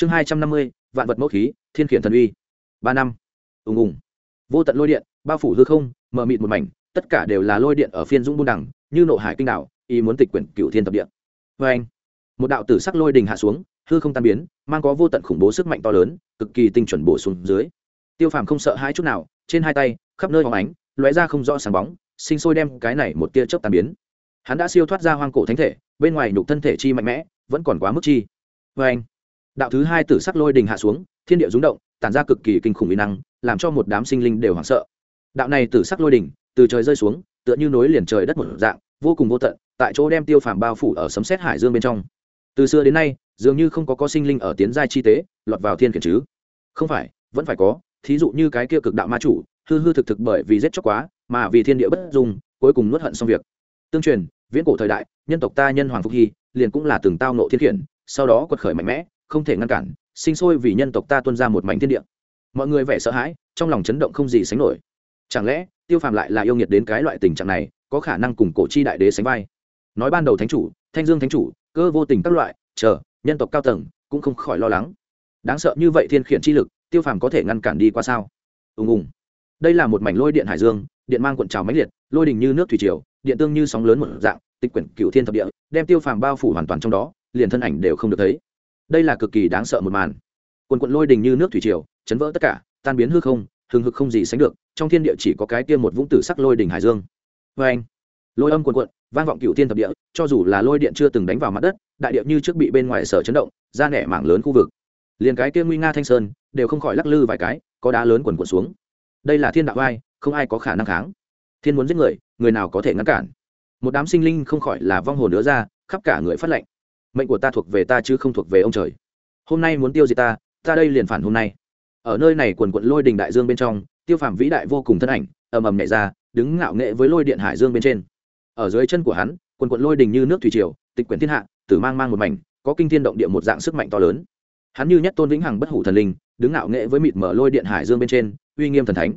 chương hai trăm năm mươi, vạn vật mẫu khí, thiên khiển thần uy. Ba năm. Ùng ùng. Vô tận lôi điện, bao phủ hư không, mờ mịt một mảnh, tất cả đều là lôi điện ở phiên dũng buôn đẳng như nộ hải kinh đạo y muốn tịch quyển cựu thiên tập điện vê anh, một đạo tử sắc lôi đình hạ xuống, hư không tan biến, mang có vô tận khủng bố sức mạnh to lớn, cực kỳ tinh chuẩn bổ xuống dưới. Tiêu phàm không sợ hai chút nào, trên hai tay, khắp nơi hóng ánh, lóe ra không rõ sáng bóng, sinh sôi đem cái này một tia chớp tan biến. Hắn đã siêu thoát ra hoang cổ thánh thể, bên ngoài nhục thân thể chi mạnh mẽ, vẫn còn quá mức chi. Vê anh đạo thứ hai tử sắc lôi đình hạ xuống, thiên địa rúng động, tản ra cực kỳ kinh khủng uy năng, làm cho một đám sinh linh đều hoảng sợ. Đạo này tử sắc lôi đình, từ trời rơi xuống, tựa như nối liền trời đất một dạng, vô cùng vô tận, tại chỗ đem tiêu phàm bao phủ ở sấm xét hải dương bên trong. Từ xưa đến nay, dường như không có có sinh linh ở tiến giai chi tế, lọt vào thiên khiển chứ. Không phải, vẫn phải có, thí dụ như cái kia cực đạo ma chủ, hư hư thực thực bởi vì giết chóc quá, mà vì thiên địa bất dung, cuối cùng nuốt hận xong việc. Tương truyền, viễn cổ thời đại, nhân tộc ta nhân hoàng phúc hy, liền cũng là từng tao nộ thiên khiển sau đó quật khởi mạnh mẽ không thể ngăn cản, sinh sôi vì nhân tộc ta tuân ra một mảnh thiên địa. Mọi người vẻ sợ hãi, trong lòng chấn động không gì sánh nổi. Chẳng lẽ, tiêu phàm lại là yêu nghiệt đến cái loại tình trạng này, có khả năng cùng cổ chi đại đế sánh vai? Nói ban đầu thánh chủ, thanh dương thánh chủ, cơ vô tình các loại, chờ, nhân tộc cao tầng, cũng không khỏi lo lắng. Đáng sợ như vậy thiên khiển chi lực, tiêu phàm có thể ngăn cản đi qua sao? Ùng ùng. Đây là một mảnh lôi điện hải dương, điện mang cuộn trào mãnh liệt, lôi đình như nước thủy triều, điện tương như sóng lớn một dạng, tịch quyển cựu thiên thập địa, đem tiêu phàm bao phủ hoàn toàn trong đó, liền thân ảnh đều không được thấy đây là cực kỳ đáng sợ một màn. Quần quận lôi đình như nước thủy triều chấn vỡ tất cả tan biến hư không hừng hực không gì sánh được trong thiên địa chỉ có cái kia một vũng tử sắc lôi đình hải dương. Vê anh lôi âm quần quận vang vọng cựu thiên thập địa cho dù là lôi điện chưa từng đánh vào mặt đất đại địa như trước bị bên ngoài sở chấn động ra nẻ mảng lớn khu vực. Liền cái kia nguy nga thanh sơn đều không khỏi lắc lư vài cái có đá lớn quần quần xuống. Đây là thiên đạo ai, không ai có khả năng kháng. Thiên muốn giết người người nào có thể ngăn cản? Một đám sinh linh không khỏi là vong hồn nữa ra khắp cả người phát lệnh mệnh của ta thuộc về ta chứ không thuộc về ông trời. Hôm nay muốn tiêu diệt ta ta đây liền phản hôm nay. Ở nơi này quần quận lôi đình đại dương bên trong, tiêu phàm vĩ đại vô cùng thân ảnh, ầm ầm nhẹ ra, đứng ngạo nghệ với lôi điện hải dương bên trên. Ở dưới chân của hắn, quần quận lôi đình như nước thủy triều, tịch quyển thiên hạ, tử mang mang một mảnh, có kinh thiên động địa một dạng sức mạnh to lớn. Hắn như nhất tôn vĩnh hằng bất hủ thần linh, đứng ngạo nghệ với mịt mở lôi điện hải dương bên trên, uy nghiêm thần thánh.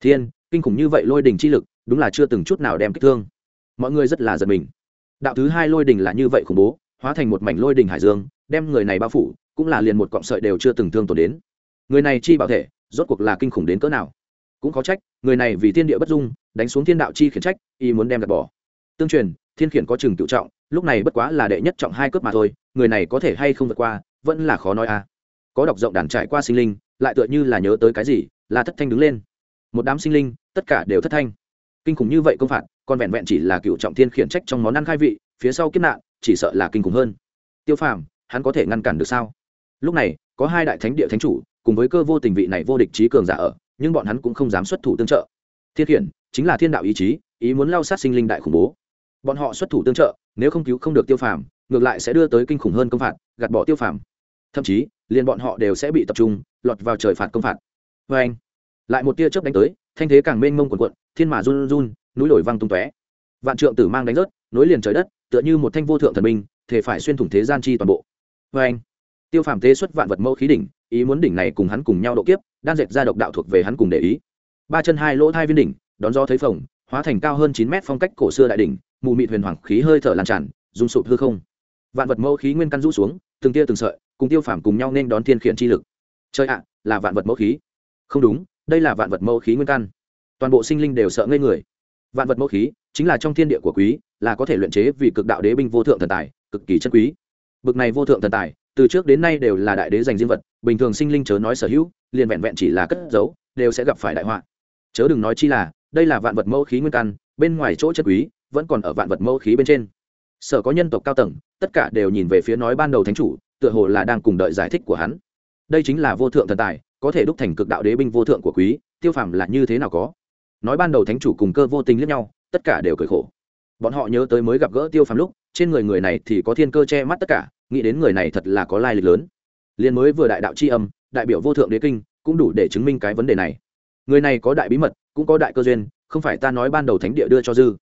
Thiên, kinh khủng như vậy lôi đình chi lực, đúng là chưa từng chút nào đem kích thương. Mọi người rất là giật mình. Đạo thứ hai lôi đình là như vậy khủng bố hóa thành một mảnh lôi đình hải dương, đem người này bao phủ, cũng là liền một cọng sợi đều chưa từng thương tổn đến. Người này chi bảo thể, rốt cuộc là kinh khủng đến cỡ nào? Cũng có trách, người này vì thiên địa bất dung, đánh xuống thiên đạo chi khiển trách, y muốn đem gạt bỏ. Tương truyền, thiên khiển có chừng tự trọng, lúc này bất quá là đệ nhất trọng hai cướp mà thôi, người này có thể hay không vượt qua, vẫn là khó nói à có đọc rộng đàn trải qua sinh linh, lại tựa như là nhớ tới cái gì, là thất thanh đứng lên. Một đám sinh linh, tất cả đều thất thanh. Kinh khủng như vậy công phạt, còn vẹn vẹn chỉ là cựu trọng thiên khiển trách trong món ăn khai vị phía sau kiếp nạn, chỉ sợ là kinh khủng hơn. Tiêu phàm, hắn có thể ngăn cản được sao? Lúc này, có hai đại thánh địa thánh chủ, cùng với cơ vô tình vị này vô địch trí cường giả ở, nhưng bọn hắn cũng không dám xuất thủ tương trợ. Thiên hiển chính là thiên đạo ý chí, ý muốn lao sát sinh linh đại khủng bố. Bọn họ xuất thủ tương trợ, nếu không cứu không được tiêu phàm, ngược lại sẽ đưa tới kinh khủng hơn công phạt, gạt bỏ tiêu phàm. Thậm chí, liền bọn họ đều sẽ bị tập trung, lọt vào trời phạt công phạt. Vê anh, lại một tia chớp đánh tới, thanh thế càng mênh mông quần quận thiên mà run run, núi đồi văng tung tóe. Vạn trượng tử mang đánh rớt, nối liền trời đất tựa như một thanh vô thượng thần binh, thể phải xuyên thủng thế gian chi toàn bộ. Vê anh tiêu phàm tế xuất vạn vật mẫu khí đỉnh ý muốn đỉnh này cùng hắn cùng nhau độ kiếp đan dệt ra độc đạo thuộc về hắn cùng để ý. Ba chân hai lỗ thai viên đỉnh đón gió thấy phồng hóa thành cao hơn chín mét phong cách cổ xưa đại đỉnh mù mịt huyền hoàng khí hơi thở lan tràn rung sụp hư không. Vạn vật mẫu khí nguyên căn rũ xuống từng tia từng sợi cùng tiêu phàm cùng nhau nên đón thiên khiển chi lực. Chơi ạ là vạn vật mẫu khí. Không đúng đây là vạn vật mẫu khí nguyên căn. Toàn bộ sinh linh đều sợ ngây người. Vạn vật mẫu khí chính là trong thiên địa của quý là có thể luyện chế vì cực đạo đế binh vô thượng thần tài, cực kỳ chân quý. Bực này vô thượng thần tài, từ trước đến nay đều là đại đế dành riêng vật, bình thường sinh linh chớ nói sở hữu, liền vẹn vẹn chỉ là cất giấu, đều sẽ gặp phải đại họa. Chớ đừng nói chi là, đây là vạn vật mẫu khí nguyên căn, bên ngoài chỗ chất quý, vẫn còn ở vạn vật mẫu khí bên trên. Sở có nhân tộc cao tầng, tất cả đều nhìn về phía nói ban đầu thánh chủ, tựa hồ là đang cùng đợi giải thích của hắn. Đây chính là vô thượng thần tài, có thể đúc thành cực đạo đế binh vô thượng của quý, tiêu phàm là như thế nào có? Nói ban đầu thánh chủ cùng cơ vô tình lẫn nhau, tất cả đều cười khổ bọn họ nhớ tới mới gặp gỡ tiêu phàm lúc, trên người người này thì có thiên cơ che mắt tất cả, nghĩ đến người này thật là có lai lịch lớn. Liền mới vừa đại đạo c h i âm, đại biểu vô thượng đế kinh, cũng đủ để chứng minh cái vấn đề này. Người này có đại bí mật, cũng có đại cơ duyên, không phải ta nói ban đầu thánh địa đưa cho dư.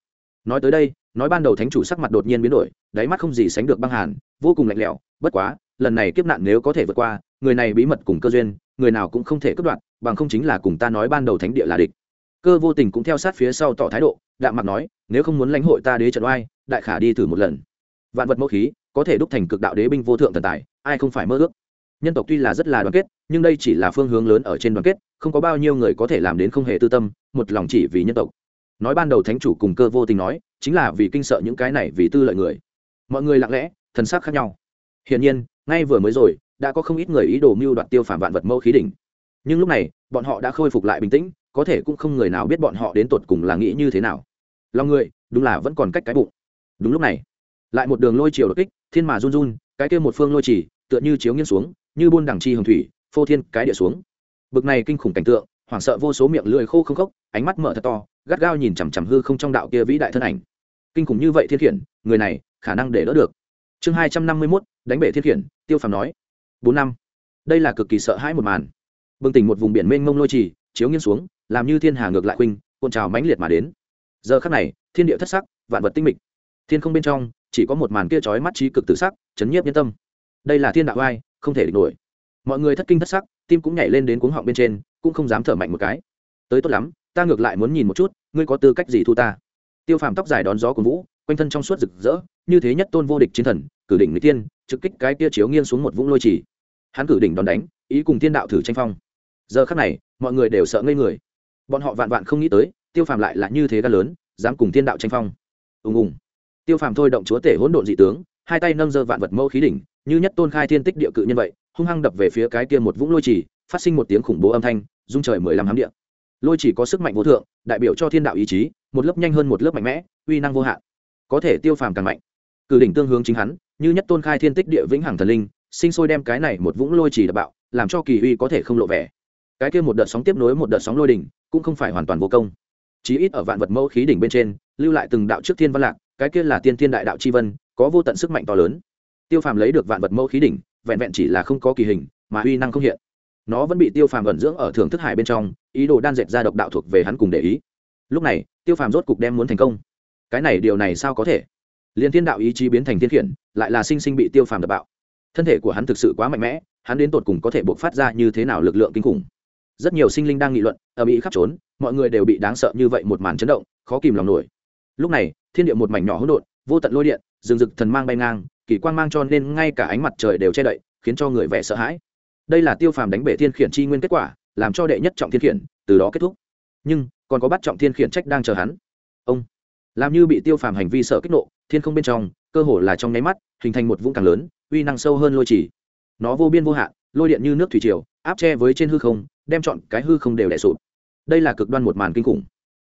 Nói tới đây, nói ban đầu thánh chủ sắc mặt đột nhiên biến đổi, đáy mắt không gì sánh được băng hàn, vô cùng lạnh lẽo, bất quá, lần này kiếp nạn nếu có thể vượt qua, người này bí mật cùng cơ duyên, người nào cũng không thể cướp đoạt, bằng không chính là cùng ta nói ban đầu thánh địa là địch cơ vô tình cũng theo sát phía sau tỏ thái độ, đạm mặt nói, nếu không muốn lãnh hội ta đế trận oai, đại khả đi thử một lần. Vạn vật mẫu khí, có thể đúc thành cực đạo đế binh vô thượng thần tài, ai không phải mơ ước? Nhân tộc tuy là rất là đoàn kết, nhưng đây chỉ là phương hướng lớn ở trên đoàn kết, không có bao nhiêu người có thể làm đến không hề tư tâm, một lòng chỉ vì nhân tộc. Nói ban đầu thánh chủ cùng cơ vô tình nói, chính là vì kinh sợ những cái này vì tư lợi người. Mọi người lặng lẽ thân xác khác nhau. Hiển nhiên, ngay vừa mới rồi, đã có không ít người ý đồ mưu đoạt tiêu phản vạn vật mẫu khí đỉnh. Nhưng lúc này, bọn họ đã khôi phục lại bình tĩnh có thể cũng không người nào biết bọn họ đến tột cùng là nghĩ như thế nào. Lòng người, đúng là vẫn còn cách cái bụng. Đúng lúc này, lại một đường lôi chiều đột kích, thiên mà run run, cái kia một phương lôi chỉ, tựa như chiếu nghiêng xuống, như buôn đằng chi hồng thủy, phô thiên cái địa xuống. Bực này kinh khủng cảnh tượng, hoảng sợ vô số miệng lưỡi khô không khốc, ánh mắt mở thật to, gắt gao nhìn chằm chằm hư không trong đạo kia vĩ đại thân ảnh. Kinh khủng như vậy thiên khiển, người này khả năng để đỡ được. Chương hai trăm năm mươi mốt, đánh bể thiên khiển, tiêu phàm nói. Bốn năm. Đây là cực kỳ sợ hãi một màn. Bừng tỉnh một vùng biển mênh mông lôi trì chiếu nghiêng xuống làm như thiên hà ngược lại khuynh, cuộn trào mãnh liệt mà đến. Giờ khắc này, thiên địa thất sắc, vạn vật tinh mịch. Thiên không bên trong, chỉ có một màn kia trói mắt trí cực tự sắc, chấn nhiếp nhân tâm. Đây là thiên đạo ai không thể địch nổi. Mọi người thất kinh thất sắc, tim cũng nhảy lên đến cuống họng bên trên, cũng không dám thở mạnh một cái. Tới tốt lắm, ta ngược lại muốn nhìn một chút, ngươi có tư cách gì thu ta? Tiêu phàm tóc dài đón gió của vũ, quanh thân trong suốt rực rỡ, như thế nhất tôn vô địch chiến thần, cử đỉnh người tiên trực kích cái kia chiếu nghiêng xuống một vũng lôi trì. Hắn cử đỉnh đón đánh, ý cùng thiên đạo thử tranh phong. Giờ khắc này, mọi người đều sợ ngây người bọn họ vạn vạn không nghĩ tới, tiêu phàm lại là như thế gan lớn, dám cùng thiên đạo tranh phong. Ùng ùng. Tiêu phàm thôi động chúa tể hỗn độn dị tướng, hai tay nâng dơ vạn vật mẫu khí đỉnh, như nhất tôn khai thiên tích địa cự nhân vậy, hung hăng đập về phía cái kia một vũng lôi trì phát sinh một tiếng khủng bố âm thanh dung trời mười lăm hám địa. Lôi chỉ có sức mạnh vô thượng, đại biểu cho thiên đạo ý chí, một lớp nhanh hơn một lớp mạnh mẽ, uy năng vô hạn. Có thể tiêu phàm càng mạnh. Cử đỉnh tương hướng chính hắn, như nhất tôn khai thiên tích địa vĩnh hằng thần linh, sinh sôi đem cái này một vũng lôi chỉ đập bạo, làm cho kỳ uy có thể không lộ vẻ. Cái kia một đợt sóng tiếp nối một đợt sóng lôi đỉnh cũng không phải hoàn toàn vô công. Chí ít ở vạn vật mẫu khí đỉnh bên trên, lưu lại từng đạo trước thiên văn lạc, cái kia là tiên thiên đại đạo c h i vân, có vô tận sức mạnh to lớn. Tiêu phàm lấy được vạn vật mẫu khí đỉnh, vẹn vẹn chỉ là không có kỳ hình, mà uy năng không hiện. Nó vẫn bị tiêu phàm ẩn dưỡng ở thưởng thức hải bên trong, ý đồ đan dệt ra độc đạo thuộc về hắn cùng để ý. Lúc này, tiêu phàm rốt cục đem muốn thành công. Cái này điều này sao có thể? Liền thiên đạo ý chí biến thành thiên khiển, lại là sinh sinh bị tiêu phàm đập bạo. Thân thể của hắn thực sự quá mạnh mẽ, hắn đến tột cùng có thể buộc phát ra như thế nào lực lượng kinh khủng? Rất nhiều sinh linh đang nghị luận ở mỹ khắp trốn, mọi người đều bị đáng sợ như vậy một màn chấn động, khó kìm lòng nổi. Lúc này, thiên địa một mảnh nhỏ hỗn độn, vô tận lôi điện, rừng rực thần mang bay ngang, kỳ quang mang cho nên ngay cả ánh mặt trời đều che đậy, khiến cho người vẻ sợ hãi. Đây là tiêu phàm đánh bể thiên khiển chi nguyên kết quả, làm cho đệ nhất trọng thiên khiển từ đó kết thúc. Nhưng, còn có bắt trọng thiên khiển trách đang chờ hắn. Ông, làm như bị tiêu phàm hành vi sợ kích nộ, thiên không bên trong, cơ hồ là trong nháy mắt, hình thành một vũng càng lớn, uy năng sâu hơn lôi chỉ nó vô biên vô hạn, lôi điện như nước thủy triều, áp che với trên hư không đem chọn cái hư không đều đẻ sụp. Đây là cực đoan một màn kinh khủng.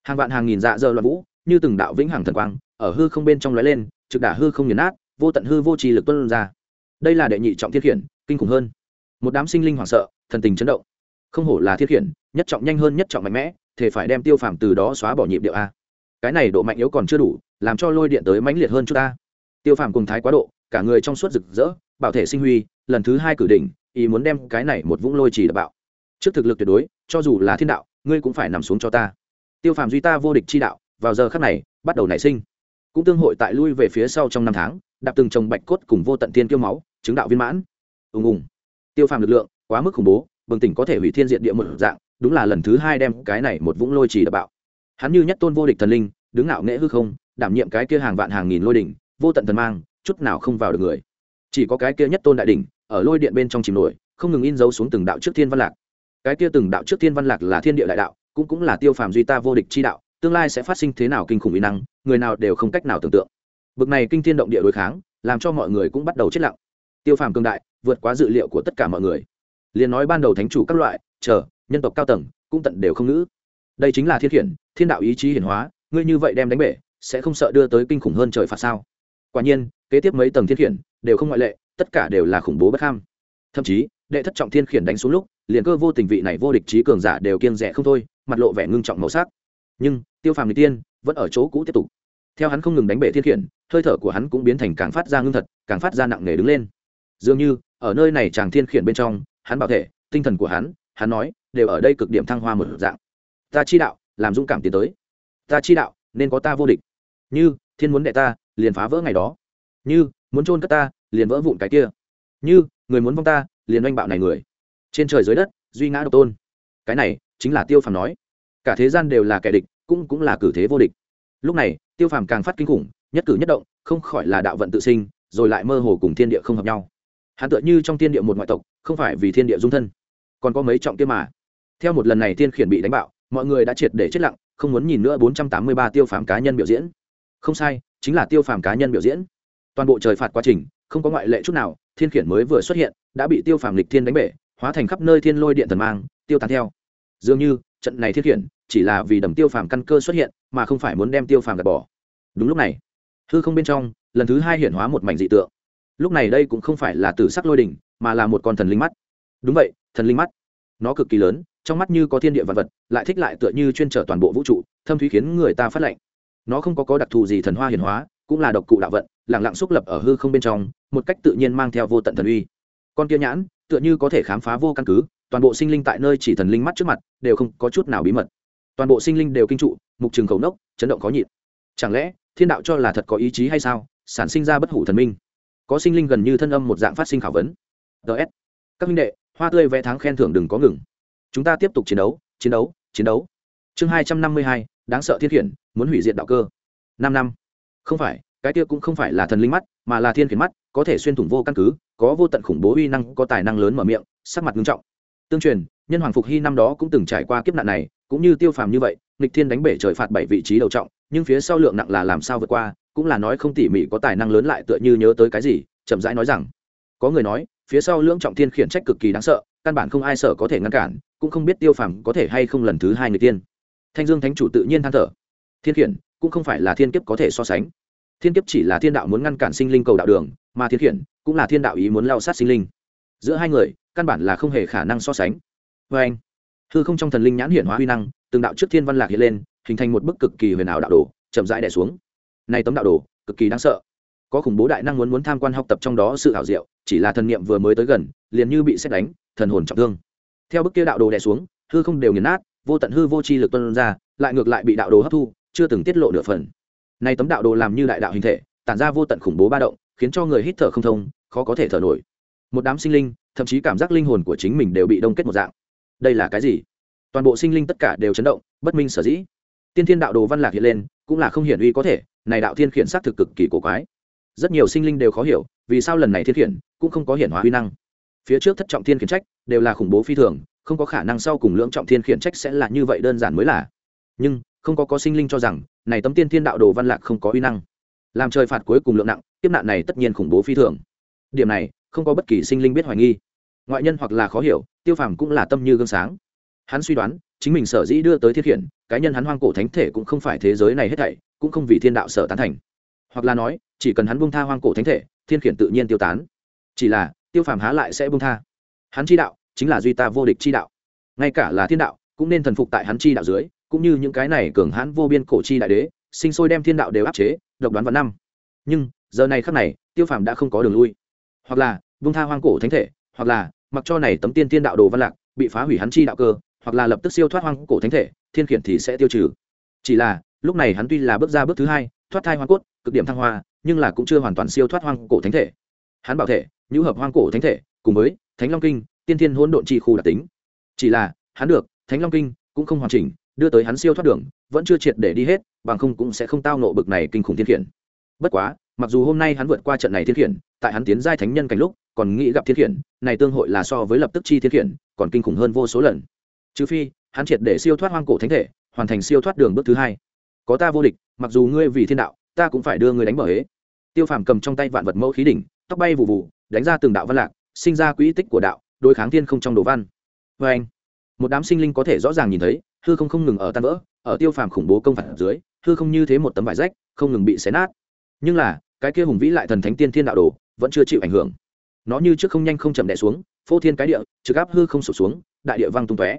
Hàng vạn hàng nghìn dạ dơ loạn vũ, như từng đạo vĩnh hằng thần quang, ở hư không bên trong lóe lên, trực đả hư không nghiền nát, vô tận hư vô trì lực tuân ra. Đây là đệ nhị trọng thiết khiển, kinh khủng hơn. Một đám sinh linh hoảng sợ, thần tình chấn động. Không hổ là thiết khiển, nhất trọng nhanh hơn nhất trọng mạnh mẽ, thể phải đem tiêu phàm từ đó xóa bỏ nhịp điệu a. Cái này độ mạnh yếu còn chưa đủ, làm cho lôi điện tới mãnh liệt hơn chúng ta. Tiêu phàm cùng thái quá độ, cả người trong suốt rực rỡ, bảo thể sinh huy, lần thứ hai cử đỉnh, ý muốn đem cái này một vũng lôi chỉ đập bạo trước thực lực tuyệt đối, cho dù là thiên đạo, ngươi cũng phải nằm xuống cho ta. Tiêu phàm duy ta vô địch chi đạo, vào giờ khắc này, bắt đầu nảy sinh. Cũng tương hội tại lui về phía sau trong năm tháng, đạp từng trồng bạch cốt cùng vô tận thiên kiêu máu, chứng đạo viên mãn. Ùng ùng. Tiêu phàm lực lượng, quá mức khủng bố, bừng tỉnh có thể hủy thiên diện địa một dạng, đúng là lần thứ hai đem cái này một vũng lôi trì đập bạo. Hắn như nhất tôn vô địch thần linh, đứng ngạo nghễ hư không, đảm nhiệm cái kia hàng vạn hàng nghìn lôi đỉnh, vô tận thần mang, chút nào không vào được người. Chỉ có cái kia nhất tôn đại đỉnh, ở lôi điện bên trong chìm nổi, không ngừng in dấu xuống từng đạo trước thiên văn lạc cái kia từng đạo trước thiên văn lạc là thiên địa đại đạo, cũng cũng là tiêu phàm duy ta vô địch chi đạo, tương lai sẽ phát sinh thế nào kinh khủng uy năng, người nào đều không cách nào tưởng tượng. Bực này kinh thiên động địa đối kháng, làm cho mọi người cũng bắt đầu chết lặng. Tiêu phàm cương đại, vượt quá dự liệu của tất cả mọi người. Liền nói ban đầu thánh chủ các loại, chờ, nhân tộc cao tầng, cũng tận đều không ngữ. Đây chính là thiên khiển, thiên đạo ý chí hiển hóa, ngươi như vậy đem đánh bể, sẽ không sợ đưa tới kinh khủng hơn trời phạt sao? Quả nhiên, kế tiếp mấy tầng thiên khiển, đều không ngoại lệ, tất cả đều là khủng bố bất ham. Thậm chí đệ thất trọng thiên khiển đánh xuống lúc, liền cơ vô tình vị này vô địch trí cường giả đều kiêng rẻ không thôi, mặt lộ vẻ ngưng trọng màu sắc. Nhưng, tiêu phàm người tiên vẫn ở chỗ cũ tiếp tục. Theo hắn không ngừng đánh bể thiên khiển, hơi thở của hắn cũng biến thành càng phát ra ngưng thật, càng phát ra nặng nề đứng lên. Dường như, ở nơi này chàng thiên khiển bên trong, hắn bảo thể, tinh thần của hắn hắn nói, đều ở đây cực điểm thăng hoa một dạng. Ta chi đạo, làm dũng cảm tiến tới. Ta chi đạo, nên có ta vô địch. Như, thiên muốn đệ ta, liền phá vỡ ngày đó. Như, muốn trôn cất ta, liền vỡ vụn cái kia. Như, người muốn vong ta liền oanh bạo này người. Trên trời dưới đất, duy ngã độc tôn. Cái này, chính là tiêu phàm nói. Cả thế gian đều là kẻ địch, cũng cũng là cử thế vô địch. Lúc này, tiêu phàm càng phát kinh khủng, nhất cử nhất động, không khỏi là đạo vận tự sinh, rồi lại mơ hồ cùng thiên địa không hợp nhau. Hắn tựa như trong thiên địa một ngoại tộc, không phải vì thiên địa dung thân. Còn có mấy trọng kia mà. Theo một lần này thiên khiển bị đánh bạo, mọi người đã triệt để chết lặng, không muốn nhìn nữa bốn trăm tám mươi ba tiêu phàm cá nhân biểu diễn. Không sai, chính là tiêu phàm cá nhân biểu diễn. Toàn bộ trời phạt quá trình, không có ngoại lệ chút nào thiên khiển mới vừa xuất hiện, đã bị tiêu phàm lịch thiên đánh bể, hóa thành khắp nơi thiên lôi điện thần mang, tiêu tán theo. Dường như, trận này thiên khiển, chỉ là vì đầm tiêu phàm căn cơ xuất hiện, mà không phải muốn đem tiêu phàm gạt bỏ. Đúng lúc này, hư không bên trong, lần thứ hai hiển hóa một mảnh dị tượng. Lúc này đây cũng không phải là Tử sắc lôi đỉnh, mà là một con thần linh mắt. Đúng vậy, thần linh mắt. Nó cực kỳ lớn, trong mắt như có thiên địa vật vật, lại thích lại tựa như chuyên trở toàn bộ vũ trụ, thâm thúy khiến người ta phát lệnh nó không có có đặc thù gì thần hoa hiển hóa cũng là độc cụ đạo vận, lẳng lặng xúc lập ở hư không bên trong, một cách tự nhiên mang theo vô tận thần uy. Con kia nhãn, tựa như có thể khám phá vô căn cứ, toàn bộ sinh linh tại nơi chỉ thần linh mắt trước mặt, đều không có chút nào bí mật. Toàn bộ sinh linh đều kinh trụ, mục trường khẩu nốc, chấn động khó nhịn. Chẳng lẽ, thiên đạo cho là thật có ý chí hay sao? Sản sinh ra bất hủ thần minh. Có sinh linh gần như thân âm một dạng phát sinh khảo vấn. Ts các minh đệ, hoa tươi vẽ tháng khen thưởng đừng có ngừng. Chúng ta tiếp tục chiến đấu chiến đấu chiến đấu. Chương hai trăm năm mươi hai, đáng sợ thiên khiển, muốn hủy diệt đạo cơ. Năm năm không phải, cái kia cũng không phải là thần linh mắt, mà là thiên khiển mắt, có thể xuyên thủng vô căn cứ, có vô tận khủng bố uy năng, có tài năng lớn mở miệng, sắc mặt nghiêm trọng. Tương truyền, nhân hoàng phục hy năm đó cũng từng trải qua kiếp nạn này, cũng như tiêu phàm như vậy, nghịch thiên đánh bể trời phạt bảy vị trí đầu trọng, nhưng phía sau lượng nặng là làm sao vượt qua, cũng là nói không tỉ mỉ có tài năng lớn lại tựa như nhớ tới cái gì, chậm rãi nói rằng, có người nói, phía sau lưỡng trọng thiên khiển trách cực kỳ đáng sợ, căn bản không ai sợ có thể ngăn cản, cũng không biết tiêu phàm có thể hay không lần thứ hai người tiên thanh dương thánh chủ tự nhiên than thở. Thiên khiển cũng không phải là thiên kiếp có thể so sánh. Thiên kiếp chỉ là thiên đạo muốn ngăn cản sinh linh cầu đạo đường, mà thiên khiển cũng là thiên đạo ý muốn lao sát sinh linh. Giữa hai người, căn bản là không hề khả năng so sánh. Vê anh, hư không trong thần linh nhãn hiển hóa huy năng, từng đạo trước thiên văn lạc hiện lên, hình thành một bức cực kỳ huyền ảo đạo đồ, chậm rãi đẻ xuống. Này tấm đạo đồ, cực kỳ đáng sợ. Có khủng bố đại năng muốn muốn tham quan học tập trong đó sự hảo diệu, chỉ là thần niệm vừa mới tới gần, liền như bị xét đánh, thần hồn trọng thương. Theo bức kia đạo đồ đè xuống, hư không đều nghiền nát, vô tận hư vô chi lực tuân ra, lại ngược lại bị đạo đồ hấp thu chưa từng tiết lộ nửa phần. Nay tấm đạo đồ làm như đại đạo hình thể, tản ra vô tận khủng bố ba động, khiến cho người hít thở không thông, khó có thể thở nổi. Một đám sinh linh, thậm chí cảm giác linh hồn của chính mình đều bị đông kết một dạng. Đây là cái gì? Toàn bộ sinh linh tất cả đều chấn động, bất minh sở dĩ. Tiên thiên đạo đồ văn lạc hiện lên, cũng là không hiển uy có thể, này đạo thiên khiển xác thực cực kỳ cổ quái. Rất nhiều sinh linh đều khó hiểu, vì sao lần này thiên khiển cũng không có hiển hóa huy năng. Phía trước thất trọng thiên khiển trách đều là khủng bố phi thường, không có khả năng sau cùng lưỡng trọng thiên khiển trách sẽ là như vậy đơn giản mới là. Nhưng không có có sinh linh cho rằng này tấm tiên thiên đạo đồ văn lạc không có uy năng. Làm trời phạt cuối cùng lượng nặng tiếp nạn này tất nhiên khủng bố phi thường. Điểm này không có bất kỳ sinh linh biết hoài nghi. Ngoại nhân hoặc là khó hiểu tiêu phàm cũng là tâm như gương sáng. Hắn suy đoán chính mình sở dĩ đưa tới thiết hiện, cá nhân hắn hoang cổ thánh thể cũng không phải thế giới này hết thảy cũng không vì thiên đạo sở tán thành. Hoặc là nói chỉ cần hắn buông tha hoang cổ thánh thể thiên khiển tự nhiên tiêu tán. Chỉ là tiêu phàm há lại sẽ buông tha. Hắn chi đạo chính là duy ta vô địch chi đạo. Ngay cả là thiên đạo cũng nên thần phục tại hắn chi đạo dưới cũng như những cái này cường hãn vô biên cổ chi đại đế, sinh sôi đem thiên đạo đều áp chế, độc đoán vào năm. Nhưng, giờ này khắc này, tiêu phàm đã không có đường lui. Hoặc là buông tha hoang cổ thánh thể, hoặc là, mặc cho này tấm tiên tiên đạo đồ văn lạc, bị phá hủy hắn chi đạo cơ, hoặc là lập tức siêu thoát hoang cổ thánh thể, thiên khiển thì sẽ tiêu trừ. Chỉ là, lúc này hắn tuy là bước ra bước thứ hai, thoát thai hoang cốt, cực điểm thăng hoa, nhưng là cũng chưa hoàn toàn siêu thoát hoang cổ thánh thể. Hắn bảo thể, nhũ hợp hoang cổ thánh thể, cùng với thánh long kinh, tiên thiên hỗn độn chi khu đặc tính. Chỉ là, hắn được, thánh long kinh cũng không hoàn chỉnh đưa tới hắn siêu thoát đường, vẫn chưa triệt để đi hết, bằng không cũng sẽ không tao nộ bực này kinh khủng thiên khiển. Bất quá, mặc dù hôm nay hắn vượt qua trận này thiên khiển, tại hắn tiến giai thánh nhân cảnh lúc, còn nghĩ gặp thiên khiển, này tương hội là so với lập tức chi thiên khiển, còn kinh khủng hơn vô số lần. Trừ phi, hắn triệt để siêu thoát hoang cổ thánh thể, hoàn thành siêu thoát đường bước thứ hai. Có ta vô địch, mặc dù ngươi vì thiên đạo, ta cũng phải đưa ngươi đánh bờ hế. Tiêu phàm cầm trong tay vạn vật mẫu khí đỉnh, tóc bay vụ vụ đánh ra từng đạo văn lạc, sinh ra quỹ tích của đạo, đối kháng thiên không trong đồ văn. Vê anh một đám sinh linh có thể rõ ràng nhìn thấy, hư không không ngừng ở tan vỡ, ở tiêu phàm khủng bố công phạt dưới, hư không như thế một tấm vải rách, không ngừng bị xé nát. Nhưng là, cái kia hùng vĩ lại thần thánh tiên thiên đạo đồ, vẫn chưa chịu ảnh hưởng. Nó như trước không nhanh không chậm đẻ xuống, phô thiên cái địa, trực áp hư không sụp xuống, đại địa văng tung tóe.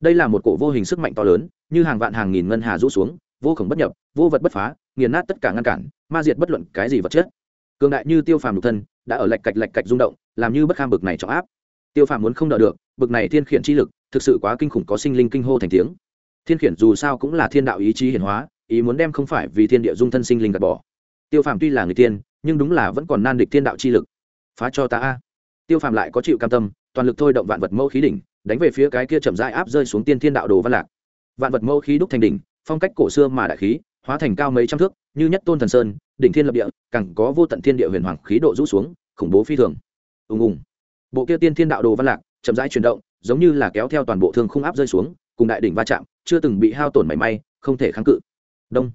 Đây là một cổ vô hình sức mạnh to lớn, như hàng vạn hàng nghìn ngân hà rũ xuống, vô khổng bất nhập, vô vật bất phá, nghiền nát tất cả ngăn cản, ma diệt bất luận cái gì vật chất. Cường đại như tiêu phàm nhục thân, đã ở lạch cạch lạch cạch rung động, làm như bất kham bực này trọng áp. Tiêu phàm muốn không đỡ được, bực này thiên khiển chi lực thực sự quá kinh khủng có sinh linh kinh hô thành tiếng. Thiên khiển dù sao cũng là thiên đạo ý chí hiển hóa, ý muốn đem không phải vì thiên địa dung thân sinh linh gạt bỏ. Tiêu phàm tuy là người tiên, nhưng đúng là vẫn còn nan địch thiên đạo chi lực. Phá cho ta a. Tiêu phàm lại có chịu cam tâm, toàn lực thôi động vạn vật mẫu khí đỉnh, đánh về phía cái kia chậm rãi áp rơi xuống tiên thiên đạo đồ văn lạc. Vạn vật mẫu khí đúc thành đỉnh, phong cách cổ xưa mà đại khí, hóa thành cao mấy trăm thước, như nhất tôn thần sơn, đỉnh thiên lập địa, càng có vô tận thiên địa huyền hoàng khí độ rũ xuống, khủng bố phi thường. Ùng ùng. Bộ kia tiên thiên đạo đồ văn lạc chậm rãi chuyển động, giống như là kéo theo toàn bộ thương khung áp rơi xuống, cùng đại đỉnh va chạm, chưa từng bị hao tổn mảy may, không thể kháng cự. Đông.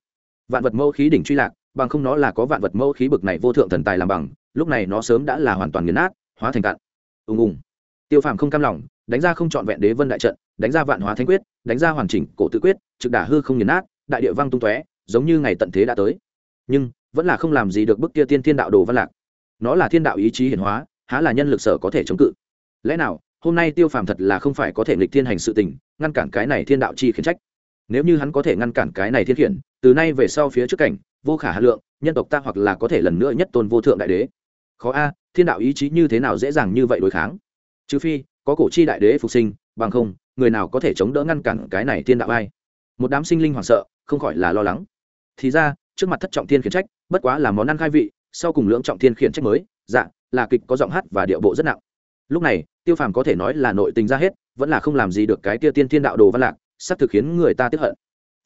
Vạn vật mẫu khí đỉnh truy lạc, bằng không nó là có vạn vật mẫu khí bực này vô thượng thần tài làm bằng, lúc này nó sớm đã là hoàn toàn nghiền nát, hóa thành cạn. Ùng ùng. Tiêu phàm không cam lòng, đánh ra không trọn vẹn đế vân đại trận, đánh ra vạn hóa thánh quyết, đánh ra hoàn chỉnh cổ tự quyết, trực đả hư không nghiền nát, đại địa văng tung tóe, giống như ngày tận thế đã tới. Nhưng, vẫn là không làm gì được bức kia tiên thiên đạo đồ văn lạc. Nó là thiên đạo ý chí hiển hóa, há là nhân lực sở có thể chống cự. Lẽ nào hôm nay tiêu phàm thật là không phải có thể nghịch thiên hành sự tình, ngăn cản cái này thiên đạo chi khiển trách. Nếu như hắn có thể ngăn cản cái này thiên khiển, từ nay về sau phía trước cảnh, vô khả hà lượng, nhân tộc ta hoặc là có thể lần nữa nhất tôn vô thượng đại đế. Khó a, thiên đạo ý chí như thế nào dễ dàng như vậy đối kháng? Trừ phi, có cổ chi đại đế phục sinh, bằng không, người nào có thể chống đỡ ngăn cản cái này thiên đạo ai? Một đám sinh linh hoảng sợ, không khỏi là lo lắng. Thì ra, trước mặt thất trọng thiên khiển trách, bất quá là món ăn khai vị, sau cùng lưỡng trọng thiên khiển trách mới dạ là kịch có giọng hát và điệu bộ rất nặng lúc này, tiêu phàm có thể nói là nội tình ra hết, vẫn là không làm gì được cái kia tiên thiên đạo đồ văn lạc, sắp thực khiến người ta tiếp hận.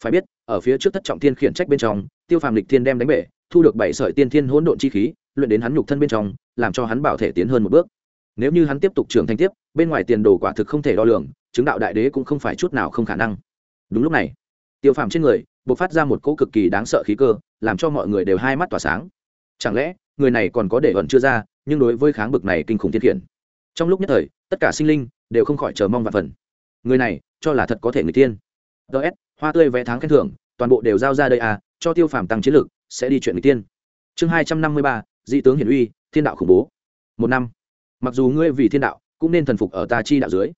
Phải biết, ở phía trước thất trọng thiên khiển trách bên trong, tiêu phàm lịch thiên đem đánh bể, thu được bảy sợi tiên thiên hỗn độn chi khí, luyện đến hắn nhục thân bên trong, làm cho hắn bảo thể tiến hơn một bước. Nếu như hắn tiếp tục trưởng thành tiếp, bên ngoài tiền đồ quả thực không thể đo lường, chứng đạo đại đế cũng không phải chút nào không khả năng. Đúng lúc này, tiêu phàm trên người b ộ c phát ra một cỗ cực kỳ đáng sợ khí cơ, làm cho mọi người đều hai mắt tỏa sáng. Chẳng lẽ, người này còn có để ẩn chưa ra, nhưng đối với kháng bực này kinh khủng thiên khiển? Trong lúc nhất thời, tất cả sinh linh đều không khỏi chờ mong và phần. Người này, cho là thật có thể người tiên ts hoa tươi vẽ tháng khen thưởng, toàn bộ đều giao ra đây à cho tiêu phàm tăng chiến lược sẽ đi chuyện người tiên chương hai trăm năm mươi ba, dị tướng hiển uy, thiên đạo khủng bố. Một năm, mặc dù ngươi vì thiên đạo, cũng nên thần phục ở ta chi đạo dưới.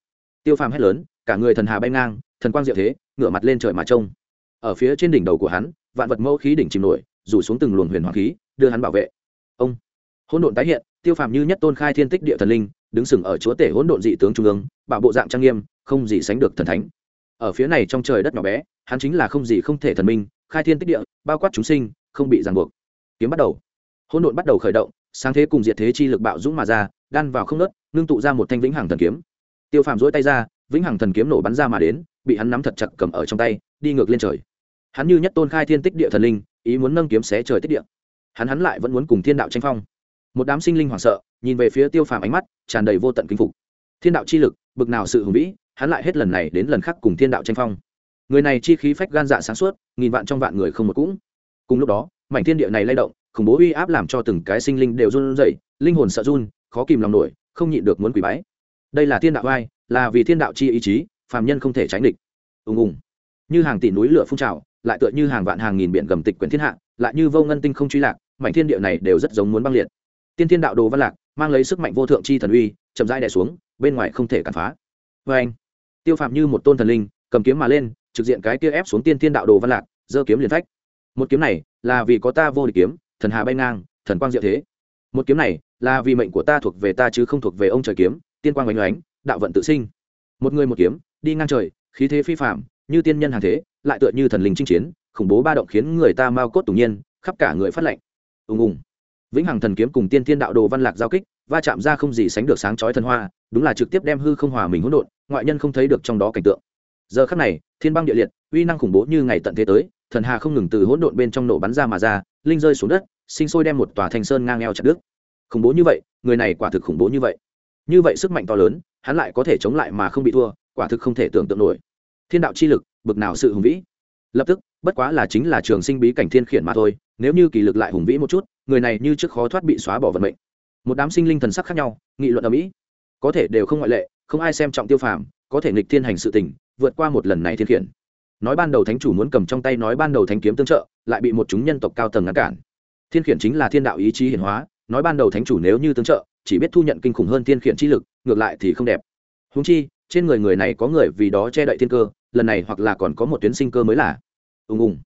Tiêu phàm hét lớn, cả người thần hà bay ngang, thần quang diệu thế, ngửa mặt lên trời mà trông. Ở phía trên đỉnh đầu của hắn, vạn vật mẫu khí đỉnh chìm nổi, rủ xuống từng luồng huyền hoàng khí, đưa hắn bảo vệ. Ông, hỗn độn tái hiện, tiêu phàm như nhất tôn khai thiên tích địa thần linh đứng sừng ở chúa tể hỗn độn dị tướng trung ương, bảo bộ dạng trang nghiêm, không gì sánh được thần thánh. Ở phía này trong trời đất nhỏ bé, hắn chính là không gì không thể thần minh, khai thiên tích địa, bao quát chúng sinh, không bị ràng buộc. Kiếm bắt đầu. Hỗn độn bắt đầu khởi động, sáng thế cùng diệt thế chi lực bạo dũng mà ra, đan vào không nớt, ngưng tụ ra một thanh vĩnh hằng thần kiếm. Tiêu phàm dỗi tay ra, vĩnh hằng thần kiếm nổ bắn ra mà đến, bị hắn nắm thật chặt cầm ở trong tay, đi ngược lên trời. Hắn như nhất tôn khai thiên tích địa thần linh, ý muốn nâng kiếm xé trời tích địa. Hắn hắn lại vẫn muốn cùng thiên đạo tranh phong. Một đám sinh linh hoảng sợ nhìn về phía tiêu phàm ánh mắt, tràn đầy vô tận kinh phục. Thiên đạo chi lực, bực nào sự hùng vĩ, hắn lại hết lần này đến lần khác cùng thiên đạo tranh phong. Người này chi khí phách gan dạ sáng suốt, nghìn vạn trong vạn người không một cũng. Cùng lúc đó, mảnh thiên địa này lay động, khủng bố uy áp làm cho từng cái sinh linh đều run rẩy, linh hồn sợ run, khó kìm lòng nổi, không nhịn được muốn quỳ bái. Đây là thiên đạo vai là vì thiên đạo chi ý chí, phàm nhân không thể tránh địch. Ùng ùng. Như hàng tỷ núi lửa phun trào, lại tựa như hàng vạn hàng nghìn biển gầm tịch quyển thiên hạ, lại như vô ngân tinh không truy lạc, mảnh thiên địa này đều rất giống muốn băng liệt. Tiên thiên đạo đồ văn lạc mang lấy sức mạnh vô thượng chi thần uy, chậm rãi đè xuống, bên ngoài không thể cản phá. Vê anh, tiêu phạm như một tôn thần linh, cầm kiếm mà lên, trực diện cái kia ép xuống tiên thiên đạo đồ văn lạc, giơ kiếm liền phách. Một kiếm này là vì có ta vô địch kiếm, thần hà bay ngang, thần quang diệu thế. Một kiếm này là vì mệnh của ta thuộc về ta chứ không thuộc về ông trời kiếm, tiên quang oanh oánh đạo vận tự sinh. Một người một kiếm, đi ngang trời, khí thế phi phạm như tiên nhân hàng thế, lại tựa như thần linh chinh chiến, khủng bố ba động khiến người ta mau cốt tủng nhiên, khắp cả người phát lệnh. Ùng ùng vĩnh hằng thần kiếm cùng tiên thiên đạo đồ văn lạc giao kích, va chạm ra không gì sánh được sáng chói thần hoa, đúng là trực tiếp đem hư không hòa mình hỗn độn, ngoại nhân không thấy được trong đó cảnh tượng. Giờ khắc này, thiên băng địa liệt, uy năng khủng bố như ngày tận thế tới, thần hà không ngừng từ hỗn độn bên trong nổ bắn ra mà ra, linh rơi xuống đất, sinh sôi đem một tòa thanh sơn ngang eo chặt đứt. Khủng bố như vậy, người này quả thực khủng bố như vậy. Như vậy sức mạnh to lớn, hắn lại có thể chống lại mà không bị thua, quả thực không thể tưởng tượng nổi. Thiên đạo chi lực, bực nào sự hùng vĩ. Lập tức, bất quá là chính là trường sinh bí cảnh thiên khiển mà thôi nếu như kỳ lực lại hùng vĩ một chút, người này như trước khó thoát bị xóa bỏ vận mệnh. Một đám sinh linh thần sắc khác nhau, nghị luận ở mỹ. Có thể đều không ngoại lệ, không ai xem trọng tiêu phàm, có thể nghịch thiên hành sự tình, vượt qua một lần này thiên khiển. Nói ban đầu thánh chủ muốn cầm trong tay nói ban đầu thánh kiếm tương trợ, lại bị một chúng nhân tộc cao tầng ngăn cản. Thiên khiển chính là thiên đạo ý chí hiển hóa, nói ban đầu thánh chủ nếu như tương trợ, chỉ biết thu nhận kinh khủng hơn thiên khiển chi lực, ngược lại thì không đẹp. Húng chi, trên người người này có người vì đó che đậy thiên cơ, lần này hoặc là còn có một tuyến sinh cơ mới là. Ùng ùng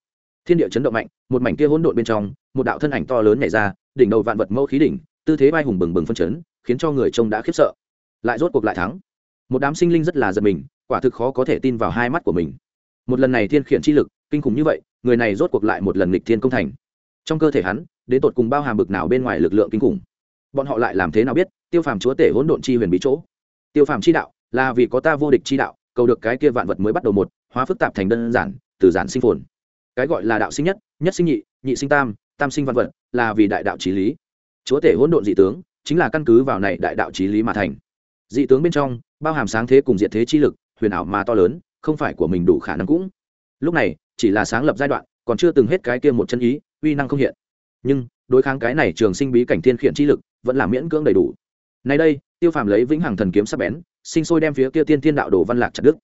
thiên địa chấn động mạnh, một mảnh kia hỗn độn bên trong, một đạo thân ảnh to lớn nhảy ra, đỉnh đầu vạn vật mẫu khí đỉnh, tư thế vai hùng bừng bừng phân chấn, khiến cho người trông đã khiếp sợ. Lại rốt cuộc lại thắng. Một đám sinh linh rất là giật mình, quả thực khó có thể tin vào hai mắt của mình. Một lần này thiên khiển chi lực, kinh khủng như vậy, người này rốt cuộc lại một lần nghịch thiên công thành. Trong cơ thể hắn, đến tột cùng bao hàm bực nào bên ngoài lực lượng kinh khủng? Bọn họ lại làm thế nào biết, tiêu phàm chúa tể hỗn độn chi huyền bí chỗ? Tiêu phàm chi đạo, là vì có ta vô địch chi đạo, cầu được cái kia vạn vật mới bắt đầu một, hóa phức tạp thành đơn giản, từ giản sinh phồn cái gọi là đạo sinh nhất nhất sinh nhị nhị sinh tam tam sinh vạn vật, là vì đại đạo trí lý. Chúa tể hỗn độn dị tướng, chính là căn cứ vào này đại đạo trí lý mà thành. Dị tướng bên trong, bao hàm sáng thế cùng diệt thế chi lực, huyền ảo mà to lớn, không phải của mình đủ khả năng cũng. Lúc này, chỉ là sáng lập giai đoạn, còn chưa từng hết cái kia một chân ý, uy năng không hiện. Nhưng, đối kháng cái này trường sinh bí cảnh thiên khiển chi lực, vẫn là miễn cưỡng đầy đủ. Nay đây, tiêu phàm lấy vĩnh hằng thần kiếm sắc bén, sinh sôi đem phía kia tiên thiên đạo đồ văn lạc chặt đức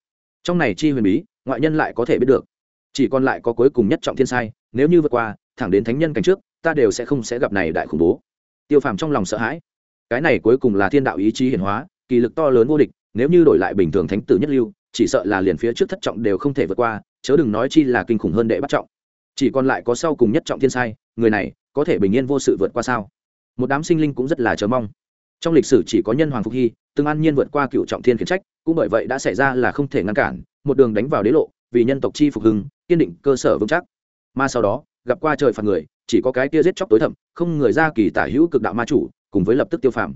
trong này chi huyền bí, ngoại nhân lại có thể biết được chỉ còn lại có cuối cùng nhất trọng thiên sai, nếu như vượt qua, thẳng đến thánh nhân cảnh trước, ta đều sẽ không sẽ gặp này đại khủng bố. Tiêu phàm trong lòng sợ hãi. Cái này cuối cùng là thiên đạo ý chí hiển hóa, kỳ lực to lớn vô địch, nếu như đổi lại bình thường thánh tử nhất lưu, chỉ sợ là liền phía trước thất trọng đều không thể vượt qua, chớ đừng nói chi là kinh khủng hơn đệ bắt trọng. Chỉ còn lại có sau cùng nhất trọng thiên sai, người này, có thể bình yên vô sự vượt qua sao? Một đám sinh linh cũng rất là chờ mong. Trong lịch sử chỉ có nhân hoàng phục hy, từng an nhiên vượt qua cựu trọng thiên khiển trách, cũng bởi vậy đã xảy ra là không thể ngăn cản, một đường đánh vào đế lộ, vì nhân tộc chi phục hưng kiên định, cơ sở vững chắc. Mà sau đó, gặp qua trời phạt người, chỉ có cái kia giết chóc tối thẩm không người ra kỳ tả hữu cực đạo ma chủ, cùng với lập tức tiêu phàm.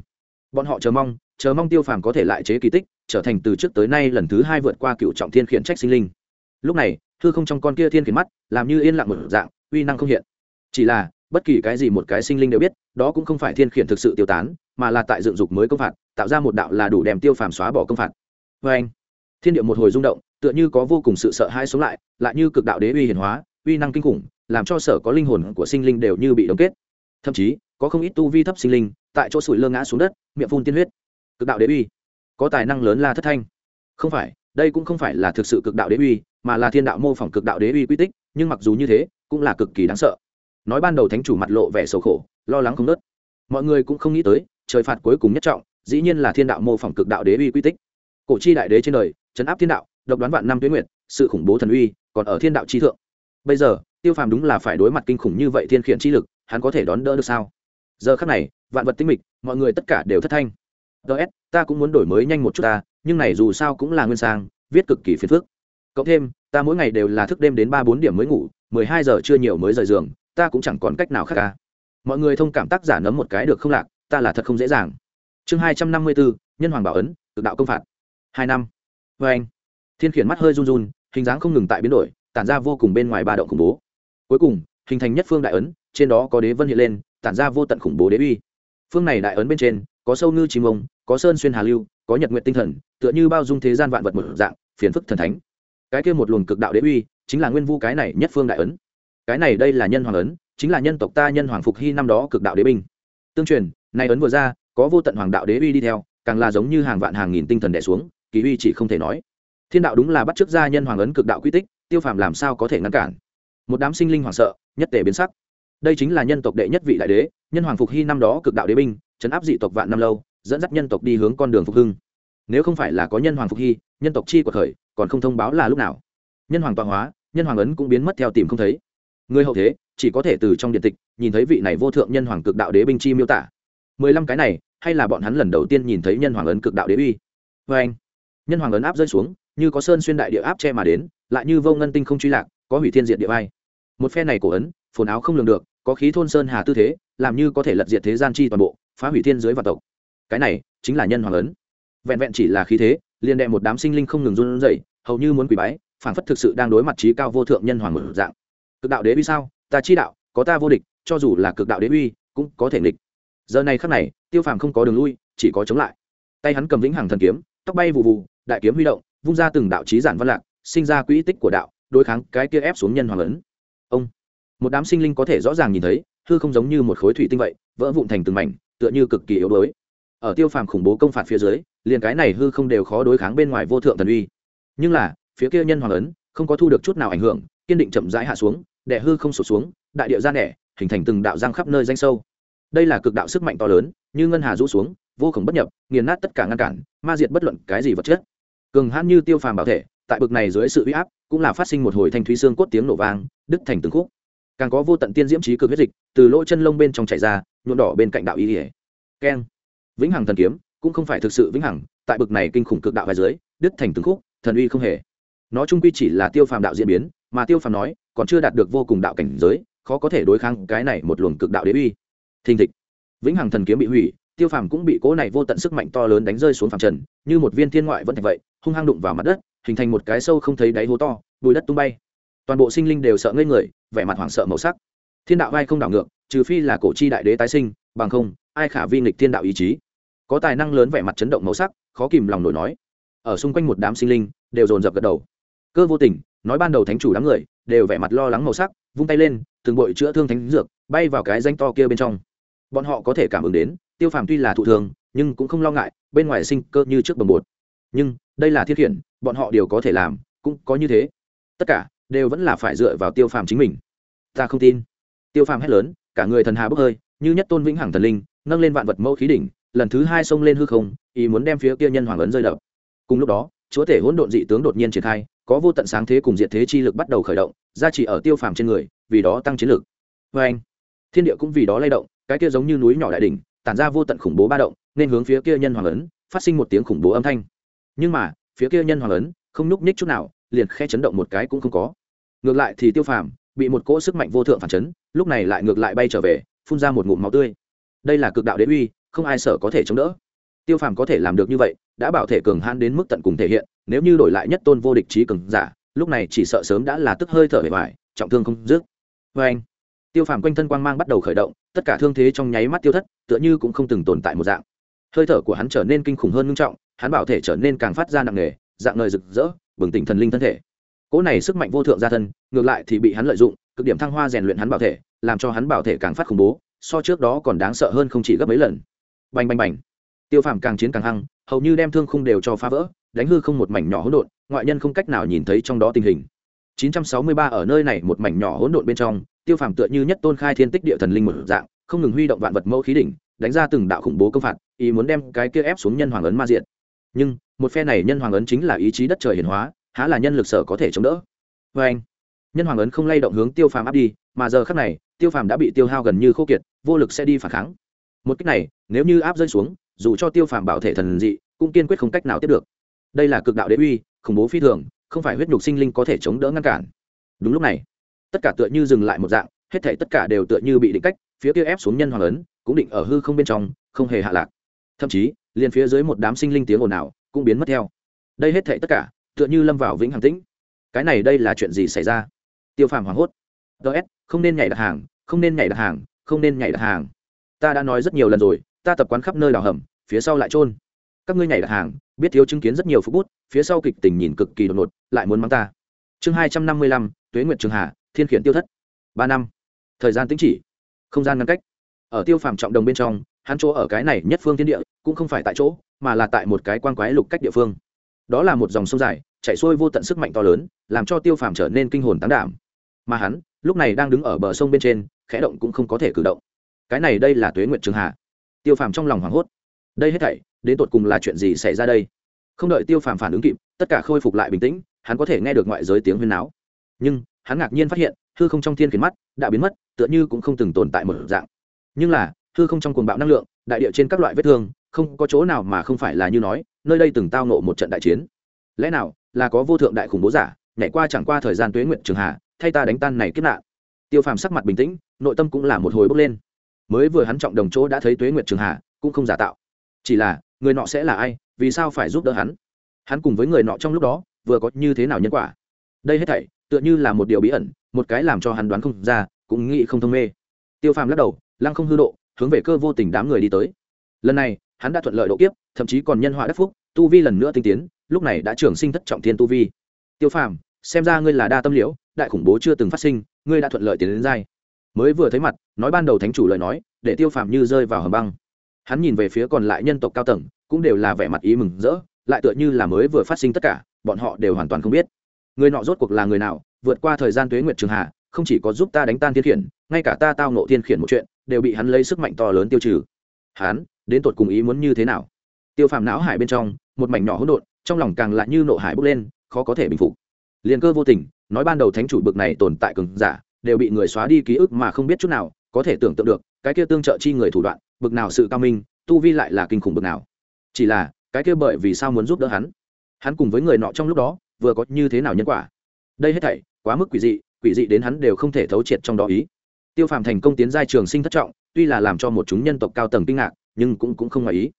Bọn họ chờ mong chờ mong tiêu phàm có thể lại chế kỳ tích, trở thành từ trước tới nay lần thứ hai vượt qua cựu trọng thiên khiển trách sinh linh. Lúc này thư không trong con kia thiên khiển mắt, làm như yên lặng một dạng, uy năng không hiện. Chỉ là, bất kỳ cái gì một cái sinh linh đều biết, đó cũng không phải thiên khiển thực sự tiêu tán, mà là tại dựng dục mới công phạt, tạo ra một đạo là đủ đem tiêu phàm xóa bỏ công phạt. Vê anh thiên địa một hồi rung động tựa như có vô cùng sự sợ hãi sống lại lại như cực đạo đế uy hiển hóa, uy năng kinh khủng, làm cho sở có linh hồn của sinh linh đều như bị đóng kết. Thậm chí, có không ít tu vi thấp sinh linh, tại chỗ sủi lơ ngã xuống đất, miệng phun tiên huyết. Cực đạo đế uy. Có tài năng lớn la thất thanh. Không phải, đây cũng không phải là thực sự cực đạo đế uy, mà là thiên đạo mô phỏng cực đạo đế uy quy tích, nhưng mặc dù như thế, cũng là cực kỳ đáng sợ. Nói ban đầu thánh chủ mặt lộ vẻ sầu khổ, lo lắng không nớt mọi người cũng không nghĩ tới, trời phạt cuối cùng nhất trọng, dĩ nhiên là thiên đạo mô phỏng cực đạo đế uy quy tích. Cổ chi đại đế trên đời chấn áp thiên đạo độc đoán vạn năm tuyến nguyệt, sự khủng bố thần uy, còn ở thiên đạo chi thượng. Bây giờ, tiêu phàm đúng là phải đối mặt kinh khủng như vậy thiên khiển chi lực, hắn có thể đón đỡ được sao? Giờ khắc này, vạn vật tinh mịch, mọi người tất cả đều thất thanh. Ts ta cũng muốn đổi mới nhanh một chút ta, nhưng này dù sao cũng là nguyên sang, viết cực kỳ phiền phức. Cộng thêm, ta mỗi ngày đều là thức đêm đến ba bốn điểm mới ngủ, mười hai giờ chưa nhiều mới rời giường, ta cũng chẳng còn cách nào khác cả. Mọi người thông cảm tác giả nấm một cái được không lạc, ta là thật không dễ dàng. Chương hai trăm năm mươi bốn, nhân hoàng bảo ấn tự đạo công phạt. Hai năm. Vê anh thiên khiển mắt hơi run run, hình dáng không ngừng tại biến đổi, tản ra vô cùng bên ngoài ba động khủng bố. Cuối cùng, hình thành nhất phương đại ấn, trên đó có đế vân hiện lên, tản ra vô tận khủng bố đế uy. Phương này đại ấn bên trên, có sâu ngư chim ông, có sơn xuyên hà lưu, có nhật nguyện tinh thần, tựa như bao dung thế gian vạn vật một dạng, phiền phức thần thánh. Cái kia một luồng cực đạo đế uy, chính là nguyên vu cái này nhất phương đại ấn. Cái này đây là nhân hoàng ấn, chính là nhân tộc ta nhân hoàng phục hy năm đó cực đạo đế binh. Tương truyền, này ấn vừa ra, có vô tận hoàng đạo đế uy đi theo, càng là giống như hàng vạn hàng nghìn tinh thần đẻ xuống, kỳ uy chỉ không thể nói thiên đạo đúng là bắt chước gia nhân hoàng ấn cực đạo quy tích, tiêu phàm làm sao có thể ngăn cản? Một đám sinh linh hoảng sợ, nhất tề biến sắc. Đây chính là nhân tộc đệ nhất vị đại đế, nhân hoàng phục hy năm đó cực đạo đế binh chấn áp dị tộc vạn năm lâu, dẫn dắt nhân tộc đi hướng con đường phục hưng. Nếu không phải là có nhân hoàng phục hy, nhân tộc chi của khởi còn không thông báo là lúc nào. Nhân hoàng tọa hóa, nhân hoàng ấn cũng biến mất theo tìm không thấy. Người hậu thế, chỉ có thể từ trong điện tịch, nhìn thấy vị này vô thượng nhân hoàng cực đạo đế binh chi miêu tả. Mười lăm cái này, hay là bọn hắn lần đầu tiên nhìn thấy nhân hoàng ấn cực đạo đế uy? Vê anh nhân hoàng ấn áp rơi xuống như có sơn xuyên đại địa áp che mà đến, lại như vô ngân tinh không truy lạc, có hủy thiên diện địa vai. Một phe này cổ ấn, phồn áo không lường được, có khí thôn sơn hà tư thế, làm như có thể lật diệt thế gian chi toàn bộ, phá hủy thiên dưới vạn tộc. Cái này, chính là nhân hoàng ấn. Vẹn vẹn chỉ là khí thế, liền đệ một đám sinh linh không ngừng run rẩy, hầu như muốn quỳ bái, phản phất thực sự đang đối mặt trí cao vô thượng nhân hoàng mở dạng. Cực đạo đế uy sao? Ta chi đạo, có ta vô địch, cho dù là cực đạo đế uy, cũng có thể nghịch. Giờ này khắc này, tiêu phàm không có đường lui, chỉ có chống lại. Tay hắn cầm vĩnh hằng thần kiếm, tóc bay vụ vụ đại kiếm huy động vung ra từng đạo trí giản văn lạc sinh ra quỹ tích của đạo đối kháng cái kia ép xuống nhân hoàng ấn. Ông một đám sinh linh có thể rõ ràng nhìn thấy hư không giống như một khối thủy tinh vậy vỡ vụn thành từng mảnh tựa như cực kỳ yếu đuối. Ở tiêu phàm khủng bố công phạt phía dưới liền cái này hư không đều khó đối kháng bên ngoài vô thượng thần uy. Nhưng là phía kia nhân hoàng ấn không có thu được chút nào ảnh hưởng kiên định chậm rãi hạ xuống đẻ hư không sụt xuống đại địa gian nẻ, hình thành từng đạo giang khắp nơi danh sâu. Đây là cực đạo sức mạnh to lớn như ngân hà rũ xuống vô khổng bất nhập nghiền nát tất cả ngăn cản ma diệt bất luận cái gì vật chất cường hãn như tiêu phàm bảo thể, tại bực này dưới sự uy áp, cũng là phát sinh một hồi thanh thúy xương cốt tiếng nổ vang, đứt thành từng khúc. Càng có vô tận tiên diễm trí cực huyết dịch, từ lỗ chân lông bên trong chảy ra, nhuộm đỏ bên cạnh đạo ý ỉa keng. Vĩnh hằng thần kiếm, cũng không phải thực sự vĩnh hằng, tại bực này kinh khủng cực đạo vai dưới, đứt thành từng khúc, thần uy không hề. Nó trung quy chỉ là tiêu phàm đạo diễn biến, mà tiêu phàm nói, còn chưa đạt được vô cùng đạo cảnh giới, khó có thể đối kháng cái này một luồng cực đạo đế uy. Thình thịch. Vĩnh hằng thần kiếm bị hủy, tiêu phàm cũng bị cố này vô tận sức mạnh to lớn đánh rơi xuống phàm trần, như một viên thiên ngoại vẫn thành vậy hung hăng đụng vào mặt đất, hình thành một cái sâu không thấy đáy hố to, bùi đất tung bay. Toàn bộ sinh linh đều sợ ngây người, vẻ mặt hoảng sợ màu sắc. Thiên đạo vai không đảo ngược, trừ phi là cổ chi đại đế tái sinh, bằng không, ai khả vi nghịch thiên đạo ý chí? Có tài năng lớn vẻ mặt chấn động màu sắc, khó kìm lòng nổi nói. Ở xung quanh một đám sinh linh, đều dồn dập gật đầu. Cơ vô tình, nói ban đầu thánh chủ đám người, đều vẻ mặt lo lắng màu sắc, vung tay lên, từng bội chữa thương thánh dược, bay vào cái danh to kia bên trong. Bọn họ có thể cảm ứng đến, tiêu phàm tuy là thụ thường nhưng cũng không lo ngại, bên ngoài sinh cơ như trước bồng bột. Nhưng đây là thiết khiển, bọn họ đều có thể làm, cũng có như thế. Tất cả đều vẫn là phải dựa vào tiêu phàm chính mình. Ta không tin. Tiêu phàm hét lớn, cả người thần hà bốc hơi, như nhất tôn vĩnh hằng thần linh, nâng lên vạn vật mẫu khí đỉnh, lần thứ hai xông lên hư không, ý muốn đem phía kia nhân hoàng ấn rơi đập. Cùng lúc đó, chúa tể hỗn độn dị tướng đột nhiên triển khai, có vô tận sáng thế cùng diện thế chi lực bắt đầu khởi động, gia trì ở tiêu phàm trên người, vì đó tăng chiến lực. Vê anh, thiên địa cũng vì đó lay động, cái kia giống như núi nhỏ đại đỉnh, tản ra vô tận khủng bố ba động, nên hướng phía kia nhân hoàng ấn, phát sinh một tiếng khủng bố âm thanh nhưng mà, phía kia nhân hoàng ấn, không nhúc nhích chút nào, liền khe chấn động một cái cũng không có. Ngược lại thì tiêu phàm bị một cỗ sức mạnh vô thượng phản chấn, lúc này lại ngược lại bay trở về, phun ra một ngụm máu tươi. Đây là cực đạo đế uy, không ai sợ có thể chống đỡ. Tiêu phàm có thể làm được như vậy, đã bảo thể cường hãn đến mức tận cùng thể hiện, nếu như đổi lại nhất tôn vô địch trí cường giả, lúc này chỉ sợ sớm đã là tức hơi thở bề ngoài, trọng thương không dứt. Vê anh, tiêu phàm quanh thân quang mang bắt đầu khởi động, tất cả thương thế trong nháy mắt tiêu thất, tựa như cũng không từng tồn tại một dạng. Hơi thở của hắn trở nên kinh khủng hơn nghiêm trọng hắn bảo thể trở nên càng phát ra nặng nề, dạng nơi rực rỡ, bừng tỉnh thần linh thân thể. Cỗ này sức mạnh vô thượng gia thân, ngược lại thì bị hắn lợi dụng, cực điểm thăng hoa rèn luyện hắn bảo thể, làm cho hắn bảo thể càng phát khủng bố, so trước đó còn đáng sợ hơn không chỉ gấp mấy lần. Bành bành bành. Tiêu phàm càng chiến càng hăng, hầu như đem thương khung đều cho phá vỡ, đánh hư không một mảnh nhỏ hỗn độn, ngoại nhân không cách nào nhìn thấy trong đó tình hình. 963 ở nơi này một mảnh nhỏ hỗn độn bên trong, tiêu phàm tựa như nhất tôn khai thiên tích địa thần linh một dạng, không ngừng huy động vạn vật mẫu khí đỉnh, đánh ra từng đạo khủng bố công phạt, ý muốn đem cái kia ép xuống nhân hoàng ấn ma diện nhưng, một phe này nhân hoàng ấn chính là ý chí đất trời hiển hóa, há là nhân lực sở có thể chống đỡ. Vê anh, nhân hoàng ấn không lay động hướng tiêu phàm áp đi, mà giờ khác này, tiêu phàm đã bị tiêu hao gần như khô kiệt, vô lực sẽ đi phản kháng. Một cách này, nếu như áp rơi xuống, dù cho tiêu phàm bảo thể thần dị, cũng kiên quyết không cách nào tiếp được. Đây là cực đạo đế uy, khủng bố phi thường, không phải huyết nhục sinh linh có thể chống đỡ ngăn cản. Đúng lúc này, tất cả tựa như dừng lại một dạng, hết thể tất cả đều tựa như bị định cách, phía kia ép xuống nhân hoàng ấn, cũng định ở hư không bên trong, không hề hạ lạc. Thậm chí liền phía dưới một đám sinh linh tiếng ồn ào cũng biến mất theo. Đây hết thệ tất cả, tựa như lâm vào vĩnh hằng tĩnh. Cái này đây là chuyện gì xảy ra? Tiêu phàm hoảng hốt. Ts không nên nhảy đặt hàng, không nên nhảy đặt hàng, không nên nhảy đặt hàng. Ta đã nói rất nhiều lần rồi, ta tập quán khắp nơi đào hầm, phía sau lại trôn các ngươi nhảy đặt hàng, biết thiếu chứng kiến rất nhiều phút bút, phía sau kịch tình nhìn cực kỳ đột ngột, lại muốn mắng ta. Chương hai trăm năm mươi lăm, tuế nguyệt trường hà, thiên khiển tiêu thất. Ba năm. Thời gian tính chỉ. Không gian ngăn cách. Ở tiêu phàm trọng đồng bên trong hắn chỗ ở cái này nhất phương thiên địa, cũng không phải tại chỗ, mà là tại một cái quan quái lục cách địa phương. Đó là một dòng sông dài, chảy xuôi vô tận sức mạnh to lớn, làm cho tiêu phàm trở nên kinh hồn tán đảm. Mà hắn, lúc này đang đứng ở bờ sông bên trên, khẽ động cũng không có thể cử động. Cái này đây là tuế nguyện trường hạ tiêu phàm trong lòng hoảng hốt. Đây hết thảy, đến tột cùng là chuyện gì xảy ra đây? Không đợi tiêu phàm phản ứng kịp, tất cả khôi phục lại bình tĩnh, hắn có thể nghe được ngoại giới tiếng huyên náo. Nhưng, hắn ngạc nhiên phát hiện, hư không trong thiên kiến mắt, đã biến mất, tựa như cũng không từng tồn tại một dạng. Nhưng là hư không trong cuồng bạo năng lượng, đại địa trên các loại vết thương, không có chỗ nào mà không phải là như nói, nơi đây từng tao nộ một trận đại chiến. Lẽ nào là có vô thượng đại khủng bố giả, nhảy qua chẳng qua thời gian tuế nguyện trường hà thay ta đánh tan này kiếp nạn. Tiêu phàm sắc mặt bình tĩnh, nội tâm cũng là một hồi bốc lên. Mới vừa hắn trọng đồng chỗ đã thấy tuế nguyệt trường hà cũng không giả tạo. Chỉ là, người nọ sẽ là ai, vì sao phải giúp đỡ hắn? Hắn cùng với người nọ trong lúc đó, vừa có như thế nào nhân quả? Đây hết thảy, tựa như là một điều bí ẩn, một cái làm cho hắn đoán không ra, cũng nghĩ không thông mê. Tiêu phàm lắc đầu, lăng không hư độ hướng về cơ vô tình đám người đi tới. Lần này, hắn đã thuận lợi độ kiếp, thậm chí còn nhân họa đắc phúc, tu vi lần nữa tinh tiến, lúc này đã trường sinh thất trọng thiên tu vi. Tiêu phàm, xem ra ngươi là đa tâm liễu, đại khủng bố chưa từng phát sinh, ngươi đã thuận lợi tiến đến giai. Mới vừa thấy mặt, nói ban đầu thánh chủ lời nói, để tiêu phàm như rơi vào hầm băng. Hắn nhìn về phía còn lại nhân tộc cao tầng, cũng đều là vẻ mặt ý mừng rỡ, lại tựa như là mới vừa phát sinh tất cả, bọn họ đều hoàn toàn không biết. Người nọ rốt cuộc là người nào, vượt qua thời gian tuế nguyệt trường hà không chỉ có giúp ta đánh tan thiên khiển, ngay cả ta tao nộ thiên khiển một chuyện đều bị hắn lấy sức mạnh to lớn tiêu trừ. Hắn, đến tột cùng ý muốn như thế nào? Tiêu phàm não hải bên trong, một mảnh nhỏ hỗn độn, trong lòng càng lại như nộ hải bốc lên, khó có thể bình phục. Liền cơ vô tình, nói ban đầu thánh chủ bực này tồn tại cường giả, đều bị người xóa đi ký ức mà không biết chút nào, có thể tưởng tượng được, cái kia tương trợ chi người thủ đoạn, bực nào sự cao minh, tu vi lại là kinh khủng bực nào. Chỉ là, cái kia bởi vì sao muốn giúp đỡ hắn? Hắn cùng với người nọ trong lúc đó, vừa có như thế nào nhân quả? Đây hết thảy, quá mức quỷ dị quỷ dị đến hắn đều không thể thấu triệt trong đó ý tiêu phàm thành công tiến giai trường sinh thất trọng, tuy là làm cho một chúng nhân tộc cao tầng kinh ngạc, nhưng cũng cũng không ngoài ý.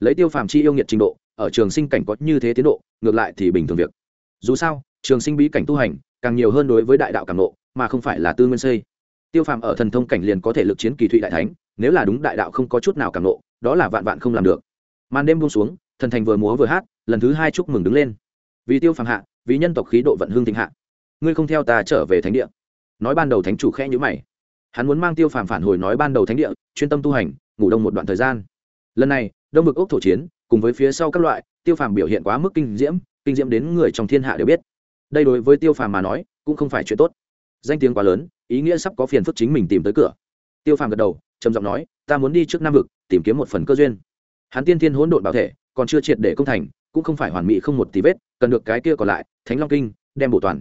Lấy tiêu phàm chi yêu nghiệt trình độ, ở trường sinh cảnh có như thế tiến độ, ngược lại thì bình thường việc. Dù sao, trường sinh bí cảnh tu hành, càng nhiều hơn đối với đại đạo cảm nộ mà không phải là tư nguyên xây. Tiêu phàm ở thần thông cảnh liền có thể lực chiến kỳ thụy đại thánh, nếu là đúng đại đạo không có chút nào cảm nộ đó là vạn vạn không làm được. Màn đêm buông xuống, thần thành vừa múa vừa hát, lần thứ hai chúc mừng đứng lên. Vì tiêu phàm hạ, vì nhân tộc khí độ vận hương thịnh hạ. Ngươi không theo ta trở về thánh địa. Nói ban đầu thánh chủ khẽ nhữ mày hắn muốn mang tiêu phàm phản hồi nói ban đầu thánh địa, chuyên tâm tu hành, ngủ đông một đoạn thời gian. Lần này, đông vực ốc thổ chiến, cùng với phía sau các loại, tiêu phàm biểu hiện quá mức kinh diễm kinh diễm đến người trong thiên hạ đều biết. Đây đối với tiêu phàm mà nói, cũng không phải chuyện tốt. Danh tiếng quá lớn, ý nghĩa sắp có phiền phức chính mình tìm tới cửa. Tiêu phàm gật đầu, trầm giọng nói, ta muốn đi trước nam vực, tìm kiếm một phần cơ duyên. Hắn tiên thiên hỗn độn bảo thể, còn chưa triệt để công thành, cũng không phải hoàn mỹ không một tí vết, cần được cái kia còn lại, thánh long kinh, đem bổ toàn.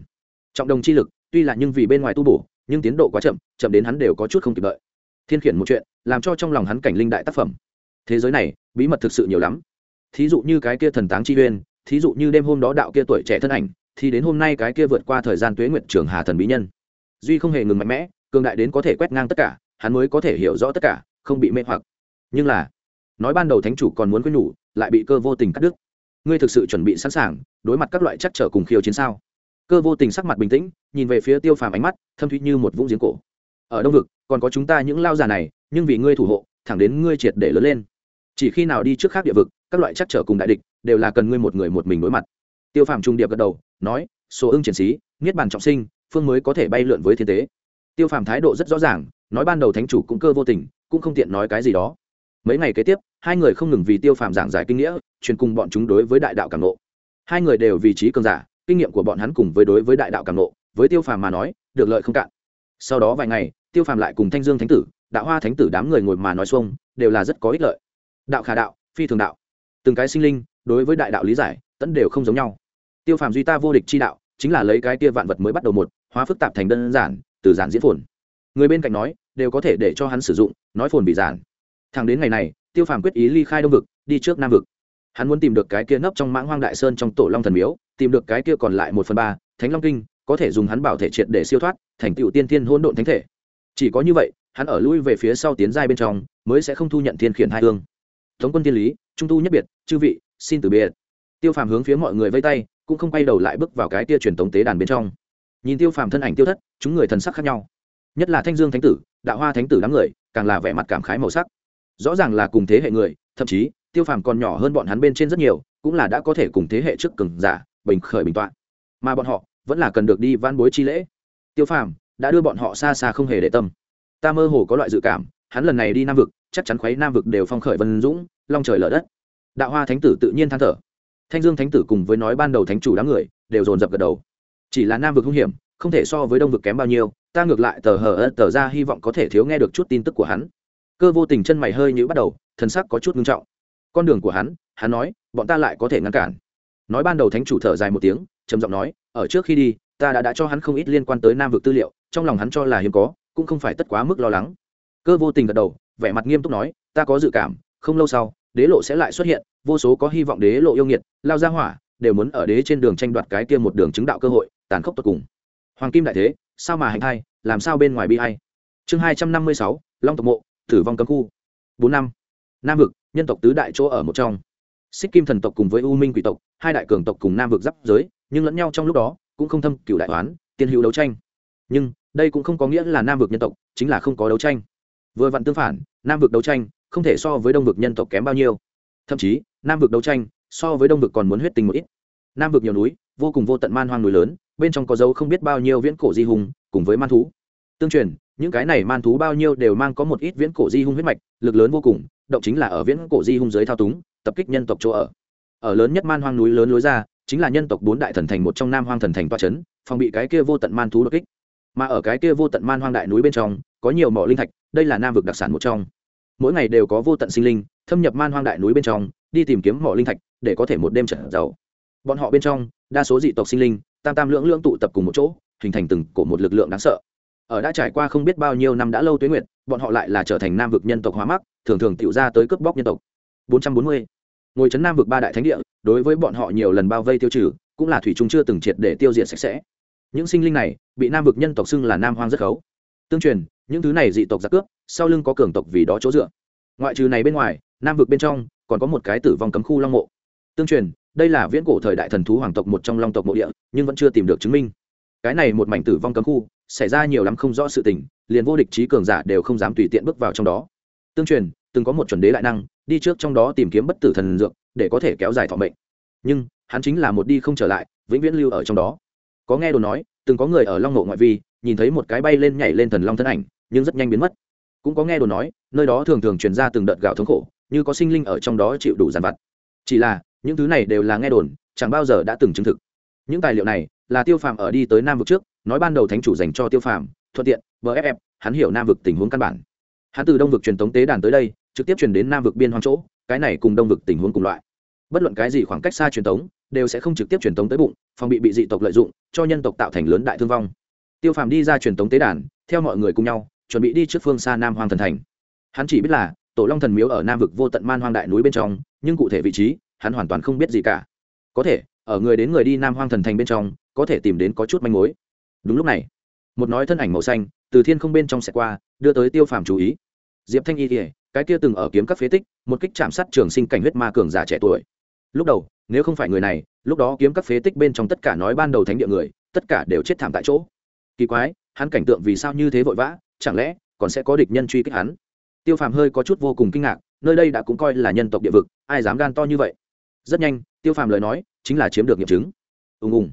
Trọng đồng chi lực, tuy là nhưng vì bên ngoài tu bổ nhưng tiến độ quá chậm chậm đến hắn đều có chút không kịp đợi. Thiên khiển một chuyện, làm cho trong lòng hắn cảnh linh đại tác phẩm. Thế giới này, bí mật thực sự nhiều lắm. Thí dụ như cái kia thần táng chi uyên, thí dụ như đêm hôm đó đạo kia tuổi trẻ thân ảnh, thì đến hôm nay cái kia vượt qua thời gian tuế nguyện trường hà thần bí nhân. Duy không hề ngừng mạnh mẽ, cường đại đến có thể quét ngang tất cả, hắn mới có thể hiểu rõ tất cả, không bị mê hoặc. Nhưng là, nói ban đầu thánh chủ còn muốn quên nhủ, lại bị cơ vô tình cắt đứt. Ngươi thực sự chuẩn bị sẵn sàng, đối mặt các loại chắc trở cùng khiêu chiến sao? Cơ vô tình sắc mặt bình tĩnh, nhìn về phía tiêu phàm ánh mắt, thâm thúy như một vũng giếng cổ. Ở đông vực, còn có chúng ta những lao già này, nhưng vì ngươi thủ hộ, thẳng đến ngươi triệt để lớn lên. Chỉ khi nào đi trước khác địa vực, các loại chắc trở cùng đại địch, đều là cần ngươi một người một mình đối mặt. Tiêu phàm trung điệp gật đầu, nói, số ưng triển sĩ, niết bàn trọng sinh, phương mới có thể bay lượn với thiên tế. Tiêu phàm thái độ rất rõ ràng, nói ban đầu thánh chủ cũng cơ vô tình, cũng không tiện nói cái gì đó. Mấy ngày kế tiếp, hai người không ngừng vì tiêu phàm giảng giải kinh nghĩa, truyền cùng bọn chúng đối với đại đạo cảm nộ hai người đều vị trí cường giả kinh nghiệm của bọn hắn cùng với đối với đại đạo cảm nộ, với tiêu phàm mà nói, được lợi không cạn. Sau đó vài ngày, tiêu phàm lại cùng thanh dương thánh tử, đạo hoa thánh tử đám người ngồi mà nói xuông, đều là rất có ích lợi. Đạo khả đạo, phi thường đạo. Từng cái sinh linh, đối với đại đạo lý giải, tẫn đều không giống nhau. Tiêu phàm duy ta vô địch chi đạo, chính là lấy cái kia vạn vật mới bắt đầu một, hóa phức tạp thành đơn giản, từ giản diễn phồn. Người bên cạnh nói, đều có thể để cho hắn sử dụng, nói phồn bị giản. Thẳng đến ngày này, tiêu phàm quyết ý ly khai đông vực, đi trước nam vực. Hắn muốn tìm được cái kia nấp trong mãng hoang đại sơn trong tổ long thần miếu tìm được cái kia còn lại một phần ba, thánh long kinh, có thể dùng hắn bảo thể triệt để siêu thoát, thành tựu tiên thiên hôn độn thánh thể. Chỉ có như vậy, hắn ở lui về phía sau tiến giai bên trong, mới sẽ không thu nhận thiên khiển hai thương thống quân tiên lý, trung tu nhất biệt, chư vị, xin từ biệt. Tiêu phàm hướng phía mọi người vây tay, cũng không quay đầu lại bước vào cái tia truyền tống tế đàn bên trong. Nhìn tiêu phàm thân ảnh tiêu thất, chúng người thần sắc khác nhau. Nhất là thanh dương thánh tử, đạo hoa thánh tử đám người, càng là vẻ mặt cảm khái màu sắc. Rõ ràng là cùng thế hệ người, thậm chí, tiêu phàm còn nhỏ hơn bọn hắn bên trên rất nhiều, cũng là đã có thể cùng thế hệ trước cường giả bình khởi bình tọa. Mà bọn họ vẫn là cần được đi van bối chi lễ. Tiêu phàm đã đưa bọn họ xa xa không hề để tâm. Ta mơ hồ có loại dự cảm, hắn lần này đi nam vực, chắc chắn khuấy nam vực đều phong khởi vân dũng, long trời lở đất. Đạo hoa thánh tử tự nhiên than thở. Thanh dương thánh tử cùng với nói ban đầu thánh chủ đám người đều dồn dập gật đầu. Chỉ là nam vực hung hiểm, không thể so với đông vực kém bao nhiêu, ta ngược lại tờ hờ ớt tờ ra hy vọng có thể thiếu nghe được chút tin tức của hắn. Cơ vô tình chân mày hơi nhữ bắt đầu, thần sắc có chút ngưng trọng. Con đường của hắn hắn nói, bọn ta lại có thể ngăn cản nói ban đầu thánh chủ thở dài một tiếng, trầm giọng nói, ở trước khi đi, ta đã đã cho hắn không ít liên quan tới nam vực tư liệu, trong lòng hắn cho là hiếm có, cũng không phải tất quá mức lo lắng. Cơ vô tình gật đầu, vẻ mặt nghiêm túc nói, ta có dự cảm, không lâu sau, đế lộ sẽ lại xuất hiện, vô số có hy vọng đế lộ yêu nghiệt, lao ra hỏa, đều muốn ở đế trên đường tranh đoạt cái kia một đường chứng đạo cơ hội, tàn khốc tột cùng. Hoàng kim đại thế, sao mà hành thai, làm sao bên ngoài bi hay chương hai trăm năm mươi sáu, long tộc mộ, tử vong cấm khu. Bốn năm. Nam vực, nhân tộc tứ đại chỗ ở một trong xích kim thần tộc cùng với u minh quỷ tộc, hai đại cường tộc cùng nam vực giáp giới, nhưng lẫn nhau trong lúc đó cũng không thâm cựu đại toán tiên hữu đấu tranh. Nhưng, đây cũng không có nghĩa là nam vực nhân tộc chính là không có đấu tranh. Vừa vặn tương phản, nam vực đấu tranh không thể so với đông vực nhân tộc kém bao nhiêu. Thậm chí, nam vực đấu tranh so với đông vực còn muốn huyết tình một ít. Nam vực nhiều núi, vô cùng vô tận man hoang núi lớn, bên trong có dấu không biết bao nhiêu viễn cổ di hùng cùng với man thú. Tương truyền, những cái này man thú bao nhiêu đều mang có một ít viễn cổ di hung huyết mạch, lực lớn vô cùng, động chính là ở viễn cổ di hung giới thao túng tập kích nhân tộc chỗ ở. Ở lớn nhất man hoang núi lớn lối ra, chính là nhân tộc bốn đại thần thành một trong nam hoang thần thành toa trấn phòng bị cái kia vô tận man thú đột kích. Mà ở cái kia vô tận man hoang đại núi bên trong, có nhiều mỏ linh thạch, đây là nam vực đặc sản một trong. Mỗi ngày đều có vô tận sinh linh, thâm nhập man hoang đại núi bên trong, đi tìm kiếm mỏ linh thạch, để có thể một đêm trở giàu. Bọn họ bên trong, đa số dị tộc sinh linh, tam tam lưỡng lưỡng tụ tập cùng một chỗ, hình thành từng cổ một lực lượng đáng sợ. Ở đã trải qua không biết bao nhiêu năm đã lâu tuế nguyệt, bọn họ lại là trở thành nam vực nhân tộc hóa mắc, thường thường tiểu ra tới cướp bóc nhân tộc. 440 ngồi chấn nam vực ba đại thánh địa, đối với bọn họ nhiều lần bao vây tiêu trừ, cũng là thủy trung chưa từng triệt để tiêu diệt sạch sẽ. Những sinh linh này, bị nam vực nhân tộc xưng là nam hoang rất khấu. Tương truyền, những thứ này dị tộc giặc cướp, sau lưng có cường tộc vì đó chỗ dựa. Ngoại trừ này bên ngoài, nam vực bên trong, còn có một cái tử vong cấm khu long mộ. Tương truyền, đây là viễn cổ thời đại thần thú hoàng tộc một trong long tộc mộ địa, nhưng vẫn chưa tìm được chứng minh. Cái này một mảnh tử vong cấm khu, xảy ra nhiều lắm không rõ sự tình, liền vô địch trí cường giả đều không dám tùy tiện bước vào trong đó. Tương truyền từng có một chuẩn đế đại năng, đi trước trong đó tìm kiếm bất tử thần dược, để có thể kéo dài thọ mệnh. Nhưng, hắn chính là một đi không trở lại, vĩnh viễn lưu ở trong đó. Có nghe đồn nói, từng có người ở long mộ ngoại vi, nhìn thấy một cái bay lên nhảy lên thần long thân ảnh, nhưng rất nhanh biến mất. Cũng có nghe đồn nói, nơi đó thường thường truyền ra từng đợt gạo thống khổ, như có sinh linh ở trong đó chịu đủ giàn vặt. Chỉ là, những thứ này đều là nghe đồn, chẳng bao giờ đã từng chứng thực. Những tài liệu này, là tiêu phàm ở đi tới nam vực trước, nói ban đầu thánh chủ dành cho tiêu phàm, thuận tiện bff hắn hiểu nam vực tình huống căn bản. Hắn từ đông vực truyền tống tế đàn tới đây trực tiếp truyền đến nam vực biên hoang chỗ, cái này cùng đông vực tình huống cùng loại. Bất luận cái gì khoảng cách xa truyền tống đều sẽ không trực tiếp truyền tống tới bụng, phòng bị bị dị tộc lợi dụng, cho nhân tộc tạo thành lớn đại thương vong. Tiêu phàm đi ra truyền tống tế đàn, theo mọi người cùng nhau, chuẩn bị đi trước phương xa nam hoang thần thành. Hắn chỉ biết là, tổ long thần miếu ở nam vực vô tận man hoang đại núi bên trong, nhưng cụ thể vị trí, hắn hoàn toàn không biết gì cả. Có thể, ở người đến người đi nam hoang thần thành bên trong, có thể tìm đến có chút manh mối. Đúng lúc này, một nói thân ảnh màu xanh, từ thiên không bên trong xẹt qua, đưa tới tiêu phàm chú ý diệp thanh y kể cái kia từng ở kiếm các phế tích, một kích chạm sát trường sinh cảnh huyết ma cường giả trẻ tuổi. Lúc đầu, nếu không phải người này, lúc đó kiếm các phế tích bên trong tất cả nói ban đầu thánh địa người, tất cả đều chết thảm tại chỗ. Kỳ quái, hắn cảnh tượng vì sao như thế vội vã, chẳng lẽ còn sẽ có địch nhân truy kích hắn? Tiêu phàm hơi có chút vô cùng kinh ngạc, nơi đây đã cũng coi là nhân tộc địa vực, ai dám gan to như vậy? Rất nhanh, tiêu phàm lời nói chính là chiếm được nghiệm chứng. Ùng ùng.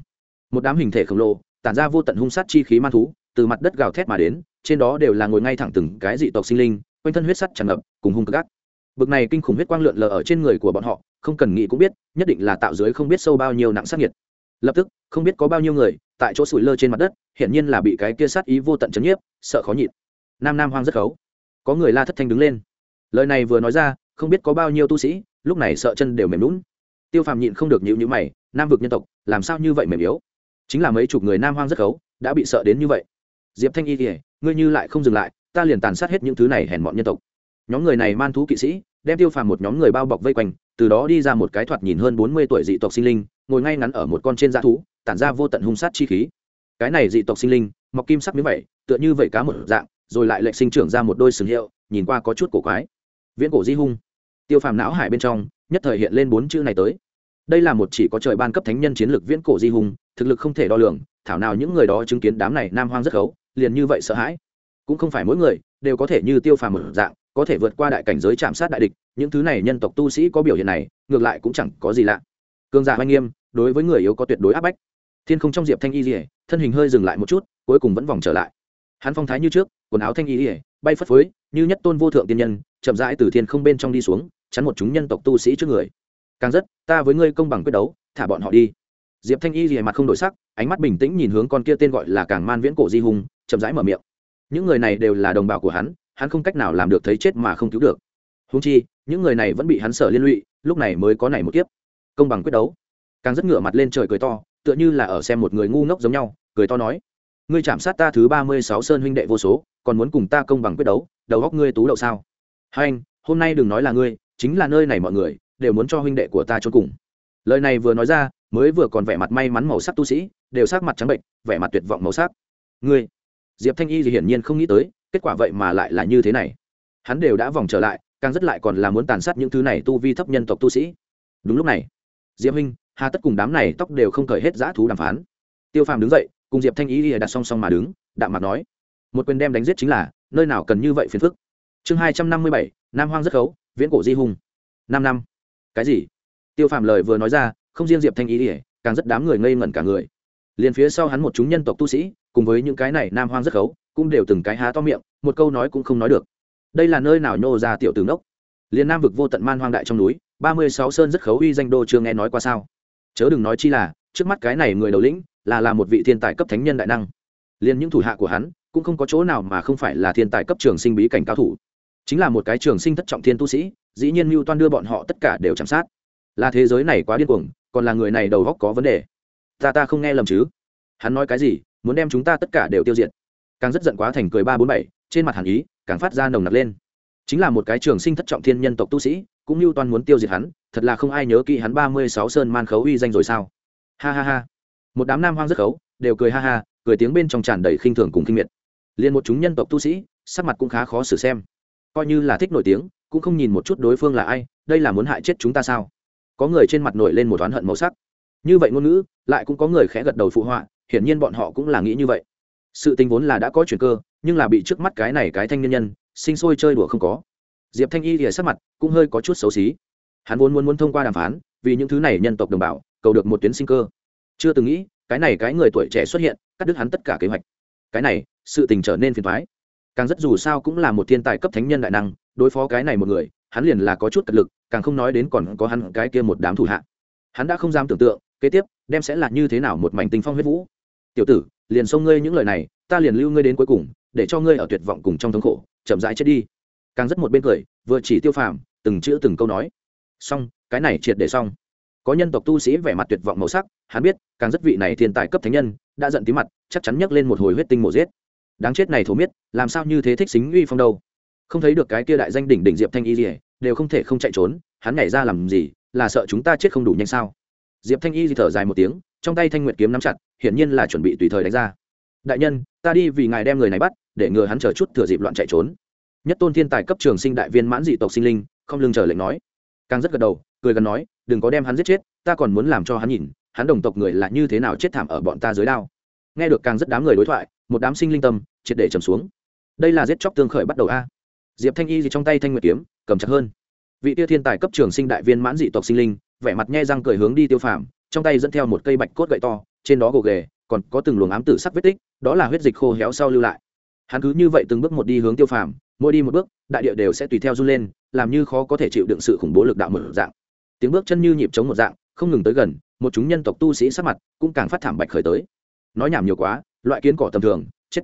Một đám hình thể khổng lồ, tản ra vô tận hung sát chi khí man thú, từ mặt đất gào thét mà đến, trên đó đều là ngồi ngay thẳng từng cái dị tộc sinh linh quanh thân huyết sắt tràn ngập, cùng hung cực ác. Bực này kinh khủng huyết quang lượn lờ ở trên người của bọn họ, không cần nghĩ cũng biết, nhất định là tạo dưới không biết sâu bao nhiêu nặng sát nhiệt. Lập tức, không biết có bao nhiêu người, tại chỗ sủi lơ trên mặt đất, hiển nhiên là bị cái kia sát ý vô tận chấn nhiếp, sợ khó nhịn. Nam nam hoang rất khấu. Có người la thất thanh đứng lên. Lời này vừa nói ra, không biết có bao nhiêu tu sĩ, lúc này sợ chân đều mềm lún tiêu phàm nhịn không được nhịu nhữ mày, nam vực nhân tộc, làm sao như vậy mềm yếu? Chính là mấy chục người nam hoang rất khấu, đã bị sợ đến như vậy. Diệp thanh y kể ngươi như lại không dừng lại ta liền tàn sát hết những thứ này hèn mọn nhân tộc. Nhóm người này man thú kỵ sĩ, đem tiêu phàm một nhóm người bao bọc vây quanh, từ đó đi ra một cái thoạt nhìn hơn bốn mươi tuổi dị tộc sinh linh, ngồi ngay ngắn ở một con trên dã thú, tản ra vô tận hung sát chi khí. Cái này dị tộc sinh linh, mọc kim sắc miếng vậy tựa như vậy cá một dạng, rồi lại lệnh sinh trưởng ra một đôi sừng hiệu, nhìn qua có chút cổ quái. Viễn cổ di hung. Tiêu phàm não hải bên trong, nhất thời hiện lên bốn chữ này tới. Đây là một chỉ có trời ban cấp thánh nhân chiến lược viễn cổ di hung, thực lực không thể đo lường, thảo nào những người đó chứng kiến đám này nam hoang rất khấu, liền như vậy sợ hãi cũng không phải mỗi người đều có thể như tiêu phàm một dạng, có thể vượt qua đại cảnh giới chạm sát đại địch, những thứ này nhân tộc tu sĩ có biểu hiện này, ngược lại cũng chẳng có gì lạ. Cương giả oanh nghiêm, đối với người yếu có tuyệt đối áp bách. Thiên không trong diệp thanh y dỉa thân hình hơi dừng lại một chút, cuối cùng vẫn vòng trở lại. Hắn phong thái như trước, quần áo thanh y dỉa bay phất phới, như nhất tôn vô thượng tiên nhân, chậm rãi từ thiên không bên trong đi xuống, chắn một chúng nhân tộc tu sĩ trước người. Càng rất, ta với ngươi công bằng quyết đấu, thả bọn họ đi. Diệp thanh y dỉa mặt không đổi sắc, ánh mắt bình tĩnh nhìn hướng con kia tên gọi là càng man viễn cổ di hùng, chậm rãi mở miệng những người này đều là đồng bào của hắn hắn không cách nào làm được thấy chết mà không cứu được. Húng chi, những người này vẫn bị hắn sợ liên lụy, lúc này mới có này một kiếp. Công bằng quyết đấu. Càng rất ngửa mặt lên trời cười to, tựa như là ở xem một người ngu ngốc giống nhau, cười to nói, ngươi chạm sát ta thứ ba mươi sáu sơn huynh đệ vô số, còn muốn cùng ta công bằng quyết đấu, đầu góc ngươi tú đậu sao? Hai anh, hôm nay đừng nói là ngươi, chính là nơi này mọi người, đều muốn cho huynh đệ của ta cho cùng. Lời này vừa nói ra, mới vừa còn vẻ mặt may mắn màu sắc tu sĩ, đều sắc mặt trắng bệnh vẻ mặt tuyệt vọng màu sắc. Ngươi diệp thanh y thì hiển nhiên không nghĩ tới, kết quả vậy mà lại là như thế này. Hắn đều đã vòng trở lại, càng rất lại còn là muốn tàn sát những thứ này tu vi thấp nhân tộc tu sĩ. Đúng lúc này, diệp huynh, hà tất cùng đám này tóc đều không cởi hết dã thú đàm phán. Tiêu phàm đứng dậy, cùng diệp thanh y thì đặt song song mà đứng, đạm mặt nói, một quyền đem đánh giết chính là, nơi nào cần như vậy phiền phức. Chương hai trăm năm mươi bảy, nam hoang rất khấu, viễn cổ di hùng năm năm. Cái gì? Tiêu phàm lời vừa nói ra, không riêng diệp thanh Y ỉa càng rất đám người ngây ngẩn cả người. Liền phía sau hắn một chúng nhân tộc tu sĩ cùng với những cái này nam hoang rất khấu, cũng đều từng cái há to miệng, một câu nói cũng không nói được. Đây là nơi nào nhô ra tiểu tướng đốc liền nam vực vô tận man hoang đại trong núi, ba mươi sáu sơn rất khấu uy danh đô chưa nghe nói qua sao? Chớ đừng nói chi là, trước mắt cái này người đầu lĩnh, là là một vị thiên tài cấp thánh nhân đại năng. Liền những thủ hạ của hắn, cũng không có chỗ nào mà không phải là thiên tài cấp trường sinh bí cảnh cao thủ. Chính là một cái trường sinh thất trọng thiên tu sĩ, dĩ nhiên mưu toan đưa bọn họ tất cả đều chạm sát. Là thế giới này quá điên cuồng, còn là người này đầu góc có vấn đề. Ta ta không nghe lầm chứ? Hắn nói cái gì? Muốn đem chúng ta tất cả đều tiêu diệt. Càng rất giận quá thành cười ba bốn bảy, trên mặt hàn ý, càng phát ra nồng nặc lên. Chính là một cái trường sinh thất trọng thiên nhân tộc tu sĩ, cũng như toàn muốn tiêu diệt hắn, thật là không ai nhớ kỹ hắn ba mươi sáu sơn man khấu uy danh rồi sao. Ha ha ha. Một đám nam hoang rất khấu, đều cười ha ha, cười tiếng bên trong tràn đầy khinh thường cùng kinh miệt. Liền một chúng nhân tộc tu sĩ, sắc mặt cũng khá khó xử xem. Coi như là thích nổi tiếng, cũng không nhìn một chút đối phương là ai, đây là muốn hại chết chúng ta sao? Có người trên mặt nổi lên một oán hận màu sắc. Như vậy ngôn ngữ, lại cũng có người khẽ gật đầu phụ họa hiển nhiên bọn họ cũng là nghĩ như vậy. Sự tình vốn là đã có chuyện cơ, nhưng là bị trước mắt cái này cái thanh niên nhân, sinh sôi chơi đùa không có. Diệp thanh y thì sắc mặt cũng hơi có chút xấu xí. Hắn vốn muốn muốn thông qua đàm phán, vì những thứ này nhân tộc đồng bào, cầu được một tuyến sinh cơ. Chưa từng nghĩ, cái này cái người tuổi trẻ xuất hiện, cắt đứt hắn tất cả kế hoạch. Cái này, sự tình trở nên phiền thoái càng rất dù sao cũng là một thiên tài cấp thánh nhân đại năng, đối phó cái này một người, hắn liền là có chút cật lực, càng không nói đến còn có hắn cái kia một đám thủ hạ. Hắn đã không dám tưởng tượng, kế tiếp, đem sẽ là như thế nào một mảnh tinh phong huyết vũ tiểu tử, liền xông ngươi những lời này, ta liền lưu ngươi đến cuối cùng, để cho ngươi ở tuyệt vọng cùng trong thống khổ, chậm rãi chết đi. Càng rất một bên cười, vừa chỉ tiêu phàm, từng chữ từng câu nói. Xong, cái này triệt để xong. Có nhân tộc tu sĩ vẻ mặt tuyệt vọng màu sắc, hắn biết, càng rất vị này thiên tài cấp thánh nhân, đã giận tí mặt, chắc chắn nhấc lên một hồi huyết tinh mổ giết. Đáng chết này thổ miết, làm sao như thế thích xính uy phong đâu? Không thấy được cái kia đại danh đỉnh đỉnh diệp thanh y gì đều không thể không chạy trốn, hắn nhảy ra làm gì, là sợ chúng ta chết không đủ nhanh sao? Diệp thanh y thì thở dài một tiếng, trong tay thanh nguyệt kiếm nắm chặt hiển nhiên là chuẩn bị tùy thời đánh ra. Đại nhân, ta đi vì ngài đem người này bắt, để ngừa hắn chờ chút thừa dịp loạn chạy trốn. Nhất tôn thiên tài cấp trường sinh đại viên mãn dị tộc sinh linh, không lưng chờ lệnh nói. Càng rất gật đầu, cười gần nói, đừng có đem hắn giết chết, ta còn muốn làm cho hắn nhìn, hắn đồng tộc người là như thế nào chết thảm ở bọn ta dưới đao. Nghe được càng rất đám người đối thoại, một đám sinh linh tâm, triệt để trầm xuống. Đây là giết chóc tương khởi bắt đầu a. Diệp thanh y gì trong tay thanh nguyệt kiếm, cầm chặt hơn. Vị tia thiên tài cấp trường sinh đại viên mãn dị tộc sinh linh, vẻ mặt nhe răng cười hướng đi tiêu phàm, trong tay dẫn theo một cây bạch cốt gậy to trên đó gồ ghề, còn có từng luồng ám tử sắc vết tích, đó là huyết dịch khô héo sau lưu lại. Hắn cứ như vậy từng bước một đi hướng tiêu phàm, mỗi đi một bước, đại địa đều sẽ tùy theo run lên, làm như khó có thể chịu đựng sự khủng bố lực đạo một dạng. Tiếng bước chân như nhịp chống một dạng, không ngừng tới gần, một chúng nhân tộc tu sĩ sắc mặt cũng càng phát thảm bạch khởi tới. Nói nhảm nhiều quá, loại kiến cỏ tầm thường, chết.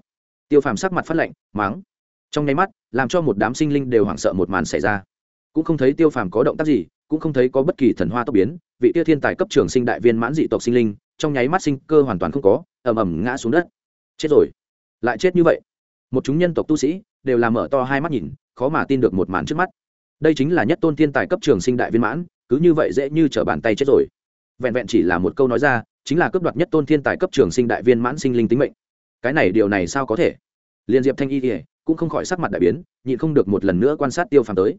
Tiêu phàm sắc mặt phát lạnh máng trong nháy mắt, làm cho một đám sinh linh đều hoảng sợ một màn xảy ra. Cũng không thấy tiêu phàm có động tác gì, cũng không thấy có bất kỳ thần hoa tốc biến, vị tia thiên tài cấp trường sinh đại viên mãn dị tộc sinh linh trong nháy mắt sinh cơ hoàn toàn không có, ầm ầm ngã xuống đất. Chết rồi. Lại chết như vậy. Một chúng nhân tộc tu sĩ đều làm mở to hai mắt nhìn, khó mà tin được một màn trước mắt. Đây chính là nhất tôn thiên tài cấp trường sinh đại viên mãn, cứ như vậy dễ như t r ở bàn tay chết rồi. Vẹn vẹn chỉ là một câu nói ra, chính là cấp đoạt nhất tôn thiên tài cấp trường sinh đại viên mãn sinh linh tính mệnh. Cái này điều này sao có thể? Liên diệp thanh y thì cũng không khỏi sắc mặt đại biến, nhịn không được một lần nữa quan sát tiêu phàm tới.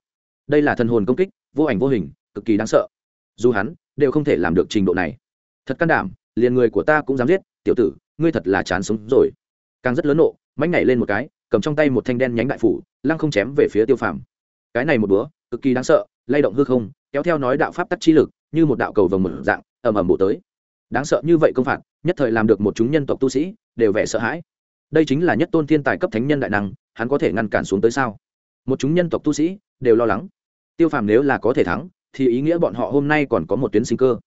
Đây là thần hồn công kích, vô ảnh vô hình, cực kỳ đáng sợ. Dù hắn đều không thể làm được trình độ này. Thật can đảm liền người của ta cũng dám giết, tiểu tử, ngươi thật là chán sống rồi. Càng rất lớn nộ mánh nhảy lên một cái, cầm trong tay một thanh đen nhánh đại phủ, lăng không chém về phía tiêu phàm. Cái này một búa cực kỳ đáng sợ, lay động hư không, kéo theo nói đạo pháp tắc chi lực, như một đạo cầu vồng mở dạng, ầm ầm bộ tới. Đáng sợ như vậy công phạt, nhất thời làm được một chúng nhân tộc tu sĩ, đều vẻ sợ hãi. Đây chính là nhất tôn thiên tài cấp thánh nhân đại năng, hắn có thể ngăn cản xuống tới sao? Một chúng nhân tộc tu sĩ, đều lo lắng. Tiêu phàm nếu là có thể thắng, thì ý nghĩa bọn họ hôm nay còn có một tuyến sinh cơ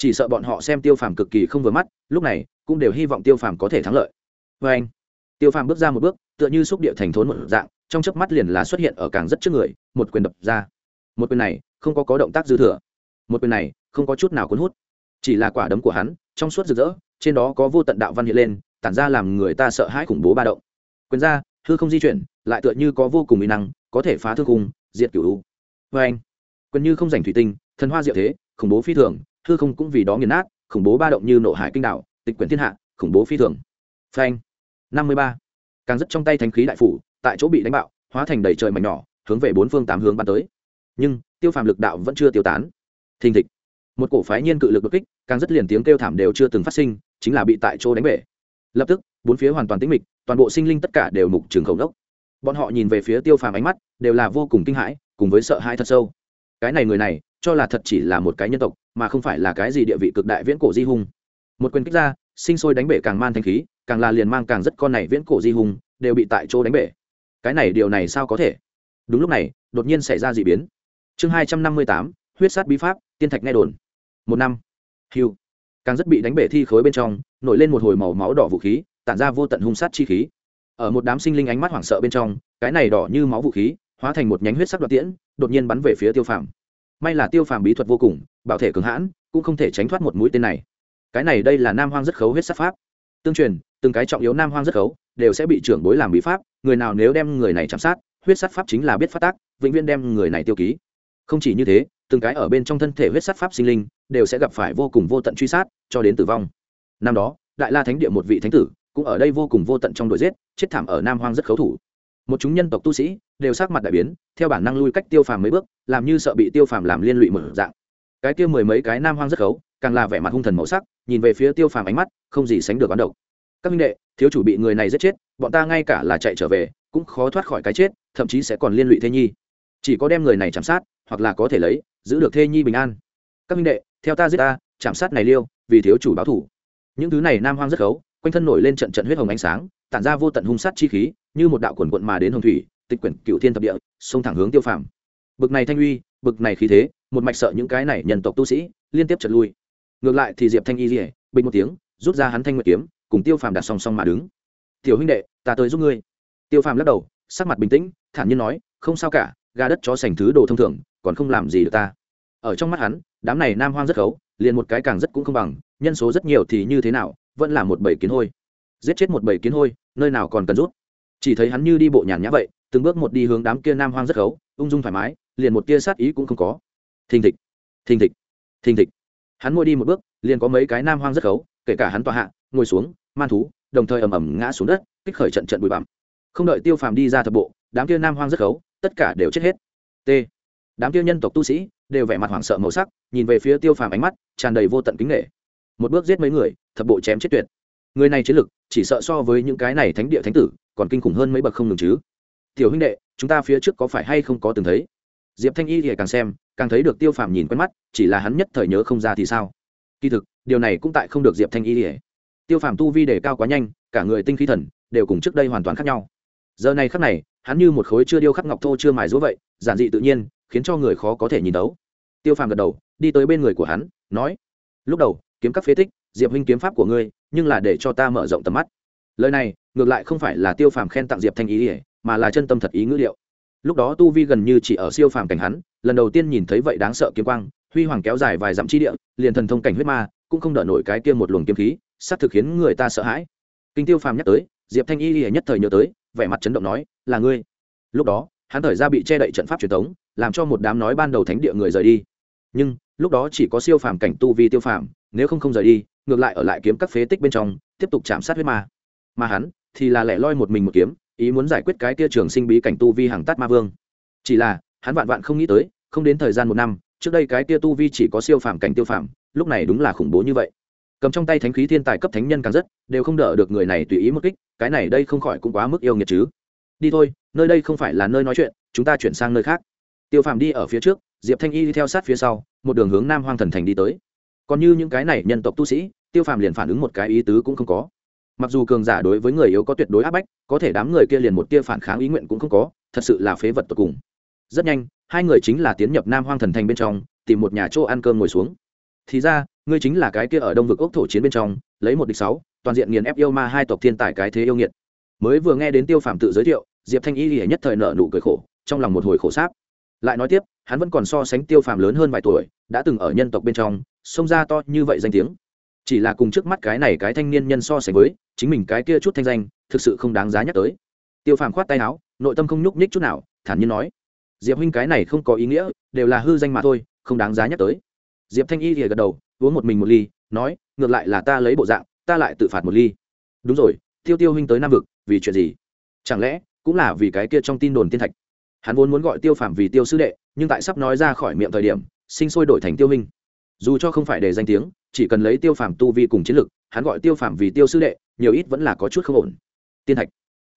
chỉ sợ bọn họ xem tiêu phàm cực kỳ không vừa mắt, lúc này cũng đều hy vọng tiêu phàm có thể thắng lợi. Vê anh, tiêu phàm bước ra một bước, tựa như xúc địa thành thốn một dạng, trong chớp mắt liền là xuất hiện ở càng rất trước người, một quyền đập ra. Một quyền này không có có động tác dư thừa. Một quyền này không có chút nào cuốn hút. Chỉ là quả đấm của hắn, trong suốt rực rỡ, trên đó có vô tận đạo văn hiện lên, tản ra làm người ta sợ hãi khủng bố ba động. Quyền ra, hư không di chuyển, lại tựa như có vô cùng mỹ năng, có thể phá thương khung, diệt cửu u. Vê anh, quyền như không giành thủy tinh, thần hoa diệu thế, khủng bố phi thường hư không cũng vì đó nghiền nát, khủng bố ba động như nộ hải kinh đạo, tịch quyển thiên hạ, khủng bố phi thường. Phanh. Năm mươi ba. Càng rất trong tay thánh khí đại phủ, tại chỗ bị đánh bạo, hóa thành đầy trời mảnh nhỏ, hướng về bốn phương tám hướng bắn tới. Nhưng, tiêu phàm lực đạo vẫn chưa tiêu tán. Thình thịch. Một cổ phái nhiên cự lực đột kích, càng rất liền tiếng kêu thảm đều chưa từng phát sinh, chính là bị tại chỗ đánh bể. Lập tức, bốn phía hoàn toàn tĩnh mịch, toàn bộ sinh linh tất cả đều mục trường khẩu đốc. Bọn họ nhìn về phía tiêu phàm ánh mắt, đều là vô cùng kinh hãi, cùng với sợ hãi thật sâu. Cái này người này, cho là thật chỉ là một cái nhân tộc mà không phải là cái gì địa vị cực đại viễn cổ di hùng một quyền kích ra, sinh sôi đánh bể càng man thanh khí, càng là liền mang càng rất con này viễn cổ di hùng đều bị tại chỗ đánh bể. Cái này điều này sao có thể? Đúng lúc này, đột nhiên xảy ra d ị biến. Chương hai trăm năm mươi tám, huyết sát bí pháp, tiên thạch nghe đồn. Một năm. Hiu. Càng rất bị đánh bể thi khối bên trong, nổi lên một hồi màu máu đỏ vũ khí, tản ra vô tận hung sát chi khí. Ở một đám sinh linh ánh mắt hoảng sợ bên trong, cái này đỏ như máu vũ khí, hóa thành một nhánh huyết sắc đoạt tiễn, đột nhiên bắn về phía tiêu phàm. May là tiêu phàm bí thuật vô cùng bảo thể cường hãn, cũng không thể tránh thoát một mũi tên này. Cái này đây là nam hoang rất khấu huyết sắc pháp. Tương truyền, từng cái trọng yếu nam hoang rất khấu đều sẽ bị trưởng bối làm bí pháp, người nào nếu đem người này chạm sát, huyết sắc pháp chính là biết phát tác, vĩnh viễn đem người này tiêu ký. Không chỉ như thế, từng cái ở bên trong thân thể huyết sắc pháp sinh linh đều sẽ gặp phải vô cùng vô tận truy sát, cho đến tử vong. Năm đó, đại la thánh địa một vị thánh tử cũng ở đây vô cùng vô tận trong đội giết, chết thảm ở nam hoang rất khấu thủ. Một chúng nhân tộc tu sĩ đều sắc mặt đại biến, theo bản năng lui cách tiêu phàm mấy bước, làm như sợ bị tiêu phàm làm liên lụy mở dạng cái tiêu mười mấy cái nam hoang rất khấu, càng là vẻ mặt hung thần màu sắc, nhìn về phía tiêu phàm ánh mắt, không gì sánh được bán độc. Các minh đệ, thiếu chủ bị người này giết chết, bọn ta ngay cả là chạy trở về, cũng khó thoát khỏi cái chết, thậm chí sẽ còn liên lụy thê nhi. Chỉ có đem người này chạm sát, hoặc là có thể lấy, giữ được thê nhi bình an. Các minh đệ, theo ta giết ta, chạm sát này liêu, vì thiếu chủ báo thủ. Những thứ này nam hoang rất khấu, quanh thân nổi lên trận trận huyết hồng ánh sáng, tản ra vô tận hung sát chi khí, như một đạo quần quận mà đến hồng thủy, tịch quyển cựu thiên thập địa, xông thẳng hướng tiêu phàm. Bực này thanh uy, bực này khí thế một mạch sợ những cái này nhân tộc tu sĩ, liên tiếp trật lui. Ngược lại thì diệp thanh y rỉa bình một tiếng, rút ra hắn thanh nguyệt kiếm, cùng tiêu phàm đặt song song mà đứng. Tiểu huynh đệ, ta tới giúp ngươi. Tiêu phàm lắc đầu, sắc mặt bình tĩnh, thản nhiên nói, không sao cả, gà đất chó sành thứ đồ thông thường, còn không làm gì được ta. Ở trong mắt hắn, đám này nam hoang rất khấu, liền một cái càng rất cũng không bằng, nhân số rất nhiều thì như thế nào, vẫn là một bầy kiến hôi. Giết chết một bầy kiến hôi, nơi nào còn cần rút? Chỉ thấy hắn như đi bộ nhàn nhã vậy, từng bước một đi hướng đám kia nam hoang rất khấu, ung dung thoải mái, liền một tia sát ý cũng không có thình thịch thình thịch thình thịch. Hắn ngồi đi một bước, liền có mấy cái nam hoang rất khấu, kể cả hắn tòa hạ, ngồi xuống, man thú, đồng thời ầm ầm ngã xuống đất, kích khởi trận trận bụi bặm. Không đợi tiêu phàm đi ra thập bộ, đám kia nam hoang rất khấu, tất cả đều chết hết. T. Đám kia nhân tộc tu sĩ đều vẻ mặt hoảng sợ màu sắc, nhìn về phía tiêu phàm ánh mắt tràn đầy vô tận kính nghệ một bước giết mấy người, thập bộ chém chết tuyệt. Người này chiến lực, chỉ sợ so với những cái này thánh địa thánh tử, còn kinh khủng hơn mấy bậc không ngừng chứ. Tiểu huynh đệ, chúng ta phía trước có phải hay không có từng thấy? Diệp thanh y thì càng xem càng thấy được tiêu phàm nhìn quen mắt, chỉ là hắn nhất thời nhớ không ra thì sao. Kỳ thực, điều này cũng tại không được diệp thanh y ỉa tiêu phàm tu vi đề cao quá nhanh, cả người tinh khí thần đều cùng trước đây hoàn toàn khác nhau. Giờ này khắc này, hắn như một khối chưa điêu khắc ngọc thô chưa mài rúa vậy, giản dị tự nhiên, khiến cho người khó có thể nhìn đấu tiêu phàm gật đầu, đi tới bên người của hắn, nói, lúc đầu, kiếm các phế tích, diệp huynh kiếm pháp của ngươi, nhưng là để cho ta mở rộng tầm mắt. Lời này, ngược lại không phải là tiêu phàm khen tặng diệp thanh ý ỉa mà là chân tâm thật ý ngữ liệu lúc đó tu vi gần như chỉ ở siêu phàm cảnh hắn, lần đầu tiên nhìn thấy vậy đáng sợ kiếm quang, huy hoàng kéo dài vài dặm chi địa, liền thần thông cảnh huyết ma, cũng không đỡ nổi cái kia một luồng kiếm khí, sắp thực khiến người ta sợ hãi. Kinh tiêu phàm nhắc tới, diệp thanh y y nhất thời nhớ tới, vẻ mặt chấn động nói, là ngươi. Lúc đó, hắn thời ra bị che đậy trận pháp truyền thống làm cho một đám nói ban đầu thánh địa người rời đi. Nhưng, lúc đó chỉ có siêu phàm cảnh tu vi tiêu phàm, nếu không không rời đi, ngược lại ở lại kiếm các phế tích bên trong, tiếp tục chạm sát huyết ma. Mà hắn thì là lẻ loi một mình một kiếm ý muốn giải quyết cái kia trường sinh bí cảnh tu vi hàng tát ma vương. Chỉ là, hắn vạn vạn không nghĩ tới, không đến thời gian một năm, trước đây cái kia tu vi chỉ có siêu phàm cảnh tiêu phàm, lúc này đúng là khủng bố như vậy. Cầm trong tay thánh khí thiên tài cấp thánh nhân càng rất, đều không đỡ được người này tùy ý một kích, cái này đây không khỏi cũng quá mức yêu nghiệt chứ. Đi thôi, nơi đây không phải là nơi nói chuyện, chúng ta chuyển sang nơi khác. Tiêu phàm đi ở phía trước, diệp thanh y đi theo sát phía sau, một đường hướng nam hoang thần thành đi tới. Còn như những cái này nhân tộc tu sĩ, tiêu phàm liền phản ứng một cái ý tứ cũng không có mặc dù cường giả đối với người yếu có tuyệt đối áp bách, có thể đám người kia liền một tia phản kháng ý nguyện cũng không có, thật sự là phế vật tột cùng. Rất nhanh, hai người chính là tiến nhập nam hoang thần thành bên trong, tìm một nhà chỗ ăn cơm ngồi xuống. Thì ra, ngươi chính là cái kia ở đông vực ốc thổ chiến bên trong, lấy một địch sáu, toàn diện nghiền ép yêu ma hai tộc thiên tài cái thế yêu nghiệt. Mới vừa nghe đến tiêu phàm tự giới thiệu, diệp thanh y lìa nhất thời nợ nụ cười khổ, trong lòng một hồi khổ sáp. Lại nói tiếp, hắn vẫn còn so sánh tiêu phàm lớn hơn vài tuổi, đã từng ở nhân tộc bên trong xông ra to như vậy danh tiếng chỉ là cùng trước mắt cái này cái thanh niên nhân so sánh với, chính mình cái kia chút thanh danh, thực sự không đáng giá nhắc tới. Tiêu phàm khoát tay áo, nội tâm không nhúc nhích chút nào, thản nhiên nói, diệp huynh cái này không có ý nghĩa, đều là hư danh mà thôi, không đáng giá nhắc tới. Diệp thanh y thì gật đầu, uống một mình một ly, nói, ngược lại là ta lấy bộ dạng, ta lại tự phạt một ly. Đúng rồi, tiêu tiêu huynh tới nam vực, vì chuyện gì? Chẳng lẽ, cũng là vì cái kia trong tin đồn tiên thạch? Hắn vốn muốn gọi tiêu phàm vì tiêu sư đệ, nhưng tại sắp nói ra khỏi miệng thời điểm, sinh sôi đổi thành tiêu minh. Dù cho không phải để danh tiếng chỉ cần lấy tiêu phàm tu vi cùng chiến lực, hắn gọi tiêu phàm vì tiêu sư đệ, nhiều ít vẫn là có chút không ổn. Tiên thạch.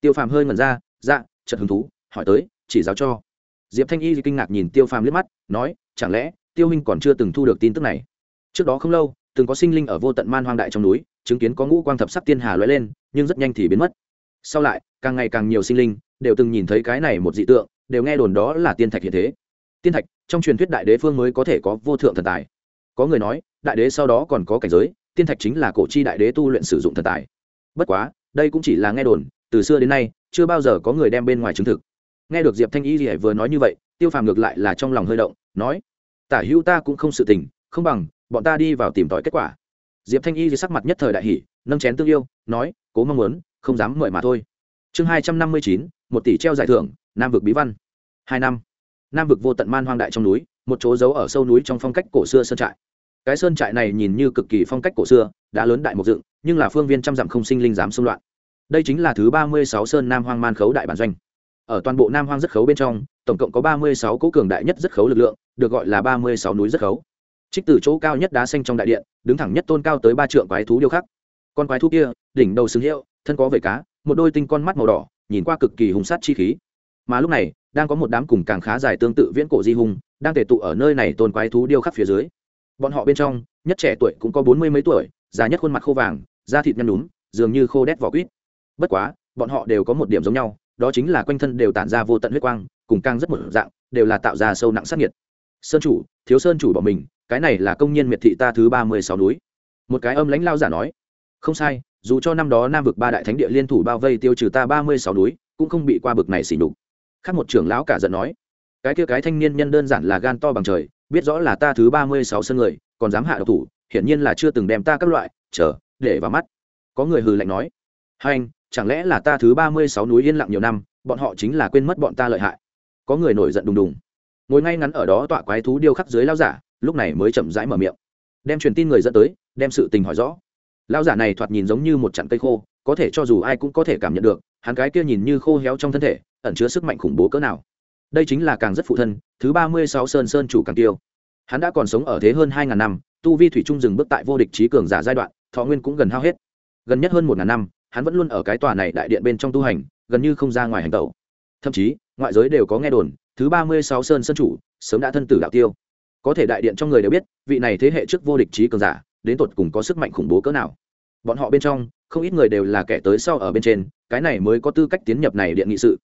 Tiêu phàm hơi ngẩn ra dạ chật hứng thú, hỏi tới, chỉ giáo cho. Diệp thanh y kinh ngạc nhìn tiêu phàm liếc mắt, nói, chẳng lẽ, tiêu huynh còn chưa từng thu được tin tức này? Trước đó không lâu, từng có sinh linh ở vô tận man hoang đại trong núi, chứng kiến có ngũ quang thập sắc tiên hà lóe lên, nhưng rất nhanh thì biến mất. Sau lại, càng ngày càng nhiều sinh linh đều từng nhìn thấy cái này một dị tượng, đều nghe đồn đó là tiên thạch hiện thế. Tiên thạch, trong truyền thuyết đại đế phương mới có thể có vô thượng thần tài có người nói, đại đế sau đó còn có cảnh giới, tiên thạch chính là cổ chi đại đế tu luyện sử dụng thần tài. Bất quá, đây cũng chỉ là nghe đồn, từ xưa đến nay, chưa bao giờ có người đem bên ngoài chứng thực. Nghe được diệp thanh y thì vừa nói như vậy, tiêu phàm ngược lại là trong lòng hơi động, nói, tả hữu ta cũng không sự tình, không bằng, bọn ta đi vào tìm tòi kết quả. Diệp thanh y thì sắc mặt nhất thời đại hỷ nâng chén tương yêu, nói, cố mong muốn, không dám mời mà thôi. Chương hai trăm năm mươi chín, một tỷ treo giải thưởng, nam vực bí văn. Hai năm, nam vực vô tận man hoang đại trong núi một chỗ giấu ở sâu núi trong phong cách cổ xưa sơn trại. Cái sơn trại này nhìn như cực kỳ phong cách cổ xưa, đã lớn đại mục dựng, nhưng là phương viên trăm dặm không sinh linh dám xung loạn. Đây chính là thứ ba mươi sáu sơn nam hoang man khấu đại bản doanh. Ở toàn bộ nam hoang rất khấu bên trong, tổng cộng có ba mươi sáu cố cường đại nhất rất khấu lực lượng, được gọi là ba mươi sáu núi rất khấu. Trích từ chỗ cao nhất đá xanh trong đại điện, đứng thẳng nhất tôn cao tới ba trượng quái thú điêu khắc. Con quái thú kia, đỉnh đầu xứng hiệu, thân có vẩy cá, một đôi tinh con mắt màu đỏ, nhìn qua cực kỳ hùng sát chi khí. Mà lúc này đang có một đám cùng càng khá dài tương tự viễn cổ di hùng đang tề tụ ở nơi này tôn quái thú điêu khắc phía dưới. Bọn họ bên trong, nhất trẻ tuổi cũng có bốn mươi mấy tuổi, già nhất khuôn mặt khô vàng, da thịt nhăn đúng dường như khô đét vỏ quýt. Bất quá, bọn họ đều có một điểm giống nhau, đó chính là quanh thân đều tản ra vô tận huyết quang, cùng càng rất một dạng, đều là tạo ra sâu nặng sát nhiệt. Sơn chủ, thiếu sơn chủ bỏ mình, cái này là công nhân miệt thị ta thứ ba mươi sáu núi. Một cái âm lãnh lao giả nói, không sai, dù cho năm đó nam vực ba đại thánh địa liên thủ bao vây tiêu trừ ta ba mươi sáu núi, cũng không bị qua bực này xỉ nhục khác một trưởng lão cả giận nói, cái kia cái thanh niên nhân đơn giản là gan to bằng trời, biết rõ là ta thứ ba mươi sáu sân người, còn dám hạ độc thủ, hiển nhiên là chưa từng đem ta các loại, chờ, để vào mắt. Có người hừ lạnh nói, hai anh, chẳng lẽ là ta thứ ba mươi sáu núi yên lặng nhiều năm, bọn họ chính là quên mất bọn ta lợi hại? Có người nổi giận đùng đùng. Ngồi ngay ngắn ở đó tọa quái thú điêu khắc dưới lao giả, lúc này mới chậm rãi mở miệng. Đem truyền tin người dẫn tới, đem sự tình hỏi rõ. Lao giả này thoạt nhìn giống như một chặn cây khô, có thể cho dù ai cũng có thể cảm nhận được, hắn cái kia nhìn như khô héo trong thân thể ẩn chứa sức mạnh khủng bố cỡ nào. Đây chính là càng rất phụ thân, thứ ba mươi sáu sơn sơn chủ càng tiêu. Hắn đã còn sống ở thế hơn hai ngàn năm, tu vi thủy trung dừng bước tại vô địch trí cường giả giai đoạn, thọ nguyên cũng gần hao hết. Gần nhất hơn một ngàn năm, hắn vẫn luôn ở cái tòa này đại điện bên trong tu hành, gần như không ra ngoài hành tẩu. Thậm chí, ngoại giới đều có nghe đồn, thứ ba mươi sáu sơn sơn chủ sớm đã thân tử đạo tiêu. Có thể đại điện trong người đều biết, vị này thế hệ trước vô địch trí cường giả, đến tột cùng có sức mạnh khủng bố cỡ nào. Bọn họ bên trong, không ít người đều là kẻ tới sau ở bên trên, cái này mới có tư cách tiến nhập này điện nghị sự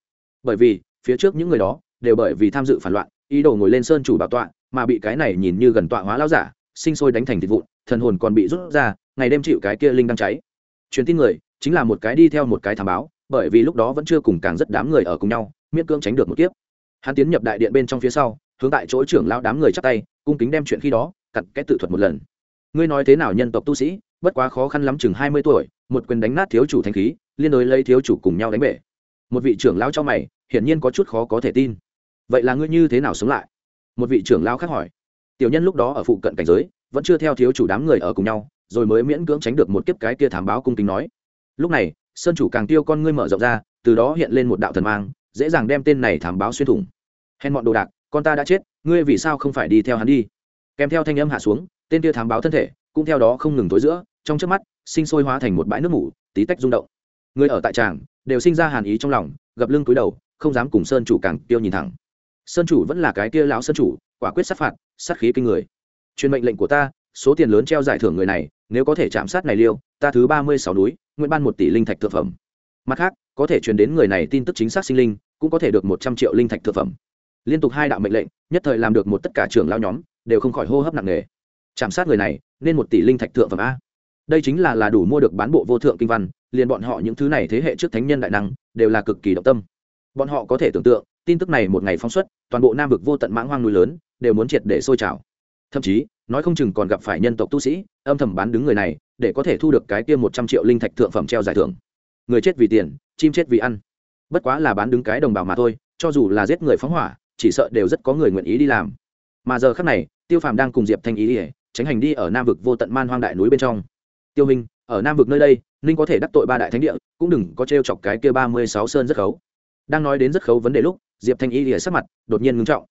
bởi vì phía trước những người đó đều bởi vì tham dự phản loạn, ý đồ ngồi lên sơn chủ bảo tọa, mà bị cái này nhìn như gần tọa hóa lao giả, sinh sôi đánh thành thịt vụn, thần hồn còn bị rút ra, ngày đêm chịu cái kia linh đang cháy. Truyền tin người chính là một cái đi theo một cái thám báo, bởi vì lúc đó vẫn chưa cùng càng rất đám người ở cùng nhau, miễn cưỡng tránh được một kiếp. Hắn tiến nhập đại điện bên trong phía sau, hướng tại chỗ trưởng lao đám người chắc tay, cung kính đem chuyện khi đó, cặn cái tự thuật một lần. Ngươi nói thế nào nhân tộc tu sĩ, bất quá khó khăn lắm chừng hai mươi tuổi, một quyền đánh nát thiếu chủ thanh khí, liên đối lấy thiếu chủ cùng nhau đánh bể một vị trưởng lao cho mày, hiển nhiên có chút khó có thể tin. Vậy là ngươi như thế nào sống lại? Một vị trưởng lao khác hỏi. Tiểu nhân lúc đó ở phụ cận cảnh giới, vẫn chưa theo thiếu chủ đám người ở cùng nhau, rồi mới miễn cưỡng tránh được một kiếp cái kia thám báo cung kính nói. Lúc này, sơn chủ càng tiêu con ngươi mở rộng ra, từ đó hiện lên một đạo thần mang, dễ dàng đem tên này thám báo xuyên thủng. Hèn bọn đồ đạc, con ta đã chết, ngươi vì sao không phải đi theo hắn đi? Kèm theo thanh âm hạ xuống, tên kia thám báo thân thể cũng theo đó không ngừng tối giữa, trong trước mắt, sinh sôi hóa thành một bãi nước mủ tí tách rung động người ở tại tràng, đều sinh ra hàn ý trong lòng, gập lưng cúi đầu, không dám cùng sơn chủ càng tiêu nhìn thẳng. Sơn chủ vẫn là cái kia lão sơn chủ, quả quyết sát phạt, sát khí kinh người. Truyền mệnh lệnh của ta, số tiền lớn treo giải thưởng người này, nếu có thể chạm sát này liêu, ta thứ ba mươi sáu núi, nguyện ban một tỷ linh thạch thực phẩm. Mặt khác, có thể truyền đến người này tin tức chính xác sinh linh, cũng có thể được một trăm triệu linh thạch thực phẩm. Liên tục hai đạo mệnh lệnh, nhất thời làm được một tất cả trưởng lao nhóm, đều không khỏi hô hấp nặng nề. Chạm sát người này, nên một tỷ linh thạch thượng phẩm a. Đây chính là là đủ mua được bán bộ vô thượng kinh văn liền bọn họ những thứ này thế hệ trước thánh nhân đại năng, đều là cực kỳ động tâm. Bọn họ có thể tưởng tượng, tin tức này một ngày phóng xuất, toàn bộ nam vực vô tận mãng hoang núi lớn, đều muốn triệt để sôi trào. Thậm chí, nói không chừng còn gặp phải nhân tộc tu sĩ, âm thầm bán đứng người này, để có thể thu được cái kia một trăm triệu linh thạch thượng phẩm treo giải thưởng. Người chết vì tiền, chim chết vì ăn. Bất quá là bán đứng cái đồng bào mà thôi, cho dù là giết người phóng hỏa, chỉ sợ đều rất có người nguyện ý đi làm. Mà giờ khác này, tiêu phàm đang cùng diệp thanh ý ỉa tránh hành đi ở nam vực vô tận man hoang đại núi bên trong tiêu minh, ở nam vực nơi đây, ninh có thể đắc tội ba đại thánh địa, cũng đừng có t r e o chọc cái kia ba mươi sáu sơn rất khấu. Đang nói đến rất khấu vấn đề lúc, diệp thanh y lìa sắc mặt, đột nhiên ngưng trọng.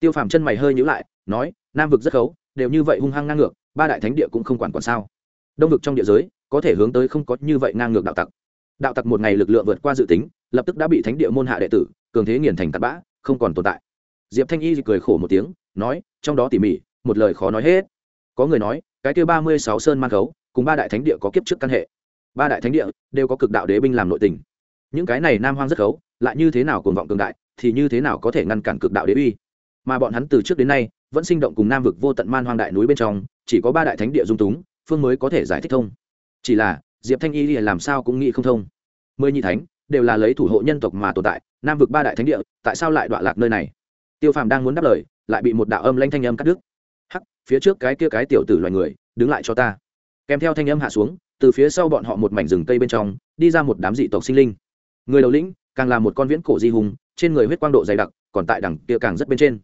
Tiêu phàm chân mày hơi nhữ lại, nói, nam vực rất khấu, đều như vậy hung hăng ngang ngược, ba đại thánh địa cũng không quản quản sao. Đông vực trong địa giới, có thể hướng tới không có như vậy ngang ngược đạo tặc. Đạo tặc một ngày lực lượng vượt qua dự tính, lập tức đã bị thánh địa môn hạ đệ tử, cường thế nghiền thành tạt bã, không còn tồn tại. Diệp thanh y cười khổ một tiếng, nói, trong đó tỉ mỉ, một lời khó nói hết. Có người nói, cái kia ba mươi sáu sơn man khấu cùng ba đại thánh địa có kiếp trước căn hệ. Ba đại thánh địa đều có cực đạo đế binh làm nội tình. Những cái này nam hoang rất khấu, lại như thế nào cuồng vọng cường đại, thì như thế nào có thể ngăn cản cực đạo đế uy. Mà bọn hắn từ trước đến nay, vẫn sinh động cùng nam vực vô tận man hoang đại núi bên trong, chỉ có ba đại thánh địa dung túng, phương mới có thể giải thích thông. Chỉ là, diệp thanh y làm sao cũng nghĩ không thông. Mười nhị thánh đều là lấy thủ hộ nhân tộc mà tồn tại, nam vực ba đại thánh địa, tại sao lại đọa lạc nơi này? Tiêu phàm đang muốn đáp lời, lại bị một đạo âm lanh thanh âm cắt đứt. Hắc, phía trước cái kia cái tiểu tử loài người, đứng lại cho ta kèm theo thanh âm hạ xuống, từ phía sau bọn họ một mảnh rừng cây bên trong, đi ra một đám dị tộc sinh linh. Người đầu lĩnh, càng là một con viễn cổ di hùng trên người huyết quang độ dày đặc, còn tại đằng kia càng rất bên trên.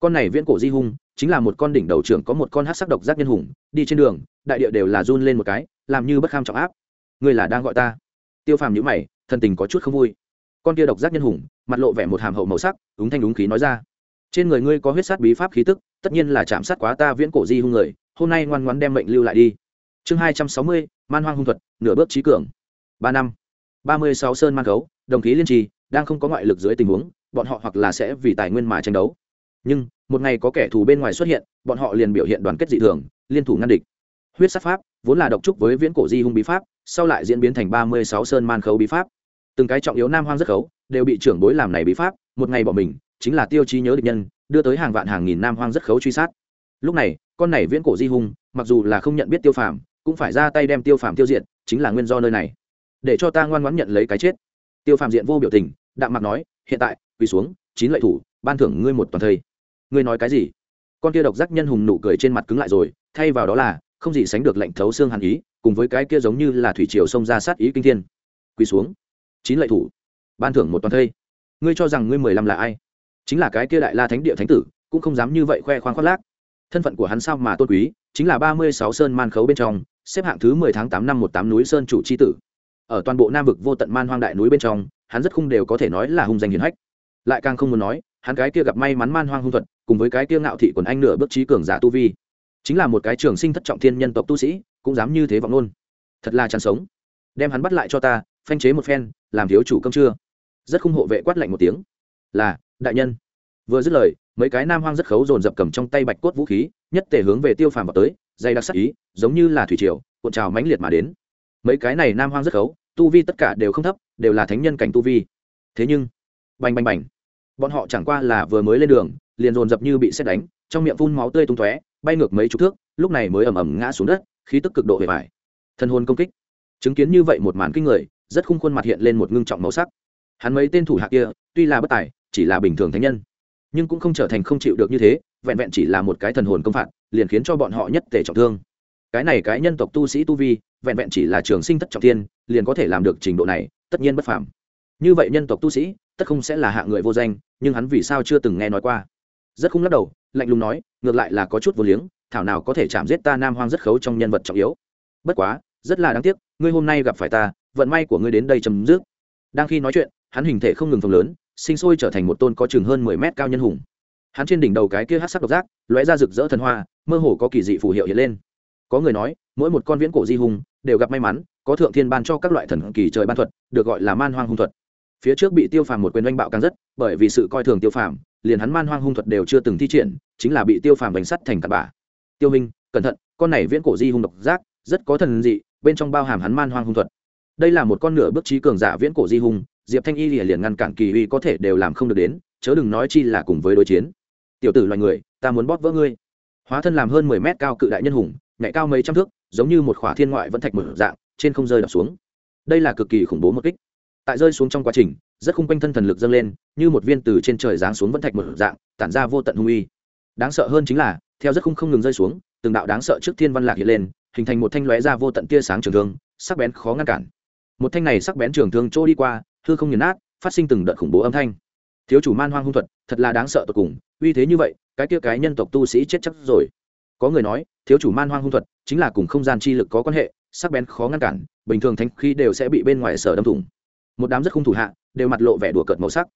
Con này viễn cổ di hùng chính là một con đỉnh đầu trưởng có một con hát sắc độc giác nhân hùng, đi trên đường, đại địa đều là run lên một cái, làm như bất kham trọng áp. Người là đang gọi ta. Tiêu phàm nhữ mày thân tình có chút không vui. Con kia độc giác nhân hùng, mặt lộ vẻ một hàm hậu màu sắc úng thanh đúng khí nói ra. Trên người ngươi có huyết sát bí pháp khí tức, tất nhiên là chạm sát quá ta viễn cổ di hung người, hôm nay ngoan ngoan đem mệnh lưu lại đi chương hai trăm sáu mươi, man hoang hung thuật, nửa bước trí cường. Ba năm. ba mươi sáu sơn man khấu, đồng khí liên trì, đang không có ngoại lực dưới tình huống, bọn họ hoặc là sẽ vì tài nguyên mà tranh đấu. Nhưng, một ngày có kẻ thù bên ngoài xuất hiện, bọn họ liền biểu hiện đoàn kết dị thường, liên thủ ngăn địch. Huyết sát pháp, vốn là độc trúc với viễn cổ di hung bí pháp, sau lại diễn biến thành ba mươi sáu sơn man khấu bí pháp. Từng cái trọng yếu nam hoang rất khấu, đều bị trưởng bối làm này bí pháp, một ngày bỏ mình, chính là tiêu chí nhớ địch nhân, đưa tới hàng vạn hàng nghìn nam hoang rất khấu truy sát. Lúc này, con này viễn cổ di hung, mặc dù là không nhận biết tiêu phàm cũng phải ra tay đem tiêu phàm tiêu diệt, chính là nguyên do nơi này. Để cho ta ngoan ngoãn nhận lấy cái chết. Tiêu phàm diện vô biểu tình, đạm mặt nói, hiện tại, quỳ xuống, chín lệ thủ, ban thưởng ngươi một toàn thây. Ngươi nói cái gì? Con kia độc giác nhân hùng nụ cười trên mặt cứng lại rồi, thay vào đó là, không gì sánh được lệnh thấu xương hàn ý, cùng với cái kia giống như là thủy triều xông ra sát ý kinh thiên. Quỳ xuống, chín lệ thủ, ban thưởng một toàn thây. Ngươi cho rằng ngươi mười lăm là ai? Chính là cái kia đại la thánh địa thánh tử, cũng không dám như vậy khoe khoang khoác lác. Thân phận của hắn sao mà tôn quý, chính là ba mươi sáu sơn man khấu bên trong xếp hạng thứ mười tháng tám năm một tám núi sơn chủ chi tử. Ở toàn bộ nam vực vô tận man hoang đại núi bên trong, hắn rất khung đều có thể nói là hung danh hiền hách. Lại càng không muốn nói, hắn cái kia gặp may mắn man hoang hung thuật, cùng với cái kia ngạo thị quần anh nửa bước trí cường giả tu vi, chính là một cái trường sinh thất trọng thiên nhân tộc tu sĩ, cũng dám như thế vọng luôn. Thật là chăn sống. Đem hắn bắt lại cho ta, phanh chế một phen, làm thiếu chủ cơm trưa. Rất khung hộ vệ quát lạnh một tiếng. Là, đại nhân. Vừa dứt lời, mấy cái nam hoang rất khấu dồn dập cầm trong tay bạch cốt vũ khí, nhất tề hướng về tiêu phàm vào tới dây đặc sắc ý, giống như là thủy triều, cuộn trào mãnh liệt mà đến. Mấy cái này nam hoang rất khấu, tu vi tất cả đều không thấp, đều là thánh nhân cảnh tu vi. Thế nhưng, bành bành bành, bọn họ chẳng qua là vừa mới lên đường, liền dồn dập như bị xét đánh, trong miệng phun máu tươi tung tóe, bay ngược mấy chục thước, lúc này mới ầm ầm ngã xuống đất, khí tức cực độ hề vải thân hồn công kích. Chứng kiến như vậy một màn kinh người, rất khung khuôn mặt hiện lên một ngưng trọng màu sắc. Hắn mấy tên thủ hạ kia, tuy là bất tài, chỉ là bình thường thánh nhân, nhưng cũng không trở thành không chịu được như thế, vẹn vẹn chỉ là một cái thần hồn công phạt liền khiến cho bọn họ nhất tề trọng thương. Cái này cái nhân tộc tu sĩ tu vi, vẹn vẹn chỉ là trường sinh thất trọng tiên liền có thể làm được trình độ này, tất nhiên bất phàm. Như vậy nhân tộc tu sĩ, tất không sẽ là hạ người vô danh, nhưng hắn vì sao chưa từng nghe nói qua? Rất không lắc đầu, lạnh lùng nói, ngược lại là có chút vô liếng, thảo nào có thể chạm giết ta nam hoang rất khấu trong nhân vật trọng yếu. Bất quá, rất là đáng tiếc, ngươi hôm nay gặp phải ta, vận may của ngươi đến đây chấm dứt. Đang khi nói chuyện, hắn hình thể không ngừng phồng lớn, sinh sôi trở thành một tôn có chừng hơn mười mét cao nhân hùng. Hắn trên đỉnh đầu cái kia hát sắc độc giác, lóe ra rực rỡ thần hoa mơ hồ có kỳ dị phù hiệu hiện lên. Có người nói mỗi một con viễn cổ di hùng đều gặp may mắn có thượng thiên ban cho các loại thần kỳ trời ban thuật được gọi là man hoang hung thuật. Phía trước bị tiêu phàm một quyền oanh bạo càng rất bởi vì sự coi thường tiêu phàm liền hắn man hoang hung thuật đều chưa từng thi triển chính là bị tiêu phàm bánh sắt thành cặp bả tiêu minh cẩn thận con này viễn cổ di hung độc giác rất có thần dị bên trong bao hàm hắn man hoang hung thuật. Đây là một con nửa bước trí cường giả viễn cổ di hung diệp thanh y liền, liền ngăn cản kỳ uy có thể đều làm không được đến chớ đừng nói chi là cùng với đối chiến. Tiểu tử loài người ta muốn bóp vỡ ngươi hóa thân làm hơn mười mét cao cự đại nhân hùng, nhảy cao mấy trăm thước, giống như một khỏa thiên ngoại vẫn thạch mở dạng, trên không rơi đập xuống. Đây là cực kỳ khủng bố một kích. Tại rơi xuống trong quá trình, rất khung quanh thân thần lực dâng lên, như một viên từ trên trời giáng xuống vẫn thạch mở dạng, tản ra vô tận hung uy. Đáng sợ hơn chính là, theo rất khung không ngừng rơi xuống, từng đạo đáng sợ trước thiên văn lạc hiện lên, hình thành một thanh lóe ra vô tận tia sáng trường thương, sắc bén khó ngăn cản. Một thanh này sắc bén trường thương trôi đi qua, hư không nghiền nát, phát sinh từng đợt khủng bố âm thanh. Thiếu chủ man hoang hung thuật, thật là đáng sợ tột cùng, uy thế như vậy cái kia cái nhân tộc tu sĩ chết chắc rồi. Có người nói, thiếu chủ man hoang hung thuật, chính là cùng không gian chi lực có quan hệ, sắc bén khó ngăn cản, bình thường thánh khí đều sẽ bị bên ngoài sở đâm thủng. Một đám rất hung thủ hạ, đều mặt lộ vẻ đùa cợt màu sắc.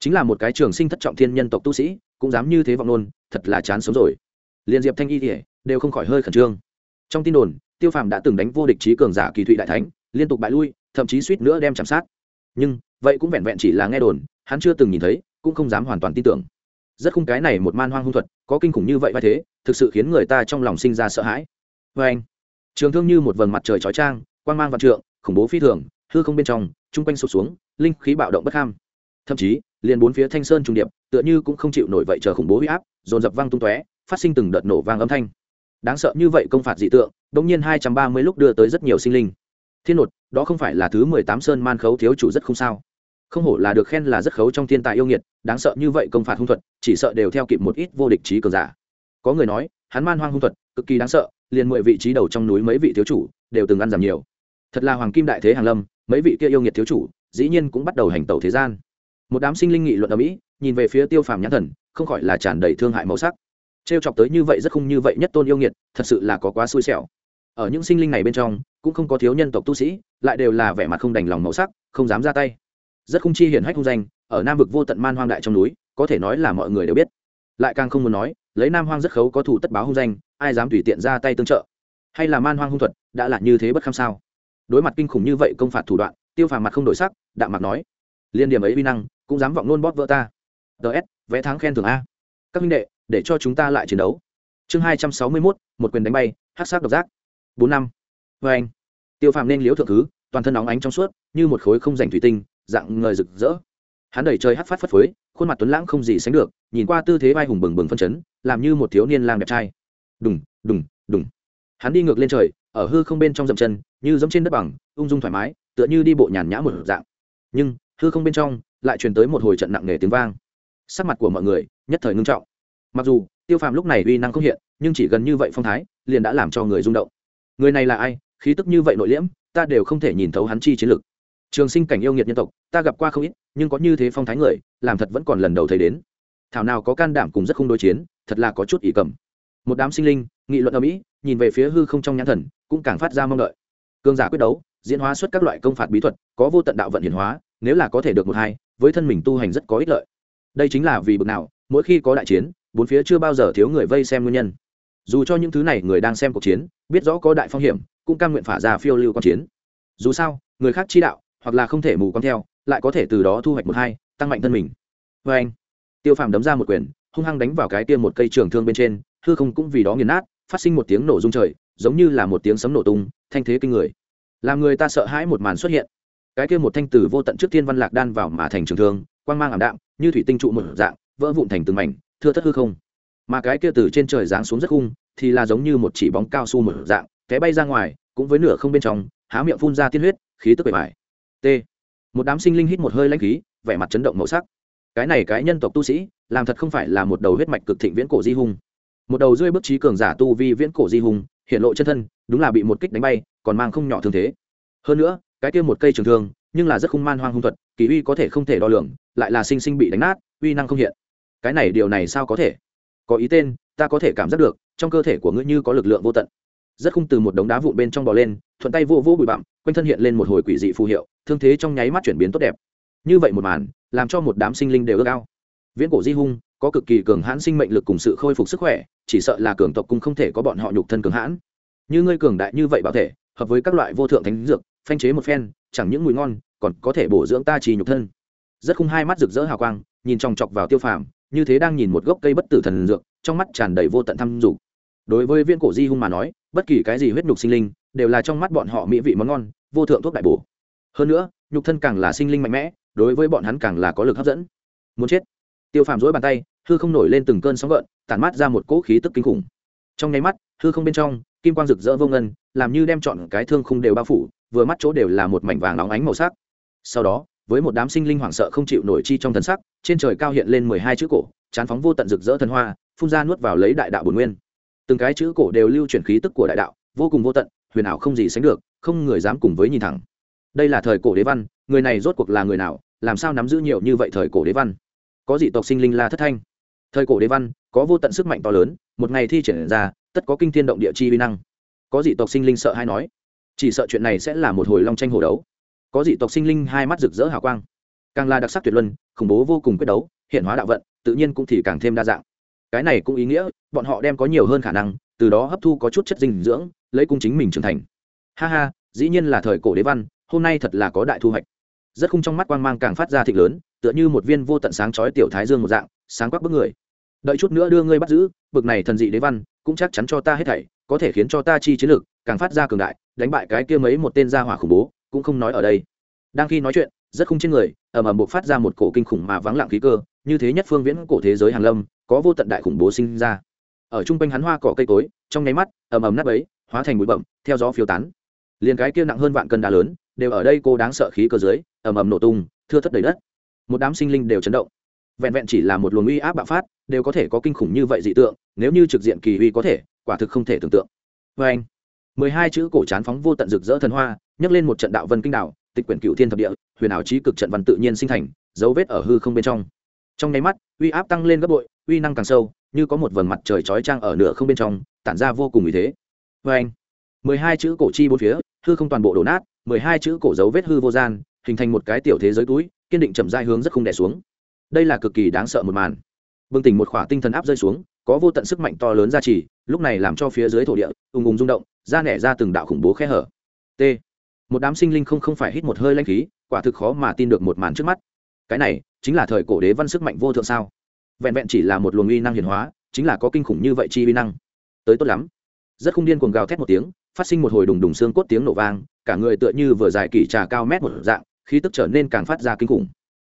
Chính là một cái trường sinh thất trọng thiên nhân tộc tu sĩ, cũng dám như thế vọng nôn thật là chán sống rồi. Liên diệp thanh y thể đều không khỏi hơi khẩn trương. Trong tin đồn, tiêu phàm đã từng đánh vô địch trí cường giả kỳ thụy đại thánh, liên tục bại lui, thậm chí suýt nữa đem chạm sát. Nhưng, vậy cũng vẹn vẹn chỉ là nghe đồn, hắn chưa từng nhìn thấy, cũng không dám hoàn toàn tin tưởng rất khung cái này một man hoang hung thuật, có kinh khủng như vậy vai thế, thực sự khiến người ta trong lòng sinh ra sợ hãi. Vê anh, trường thương như một vầng mặt trời chói trang quan g mang vạn trượng, khủng bố phi thường, hư không bên trong, chung quanh sụp xuống, linh khí bạo động bất ham. Thậm chí, liền bốn phía thanh sơn trung điệp, tựa như cũng không chịu nổi vậy chờ khủng bố huy áp, dồn dập vang tung tóe, phát sinh từng đợt nổ vang âm thanh. Đáng sợ như vậy công phạt dị tượng đ ỗ n g nhiên hai trăm ba mươi lúc đưa tới rất nhiều sinh linh. Thiên nột, đó không phải là thứ mười tám sơn man khấu thiếu chủ rất không sao không hổ là được khen là rất khấu trong thiên tài yêu nghiệt, đáng sợ như vậy công phạt hung thuật, chỉ sợ đều theo kịp một ít vô địch trí cường giả. Có người nói, hắn man hoang hung thuật, cực kỳ đáng sợ, liền mười vị trí đầu trong núi mấy vị thiếu chủ đều từng ăn giảm nhiều. Thật là hoàng kim đại thế hàng lâm, mấy vị kia yêu nghiệt thiếu chủ, dĩ nhiên cũng bắt đầu hành tẩu thế gian. Một đám sinh linh nghị luận ở mỹ, nhìn về phía tiêu phàm nhãn thần, không khỏi là tràn đầy thương hại màu sắc. T r e o chọc tới như vậy rất không như vậy nhất tôn yêu nghiệt, thật sự là có quá xui xẻo. Ở những sinh linh này bên trong, cũng không có thiếu nhân tộc tu sĩ, lại đều là vẻ mặt không đành lòng màu sắc, không dám ra tay rất khung chi hiển hách hung danh, ở nam vực vô tận man hoang đại trong núi, có thể nói là mọi người đều biết. Lại càng không muốn nói, lấy nam hoang rất khấu có thủ tất báo hung danh, ai dám tùy tiện ra tay tương trợ? Hay là man hoang hung thuật, đã là như thế bất kham sao? Đối mặt kinh khủng như vậy công phạt thủ đoạn, tiêu phàm mặt không đổi sắc, đạm mặt nói, liên điểm ấy vi năng, cũng dám vọng nôn bóp vỡ ta. Ts vẽ thắng khen thưởng a. Các minh đệ, để cho chúng ta lại chiến đấu. Chương hai trăm sáu mươi mốt, một quyền đánh bay hát sắc độc giác. Bốn năm. Vê anh. Tiêu phàm nên liếu thượng thứ, toàn thân óng ánh trong suốt, như một khối không rảnh thủy tinh dạng ngời rực rỡ. Hắn đẩy trời hát phát phất phới, khuôn mặt tuấn lãng không gì sánh được, nhìn qua tư thế vai hùng bừng bừng phân chấn, làm như một thiếu niên lang đẹp trai. Đùng đùng đùng. Hắn đi ngược lên trời, ở hư không bên trong dậm chân, như dẫm trên đất bằng, ung dung thoải mái, tựa như đi bộ nhàn nhã một dạng. Nhưng, hư không bên trong, lại truyền tới một hồi trận nặng nề tiếng vang. Sắc mặt của mọi người, nhất thời ngưng trọng. Mặc dù, tiêu phàm lúc này uy năng không hiện, nhưng chỉ gần như vậy phong thái, liền đã làm cho người rung động. Người này là ai? Khí tức như vậy nội liễm, ta đều không thể nhìn thấu hắn chi chiến lực trường sinh cảnh yêu nghiệt nhân tộc, ta gặp qua không ít, nhưng có như thế phong thái người, làm thật vẫn còn lần đầu thấy đến. Thảo nào có can đảm cùng rất không đối chiến, thật là có chút ỷ cầm. Một đám sinh linh, nghị luận ở mỹ, nhìn về phía hư không trong nhãn thần, cũng càng phát ra mong đợi. Cương giả quyết đấu, diễn hóa xuất các loại công phạt bí thuật, có vô tận đạo vận hiển hóa, nếu là có thể được một hai, với thân mình tu hành rất có ích lợi. Đây chính là vì bực nào, mỗi khi có đại chiến, bốn phía chưa bao giờ thiếu người vây xem nguyên nhân. Dù cho những thứ này người đang xem cuộc chiến, biết rõ có đại phong hiểm, cũng cam nguyện phả ra phiêu lưu q chiến. Dù sao, người khác chi đạo hoặc là không thể mù con theo lại có thể từ đó thu hoạch một hai tăng mạnh thân mình. Vê anh tiêu phàm đấm ra một quyền hung hăng đánh vào cái kia một cây trường thương bên trên hư không cũng vì đó nghiền nát phát sinh một tiếng nổ rung trời giống như là một tiếng sấm nổ tung thanh thế kinh người. Làm người ta sợ hãi một màn xuất hiện. Cái kia một thanh tử vô tận trước thiên văn lạc đan vào mà thành trường thương quang mang ảm đạm như thủy tinh trụ một dạng vỡ vụn thành từng mảnh thưa thất hư không. Mà cái kia từ trên trời giáng xuống rất hung, thì là giống như một chỉ bóng cao su một dạng té bay ra ngoài cũng với nửa không bên trong há miệng phun ra tiên huyết khí tức bề bài t. Một đám sinh linh hít một hơi lãnh khí, vẻ mặt chấn động màu sắc. Cái này cái nhân tộc tu sĩ, làm thật không phải là một đầu huyết mạch cực thịnh viễn cổ di hung. Một đầu rơi bức trí cường giả tu vi viễn cổ di hung, hiện lộ chân thân, đúng là bị một kích đánh bay, còn mang không nhỏ thương thế. Hơn nữa, cái kia một cây trường thương, nhưng là rất hung man hoang hung thuật, kỳ uy có thể không thể đo lường, lại là sinh sinh bị đánh nát, uy năng không hiện. Cái này điều này sao có thể? Có ý tên, ta có thể cảm giác được, trong cơ thể của ngươi như có lực lượng vô tận. Rất khung từ một đống đá vụn bên trong bò lên, thuận tay vô vô bụi bặm, quanh thân hiện lên một hồi quỷ dị phù hiệu thương thế trong nháy mắt chuyển biến tốt đẹp. Như vậy một màn, làm cho một đám sinh linh đều ước ao. Viễn cổ di hung, có cực kỳ cường hãn sinh mệnh lực cùng sự khôi phục sức khỏe, chỉ sợ là cường tộc cũng không thể có bọn họ nhục thân cường hãn. Như ngươi cường đại như vậy bảo thể, hợp với các loại vô thượng thánh dược, phanh chế một phen, chẳng những mùi ngon, còn có thể bổ dưỡng ta trì nhục thân. Rất khung hai mắt rực rỡ hào quang, nhìn chòng chọc vào tiêu phàm, như thế đang nhìn một gốc cây bất tử thần dược, trong mắt tràn đầy vô tận thăm dục. Đối với viên cổ di hung mà nói, bất kỳ cái gì huyết nhục sinh linh, đều là trong mắt bọn họ mỹ vị món ngon, vô thượng thuốc đại bổ hơn nữa, nhục thân càng là sinh linh mạnh mẽ, đối với bọn hắn càng là có lực hấp dẫn. Muốn chết. Tiêu phàm dối bàn tay, hư không nổi lên từng cơn sóng gợn, tản mát ra một cỗ khí tức kinh khủng. Trong nháy mắt, hư không bên trong, kim quang rực rỡ vô ngân, làm như đem chọn cái thương khung đều bao phủ, vừa mắt chỗ đều là một mảnh vàng óng ánh màu sắc. Sau đó, với một đám sinh linh hoảng sợ không chịu nổi chi trong thần sắc, trên trời cao hiện lên mười hai chữ cổ, chán phóng vô tận rực rỡ thần hoa, phun ra nuốt vào lấy đại đạo bồn nguyên. Từng cái chữ cổ đều lưu chuyển khí tức của đại đạo, vô cùng vô tận, huyền ảo không gì sánh được, không người dám cùng với nhìn thẳng đây là thời cổ đế văn, người này rốt cuộc là người nào, làm sao nắm giữ nhiều như vậy thời cổ đế văn? Có dị tộc sinh linh la thất thanh. Thời cổ đế văn, có vô tận sức mạnh to lớn, một ngày thi triển ra, tất có kinh thiên động địa chi vi năng. Có dị tộc sinh linh sợ hay nói, chỉ sợ chuyện này sẽ là một hồi long tranh hồ đấu. Có dị tộc sinh linh hai mắt rực rỡ hào quang. Càng là đặc sắc tuyệt luân, khủng bố vô cùng quyết đấu, hiện hóa đạo vận, tự nhiên cũng thì càng thêm đa dạng. Cái này cũng ý nghĩa, bọn họ đem có nhiều hơn khả năng, từ đó hấp thu có chút chất dinh dưỡng, lấy cung chính mình trưởng thành. Ha ha, dĩ nhiên là thời cổ đế văn hôm nay thật là có đại thu hoạch. Rất khung trong mắt quang mang càng phát ra thịnh lớn, tựa như một viên vô tận sáng chói tiểu thái dương một dạng, sáng quắc bức người. Đợi chút nữa đưa ngươi bắt giữ, bực này thần dị đế văn, cũng chắc chắn cho ta hết thảy, có thể khiến cho ta chi chiến lực càng phát ra cường đại, đánh bại cái kia mấy một tên gia hỏa khủng bố, cũng không nói ở đây. Đang khi nói chuyện, rất khung trên người, ầm ầm buộc phát ra một cổ kinh khủng mà vắng lặng khí cơ, như thế nhất phương viễn cổ thế giới hàn lâm, có vô tận đại khủng bố sinh ra. Ở trung quanh hắn hoa cỏ cây cối, trong nháy mắt, ầm ầm nát ấy hóa thành bụi bậm theo gió phiêu tán. Liền cái kia nặng hơn vạn cân đá lớn đều ở đây cô đáng sợ khí cơ dưới, ầm ầm nổ tung, thưa thất đầy đất. Một đám sinh linh đều chấn động. Vẹn vẹn chỉ là một luồng uy áp bạo phát, đều có thể có kinh khủng như vậy dị tượng, nếu như trực diện kỳ uy có thể, quả thực không thể tưởng tượng. Vê anh, mười hai chữ cổ chán phóng vô tận rực rỡ thần hoa, nhấc lên một trận đạo vân kinh đạo tịch quyển cựu thiên thập địa, huyền ảo trí cực trận văn tự nhiên sinh thành, dấu vết ở hư không bên trong. Trong nháy mắt, uy áp tăng lên gấp bội, uy năng càng sâu, như có một vầng mặt trời chói trang ở nửa không bên trong, tản ra vô cùng ý thế. Vê anh, mười hai chữ cổ chi bốn phía hư không toàn bộ đổ nát, mười hai chữ cổ dấu vết hư vô gian, hình thành một cái tiểu thế giới túi, kiên định chậm dai hướng rất không đẻ xuống. Đây là cực kỳ đáng sợ một màn. Bừng tỉnh một khỏa tinh thần áp rơi xuống, có vô tận sức mạnh to lớn ra trì, lúc này làm cho phía dưới thổ địa, ùng ùng rung động ra nẻ ra từng đạo khủng bố khe hở. T. Một đám sinh linh không không phải hít một hơi lanh khí, quả thực khó mà tin được một màn trước mắt. Cái này, chính là thời cổ đế văn sức mạnh vô thượng sao? Vẹn vẹn chỉ là một luồng uy năng hiển hóa, chính là có kinh khủng như vậy chi uy năng. Tới tốt lắm. Rất khung điên cuồng gào thét một tiếng phát sinh một hồi đùng đùng xương cốt tiếng nổ vang, cả người tựa như vừa dài kỳ trà cao mét một dạng, khí tức trở nên càng phát ra kinh khủng.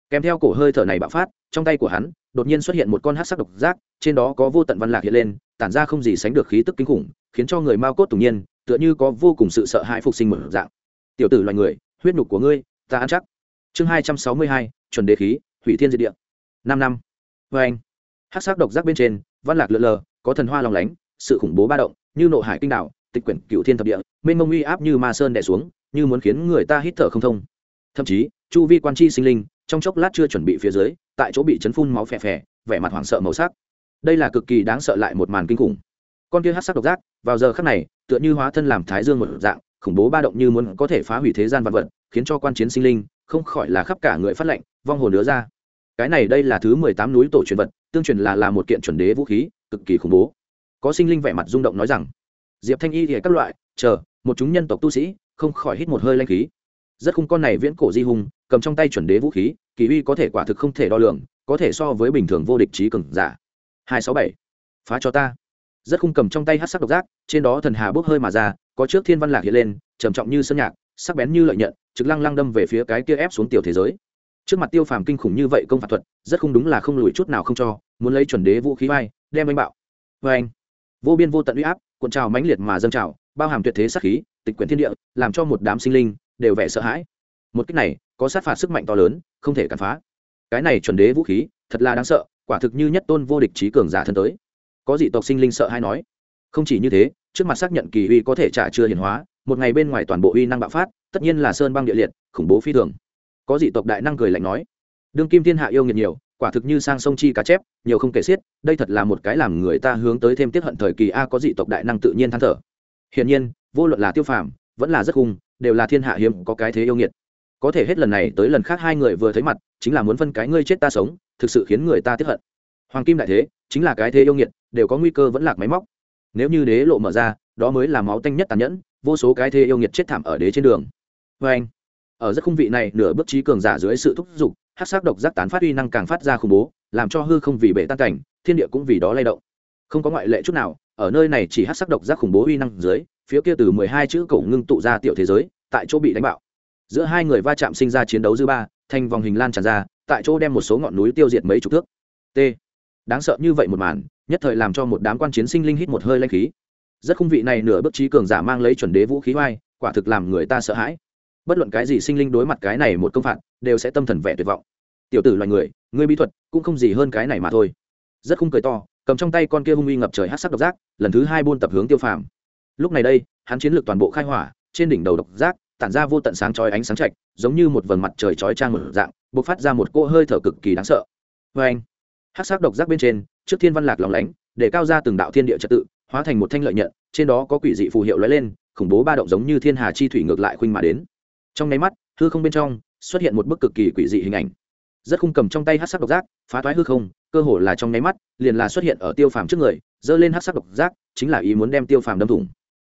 Kèm theo cổ hơi thở này bạo phát, trong tay của hắn, đột nhiên xuất hiện một con hát sắc độc giác, trên đó có vô tận văn lạc hiện lên, tản ra không gì sánh được khí tức kinh khủng, khiến cho người mao cốt tủng nhiên, tựa như có vô cùng sự sợ hãi phục sinh mở dạng. Tiểu tử loài người, huyết nhục của ngươi, ta ăn chắc. Chương hai trăm sáu mươi hai, chuẩn đề khí, hủy thiên diệt địa. Năm năm. Vê anh hát sắc độc giác bên trên, văn lạc lượn lờ, có thần hoa lòng lánh, sự khủng bố ba động, như nộ hải kinh đạo tịch quyển cựu thiên thập địa, mênh mông uy áp như ma sơn đè xuống, như muốn khiến người ta hít thở không thông. Thậm chí, chu vi quan chi sinh linh, trong chốc lát chưa chuẩn bị phía dưới, tại chỗ bị chấn phun máu phè phè, vẻ mặt hoảng sợ màu sắc. Đây là cực kỳ đáng sợ lại một màn kinh khủng. Con kia hát sắc độc giác, vào giờ khắc này, tựa như hóa thân làm thái dương một dạng, khủng bố ba động như muốn có thể phá hủy thế gian vật vật, khiến cho quan chiến sinh linh, không khỏi là khắp cả người phát lệnh vong hồn đứa ra. Cái này đây là thứ mười tám núi tổ truyền vật, tương truyền là là một kiện chuẩn đế vũ khí, cực kỳ khủng bố. Có sinh linh vẻ mặt rung động nói rằng diệp thanh y thì các loại, chờ, một chúng nhân tộc tu sĩ, không khỏi hít một hơi lanh khí. Rất khung con này viễn cổ di hùng cầm trong tay chuẩn đế vũ khí, kỳ uy có thể quả thực không thể đo lường, có thể so với bình thường vô địch trí cường giả. Hai sáu bảy. Phá cho ta. Rất khung cầm trong tay hát sắc độc giác, trên đó thần hà bốc hơi mà ra, có trước thiên văn lạc hiện lên, trầm trọng như sơn nhạc, sắc bén như lợi nhận, trực lăng lăng đâm về phía cái kia ép xuống tiểu thế giới. Trước mặt tiêu phàm kinh khủng như vậy công phạt thuật, rất không đúng là không lùi chút nào không cho, muốn lấy chuẩn đế vũ khí vai, đem anh bạo. Vê anh vô biên vô tận uy áp cuộn trào mãnh liệt mà dâng trào, bao hàm tuyệt thế sát khí, tịch quyển thiên địa, làm cho một đám sinh linh đều vẻ sợ hãi. Một cách này có sát phạt sức mạnh to lớn, không thể cản phá. Cái này chuẩn đế vũ khí, thật là đáng sợ, quả thực như nhất tôn vô địch trí cường giả thân tới. Có dị tộc sinh linh sợ hay nói, không chỉ như thế, trước mặt xác nhận kỳ uy có thể trả chưa hiển hóa, một ngày bên ngoài toàn bộ uy năng bạo phát, tất nhiên là sơn băng địa liệt, khủng bố phi thường. Có dị tộc đại năng cười lạnh nói, đương kim thiên hạ yêu nghiệt nhiều quả thực như sang sông chi cá chép, nhiều không kể xiết, đây thật là một cái làm người ta hướng tới thêm tiết hận thời kỳ a có dị tộc đại năng tự nhiên than thở. Hiển nhiên, vô luận là tiêu phàm, vẫn là rất hung, đều là thiên hạ hiếm có cái thế yêu nghiệt. Có thể hết lần này tới lần khác hai người vừa thấy mặt, chính là muốn phân cái ngươi chết ta sống, thực sự khiến người ta tiếp hận. Hoàng kim đại thế, chính là cái thế yêu nghiệt, đều có nguy cơ vẫn lạc máy móc. Nếu như đế lộ mở ra, đó mới là máu tanh nhất tàn nhẫn, vô số cái thế yêu nghiệt chết thảm ở đế trên đường. Vê anh ở rất khung vị này, nửa bước trí cường giả dưới sự thúc giục hát sắc độc giác tán phát uy năng càng phát ra khủng bố, làm cho hư không vì bể tan cảnh, thiên địa cũng vì đó lay động. Không có ngoại lệ chút nào, ở nơi này chỉ hát sắc độc giác khủng bố uy năng dưới, phía kia từ mười hai chữ cổ ngưng tụ ra tiểu thế giới, tại chỗ bị đánh bạo. Giữa hai người va chạm sinh ra chiến đấu dư ba, thành vòng hình lan tràn ra, tại chỗ đem một số ngọn núi tiêu diệt mấy chục thước. T. Đáng sợ như vậy một màn, nhất thời làm cho một đám quan chiến sinh linh hít một hơi lanh khí. Rất khung vị này nửa bước trí cường giả mang lấy chuẩn đế vũ khí oai, quả thực làm người ta sợ hãi bất luận cái gì sinh linh đối mặt cái này một công phạt, đều sẽ tâm thần vẻ tuyệt vọng. Tiểu tử loài người, ngươi bí thuật cũng không gì hơn cái này mà thôi. Rất khung cười to, cầm trong tay con kia hung uy ngập trời hát sắc độc giác, lần thứ hai buôn tập hướng tiêu phàm. Lúc này đây, hắn chiến lược toàn bộ khai hỏa, trên đỉnh đầu độc giác, tản ra vô tận sáng chói ánh sáng chạch, giống như một vầng mặt trời chói trang một dạng, bộc phát ra một cỗ hơi thở cực kỳ đáng sợ. Vê anh hát sắc độc giác bên trên, trước thiên văn lạc lòng lánh, để cao ra từng đạo thiên địa trật tự, hóa thành một thanh lợi nhận, trên đó có quỷ dị phù hiệu lóe lên, khủng bố ba động giống như thiên hà chi thủy ngược lại khuynh mà đến trong nháy mắt, hư không bên trong xuất hiện một bức cực kỳ quỷ dị hình ảnh. Rất khung cầm trong tay hát sắc độc giác, phá thoái hư không, cơ hồ là trong nháy mắt, liền là xuất hiện ở tiêu phàm trước người, giơ lên hát sắc độc giác, chính là ý muốn đem tiêu phàm đâm thủng.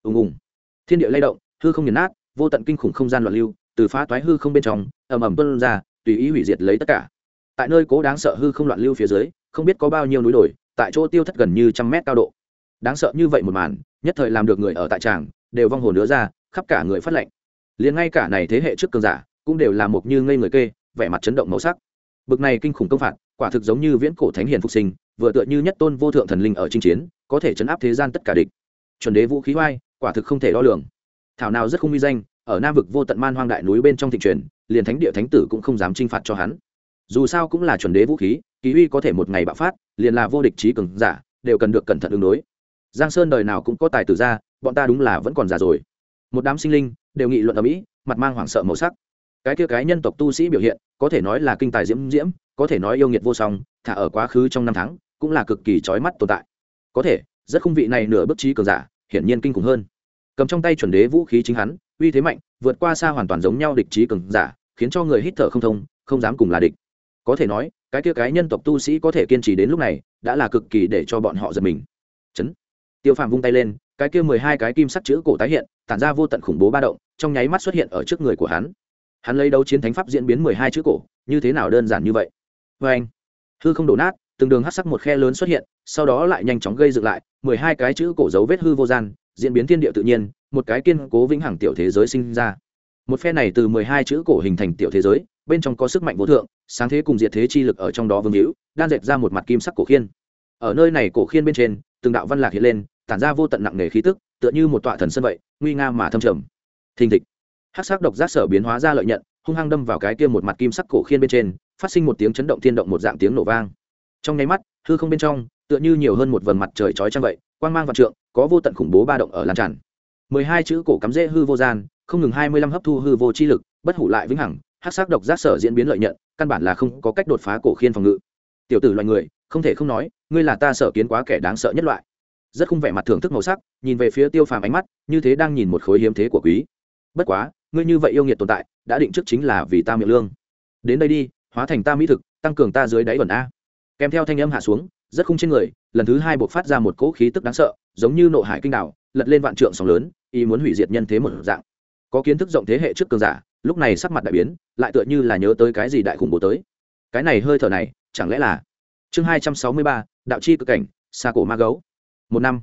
Ùng ùng. Thiên địa lay động, hư không nghiền nát, vô tận kinh khủng không gian loạn lưu, từ phá thoái hư không bên trong, ầm ầm tuân ra, tùy ý hủy diệt lấy tất cả. Tại nơi cố đáng sợ hư không loạn lưu phía dưới, không biết có bao nhiêu núi đồi, tại chỗ tiêu thất gần như trăm mét cao độ. Đáng sợ như vậy một màn, nhất thời làm được người ở tại tràng, đều vong hồn nữa ra, khắp cả người phát lệnh liền ngay cả này thế hệ trước cường giả cũng đều là một như ngây người kê, vẻ mặt chấn động màu sắc. Bực này kinh khủng công phạt, quả thực giống như viễn cổ thánh hiền phục sinh, vừa tựa như nhất tôn vô thượng thần linh ở chinh chiến, có thể chấn áp thế gian tất cả địch. Chuẩn đế vũ khí oai, quả thực không thể đo lường. Thảo nào rất không uy danh, ở nam vực vô tận man hoang đại núi bên trong thị truyền, liền thánh địa thánh tử cũng không dám chinh phạt cho hắn. Dù sao cũng là chuẩn đế vũ khí, kỳ uy có thể một ngày bạo phát, liền là vô địch trí cường giả, đều cần được cẩn thận ứng đối. Giang sơn đời nào cũng có tài tử ra, bọn ta đúng là vẫn còn già rồi. Một đám sinh linh đều nghị luận ở mỹ, mặt mang hoảng sợ màu sắc. Cái kia cái nhân tộc tu sĩ biểu hiện, có thể nói là kinh tài diễm diễm, có thể nói yêu nghiệt vô song, thả ở quá khứ trong năm tháng, cũng là cực kỳ trói mắt tồn tại. Có thể, rất khung vị này nửa bức trí cường giả, hiển nhiên kinh khủng hơn. Cầm trong tay chuẩn đế vũ khí chính hắn, uy thế mạnh, vượt qua xa hoàn toàn giống nhau địch trí cường giả, khiến cho người hít thở không thông, không dám cùng là địch. Có thể nói, cái kia cái nhân tộc tu sĩ có thể kiên trì đến lúc này, đã là cực kỳ để cho bọn họ giật mình. Chấn. Tiêu phàm vung tay lên cái kia mười hai cái kim sắc chữ cổ tái hiện, tản ra vô tận khủng bố ba động, trong nháy mắt xuất hiện ở trước người của hắn. Hắn lấy đấu chiến thánh pháp diễn biến mười hai chữ cổ, như thế nào đơn giản như vậy? Vê anh, hư không đổ nát, từng đường hát sắc một khe lớn xuất hiện, sau đó lại nhanh chóng gây dựng lại, mười hai cái chữ cổ dấu vết hư vô gian, diễn biến thiên địa tự nhiên, một cái kiên cố vĩnh hằng tiểu thế giới sinh ra. Một phe này từ mười hai chữ cổ hình thành tiểu thế giới, bên trong có sức mạnh vô thượng, sáng thế cùng diệt thế chi lực ở trong đó vương hữu, đan dệt ra một mặt kim sắc cổ khiên. Ở nơi này cổ khiên bên trên, từng đạo văn lạc hiện lên tản ra vô tận nặng nề khí tức, tựa như một tọa thần sân vậy, nguy nga mà thâm trầm. Thình thịch. Hát sắc độc giác sở biến hóa ra lợi nhận, hung hăng đâm vào cái kia một mặt kim sắc cổ khiên bên trên, phát sinh một tiếng chấn động thiên động một dạng tiếng nổ vang. Trong nháy mắt, hư không bên trong, tựa như nhiều hơn một vầng mặt trời chói trăng vậy, quang mang vạn trượng, có vô tận khủng bố ba động ở lan tràn. Mười hai chữ cổ cắm rễ hư vô gian, không ngừng hai mươi lăm hấp thu hư vô chi lực, bất hủ lại vĩnh hằng hát sắc độc giác sở diễn biến lợi nhận, căn bản là không có cách đột phá cổ khiên phòng ngự. Tiểu tử loài người, không thể không nói, ngươi là ta sở kiến quá kẻ đáng sợ nhất loại rất không vẻ mặt thưởng thức màu sắc, nhìn về phía tiêu phàm ánh mắt, như thế đang nhìn một khối hiếm thế của quý. Bất quá, ngươi như vậy yêu nghiệt tồn tại, đã định trước chính là vì ta miệng lương. Đến đây đi, hóa thành ta mỹ thực, tăng cường ta dưới đáy vần a. Kèm theo thanh âm hạ xuống, rất khung trên người, lần thứ hai buộc phát ra một cỗ khí tức đáng sợ, giống như nộ hải kinh đảo, lật lên vạn trượng sóng lớn, ý muốn hủy diệt nhân thế một dạng. Có kiến thức rộng thế hệ trước cường giả, lúc này sắc mặt đại biến, lại tựa như là nhớ tới cái gì đại khủng bố tới. Cái này hơi thở này, chẳng lẽ là? Chương hai trăm sáu mươi ba, đạo chi cực cảnh xa cổ ma gấu một năm.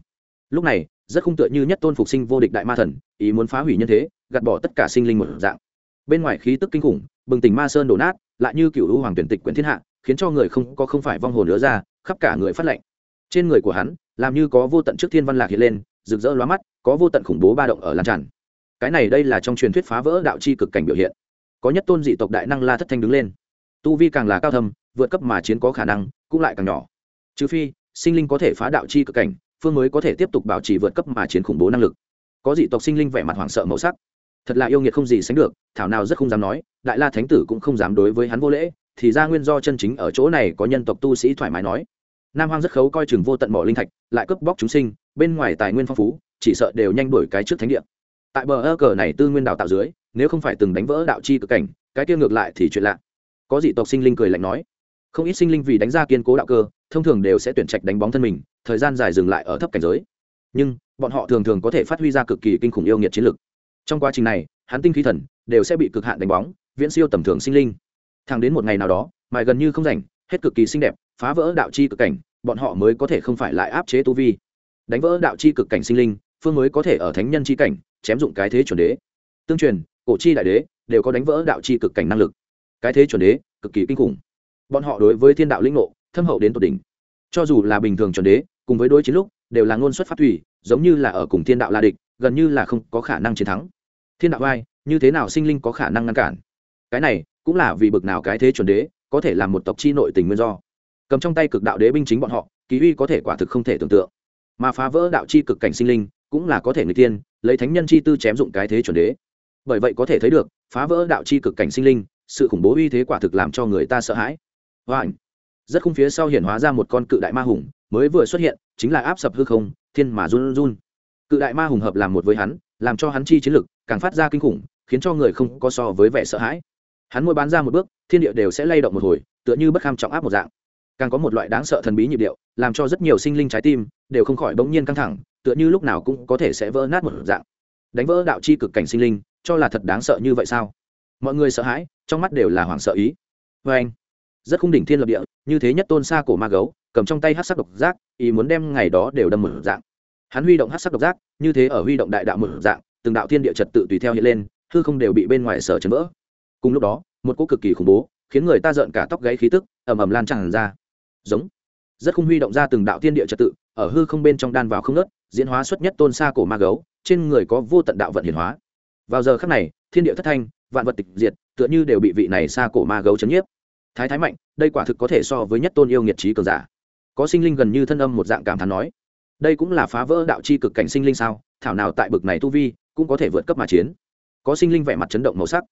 Lúc này, rất khung tựa như nhất tôn phục sinh vô địch đại ma thần, ý muốn phá hủy nhân thế, gạt bỏ tất cả sinh linh một dạng. Bên ngoài khí tức kinh khủng, bừng tỉnh ma sơn đổ nát, lại như cựu hữu hoàng tuyển tịch quyển thiên hạ, khiến cho người không, có không phải vong hồn nữa ra, khắp cả người phát lệnh. Trên người của hắn, làm như có vô tận trước thiên văn lạc hiện lên, rực rỡ lóa mắt, có vô tận khủng bố ba động ở lan tràn. Cái này đây là trong truyền thuyết phá vỡ đạo chi cực cảnh biểu hiện. Có nhất tôn dị tộc đại năng la thất thanh đứng lên. Tu vi càng là cao thâm, vượt cấp mà chiến có khả năng, cũng lại càng nhỏ. Trừ phi, sinh linh có thể phá đạo chi cực cảnh phương mới có thể tiếp tục bảo trì vượt cấp mà chiến khủng bố năng lực. Có dị tộc sinh linh vẻ mặt hoảng sợ màu sắc. Thật là yêu nghiệt không gì sánh được, thảo nào rất không dám nói, đại la thánh tử cũng không dám đối với hắn vô lễ, thì ra nguyên do chân chính ở chỗ này có nhân tộc tu sĩ thoải mái nói. Nam hoang rất khấu coi chừng vô tận mỏ linh thạch, lại cướp bóc chúng sinh, bên ngoài tài nguyên phong phú, chỉ sợ đều nhanh đổi cái trước thánh địa. Tại bờ ơ cờ này tư nguyên đào tạo dưới, nếu không phải từng đánh vỡ đạo chi cực cảnh, cái kia ngược lại thì chuyện lạ. Có dị tộc sinh linh cười lạnh nói không ít sinh linh vì đánh ra kiên cố đạo cơ, thông thường đều sẽ tuyển trạch đánh bóng thân mình, thời gian dài dừng lại ở thấp cảnh giới. Nhưng, bọn họ thường thường có thể phát huy ra cực kỳ kinh khủng yêu nghiệt chiến lực. Trong quá trình này, hắn tinh khí thần đều sẽ bị cực hạn đánh bóng, viễn siêu tầm thường sinh linh. Thẳng đến một ngày nào đó, mài gần như không rảnh, hết cực kỳ xinh đẹp, phá vỡ đạo chi cực cảnh, bọn họ mới có thể không phải lại áp chế tu vi. Đánh vỡ đạo chi cực cảnh sinh linh, phương mới có thể ở thánh nhân chi cảnh, chém dụng cái thế chuẩn đế. Tương truyền, cổ chi đại đế đều có đánh vỡ đạo chi cực cảnh năng lực. Cái thế chuẩn đế, cực kỳ kinh khủng bọn họ đối với thiên đạo linh ngộ, thâm hậu đến tột đỉnh. Cho dù là bình thường chuẩn đế, cùng với đối chiến lúc, đều là ngôn xuất phát thủy, giống như là ở cùng thiên đạo la địch, gần như là không có khả năng chiến thắng. Thiên đạo vai, như thế nào sinh linh có khả năng ngăn cản? Cái này, cũng là vì bực nào cái thế chuẩn đế, có thể làm một tộc chi nội tình nguyên do. Cầm trong tay cực đạo đế binh chính bọn họ, kỳ uy có thể quả thực không thể tưởng tượng. Mà phá vỡ đạo chi cực cảnh sinh linh, cũng là có thể người tiên lấy thánh nhân chi tư chém dụng cái thế chuẩn đế. Bởi vậy có thể thấy được, phá vỡ đạo chi cực cảnh sinh linh, sự khủng bố uy thế quả thực làm cho người ta sợ hãi và ảnh. Rất khung phía sau hiện hóa ra một con cự đại ma hùng, mới vừa xuất hiện, chính là áp sập hư không, thiên mà run run. Cự đại ma hùng hợp làm một với hắn, làm cho hắn chi chiến lực càng phát ra kinh khủng, khiến cho người không có so với vẻ sợ hãi. Hắn mỗi bán ra một bước, thiên địa đều sẽ lay động một hồi, tựa như bất kham trọng áp một dạng. Càng có một loại đáng sợ thần bí nhịp điệu, làm cho rất nhiều sinh linh trái tim đều không khỏi bỗng nhiên căng thẳng, tựa như lúc nào cũng có thể sẽ vỡ nát một dạng. Đánh vỡ đạo chi cực cảnh sinh linh, cho là thật đáng sợ như vậy sao? Mọi người sợ hãi, trong mắt đều là hoảng sợ ý. Vê anh rất khung đỉnh thiên lập địa, như thế nhất tôn xa cổ ma gấu, cầm trong tay hát sắc độc giác, ý muốn đem ngày đó đều đâm mở dạng. Hắn huy động hát sắc độc giác, như thế ở huy động đại đạo mở dạng, từng đạo thiên địa trật tự tùy theo hiện lên, hư không đều bị bên ngoài sở chấn vỡ. Cùng lúc đó, một cỗ cực kỳ khủng bố, khiến người ta rợn cả tóc gáy khí tức, ầm ầm lan tràn ra. Giống. Rất khung huy động ra từng đạo thiên địa trật tự, ở hư không bên trong đan vào không nớt diễn hóa xuất nhất tôn xa cổ ma gấu, trên người có vô tận đạo vận hiển hóa. Vào giờ khắc này, thiên địa thất thanh, vạn vật tịch diệt, tựa như đều bị vị này xa cổ ma gấu chấn nhiếp thái thái mạnh, đây quả thực có thể so với nhất tôn yêu nghiệt trí cường giả. Có sinh linh gần như thân âm một dạng cảm thán nói, đây cũng là phá vỡ đạo chi cực cảnh sinh linh sao, thảo nào tại bực này tu vi, cũng có thể vượt cấp mà chiến. Có sinh linh vẻ mặt chấn động màu sắc.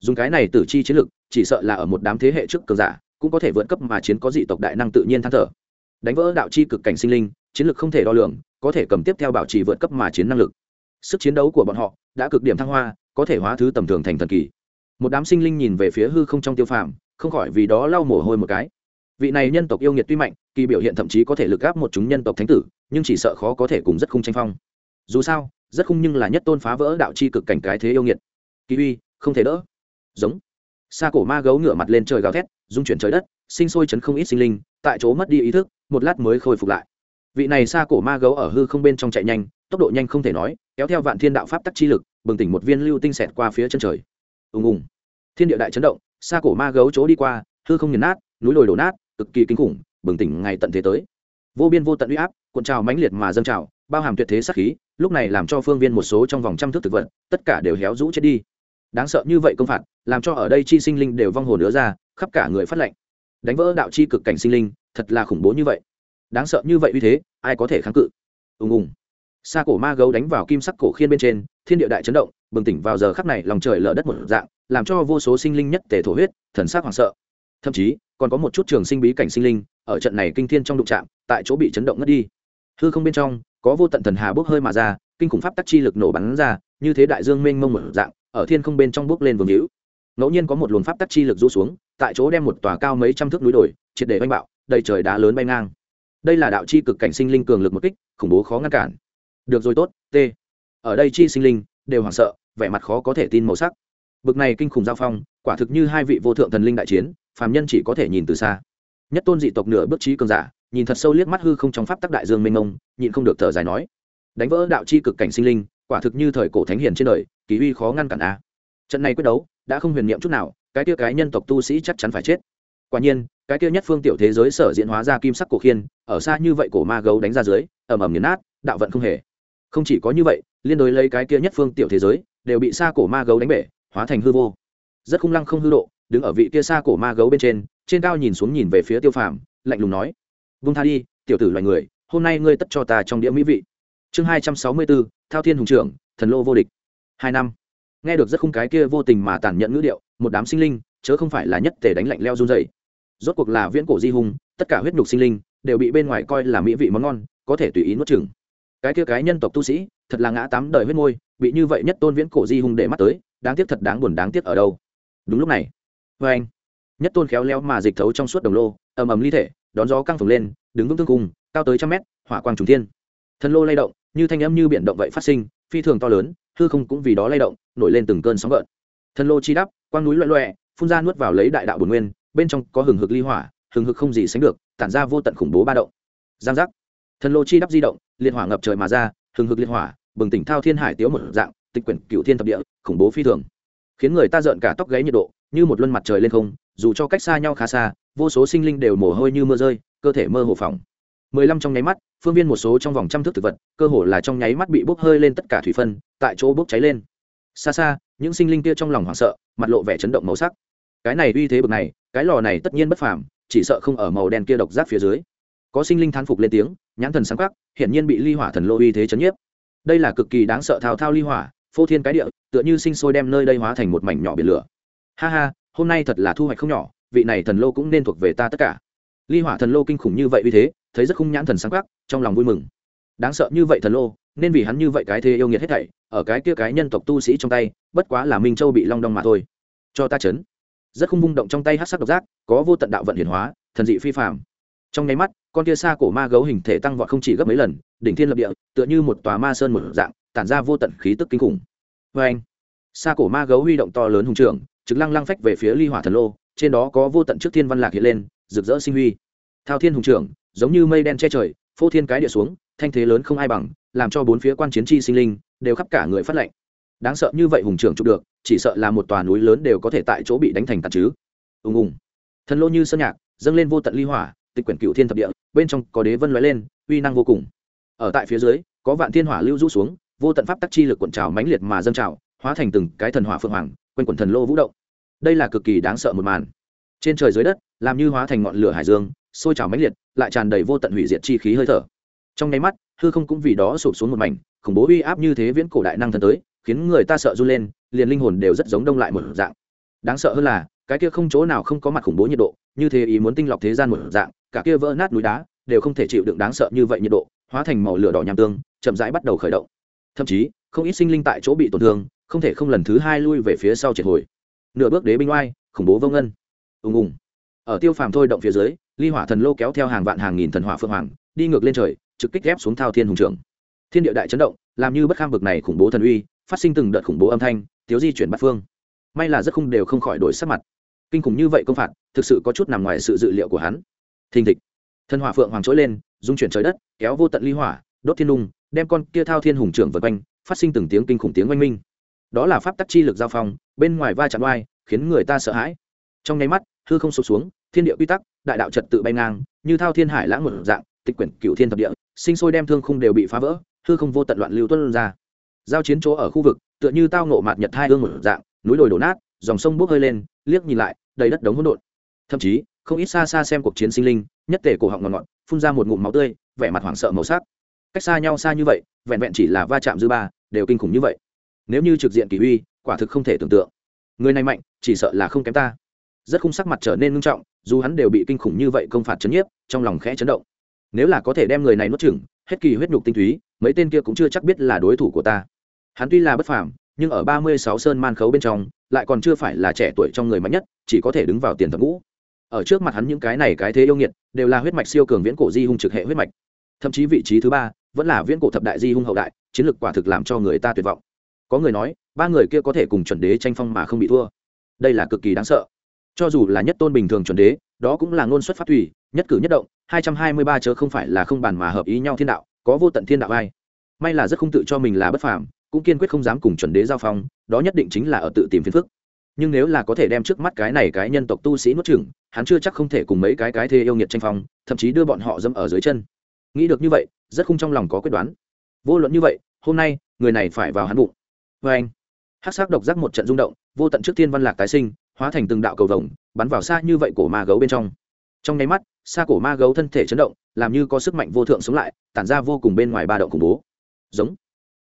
Dùng cái này tử chi chiến lực, chỉ sợ là ở một đám thế hệ trước cường giả, cũng có thể vượt cấp mà chiến có dị tộc đại năng tự nhiên than thở. Đánh vỡ đạo chi cực cảnh sinh linh, chiến lược không thể đo lường, có thể cầm tiếp theo bảo trì vượt cấp mà chiến năng lực. Sức chiến đấu của bọn họ đã cực điểm thăng hoa, có thể hóa thứ tầm thường thành thần kỳ. Một đám sinh linh nhìn về phía hư không trong tiêu phàm không khỏi vì đó lau mồ hôi một cái. Vị này nhân tộc yêu nghiệt tuy mạnh, kỳ biểu hiện thậm chí có thể lực gáp một chúng nhân tộc thánh tử, nhưng chỉ sợ khó có thể cùng rất khung tranh phong. Dù sao, rất khung nhưng là nhất tôn phá vỡ đạo chi cực cảnh cái thế yêu nghiệt. Kỳ uy, không thể đỡ. Giống. Xa cổ ma gấu ngửa mặt lên trời gào thét dung chuyển trời đất, sinh sôi chấn không ít sinh linh, tại chỗ mất đi ý thức, một lát mới khôi phục lại. Vị này xa cổ ma gấu ở hư không bên trong chạy nhanh, tốc độ nhanh không thể nói, kéo theo vạn thiên đạo pháp tắc chi lực, bừng tỉnh một viên lưu tinh xẹt qua phía chân trời. Ùng ùng thiên địa đại chấn động, xa cổ ma gấu chỗ đi qua, hư không nghiền nát, núi đồi đổ nát, cực kỳ kinh khủng, bừng tỉnh ngày tận thế tới. Vô biên vô tận uy áp, cuộn trào mãnh liệt mà dâng trào, bao hàm tuyệt thế sắc khí, lúc này làm cho phương viên một số trong vòng trăm thước thực vật, tất cả đều héo rũ chết đi. Đáng sợ như vậy công phạt, làm cho ở đây chi sinh linh đều vong hồn nữa ra, khắp cả người phát lệnh đánh vỡ đạo chi cực cảnh sinh linh, thật là khủng bố như vậy. Đáng sợ như vậy uy thế, ai có thể kháng cự? Ùng ùng. Xa cổ ma gấu đánh vào kim sắc cổ khiên bên trên thiên địa đại chấn động, bừng tỉnh vào giờ khắc này lòng trời lở đất một dạng, làm cho vô số sinh linh nhất tề thổ huyết, thần sắc hoảng sợ. Thậm chí, còn có một chút trường sinh bí cảnh sinh linh, ở trận này kinh thiên trong đụng trạm tại chỗ bị chấn động ngất đi. Hư không bên trong, có vô tận thần hà bốc hơi mà ra, kinh khủng pháp tắc chi lực nổ bắn ra, như thế đại dương mênh mông một dạng, ở thiên không bên trong bốc lên vương hữu. Ngẫu nhiên có một luồng pháp tắc chi lực rũ xuống, tại chỗ đem một tòa cao mấy trăm thước núi đồi, triệt để oanh bạo, đầy trời đá lớn bay ngang. Đây là đạo chi cực cảnh sinh linh cường lực một kích, khủng bố khó ngăn cản. Được rồi tốt t ở đây chi sinh linh đều hoảng sợ, vẻ mặt khó có thể tin màu sắc. Bực này kinh khủng giao phong, quả thực như hai vị vô thượng thần linh đại chiến, phàm nhân chỉ có thể nhìn từ xa. Nhất tôn dị tộc nửa bước trí cường giả, nhìn thật sâu liếc mắt hư không trong pháp tắc đại dương mênh mông, nhịn không được thở dài nói, đánh vỡ đạo chi cực cảnh sinh linh, quả thực như thời cổ thánh hiền trên đời, kỳ uy khó ngăn cản a. Trận này quyết đấu, đã không huyền niệm chút nào, cái kia cái nhân tộc tu sĩ chắc chắn phải chết. Quả nhiên, cái kia nhất phương tiểu thế giới sở diễn hóa ra kim sắc cổ khiên, ở xa như vậy cổ ma gấu đánh ra dưới, ầm ầm nghiền nát, đạo vận không hề. Không chỉ có như vậy liên đối lấy cái kia nhất phương tiểu thế giới, đều bị xa cổ ma gấu đánh bể, hóa thành hư vô. Rất khung lăng không hư độ, đứng ở vị kia xa cổ ma gấu bên trên trên cao nhìn xuống nhìn về phía tiêu phàm, lạnh lùng nói, vung tha đi, tiểu tử loài người, hôm nay ngươi tất cho ta trong đĩa mỹ vị. Chương hai trăm sáu mươi bốn, thao thiên hùng trưởng, thần lô vô địch. Hai năm. Nghe được rất khung cái kia vô tình mà tàn nhẫn ngữ điệu, một đám sinh linh, chớ không phải là nhất thể đánh lạnh leo run dày rốt cuộc là viễn cổ di hùng, tất cả huyết nhục sinh linh, đều bị bên ngoài coi là mỹ vị món ngon, có thể tùy ý nuốt chừng cái kia cái nhân tộc tu sĩ, thật là ngã tám đời huyết môi, bị như vậy nhất tôn viễn cổ di hùng để mắt tới, đáng tiếc thật đáng buồn đáng tiếc ở đâu. Đúng lúc này vê anh, nhất tôn khéo léo mà dịch thấu trong suốt đồng lô, ầm ầm ly thể, đón gió căng phồng lên, đứng vững tương cùng cao tới trăm mét, hỏa quang trùng thiên. Thân lô lay động, như thanh âm như biển động vậy phát sinh, phi thường to lớn, hư không cũng vì đó lay động, nổi lên từng cơn sóng gợn. Thân lô chi đắp, quang núi loẹ loẹ phun ra nuốt vào lấy đại đạo bồn nguyên, bên trong có hừng hực ly hỏa, hừng hực không gì sánh được, tản ra vô tận khủng bố ba động. Giang giác thần lô chi đắp di động, liệt hỏa ngập trời mà ra, hừng hực liệt hỏa, bừng tỉnh thao thiên hải tiếu một dạng, tịch quyển cựu thiên thập địa, khủng bố phi thường. Khiến người ta rợn cả tóc gáy nhiệt độ, như một luân mặt trời lên không, dù cho cách xa nhau khá xa, vô số sinh linh đều mồ hôi như mưa rơi, cơ thể mơ hồ phỏng. Mười lăm trong nháy mắt, phương viên một số trong vòng trăm thước thực vật, cơ hồ là trong nháy mắt bị bốc hơi lên tất cả thủy phân, tại chỗ bốc cháy lên. Xa xa, những sinh linh kia trong lòng hoảng sợ, mặt lộ vẻ chấn động màu sắc. Cái này uy thế bực này, cái lò này tất nhiên bất phàm, chỉ sợ không ở màu đen kia độc giác phía dưới có sinh linh thán phục lên tiếng, nhãn thần sáng khắc, hiển nhiên bị ly hỏa thần lô uy thế chấn nhiếp. Đây là cực kỳ đáng sợ thao thao ly hỏa, phô thiên cái địa, tựa như sinh sôi đem nơi đây hóa thành một mảnh nhỏ biển lửa. Ha ha, hôm nay thật là thu hoạch không nhỏ, vị này thần lô cũng nên thuộc về ta tất cả. Ly hỏa thần lô kinh khủng như vậy uy thế, thấy rất khung nhãn thần sáng khắc, trong lòng vui mừng. Đáng sợ như vậy thần lô, nên vì hắn như vậy cái thế yêu nghiệt hết thảy, ở cái kia cái nhân tộc tu sĩ trong tay, bất quá là minh châu bị long đong mà thôi. Cho ta chấn. Rất không vung động trong tay hát sắc độc giác, có vô tận đạo vận hiển hóa, thần dị phi phạm trong nháy mắt, con kia xa cổ ma gấu hình thể tăng vọt không chỉ gấp mấy lần, đỉnh thiên lập địa, tựa như một tòa ma sơn một dạng, tản ra vô tận khí tức kinh khủng. Vê anh, xa cổ ma gấu huy động to lớn hùng trưởng, trực lăng lăng phách về phía ly hỏa thần lô, trên đó có vô tận trước thiên văn lạc hiện lên, rực rỡ sinh huy. Thao thiên hùng trưởng, giống như mây đen che trời, phô thiên cái địa xuống, thanh thế lớn không ai bằng, làm cho bốn phía quan chiến chi sinh linh, đều khắp cả người phát lệnh đáng sợ như vậy hùng trưởng chụp được, chỉ sợ là một tòa núi lớn đều có thể tại chỗ bị đánh thành tạt chứ ùng ùng. Thần lô như sơn nhạc, dâng lên vô tận ly hỏa tịch quyển cựu thiên thập địa, bên trong có đế vân lóe lên, uy năng vô cùng. Ở tại phía dưới, có vạn thiên hỏa lưu rũ xuống, vô tận pháp tắc chi lực cuộn trào mãnh liệt mà dâng trào, hóa thành từng cái thần hỏa phượng hoàng, quanh quần thần lô vũ động. Đây là cực kỳ đáng sợ một màn. Trên trời dưới đất, làm như hóa thành ngọn lửa hải dương, sôi trào mãnh liệt, lại tràn đầy vô tận hủy diệt chi khí hơi thở. Trong nháy mắt, hư không cũng vì đó sụp xuống một mảnh, khủng bố uy áp như thế viễn cổ đại năng thần tới, khiến người ta sợ run lên, liền linh hồn đều rất giống đông lại một dạng. Đáng sợ hơn là, cái kia không chỗ nào không có mặt khủng bố nhiệt độ, như thế ý muốn tinh lọc thế gian một dạng cả kia vỡ nát núi đá đều không thể chịu đựng đáng sợ như vậy nhiệt độ, hóa thành màu lửa đỏ nham tương, chậm rãi bắt đầu khởi động. Thậm chí, không ít sinh linh tại chỗ bị tổn thương, không thể không lần thứ hai lui về phía sau triệt hồi. Nửa bước đế binh oai, khủng bố vô ngân. Ùng ùng. Ở tiêu phàm thôi động phía dưới, ly hỏa thần lô kéo theo hàng vạn hàng nghìn thần hỏa phương hoàng, đi ngược lên trời, trực kích ghép xuống thao thiên hùng trưởng thiên địa đại chấn động, làm như bất kham bực này khủng bố thần uy, phát sinh từng đợt khủng bố âm thanh tiếu di chuyển bát phương. May là rất không đều không khỏi đổi sắc mặt. Kinh khủng như vậy công phạt, thực sự có chút nằm ngoài sự dự liệu của hắn thình thịch. Thân hỏa phượng hoàng trỗi lên dung chuyển trời đất, kéo vô tận ly hỏa, đốt thiên đung đem con kia thao thiên hùng trưởng vật quanh, phát sinh từng tiếng kinh khủng tiếng oanh minh. Đó là pháp tắc chi lực giao phong, bên ngoài va chạm oai, khiến người ta sợ hãi. Trong nháy mắt, hư không sụp xuống, thiên địa quy tắc, đại đạo trật tự bay ngang, như thao thiên hải lãng một dạng, tịch quyển cựu thiên thập địa, sinh sôi đem thương khung đều bị phá vỡ, hư không vô tận loạn lưu tuân ra. Giao chiến chỗ ở khu vực, tựa như tao nộ mạt nhật hai hương một dạng, núi đồi đổ nát, dòng sông bốc hơi lên, liếc nhìn lại, đầy đất đống hỗn độn. Thậm chí không ít xa xa xem cuộc chiến sinh linh, nhất tể cổ họng ngọn ngọt, phun ra một ngụm máu tươi, vẻ mặt hoảng sợ màu sắc. Cách xa nhau xa như vậy, vẹn vẹn chỉ là va chạm dư ba, đều kinh khủng như vậy. Nếu như trực diện kỳ uy, quả thực không thể tưởng tượng. Người này mạnh, chỉ sợ là không kém ta. Rất khung sắc mặt trở nên ngưng trọng, dù hắn đều bị kinh khủng như vậy công phạt chấn nhiếp, trong lòng khẽ chấn động. Nếu là có thể đem người này nuốt chửng, hết kỳ huyết nhục tinh túy, mấy tên kia cũng chưa chắc biết là đối thủ của ta. Hắn tuy là bất phàm, nhưng ở ba mươi sáu sơn man khấu bên trong, lại còn chưa phải là trẻ tuổi trong người mạnh nhất, chỉ có thể đứng vào tiền thập ngũ ở trước mặt hắn những cái này cái thế yêu nghiệt, đều là huyết mạch siêu cường viễn cổ di hung trực hệ huyết mạch. Thậm chí vị trí thứ ba vẫn là viễn cổ thập đại di hung hậu đại, chiến lược quả thực làm cho người ta tuyệt vọng. Có người nói, ba người kia có thể cùng chuẩn đế tranh phong mà không bị thua. Đây là cực kỳ đáng sợ. Cho dù là nhất tôn bình thường chuẩn đế, đó cũng là ngôn xuất phát thủy, nhất cử nhất động, hai trăm hai mươi ba chớ không phải là không bàn mà hợp ý nhau thiên đạo, có vô tận thiên đạo ai. May là rất không tự cho mình là bất phàm, cũng kiên quyết không dám cùng chuẩn đế giao phong, đó nhất định chính là ở tự tìm phiền phức nhưng nếu là có thể đem trước mắt cái này cái nhân tộc tu sĩ nuốt chửng, hắn chưa chắc không thể cùng mấy cái cái thê yêu nghiệt tranh phong, thậm chí đưa bọn họ dâm ở dưới chân. Nghĩ được như vậy, rất khung trong lòng có quyết đoán. Vô luận như vậy, hôm nay, người này phải vào hắn bụng. Vê anh hát s á c độc giác một trận rung động, vô tận trước thiên văn lạc tái sinh, hóa thành từng đạo cầu vồng, bắn vào xa như vậy cổ ma gấu bên trong. Trong nháy mắt, xa cổ ma gấu thân thể chấn động, làm như có sức mạnh vô thượng sống lại, tản ra vô cùng bên ngoài ba động khủng bố. Giống.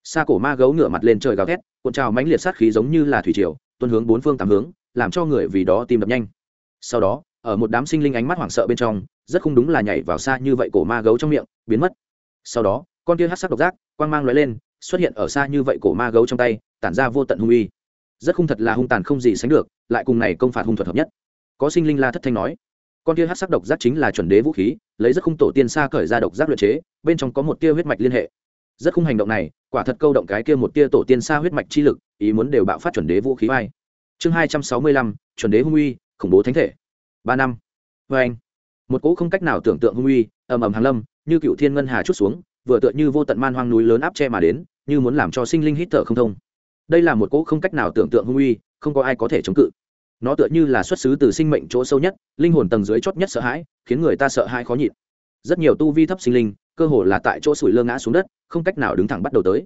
Xa cổ ma gấu ngửa mặt lên trời gào thét, cuộn trào mãnh liệt sát khí giống như là thủy triều tuân hướng bốn phương tám hướng, làm cho người vì đó tìm đập nhanh. Sau đó, ở một đám sinh linh ánh mắt hoảng sợ bên trong, rất không đúng là nhảy vào xa như vậy cổ ma gấu trong miệng, biến mất. Sau đó, con kia hát sắc độc giác, quang mang l lên, xuất hiện ở xa như vậy cổ ma gấu trong tay, tản ra vô tận hung uy. Rất không thật là hung tàn không gì sánh được, lại cùng này công phạt hung thuật hợp nhất. Có sinh linh la thất thanh nói, con kia hát sắc độc giác chính là chuẩn đế vũ khí, lấy rất khung tổ tiên xa cởi ra độc giác luyện chế, bên trong có một tia huyết mạch liên hệ. Rất khung hành động này, quả thật câu động cái kia một tia tổ tiên xa huyết mạch chi lực ý muốn đều bạo phát chuẩn đế vũ khí vai. Chương hai trăm sáu mươi lăm, chuẩn đế hung uy, khủng bố thánh thể. Ba năm. Vê anh. Một cỗ không cách nào tưởng tượng hung uy, ầm ầm hàng lâm, như cựu thiên ngân hà chút xuống, vừa tựa như vô tận man hoang núi lớn áp che mà đến, như muốn làm cho sinh linh hít thở không thông. Đây là một cỗ không cách nào tưởng tượng hung uy, không có ai có thể chống cự. Nó tựa như là xuất xứ từ sinh mệnh chỗ sâu nhất, linh hồn tầng dưới chót nhất sợ hãi, khiến người ta sợ hãi khó nhịn. Rất nhiều tu vi thấp sinh linh, cơ hồ là tại chỗ sủi lơ ngã xuống đất, không cách nào đứng thẳng bắt đầu tới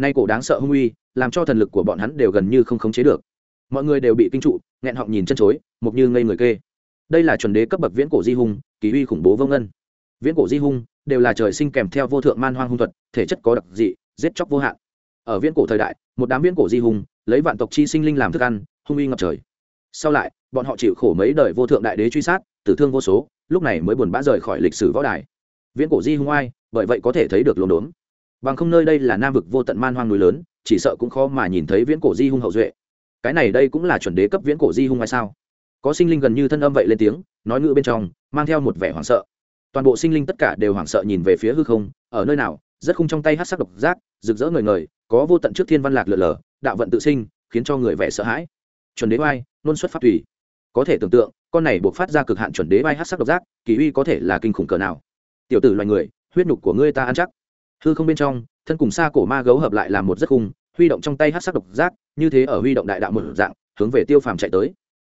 nay cổ đáng sợ hung uy làm cho thần lực của bọn hắn đều gần như không khống chế được. Mọi người đều bị kinh trụ nghẹn họng nhìn chân chối mục như ngây người kê. Đây là chuẩn đế cấp bậc viễn cổ di hung kỳ uy khủng bố vô ngân. Viễn cổ di hung đều là trời sinh kèm theo vô thượng man hoang hung thuật thể chất có đặc dị giết chóc vô hạn. Ở viễn cổ thời đại một đám viễn cổ di hung lấy vạn tộc chi sinh linh làm thức ăn hung uy ngập trời. Sau lại bọn họ chịu khổ mấy đời vô thượng đại đế truy sát tử thương vô số lúc này mới buồn bã rời khỏi lịch sử võ đài. Viễn cổ di hung ai, bởi vậy có thể thấy được lồn đốn bằng không nơi đây là nam vực vô tận man hoang núi lớn, chỉ sợ cũng khó mà nhìn thấy viễn cổ di hung hậu duệ. Cái này đây cũng là chuẩn đế cấp viễn cổ di hung hay sao? Có sinh linh gần như thân âm vậy lên tiếng, nói ngữ bên trong, mang theo một vẻ hoảng sợ. Toàn bộ sinh linh tất cả đều hoảng sợ nhìn về phía hư không, ở nơi nào, rất khung trong tay hát sắc độc giác, rực rỡ người người có vô tận trước thiên văn lạc lượn lờ đạo vận tự sinh, khiến cho người vẻ sợ hãi. Chuẩn đế oai, nôn xuất phát thủy có thể tưởng tượng, con này buộc phát ra cực hạn chuẩn đế oai hát sắc độc giác, kỳ uy có thể là kinh khủng cỡ nào. Tiểu tử loài người, huyết nhục của ngươi ta ăn chắc hư không bên trong, thân cùng xa cổ ma gấu hợp lại làm một giấc khung, huy động trong tay hát sắc độc giác, như thế ở huy động đại đạo một dạng, hướng về tiêu phàm chạy tới.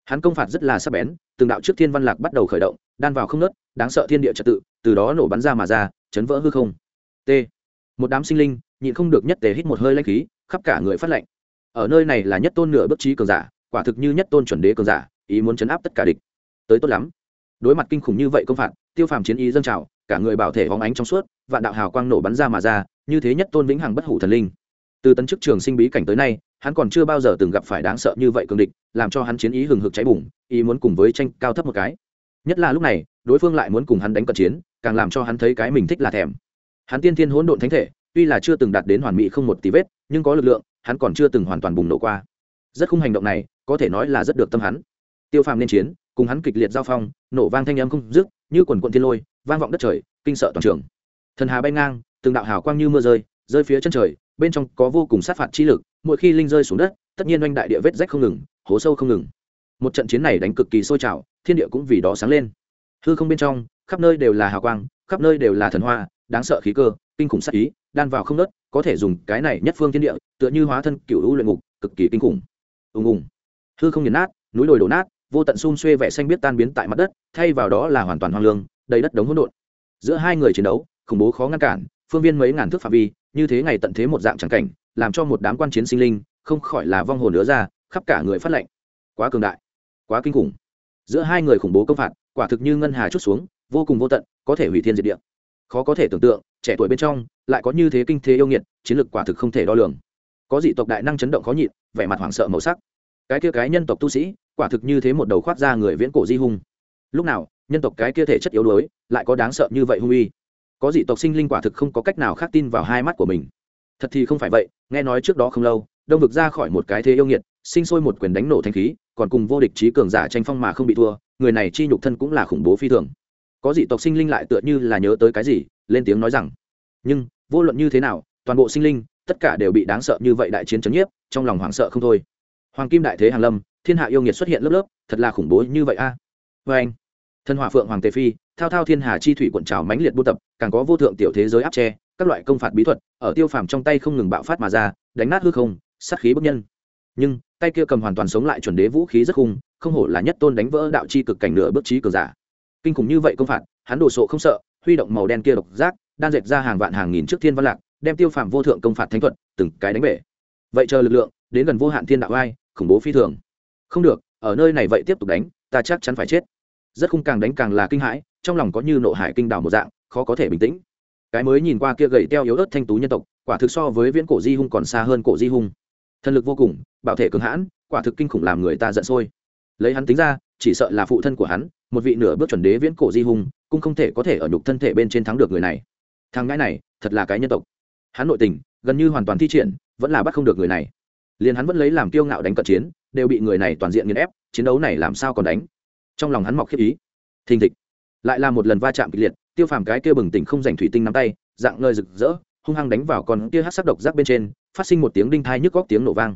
Hắn công phạt rất là sắc bén, từng đạo trước thiên văn lạc bắt đầu khởi động, đan vào không nớt, đáng sợ thiên địa trật tự, từ đó nổ bắn ra mà ra, chấn vỡ hư không. T. Một đám sinh linh, nhịn không được nhất tề hít một hơi lanh khí, khắp cả người phát lệnh ở nơi này là nhất tôn nửa bức trí cường giả, quả thực như nhất tôn chuẩn đế cường giả, ý muốn chấn áp tất cả địch. Tới tốt lắm. Đối mặt kinh khủng như vậy công phạt, tiêu phàm chiến ý dâng trào cả người bảo thể hóng ánh trong suốt, vạn đạo hào quang nổ bắn ra mà ra, như thế nhất tôn vĩnh hằng bất hủ thần linh. Từ tấn chức trường sinh bí cảnh tới nay, hắn còn chưa bao giờ từng gặp phải đáng sợ như vậy cường địch, làm cho hắn chiến ý hừng hực cháy bùng, ý muốn cùng với tranh cao thấp một cái. Nhất là lúc này, đối phương lại muốn cùng hắn đánh cận chiến, càng làm cho hắn thấy cái mình thích là thèm. Hắn tiên thiên hỗn độn thánh thể, tuy là chưa từng đạt đến hoàn mỹ không một tí vết, nhưng có lực lượng, hắn còn chưa từng hoàn toàn bùng nổ qua. Rất khung hành động này, có thể nói là rất được tâm hắn. Tiêu phàm nên chiến, cùng hắn kịch liệt giao phong, nổ vang thanh âm không dứt như quần quận thiên lôi, vang vọng đất trời, kinh sợ toàn trường. Thần hà bay ngang, từng đạo hào quang như mưa rơi rơi phía chân trời, bên trong có vô cùng sát phạt chi lực, mỗi khi linh rơi xuống đất, tất nhiên oanh đại địa vết rách không ngừng, hố sâu không ngừng. Một trận chiến này đánh cực kỳ sôi trào, thiên địa cũng vì đó sáng lên. Hư không bên trong, khắp nơi đều là hào quang, khắp nơi đều là thần hoa, đáng sợ khí cơ, kinh khủng sát ý, đan vào không nớt, có thể dùng cái này nhất phương thiên địa, tựa như hóa thân cựu u luyện ngục, cực kỳ kinh khủng. Ùng ùng. Hư không nghiền nát, núi đồi đổ nát vô tận xun xuê vẻ xanh biết tan biến tại mặt đất, thay vào đó là hoàn toàn hoang lương, đầy đất đống hỗn độn. Giữa hai người chiến đấu, khủng bố khó ngăn cản, phương viên mấy ngàn thước phạm vi, như thế ngày tận thế một dạng trắng cảnh, làm cho một đám quan chiến sinh linh, không khỏi là vong hồn nữa ra, khắp cả người phát lệnh. Quá cường đại, quá kinh khủng. Giữa hai người khủng bố công phạt, quả thực như ngân hà chút xuống, vô cùng vô tận, có thể hủy thiên diệt địa. Khó có thể tưởng tượng, trẻ tuổi bên trong, lại có như thế kinh thế yêu nghiệt, chiến lược quả thực không thể đo lường. Có dị tộc đại năng chấn động khó nhịn, vẻ mặt hoảng sợ màu sắc. Cái kia cái nhân tộc tu sĩ quả thực như thế một đầu khoác ra người viễn cổ di hung. Lúc nào, nhân tộc cái kia thể chất yếu đuối, lại có đáng sợ như vậy hung uy? Có dị tộc sinh linh quả thực không có cách nào khác tin vào hai mắt của mình. Thật thì không phải vậy, nghe nói trước đó không lâu, đông vực ra khỏi một cái thế yêu nghiệt, sinh sôi một quyền đánh nổ thanh khí, còn cùng vô địch trí cường giả tranh phong mà không bị thua, người này chi nhục thân cũng là khủng bố phi thường. Có dị tộc sinh linh lại tựa như là nhớ tới cái gì, lên tiếng nói rằng, nhưng, vô luận như thế nào, toàn bộ sinh linh, tất cả đều bị đáng sợ như vậy đại chiến chấn nhiếp, trong lòng hoảng sợ không thôi. Hoàng kim đại thế hàng lâm thiên hạ yêu nghiệt xuất hiện lớp lớp, thật là khủng bố như vậy a. À? vê anh thân hỏa phượng hoàng tề phi, thao thao thiên hà chi thủy cuộn trào mãnh liệt buôn tập, càng có vô thượng tiểu thế giới áp tre các loại công phạt bí thuật, ở tiêu phàm trong tay không ngừng bạo phát mà ra, đánh nát hư không, sát khí bức nhân. Nhưng, tay kia cầm hoàn toàn sống lại chuẩn đế vũ khí rất hung không hổ là nhất tôn đánh vỡ đạo chi cực cảnh nửa bước trí cường giả. Kinh khủng như vậy công phạt, hắn đồ sộ không sợ, huy động màu đen kia độc giác, đan dệt ra hàng vạn hàng nghìn trước thiên văn lạc, đem tiêu phàm vô thượng công phạt thánh thuật, từng cái đánh bể. Vậy chờ lực lượng, đến gần vô hạn thiên đạo ai khủng bố phi thường không được, ở nơi này vậy tiếp tục đánh, ta chắc chắn phải chết. Rất khung càng đánh càng là kinh hãi, trong lòng có như nộ hải kinh đảo một dạng, khó có thể bình tĩnh. Cái mới nhìn qua kia gầy teo yếu ớt thanh tú nhân tộc, quả thực so với viễn cổ di hung còn xa hơn cổ di hung. Thần lực vô cùng bảo thể cường hãn, quả thực kinh khủng làm người ta giận sôi. Lấy hắn tính ra, chỉ sợ là phụ thân của hắn, một vị nửa bước chuẩn đế viễn cổ di hung, cũng không thể có thể ở nhục thân thể bên trên thắng được người này. Thằng ngãi này, thật là cái nhân tộc. Hắn nội tình, gần như hoàn toàn thi triển, vẫn là bắt không được người này liền hắn vẫn lấy làm kiêu ngạo đánh cận chiến, đều bị người này toàn diện nghiền ép, chiến đấu này làm sao còn đánh? Trong lòng hắn mọc khiếp ý. Thình thịch. Lại là một lần va chạm kịch liệt, tiêu phàm cái kia bừng tỉnh không giành thủy tinh nắm tay, dạng ngơi rực rỡ, hung hăng đánh vào con kia hát sắc độc giác bên trên, phát sinh một tiếng đinh thai nhức góc tiếng nổ vang.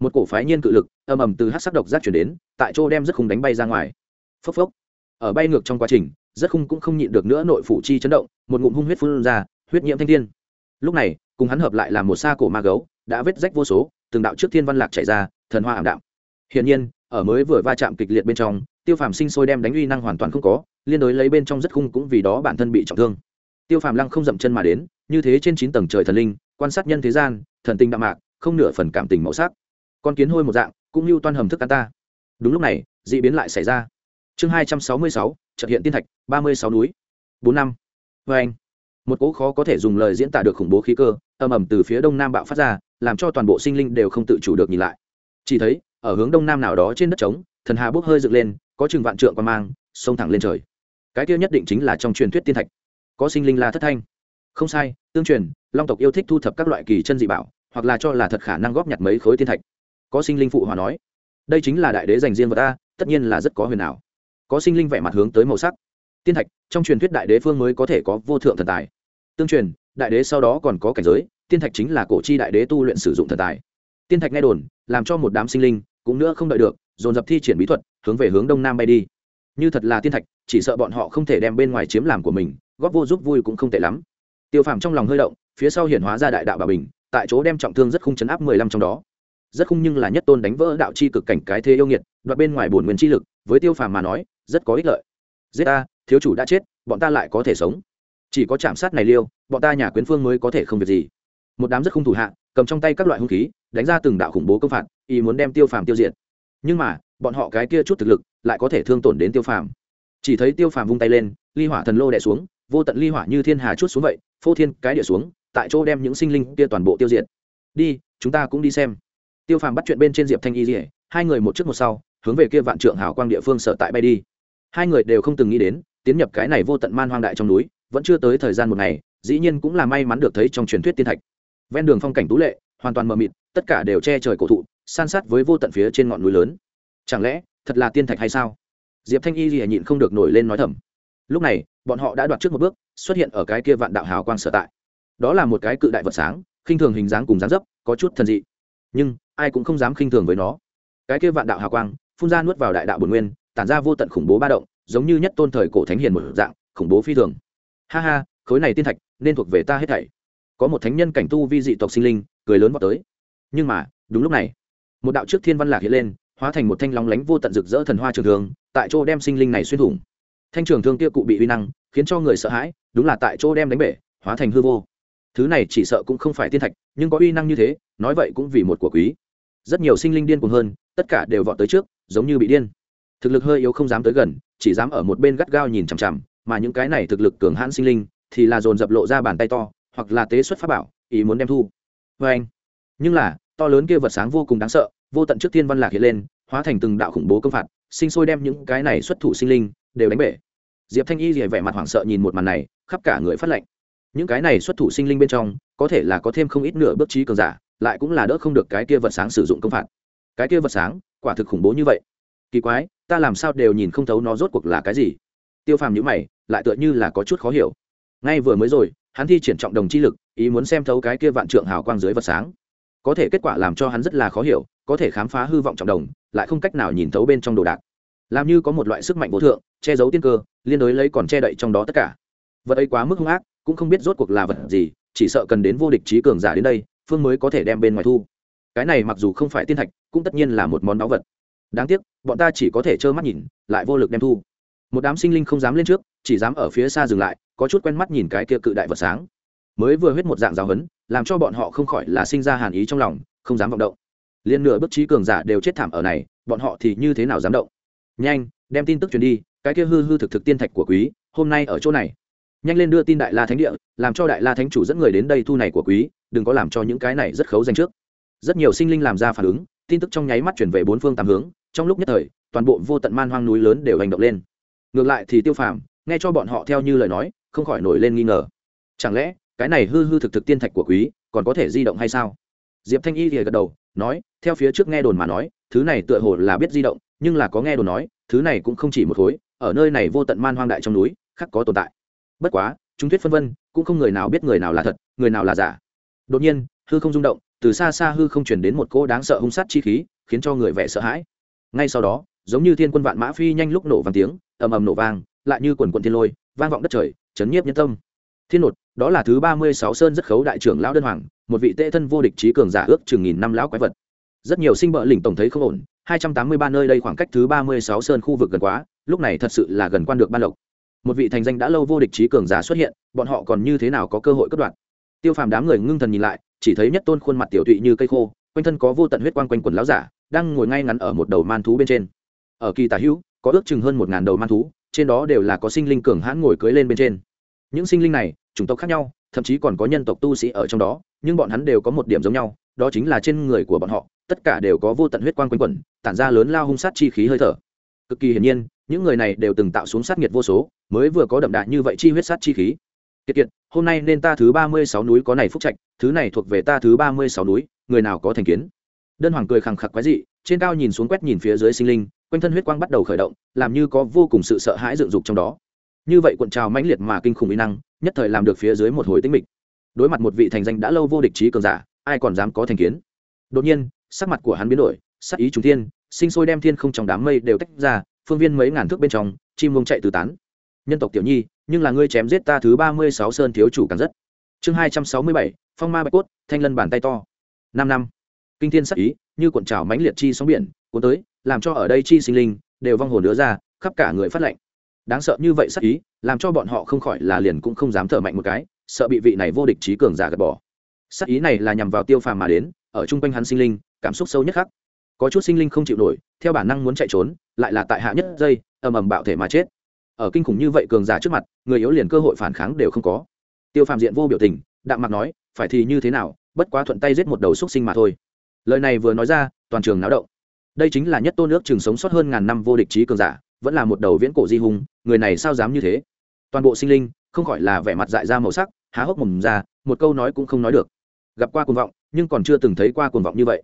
Một cổ phái nhiên cự lực, ầm ầm từ hát sắc độc giác chuyển đến, tại chỗ đem rất khung đánh bay ra ngoài. Phốc phốc. Ở bay ngược trong quá trình, rất khung cũng không nhịn được nữa nội phủ chi chấn động, một ngụm hung huyết phun ra, huyết nhiễm thanh thiên. Lúc này, cùng hắn hợp lại là một xa cổ ma gấu đã vết rách vô số, từng đạo trước thiên văn lạc chạy ra, thần hoa ảm đạm. Hiển nhiên, ở mới vừa va chạm kịch liệt bên trong, tiêu phàm sinh sôi đem đánh uy năng hoàn toàn không có, liên đối lấy bên trong rất khung cũng vì đó bản thân bị trọng thương. Tiêu phàm lăng không dậm chân mà đến, như thế trên chín tầng trời thần linh, quan sát nhân thế gian, thần tinh đạm mạc, không nửa phần cảm tình màu sắc. Con kiến hôi một dạng, cũng như toan hầm thức ăn ta. Đúng lúc này, d ị biến lại xảy ra. Chương hai trăm sáu mươi sáu trật hiện tiên thạch, ba mươi sáu núi. Bốn năm. Vê anh một cỗ khó có thể dùng lời diễn tả được khủng bố khí cơ, âm ầm từ phía đông nam bạo phát ra làm cho toàn bộ sinh linh đều không tự chủ được nhìn lại. Chỉ thấy, ở hướng đông nam nào đó trên đất trống, thần hà bốc hơi dựng lên, có chừng vạn trượng quan mang, xông thẳng lên trời. Cái kia nhất định chính là trong truyền thuyết tiên thạch. Có sinh linh la thất thanh. Không sai, tương truyền, long tộc yêu thích thu thập các loại kỳ chân dị bảo, hoặc là cho là thật khả năng góp nhặt mấy khối tiên thạch. Có sinh linh phụ hòa nói, đây chính là đại đế dành riêng vật ta, tất nhiên là rất có huyền ảo. Có sinh linh vẻ mặt hướng tới màu sắc. Tiên thạch, trong truyền thuyết đại đế phương mới có thể có vô thượng thần tài. Tương truyền đại đế sau đó còn có cảnh giới, tiên thạch chính là cổ chi đại đế tu luyện sử dụng thần tài. Tiên thạch nghe đồn, làm cho một đám sinh linh cũng nữa không đợi được, dồn dập thi triển bí thuật, hướng về hướng đông nam bay đi. Như thật là tiên thạch, chỉ sợ bọn họ không thể đem bên ngoài chiếm làm của mình, góp vô giúp vui cũng không tệ lắm. Tiêu phàm trong lòng hơi động, phía sau hiển hóa ra đại đạo bà bình, tại chỗ đem trọng thương rất khung chấn áp mười lăm trong đó. Rất khung nhưng là nhất tôn đánh vỡ đạo chi cực cảnh cái thế yêu nghiệt, đoạt bên ngoài bổn nguyên chi lực, với tiêu phàm mà nói, rất có ích lợi. Giết ta, thiếu chủ đã chết, bọn ta lại có thể sống chỉ có chạm sát này liêu, bọn ta nhà quyến phương mới có thể không việc gì. Một đám rất không thủ hạ, cầm trong tay các loại hung khí, đánh ra từng đạo khủng bố công phạt, ý muốn đem tiêu phàm tiêu diệt. Nhưng mà, bọn họ cái kia chút thực lực, lại có thể thương tổn đến tiêu phàm. Chỉ thấy tiêu phàm vung tay lên, ly hỏa thần lô đẻ xuống, vô tận ly hỏa như thiên hà chút xuống vậy, phô thiên cái địa xuống, tại chỗ đem những sinh linh kia toàn bộ tiêu diệt. Đi, chúng ta cũng đi xem. Tiêu phàm bắt chuyện bên trên diệp thanh y dỉa hai người một trước một sau, hướng về kia vạn trượng hào quang địa phương sở tại bay đi. Hai người đều không từng nghĩ đến tiến nhập cái này vô tận man hoang đại trong núi, vẫn chưa tới thời gian một ngày, dĩ nhiên cũng là may mắn được thấy trong truyền thuyết tiên thạch. Ven đường phong cảnh tú lệ, hoàn toàn mờ mịt, tất cả đều che trời cổ thụ, san sát với vô tận phía trên ngọn núi lớn. Chẳng lẽ, thật là tiên thạch hay sao? Diệp thanh y gì nhịn không được nổi lên nói thầm. Lúc này, bọn họ đã đoạt trước một bước, xuất hiện ở cái kia vạn đạo hào quang sở tại. Đó là một cái cự đại vật sáng, khinh thường hình dáng cùng dáng dấp, có chút thần dị. Nhưng, ai cũng không dám khinh thường với nó. Cái kia vạn đạo hào quang, phun ra nuốt vào đại đạo bồn nguyên, tản ra vô tận khủng bố ba động giống như nhất tôn thời cổ thánh hiền một dạng, khủng bố phi thường. Ha ha, khối này tiên thạch, nên thuộc về ta hết thảy. Có một thánh nhân cảnh tu vi dị tộc sinh linh, cười lớn vào tới. Nhưng mà, đúng lúc này, một đạo trước thiên văn lạc hiện lên, hóa thành một thanh lóng lánh vô tận rực rỡ thần hoa trường thường tại chỗ đem sinh linh này xuyên thủng. Thanh trường thương kia cụ bị uy năng, khiến cho người sợ hãi, đúng là tại chỗ đem đánh bể, hóa thành hư vô. Thứ này chỉ sợ cũng không phải tiên thạch, nhưng có uy năng như thế, nói vậy cũng vì một của quý. Rất nhiều sinh linh điên cuồng hơn, tất cả đều vọt tới trước, giống như bị điên thực lực hơi yếu không dám tới gần, chỉ dám ở một bên gắt gao nhìn chằm chằm, mà những cái này thực lực cường hãn sinh linh thì là dồn dập lộ ra bàn tay to, hoặc là tế xuất pháp bảo, ý muốn đem thu. Vê anh, nhưng là, to lớn kia vật sáng vô cùng đáng sợ, vô tận trước thiên văn lạc hiện lên, hóa thành từng đạo khủng bố công phạt, sinh sôi đem những cái này xuất thủ sinh linh đều đánh bể. Diệp thanh y rỉa vẻ mặt hoảng sợ nhìn một màn này, khắp cả người phát lệnh những cái này xuất thủ sinh linh bên trong, có thể là có thêm không ít nửa bước trí cường giả, lại cũng là đỡ không được cái kia vật sáng sử dụng công phạt. Cái kia vật sáng, quả thực khủng bố như vậy kỳ quái, ta làm sao đều nhìn không thấu nó rốt cuộc là cái gì? Tiêu phàm nhữ mày, lại tựa như là có chút khó hiểu. Ngay vừa mới rồi, hắn thi triển trọng đồng chi lực, ý muốn xem thấu cái kia vạn trượng hào quang dưới vật sáng. Có thể kết quả làm cho hắn rất là khó hiểu, có thể khám phá hư vọng trọng đồng, lại không cách nào nhìn thấu bên trong đồ đạc. Làm như có một loại sức mạnh vô thượng, che giấu tiên cơ, liên đối lấy còn che đậy trong đó tất cả. Vật ấy quá mức hung ác, cũng không biết rốt cuộc là vật gì, chỉ sợ cần đến vô địch trí cường giả đến đây, phương mới có thể đem bên ngoài thu. Cái này mặc dù không phải tiên thạch, cũng tất nhiên là một món báu vật đáng tiếc, bọn ta chỉ có thể trơ mắt nhìn, lại vô lực đem thu. Một đám sinh linh không dám lên trước, chỉ dám ở phía xa dừng lại, có chút quen mắt nhìn cái kia cự đại vật sáng. Mới vừa huyết một dạng giáo hấn làm cho bọn họ không khỏi là sinh ra hàn ý trong lòng, không dám vọng động. Liên nửa bức trí cường giả đều chết thảm ở này, bọn họ thì như thế nào dám động? Nhanh, đem tin tức truyền đi, cái kia hư hư thực thực tiên thạch của quý, hôm nay ở chỗ này. Nhanh lên đưa tin đại la thánh địa, làm cho đại la thánh chủ dẫn người đến đây thu này của quý, đừng có làm cho những cái này rất khấu danh trước. Rất nhiều sinh linh làm ra phản ứng, tin tức trong nháy mắt chuyển về bốn phương tám hướng trong lúc nhất thời, toàn bộ vô tận man hoang núi lớn đều hành động lên. Ngược lại thì tiêu phàm, nghe cho bọn họ theo như lời nói, không khỏi nổi lên nghi ngờ. Chẳng lẽ, cái này hư hư thực thực tiên thạch của quý, còn có thể di động hay sao? Diệp thanh y thì gật đầu, nói, theo phía trước nghe đồn mà nói, thứ này tựa hồ là biết di động, nhưng là có nghe đồn nói, thứ này cũng không chỉ một khối, ở nơi này vô tận man hoang đại trong núi, khắc có tồn tại. Bất quá, chúng thuyết phân vân, cũng không người nào biết người nào là thật, người nào là giả. Đột nhiên, hư không rung động, từ xa xa hư không chuyển đến một cỗ đáng sợ hung sát chi khí, khiến cho người vẻ sợ hãi ngay sau đó, giống như thiên quân vạn mã phi nhanh lúc nổ vang tiếng, ầm ầm nổ vang, lại như quần quần thiên lôi, vang vọng đất trời, chấn nhiếp nhân tâm. Thiên nột, đó là thứ ba mươi sáu sơn rất khấu đại trưởng lão đơn hoàng, một vị tệ thân vô địch trí cường giả ước chừng nghìn năm lão quái vật. Rất nhiều sinh bợ lỉnh tổng thấy không ổn, hai trăm tám mươi ba nơi đây khoảng cách thứ ba mươi sáu sơn khu vực gần quá, lúc này thật sự là gần quan được ban lộc. Một vị thành danh đã lâu vô địch trí cường giả xuất hiện, bọn họ còn như thế nào có cơ hội cất đoạn tiêu phàm đám người ngưng thần nhìn lại, chỉ thấy nhất tôn khuôn mặt tiểu tụy như cây khô, quanh thân có vô tận huyết quang quanh quần láo giả đang ngồi ngay ngắn ở một đầu man thú bên trên. Ở kỳ tả hữu, có ước chừng hơn một ngàn đầu man thú, trên đó đều là có sinh linh cường hãn ngồi cưới lên bên trên. Những sinh linh này, chủng tộc khác nhau, thậm chí còn có nhân tộc tu sĩ ở trong đó, nhưng bọn hắn đều có một điểm giống nhau, đó chính là trên người của bọn họ, tất cả đều có vô tận huyết quang quanh quẩn, tản ra lớn lao hung sát chi khí hơi thở. Cực kỳ hiển nhiên, những người này đều từng tạo xuống sát nghiệt vô số, mới vừa có đậm đà như vậy chi huyết sát chi khí. Kiệt kiệt, hôm nay nên ta thứ ba mươi sáu núi có này phúc trạch, thứ này thuộc về ta thứ ba mươi sáu núi, người nào có thành kiến? Đơn hoàng cười khẳng khặc quái dị, trên cao nhìn xuống quét nhìn phía dưới sinh linh, quanh thân huyết quang bắt đầu khởi động, làm như có vô cùng sự sợ hãi dựng dục trong đó. Như vậy cuộn trào mãnh liệt mà kinh khủng uy năng, nhất thời làm được phía dưới một hồi tĩnh mịch. Đối mặt một vị thành danh đã lâu vô địch trí cường giả, ai còn dám có thành kiến? Đột nhiên, sắc mặt của hắn biến đổi, sắc ý trùng thiên, sinh sôi đem thiên không trong đám mây đều tách ra, phương viên mấy ngàn thước bên trong, chim mông chạy từ tán. Nhân tộc tiểu nhi, nhưng là ngươi chém giết ta thứ ba mươi sáu sơn thiếu chủ càng rất. Chương hai trăm sáu mươi bảy, phong ma bạch cốt, thanh lân bàn tay to. Năm năm kinh thiên sắc ý, như cuộn trào mãnh liệt chi sóng biển, cuốn tới, làm cho ở đây chi sinh linh đều vong hồn đứa ra, khắp cả người phát lệnh đáng sợ như vậy sắc ý, làm cho bọn họ không khỏi là liền cũng không dám thở mạnh một cái, sợ bị vị này vô địch trí cường giả gạt bỏ. Sắc ý này là nhằm vào tiêu phàm mà đến, ở chung quanh hắn sinh linh, cảm xúc sâu nhất khắc. Có chút sinh linh không chịu nổi, theo bản năng muốn chạy trốn, lại là tại hạ nhất giây, ầm ầm bạo thể mà chết. Ở kinh khủng như vậy cường giả trước mặt, người yếu liền cơ hội phản kháng đều không có. Tiêu phàm diện vô biểu tình, đạm mặt nói, phải thì như thế nào, bất quá thuận tay giết một đầu xúc sinh mà thôi lời này vừa nói ra, toàn trường náo động. Đây chính là nhất tôn nước trường sống sót hơn ngàn năm vô địch trí cường giả, vẫn là một đầu viễn cổ di hùng người này sao dám như thế? Toàn bộ sinh linh, không khỏi là vẻ mặt dại ra màu sắc, há hốc mồm ra, một câu nói cũng không nói được. Gặp qua cuồng vọng, nhưng còn chưa từng thấy qua cuồng vọng như vậy.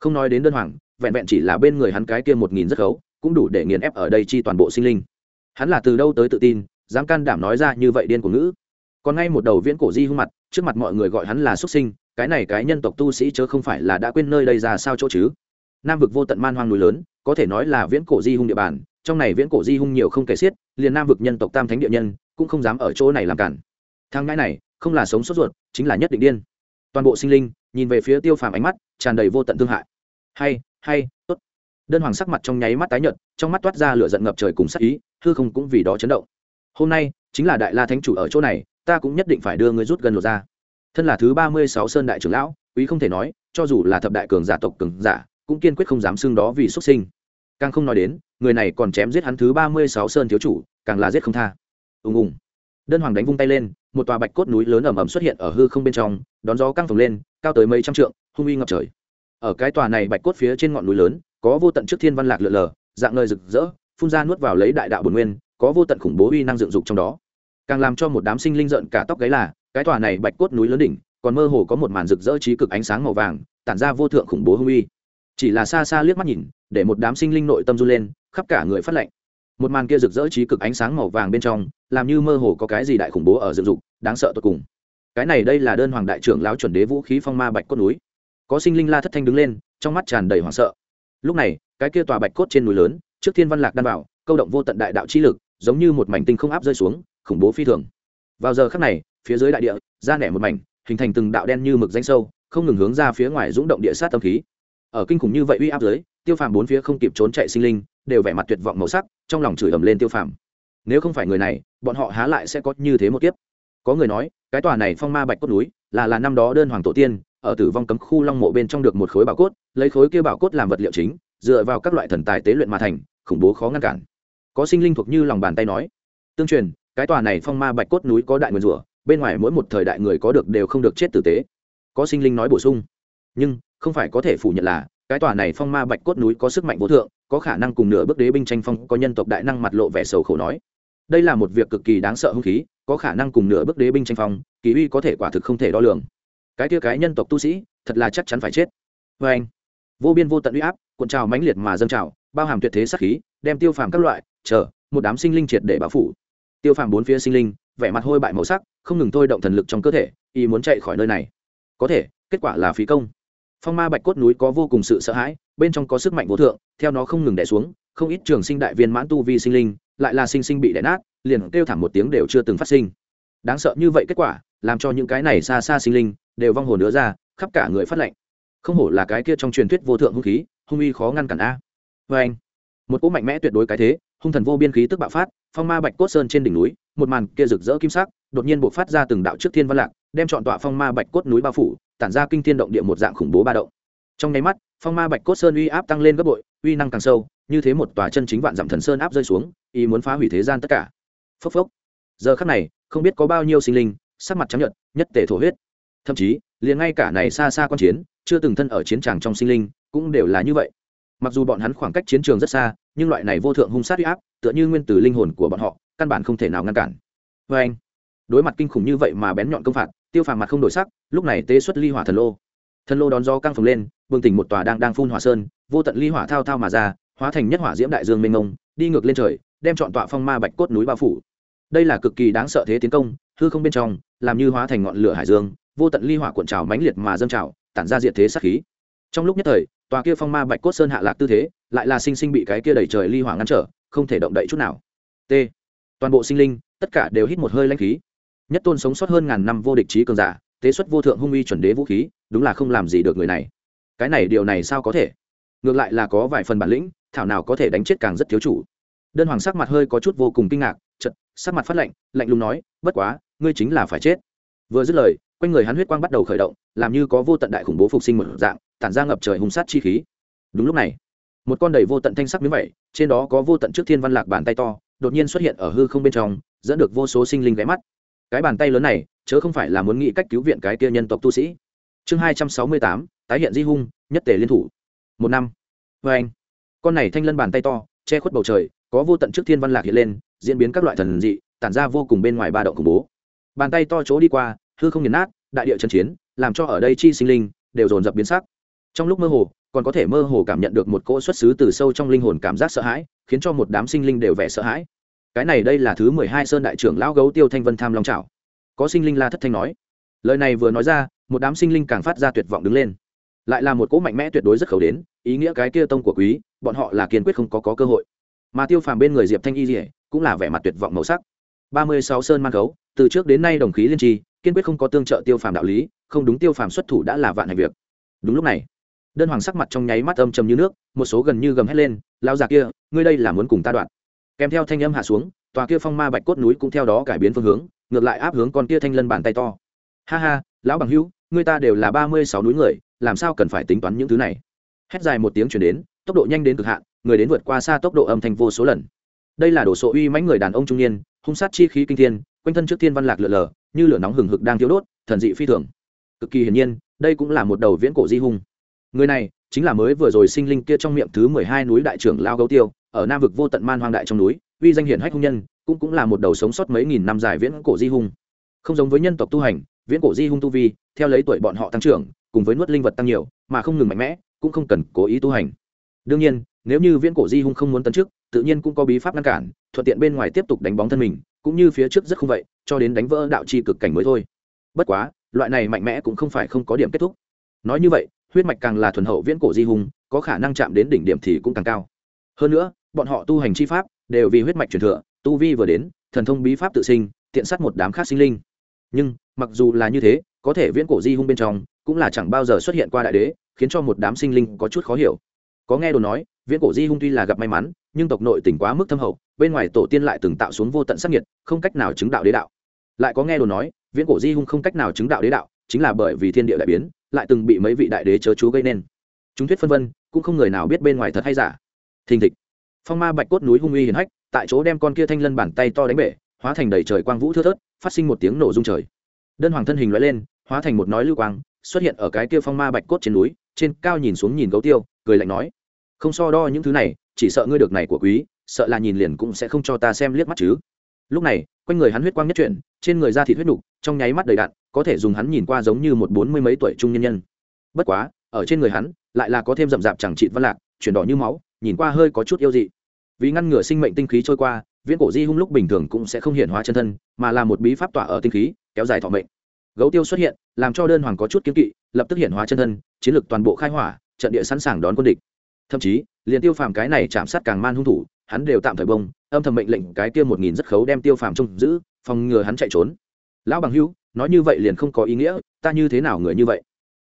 Không nói đến đơn hoàng, vẹn vẹn chỉ là bên người hắn cái kia một nghìn rất khấu, cũng đủ để nghiền ép ở đây chi toàn bộ sinh linh. Hắn là từ đâu tới tự tin, dám can đảm nói ra như vậy điên của ngữ? Còn ngay một đầu viễn cổ di hung mặt, trước mặt mọi người gọi hắn là xuất sinh cái này cái nhân tộc tu sĩ chớ không phải là đã quên nơi đây ra sao chỗ chứ? Nam vực vô tận man hoang núi lớn, có thể nói là viễn cổ di hung địa bàn, trong này viễn cổ di hung nhiều không kể xiết, liền nam vực nhân tộc tam thánh địa nhân cũng không dám ở chỗ này làm cản. Thang ngãi này, không là sống sốt ruột, chính là nhất định điên. Toàn bộ sinh linh, nhìn về phía tiêu phàm ánh mắt, tràn đầy vô tận thương hại. Hay hay, tốt. Đơn hoàng sắc mặt trong nháy mắt tái nhợt, trong mắt toát ra lửa giận ngập trời cùng sắc ý, hư không cũng vì đó chấn động. Hôm nay, chính là đại la thánh chủ ở chỗ này, ta cũng nhất định phải đưa người rút gần lột ra thân là thứ ba mươi sáu sơn đại trưởng lão, quý không thể nói, cho dù là thập đại cường giả tộc cường giả, cũng kiên quyết không dám xưng đó vì xuất sinh. Càng không nói đến, người này còn chém giết hắn thứ ba mươi sáu sơn thiếu chủ, càng là giết không tha. Ùng ùng. Đơn hoàng đánh vung tay lên, một tòa bạch cốt núi lớn ẩm ẩm xuất hiện ở hư không bên trong, đón gió căng phồng lên, cao tới mấy trăm trượng, hung uy ngập trời. Ở cái tòa này bạch cốt phía trên ngọn núi lớn, có vô tận trước thiên văn lạc lượn lờ, dạng nơi rực rỡ, phun ra nuốt vào lấy đại đạo bồn nguyên, có vô tận khủng bố uy năng dựng dục trong đó. Càng làm cho một đám sinh linh rợn cả tóc gáy là cái tòa này bạch cốt núi lớn đỉnh, còn mơ hồ có một màn rực rỡ trí cực ánh sáng màu vàng, tản ra vô thượng khủng bố hung uy. Chỉ là xa xa liếc mắt nhìn, để một đám sinh linh nội tâm run lên, khắp cả người phát lệnh một màn kia rực rỡ trí cực ánh sáng màu vàng bên trong, làm như mơ hồ có cái gì đại khủng bố ở dựng dục, đáng sợ tột cùng. Cái này đây là đơn hoàng đại trưởng lão chuẩn đế vũ khí phong ma bạch cốt núi. Có sinh linh la thất thanh đứng lên, trong mắt tràn đầy hoảng sợ. Lúc này, cái kia tòa bạch cốt trên núi lớn, trước thiên văn lạc đan bảo, câu động vô tận đại đạo chi lực, giống như một mảnh tinh không áp rơi xuống, khủng bố phi thường. Vào giờ khắc này phía dưới đại địa ra nẻ một mảnh, hình thành từng đạo đen như mực danh sâu, không ngừng hướng ra phía ngoài rúng động địa sát tâm khí. Ở kinh khủng như vậy uy áp dưới, tiêu phàm bốn phía không kịp trốn chạy sinh linh, đều vẻ mặt tuyệt vọng màu sắc, trong lòng chửi ầm lên tiêu phàm. Nếu không phải người này, bọn họ há lại sẽ có như thế một kiếp. Có người nói, cái tòa này phong ma bạch cốt núi, là là năm đó đơn hoàng tổ tiên, ở tử vong cấm khu long mộ bên trong được một khối bảo cốt, lấy khối kia bảo cốt làm vật liệu chính, dựa vào các loại thần tài tế luyện mà thành, khủng bố khó ngăn cản. Có sinh linh thuộc như lòng bàn tay nói, tương truyền, cái tòa này phong ma bạch cốt núi có đại nguyên rủa bên ngoài mỗi một thời đại người có được đều không được chết tử tế. Có sinh linh nói bổ sung. Nhưng, không phải có thể phủ nhận là, cái tòa này phong ma bạch cốt núi có sức mạnh vô thượng, có khả năng cùng nửa bước đế binh tranh phong, có nhân tộc đại năng mặt lộ vẻ sầu khổ nói. Đây là một việc cực kỳ đáng sợ hung khí, có khả năng cùng nửa bước đế binh tranh phong, kỳ uy có thể quả thực không thể đo lường. Cái kia cái nhân tộc tu sĩ, thật là chắc chắn phải chết. Vê anh, vô biên vô tận uy áp, cuộn trào mãnh liệt mà dâng trào, bao hàm tuyệt thế sát khí, đem tiêu phàm các loại, chờ, một đám sinh linh triệt để báo phủ. Tiêu phàm bốn phía sinh linh vẻ mặt hôi bại màu sắc, không ngừng thôi động thần lực trong cơ thể, y muốn chạy khỏi nơi này. Có thể, kết quả là phí công. Phong ma bạch cốt núi có vô cùng sự sợ hãi, bên trong có sức mạnh vô thượng, theo nó không ngừng đẻ xuống, không ít trường sinh đại viên mãn tu vi sinh linh, lại là sinh sinh bị đẻ nát, liền kêu thảm một tiếng đều chưa từng phát sinh. Đáng sợ như vậy kết quả, làm cho những cái này xa xa sinh linh đều vong hồn nữa ra, khắp cả người phát lệnh không hổ là cái kia trong truyền thuyết vô thượng hung khí, hung uy khó ngăn cản a. Vê anh một cỗ mạnh mẽ tuyệt đối cái thế hung thần vô biên khí tức bạo phát, phong ma bạch cốt sơn trên đỉnh núi, một màn kia rực rỡ kim sắc, đột nhiên buộc phát ra từng đạo trước thiên văn lạc, đem chọn tọa phong ma bạch cốt núi bao phủ, tản ra kinh thiên động địa một dạng khủng bố ba động. Trong nháy mắt, phong ma bạch cốt sơn uy áp tăng lên gấp bội, uy năng càng sâu, như thế một tòa chân chính vạn dặm thần sơn áp rơi xuống, ý muốn phá hủy thế gian tất cả. Phốc phốc. Giờ khắc này, không biết có bao nhiêu sinh linh, sắc mặt trắng nhợt, nhất tể thổ huyết. Thậm chí, liền ngay cả này xa xa quan chiến, chưa từng thân ở chiến tràng trong sinh linh, cũng đều là như vậy mặc dù bọn hắn khoảng cách chiến trường rất xa, nhưng loại này vô thượng hung sát uy áp, tựa như nguyên từ linh hồn của bọn họ, căn bản không thể nào ngăn cản. Vê anh, đối mặt kinh khủng như vậy mà bén nhọn công phạt, tiêu phàm mặt không đổi sắc, lúc này tế xuất ly hỏa thần lô. Thần lô đón gió căng phồng lên, bừng tỉnh một tòa đang đang phun hỏa sơn, vô tận ly hỏa thao thao mà ra, hóa thành nhất hỏa diễm đại dương mênh mông, đi ngược lên trời, đem chọn tọa phong ma bạch cốt núi bao phủ. Đây là cực kỳ đáng sợ thế tiến công, hư không bên trong, làm như hóa thành ngọn lửa hải dương, vô tận ly hỏa cuộn trào mãnh liệt mà dâng trào, tản ra diệt thế sát khí trong lúc nhất thời, tòa kia phong ma bạch cốt sơn hạ lạc tư thế, lại là sinh sinh bị cái kia đẩy trời ly hỏa ngăn trở, không thể động đậy chút nào. T. Toàn bộ sinh linh, tất cả đều hít một hơi lãnh khí. Nhất tôn sống sót hơn ngàn năm vô địch trí cường giả, tế xuất vô thượng hung uy chuẩn đế vũ khí, đúng là không làm gì được người này. Cái này điều này sao có thể? Ngược lại là có vài phần bản lĩnh, thảo nào có thể đánh chết càng rất thiếu chủ. Đơn hoàng sắc mặt hơi có chút vô cùng kinh ngạc chật sắc mặt phát lạnh lạnh lùng nói, bất quá, ngươi chính là phải chết. Vừa dứt lời, quanh người hắn huyết quang bắt đầu khởi động, làm như có vô tận đại khủng bố phục sinh một dạng tản ra ngập trời hung sát chi khí. Đúng lúc này, một con đầy vô tận thanh sắc miếng vẩy trên đó có vô tận trước thiên văn lạc bàn tay to, đột nhiên xuất hiện ở hư không bên trong, dẫn được vô số sinh linh ghé mắt. Cái bàn tay lớn này, chớ không phải là muốn nghĩ cách cứu viện cái kia nhân tộc tu sĩ. Chương hai trăm sáu mươi tám, tái hiện di hung, nhất tề liên thủ. Một năm. Vê anh, con này thanh lân bàn tay to, che khuất bầu trời, có vô tận trước thiên văn lạc hiện lên, diễn biến các loại thần dị, tản ra vô cùng bên ngoài ba động khủng bố. Bàn tay to chỗ đi qua, hư không nghiền nát, đại địa trần chiến, làm cho ở đây chi sinh linh đều dồn dập biến sắc trong lúc mơ hồ còn có thể mơ hồ cảm nhận được một cỗ xuất xứ từ sâu trong linh hồn cảm giác sợ hãi khiến cho một đám sinh linh đều vẻ sợ hãi. Cái này đây là thứ mười hai sơn đại trưởng lão gấu tiêu thanh vân tham long trào có sinh linh la thất thanh nói. Lời này vừa nói ra một đám sinh linh càng phát ra tuyệt vọng đứng lên. Lại là một cỗ mạnh mẽ tuyệt đối rất khẩu đến ý nghĩa cái kia tông của quý bọn họ là kiên quyết không có, có cơ hội. Mà tiêu phàm bên người diệp thanh y dỉa cũng là vẻ mặt tuyệt vọng màu sắc. Ba mươi sáu sơn man khấu từ trước đến nay đồng khí liên tri kiên quyết không có tương trợ tiêu phàm đạo lý không đúng tiêu phàm xuất thủ đã là vạn hành việc. Đúng lúc này đơn hoàng sắc mặt trong nháy mắt âm trầm như nước, một số gần như gầm hét lên lao già kia, ngươi đây là muốn cùng ta đoạn. Kèm theo thanh âm hạ xuống, tòa kia phong ma bạch cốt núi cũng theo đó cải biến phương hướng, ngược lại áp hướng con kia thanh lân bàn tay to. Ha ha, lão bằng hữu, ngươi ta đều là ba mươi sáu núi người, làm sao cần phải tính toán những thứ này? Hét dài một tiếng chuyển đến, tốc độ nhanh đến cực hạn, người đến vượt qua xa tốc độ âm thanh vô số lần. Đây là đồ sộ uy mãnh người đàn ông trung niên, hung sát chi khí kinh thiên, quanh thân trước thiên văn lạc lượn lờ, như lửa nóng hừng hực đang thiêu đốt, thần dị phi thường. Cực kỳ hiển nhiên, đây cũng là một đầu viễn cổ di hung người này chính là mới vừa rồi sinh linh kia trong miệng thứ mười hai núi đại trưởng lao gấu tiêu, ở nam vực vô tận man hoang đại trong núi, uy danh hiển hách hung nhân, cũng cũng là một đầu sống sót mấy nghìn năm dài viễn cổ di hung. Không giống với nhân tộc tu hành, viễn cổ di hung tu vi, theo lấy tuổi bọn họ tăng trưởng, cùng với nuốt linh vật tăng nhiều, mà không ngừng mạnh mẽ, cũng không cần cố ý tu hành. Đương nhiên, nếu như viễn cổ di hung không muốn tấn chức, tự nhiên cũng có bí pháp ngăn cản, thuận tiện bên ngoài tiếp tục đánh bóng thân mình, cũng như phía trước rất không vậy, cho đến đánh vỡ đạo chi cực cảnh mới thôi. Bất quá, loại này mạnh mẽ cũng không phải không có điểm kết thúc. Nói như vậy huyết mạch càng là thuần hậu viễn cổ di Hùng có khả năng chạm đến đỉnh điểm thì cũng càng cao. Hơn nữa, bọn họ tu hành chi pháp đều vì huyết mạch truyền thừa, tu vi vừa đến, thần thông bí pháp tự sinh, tiện sát một đám khác sinh linh. Nhưng, mặc dù là như thế, có thể viễn cổ di hung bên trong cũng là chẳng bao giờ xuất hiện qua đại đế, khiến cho một đám sinh linh có chút khó hiểu. Có nghe đồn nói, viễn cổ di hung tuy là gặp may mắn, nhưng tộc nội tỉnh quá mức thâm hậu, bên ngoài tổ tiên lại từng tạo xuống vô tận sắc nhiệt không cách nào chứng đạo đế đạo. Lại có nghe đồn nói, viễn cổ di hung không cách nào chứng đạo đế đạo, chính là bởi vì thiên địa đại biến lại từng bị mấy vị đại đế chớ chú gây nên. Chúng thuyết phân vân, cũng không người nào biết bên ngoài thật hay giả. Thình thịch. Phong ma bạch cốt núi hung uy hiển hách, tại chỗ đem con kia thanh lân bàn tay to đánh bể, hóa thành đầy trời quang vũ thưa thớt, phát sinh một tiếng nổ rung trời. Đơn hoàng thân hình loại lên, hóa thành một nói lưu quang, xuất hiện ở cái kia phong ma bạch cốt trên núi, trên cao nhìn xuống nhìn gấu tiêu, cười lạnh nói, không so đo những thứ này, chỉ sợ ngươi được này của quý, sợ là nhìn liền cũng sẽ không cho ta xem liếc mắt chứ. Lúc này, quanh người hắn huyết quang nhất chuyển, trên người ra thịt huyết nục, trong nháy mắt đầy đạn có thể dùng hắn nhìn qua giống như một bốn mươi mấy tuổi trung nhân nhân. Bất quá, ở trên người hắn, lại là có thêm rậm rạp chẳng trị văn lạc, chuyển đỏ như máu, nhìn qua hơi có chút yêu dị. Vì ngăn ngừa sinh mệnh tinh khí trôi qua, viễn cổ di hung lúc bình thường cũng sẽ không hiện hóa chân thân, mà là một bí pháp tỏa ở tinh khí, kéo dài thọ mệnh. Gấu tiêu xuất hiện, làm cho đơn hoàng có chút kiếm kỵ, lập tức hiện hóa chân thân, chiến lược toàn bộ khai hỏa, trận địa sẵn sàng đón quân địch. Thậm chí, liền tiêu phàm cái này chạm sát càng man hung thủ, hắn đều tạm thời bông, âm thầm mệnh lệnh cái tiêu một nghìn rất khấu đem tiêu phàm trông giữ, phòng ngừa hắn chạy trốn. Lão bằng hữu nói như vậy liền không có ý nghĩa, ta như thế nào người như vậy?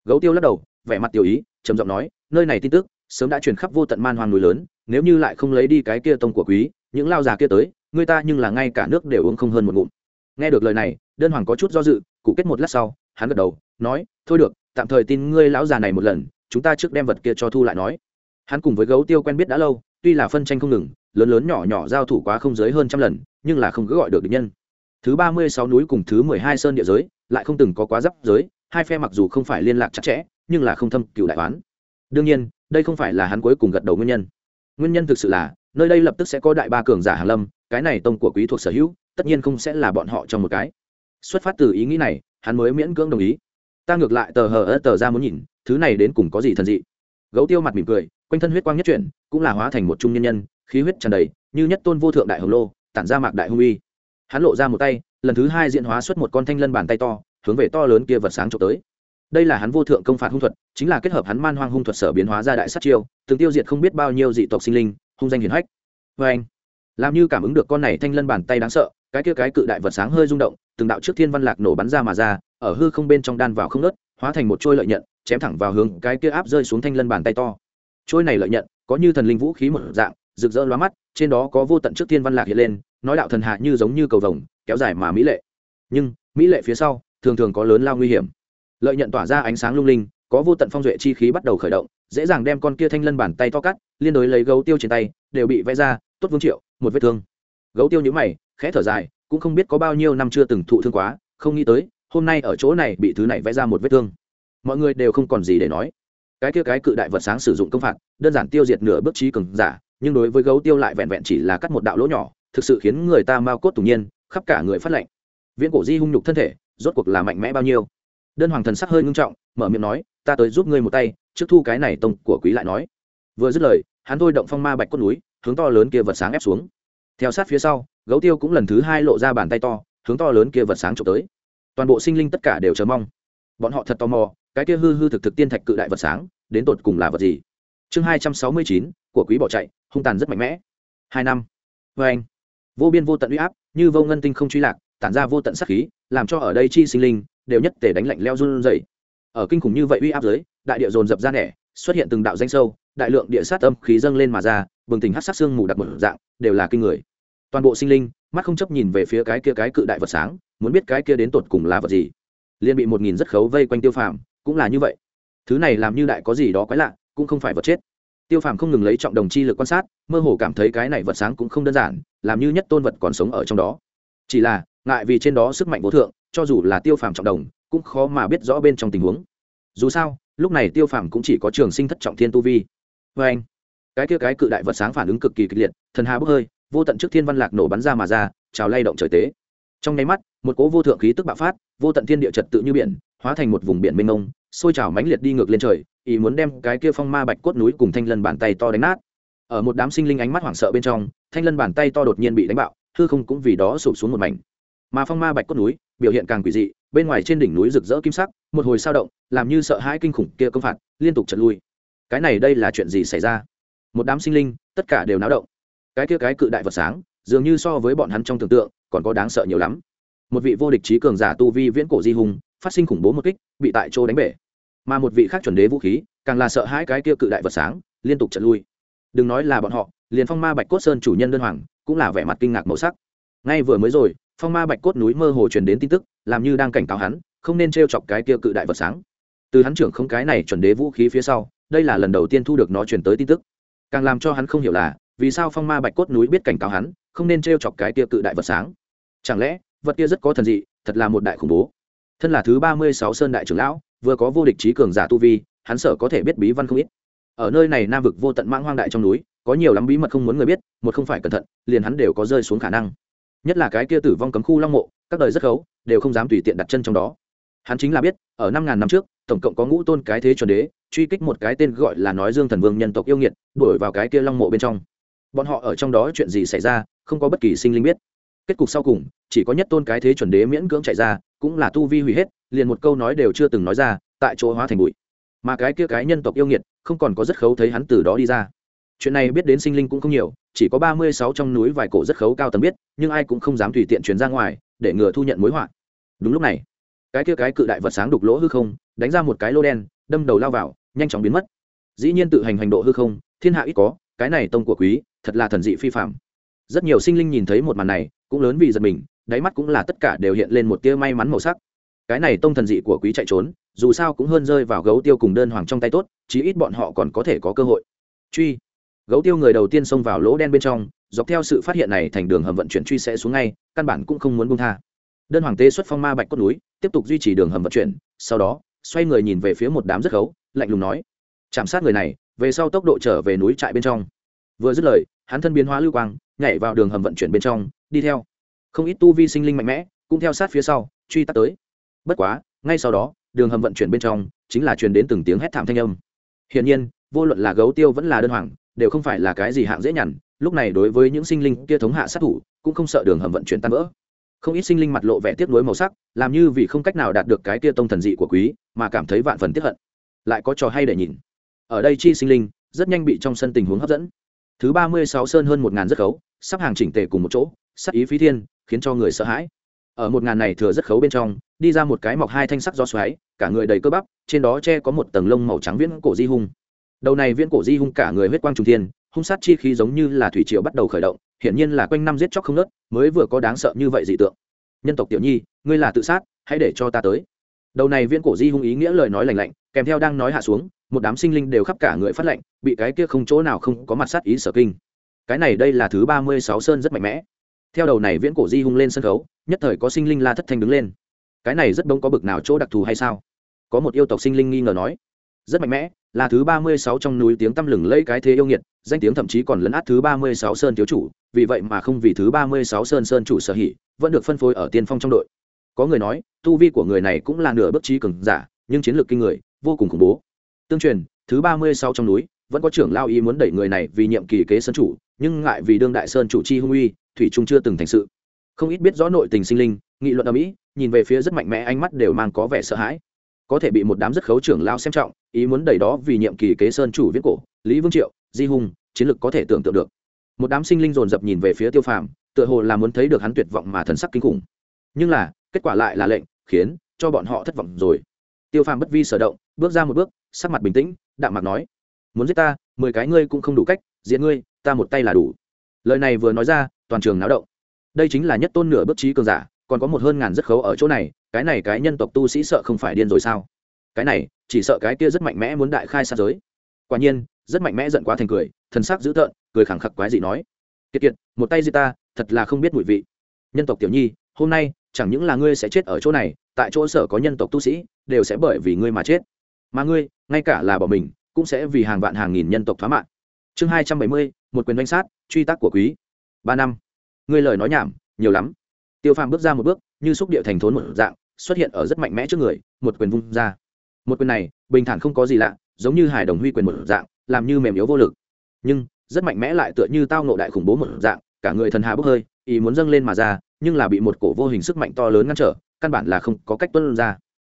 Gấu tiêu lắc đầu, vẻ mặt tiểu ý, trầm giọng nói, nơi này tin tức, sớm đã truyền khắp vô tận man hoang núi lớn, nếu như lại không lấy đi cái kia tông của quý, những lao già kia tới, người ta nhưng là ngay cả nước đều uống không hơn một ngụm. Nghe được lời này, đơn hoàng có chút do dự, cụ kết một lát sau, hắn gật đầu, nói, thôi được, tạm thời tin ngươi lão già này một lần, chúng ta trước đem vật kia cho thu lại nói. Hắn cùng với gấu tiêu quen biết đã lâu, tuy là phân tranh không ngừng, lớn lớn nhỏ nhỏ giao thủ quá không dưới hơn trăm lần, nhưng là không cứ gọi được địch nhân thứ ba mươi sáu núi cùng thứ mười hai sơn địa giới, lại không từng có quá giáp giới, hai phe mặc dù không phải liên lạc chặt chẽ, nhưng là không thâm cựu đại toán đương nhiên, đây không phải là hắn cuối cùng gật đầu nguyên nhân. Nguyên nhân thực sự là, nơi đây lập tức sẽ có đại ba cường giả hàn lâm, cái này tông của quý thuộc sở hữu, tất nhiên không sẽ là bọn họ trong một cái. Xuất phát từ ý nghĩ này, hắn mới miễn cưỡng đồng ý. Ta ngược lại tờ hờ ớt tờ ra muốn nhìn, thứ này đến cùng có gì thần dị. Gấu tiêu mặt mỉm cười, quanh thân huyết quang nhất chuyển, cũng là hóa thành một trung nhân nhân, khí huyết tràn đầy, như nhất tôn vô thượng đại hồng lô, tản ra mạc đại hung uy hắn lộ ra một tay, lần thứ hai diễn hóa xuất một con thanh lân bàn tay to, hướng về to lớn kia vật sáng trộm tới. Đây là hắn vô thượng công phạt hung thuật, chính là kết hợp hắn man hoang hung thuật sở biến hóa ra đại sát chiêu, từng tiêu diệt không biết bao nhiêu dị tộc sinh linh, hung danh hiển hách. Vê anh làm như cảm ứng được con này thanh lân bàn tay đáng sợ, cái kia cái cự đại vật sáng hơi rung động, từng đạo trước thiên văn lạc nổ bắn ra mà ra, ở hư không bên trong đan vào không nớt hóa thành một trôi lợi nhận, chém thẳng vào hướng cái kia áp rơi xuống thanh lân bàn tay to. Trôi này lợi nhận, có như thần linh vũ khí một dạng, rực rỡ lóa mắt, trên đó có vô tận trước thiên văn lạc hiện lên nói đạo thần hạ như giống như cầu vồng, kéo dài mà mỹ lệ. Nhưng, mỹ lệ phía sau, thường thường có lớn lao nguy hiểm. Lợi nhận tỏa ra ánh sáng lung linh, có vô tận phong duệ chi khí bắt đầu khởi động, dễ dàng đem con kia thanh lân bàn tay to cắt, liên đối lấy gấu tiêu trên tay, đều bị vẽ ra, tốt vương triệu, một vết thương. Gấu tiêu nhữ mày, khẽ thở dài, cũng không biết có bao nhiêu năm chưa từng thụ thương quá, không nghĩ tới, hôm nay ở chỗ này bị thứ này vẽ ra một vết thương. Mọi người đều không còn gì để nói. Cái kia cái cự đại vật sáng sử dụng công phạt, đơn giản tiêu diệt nửa bước trí cường giả, nhưng đối với gấu tiêu lại vẹn vẹn chỉ là cắt một đạo lỗ nhỏ thực sự khiến người ta mau cốt tủng nhiên, khắp cả người phát lệnh. Viễn cổ di hung nhục thân thể, rốt cuộc là mạnh mẽ bao nhiêu? Đơn hoàng thần sắc hơi ngưng trọng, mở miệng nói, ta tới giúp ngươi một tay, trước thu cái này tông của quý lại nói. Vừa dứt lời, hắn thôi động phong ma bạch cốt núi, hướng to lớn kia vật sáng ép xuống. Theo sát phía sau, gấu tiêu cũng lần thứ hai lộ ra bàn tay to, hướng to lớn kia vật sáng trộm tới. Toàn bộ sinh linh tất cả đều chờ mong. Bọn họ thật tò mò, cái kia hư hư thực thực tiên thạch cự đại vật sáng, đến tột cùng là vật gì? Chương hai trăm sáu mươi chín, của quý bỏ chạy, hung tàn rất mạnh mẽ. Hai năm. Vê anh vô biên vô tận uy áp, như vô ngân tinh không truy lạc, tản ra vô tận sắc khí, làm cho ở đây chi sinh linh đều nhất tể đánh lạnh leo run dày ở kinh khủng như vậy uy áp dưới, đại địa dồn dập ra nẻ, xuất hiện từng đạo danh sâu, đại lượng địa sát âm khí dâng lên mà ra, bừng tỉnh hát sát xương mù đặc một dạng, đều là kinh người. Toàn bộ sinh linh, mắt không chấp nhìn về phía cái kia cái cự đại vật sáng, muốn biết cái kia đến tột cùng là vật gì. Liên bị một nghìn rất khấu vây quanh tiêu phàm, cũng là như vậy. Thứ này làm như đại có gì đó quái lạ, cũng không phải vật chết tiêu phàm không ngừng lấy trọng đồng chi lực quan sát, mơ hồ cảm thấy cái này vật sáng cũng không đơn giản, làm như nhất tôn vật còn sống ở trong đó. Chỉ là, ngại vì trên đó sức mạnh vô thượng, cho dù là tiêu phàm trọng đồng, cũng khó mà biết rõ bên trong tình huống. Dù sao, lúc này tiêu phàm cũng chỉ có trường sinh thất trọng thiên tu vi. Vê anh, cái kia cái cự đại vật sáng phản ứng cực kỳ kịch liệt, thần hà bốc hơi, vô tận trước thiên văn lạc nổ bắn ra mà ra, trào lay động trời tế. Trong nháy mắt, một cố vô thượng khí tức bạo phát, vô tận thiên địa trật tự như biển, hóa thành một vùng biển mênh mông, sôi trào mãnh liệt đi ngược lên trời ý muốn đem cái kia phong ma bạch cốt núi cùng thanh lân bàn tay to đánh nát. Ở một đám sinh linh ánh mắt hoảng sợ bên trong, thanh lân bàn tay to đột nhiên bị đánh bạo, hư không cũng vì đó sụp xuống một mảnh. Mà phong ma bạch cốt núi, biểu hiện càng quỷ dị, bên ngoài trên đỉnh núi rực rỡ kim sắc, một hồi sao động, làm như sợ hãi kinh khủng kia công phạt, liên tục trật lui. Cái này đây là chuyện gì xảy ra? Một đám sinh linh, tất cả đều náo động. Cái kia cái cự đại vật sáng, dường như so với bọn hắn trong tưởng tượng, còn có đáng sợ nhiều lắm. Một vị vô địch trí cường giả tu vi viễn cổ di hùng, phát sinh khủng bố một kích, bị tại chỗ đánh bể mà một vị khác chuẩn đế vũ khí, càng là sợ hãi cái kia cự đại vật sáng, liên tục trận lui. Đừng nói là bọn họ, liền phong ma bạch cốt sơn chủ nhân đơn hoàng, cũng là vẻ mặt kinh ngạc màu sắc. Ngay vừa mới rồi, phong ma bạch cốt núi mơ hồ truyền đến tin tức, làm như đang cảnh cáo hắn, không nên t r e o chọc cái kia cự đại vật sáng. Từ hắn trưởng không cái này chuẩn đế vũ khí phía sau, đây là lần đầu tiên thu được nó truyền tới tin tức. Càng làm cho hắn không hiểu là, vì sao phong ma bạch cốt núi biết cảnh cáo hắn, không nên t r e o chọc cái kia cự đại vật sáng? Chẳng lẽ, vật kia rất có thần dị, thật là một đại khủng bố? Thân là thứ ba mươi sáu sơn đại trưởng lão vừa có vô địch trí cường giả tu vi, hắn sợ có thể biết bí văn không ít. Ở nơi này nam vực vô tận mãng hoang đại trong núi, có nhiều lắm bí mật không muốn người biết, một không phải cẩn thận, liền hắn đều có rơi xuống khả năng. Nhất là cái kia tử vong cấm khu long mộ, các đời rất khấu, đều không dám tùy tiện đặt chân trong đó. Hắn chính là biết, ở năm ngàn năm trước, tổng cộng có ngũ tôn cái thế chuẩn đế, truy kích một cái tên gọi là nói dương thần vương nhân tộc yêu nghiệt, đuổi vào cái kia long mộ bên trong. Bọn họ ở trong đó chuyện gì xảy ra, không có bất kỳ sinh linh biết kết cục sau cùng, chỉ có nhất tôn cái thế chuẩn đế miễn cưỡng chạy ra, cũng là tu vi hủy hết, liền một câu nói đều chưa từng nói ra, tại chỗ hóa thành bụi. Mà cái kia cái nhân tộc yêu nghiệt, không còn có rất khấu thấy hắn từ đó đi ra. Chuyện này biết đến sinh linh cũng không nhiều, chỉ có ba mươi sáu trong núi vài cổ rất khấu cao tầm biết, nhưng ai cũng không dám tùy tiện chuyển ra ngoài, để ngừa thu nhận mối họa. Đúng lúc này, cái kia cái cự đại vật sáng đục lỗ hư không, đánh ra một cái lô đen, đâm đầu lao vào, nhanh chóng biến mất. Dĩ nhiên tự hành hành độ hư không, thiên hạ ít có, cái này tông của quý, thật là thần dị phi phạm rất nhiều sinh linh nhìn thấy một màn này cũng lớn vì giật mình, đáy mắt cũng là tất cả đều hiện lên một tia may mắn màu sắc. Cái này tông thần dị của quý chạy trốn, dù sao cũng hơn rơi vào gấu tiêu cùng đơn hoàng trong tay tốt, chí ít bọn họ còn có thể có cơ hội. Truy. Gấu tiêu người đầu tiên xông vào lỗ đen bên trong, dọc theo sự phát hiện này thành đường hầm vận chuyển truy sẽ xuống ngay, căn bản cũng không muốn buông tha. Đơn hoàng tê xuất phong ma bạch cốt núi, tiếp tục duy trì đường hầm vận chuyển, sau đó, xoay người nhìn về phía một đám rất gấu, lạnh lùng nói. Chạm sát người này, về sau tốc độ trở về núi trại bên trong. Vừa dứt lời, hắn thân biến hóa lưu quang, nhảy vào đường hầm vận chuyển bên trong đi theo. Không ít tu vi sinh linh mạnh mẽ cũng theo sát phía sau, truy tắt tới. Bất quá, ngay sau đó, đường hầm vận chuyển bên trong chính là truyền đến từng tiếng hét thảm thanh âm. Hiển nhiên, vô luận là gấu tiêu vẫn là đơn hoàng, đều không phải là cái gì hạng dễ nhằn, lúc này đối với những sinh linh kia thống hạ sát thủ, cũng không sợ đường hầm vận chuyển tan vỡ. Không ít sinh linh mặt lộ vẻ tiếc nuối màu sắc, làm như vì không cách nào đạt được cái kia tông thần dị của quý, mà cảm thấy vạn phần tiếc hận. Lại có trò hay để nhìn. Ở đây chi sinh linh rất nhanh bị trong sân tình huống hấp dẫn. Thứ ba mươi sáu sơn hơn một ngàn rất khấu sắp hàng chỉnh tề cùng một chỗ sắc ý phí thiên, khiến cho người sợ hãi. Ở một ngàn này thừa rất khấu bên trong, đi ra một cái mọc hai thanh sắc do xoáy, cả người đầy cơ bắp, trên đó che có một tầng lông màu trắng viễn cổ di hung. Đầu này viễn cổ di hung cả người huyết quang trung thiên, hung sát chi khí giống như là thủy triều bắt đầu khởi động, hiển nhiên là quanh năm giết chóc không nớt mới vừa có đáng sợ như vậy dị tượng. Nhân tộc tiểu nhi, ngươi là tự sát, hãy để cho ta tới. Đầu này viễn cổ di hung ý nghĩa lời nói lành lạnh, kèm theo đang nói hạ xuống, một đám sinh linh đều khắp cả người phát lệnh bị cái kia không chỗ nào không có mặt sát ý sở kinh. Cái này đây là thứ ba mươi sáu sơn rất mạnh mẽ theo đầu này viễn cổ di hung lên sân khấu, nhất thời có sinh linh la thất thanh đứng lên. Cái này rất đông có bực nào chỗ đặc thù hay sao? Có một yêu tộc sinh linh nghi ngờ nói. Rất mạnh mẽ, là thứ ba mươi sáu trong núi tiếng tăm lừng lẫy cái thế yêu nghiệt, danh tiếng thậm chí còn lấn át thứ ba mươi sáu sơn thiếu chủ, vì vậy mà không vì thứ ba mươi sáu sơn sơn chủ sở hỉ, vẫn được phân phối ở tiên phong trong đội. Có người nói, tu vi của người này cũng là nửa bất trí cường giả, nhưng chiến lược kinh người, vô cùng khủng bố. Tương truyền, thứ ba mươi sáu trong núi, vẫn có trưởng lao ý muốn đẩy người này vì nhiệm kỳ kế sơn chủ, nhưng ngại vì đương đại sơn chủ chi hung uy thủy trung chưa từng thành sự. Không ít biết rõ nội tình sinh linh, nghị luận ở mỹ, nhìn về phía rất mạnh mẽ ánh mắt đều mang có vẻ sợ hãi. Có thể bị một đám rất khấu trưởng lao xem trọng, ý muốn đẩy đó vì nhiệm kỳ kế sơn chủ viết cổ, lý vương triệu, di hùng chiến lược có thể tưởng tượng được. Một đám sinh linh dồn dập nhìn về phía tiêu phàm, tựa hồ là muốn thấy được hắn tuyệt vọng mà thần sắc kinh khủng. Nhưng là, kết quả lại là lệnh, khiến cho bọn họ thất vọng rồi. Tiêu phàm bất vi sở động, bước ra một bước, sắc mặt bình tĩnh, đạm mạc nói, muốn giết ta, mười cái ngươi cũng không đủ cách diễn ngươi, ta một tay là đủ. Lời này vừa nói ra toàn trường náo động. Đây chính là nhất tôn nửa bất trí cường giả, còn có một hơn ngàn rất khấu ở chỗ này, cái này cái nhân tộc tu sĩ sợ không phải điên rồi sao? Cái này, chỉ sợ cái kia rất mạnh mẽ muốn đại khai xa giới. Quả nhiên, rất mạnh mẽ giận quá thành cười, thần sắc dữ tợn, cười khẳng khặc quái dị nói, kiệt kiệt, một tay giết ta, thật là không biết mùi vị. Nhân tộc tiểu nhi, hôm nay, chẳng những là ngươi sẽ chết ở chỗ này, tại chỗ sở có nhân tộc tu sĩ, đều sẽ bởi vì ngươi mà chết. Mà ngươi, ngay cả là bỏ mình, cũng sẽ vì hàng vạn hàng nghìn nhân tộc thoá mạng. Chương hai trăm bảy mươi, một quyền danh sát, truy tác của quý ba năm. Ngươi lời nói nhảm, nhiều lắm. Tiêu phàm bước ra một bước, như xúc địa thành thốn một dạng, xuất hiện ở rất mạnh mẽ trước người, một quyền vung ra. Một quyền này, bình thản không có gì lạ, giống như hải đồng huy quyền một dạng, làm như mềm yếu vô lực. Nhưng, rất mạnh mẽ lại tựa như tao nộ đại khủng bố một dạng, cả người thần hà bốc hơi, ý muốn dâng lên mà ra, nhưng là bị một cổ vô hình sức mạnh to lớn ngăn trở, căn bản là không có cách tuân ra.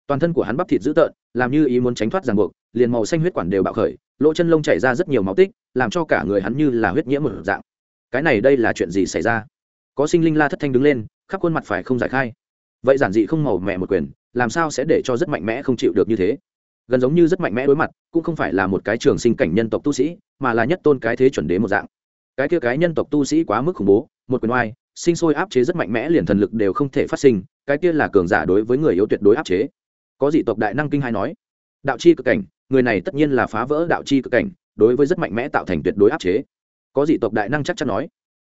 Toàn thân của hắn bắp thịt dữ tợn, làm như ý muốn tránh thoát ràng buộc, liền màu xanh huyết quản đều bạo khởi, lỗ chân lông chảy ra rất nhiều máu tích, làm cho cả người hắn như là huyết nhiễm một dạng cái này đây là chuyện gì xảy ra? Có sinh linh la thất thanh đứng lên, khắp khuôn mặt phải không giải khai. Vậy giản dị không màu mẹ một quyền, làm sao sẽ để cho rất mạnh mẽ không chịu được như thế? Gần giống như rất mạnh mẽ đối mặt, cũng không phải là một cái trường sinh cảnh nhân tộc tu sĩ, mà là nhất tôn cái thế chuẩn đế một dạng. Cái kia cái nhân tộc tu sĩ quá mức khủng bố, một quyền oai, sinh sôi áp chế rất mạnh mẽ liền thần lực đều không thể phát sinh, cái kia là cường giả đối với người yếu tuyệt đối áp chế. Có dị tộc đại năng kinh hai nói, đạo chi cực cảnh, người này tất nhiên là phá vỡ đạo chi cực cảnh, đối với rất mạnh mẽ tạo thành tuyệt đối áp chế có dị tộc đại năng chắc chắn nói.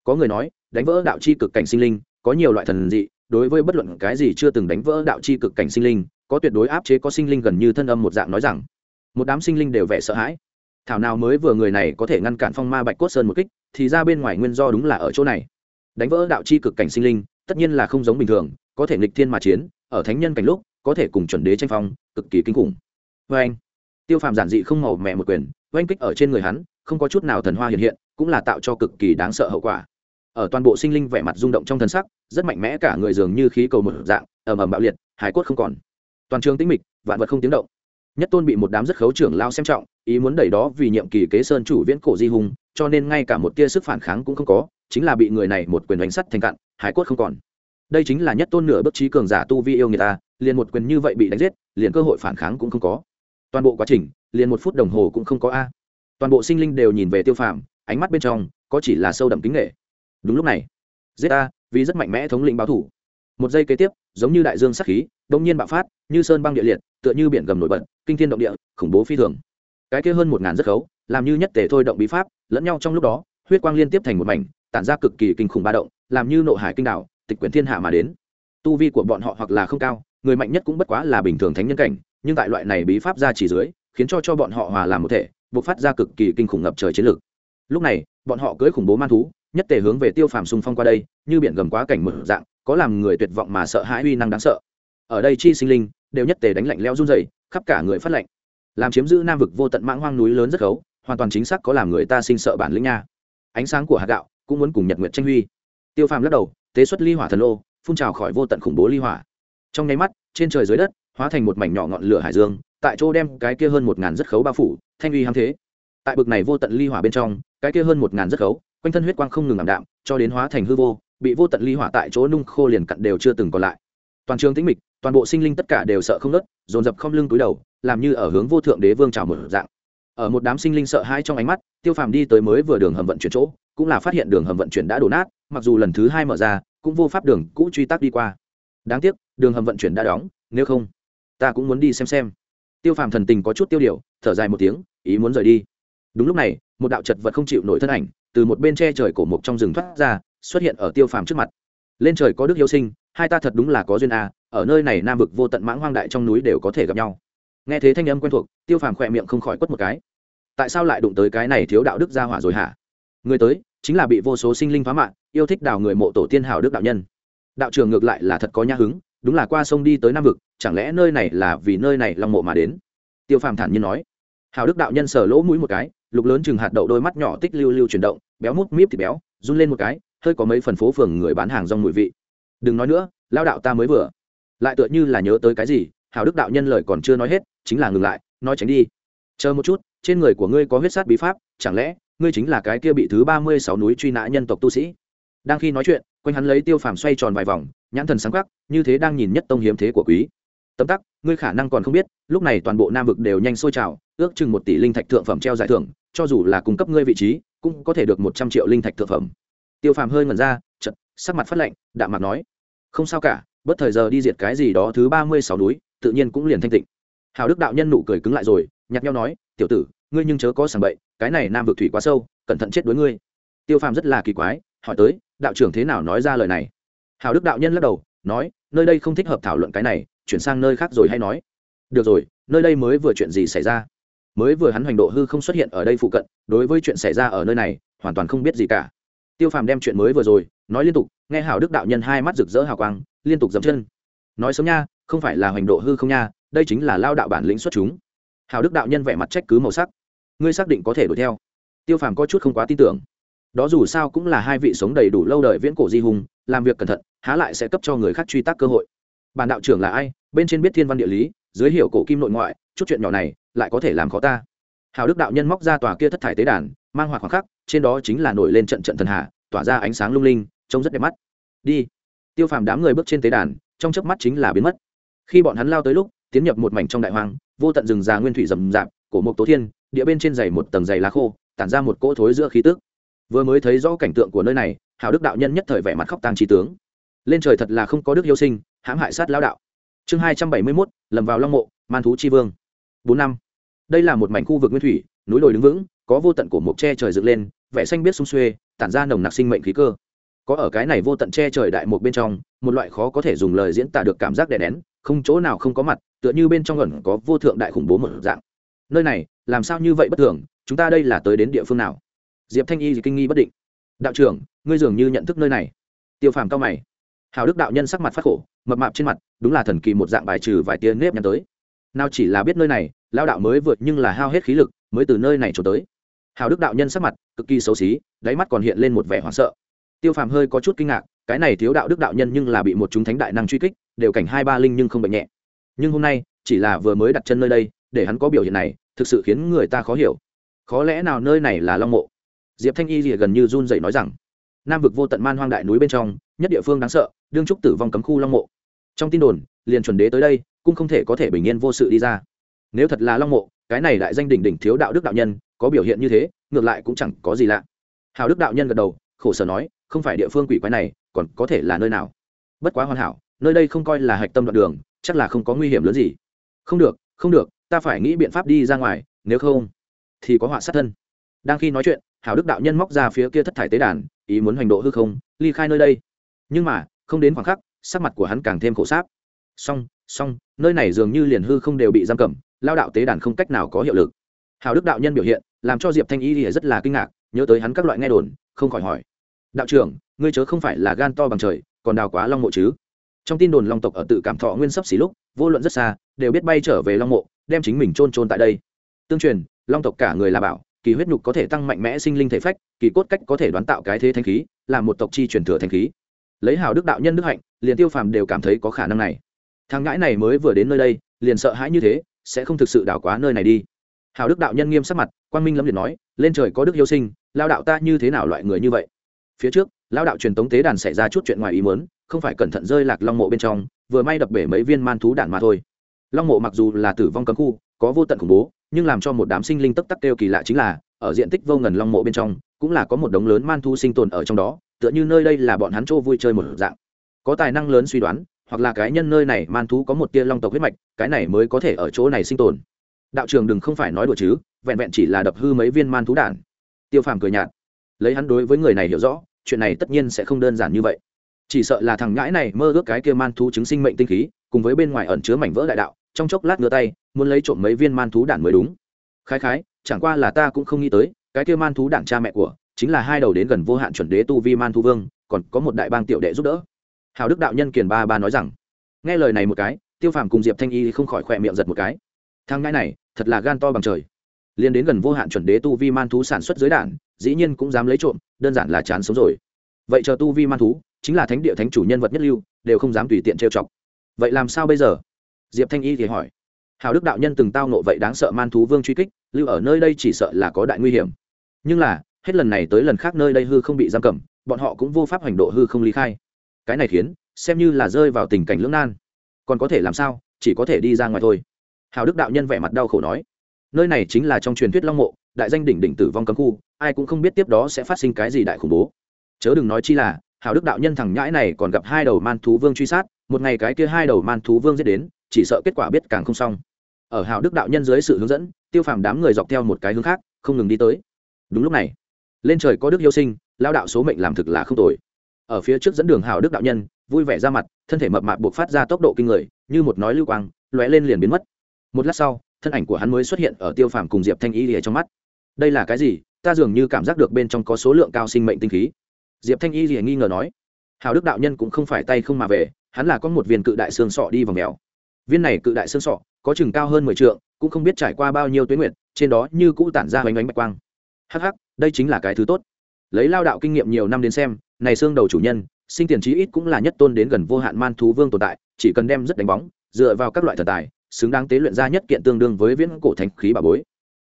Có người nói, đánh vỡ đạo chi cực cảnh sinh linh, có nhiều loại thần dị, đối với bất luận cái gì chưa từng đánh vỡ đạo chi cực cảnh sinh linh, có tuyệt đối áp chế có sinh linh gần như thân âm một dạng nói rằng, một đám sinh linh đều vẻ sợ hãi. Thảo nào mới vừa người này có thể ngăn cản phong ma bạch cốt sơn một kích, thì ra bên ngoài nguyên do đúng là ở chỗ này. Đánh vỡ đạo chi cực cảnh sinh linh, tất nhiên là không giống bình thường, có thể nghịch thiên mà chiến, ở thánh nhân cảnh lúc, có thể cùng chuẩn đế tranh phong, cực kỳ kinh khủng. Vê anh tiêu phàm giản dị không màu mẹ một quyền, oanh kích ở trên người hắn, không có chút nào thần hoa hiện hiện cũng là tạo cho cực kỳ đáng sợ hậu quả. Ở toàn bộ sinh linh vẻ mặt rung động trong thần sắc, rất mạnh mẽ cả người dường như khí cầu một dạng, ầm ầm bạo liệt, hải cốt không còn. Toàn trường tĩnh mịch, vạn vật không tiếng động. Nhất tôn bị một đám rất khấu trưởng lao xem trọng, ý muốn đẩy đó vì nhiệm kỳ kế sơn chủ viễn cổ di hùng, cho nên ngay cả một tia sức phản kháng cũng không có, chính là bị người này một quyền đánh sắt thành cạn, hải cốt không còn. Đây chính là nhất tôn nửa bất trí cường giả tu vi yêu người ta, liền một quyền như vậy bị đánh giết, liền cơ hội phản kháng cũng không có. Toàn bộ quá trình, liền một phút đồng hồ cũng không có a. Toàn bộ sinh linh đều nhìn về tiêu phàm ánh mắt bên trong có chỉ là sâu đậm kính nghệ. Đúng lúc này giết ta vì rất mạnh mẽ thống lĩnh báo thủ. Một giây kế tiếp, giống như đại dương sắc khí đông nhiên bạo phát, như sơn băng địa liệt, tựa như biển gầm nổi bật, kinh thiên động địa, khủng bố phi thường. Cái kia hơn một ngàn rất khấu, làm như nhất tề thôi động bí pháp, lẫn nhau trong lúc đó, huyết quang liên tiếp thành một mảnh, tản ra cực kỳ kinh khủng ba động, làm như nộ hải kinh đảo, tịch quyển thiên hạ mà đến. Tu vi của bọn họ hoặc là không cao, người mạnh nhất cũng bất quá là bình thường thánh nhân cảnh, nhưng tại loại này bí pháp ra chỉ dưới, khiến cho cho bọn họ hòa làm một thể buộc phát ra cực kỳ kinh khủng ngập trời chiến lược lúc này, bọn họ cưới khủng bố man thú, nhất tề hướng về tiêu phàm xung phong qua đây, như biển gầm quá cảnh mở dạng, có làm người tuyệt vọng mà sợ hãi uy năng đáng sợ. Ở đây chi sinh linh đều nhất tề đánh lạnh leo run dày khắp cả người phát lạnh. Làm chiếm giữ nam vực vô tận mãng hoang núi lớn rất khấu hoàn toàn chính xác có làm người ta sinh sợ bản lĩnh nha. Ánh sáng của hạt gạo cũng muốn cùng nhật nguyện tranh huy. Tiêu phàm lắc đầu, tế xuất ly hỏa thần lô, phun trào khỏi vô tận khủng bố ly hỏa. Trong nháy mắt, trên trời dưới đất, hóa thành một mảnh nhỏ ngọn lửa hải dương, tại chỗ đem cái kia hơn một ngàn rất khấu bao phủ, thanh uy hăng thế tại bực này vô tận ly hỏa bên trong, cái kia hơn một ngàn rất khấu, quanh thân huyết quang không ngừng ảm đạm, cho đến hóa thành hư vô, bị vô tận ly hỏa tại chỗ nung khô liền cặn đều chưa từng còn lại. Toàn trường tĩnh mịch, toàn bộ sinh linh tất cả đều sợ không nớt dồn dập không lưng túi đầu, làm như ở hướng vô thượng đế vương trào một dạng. Ở một đám sinh linh sợ hãi trong ánh mắt, tiêu phàm đi tới mới vừa đường hầm vận chuyển chỗ, cũng là phát hiện đường hầm vận chuyển đã đổ nát, mặc dù lần thứ hai mở ra, cũng vô pháp đường cũ truy tác đi qua. Đáng tiếc, đường hầm vận chuyển đã đóng, nếu không, ta cũng muốn đi xem xem. Tiêu phàm thần tình có chút tiêu điều, thở dài một tiếng, ý muốn rời đi đúng lúc này, một đạo chật vật không chịu nổi thân ảnh từ một bên che trời cổ mục trong rừng thoát ra, xuất hiện ở tiêu phàm trước mặt. Lên trời có đức yêu sinh, hai ta thật đúng là có duyên a, ở nơi này nam vực vô tận mãng hoang đại trong núi đều có thể gặp nhau. Nghe thế thanh âm quen thuộc, tiêu phàm khỏe miệng không khỏi quất một cái. Tại sao lại đụng tới cái này thiếu đạo đức gia hỏa rồi hả? Người tới, chính là bị vô số sinh linh phá mạng, yêu thích đào người mộ tổ tiên hào đức đạo nhân. Đạo trường ngược lại là thật có nhã hứng, đúng là qua sông đi tới nam vực, chẳng lẽ nơi này là vì nơi này long mộ mà đến? Tiêu phàm thản nhiên nói hào đức đạo nhân sờ lỗ mũi một cái, lục lớn chừng hạt đậu đôi mắt nhỏ tích lưu lưu chuyển động, béo mút míp thì béo, run lên một cái, hơi có mấy phần phố phường người bán hàng rong mùi vị. Đừng nói nữa, lao đạo ta mới vừa. Lại tựa như là nhớ tới cái gì, hào đức đạo nhân lời còn chưa nói hết, chính là ngừng lại, nói tránh đi. Chờ một chút, trên người của ngươi có huyết sát bí pháp, chẳng lẽ, ngươi chính là cái kia bị thứ ba mươi sáu núi truy nã nhân tộc tu sĩ? Đang khi nói chuyện, quanh hắn lấy tiêu phàm xoay tròn vài vòng, nhãn thần sáng khắc, như thế đang nhìn nhất tông hiếm thế của quý tấm tắc, ngươi khả năng còn không biết, lúc này toàn bộ nam vực đều nhanh sôi trào, ước chừng một tỷ linh thạch thượng phẩm treo giải thưởng, cho dù là cung cấp ngươi vị trí, cũng có thể được một trăm triệu linh thạch thượng phẩm. Tiêu phàm hơi ngẩn ra chật sắc mặt phát lạnh, đạm mặt nói, không sao cả, bất thời giờ đi diệt cái gì đó thứ ba mươi sáu núi, tự nhiên cũng liền thanh tịnh. Hào đức đạo nhân nụ cười cứng lại rồi nhặt nhau nói, tiểu tử, ngươi nhưng chớ có sàng bậy, cái này nam vực thủy quá sâu, cẩn thận chết đối ngươi. Tiêu phàm rất là kỳ quái, hỏi tới, đạo trưởng thế nào nói ra lời này? Hào đức đạo nhân lắc đầu, nói, nơi đây không thích hợp thảo luận cái này chuyển sang nơi khác rồi hay nói. Được rồi, nơi đây mới vừa chuyện gì xảy ra? Mới vừa hắn hoành độ hư không xuất hiện ở đây phụ cận, đối với chuyện xảy ra ở nơi này, hoàn toàn không biết gì cả. Tiêu phàm đem chuyện mới vừa rồi, nói liên tục, nghe Hảo đức đạo nhân hai mắt rực rỡ hào quang, liên tục dậm chân. Nói sớm nha, không phải là hoành độ hư không nha, đây chính là lao đạo bản lĩnh xuất chúng. Hào đức đạo nhân vẻ mặt trách cứ màu sắc. Ngươi xác định có thể đuổi theo. Tiêu phàm có chút không quá tin tưởng. Đó dù sao cũng là hai vị sống đầy đủ lâu đời viễn cổ di hùng, làm việc cẩn thận, há lại sẽ cấp cho người khác truy tác cơ hội bản đạo trưởng là ai? Bên trên biết thiên văn địa lý, dưới hiểu cổ kim nội ngoại, chút chuyện nhỏ này lại có thể làm khó ta. Hào đức đạo nhân móc ra tòa kia thất thải tế đàn, mang hoạt khoảng khắc, trên đó chính là nổi lên trận trận thần hạ tỏa ra ánh sáng lung linh, trông rất đẹp mắt. Đi. Tiêu phàm đám người bước trên tế đàn, trong chớp mắt chính là biến mất. Khi bọn hắn lao tới lúc, tiến nhập một mảnh trong đại hoang, vô tận rừng già nguyên thủy rầm rạp, cổ mộc tố thiên, địa bên trên dày một tầng dày lá khô, tản ra một cỗ thối giữa khí tức. Vừa mới thấy rõ cảnh tượng của nơi này, hào đức đạo nhân nhất thời vẻ mặt khóc tang trí tướng. Lên trời thật là không có đức yêu sinh hãm hại sát lão đạo. Chương hai trăm bảy mươi mốt, lầm vào long mộ, man thú chi vương. Bốn năm. Đây là một mảnh khu vực nguyên thủy, núi đồi đứng vững, có vô tận cổ mộc tre trời dựng lên, vẻ xanh biết sung xuê, tản ra nồng nặc sinh mệnh khí cơ. Có ở cái này vô tận che trời đại một bên trong, một loại khó có thể dùng lời diễn tả được cảm giác đè nén, không chỗ nào không có mặt, tựa như bên trong ẩn có vô thượng đại khủng bố một dạng. Nơi này, làm sao như vậy bất thường, chúng ta đây là tới đến địa phương nào? Diệp thanh y kinh nghi bất định. Đạo trưởng, ngươi dường như nhận thức nơi này. Tiêu phàm cao mày. Hào đức đạo nhân sắc mặt phát khổ mập mạp trên mặt, đúng là thần kỳ một dạng bài trừ vài tia nếp nhắn tới. Nào chỉ là biết nơi này lao đạo mới vượt nhưng là hao hết khí lực, mới từ nơi này trốn tới. Hào đức đạo nhân sắc mặt cực kỳ xấu xí, đáy mắt còn hiện lên một vẻ hoảng sợ. Tiêu phàm hơi có chút kinh ngạc, cái này thiếu đạo đức đạo nhân nhưng là bị một chúng thánh đại năng truy kích, đều cảnh hai ba linh nhưng không bệnh nhẹ. Nhưng hôm nay, chỉ là vừa mới đặt chân nơi đây, để hắn có biểu hiện này, thực sự khiến người ta khó hiểu. Khó lẽ nào nơi này là long mộ? Diệp thanh y rìa gần như run dậy nói rằng, nam vực vô tận man hoang đại núi bên trong, nhất địa phương đáng sợ, đương trúc tử vong cấm khu long mộ trong tin đồn, liền chuẩn đế tới đây, cũng không thể có thể bình yên vô sự đi ra. Nếu thật là long mộ, cái này đại danh đỉnh đỉnh thiếu đạo đức đạo nhân, có biểu hiện như thế, ngược lại cũng chẳng có gì lạ. Hào đức đạo nhân gật đầu, khổ sở nói, không phải địa phương quỷ quái này, còn có thể là nơi nào? Bất quá hoàn hảo, nơi đây không coi là hạch tâm đoạn đường, chắc là không có nguy hiểm lớn gì. Không được không được, ta phải nghĩ biện pháp đi ra ngoài, nếu không, thì có họa sát thân. Đang khi nói chuyện, hảo đức đạo nhân móc ra phía kia thất thải tế đàn, ý muốn hoành độ hư không, ly khai nơi đây. Nhưng mà, không đến khoảng khắc sắc mặt của hắn càng thêm khổ sáp. Song song, nơi này dường như liền hư không đều bị giam cầm, lao đạo tế đàn không cách nào có hiệu lực. Hào đức đạo nhân biểu hiện, làm cho diệp thanh y thì rất là kinh ngạc, nhớ tới hắn các loại nghe đồn, không khỏi hỏi. Đạo trưởng, ngươi chớ không phải là gan to bằng trời, còn đào quá long mộ chứ? Trong tin đồn long tộc ở tự cảm thọ nguyên sắp xỉ lúc, vô luận rất xa, đều biết bay trở về long mộ, đem chính mình trôn trôn tại đây. Tương truyền, long tộc cả người là bảo, kỳ huyết nhục có thể tăng mạnh mẽ sinh linh thể phách, kỳ cốt cách có thể đoán tạo cái thế thanh khí, là một tộc chi truyền thừa thanh khí lấy hào đức đạo nhân đức hạnh, liền tiêu phàm đều cảm thấy có khả năng này. Thằng ngãi này mới vừa đến nơi đây, liền sợ hãi như thế, sẽ không thực sự đảo quá nơi này đi. Hào đức đạo nhân nghiêm sắc mặt quan minh lâm liền nói, lên trời có đức yêu sinh, lao đạo ta như thế nào loại người như vậy? Phía trước, lao đạo truyền tống tế đàn xảy ra chút chuyện ngoài ý muốn, không phải cẩn thận rơi lạc long mộ bên trong, vừa may đập bể mấy viên man thú đạn mà thôi. Long mộ mặc dù là tử vong cấm khu, có vô tận khủng bố, nhưng làm cho một đám sinh linh tấp tắc kêu kỳ lạ chính là, ở diện tích vô ngần long mộ bên trong, cũng là có một đống lớn man thú sinh tồn ở trong đó tựa như nơi đây là bọn hắn chỗ vui chơi một dạng. Có tài năng lớn suy đoán, hoặc là cái nhân nơi này man thú có một tia long tộc huyết mạch, cái này mới có thể ở chỗ này sinh tồn. Đạo trường đừng không phải nói đùa chứ, vẹn vẹn chỉ là đập hư mấy viên man thú đản tiêu phàm cười nhạt. Lấy hắn đối với người này hiểu rõ, chuyện này tất nhiên sẽ không đơn giản như vậy. Chỉ sợ là thằng ngãi này mơ ước cái kia man thú chứng sinh mệnh tinh khí, cùng với bên ngoài ẩn chứa mảnh vỡ đại đạo, trong chốc lát ngửa tay, muốn lấy trộm mấy viên man thú đản mới đúng. Khái khái, chẳng qua là ta cũng không nghĩ tới, cái kia man thú đản cha mẹ của chính là hai đầu đến gần vô hạn chuẩn đế tu vi man thú vương, còn có một đại bang tiểu đệ giúp đỡ. Hào đức đạo nhân kiền ba ba nói rằng, nghe lời này một cái, tiêu phàm cùng diệp thanh y không khỏi khỏe miệng giật một cái. Thằng ngãi này, thật là gan to bằng trời. Liên đến gần vô hạn chuẩn đế tu vi man thú sản xuất dưới đạn, dĩ nhiên cũng dám lấy trộm, đơn giản là chán sống rồi. Vậy chờ tu vi man thú, chính là thánh địa thánh chủ nhân vật nhất lưu, đều không dám tùy tiện trêu chọc. Vậy làm sao bây giờ? Diệp thanh y thì hỏi. Hào đức đạo nhân từng tao nộ vậy đáng sợ man thú vương truy kích, lưu ở nơi đây chỉ sợ là có đại nguy hiểm. Nhưng là hết lần này tới lần khác nơi đây hư không bị giam cầm, bọn họ cũng vô pháp hành độ hư không lý khai. Cái này khiến, xem như là rơi vào tình cảnh lưỡng nan. Còn có thể làm sao, chỉ có thể đi ra ngoài thôi. Hào đức đạo nhân vẻ mặt đau khổ nói. Nơi này chính là trong truyền thuyết long mộ, đại danh đỉnh đỉnh tử vong cấm khu, ai cũng không biết tiếp đó sẽ phát sinh cái gì đại khủng bố. Chớ đừng nói chi là, hào đức đạo nhân thằng nhãi này còn gặp hai đầu man thú vương truy sát, một ngày cái kia hai đầu man thú vương giết đến, chỉ sợ kết quả biết càng không xong. Ở hào đức đạo nhân dưới sự hướng dẫn, tiêu phàm đám người dọc theo một cái hướng khác, không ngừng đi tới. Đúng lúc này lên trời có đức yêu sinh, lao đạo số mệnh làm thực là không tồi. Ở phía trước dẫn đường hào đức đạo nhân, vui vẻ ra mặt, thân thể mập mạp buộc phát ra tốc độ kinh người, như một nói lưu quang, lóe lên liền biến mất. Một lát sau, thân ảnh của hắn mới xuất hiện ở tiêu phàm cùng diệp thanh y lìa trong mắt. Đây là cái gì? Ta dường như cảm giác được bên trong có số lượng cao sinh mệnh tinh khí. Diệp thanh y lìa nghi ngờ nói. Hào đức đạo nhân cũng không phải tay không mà về, hắn là có một viên cự đại xương sọ đi vào mèo. Viên này cự đại xương sọ, có chừng cao hơn mười t cũng không biết trải qua bao nhiêu tuyến nguyện trên đó như cũ tản ra bánh bánh bạch quang. Hh đây chính là cái thứ tốt. Lấy lao đạo kinh nghiệm nhiều năm đến xem, này xương đầu chủ nhân, sinh tiền trí ít cũng là nhất tôn đến gần vô hạn man thú vương tồn tại, chỉ cần đem rất đánh bóng, dựa vào các loại thần tài, xứng đáng tế luyện ra nhất kiện tương đương với viễn cổ thánh khí bà bối.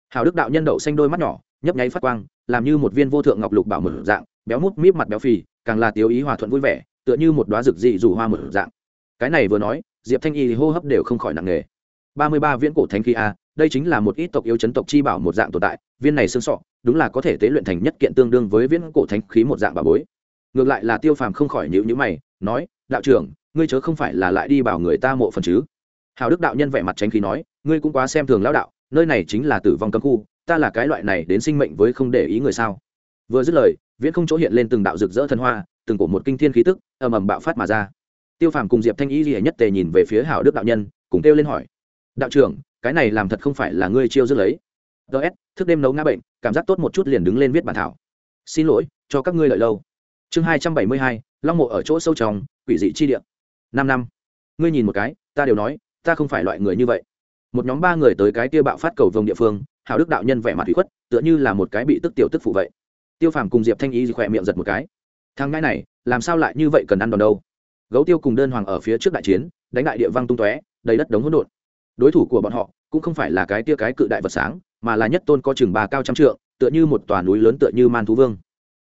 Hào đức đạo nhân đậu xanh đôi mắt nhỏ, nhấp nháy phát quang, làm như một viên vô thượng ngọc lục bảo mở dạng, béo mút míp mặt béo phì, càng là tiêu ý hòa thuận vui vẻ, tựa như một đoá rực dị dù hoa mở dạng. Cái này vừa nói, diệp thanh y hô hấp đều không khỏi nặng nề. Ba mươi ba viễn cổ thánh khí a, đây chính là một ít tộc yếu chấn tộc chi bảo một dạng tồn tại, viên này xương sọ đúng là có thể tế luyện thành nhất kiện tương đương với viễn cổ thánh khí một dạng bà bối. Ngược lại là tiêu phàm không khỏi nhữ nhữ mày, nói, đạo trưởng, ngươi chớ không phải là lại đi bảo người ta mộ phần chứ? Hào đức đạo nhân vẻ mặt tránh khí nói, ngươi cũng quá xem thường lão đạo, nơi này chính là tử vong cấm khu, ta là cái loại này đến sinh mệnh với không để ý người sao? Vừa dứt lời, viễn không chỗ hiện lên từng đạo rực rỡ thần hoa, từng cổ một kinh thiên khí tức, ầm ầm bạo phát mà ra. Tiêu phàm cùng diệp thanh ý gì nhất tề nhìn về phía hào đức đạo nhân, cùng kêu lên hỏi, đạo trưởng, cái này làm thật không phải là ngươi chiêu dứt lấy ts thức đêm nấu ngã bệnh, cảm giác tốt một chút liền đứng lên viết bản thảo. Xin lỗi, cho các ngươi lợi lâu. Chương hai trăm bảy mươi hai, long mộ ở chỗ sâu trong, quỷ dị chi địa. Năm năm. Ngươi nhìn một cái, ta đều nói, ta không phải loại người như vậy. Một nhóm ba người tới cái tia bạo phát cầu vồng địa phương hào đức đạo nhân vẻ mặt thủy khuất, tựa như là một cái bị tức tiểu tức phụ vậy. Tiêu phàm cùng diệp thanh y khỏe miệng giật một cái. Thằng ngãi này, làm sao lại như vậy cần ăn đòn đâu? Gấu tiêu cùng đơn hoàng ở phía trước đại chiến, đánh đại địa văng tung tóe, đầy đất đống hỗn độn. Đối thủ của bọn họ, cũng không phải là cái tia cái cự đại vật sáng mà là nhất tôn có chừng bà cao trăm trượng, tựa như một tòa núi lớn tựa như man thú vương.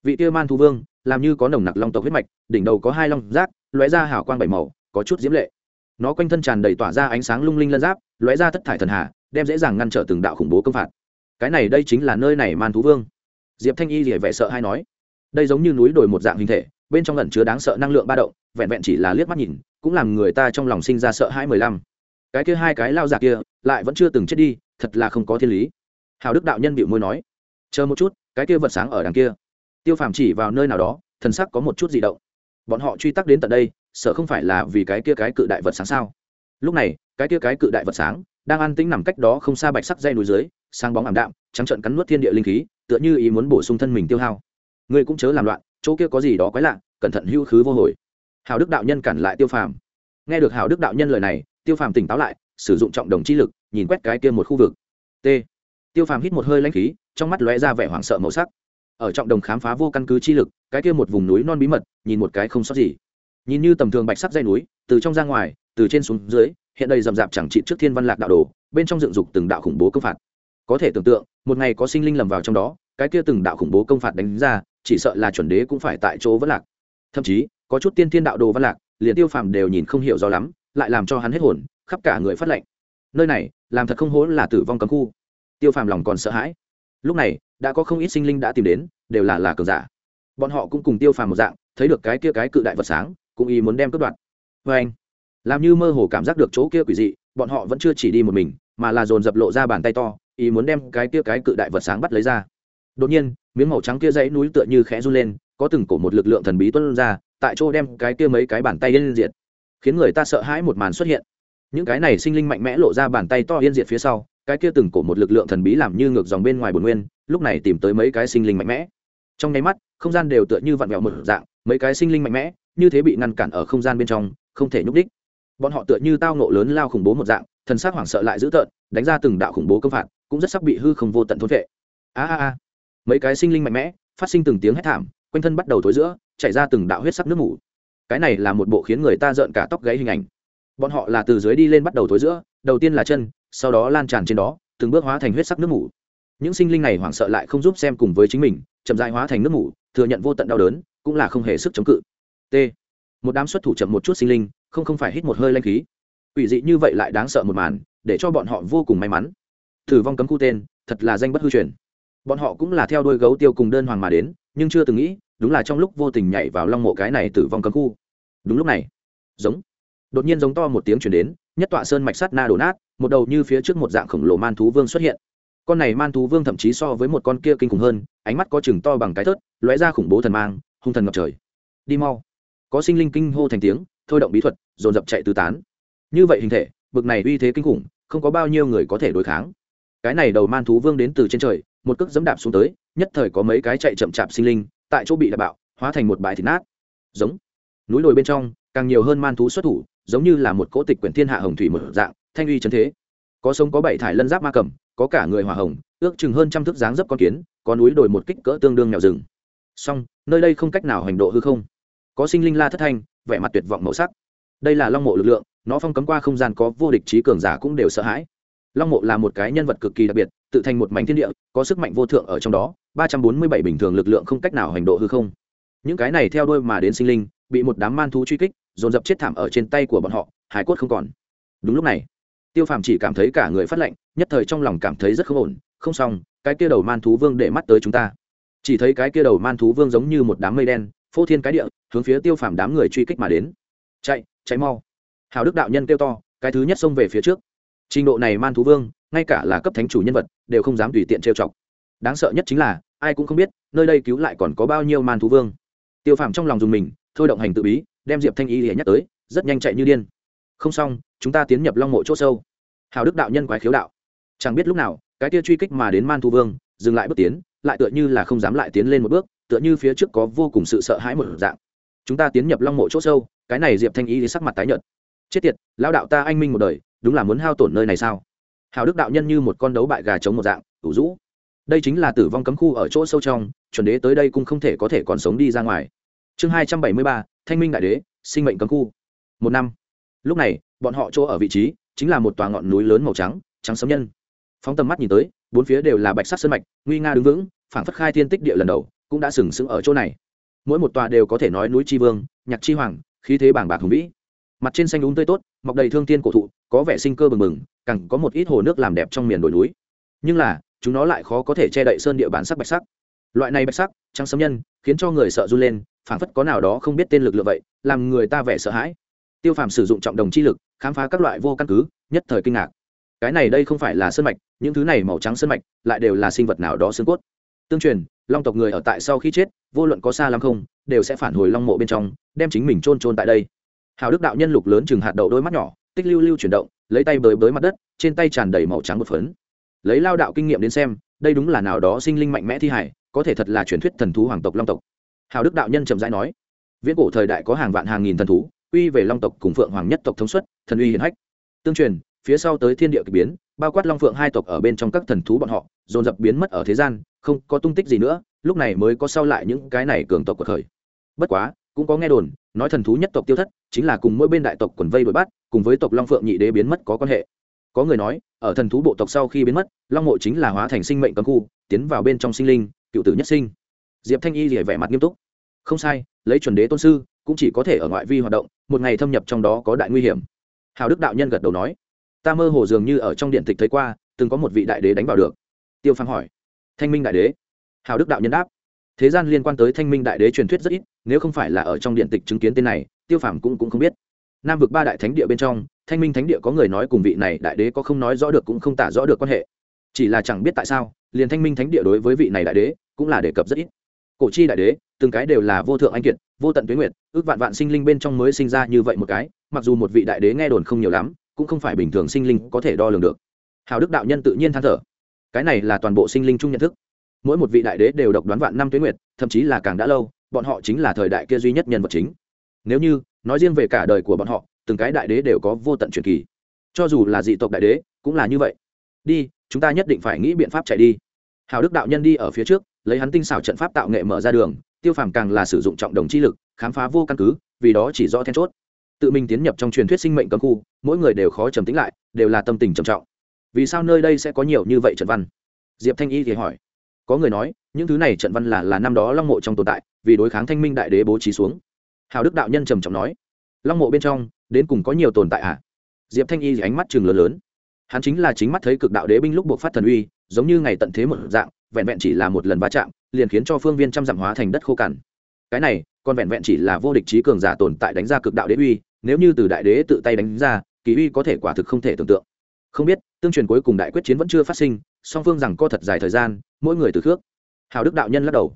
Vị kia man thú vương, làm như có nồng nặc long tộc huyết mạch, đỉnh đầu có hai long rác lóe ra hào quang bảy màu, có chút diễm lệ. Nó quanh thân tràn đầy tỏa ra ánh sáng lung linh lân giáp, lóe ra thất thải thần hà, đem dễ dàng ngăn trở từng đạo khủng bố công phạt. Cái này đây chính là nơi này man thú vương. Diệp thanh y rỉa vẻ sợ hay nói. Đây giống như núi đồi một dạng hình thể, bên trong ẩn chứa đáng sợ năng lượng ba động, vẹn vẹn chỉ là liếc mắt nhìn, cũng làm người ta trong lòng sinh ra sợ hãi mười lăm. Cái kia hai cái lao giả kia, lại vẫn chưa từng chết đi, thật là không có thiên lý hào đức đạo nhân bịu môi nói, chờ một chút, cái kia vật sáng ở đằng kia. Tiêu phàm chỉ vào nơi nào đó, thần sắc có một chút di động. Bọn họ truy tắc đến tận đây, sợ không phải là vì cái kia cái cự đại vật sáng sao? Lúc này, cái kia cái cự đại vật sáng đang an tĩnh nằm cách đó không xa bạch sắc dây núi dưới sang bóng ảm đạm, trắng trận cắn nuốt thiên địa linh khí, tựa như ý muốn bổ sung thân mình tiêu hao. Ngươi cũng chớ làm loạn, chỗ kia có gì đó quái lạ, cẩn thận hưu khứ vô hồi. Hào đức đạo nhân cản lại tiêu phàm. Nghe được hào đức đạo nhân lời này, tiêu phàm tỉnh táo lại, sử dụng trọng đồng chi lực, nhìn quét cái kia một khu vực. T tiêu phàm hít một hơi lãnh khí, trong mắt lóe ra vẻ hoảng sợ màu sắc. Ở trọng đồng khám phá vô căn cứ chi lực, cái kia một vùng núi non bí mật, nhìn một cái không sót gì. Nhìn như tầm thường bạch sắc dây núi, từ trong ra ngoài, từ trên xuống dưới, hiện đầy rậm rạp chẳng trị trước thiên văn lạc đạo đồ, bên trong dựng dục từng đạo khủng bố công phạt. Có thể tưởng tượng, một ngày có sinh linh lầm vào trong đó, cái kia từng đạo khủng bố công phạt đánh ra, chỉ sợ là chuẩn đế cũng phải tại chỗ vẫn lạc. Thậm chí, có chút tiên thiên đạo đồ văn lạc, liền tiêu phàm đều nhìn không hiểu rõ lắm, lại làm cho hắn hết hồn, khắp cả người phát lệnh. Nơi này, làm thật không hố là tử vong cấm khu tiêu phàm lòng còn sợ hãi. Lúc này, đã có không ít sinh linh đã tìm đến, đều là là cường giả. Bọn họ cũng cùng tiêu phàm một dạng, thấy được cái kia cái cự đại vật sáng, cũng ý muốn đem cướp đoạt. Vê anh, làm như mơ hồ cảm giác được chỗ kia quỷ dị, bọn họ vẫn chưa chỉ đi một mình, mà là dồn dập lộ ra bàn tay to, ý muốn đem cái kia cái cự đại vật sáng bắt lấy ra. Đột nhiên, miếng màu trắng kia dãy núi tựa như khẽ run lên, có từng cổ một lực lượng thần bí tuân ra, tại chỗ đem cái kia mấy cái bàn tay yên diện khiến người ta sợ hãi một màn xuất hiện. Những cái này sinh linh mạnh mẽ lộ ra bàn tay to yên diệt phía sau cái kia từng cổ một lực lượng thần bí làm như ngược dòng bên ngoài bồn nguyên, lúc này tìm tới mấy cái sinh linh mạnh mẽ. Trong nháy mắt, không gian đều tựa như vặn vẹo một dạng, mấy cái sinh linh mạnh mẽ, như thế bị ngăn cản ở không gian bên trong, không thể nhúc đích. Bọn họ tựa như tao nộ lớn lao khủng bố một dạng, thần sắc hoảng sợ lại dữ tợn, đánh ra từng đạo khủng bố công phạt, cũng rất sắc bị hư không vô tận thôn vệ. A a a. Mấy cái sinh linh mạnh mẽ, phát sinh từng tiếng hét thảm, quanh thân bắt đầu thối giữa, chảy ra từng đạo huyết sắc nước mủ cái này là một bộ khiến người ta rợn cả tóc gáy hình ảnh. Bọn họ là từ dưới đi lên bắt đầu thối giữa, đầu tiên là chân sau đó lan tràn trên đó, từng bước hóa thành huyết sắc nước mủ. Những sinh linh này hoảng sợ lại không giúp xem cùng với chính mình, chậm dại hóa thành nước mủ, thừa nhận vô tận đau đớn, cũng là không hề sức chống cự. T. Một đám xuất thủ chậm một chút sinh linh, không không phải hít một hơi lanh khí. Ủy dị như vậy lại đáng sợ một màn, để cho bọn họ vô cùng may mắn. Thử vong cấm khu tên, thật là danh bất hư truyền. Bọn họ cũng là theo đôi gấu tiêu cùng đơn hoàng mà đến, nhưng chưa từng nghĩ, đúng là trong lúc vô tình nhảy vào long mộ cái này tử vong cấm khu. Đúng lúc này, giống, đột nhiên giống to một tiếng chuyển đến nhất tọa sơn mạch sắt na đổ nát, một đầu như phía trước một dạng khổng lồ man thú vương xuất hiện. Con này man thú vương thậm chí so với một con kia kinh khủng hơn, ánh mắt có chừng to bằng cái thớt, lóe ra khủng bố thần mang, hung thần ngập trời. Đi mau. Có sinh linh kinh hô thành tiếng, thôi động bí thuật, dồn dập chạy tứ tán. Như vậy hình thể, bực này uy thế kinh khủng, không có bao nhiêu người có thể đối kháng. Cái này đầu man thú vương đến từ trên trời, một cước dẫm đạp xuống tới, nhất thời có mấy cái chạy chậm chạp sinh linh, tại chỗ bị đạp bạo, hóa thành một bãi thịt nát. Giống. Núi đồi bên trong, càng nhiều hơn man thú xuất thủ giống như là một cỗ tịch quyển thiên hạ hồng thủy một dạng, thanh uy trấn thế. Có sông có bảy thải lân giáp ma cầm, có cả người hỏa hồng, ước chừng hơn trăm thước dáng dấp con kiến, có núi đồi một kích cỡ tương đương nghèo rừng. Song, nơi đây không cách nào hành độ hư không. Có sinh linh la thất thanh, vẻ mặt tuyệt vọng màu sắc. Đây là long mộ lực lượng, nó phong cấm qua không gian có vô địch trí cường giả cũng đều sợ hãi. Long mộ là một cái nhân vật cực kỳ đặc biệt, tự thành một mảnh thiên địa, có sức mạnh vô thượng ở trong đó, ba trăm bốn mươi bảy bình thường lực lượng không cách nào hành độ hư không. Những cái này theo đôi mà đến sinh linh, bị một đám man thú truy kích dồn dập chết thảm ở trên tay của bọn họ hải quất không còn. Đúng lúc này, tiêu phàm chỉ cảm thấy cả người phát lạnh, nhất thời trong lòng cảm thấy rất không ổn. Không xong, cái kia đầu man thú vương để mắt tới chúng ta. Chỉ thấy cái kia đầu man thú vương giống như một đám mây đen, phô thiên cái địa, hướng phía tiêu phàm đám người truy kích mà đến. Chạy chạy mau. Hào đức đạo nhân kêu to, cái thứ nhất xông về phía trước. Trình độ này man thú vương, ngay cả là cấp thánh chủ nhân vật, đều không dám tùy tiện trêu chọc. Đáng sợ nhất chính là, ai cũng không biết, nơi đây cứu lại còn có bao nhiêu man thú vương. Tiêu phàm trong lòng dùng mình, thôi động hành tự bí đem diệp thanh y để nhắc tới, rất nhanh chạy như điên. Không xong, chúng ta tiến nhập long mộ c h ỗ sâu. Hào đức đạo nhân quái khiếu đạo. Chẳng biết lúc nào, cái tia truy kích mà đến man Thu vương, dừng lại bước tiến, lại tựa như là không dám lại tiến lên một bước, tựa như phía trước có vô cùng sự sợ hãi một dạng. Chúng ta tiến nhập long mộ c h ỗ sâu, cái này diệp thanh y thì sắc mặt tái nhợt. Chết tiệt lao đạo ta anh minh một đời, đúng là muốn hao tổn nơi này sao? Hào đức đạo nhân như một con đấu bại gà chống một dạng, ủ rũ. Đây chính là tử vong cấm khu ở chỗ sâu trong, chuẩn đế tới đây cũng không thể có thể còn sống đi ra ngoài. Chương hai trăm bảy mươi ba thanh minh đại đế, sinh mệnh cấm khu. Một năm. Lúc này, bọn họ chỗ ở vị trí chính là một tòa ngọn núi lớn màu trắng trắng sấm nhân. Phóng tầm mắt nhìn tới, bốn phía đều là bạch sắc sơn mạch, nguy nga đứng vững, phảng phất khai thiên tích địa lần đầu, cũng đã sừng sững ở chỗ này. Mỗi một tòa đều có thể nói núi tri vương, nhạc tri hoàng, khí thế bảng bạc hùng vĩ. Mặt trên xanh đúng tươi tốt, mọc đầy thương tiên cổ thụ, có vẻ sinh cơ bừng bừng cẳng có một ít hồ nước làm đẹp trong miền đồi núi. Nhưng là, chúng nó lại khó có thể che đậy sơn địa bản sắc bạch sắc. Loại này bạch sắc, trắng sấm nhân, khiến cho người sợ run lên phảng phất có nào đó không biết tên lực lượng vậy, làm người ta vẻ sợ hãi. Tiêu phàm sử dụng trọng đồng chi lực, khám phá các loại vô căn cứ, nhất thời kinh ngạc. Cái này đây không phải là sơn mạch, những thứ này màu trắng sơn mạch, lại đều là sinh vật nào đó xương cốt. Tương truyền, long tộc người ở tại sau khi chết, vô luận có xa lắm không, đều sẽ phản hồi long mộ bên trong, đem chính mình chôn chôn tại đây. Hào đức đạo nhân lục lớn chừng hạt đậu đôi mắt nhỏ, tích lưu lưu chuyển động, lấy tay bới bới mặt đất, trên tay tràn đầy màu trắng một phấn. Lấy lao đạo kinh nghiệm đến xem, đây đúng là nào đó sinh linh mạnh mẽ thi hải, có thể thật là truyền thuyết thần thú hoàng tộc long tộc hào đức đạo nhân trầm rãi nói, viễn cổ thời đại có hàng vạn hàng nghìn thần thú uy về long tộc cùng phượng hoàng nhất tộc thống suất, thần uy hiển hách. Tương truyền, phía sau tới thiên địa k ỳ biến, bao quát long phượng hai tộc ở bên trong các thần thú bọn họ, dồn dập biến mất ở thế gian, không có tung tích gì nữa, lúc này mới có sau lại những cái này cường tộc của thời. Bất quá, cũng có nghe đồn, nói thần thú nhất tộc tiêu thất, chính là cùng mỗi bên đại tộc quần vây đuổi bắt, cùng với tộc long phượng nhị đế biến mất có quan hệ. Có người nói, ở thần thú bộ tộc sau khi biến mất, long mộ chính là hóa thành sinh mệnh cấm khu, tiến vào bên trong sinh linh, cựu tử nhất sinh diệp thanh y rỉa vẻ mặt nghiêm túc. Không sai lấy chuẩn đế tôn sư cũng chỉ có thể ở ngoại vi hoạt động một ngày thâm nhập trong đó có đại nguy hiểm. Hào đức đạo nhân gật đầu nói. Ta mơ hồ dường như ở trong điện tịch thấy qua từng có một vị đại đế đánh vào được. Tiêu phàm hỏi. Thanh minh đại đế. Hào đức đạo nhân đáp. Thế gian liên quan tới thanh minh đại đế truyền thuyết rất ít nếu không phải là ở trong điện tịch chứng kiến tên này tiêu phàm cũng, cũng không biết. Nam vực ba đại thánh địa bên trong thanh minh thánh địa có người nói cùng vị này đại đế có không nói rõ được cũng không tả rõ được quan hệ. Chỉ là chẳng biết tại sao liền thanh minh thánh địa đối với vị này đại đế cũng là đề cập rất ít cổ chi đại đế, từng cái đều là vô thượng anh kiệt, vô tận tuyến nguyệt, ước vạn vạn sinh linh bên trong mới sinh ra như vậy một cái, mặc dù một vị đại đế nghe đồn không nhiều lắm, cũng không phải bình thường sinh linh có thể đo lường được. Hào đức đạo nhân tự nhiên than thở. Cái này là toàn bộ sinh linh chung nhận thức. Mỗi một vị đại đế đều độc đoán vạn năm tuyến nguyệt, thậm chí là càng đã lâu, bọn họ chính là thời đại kia duy nhất nhân vật chính. Nếu như, nói riêng về cả đời của bọn họ, từng cái đại đế đều có vô tận truyền kỳ. Cho dù là dị tộc đại đế, cũng là như vậy. Đi, chúng ta nhất định phải nghĩ biện pháp chạy đi. Hào đức đạo nhân đi ở phía trước lấy hắn tinh xảo trận pháp tạo nghệ mở ra đường, tiêu phàm càng là sử dụng trọng đồng chi lực, khám phá vô căn cứ, vì đó chỉ rõ then chốt. Tự mình tiến nhập trong truyền thuyết sinh mệnh cấm khu, mỗi người đều khó trầm tính lại, đều là tâm tình trầm trọng. Vì sao nơi đây sẽ có nhiều như vậy trận văn? Diệp thanh y thì hỏi. Có người nói, những thứ này trận văn là là năm đó long mộ trong tồn tại, vì đối kháng thanh minh đại đế bố trí xuống. Hào đức đạo nhân trầm trọng nói. Long mộ bên trong, đến cùng có nhiều tồn tại à? Diệp thanh y ánh mắt chừng lớn lớn. Hắn chính là chính mắt thấy cực đạo đế binh lúc buộc phát thần uy, giống như ngày tận thế một dạng vẹn vẹn chỉ là một lần va chạm, liền khiến cho phương viên trăm dặm hóa thành đất khô cằn. Cái này, còn vẹn vẹn chỉ là vô địch trí cường giả tồn tại đánh ra cực đạo đế uy, nếu như từ đại đế tự tay đánh ra, kỳ uy có thể quả thực không thể tưởng tượng. Không biết, tương truyền cuối cùng đại quyết chiến vẫn chưa phát sinh, song phương rằng co thật dài thời gian, mỗi người từ khước. Hào đức đạo nhân lắc đầu.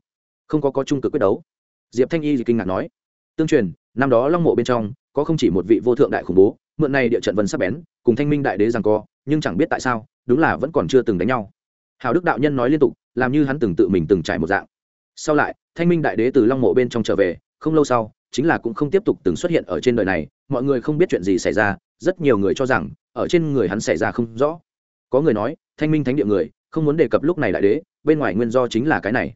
Không có có trung cực quyết đấu. Diệp thanh y kinh ngạc nói. Tương truyền, năm đó long mộ bên trong, có không chỉ một vị vô thượng đại khủng bố, mượn này địa trận vân sắp bén, cùng thanh minh đại đế rằng co nhưng chẳng biết tại sao, đúng là vẫn còn chưa từng đánh nhau. Hào đức đạo nhân nói liên tục làm như hắn từng tự mình từng trải một dạng. Sau lại, thanh minh đại đế từ long mộ bên trong trở về, không lâu sau, chính là cũng không tiếp tục từng xuất hiện ở trên đời này, mọi người không biết chuyện gì xảy ra, rất nhiều người cho rằng, ở trên người hắn xảy ra không rõ. Có người nói, thanh minh thánh địa người, không muốn đề cập lúc này đại đế, bên ngoài nguyên do chính là cái này.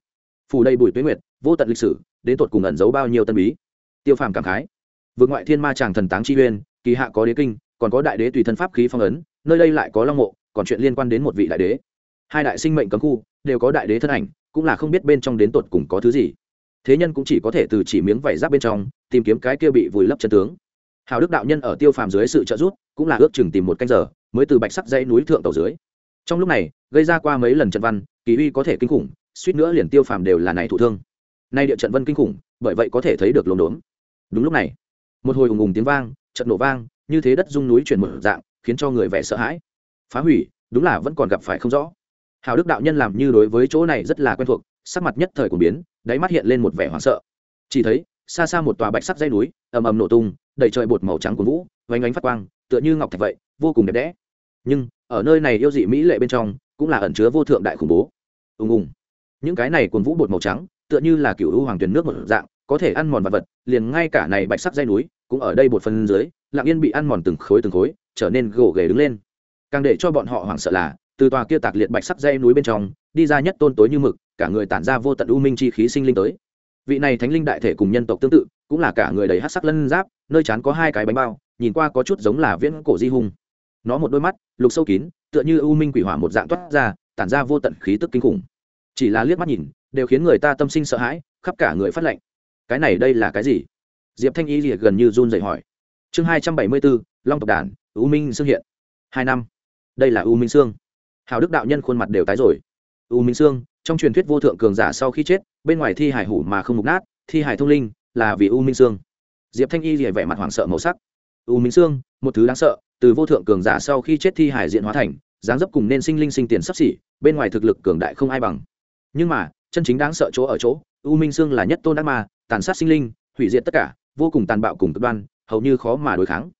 Phù đây bùi tuế nguyệt, vô tận lịch sử, đến tột cùng ẩn giấu bao nhiêu tân bí. Tiêu phàm cảm khái. Vượt ngoại thiên ma tràng thần táng chi uyên, kỳ hạ có đế kinh, còn có đại đế tùy thân pháp khí phong ấn, nơi đây lại có long mộ, còn chuyện liên quan đến một vị đại đế. Hai đại sinh mệnh cấm khu đều có đại đế thân ảnh, cũng là không biết bên trong đến tột cùng có thứ gì. Thế nhân cũng chỉ có thể từ chỉ miếng vảy giáp bên trong, tìm kiếm cái kia bị vùi lấp chân tướng. Hào đức đạo nhân ở tiêu phàm dưới sự trợ giúp, cũng là ước chừng tìm một canh giờ, mới từ bạch sắc dãy núi thượng tàu dưới. Trong lúc này, gây ra qua mấy lần trận văn, kỳ uy có thể kinh khủng, suýt nữa liền tiêu phàm đều là này thụ thương. Nay địa trận vân kinh khủng, bởi vậy có thể thấy được lồn đốn đúng lúc này, một hồi ùng ùng tiếng vang, trận nổ vang, như thế đất rung núi chuyển một dạng, khiến cho người vẻ sợ hãi. Phá hủy, đúng là vẫn còn gặp phải không rõ hào đức đạo nhân làm như đối với chỗ này rất là quen thuộc, sắc mặt nhất thời của biến, đáy mắt hiện lên một vẻ hoảng sợ. Chỉ thấy, xa xa một tòa bạch sắc dây núi, ầm ầm nổ tung, đầy trời bột màu trắng của vũ, oanh ánh phát quang, tựa như ngọc thạch vậy, vô cùng đẹp đẽ. Nhưng, ở nơi này yêu dị mỹ lệ bên trong, cũng là ẩn chứa vô thượng đại khủng bố. Ùng ùng. Những cái này cuồng vũ bột màu trắng, tựa như là cựu u hoàng tuyền nước một dạng, có thể ăn mòn vật vật, liền ngay cả này bạch sắc dây núi, cũng ở đây bột phân dưới, lặng yên bị ăn mòn từng khối từng khối, trở nên gồ ghề đứng lên. Càng để cho bọn họ hoảng sợ là từ tòa kia tạc liệt bạch sắc dây núi bên trong, đi ra nhất tôn tối như mực, cả người tản ra vô tận u minh chi khí sinh linh tới. Vị này thánh linh đại thể cùng nhân tộc tương tự, cũng là cả người đầy hát sắc lân giáp, nơi chán có hai cái bánh bao, nhìn qua có chút giống là viễn cổ di hùng nó một đôi mắt, lục sâu kín, tựa như u minh quỷ hỏa một dạng toát ra, tản ra vô tận khí tức kinh khủng. Chỉ là liếc mắt nhìn, đều khiến người ta tâm sinh sợ hãi, khắp cả người phát lệnh cái này đây là cái gì? Diệp thanh y lìa gần như run dậy hỏi. Chương hai trăm bảy mươi bốn, long tộc đàn u minh xương hiện. Hai năm. Đây là u minh xương hào đức đạo nhân khuôn mặt đều tái rồi. U minh Sương, trong truyền thuyết vô thượng cường giả sau khi chết bên ngoài thi hải hủ mà không mục nát thi hải thông linh là vì u minh Sương. diệp thanh y thì vẻ mặt hoảng sợ màu sắc. U minh Sương, một thứ đáng sợ từ vô thượng cường giả sau khi chết thi hải diện hóa thành dáng dấp cùng nên sinh linh sinh tiền sắp xỉ bên ngoài thực lực cường đại không ai bằng. Nhưng mà chân chính đáng sợ chỗ ở chỗ u minh Sương là nhất tôn ác ma tàn sát sinh linh hủy diệt tất cả vô cùng tàn bạo cùng cực đoan hầu như khó mà đối kháng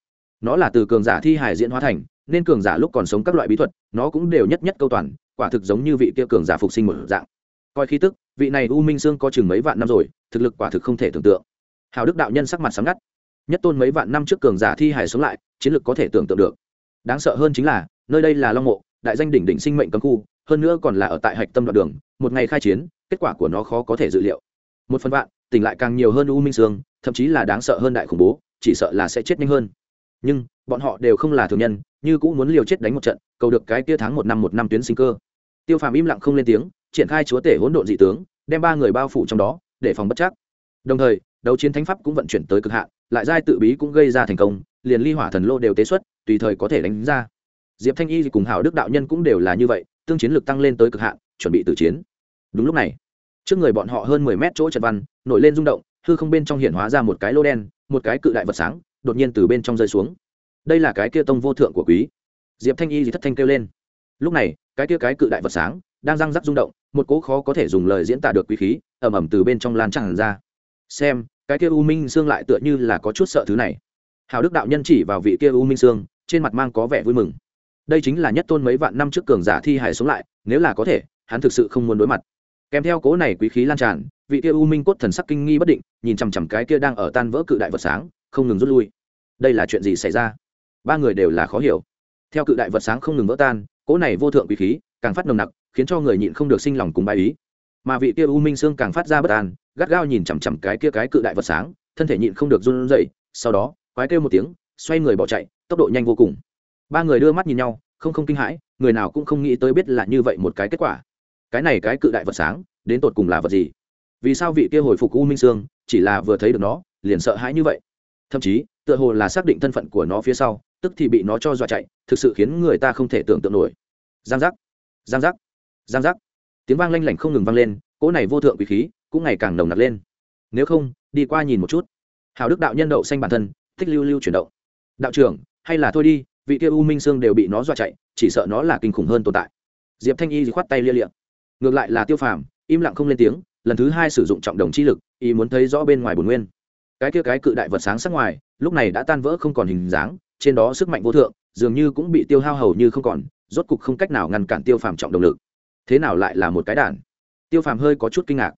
nó là từ cường giả thi hải diễn hóa thành, nên cường giả lúc còn sống các loại bí thuật, nó cũng đều nhất nhất câu toàn, quả thực giống như vị kia cường giả phục sinh một dạng. Coi khí tức, vị này u minh sương có chừng mấy vạn năm rồi, thực lực quả thực không thể tưởng tượng. Hào đức đạo nhân sắc mặt sáng ngắt. Nhất tôn mấy vạn năm trước cường giả thi hải sống lại, chiến lực có thể tưởng tượng được. Đáng sợ hơn chính là, nơi đây là long mộ, đại danh đỉnh đỉnh sinh mệnh cấm khu, hơn nữa còn là ở tại hạch tâm đoạn đường, một ngày khai chiến, kết quả của nó khó có thể dự liệu. Một phần vạn, tỉnh lại càng nhiều hơn u minh sương, thậm chí là đáng sợ hơn đại khủng bố, chỉ sợ là sẽ chết nhanh hơn nhưng bọn họ đều không là thường nhân, như cũng muốn liều chết đánh một trận, cầu được cái kia tháng một năm một năm tuyến sinh cơ. Tiêu phàm im lặng không lên tiếng, triển khai chúa tể hỗn độn dị tướng, đem ba người bao phủ trong đó, để phòng bất chắc. Đồng thời, đấu chiến thánh pháp cũng vận chuyển tới cực hạn, lại giai tự bí cũng gây ra thành công, liền ly hỏa thần lô đều tế xuất, tùy thời có thể đánh ra. Diệp thanh y cùng hảo đức đạo nhân cũng đều là như vậy, tương chiến lực tăng lên tới cực hạn, chuẩn bị tử chiến. Đúng lúc này, trước người bọn họ hơn mười mét chỗ trận văn, nổi lên rung động, hư không bên trong hiện hóa ra một cái lô đen, một cái cự đại vật sáng đột nhiên từ bên trong rơi xuống. Đây là cái kia tông vô thượng của quý. Diệp thanh y thì thất thanh kêu lên. Lúc này, cái kia cái cự đại vật sáng đang răng rắc rung động, một cỗ khó có thể dùng lời diễn tả được quý khí ẩm ẩm từ bên trong lan tràn ra. Xem, cái kia u minh sương lại tựa như là có chút sợ thứ này. Hào đức đạo nhân chỉ vào vị kia u minh sương, trên mặt mang có vẻ vui mừng. Đây chính là nhất tôn mấy vạn năm trước cường giả thi hải sống lại, nếu là có thể, hắn thực sự không muốn đối mặt. Kèm theo cố này quý khí lan tràn, vị kia u minh cốt thần sắc kinh nghi bất định, nhìn chằm chằm cái kia đang ở tan vỡ cự đại vật sáng không ngừng rút lui. Đây là chuyện gì xảy ra? Ba người đều là khó hiểu. Theo cự đại vật sáng không ngừng vỡ tan, cỗ này vô thượng quý khí càng phát nồng nặc, khiến cho người nhịn không được sinh lòng cùng bài ý. Mà vị kia u minh sương càng phát ra bất an, gắt gao nhìn chằm chằm cái kia cái cự đại vật sáng, thân thể nhịn không được run rẩy, sau đó, quái kêu một tiếng, xoay người bỏ chạy, tốc độ nhanh vô cùng. Ba người đưa mắt nhìn nhau, không không kinh hãi, người nào cũng không nghĩ tới biết là như vậy một cái kết quả. Cái này cái cự đại vật sáng, đến tột cùng là vật gì? Vì sao vị kia hồi phục u minh sương chỉ là vừa thấy được nó, liền sợ hãi như vậy? Thậm chí, tựa hồ là xác định thân phận của nó phía sau, tức thì bị nó cho dọa chạy, thực sự khiến người ta không thể tưởng tượng nổi. Giang giác giang giác giang giác. Tiếng vang lanh lảnh không ngừng vang lên, cỗ này vô thượng quý khí cũng ngày càng nồng nặc lên. Nếu không, đi qua nhìn một chút. Hào đức đạo nhân đậu xanh bản thân, thích lưu lưu chuyển động. Đạo trưởng, hay là thôi đi, vị kia u minh sương đều bị nó dọa chạy, chỉ sợ nó là kinh khủng hơn tồn tại. Diệp thanh y thì khoát tay lia liệm ngược lại là tiêu phàm, im lặng không lên tiếng, lần thứ hai sử dụng trọng đồng chi lực, ý muốn thấy rõ bên ngoài bồn nguyên cái kia cái cự đại vật sáng sắc ngoài, lúc này đã tan vỡ không còn hình dáng, trên đó sức mạnh vô thượng, dường như cũng bị tiêu hao hầu như không còn, rốt cục không cách nào ngăn cản tiêu phàm trọng động lực. Thế nào lại là một cái đản? Tiêu phàm hơi có chút kinh ngạc.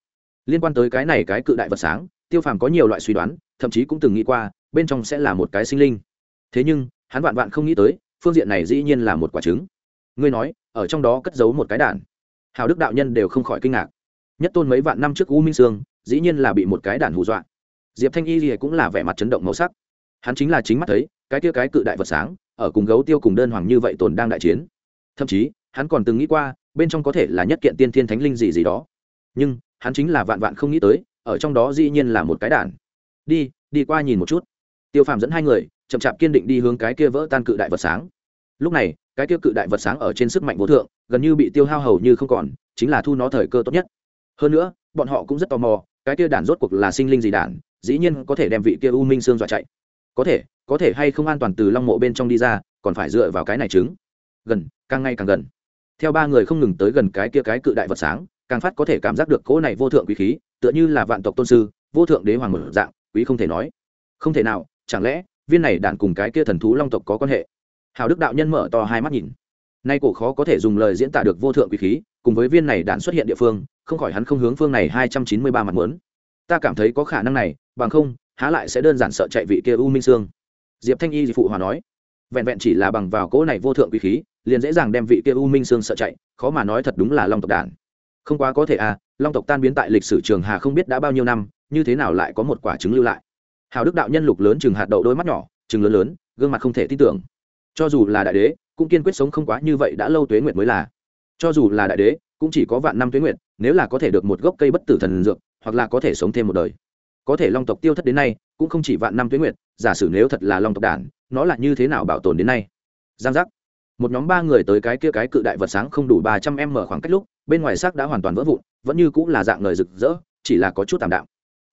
Liên quan tới cái này cái cự đại vật sáng, tiêu phàm có nhiều loại suy đoán, thậm chí cũng từng nghĩ qua, bên trong sẽ là một cái sinh linh. Thế nhưng, hắn vạn vạn không nghĩ tới, phương diện này dĩ nhiên là một quả trứng. Ngươi nói, ở trong đó cất giấu một cái đản. Hào đức đạo nhân đều không khỏi kinh ngạc. Nhất tôn mấy vạn năm trước u minh sương, dĩ nhiên là bị một cái đản hù dọa diệp thanh y thì cũng là vẻ mặt chấn động màu sắc. Hắn chính là chính mắt thấy, cái kia cái cự đại vật sáng, ở cùng gấu tiêu cùng đơn hoàng như vậy tồn đang đại chiến. Thậm chí, hắn còn từng nghĩ qua, bên trong có thể là nhất kiện tiên thiên thánh linh gì gì đó. Nhưng, hắn chính là vạn vạn không nghĩ tới, ở trong đó dĩ nhiên là một cái đản đi đi qua nhìn một chút. Tiêu phàm dẫn hai người, chậm chạp kiên định đi hướng cái kia vỡ tan cự đại vật sáng. Lúc này, cái kia cự đại vật sáng ở trên sức mạnh vô thượng, gần như bị tiêu hao hầu như không còn, chính là thu nó thời cơ tốt nhất. Hơn nữa, bọn họ cũng rất tò mò cái kia đản rốt cuộc là sinh linh gì đản dĩ nhiên có thể đem vị kia u minh Sương dọa chạy. Có thể có thể hay không an toàn từ long mộ bên trong đi ra, còn phải dựa vào cái này chứng. Gần, càng ngày càng gần. Theo ba người không ngừng tới gần cái kia cái cự đại vật sáng, càng phát có thể cảm giác được cỗ này vô thượng quý khí, tựa như là vạn tộc tôn sư, vô thượng đế hoàng một dạng, quý không thể nói. Không thể nào, chẳng lẽ, viên này đạn cùng cái kia thần thú long tộc có quan hệ? Hào đức đạo nhân mở to hai mắt nhìn nay cổ khó có thể dùng lời diễn tả được vô thượng quý khí, cùng với viên này đạn xuất hiện địa phương, không khỏi hắn không hướng phương này hai trăm chín mươi ba mặt muốn. Ta cảm thấy có khả năng này, bằng không, há lại sẽ đơn giản sợ chạy vị kia u minh sương. Diệp thanh y phụ hòa nói, vẹn vẹn chỉ là bằng vào cỗ này vô thượng quý khí, liền dễ dàng đem vị kia u minh sương sợ chạy, khó mà nói thật đúng là long tộc đản không quá có thể à long tộc tan biến tại lịch sử trường hà không biết đã bao nhiêu năm, như thế nào lại có một quả trứng lưu lại? Hào đức đạo nhân lục lớn chừng hạt đậu đôi mắt nhỏ chừng lớn lớn, gương mặt không thể tin tưởng. Cho dù là đại đế cũng kiên quyết sống không quá như vậy đã lâu tuế nguyệt mới là. Cho dù là đại đế, cũng chỉ có vạn năm tuế nguyệt, nếu là có thể được một gốc cây bất tử thần dược, hoặc là có thể sống thêm một đời. Có thể long tộc tiêu thất đến nay, cũng không chỉ vạn năm tuế nguyệt, giả sử nếu thật là long tộc đản, nó là như thế nào bảo tồn đến nay? Giang giác. Một nhóm ba người tới cái kia cái cự đại vật sáng không đủ ba trăm em mở khoảng cách lúc, bên ngoài xác đã hoàn toàn vỡ vụn, vẫn như cũng là dạng người rực rỡ, chỉ là có chút tạm đạm.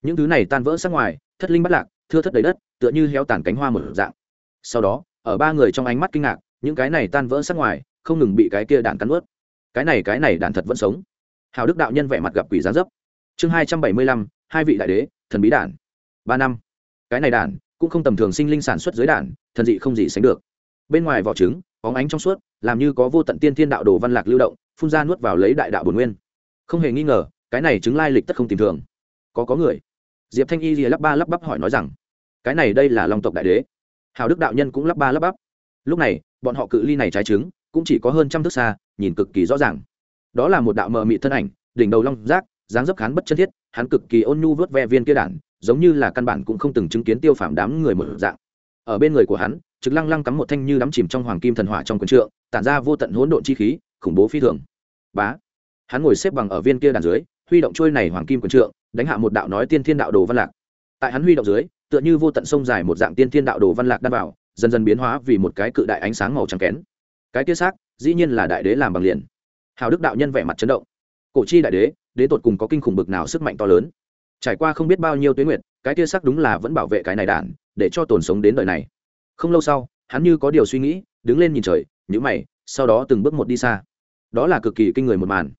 Những thứ này tan vỡ sắc ngoài, thất linh bắt lạc, thưa thất đầy đất, tựa như heo tàn cánh hoa một dạng. Sau đó, ở ba người trong ánh mắt kinh ngạc những cái này tan vỡ sắc ngoài, không ngừng bị cái kia đạn cắn ướt cái này cái này đạn thật vẫn sống. Hào đức đạo nhân vẻ mặt gặp quỷ gián dấp. Chương hai trăm bảy mươi lăm, hai vị đại đế, thần bí đản ba năm. Cái này đản cũng không tầm thường sinh linh sản xuất dưới đản thần dị không gì sánh được. Bên ngoài vỏ trứng óng ánh trong suốt, làm như có vô tận tiên thiên đạo đồ văn lạc lưu động, phun ra nuốt vào lấy đại đạo bồn nguyên. Không hề nghi ngờ, cái này chứng lai lịch tất không tìm thường. Có có người. Diệp thanh y rìa lắp ba lắp bắp hỏi nói rằng, cái này đây là long tộc đại đế. Hào đức đạo nhân cũng lắp ba lắp bắp. Lúc này bọn họ cự ly này trái trứng, cũng chỉ có hơn trăm thước xa, nhìn cực kỳ rõ ràng. Đó là một đạo mờ mị thân ảnh, đỉnh đầu long rác dáng dấp khán bất chân thiết, hắn cực kỳ ôn nhu vớt ve viên kia đản giống như là căn bản cũng không từng chứng kiến tiêu phạm đám người một dạng. Ở bên người của hắn, trực lăng lăng cắm một thanh như đắm chìm trong hoàng kim thần hỏa trong quần trượng, tản ra vô tận hỗn độn chi khí, khủng bố phi thường. Bá! Hắn ngồi xếp bằng ở viên kia đàn dưới, huy động trôi này hoàng kim quần trượng, đánh hạ một đạo nói tiên thiên đạo đồ văn lạc. Tại hắn huy động dưới, tựa như vô tận sông dài một dạng tiên thiên đạo đồ văn lạc đan vào dần dần biến hóa vì một cái cự đại ánh sáng màu trắng kén. Cái kia xác, dĩ nhiên là đại đế làm bằng liền. Hào đức đạo nhân vẻ mặt chấn động. Cổ chi đại đế đế tột cùng có kinh khủng bực nào sức mạnh to lớn? Trải qua không biết bao nhiêu tuyến nguyệt, cái kia sắc đúng là vẫn bảo vệ cái này đản, để cho tồn sống đến đời này. Không lâu sau, hắn như có điều suy nghĩ, đứng lên nhìn trời nhữ mày, sau đó từng bước một đi xa. Đó là cực kỳ kinh người một màn.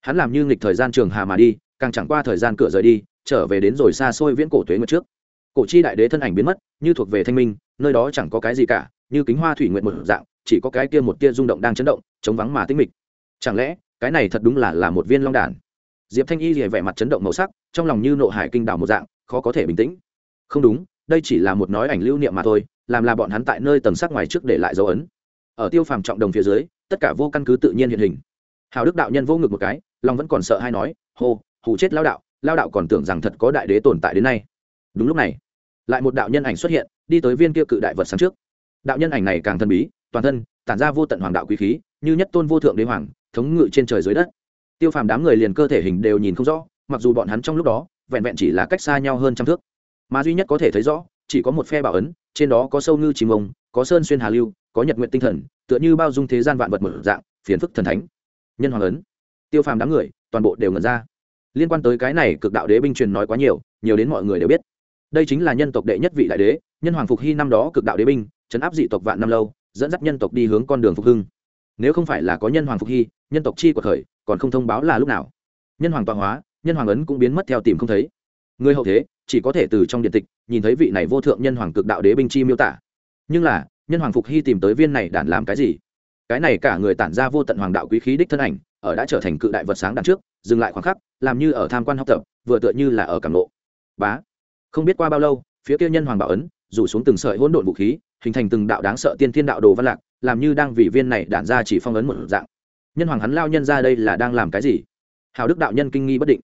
Hắn làm như nghịch thời gian trường hà mà đi, càng chẳng qua thời gian cửa rời đi, trở về đến rồi xa xôi viễn cổ tuế nguyệt trước. Cổ chi đại đế thân ảnh biến mất, như thuộc về thanh minh nơi đó chẳng có cái gì cả, như kính hoa thủy nguyện một dạng, chỉ có cái kia một tia rung động đang chấn động, chống vắng mà tinh mịch. Chẳng lẽ, cái này thật đúng là là một viên long đản? Diệp thanh y thì vẻ mặt chấn động màu sắc, trong lòng như nộ hải kinh đảo một dạng, khó có thể bình tĩnh. Không đúng, đây chỉ là một nói ảnh lưu niệm mà thôi, làm là bọn hắn tại nơi tầng sắc ngoài trước để lại dấu ấn. Ở tiêu phàm trọng đồng phía dưới, tất cả vô căn cứ tự nhiên hiện hình. Hào đức đạo nhân vô ngực một cái, lòng vẫn còn sợ hay nói, hô, hù chết lao đạo lao đạo còn tưởng rằng thật có đại đế tồn tại đến nay. Đúng lúc này, lại một đạo nhân ảnh xuất hiện đi tới viên kia cự đại vật sáng trước. Đạo nhân ảnh này càng thân bí, toàn thân, tản ra vô tận hoàng đạo quý khí, như nhất tôn vô thượng đế hoàng, thống ngự trên trời dưới đất. Tiêu phàm đám người liền cơ thể hình đều nhìn không rõ, mặc dù bọn hắn trong lúc đó, vẹn vẹn chỉ là cách xa nhau hơn trăm thước. Mà duy nhất có thể thấy rõ, chỉ có một phe bảo ấn, trên đó có sâu ngư chìm ông, có sơn xuyên hà lưu, có nhật nguyện tinh thần, tựa như bao dung thế gian vạn vật mở dạng, phiền phức thần thánh. Nhân hoàng ấn. Tiêu phàm đám người, toàn bộ đều ngẩn ra. Liên quan tới cái này cực đạo đế binh truyền nói quá nhiều nhiều đến mọi người đều biết. Đây chính là nhân tộc đệ nhất vị đại đế nhân hoàng phục hy năm đó cực đạo đế binh chấn áp dị tộc vạn năm lâu, dẫn dắt nhân tộc đi hướng con đường phục hưng. Nếu không phải là có nhân hoàng phục hy, nhân tộc chi của khởi còn không thông báo là lúc nào. Nhân hoàng tọa hóa, nhân hoàng ấn cũng biến mất theo tìm không thấy. Người hậu thế, chỉ có thể từ trong điện tịch, nhìn thấy vị này vô thượng nhân hoàng cực đạo đế binh chi miêu tả. Nhưng là, nhân hoàng phục hy tìm tới viên này đản làm cái gì? Cái này cả người tản ra vô tận hoàng đạo quý khí đích thân ảnh, ở đã trở thành cự đại vật sáng đằng trước, dừng lại khoảng khắc, làm như ở tham quan học tập, vừa tựa như là ở cảm lộ bá! Không biết qua bao lâu, phía kia nhân hoàng bảo ấn rủ xuống từng sợi hỗn độn vũ khí, hình thành từng đạo đáng sợ tiên thiên đạo đồ văn lạc, làm như đang vì viên này đản ra chỉ phong ấn một dạng. Nhân hoàng hắn lao nhân ra đây là đang làm cái gì? Hào đức đạo nhân kinh nghi bất định.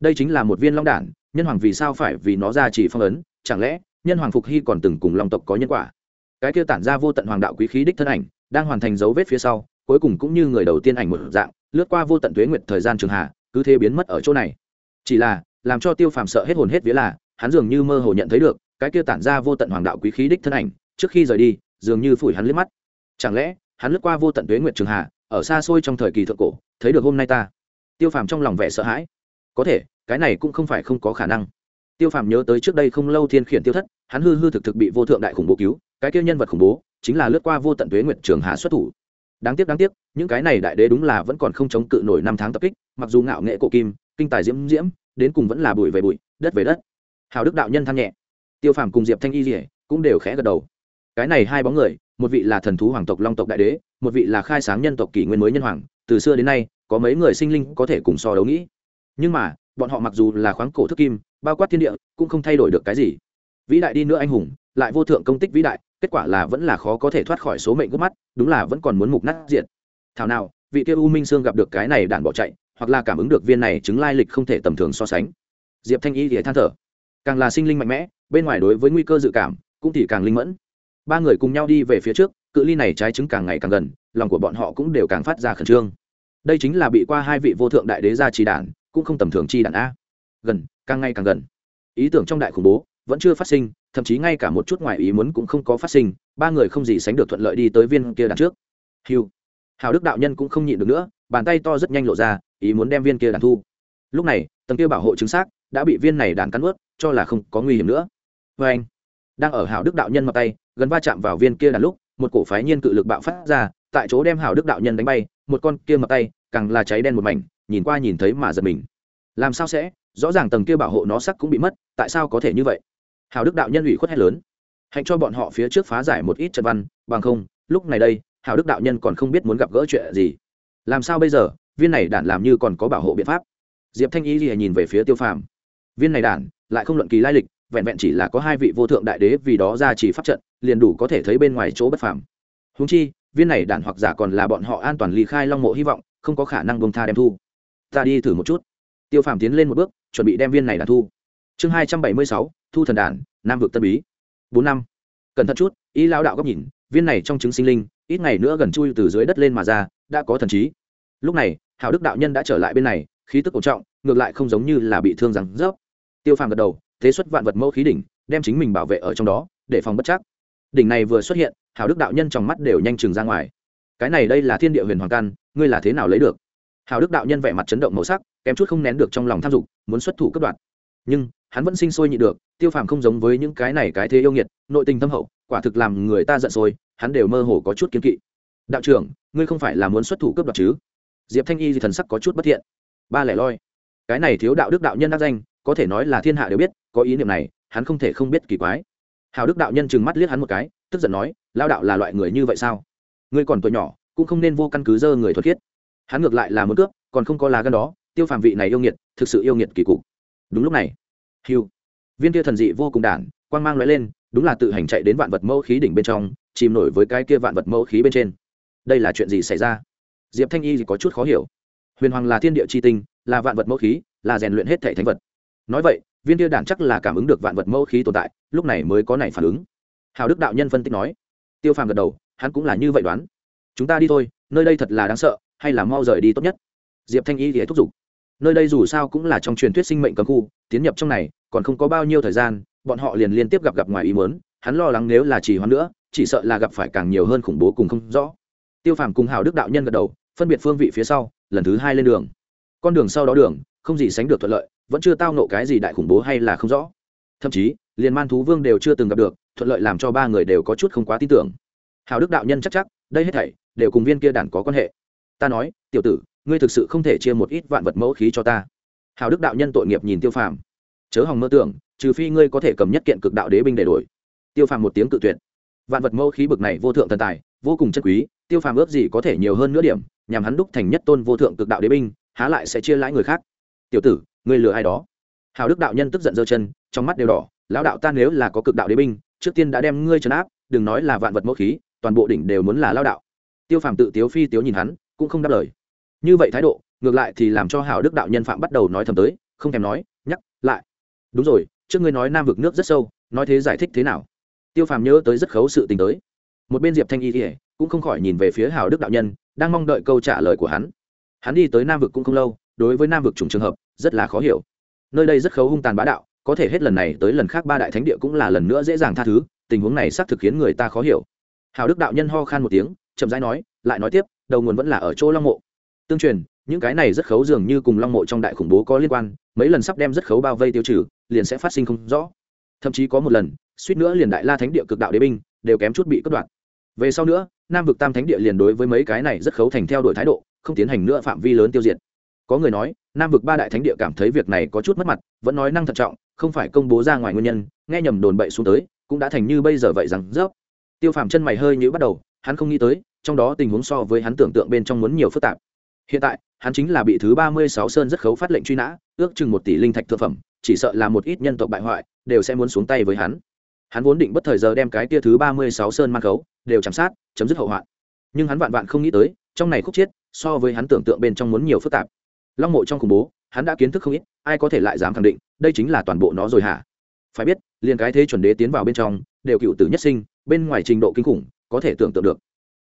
Đây chính là một viên long đản, nhân hoàng vì sao phải vì nó ra chỉ phong ấn? Chẳng lẽ, nhân hoàng phục hy còn từng cùng long tộc có nhân quả? Cái kia tản ra vô tận hoàng đạo quý khí đích thân ảnh, đang hoàn thành dấu vết phía sau, cuối cùng cũng như người đầu tiên ảnh một dạng, lướt qua vô tận tuế nguyệt thời gian trường hạ, cứ thế biến mất ở chỗ này. Chỉ là, làm cho tiêu phàm sợ hết hồn hết vía là, hắn dường như mơ hồ nhận thấy được cái kia tản ra vô tận hoàng đạo quý khí đích thân ảnh, trước khi rời đi, dường như phủi hắn liếc mắt. Chẳng lẽ, hắn lướt qua vô tận tuế nguyệt trường hạ ở xa xôi trong thời kỳ thượng cổ, thấy được hôm nay ta? Tiêu phàm trong lòng vẻ sợ hãi. Có thể, cái này cũng không phải không có khả năng. Tiêu phàm nhớ tới trước đây không lâu thiên khiển tiêu thất, hắn hư hư thực thực bị vô thượng đại khủng bố cứu, cái kia nhân vật khủng bố, chính là lướt qua vô tận tuế nguyệt trường hạ xuất thủ. Đáng tiếc đáng tiếc, những cái này đại đế đúng là vẫn còn không chống cự nổi năm tháng tập kích, mặc dù ngạo nghệ cổ kim, kinh tài diễm diễm, đến cùng vẫn là bụi về bụi, đất về đất. Hào đức đạo nhân than nhẹ tiêu phàm cùng diệp thanh y dỉa cũng đều khẽ gật đầu. Cái này hai bóng người, một vị là thần thú hoàng tộc long tộc đại đế, một vị là khai sáng nhân tộc kỷ nguyên mới nhân hoàng, từ xưa đến nay, có mấy người sinh linh có thể cùng so đấu nghĩ. Nhưng mà, bọn họ mặc dù là khoáng cổ thức kim, bao quát thiên địa, cũng không thay đổi được cái gì. Vĩ đại đi nữa anh hùng, lại vô thượng công tích vĩ đại, kết quả là vẫn là khó có thể thoát khỏi số mệnh gốc mắt, đúng là vẫn còn muốn mục nát diện thảo nào, vị kia u minh sương gặp được cái này đạn bỏ chạy, hoặc là cảm ứng được viên này chứng lai lịch không thể tầm thường so sánh. Diệp thanh y thì than thở càng là sinh linh mạnh mẽ, bên ngoài đối với nguy cơ dự cảm cũng thì càng linh mẫn. Ba người cùng nhau đi về phía trước, cự ly này trái trứng càng ngày càng gần, lòng của bọn họ cũng đều càng phát ra khẩn trương. Đây chính là bị qua hai vị vô thượng đại đế gia trì đản cũng không tầm thường chi đản a. Gần, càng ngày càng gần. Ý tưởng trong đại khủng bố vẫn chưa phát sinh, thậm chí ngay cả một chút ngoài ý muốn cũng không có phát sinh, ba người không gì sánh được thuận lợi đi tới viên kia đằng trước. Hiu hào đức đạo nhân cũng không nhịn được nữa, bàn tay to rất nhanh lộ ra, ý muốn đem viên kia đàn thu. Lúc này, tầng kia bảo hộ chứng xác đã bị viên này đàn cắn ướt, cho là không có nguy hiểm nữa. Vê anh, đang ở Hảo đức đạo nhân mập tay, gần va chạm vào viên kia đàn lúc, một cổ phái nhiên cự lực bạo phát ra, tại chỗ đem Hảo đức đạo nhân đánh bay, một con kia mập tay, càng là cháy đen một mảnh, nhìn qua nhìn thấy mà giật mình. Làm sao sẽ? Rõ ràng tầng kia bảo hộ nó sắc cũng bị mất, tại sao có thể như vậy? Hào đức đạo nhân ủy khuất hét lớn. Hạnh cho bọn họ phía trước phá giải một ít trận văn, bằng không, lúc này đây hào đức đạo nhân còn không biết muốn gặp gỡ chuyện gì. Làm sao bây giờ? Viên này đản làm như còn có bảo hộ biện pháp. Diệp thanh y gì nhìn về phía tiêu phàm viên này đản, lại không luận kỳ lai lịch, vẹn vẹn chỉ là có hai vị vô thượng đại đế vì đó ra chỉ pháp trận, liền đủ có thể thấy bên ngoài chỗ bất phàm. Húng chi, viên này đản hoặc giả còn là bọn họ an toàn ly khai long mộ hy vọng, không có khả năng bông tha đem thu. Ta đi thử một chút. Tiêu phàm tiến lên một bước, chuẩn bị đem viên này đản thu. Chương hai trăm bảy mươi sáu, thu thần đản, nam vực tân bí. Bốn năm. Cẩn thận chút ý lao đạo góc nhìn, viên này trong trứng sinh linh, ít ngày nữa gần chui từ dưới đất lên mà ra, đã có thần trí. Lúc này hào đức đạo nhân đã trở lại bên này, khí tức cổ trọng, ngược lại không giống như là bị thương rằng rớp tiêu phàm gật đầu, thế xuất vạn vật mẫu khí đỉnh, đem chính mình bảo vệ ở trong đó, để phòng bất chắc. Đỉnh này vừa xuất hiện hào đức đạo nhân trong mắt đều nhanh chừng ra ngoài. Cái này đây là thiên địa huyền hoàng căn, ngươi là thế nào lấy được? Hào đức đạo nhân vẻ mặt chấn động màu sắc, kém chút không nén được trong lòng tham dục, muốn xuất thủ cấp đoạn nhưng, hắn vẫn sinh sôi nhị được, tiêu phàm không giống với những cái này cái thế yêu nghiệt, nội tình thâm hậu, quả thực làm người ta giận sôi, hắn đều mơ hồ có chút kiến kỵ. Đạo trưởng, ngươi không phải là muốn xuất thủ cướp đoạt chứ? Diệp thanh y thì thần sắc có chút bất thiện. Ba lẻ loi. Cái này thiếu đạo đức đạo nhân đắc danh có thể nói là thiên hạ đều biết, có ý niệm này, hắn không thể không biết kỳ quái. Hào đức đạo nhân chừng mắt liếc hắn một cái, tức giận nói lao đạo là loại người như vậy sao? Ngươi còn tuổi nhỏ, cũng không nên vô căn cứ dơ người thuật thiết. hắn ngược lại là muốn cướp, còn không có lá gân đó, tiêu phàm vị này yêu nghiệt, thực sự yêu nghiệt kỳ cục. Đúng lúc này hiu viên kia thần dị vô cùng đản, quang mang lóe lên, đúng là tự hành chạy đến vạn vật mẫu khí đỉnh bên trong, chìm nổi với cái kia vạn vật mẫu khí bên trên. Đây là chuyện gì xảy ra? Diệp thanh y có chút khó hiểu. Huyền hoàng là thiên địa c h i tinh, là vạn vật mẫu khí, là rèn luyện hết thể thánh vật nói vậy, viên tiêu đản chắc là cảm ứng được vạn vật mẫu khí tồn tại, lúc này mới có này phản ứng. Hào đức đạo nhân phân tích nói. Tiêu phàm gật đầu, hắn cũng là như vậy đoán. Chúng ta đi thôi, nơi đây thật là đáng sợ, hay là mau rời đi tốt nhất? Diệp thanh y thì thúc giục. Nơi đây dù sao cũng là trong truyền thuyết sinh mệnh cấm khu, tiến nhập trong này, còn không có bao nhiêu thời gian, bọn họ liền liên tiếp gặp gặp ngoài ý mớn hắn lo lắng nếu là chỉ hoãn nữa, chỉ sợ là gặp phải càng nhiều hơn khủng bố cùng không rõ. Tiêu phàm cùng hào đức đạo nhân gật đầu, phân biệt phương vị phía sau, lần thứ hai lên đường. Con đường sau đó đường, không gì sánh được thuận lợi vẫn chưa tao nộ cái gì đại khủng bố hay là không rõ. Thậm chí, liền man thú vương đều chưa từng gặp được, thuận lợi làm cho ba người đều có chút không quá tin tưởng. Hào đức đạo nhân chắc chắc, đây hết thảy, đều cùng viên kia đản có quan hệ. Ta nói, tiểu tử, ngươi thực sự không thể chia một ít vạn vật mẫu khí cho ta. Hào đức đạo nhân tội nghiệp nhìn tiêu phàm. Chớ hòng mơ tưởng, trừ phi ngươi có thể cầm nhất kiện cực đạo đế binh để đổi. Tiêu phàm một tiếng cự tuyệt. Vạn vật mẫu khí bực này vô thượng thần tài, vô cùng chất quý, tiêu phàm ước gì có thể nhiều hơn nữa điểm, nhằm hắn đúc thành nhất tôn vô thượng cực đạo đế binh, há lại sẽ chia lãi người khác. Tiểu tử ngươi lừa ai đó. Hào đức đạo nhân tức giận giơ chân, trong mắt đều đỏ, lão đạo ta nếu là có cực đạo đế binh, trước tiên đã đem ngươi trấn áp, đừng nói là vạn vật mẫu khí, toàn bộ đỉnh đều muốn là lao đạo. Tiêu phàm tự tiếu phi tiếu nhìn hắn, cũng không đáp lời. Như vậy thái độ, ngược lại thì làm cho hào đức đạo nhân phạm bắt đầu nói thầm tới, không thèm nói, nhắc lại. Đúng rồi, trước ngươi nói nam vực nước rất sâu, nói thế giải thích thế nào? Tiêu phàm nhớ tới rất khấu sự tình tới. Một bên diệp thanh y thì cũng không khỏi nhìn về phía hào đức đạo nhân, đang mong đợi câu trả lời của hắn. Hắn đi tới nam vực cũng không lâu, đối với nam vực chủng trường hợp rất là khó hiểu. Nơi đây rất khấu hung tàn bá đạo, có thể hết lần này tới lần khác ba đại thánh địa cũng là lần nữa dễ dàng tha thứ, tình huống này xác thực khiến người ta khó hiểu. Hào đức đạo nhân ho khan một tiếng, chậm rãi nói, lại nói tiếp, đầu nguồn vẫn là ở chỗ long mộ. Tương truyền, những cái này rất khấu dường như cùng long mộ trong đại khủng bố có liên quan, mấy lần sắp đem rất khấu bao vây tiêu trừ, liền sẽ phát sinh không rõ. Thậm chí có một lần, suýt nữa liền đại la thánh địa cực đạo đế binh, đều kém chút bị cất đoạn về sau nữa, nam vực tam thánh địa liền đối với mấy cái này rất khấu thành theo đuổi thái độ, không tiến hành nữa phạm vi lớn tiêu diệt. Có người nói nam vực ba đại thánh địa cảm thấy việc này có chút mất mặt, vẫn nói năng thận trọng, không phải công bố ra ngoài nguyên nhân, nghe nhầm đồn bậy xuống tới, cũng đã thành như bây giờ vậy rằng rớp. Tiêu phàm chân mày hơi như bắt đầu, hắn không nghĩ tới, trong đó tình huống so với hắn tưởng tượng bên trong muốn nhiều phức tạp. Hiện tại, hắn chính là bị thứ ba mươi sáu sơn rất khấu phát lệnh truy nã, ước chừng một tỷ linh thạch thực phẩm, chỉ sợ là một ít nhân tộc bại hoại, đều sẽ muốn xuống tay với hắn. Hắn vốn định bất thời giờ đem cái tia thứ ba mươi sáu sơn mang khấu, đều chạm sát, chấm dứt hậu hoạn. Nhưng hắn vạn vạn không nghĩ tới, trong này khúc chiết so với hắn tưởng tượng bên trong muốn nhiều phức tạp long mộ trong khủng bố, hắn đã kiến thức không ít, ai có thể lại dám khẳng định, đây chính là toàn bộ nó rồi hả? Phải biết, liền cái thế chuẩn đế tiến vào bên trong, đều cựu tử nhất sinh, bên ngoài trình độ kinh khủng, có thể tưởng tượng được.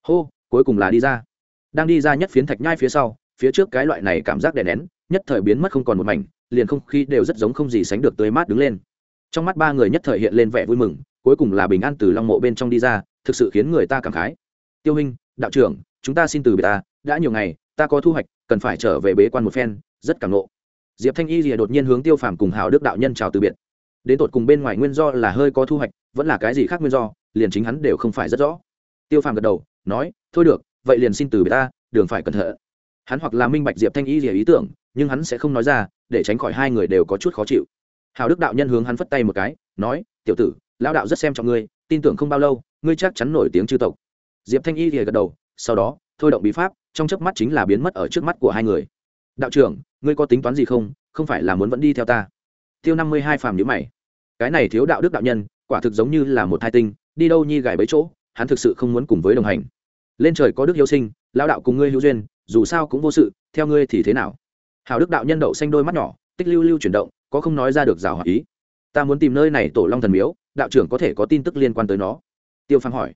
Hô, cuối cùng là đi ra. Đang đi ra nhất phiến thạch nhai phía sau, phía trước cái loại này cảm giác đè nén, nhất thời biến mất không còn một mảnh, liền không khí đều rất giống không gì sánh được tươi mát đứng lên. Trong mắt ba người nhất thời hiện lên vẻ vui mừng, cuối cùng là bình an từ long mộ bên trong đi ra, thực sự khiến người ta cảm khái. Tiêu hình đạo trưởng, chúng ta xin từ biệt ta, đã nhiều ngày ta có thu hoạch, cần phải trở về bế quan một phen, rất cảm nộ. Diệp thanh y rìa đột nhiên hướng tiêu phàm cùng hào đức đạo nhân chào từ biệt. Đến tột cùng bên ngoài nguyên do là hơi có thu hoạch, vẫn là cái gì khác nguyên do, liền chính hắn đều không phải rất rõ. Tiêu phàm gật đầu, nói, thôi được, vậy liền xin từ biệt ta, đường phải cẩn thận. Hắn hoặc là minh bạch diệp thanh y rìa ý tưởng, nhưng hắn sẽ không nói ra, để tránh khỏi hai người đều có chút khó chịu. Hào đức đạo nhân hướng hắn phất tay một cái, nói, tiểu tử, lão đạo rất xem trọng ngươi, tin tưởng không bao lâu, ngươi chắc chắn nổi tiếng chư tộc. Diệp thanh y rìa gật đầu, sau đó thôi động bí pháp, trong chớp mắt chính là biến mất ở trước mắt của hai người. Đạo trưởng, ngươi có tính toán gì không? Không phải là muốn vẫn đi theo ta. Tiêu năm mươi hai phàm nhữ mày. Cái này thiếu đạo đức đạo nhân, quả thực giống như là một thai tinh, đi đâu nhi gài bấy chỗ, hắn thực sự không muốn cùng với đồng hành. Lên trời có đức yêu sinh lao đạo cùng ngươi hữu duyên, dù sao cũng vô sự, theo ngươi thì thế nào? Hào đức đạo nhân đậu xanh đôi mắt nhỏ, tích lưu lưu chuyển động, có không nói ra được rào hỏa ý. Ta muốn tìm nơi này tổ long thần miếu, đạo trưởng có thể có tin tức liên quan tới nó. Tiêu phang hỏi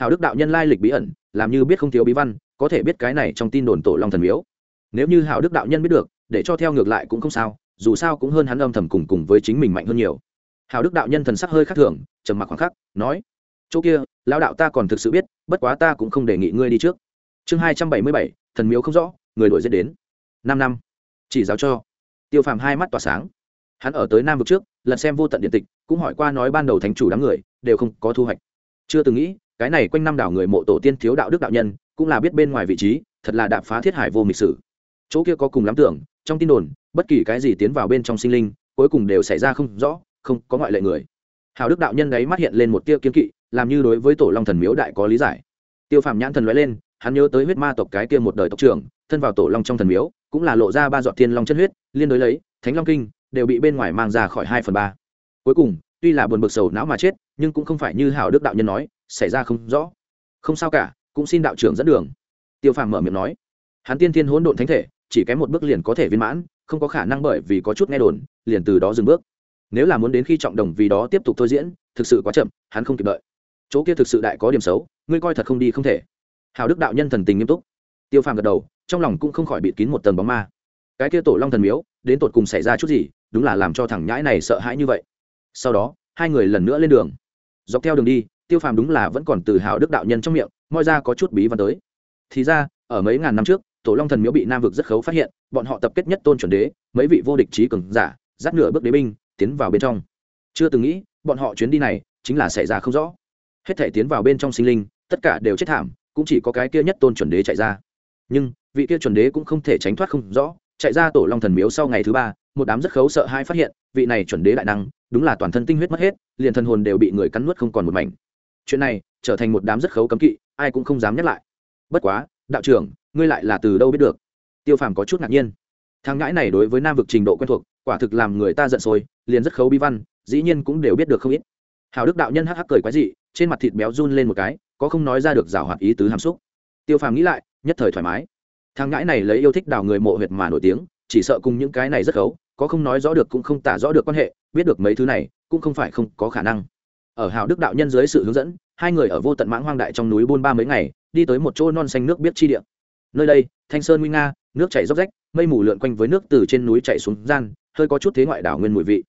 hào đức đạo nhân lai lịch bí ẩn, làm như biết không thiếu bí văn, có thể biết cái này trong tin đồn tổ long thần miếu. Nếu như hào đức đạo nhân biết được, để cho theo ngược lại cũng không sao, dù sao cũng hơn hắn âm thầm cùng cùng với chính mình mạnh hơn nhiều. Hào đức đạo nhân thần sắc hơi khác thường, trầm mặc khoảng khắc, nói, chỗ kia, lão đạo ta còn thực sự biết, bất quá ta cũng không đề nghị ngươi đi trước. Chương hai trăm bảy mươi bảy, thần miếu không rõ, người đổi giết đến. Năm năm. Chỉ giáo cho. Tiêu phàm hai mắt tỏa sáng. Hắn ở tới nam vực trước, lần xem vô tận điện tịch, cũng hỏi qua nói ban đầu thánh chủ đám người, đều không có thu hoạch. Chưa từng nghĩ cái này quanh năm đảo người mộ tổ tiên thiếu đạo đức đạo nhân, cũng là biết bên ngoài vị trí, thật là đạp phá thiết hải vô mịch sử. Chỗ kia có cùng lắm tưởng, trong tin đồn, bất kỳ cái gì tiến vào bên trong sinh linh, cuối cùng đều xảy ra không rõ, không có ngoại lệ người. Hào đức đạo nhân đấy mắt hiện lên một tia kiếm kỵ, làm như đối với tổ long thần miếu đại có lý giải. Tiêu phàm nhãn thần nói lên, hắn nhớ tới huyết ma tộc cái kia một đời tộc trưởng, thân vào tổ long trong thần miếu, cũng là lộ ra ba dọn thiên long chân huyết, liên đối lấy, thánh long kinh, đều bị bên ngoài mang ra khỏi hai phần ba. Cuối cùng, tuy là buồn bực sầu não mà chết nhưng cũng không phải như hảo đức đạo nhân nói, xảy ra không rõ. Không sao cả, cũng xin đạo trưởng dẫn đường. Tiêu phàm mở miệng nói. Hắn tiên thiên hỗn độn thánh thể, chỉ kém một bước liền có thể viên mãn, không có khả năng bởi vì có chút nghe đồn, liền từ đó dừng bước. Nếu là muốn đến khi trọng đồng vì đó tiếp tục thôi diễn, thực sự quá chậm, hắn không kịp đợi. Chỗ kia thực sự đại có điểm xấu, ngươi coi thật không đi không thể. Hào đức đạo nhân thần tình nghiêm túc. Tiêu phàm gật đầu, trong lòng cũng không khỏi bịt kín một tầng bóng ma. Cái kia tổ long thần miếu, đến tột cùng xảy ra chút gì, đúng là làm cho thằng nhãi này sợ hãi như vậy. Sau đó, hai người lần nữa lên đường dọc theo đường đi, tiêu phàm đúng là vẫn còn tự hào đức đạo nhân trong miệng, moi ra có chút bí văn tới. Thì ra, ở mấy ngàn năm trước, tổ long thần miếu bị nam vực rất khấu phát hiện, bọn họ tập kết nhất tôn chuẩn đế, mấy vị vô địch trí cường giả, dắt nửa bước đế binh, tiến vào bên trong. Chưa từng nghĩ, bọn họ chuyến đi này chính là xảy ra không rõ. Hết thể tiến vào bên trong sinh linh, tất cả đều chết thảm, cũng chỉ có cái kia nhất tôn chuẩn đế chạy ra. Nhưng, vị kia chuẩn đế cũng không thể tránh thoát không rõ, chạy ra tổ long thần miếu sau ngày thứ ba, một đám rất khấu sợ hai phát hiện, vị này chuẩn đế đại năng đúng là toàn thân tinh huyết mất hết, liền thần hồn đều bị người cắn nuốt không còn một mảnh. Chuyện này trở thành một đám rất khấu cấm kỵ, ai cũng không dám nhắc lại. Bất quá, đạo trưởng, ngươi lại là từ đâu biết được? Tiêu phàm có chút ngạc nhiên. Thằng ngãi này đối với nam vực trình độ quen thuộc, quả thực làm người ta giận sôi, liền rất khấu bi văn, dĩ nhiên cũng đều biết được không ít. Hào đức đạo nhân hắc hắc cười quái dị, trên mặt thịt béo run lên một cái, có không nói ra được rào hoạt ý tứ hàm xúc. Tiêu phàm nghĩ lại, nhất thời thoải mái. Thằng ngãi này lấy yêu thích đào người mộ huyệt mà nổi tiếng, chỉ sợ cùng những cái này rất khấu có không nói rõ được cũng không tả rõ được quan hệ, biết được mấy thứ này, cũng không phải không có khả năng. Ở hào đức đạo nhân dưới sự hướng dẫn, hai người ở vô tận mãng hoang đại trong núi buôn ba mấy ngày, đi tới một chỗ non xanh nước biết chi địa. Nơi đây, thanh sơn nguy nga, nước chảy róc rách, mây mù lượn quanh với nước từ trên núi chảy xuống gian, hơi có chút thế ngoại đảo nguyên mùi vị.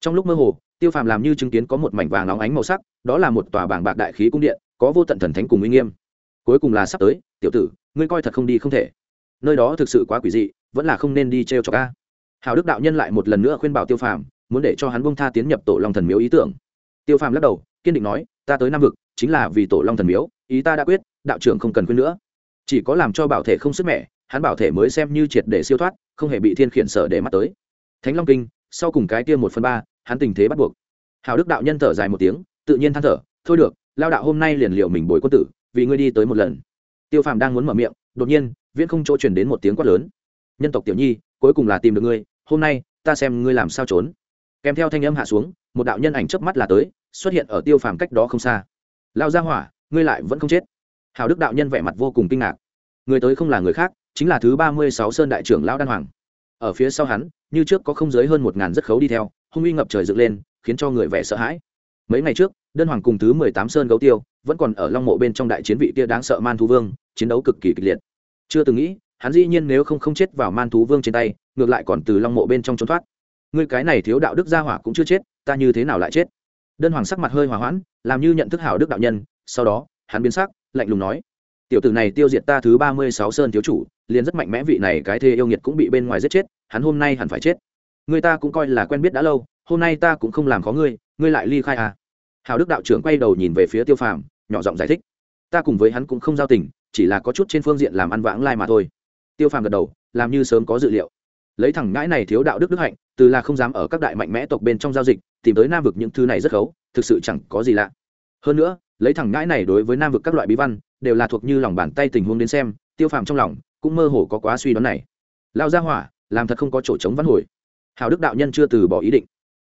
Trong lúc mơ hồ, tiêu phàm làm như chứng kiến có một mảnh vàng óng ánh màu sắc, đó là một tòa bảng bạc đại khí cung điện, có vô tận thần thánh cùng uy nghiêm. Cuối cùng là sắp tới, tiểu tử, ngươi coi thật không đi không thể. Nơi đó thực sự quá quỷ dị, vẫn là không nên đi t r e o cho ca hào đức đạo nhân lại một lần nữa khuyên bảo tiêu phàm, muốn để cho hắn bông tha tiến nhập tổ long thần miếu ý tưởng. Tiêu phàm lắc đầu, kiên định nói, ta tới nam vực, chính là vì tổ long thần miếu, ý ta đã quyết, đạo trưởng không cần khuyên nữa. Chỉ có làm cho bảo thể không sức mẻ, hắn bảo thể mới xem như triệt để siêu thoát, không hề bị thiên khiển sở để mắt tới. Thánh long kinh, sau cùng cái tiêm một phần ba, hắn tình thế bắt buộc. Hào đức đạo nhân thở dài một tiếng, tự nhiên than thở, thôi được, lao đạo hôm nay liền liệu mình bồi quân tử, vì ngươi đi tới một lần. Tiêu phàm đang muốn mở miệng, đột nhiên, viễn không chỗ chuyển đến một tiếng quát lớn. Nhân tộc tiểu nhi, cuối cùng là tìm được ngươi hôm nay, ta xem ngươi làm sao trốn. Kèm theo thanh âm hạ xuống, một đạo nhân ảnh chớp mắt là tới, xuất hiện ở tiêu phàm cách đó không xa. Lao ra hỏa, ngươi lại vẫn không chết. Hào đức đạo nhân vẻ mặt vô cùng kinh ngạc. Người tới không là người khác, chính là thứ ba mươi sáu sơn đại trưởng lão đan hoàng. Ở phía sau hắn, như trước có không dưới hơn một ngàn rất khấu đi theo, hung uy ngập trời dựng lên, khiến cho người vẻ sợ hãi. Mấy ngày trước đơn hoàng cùng thứ mười tám sơn gấu tiêu vẫn còn ở long mộ bên trong đại chiến vị kia đáng sợ man thú vương, chiến đấu cực kỳ kịch liệt. Chưa từng nghĩ, hắn dĩ nhiên nếu không không chết vào man thú vương trên tay ngược lại còn từ long mộ bên trong trốn thoát. Ngươi cái này thiếu đạo đức gia hỏa cũng chưa chết, ta như thế nào lại chết? Đơn hoàng sắc mặt hơi hòa hoãn, làm như nhận thức hảo đức đạo nhân, sau đó, hắn biến sắc, lạnh lùng nói, tiểu tử này tiêu diệt ta thứ ba mươi sáu sơn thiếu chủ, liền rất mạnh mẽ vị này cái thê yêu nghiệt cũng bị bên ngoài giết chết, hắn hôm nay hẳn phải chết. Người ta cũng coi là quen biết đã lâu, hôm nay ta cũng không làm khó ngươi ngươi lại ly khai à? Hào đức đạo trưởng quay đầu nhìn về phía tiêu phàm, nhỏ giọng giải thích, ta cùng với hắn cũng không giao tình, chỉ là có chút trên phương diện làm ăn vãng lai mà thôi. Tiêu phàm gật đầu, làm như sớm có dự liệu lấy thằng ngãi này thiếu đạo đức đức hạnh, từ là không dám ở các đại mạnh mẽ tộc bên trong giao dịch, tìm tới nam vực những thứ này rất khấu, thực sự chẳng có gì lạ. Hơn nữa, lấy thằng ngãi này đối với nam vực các loại bí văn, đều là thuộc như lòng bàn tay tình huống đến xem, tiêu phàm trong lòng cũng mơ hồ có quá suy đoán này. Lao ra hỏa, làm thật không có chỗ chống văn hồi. Hào đức đạo nhân chưa từ bỏ ý định.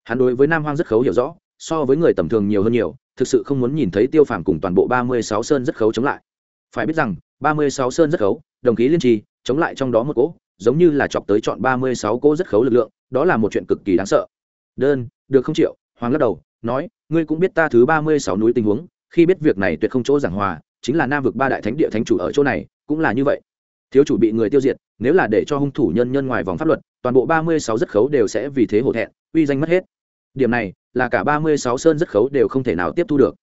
Hắn đối với nam hoang rất khấu hiểu rõ, so với người tầm thường nhiều hơn nhiều, thực sự không muốn nhìn thấy tiêu phàm cùng toàn bộ ba mươi sáu sơn rất khấu chống lại. Phải biết rằng, ba mươi sáu sơn rất khấu, đồng khí liên trì, chống lại trong đó một cỗ giống như là chọc tới chọn ba mươi sáu cỗ rất khấu lực lượng, đó là một chuyện cực kỳ đáng sợ. Đơn, được không chịu hoàng lắc đầu, nói, ngươi cũng biết ta thứ ba mươi sáu núi tình huống, khi biết việc này tuyệt không chỗ giảng hòa, chính là nam vực ba đại thánh địa thánh chủ ở chỗ này, cũng là như vậy. Thiếu chủ bị người tiêu diệt, nếu là để cho hung thủ nhân nhân ngoài vòng pháp luật, toàn bộ ba mươi sáu rất khấu đều sẽ vì thế hổ thẹn, uy danh mất hết. Điểm này, là cả ba mươi sáu sơn rất khấu đều không thể nào tiếp thu được.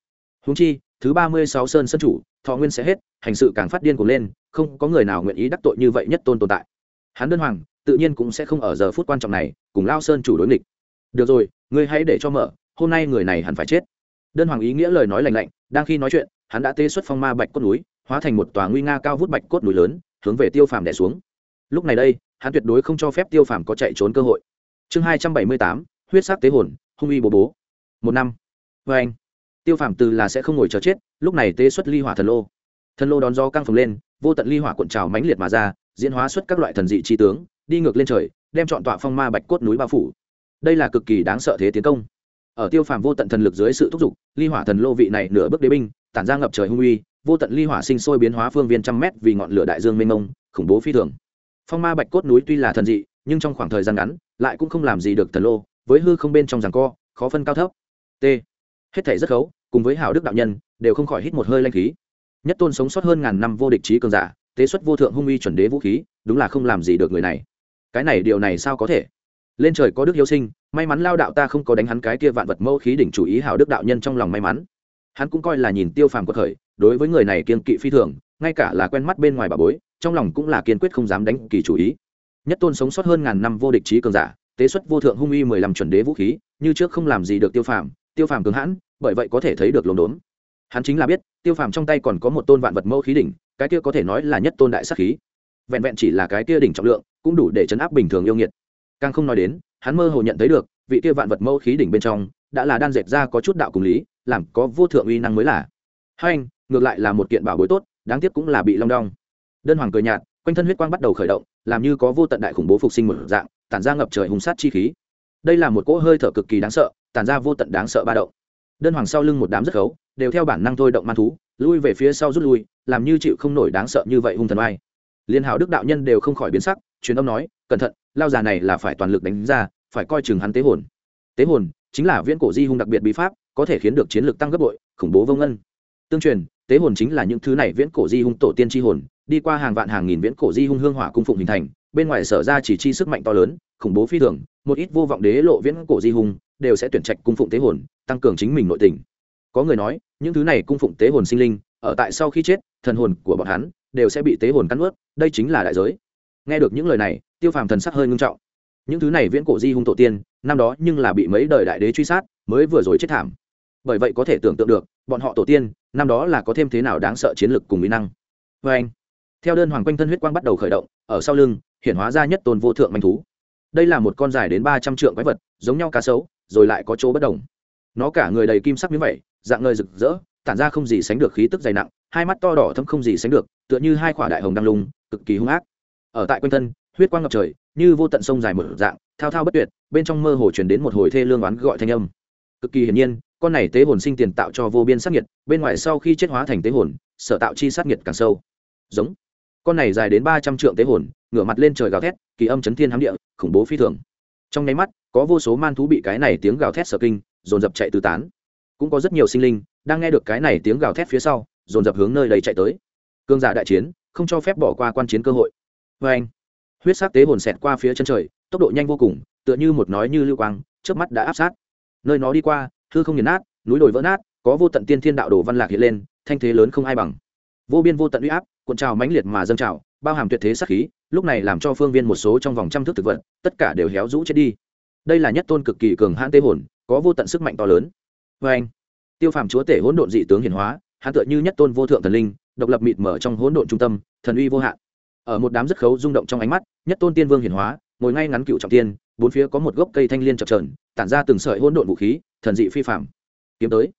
Húng chi, thứ ba mươi sáu sơn sân chủ, thọ nguyên sẽ hết, hành sự càng phát điên cuồng lên, không có người nào nguyện ý đắc tội như vậy nhất tôn tồn tại hắn đơn hoàng, tự nhiên cũng sẽ không ở giờ phút quan trọng này cùng lao sơn chủ đối nghịch. Được rồi, ngươi hãy để cho mở, hôm nay người này hẳn phải chết. Đơn hoàng ý nghĩa lời nói lành lạnh, đang khi nói chuyện, hắn đã tê xuất phong ma bạch cốt núi, hóa thành một tòa nguy nga cao vút bạch cốt núi lớn, hướng về tiêu phàm đẻ xuống. Lúc này đây, hắn tuyệt đối không cho phép tiêu phàm có chạy trốn cơ hội. Chương hai trăm bảy mươi tám, huyết sắc tế hồn, hung uy bố bố. Một năm. Vê anh, tiêu phàm từ là sẽ không ngồi chờ chết, lúc này tế xuất ly hỏa thần lô. Thần lô đón do căng phồng lên, vô tận ly hỏa cuộn trào mãnh liệt mà ra diễn hóa xuất các loại thần dị chi tướng, đi ngược lên trời, đem chọn tọa phong ma bạch cốt núi bao phủ. Đây là cực kỳ đáng sợ thế tiến công. Ở tiêu phàm vô tận thần lực dưới sự thúc giục, ly hỏa thần lô vị này nửa bước đế binh, tản ra ngập trời hung uy, vô tận ly hỏa sinh sôi biến hóa phương viên trăm mét vì ngọn lửa đại dương mênh mông, khủng bố phi thường. Phong ma bạch cốt núi tuy là thần dị, nhưng trong khoảng thời gian ngắn, lại cũng không làm gì được thần lô, với hư không bên trong rằng co, khó phân cao thấp. T. Hết thể rất khấu, cùng với hào đức đạo nhân, đều không khỏi hít một hơi lanh khí. Nhất tôn sống sót hơn ngàn năm vô địch trí cường giả tế xuất vô thượng hung uy chuẩn đế vũ khí, đúng là không làm gì được người này. Cái này điều này sao có thể? Lên trời có đức hiếu sinh, may mắn lao đạo ta không có đánh hắn cái kia vạn vật mẫu khí đỉnh chủ ý hảo đức đạo nhân trong lòng may mắn. Hắn cũng coi là nhìn tiêu phàm quật khởi, đối với người này kiên kỵ phi thường, ngay cả là quen mắt bên ngoài bà bối, trong lòng cũng là kiên quyết không dám đánh kỳ chủ ý. Nhất tôn sống sót hơn ngàn năm vô địch trí cường giả, tế xuất vô thượng hung uy mười lăm chuẩn đế vũ khí, như trước không làm gì được tiêu phàm tiêu phàm cường hãn, bởi vậy có thể thấy được lồn đốn. Hắn chính là biết, tiêu phàm trong tay còn có một tôn vạn vật mẫu khí đỉnh cái kia có thể nói là nhất tôn đại sát khí. Vẹn vẹn chỉ là cái kia đỉnh trọng lượng, cũng đủ để chấn áp bình thường yêu nghiệt. Càng không nói đến, hắn mơ hồ nhận thấy được, vị kia vạn vật mẫu khí đỉnh bên trong, đã là đan dệt ra có chút đạo cùng lý, làm có vô thượng uy năng mới là. Hai anh, ngược lại là một kiện bảo bối tốt, đáng tiếc cũng là bị long đong. Đơn hoàng cười nhạt, quanh thân huyết quang bắt đầu khởi động, làm như có vô tận đại khủng bố phục sinh một dạng, tản ra ngập trời hùng sát chi khí. Đây là một cỗ hơi thở cực kỳ đáng sợ, tản ra vô tận đáng sợ ba động đơn hoàng sau lưng một đám rất khấu, đều theo bản năng thôi động man thú, lui về phía sau rút lui, làm như chịu không nổi đáng sợ như vậy hung thần oai. Liên hảo đức đạo nhân đều không khỏi biến sắc, truyền âm nói, cẩn thận, lao già này là phải toàn lực đánh ra, phải coi chừng hắn tế hồn. Tế hồn chính là viễn cổ di hung đặc biệt bí pháp, có thể khiến được chiến lược tăng gấp bội, khủng bố vô ngân. Tương truyền, tế hồn chính là những thứ này viễn cổ di hung tổ tiên tri hồn, đi qua hàng vạn hàng nghìn viễn cổ di hung hương hỏa cung phụng hình thành, bên ngoài sở ra chỉ chi sức mạnh to lớn, khủng bố phi thường, một ít vô vọng đế lộ viễn cổ di hung đều sẽ tuyển trạch cung phụng tế hồn, tăng cường chính mình nội tình. Có người nói, những thứ này cung phụng tế hồn sinh linh, ở tại sau khi chết, thần hồn của bọn hắn đều sẽ bị tế hồn cắn ướt đây chính là đại giới. Nghe được những lời này, tiêu phàm thần sắc hơi ngưng trọng. Những thứ này viễn cổ di hung tổ tiên, năm đó nhưng là bị mấy đời đại đế truy sát, mới vừa rồi chết thảm. Bởi vậy có thể tưởng tượng được, bọn họ tổ tiên, năm đó là có thêm thế nào đáng sợ chiến lược cùng mỹ năng. Vê anh, theo đơn hoàng quanh thân huyết quang bắt đầu khởi động, ở sau lưng, hiện hóa ra nhất tôn vô thượng manh thú. Đây là một con dài đến ba trăm trượng quái vật, giống nhau cá sấu rồi lại có chỗ bất đồng. Nó cả người đầy kim sắc miếng vẩy dạng ngời rực rỡ, tản ra không gì sánh được khí tức dày nặng, hai mắt to đỏ thâm không gì sánh được, tựa như hai quả đại hồng đăng lung, cực kỳ hung ác. Ở tại quanh thân, huyết quang ngập trời, như vô tận sông dài một dạng, thao thao bất tuyệt, bên trong mơ hồ chuyển đến một hồi thê lương oán gọi thanh âm. Cực kỳ hiển nhiên, con này tế hồn sinh tiền tạo cho vô biên sát nhiệt, bên ngoài sau khi chết hóa thành tế hồn, sở tạo chi sát nhiệt càng sâu. Giống. Con này dài đến ba trăm trượng tế hồn, ngửa mặt lên trời gào thét, kỳ âm chấn thiên hám địa, khủng bố phi thường trong nháy mắt, có vô số man thú bị cái này tiếng gào thét sở kinh, dồn dập chạy tứ tán. Cũng có rất nhiều sinh linh đang nghe được cái này tiếng gào thét phía sau, dồn dập hướng nơi đây chạy tới. Cương giả đại chiến, không cho phép bỏ qua quan chiến cơ hội. Vê anh, huyết sắc tế hồn xẹt qua phía chân trời, tốc độ nhanh vô cùng, tựa như một nói như lưu quang trước mắt đã áp sát. Nơi nó đi qua, hư không nghiền nát, núi đồi vỡ nát, có vô tận tiên thiên đạo đồ văn lạc hiện lên, thanh thế lớn không ai bằng. Vô biên vô tận uy áp, cuộn trào mãnh liệt mà dâng trào, bao hàm tuyệt thế sắc khí lúc này làm cho phương viên một số trong vòng trăm thước thực vật, tất cả đều héo rũ chết đi. Đây là nhất tôn cực kỳ cường hãn tế hồn, có vô tận sức mạnh to lớn. Vê anh, tiêu phàm chúa tể hỗn độn dị tướng hiển hóa, hắn tựa như nhất tôn vô thượng thần linh, độc lập mịt mở trong hỗn độn trung tâm, thần uy vô hạn. Ở một đám rất khấu rung động trong ánh mắt, nhất tôn tiên vương hiển hóa, ngồi ngay ngắn cựu trọng tiên, bốn phía có một gốc cây thanh liên chập trờn tản ra từng sợi hỗn độn vũ khí, thần dị phi phạm kiếm tới.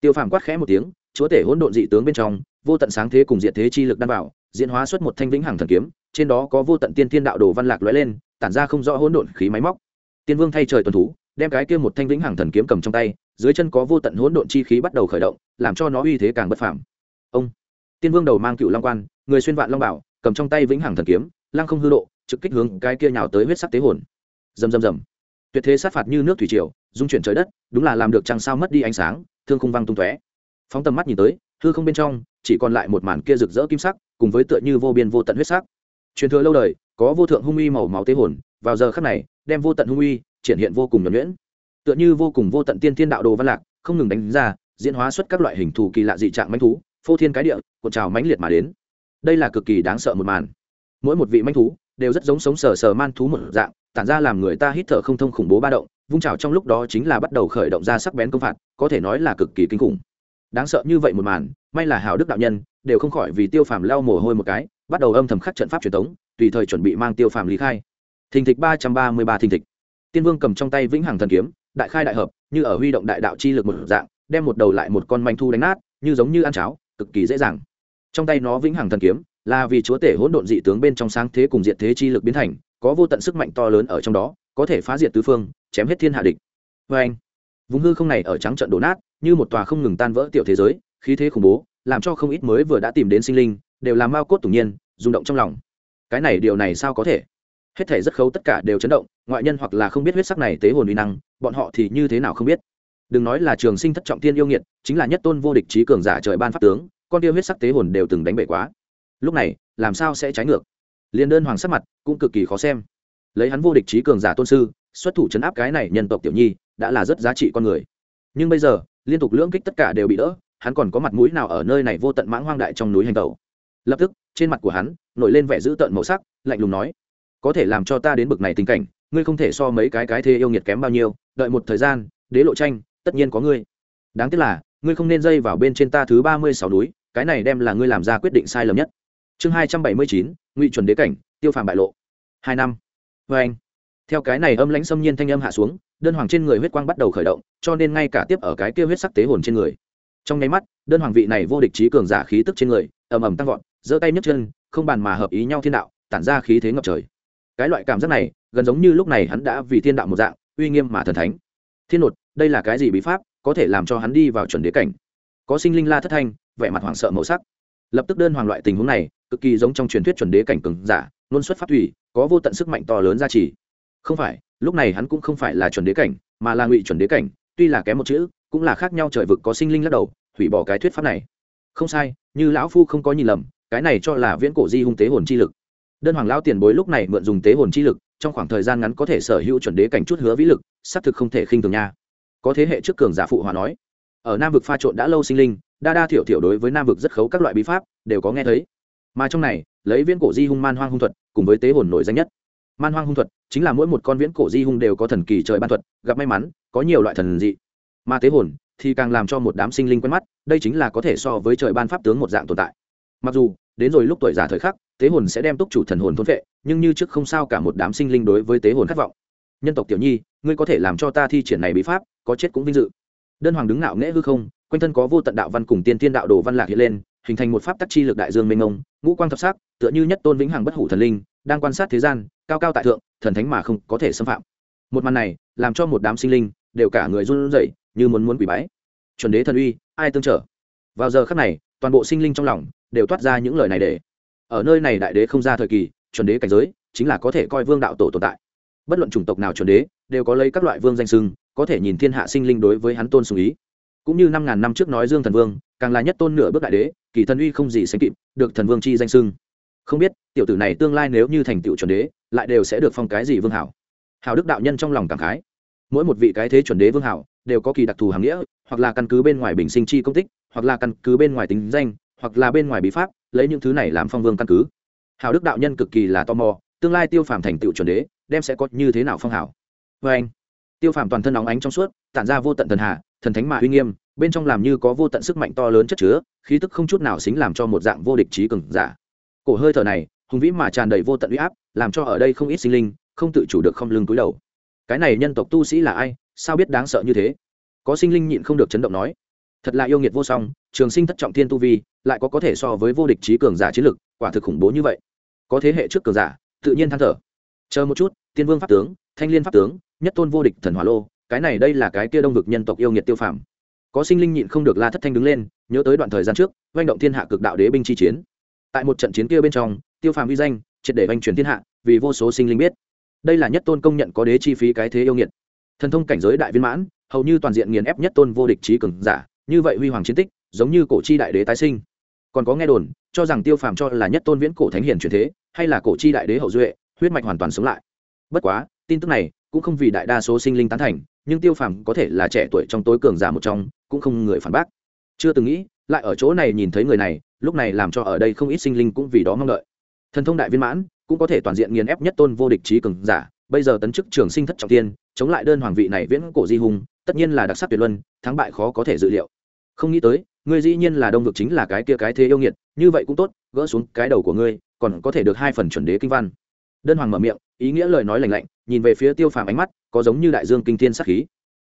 Tiêu phàm quát khẽ một tiếng, chúa tể hỗn độn dị tướng bên trong, vô tận sáng thế cùng diệt thế chi lực đan bảo diễn hóa xuất một thanh vĩnh hằng thần kiếm, trên đó có vô tận tiên thiên đạo đồ văn lạc lóe lên, tản ra không rõ hỗn độn khí máy móc. Tiên vương thay trời tuần thú, đem cái kia một thanh vĩnh hằng thần kiếm cầm trong tay, dưới chân có vô tận hỗn độn chi khí bắt đầu khởi động, làm cho nó uy thế càng bất phàm. Ông, tiên vương đầu mang cựu long quan, người xuyên vạn long bảo, cầm trong tay vĩnh hằng thần kiếm, lăng không hư độ, trực kích hướng cái kia nhào tới huyết sắc tế hồn. Rầm rầm rầm. Tuyệt thế sát phạt như nước thủy triều dung chuyển trời đất, đúng là làm được trăng sao mất đi ánh sáng, thương khung văng tung tóe. Phóng tầm mắt nhìn tới hư không bên trong, chỉ còn lại một màn kia rực rỡ kim sắc, cùng với tựa như vô biên vô tận huyết sắc. Truyền thừa lâu đời, có vô thượng hung uy màu máu tế hồn, vào giờ khắc này, đem vô tận hung uy triển hiện vô cùng nhuẩn nhuyễn. Tựa như vô cùng vô tận tiên thiên đạo đồ văn lạc, không ngừng đánh ra, diễn hóa xuất các loại hình thù kỳ lạ dị trạng manh thú, phô thiên cái địa, cuộn trào mãnh liệt mà đến. Đây là cực kỳ đáng sợ một màn. Mỗi một vị manh thú đều rất giống sống sờ sờ man thú một dạng, tản ra làm người ta hít thở không thông khủng bố ba động, vung trào trong lúc đó chính là bắt đầu khởi động ra sắc bén công phạt, có thể nói là cực kỳ kinh khủng đáng sợ như vậy một màn, may là hào đức đạo nhân, đều không khỏi vì tiêu phàm lau mồ hôi một cái, bắt đầu âm thầm khắc trận pháp truyền thống tùy thời chuẩn bị mang tiêu phàm lý khai. Thình thịch ba trăm ba mươi ba thình thịch. Tiên vương cầm trong tay vĩnh hằng thần kiếm, đại khai đại hợp, như ở huy động đại đạo chi lực một dạng, đem một đầu lại một con manh thu đánh nát, như giống như ăn cháo, cực kỳ dễ dàng. Trong tay nó vĩnh hằng thần kiếm, là vì chúa tể hỗn độn dị tướng bên trong sáng thế cùng diệt thế chi lực biến thành, có vô tận sức mạnh to lớn ở trong đó, có thể phá diệt tứ phương, chém hết thiên hạ địch. Vê anh vùng hư không này ở trắng trận đổ nát, như một tòa không ngừng tan vỡ tiểu thế giới, khí thế khủng bố, làm cho không ít mới vừa đã tìm đến sinh linh, đều làm mao cốt tủng nhiên, rung động trong lòng. Cái này điều này sao có thể? Hết thể rất khấu tất cả đều chấn động, ngoại nhân hoặc là không biết huyết sắc này tế hồn uy năng, bọn họ thì như thế nào không biết? Đừng nói là trường sinh thất trọng tiên yêu nghiệt, chính là nhất tôn vô địch trí cường giả trời ban pháp tướng, con tiêu huyết sắc tế hồn đều từng đánh bể quá. Lúc này, làm sao sẽ trái ngược? Liên đơn hoàng sắc mặt cũng cực kỳ khó xem. Lấy hắn vô địch trí cường giả tôn sư, xuất thủ chấn áp cái này nhân tộc tiểu nhi đã là rất giá trị con người. Nhưng bây giờ, liên tục lưỡng kích tất cả đều bị đỡ, hắn còn có mặt mũi nào ở nơi này vô tận mãng hoang đại trong núi hành tẩu? Lập tức, trên mặt của hắn, nổi lên vẻ dữ tợn màu sắc, lạnh lùng nói, có thể làm cho ta đến bực này tình cảnh, ngươi không thể so mấy cái cái thê yêu nghiệt kém bao nhiêu, đợi một thời gian, đế lộ tranh, tất nhiên có ngươi. Đáng tiếc là, ngươi không nên dây vào bên trên ta thứ ba mươi sáu núi, cái này đem là ngươi làm ra quyết định sai lầm nhất. Chương hai trăm bảy mươi chín, ngụy chuẩn đế cảnh, tiêu phàm bại lộ. Hai năm. Vê anh theo cái này âm lãnh xâm nhiên thanh âm hạ xuống, đơn hoàng trên người huyết quang bắt đầu khởi động, cho nên ngay cả tiếp ở cái kia huyết sắc tế hồn trên người. Trong nháy mắt, đơn hoàng vị này vô địch trí cường giả khí tức trên người, ầm ầm tăng vọt, giơ tay nhấc chân, không bàn mà hợp ý nhau thiên đạo, tản ra khí thế ngập trời. Cái loại cảm giác này, gần giống như lúc này hắn đã vì thiên đạo một dạng, uy nghiêm mà thần thánh. Thiên nột, đây là cái gì bí pháp, có thể làm cho hắn đi vào chuẩn đế cảnh? Có sinh linh la thất thanh, vẻ mặt hoảng sợ màu sắc. Lập tức đơn hoàng loại tình huống này, cực kỳ giống trong truyền thuyết chuẩn đế cảnh cường giả, luôn xuất phát thủy, có vô tận sức mạnh to lớn gia trì không phải, lúc này hắn cũng không phải là chuẩn đế cảnh, mà là ngụy chuẩn đế cảnh, tuy là kém một chữ, cũng là khác nhau trời vực có sinh linh lắc đầu, hủy bỏ cái thuyết pháp này. Không sai, như lão phu không có nhìn lầm, cái này cho là viễn cổ di hung tế hồn chi lực. Đơn hoàng lao tiền bối lúc này mượn dùng tế hồn chi lực, trong khoảng thời gian ngắn có thể sở hữu chuẩn đế cảnh chút hứa vĩ lực, xác thực không thể khinh thường nha. Có thế hệ trước cường giả phụ hòa nói, ở nam vực pha trộn đã lâu sinh linh, đa đa thiểu thiểu đối với nam vực rất khấu các loại bí pháp, đều có nghe thấy. Mà trong này, lấy viễn cổ di hung man hoang hung thuật, cùng với tế hồn nổi danh nhất man hoang hung thuật, chính là mỗi một con viễn cổ di hung đều có thần kỳ trời ban thuật, gặp may mắn, có nhiều loại thần dị. Ma tế hồn thì càng làm cho một đám sinh linh quen mắt, đây chính là có thể so với trời ban pháp tướng một dạng tồn tại. Mặc dù, đến rồi lúc tuổi già thời khắc, tế hồn sẽ đem túc chủ thần hồn thôn vệ, nhưng như trước không sao cả một đám sinh linh đối với tế hồn khát vọng. Nhân tộc tiểu nhi, ngươi có thể làm cho ta thi triển này bí pháp, có chết cũng vinh dự. Đơn hoàng đứng ngạo nghễ hư không, quanh thân có vô tận đạo văn cùng tiên tiên đạo đồ văn lạc hiện lên, hình thành một pháp tắc chi lực đại dương mênh mông, ngũ quang thập sắc, tựa như nhất tôn vĩnh hằng bất hủ thần linh, đang quan sát thế gian cao cao tại thượng, thần thánh mà không có thể xâm phạm. Một màn này, làm cho một đám sinh linh đều cả người run rẩy, như muốn muốn quỷ bái. Chuẩn đế thần uy, ai tương trở vào giờ khắc này, toàn bộ sinh linh trong lòng đều toát ra những lời này để. Ở nơi này đại đế không ra thời kỳ, chuẩn đế cảnh giới chính là có thể coi vương đạo tổ tồn tại. Bất luận chủng tộc nào chuẩn đế đều có lấy các loại vương danh sưng có thể nhìn thiên hạ sinh linh đối với hắn tôn sùng ý. Cũng như năm ngàn năm trước nói dương thần vương, càng là nhất tôn nửa bước đại đế, kỳ thần uy không gì sánh kịp, được thần vương chi danh sưng không biết, tiểu tử này tương lai nếu như thành tựu chuẩn đế lại đều sẽ được phong cái gì vương hảo. Hào đức đạo nhân trong lòng cảm khái. Mỗi một vị cái thế chuẩn đế vương hảo đều có kỳ đặc thù hàm nghĩa, hoặc là căn cứ bên ngoài bình sinh chi công tích, hoặc là căn cứ bên ngoài tính danh, hoặc là bên ngoài bí pháp, lấy những thứ này làm phong vương căn cứ. Hào đức đạo nhân cực kỳ là tò mò, tương lai tiêu phàm thành tựu chuẩn đế, đem sẽ có như thế nào phong hảo. Vê anh, tiêu phàm toàn thân nóng ánh trong suốt, tản ra vô tận thần hạ thần thánh mạ uy nghiêm, bên trong làm như có vô tận sức mạnh to lớn chất chứa, khí tức không chút nào xính làm cho một dạng vô địch trí cường giả. Cổ hơi thở này, hùng vĩ mà tràn đầy vô tận uy áp làm cho ở đây không ít sinh linh không tự chủ được không lưng túi đầu. Cái này nhân tộc tu sĩ là ai? Sao biết đáng sợ như thế? Có sinh linh nhịn không được chấn động nói. Thật là yêu nghiệt vô song, trường sinh thất trọng thiên tu vi, lại có có thể so với vô địch trí cường giả chiến lực, quả thực khủng bố như vậy. Có thế hệ trước cường giả, tự nhiên than thở. Chờ một chút, tiên vương pháp tướng, thanh liên pháp tướng, nhất tôn vô địch thần hỏa lô, cái này đây là cái kia đông vực nhân tộc yêu nghiệt tiêu phàm. Có sinh linh nhịn không được la thất thanh đứng lên, nhớ tới đoạn thời gian trước oanh động thiên hạ cực đạo đế binh chi chiến. Tại một trận chiến kia bên trong, tiêu phàm uy danh triệt để oanh truyền thiên hạ, vì vô số sinh linh biết. Đây là nhất tôn công nhận có đế chi phí cái thế yêu nghiệt. Thần thông cảnh giới đại viên mãn, hầu như toàn diện nghiền ép nhất tôn vô địch trí cường giả, như vậy huy hoàng chiến tích, giống như cổ chi đại đế tái sinh. Còn có nghe đồn, cho rằng tiêu phàm cho là nhất tôn viễn cổ thánh hiển truyền thế, hay là cổ chi đại đế hậu duệ, huyết mạch hoàn toàn sống lại. Bất quá, tin tức này cũng không vì đại đa số sinh linh tán thành, nhưng tiêu phàm có thể là trẻ tuổi trong tối cường giả một trong, cũng không người phản bác. Chưa từng nghĩ, lại ở chỗ này nhìn thấy người này, lúc này làm cho ở đây không ít sinh linh cũng vì đó mong đợi thần thông đại viên mãn, cũng có thể toàn diện nghiền ép nhất tôn vô địch trí cường giả. Bây giờ tấn chức trường sinh thất trọng tiên, chống lại đơn hoàng vị này viễn cổ di hùng tất nhiên là đặc sắc tuyệt luân, thắng bại khó có thể dự liệu. Không nghĩ tới, ngươi dĩ nhiên là đông vực chính là cái kia cái thế yêu nghiệt, như vậy cũng tốt, gỡ xuống cái đầu của ngươi, còn có thể được hai phần chuẩn đế kinh văn. Đơn hoàng mở miệng, ý nghĩa lời nói lành lạnh, nhìn về phía tiêu phàm ánh mắt, có giống như đại dương kinh thiên sắc khí.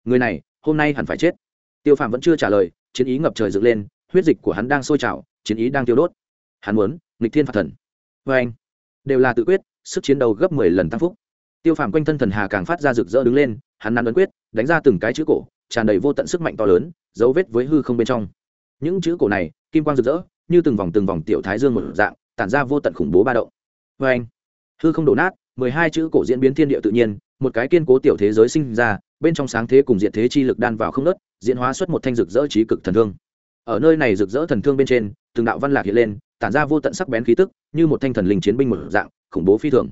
Người này, hôm nay hẳn phải chết. Tiêu phàm vẫn chưa trả lời, chiến ý ngập trời dựng lên, huyết dịch của hắn đang sôi trào, chiến ý đang tiêu đốt. Hắn muốn, nghịch thiên phạt thần vê anh, đều là tự quyết, sức chiến đấu gấp mười lần tăng phúc. Tiêu phàm quanh thân thần hà càng phát ra rực rỡ đứng lên, hắn nắn ấn quyết, đánh ra từng cái chữ cổ, tràn đầy vô tận sức mạnh to lớn, dấu vết với hư không bên trong. Những chữ cổ này, kim quang rực rỡ, như từng vòng từng vòng tiểu thái dương một dạng, tản ra vô tận khủng bố ba động. Vê anh, hư không đổ nát, mười hai chữ cổ diễn biến thiên địa tự nhiên, một cái kiên cố tiểu thế giới sinh ra, bên trong sáng thế cùng diện thế chi lực đan vào không nớt, diễn hóa xuất một thanh rực rỡ trí cực thần thương. Ở nơi này rực rỡ thần thương bên trên, từng đạo văn lạc hiện lên tản ra vô tận sắc bén khí tức, như một thanh thần linh chiến binh một dạng, khủng bố phi thường.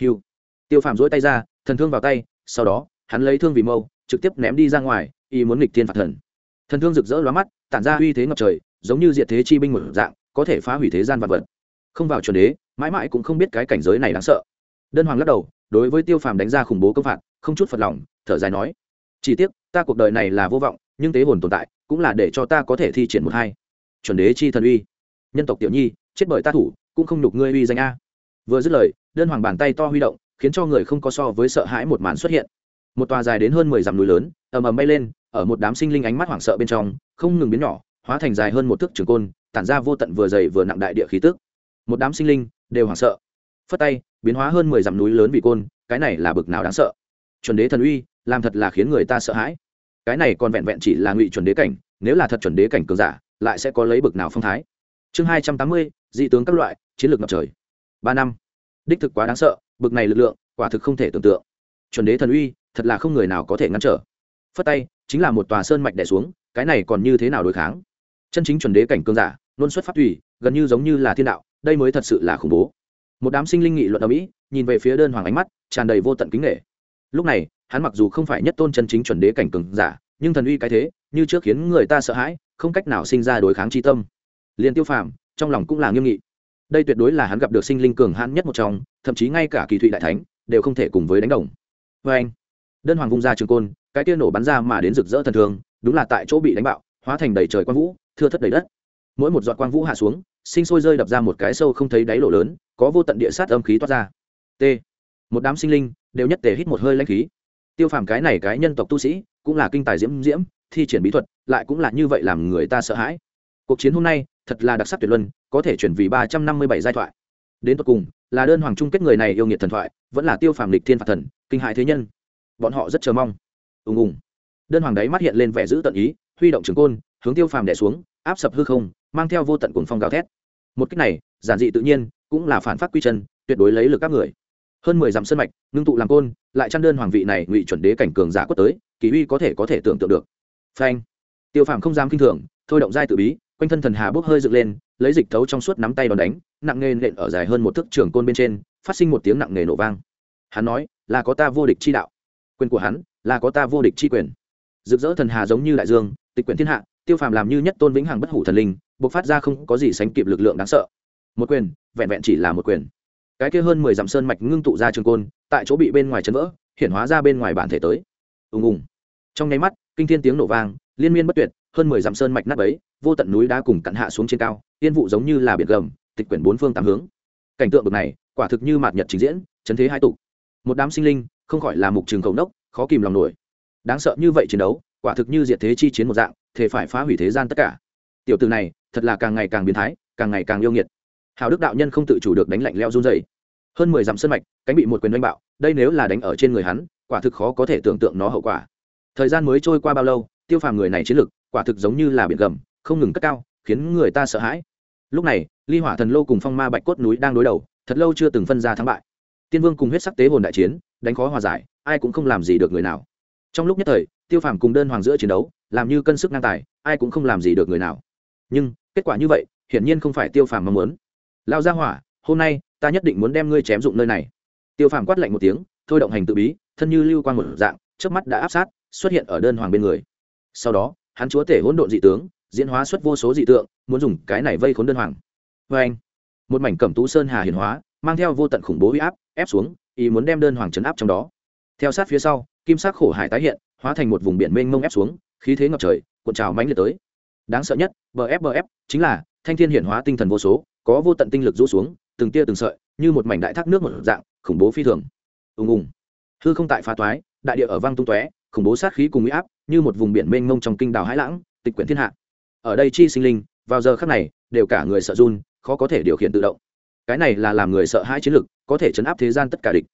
Hiu tiêu phàm dỗi tay ra, thần thương vào tay, sau đó, hắn lấy thương vì mâu, trực tiếp ném đi ra ngoài, y muốn nghịch thiên phạt thần. Thần thương rực rỡ lóa mắt, tản ra uy thế ngập trời, giống như diệt thế chi binh một dạng, có thể phá hủy thế gian vật vật. Không vào chuẩn đế, mãi mãi cũng không biết cái cảnh giới này đáng sợ. Đơn hoàng lắc đầu, đối với tiêu phàm đánh ra khủng bố công phạt, không chút phật lòng, thở dài nói, chỉ tiếc, ta cuộc đời này là vô vọng, nhưng tế hồn tồn tại, cũng là để cho ta có thể thi triển một hai. Chuẩn đế chi thần uy nhân tộc tiểu nhi, chết bởi ta thủ, cũng không nhục ngươi uy danh a. Vừa dứt lời, đơn hoàng bàn tay to huy động, khiến cho người không có so với sợ hãi một màn xuất hiện. Một tòa dài đến hơn mười dặm núi lớn, ầm ầm bay lên, ở một đám sinh linh ánh mắt hoảng sợ bên trong, không ngừng biến nhỏ, hóa thành dài hơn một thước trường côn, tản ra vô tận vừa dày vừa nặng đại địa khí tức. Một đám sinh linh đều hoảng sợ. Phất tay, biến hóa hơn mười dặm núi lớn vì côn, cái này là bực nào đáng sợ. Chuẩn đế thần uy, làm thật là khiến người ta sợ hãi. Cái này còn vẹn vẹn chỉ là ngụy chuẩn đế cảnh, nếu là thật chuẩn đế cảnh cường giả, lại sẽ có lấy bực nào phong thái? Chương hai trăm tám mươi, dị tướng các loại, chiến lược ngập trời. Ba năm. Đích thực quá đáng sợ, bực này lực lượng, quả thực không thể tưởng tượng. Chuẩn đế thần uy, thật là không người nào có thể ngăn trở. Phất tay, chính là một tòa sơn mạch đẻ xuống, cái này còn như thế nào đối kháng? Chân chính chuẩn đế cảnh cường giả, luôn xuất phát thủy gần như giống như là thiên đạo, đây mới thật sự là khủng bố. Một đám sinh linh nghị luận ở mỹ, nhìn về phía đơn hoàng ánh mắt, tràn đầy vô tận kính nghệ lúc này, hắn mặc dù không phải nhất tôn chân chính chuẩn đế cảnh cường giả, nhưng thần uy cái thế, như trước khiến người ta sợ hãi, không cách nào sinh ra đối kháng tri tâm liền tiêu phàm, trong lòng cũng là nghiêm nghị. Đây tuyệt đối là hắn gặp được sinh linh cường hãn nhất một trong, thậm chí ngay cả kỳ thụy đại thánh đều không thể cùng với đánh đồng. Vê anh, đơn hoàng vung ra trường côn, cái tia nổ bắn ra mà đến rực rỡ thần thường đúng là tại chỗ bị đánh bạo, hóa thành đầy trời quang vũ, thưa thất đầy đất. Mỗi một giọt quang vũ hạ xuống, sinh sôi rơi đập ra một cái sâu không thấy đáy lỗ lớn, có vô tận địa sát âm khí toát ra. T. Một đám sinh linh đều nhất tề hít một hơi lãnh khí. Tiêu phàm cái này cái nhân tộc tu sĩ, cũng là kinh tài diễm diễm, thi triển bí thuật, lại cũng là như vậy làm người ta sợ hãi. Cuộc chiến hôm nay thật là đặc sắc tuyệt luân, có thể chuyển vì ba trăm năm mươi bảy giai thoại. Đến tột cùng, là đơn hoàng chung kết người này yêu nghiệt thần thoại, vẫn là tiêu phàm lịch thiên phạt thần, kinh hại thế nhân. Bọn họ rất chờ mong. Ùng ùng. Đơn hoàng đấy mắt hiện lên vẻ giữ tận ý, huy động trường côn, hướng tiêu phàm đẻ xuống, áp sập hư không, mang theo vô tận cuồng phong gào thét. Một cách này, giản dị tự nhiên, cũng là phản phát quy chân, tuyệt đối lấy lực các người. Hơn mười dặm sân mạch, ngưng tụ làm côn, lại chăn đơn hoàng vị này ngụy chuẩn đế cảnh cường giả quất tới, kỳ uy có thể có thể tưởng tượng được. Phanh. Tiêu phàm không dám kinh thường, thôi động giai tự bí quanh thân thần hà bốc hơi dựng lên, lấy dịch thấu trong suốt nắm tay đòn đánh, nặng nề nện ở dài hơn một thước trường côn bên trên, phát sinh một tiếng nặng nề nổ vang. Hắn nói, là có ta vô địch chi đạo. Quyền của hắn, là có ta vô địch chi quyền. Rực rỡ thần hà giống như đại dương, tịch quyền thiên hạ, tiêu phàm làm như nhất tôn vĩnh hằng bất hủ thần linh, bộc phát ra không có gì sánh kịp lực lượng đáng sợ. Một quyền, vẹn vẹn chỉ là một quyền. Cái kia hơn mười dặm sơn mạch ngưng tụ ra trường côn, tại chỗ bị bên ngoài chấn vỡ hiện hóa ra bên ngoài bản thể tới. Ùng ùng. Trong nháy mắt, kinh thiên tiếng nổ vang, liên miên bất tuyệt hơn mười dặm sơn mạch nát ấy vô tận núi đá cùng cặn hạ xuống trên cao yên vụ giống như là biển gầm, tịch quyển bốn phương tám hướng. Cảnh tượng bực này, quả thực như mạt nhật trình diễn, chấn thế hai tục. Một đám sinh linh, không khỏi là mục trường cầu nốc, khó kìm lòng nổi. Đáng sợ như vậy chiến đấu, quả thực như diệt thế chi chiến một dạng, thể phải phá hủy thế gian tất cả. Tiểu từ này, thật là càng ngày càng biến thái, càng ngày càng yêu nghiệt. Hào đức đạo nhân không tự chủ được đánh lạnh leo run dày hơn mười dặm sân mạch, cánh bị một quyền đánh bạo, đây nếu là đánh ở trên người hắn, quả thực khó có thể tưởng tượng nó hậu quả. Thời gian mới trôi qua bao lâu, tiêu phàm người này chiến lực quả thực giống như là biển gầm, không ngừng cất cao, khiến người ta sợ hãi. Lúc này, ly hỏa thần lô cùng phong ma bạch cốt núi đang đối đầu, thật lâu chưa từng phân ra thắng bại. Tiên vương cùng huyết sắc tế hồn đại chiến, đánh khó hòa giải, ai cũng không làm gì được người nào. Trong lúc nhất thời, tiêu phàm cùng đơn hoàng giữa chiến đấu, làm như cân sức ngang tài, ai cũng không làm gì được người nào. Nhưng, kết quả như vậy, hiển nhiên không phải tiêu phàm mong muốn. Lao ra hỏa, hôm nay, ta nhất định muốn đem ngươi chém dụng nơi này. Tiêu phàm quát lạnh một tiếng, thôi động hành tự bí, thân như lưu quan một dạng trước mắt đã áp sát, xuất hiện ở đơn hoàng bên người. Sau đó hắn chúa tể hỗn độn dị tướng, diễn hóa xuất vô số dị tượng, muốn dùng cái này vây khốn đơn hoàng. Vê anh, một mảnh cẩm tú sơn hà hiển hóa, mang theo vô tận khủng bố huy áp, ép xuống, ý muốn đem đơn hoàng chấn áp trong đó. Theo sát phía sau, kim sắc khổ hải tái hiện, hóa thành một vùng biển mênh mông ép xuống, khí thế ngập trời, cuộn trào mãnh liệt tới. Đáng sợ nhất bf bf chính là, thanh thiên hiển hóa tinh thần vô số, có vô tận tinh lực rũ xuống, từng tia từng sợi, như một mảnh đại thác nước một dạng, khủng bố phi thường. Ùng ùng. Hư không tại phá toái, đại địa ở vang tung tóe, khủng bố sát khí cùng uy áp như một vùng biển mênh mông trong kinh đảo hải lãng, tịch quyển thiên hạ. Ở đây chi sinh linh, vào giờ khắc này, đều cả người sợ run, khó có thể điều khiển tự động. Cái này là làm người sợ hãi chiến lực có thể chấn áp thế gian tất cả địch.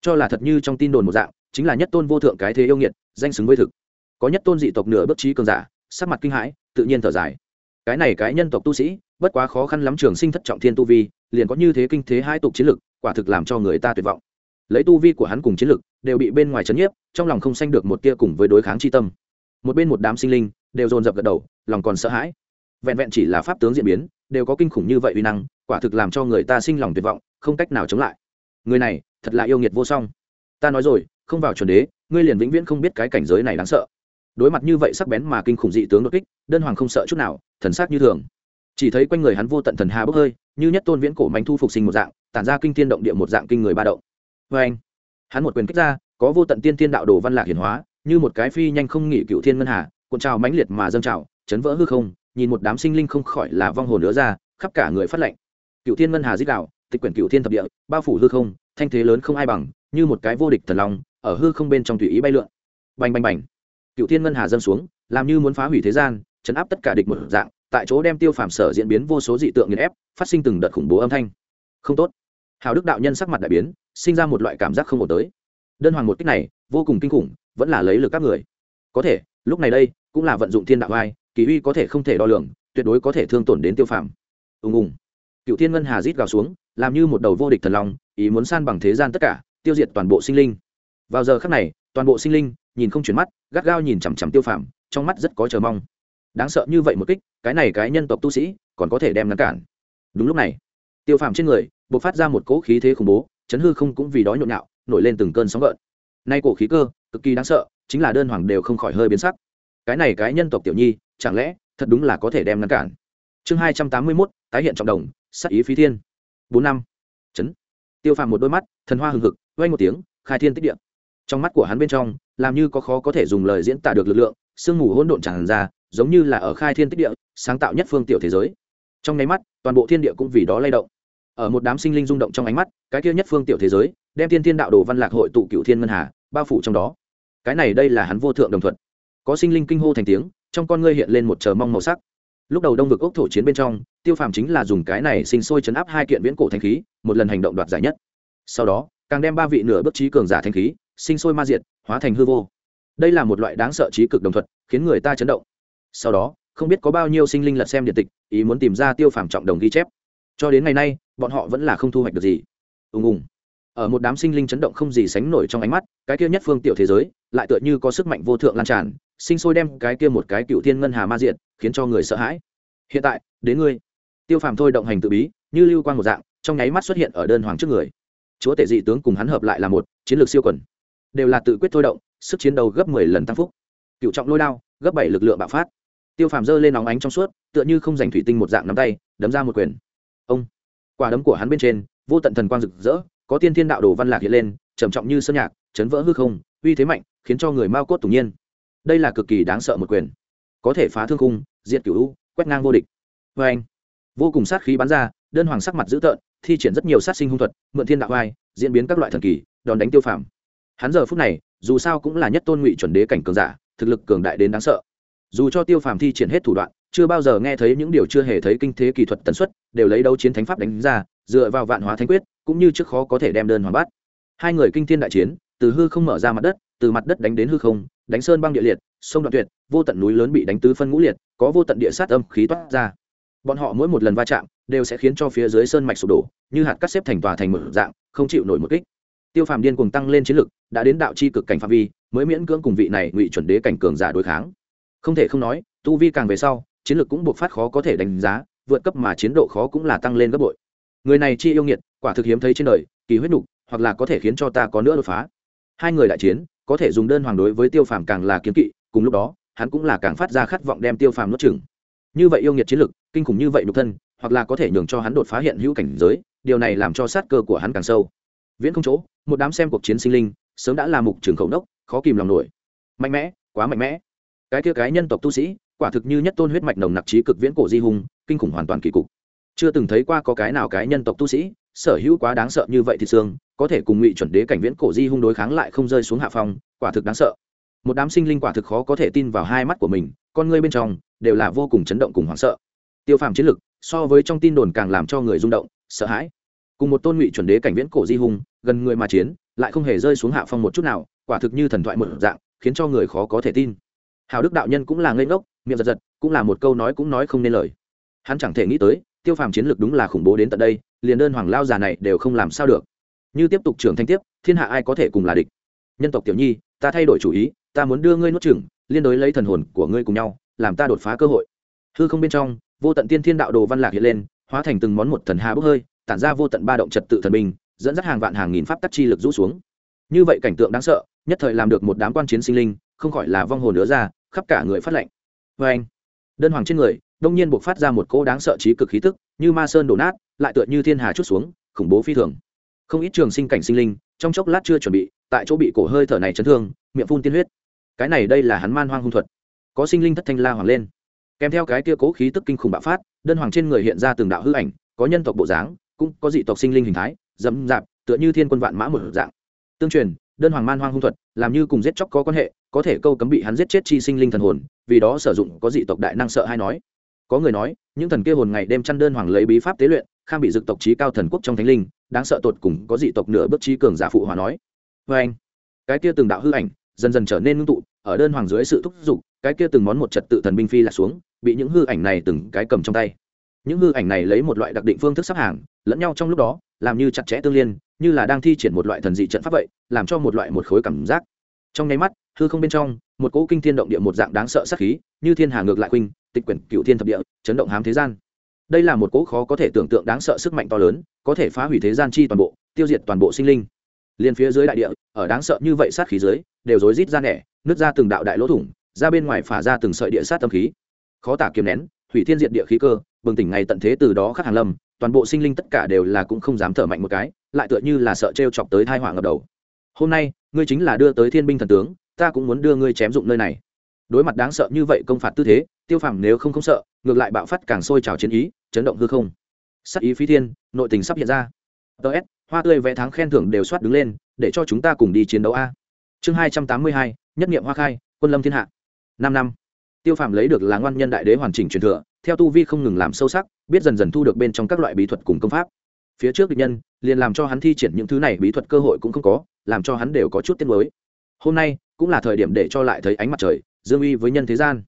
Cho là thật như trong tin đồn một dạng, chính là nhất tôn vô thượng cái thế yêu nghiệt, danh xứng với thực. Có nhất tôn dị tộc nửa bất trí cường giả, sắc mặt kinh hãi, tự nhiên thở dài. Cái này cái nhân tộc tu sĩ, bất quá khó khăn lắm trường sinh thất trọng thiên tu vi, liền có như thế kinh thế hai tục chiến lực quả thực làm cho người ta tuyệt vọng lấy tu vi của hắn cùng chiến lực, đều bị bên ngoài chấn nhiếp, trong lòng không sanh được một tia cùng với đối kháng chi tâm. Một bên một đám sinh linh đều dồn dập gật đầu, lòng còn sợ hãi. Vẹn vẹn chỉ là pháp tướng diễn biến, đều có kinh khủng như vậy uy năng, quả thực làm cho người ta sinh lòng tuyệt vọng, không cách nào chống lại. Người này, thật là yêu nghiệt vô song. Ta nói rồi, không vào chuẩn đế, ngươi liền vĩnh viễn không biết cái cảnh giới này đáng sợ. Đối mặt như vậy sắc bén mà kinh khủng dị tướng đột kích, đơn hoàng không sợ chút nào, thần sắc như thường. Chỉ thấy quanh người hắn vô tận thần hà bốc hơi, như nhất tôn viễn cổ manh thu phục sinh một dạng, tản ra kinh thiên động địa một dạng kinh người ba động vê anh. Hắn một quyền kích ra, có vô tận tiên thiên đạo đồ văn lạc hiển hóa, như một cái phi nhanh không nghỉ cựu thiên ngân hà, cuộn trào mãnh liệt mà dâng trào, chấn vỡ hư không, nhìn một đám sinh linh không khỏi là vong hồn nữa ra, khắp cả người phát lệnh cựu thiên ngân hà dích đạo, tịch quyển cựu thiên thập địa, bao phủ hư không, thanh thế lớn không ai bằng, như một cái vô địch thần long, ở hư không bên trong tùy ý bay lượn. Bành bành bành. Cựu thiên ngân hà dâng xuống, làm như muốn phá hủy thế gian, chấn áp tất cả địch một dạng, tại chỗ đem tiêu phàm sở diễn biến vô số dị tượng nghiền ép, phát sinh từng đợt khủng bố âm thanh. Không tốt. Hào đức đạo nhân sắc mặt đại biến sinh ra một loại cảm giác không ổn tới. Đơn hoàng một cách này, vô cùng kinh khủng, vẫn là lấy lực các người. Có thể, lúc này đây, cũng là vận dụng thiên đạo vai kỳ uy có thể không thể đo lường, tuyệt đối có thể thương tổn đến tiêu phàm. Ùng ùng. Cựu thiên ngân hà rít gào xuống, làm như một đầu vô địch thần long, ý muốn san bằng thế gian tất cả, tiêu diệt toàn bộ sinh linh. Vào giờ khắc này, toàn bộ sinh linh, nhìn không chuyển mắt, gắt gao nhìn chằm chằm tiêu phàm, trong mắt rất có chờ mong. Đáng sợ như vậy một kích, cái này cái nhân tộc tu sĩ, còn có thể đem ngăn cản. Đúng lúc này, tiêu phàm trên người b ộ c phát ra một cỗ khí thế khủng bố chấn hư không cũng vì đó nhộn nhạo, nổi lên từng cơn sóng gợn. Nay cổ khí cơ, cực kỳ đáng sợ, chính là đơn hoàng đều không khỏi hơi biến sắc. Cái này cái nhân tộc tiểu nhi, chẳng lẽ thật đúng là có thể đem ngăn cản? Chương hai trăm tám mươi mốt, tái hiện trọng đồng sắc ý phí thiên. Bốn năm, chấn. Tiêu phàm một đôi mắt, thần hoa hừng hực vay một tiếng, khai thiên tích điện trong mắt của hắn bên trong, làm như có khó có thể dùng lời diễn tả được lực lượng, sương mù hỗn độn tràn ra, giống như là ở khai thiên tích địa, sáng tạo nhất phương tiểu thế giới. Trong nháy mắt, toàn bộ thiên địa cũng vì đó lay động ở một đám sinh linh rung động trong ánh mắt, cái kia nhất phương tiểu thế giới, đem thiên thiên đạo đồ văn lạc hội tụ cựu thiên ngân hà, bao phủ trong đó. Cái này đây là hắn vô thượng đồng thuận. Có sinh linh kinh hô thành tiếng, trong con ngươi hiện lên một chờ mong màu sắc. Lúc đầu đông vực ốc thổ chiến bên trong, tiêu phàm chính là dùng cái này sinh sôi chấn áp hai kiện viễn cổ thanh khí, một lần hành động đoạt giải nhất. Sau đó, càng đem ba vị nửa bước trí cường giả thanh khí, sinh sôi ma diệt, hóa thành hư vô. Đây là một loại đáng sợ trí cực đồng thuận, khiến người ta chấn động. Sau đó, không biết có bao nhiêu sinh linh lật xem điện tịch, ý muốn tìm ra tiêu phàm trọng đồng ghi chép. Cho đến ngày nay bọn họ vẫn là không thu hoạch được gì. Ùng ùng. Ở một đám sinh linh chấn động không gì sánh nổi trong ánh mắt, cái kia nhất phương tiểu thế giới, lại tựa như có sức mạnh vô thượng lan tràn, sinh sôi đem cái kia một cái cựu thiên ngân hà ma diện khiến cho người sợ hãi. Hiện tại, đến ngươi. Tiêu phàm thôi động hành tự bí, như lưu quan một dạng, trong nháy mắt xuất hiện ở đơn hoàng trước người. Chúa tể dị tướng cùng hắn hợp lại là một, chiến lược siêu quần. Đều là tự quyết thôi động, sức chiến đấu gấp mười lần tăng phúc. Cựu trọng lôi đao, gấp bảy lực lượng bạo phát. Tiêu phàm giơ lên nóng ánh trong suốt, tựa như không giành thủy tinh một dạng nắm tay, đấm ra một quyền. Ông quả đấm của hắn bên trên, vô tận thần quang rực rỡ, có tiên thiên đạo đồ văn lạc hiện lên, trầm trọng như sơn nhạc, chấn vỡ hư không, uy thế mạnh, khiến cho người mao cốt tủng nhiên. Đây là cực kỳ đáng sợ một quyền. Có thể phá thương khung, diệt cửu quét ngang vô địch. Vê anh, vô cùng sát khí bắn ra, đơn hoàng sắc mặt dữ tợn, thi triển rất nhiều sát sinh hung thuật, mượn thiên đạo vai diễn biến các loại thần kỳ, đòn đánh tiêu phàm. Hắn giờ phút này, dù sao cũng là nhất tôn ngụy chuẩn đế cảnh cường giả, thực lực cường đại đến đáng sợ. Dù cho tiêu phàm thi triển hết thủ đoạn chưa bao giờ nghe thấy những điều chưa hề thấy kinh thế kỳ thuật tần suất, đều lấy đấu chiến thánh pháp đánh ra, dựa vào vạn hóa thánh quyết, cũng như trước khó có thể đem đơn hoàn bắt hai người kinh thiên đại chiến, từ hư không mở ra mặt đất, từ mặt đất đánh đến hư không, đánh sơn băng địa liệt, sông đoạn tuyệt, vô tận núi lớn bị đánh tứ phân ngũ liệt, có vô tận địa sát âm khí toát ra. Bọn họ mỗi một lần va chạm, đều sẽ khiến cho phía dưới sơn mạch sụp đổ, như hạt cắt xếp thành tòa thành mở dạng, không chịu nổi một kích. Tiêu phàm điên cuồng tăng lên chiến lực, đã đến đạo chi cực cảnh phạm vi, mới miễn cưỡng cùng vị này ngụy chuẩn đế cảnh cường giả đối kháng. Không thể không nói, tu vi càng về sau chiến lược cũng buộc phát khó có thể đánh giá, vượt cấp mà chiến độ khó cũng là tăng lên gấp bội. Người này chi yêu nghiệt, quả thực hiếm thấy trên đời, kỳ huyết nục hoặc là có thể khiến cho ta có nữa đột phá. Hai người đại chiến, có thể dùng đơn hoàng đối với tiêu phàm càng là kiếm kỵ, cùng lúc đó, hắn cũng là càng phát ra khát vọng đem tiêu phàm nuốt chừng như vậy yêu nghiệt chiến lực kinh khủng như vậy nhục thân, hoặc là có thể nhường cho hắn đột phá hiện hữu cảnh giới, điều này làm cho sát cơ của hắn càng sâu. Viễn không chỗ, một đám xem cuộc chiến sinh linh, sớm đã là mục trường khẩu đốc khó kìm lòng nổi. Mạnh mẽ, quá mạnh mẽ. Cái kia cái nhân tộc tu sĩ quả thực như nhất tôn huyết mạch nồng nặc trí cực viễn cổ di hùng kinh khủng hoàn toàn kỳ cục. Chưa từng thấy qua có cái nào cái nhân tộc tu sĩ, sở hữu quá đáng sợ như vậy thì xương, có thể cùng ngụy chuẩn đế cảnh viễn cổ di hung đối kháng lại không rơi xuống hạ phong, quả thực đáng sợ. Một đám sinh linh quả thực khó có thể tin vào hai mắt của mình, con ngươi bên trong đều là vô cùng chấn động cùng hoảng sợ. Tiêu phàm chiến lực, so với trong tin đồn càng làm cho người rung động, sợ hãi. Cùng một tôn ngụy chuẩn đế cảnh viễn cổ di hung, gần người mà chiến, lại không hề rơi xuống hạ phong một chút nào, quả thực như thần thoại một dạng, khiến cho người khó có thể tin. Hào đức đạo nhân cũng là ngây ngốc miệng giật giật cũng là một câu nói cũng nói không nên lời. Hắn chẳng thể nghĩ tới tiêu phàm chiến lược đúng là khủng bố đến tận đây liền đơn hoàng lao già này đều không làm sao được. Như tiếp tục trưởng thanh tiếp thiên hạ ai có thể cùng là địch? Nhân tộc tiểu nhi ta thay đổi chủ ý ta muốn đưa ngươi nuốt chừng liên đối lấy thần hồn của ngươi cùng nhau làm ta đột phá cơ hội. Hư không bên trong vô tận tiên thiên đạo đồ văn lạc hiện lên hóa thành từng món một thần hà bốc hơi tản ra vô tận ba động trật tự thần bình, dẫn dắt hàng vạn hàng nghìn pháp tắc chi lực rũ xuống. Như vậy cảnh tượng đáng sợ nhất thời làm được một đám quan chiến sinh linh không khỏi là vong hồn nữa ra khắp cả người phát lệnh vê anh, đơn hoàng trên người, đông nhiên buộc phát ra một cỗ đáng sợ trí cực khí tức, như ma sơn đổ nát, lại tựa như thiên hà chút xuống, khủng bố phi thường. Không ít trường sinh cảnh sinh linh, trong chốc lát chưa chuẩn bị, tại chỗ bị cổ hơi thở này chấn thương, miệng phun tiên huyết. Cái này đây là hắn man hoang hung thuật. Có sinh linh thất thanh la hoàng lên. Kèm theo cái kia cố khí tức kinh khủng bạo phát, đơn hoàng trên người hiện ra từng đạo hư ảnh, có nhân tộc bộ dáng, cũng có dị tộc sinh linh hình thái dẫm dạp tựa như thiên quân vạn mã một dạng. Tương truyền đơn hoàng man hoang hung thuật, làm như cùng giết chóc có quan hệ, có thể câu cấm bị hắn giết chết chi sinh linh thần hồn, vì đó sử dụng có dị tộc đại năng sợ hay nói. Có người nói, những thần kia hồn ngày đêm chăn đơn hoàng lấy bí pháp tế luyện khang bị dực tộc trí cao thần quốc trong thánh linh, đáng sợ tột cùng có dị tộc nửa bước trí cường giả phụ hòa nói. Vê anh. Cái kia từng đạo hư ảnh, dần dần trở nên ngưng tụ, ở đơn hoàng dưới sự thúc giục, cái kia từng món một trật tự thần binh phi là xuống, bị những hư ảnh này từng cái cầm trong tay. Những hư ảnh này lấy một loại đặc định phương thức sắp hàng, lẫn nhau trong lúc đó, làm như chặt chẽ tương liên như là đang thi triển một loại thần dị trận pháp vậy, làm cho một loại một khối cảm giác. Trong nháy mắt, hư không bên trong, một cỗ kinh thiên động địa một dạng đáng sợ sát khí, như thiên hà ngược lại khuynh, tịch quyển cựu thiên thập địa, chấn động hám thế gian. Đây là một cỗ khó có thể tưởng tượng đáng sợ sức mạnh to lớn, có thể phá hủy thế gian chi toàn bộ, tiêu diệt toàn bộ sinh linh. Liền phía dưới đại địa, ở đáng sợ như vậy sát khí dưới, đều rối rít ra nẻ, nứt ra từng đạo đại lỗ thủng, ra bên ngoài phả ra từng sợi địa sát tâm khí. Khó tả kiềm nén, hủy thiên diện địa khí cơ, bừng tỉnh ngày tận thế từ đó khắc hàng lâm, toàn bộ sinh linh tất cả đều là cũng không dám thở mạnh một cái lại tựa như là sợ t chọc tới thai họa ngập đầu. Hôm nay, ngươi chính là đưa tới thiên binh thần tướng, ta cũng muốn đưa ngươi chém dụng nơi này. Đối mặt đáng sợ như vậy công phạt tư thế, tiêu phàm nếu không không sợ, ngược lại bạo phát càng sôi trào chiến ý, chấn động hư không. Sắc ý phi thiên, nội tình sắp hiện ra. Ts hoa tươi vẽ tháng khen thưởng đều soát đứng lên, để cho chúng ta cùng đi chiến đấu a. Chương hai trăm tám mươi hai, nhất nghiệm hoa khai, quân lâm thiên hạ. Năm năm. Tiêu phàm lấy được là ngoan nhân đại đế hoàn chỉnh truyền thừa, theo tu vi không ngừng làm sâu sắc, biết dần dần thu được bên trong các loại bí thuật cùng công pháp phía trước địch nhân, liền làm cho hắn thi triển những thứ này, bí thuật cơ hội cũng không có, làm cho hắn đều có chút tiết mới hôm nay, cũng là thời điểm để cho lại thấy ánh mặt trời, dương uy với nhân thế gian.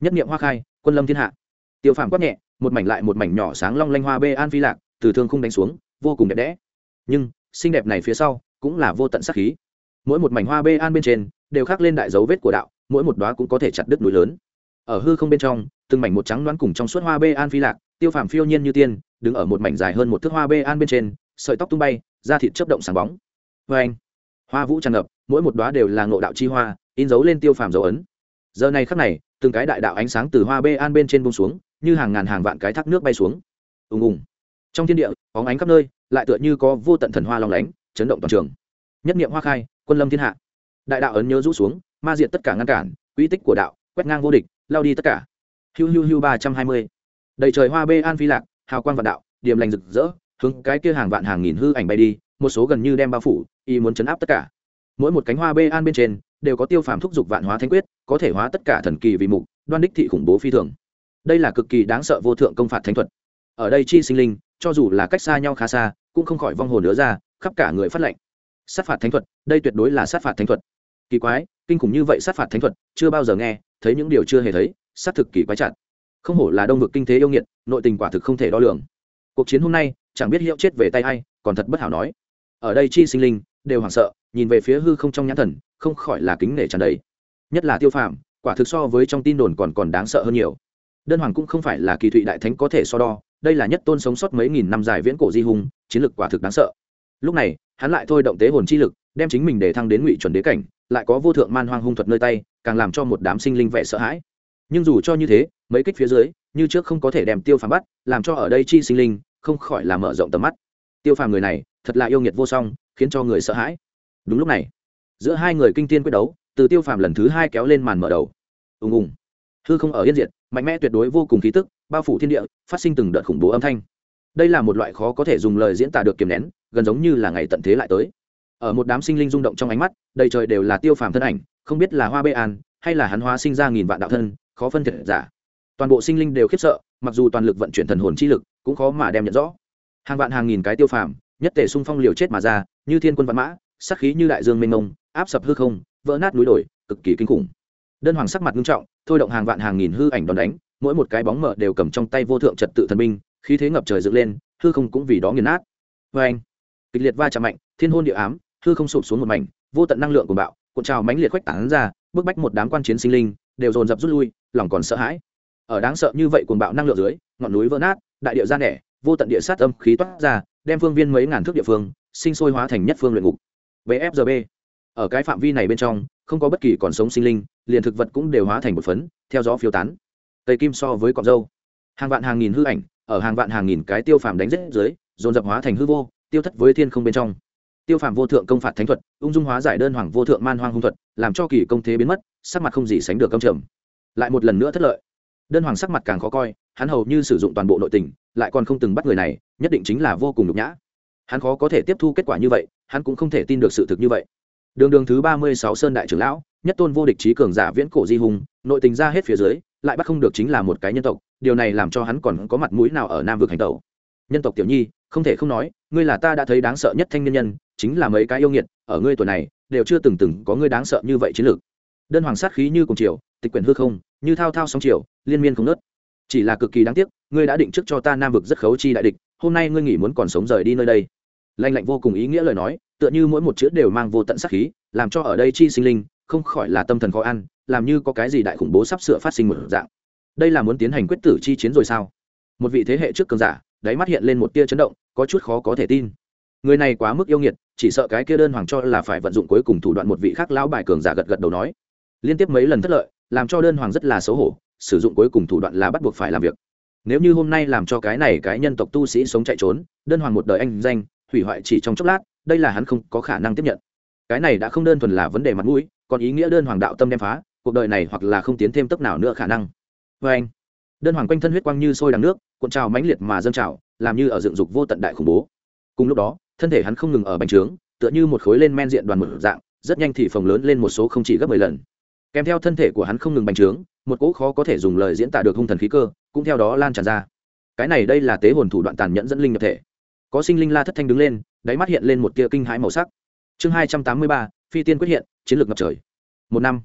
Nhất niệm hoa khai, quân lâm thiên hạ. Tiêu phàm quát nhẹ, một mảnh lại một mảnh nhỏ sáng long lanh hoa bê an phi lạc, từ thương khung đánh xuống, vô cùng đẹp đẽ. Nhưng, xinh đẹp này phía sau, cũng là vô tận sắc khí. Mỗi một mảnh hoa bê an bên trên, đều khắc lên đại dấu vết của đạo, mỗi một đóa cũng có thể chặt đứt núi lớn. Ở hư không bên trong, từng mảnh một trắng đoán cùng trong suốt hoa bê an phi lạc, tiêu phàm phiêu nhiên như tiên đứng ở một mảnh dài hơn một thước hoa bê an bên trên, sợi tóc tung bay, da thịt chấp động sáng bóng. Vê anh, hoa vũ tràn ngập, mỗi một đoá đều là ngộ đạo chi hoa, in dấu lên tiêu phàm dấu ấn. Giờ này khắc này, từng cái đại đạo ánh sáng từ hoa bê an bên trên bông xuống, như hàng ngàn hàng vạn cái thác nước bay xuống. Ùng ùng. Trong thiên địa có ánh khắp nơi, lại tựa như có vô tận thần hoa long lánh, chấn động toàn trường. Nhất niệm hoa khai, quân lâm thiên hạ. Đại đạo ấn nhớ rũ xuống, ma diện tất cả ngăn cản quỹ tích của đạo, quét ngang vô địch, lao đi tất cả. Hiu hiu hiu ba trăm hai mươi. Đầy trời hoa bê an phi lạc hào quang vạn đạo, điểm lành rực rỡ, hướng cái kia hàng vạn hàng nghìn hư ảnh bay đi, một số gần như đem bao phủ y muốn chấn áp tất cả. Mỗi một cánh hoa bê an bên trên, đều có tiêu phàm thúc giục vạn hóa thanh quyết, có thể hóa tất cả thần kỳ vì mục, đoan đích thị khủng bố phi thường. Đây là cực kỳ đáng sợ vô thượng công phạt thánh thuật. Ở đây chi sinh linh, cho dù là cách xa nhau khá xa, cũng không khỏi vong hồn nữa ra, khắp cả người phát lệnh sát phạt thánh thuật, đây tuyệt đối là sát phạt thánh thuật. Kỳ quái, kinh khủng như vậy sát phạt thánh thuật, chưa bao giờ nghe, thấy những điều chưa hề thấy, sát thực kỳ quái chặt không hổ là đông vực kinh tế yêu nghiệt, nội tình quả thực không thể đo lường. Cuộc chiến hôm nay, chẳng biết hiệu chết về tay hay còn thật bất hảo nói. Ở đây chi sinh linh, đều hoảng sợ, nhìn về phía hư không trong nhãn thần, không khỏi là kính nể tràn đầy. Nhất là tiêu phàm, quả thực so với trong tin đồn còn còn đáng sợ hơn nhiều. Đơn hoàng cũng không phải là kỳ thụy đại thánh có thể so đo, đây là nhất tôn sống sót mấy nghìn năm dài viễn cổ di hùng chiến lược quả thực đáng sợ. Lúc này, hắn lại thôi động tế hồn chi lực, đem chính mình để thăng đến ngụy chuẩn đế cảnh, lại có vô thượng man hoang hung thuật nơi tay, càng làm cho một đám sinh linh vẻ sợ hãi nhưng dù cho như thế, mấy kích phía dưới, như trước không có thể đem tiêu phàm bắt, làm cho ở đây chi sinh linh, không khỏi là mở rộng tầm mắt. Tiêu phàm người này, thật là yêu nghiệt vô song, khiến cho người sợ hãi. Đúng lúc này, giữa hai người kinh tiên quyết đấu, từ tiêu phàm lần thứ hai kéo lên màn mở đầu. Ùng ùng. Hư không ở yên diệt, mạnh mẽ tuyệt đối vô cùng khí tức, bao phủ thiên địa, phát sinh từng đợt khủng bố âm thanh. Đây là một loại khó có thể dùng lời diễn tả được kiềm nén, gần giống như là ngày tận thế lại tới. Ở một đám sinh linh rung động trong ánh mắt, đầy trời đều là tiêu phàm thân ảnh, không biết là hoa bê an, hay là hắn hóa sinh ra nghìn vạn đạo thân khó phân thiệt giả. Toàn bộ sinh linh đều khiếp sợ, mặc dù toàn lực vận chuyển thần hồn chi lực, cũng khó mà đem nhận rõ. Hàng vạn hàng nghìn cái tiêu phàm, nhất tể xung phong liều chết mà ra, như thiên quân văn mã sắc khí như đại dương mênh mông, áp sập hư không, vỡ nát núi đồi, cực kỳ kinh khủng. Đơn hoàng sắc mặt nghiêm trọng, thôi động hàng vạn hàng nghìn hư ảnh đòn đánh, mỗi một cái bóng mờ đều cầm trong tay vô thượng trật tự thần minh khí thế ngập trời dựng lên, hư không cũng vì đó nghiền nát. Vê anh kịch liệt va chạm mạnh, thiên hôn địa ám, hư không sụp xuống một mảnh, vô tận năng lượng của bạo, cuộn trào mãnh liệt khuếch tán ra, bức bách một đám quan chiến sinh linh, đều dồn dập rút lui lòng còn sợ hãi. Ở đáng sợ như vậy cuồng bạo năng lượng dưới, ngọn núi vỡ nát, đại địa ra nẻ, vô tận địa sát âm khí toát ra, đem phương viên mấy ngàn thước địa phương, sinh sôi hóa thành nhất phương luyện ngục. Bfgb ở cái phạm vi này bên trong, không có bất kỳ còn sống sinh linh, liền thực vật cũng đều hóa thành một phấn, theo gió phiêu tán. Tây kim so với cọp dâu. Hàng vạn hàng nghìn hư ảnh, ở hàng vạn hàng nghìn cái tiêu phàm đánh rết dưới, dồn dập hóa thành hư vô, tiêu thất với thiên không bên trong. Tiêu phàm vô thượng công phạt thánh thuật, ung dung hóa giải đơn hoàng vô thượng man hoang hung thuật, làm cho kỳ công thế biến mất, sắc mặt không gì sánh được công trầm lại một lần nữa thất lợi. Đơn hoàng sắc mặt càng khó coi, hắn hầu như sử dụng toàn bộ nội tình, lại còn không từng bắt người này, nhất định chính là vô cùng nhục nhã. Hắn khó có thể tiếp thu kết quả như vậy, hắn cũng không thể tin được sự thực như vậy. Đường đường thứ ba mươi sáu sơn đại trưởng lão, nhất tôn vô địch trí cường giả viễn cổ di hùng nội tình ra hết phía dưới, lại bắt không được chính là một cái nhân tộc, điều này làm cho hắn còn có mặt mũi nào ở nam vực hành tẩu. Nhân tộc tiểu nhi, không thể không nói, ngươi là ta đã thấy đáng sợ nhất thanh niên nhân, chính là mấy cái yêu nghiệt, ở ngươi tuổi này, đều chưa từng từng có ngươi đáng sợ như vậy chiến lược. Đơn hoàng sát khí như cùng chiều tịch quyển hư không, như thao thao sóng chiều, liên miên không nớt chỉ là cực kỳ đáng tiếc, ngươi đã định trước cho ta nam vực rất khấu chi đại địch, hôm nay ngươi nghĩ muốn còn sống rời đi nơi đây. Lanh lạnh vô cùng ý nghĩa lời nói, tựa như mỗi một chữ đều mang vô tận sát khí, làm cho ở đây chi sinh linh, không khỏi là tâm thần khó ăn, làm như có cái gì đại khủng bố sắp sửa phát sinh một dạng. Đây là muốn tiến hành quyết tử chi chiến rồi sao? Một vị thế hệ trước cường giả, đáy mắt hiện lên một tia chấn động, có chút khó có thể tin. Người này quá mức yêu nghiệt, chỉ sợ cái kia đơn hoàng cho là phải vận dụng cuối cùng thủ đoạn một vị khác lão bài cường giả gật gật đầu nói. Liên tiếp mấy lần thất lợi làm cho đơn hoàng rất là xấu hổ, sử dụng cuối cùng thủ đoạn là bắt buộc phải làm việc. Nếu như hôm nay làm cho cái này cái nhân tộc tu sĩ sống chạy trốn, đơn hoàng một đời anh danh, hủy hoại chỉ trong chốc lát, đây là hắn không có khả năng tiếp nhận. Cái này đã không đơn thuần là vấn đề mặt mũi, còn ý nghĩa đơn hoàng đạo tâm đem phá, cuộc đời này hoặc là không tiến thêm tốc nào nữa khả năng. Vê anh, đơn hoàng quanh thân huyết quang như sôi đằng nước, cuộn trào mãnh liệt mà dâng trào, làm như ở dựng dục vô tận đại khủng bố. Cùng lúc đó, thân thể hắn không ngừng ở bành trướng, tựa như một khối lên men diện đoàn một dạng, rất nhanh thì phồng lớn lên một số không chỉ gấp mười lần kèm theo thân thể của hắn không ngừng bành trướng, một cỗ khó có thể dùng lời diễn tả được hung thần khí cơ, cũng theo đó lan tràn ra. Cái này đây là tế hồn thủ đoạn tàn nhẫn dẫn linh nhập thể. Có sinh linh la thất thanh đứng lên, đáy mắt hiện lên một tia kinh hãi màu sắc. Chương hai trăm tám mươi ba, phi tiên quyết hiện, chiến lược ngập trời. Một năm.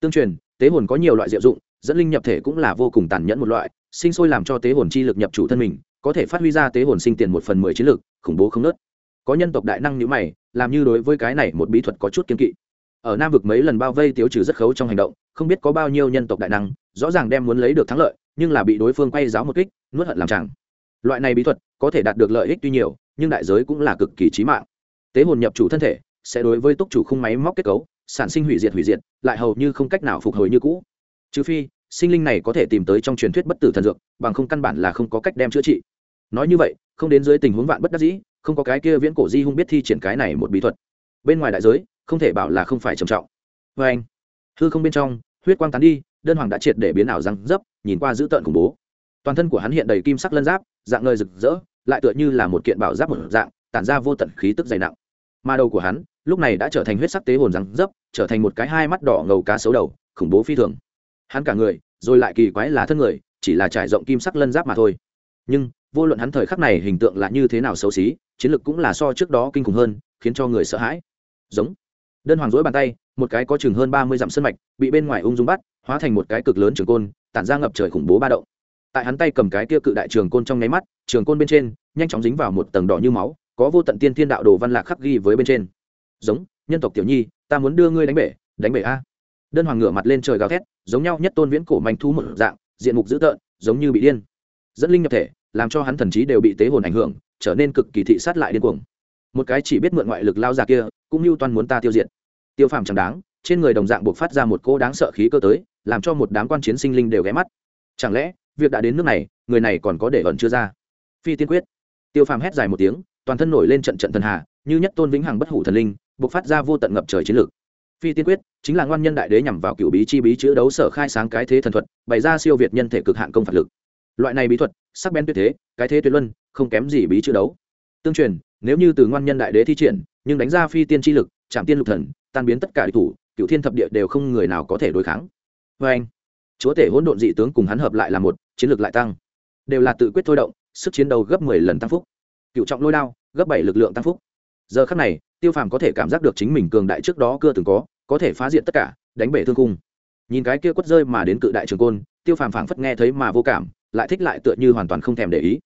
Tương truyền, tế hồn có nhiều loại diệu dụng, dẫn linh nhập thể cũng là vô cùng tàn nhẫn một loại, sinh sôi làm cho tế hồn chi lực nhập chủ thân mình, có thể phát huy ra tế hồn sinh tiền một phần mười chiến lược khủng bố không nớt. Có nhân tộc đại năng nhữ mày, làm như đối với cái này một bí thuật có chút kiên kỵ ở nam vực mấy lần bao vây tiêu trừ rất khấu trong hành động, không biết có bao nhiêu nhân tộc đại năng, rõ ràng đem muốn lấy được thắng lợi, nhưng là bị đối phương quay giáo một kích, nuốt hận làm chẳng loại này bí thuật có thể đạt được lợi ích tuy nhiều, nhưng đại giới cũng là cực kỳ chí mạng. Tế hồn nhập chủ thân thể sẽ đối với túc chủ khung máy móc kết cấu, sản sinh hủy diệt hủy diệt, lại hầu như không cách nào phục hồi như cũ. Trừ phi, sinh linh này có thể tìm tới trong truyền thuyết bất tử thần dược, bằng không căn bản là không có cách đem chữa trị. Nói như vậy, không đến dưới tình huống vạn bất đắc dĩ, không có cái kia viễn cổ di hung biết thi triển cái này một bí thuật. Bên ngoài đại giới không thể bảo là không phải trầm trọng. Vê anh, hư không bên trong, huyết quang tán đi, đơn hoàng đã triệt để biến ảo răng dấp, nhìn qua dữ tợn khủng bố. Toàn thân của hắn hiện đầy kim sắc lân giáp, dạng ngời rực rỡ, lại tựa như là một kiện bảo giáp một dạng, tản ra vô tận khí tức dày nặng. Mà đầu của hắn, lúc này đã trở thành huyết sắc tế hồn răng dấp, trở thành một cái hai mắt đỏ ngầu cá xấu đầu, khủng bố phi thường. Hắn cả người, rồi lại kỳ quái là thân người, chỉ là trải rộng kim sắc lân giáp mà thôi. Nhưng, vô luận hắn thời khắc này hình tượng là như thế nào xấu xí, chiến lược cũng là so trước đó kinh khủng hơn, khiến cho người sợ hãi. Giống đơn hoàng dỗi bàn tay, một cái có chừng hơn ba mươi dặm sân mạch, bị bên ngoài ung dung bắt, hóa thành một cái cực lớn trường côn, tản ra ngập trời khủng bố ba động. Tại hắn tay cầm cái kia cự đại trường côn trong nháy mắt, trường côn bên trên, nhanh chóng dính vào một tầng đỏ như máu, có vô tận tiên thiên đạo đồ văn lạc khắc ghi với bên trên. Giống, nhân tộc tiểu nhi, ta muốn đưa ngươi đánh bể đánh bể a. Đơn hoàng ngửa mặt lên trời gào thét, giống nhau nhất tôn viễn cổ manh thu một dạng, diện mục dữ tợn, giống như bị điên. Dẫn linh nhập thể, làm cho hắn thần trí đều bị tế hồn ảnh hưởng, trở nên cực kỳ thị sát lại điên cuồng một cái chỉ biết mượn ngoại lực lao ra kia, cũng như toàn muốn ta tiêu diệt. Tiêu phàm chẳng đáng, trên người đồng dạng buộc phát ra một cô đáng sợ khí cơ tới, làm cho một đám quan chiến sinh linh đều ghé mắt. Chẳng lẽ, việc đã đến nước này, người này còn có để ẩn chưa ra? Phi tiên quyết. Tiêu phàm hét dài một tiếng, toàn thân nổi lên trận trận thần hà, như nhất tôn vĩnh hằng bất hủ thần linh, buộc phát ra vô tận ngập trời chiến lược phi tiên quyết chính là ngoan nhân đại đế nhằm vào cựu bí chi bí chữ đấu sở khai sáng cái thế thần thuật, bày ra siêu việt nhân thể cực hạn công phạt lực. Loại này bí thuật, sắc bén tuyệt thế, cái thế tuyệt luân, không kém gì bí chữ đấu. Tương truyền nếu như từ ngoan nhân đại đế thi triển, nhưng đánh ra phi tiên chi lực, chạm tiên lục thần, tan biến tất cả địch thủ, cựu thiên thập địa đều không người nào có thể đối kháng. Vê anh, chúa tể hỗn độn dị tướng cùng hắn hợp lại là một, chiến lược lại tăng. Đều là tự quyết thôi động, sức chiến đấu gấp mười lần tăng phúc. Cựu trọng lôi đao, gấp bảy lực lượng tăng phúc. Giờ khắc này, tiêu phàm có thể cảm giác được chính mình cường đại trước đó cưa từng có có thể phá diện tất cả, đánh bể thương cung. Nhìn cái kia quất rơi mà đến cự đại trường côn, tiêu phàm phảng phất nghe thấy mà vô cảm, lại thích lại tựa như hoàn toàn không thèm để ý.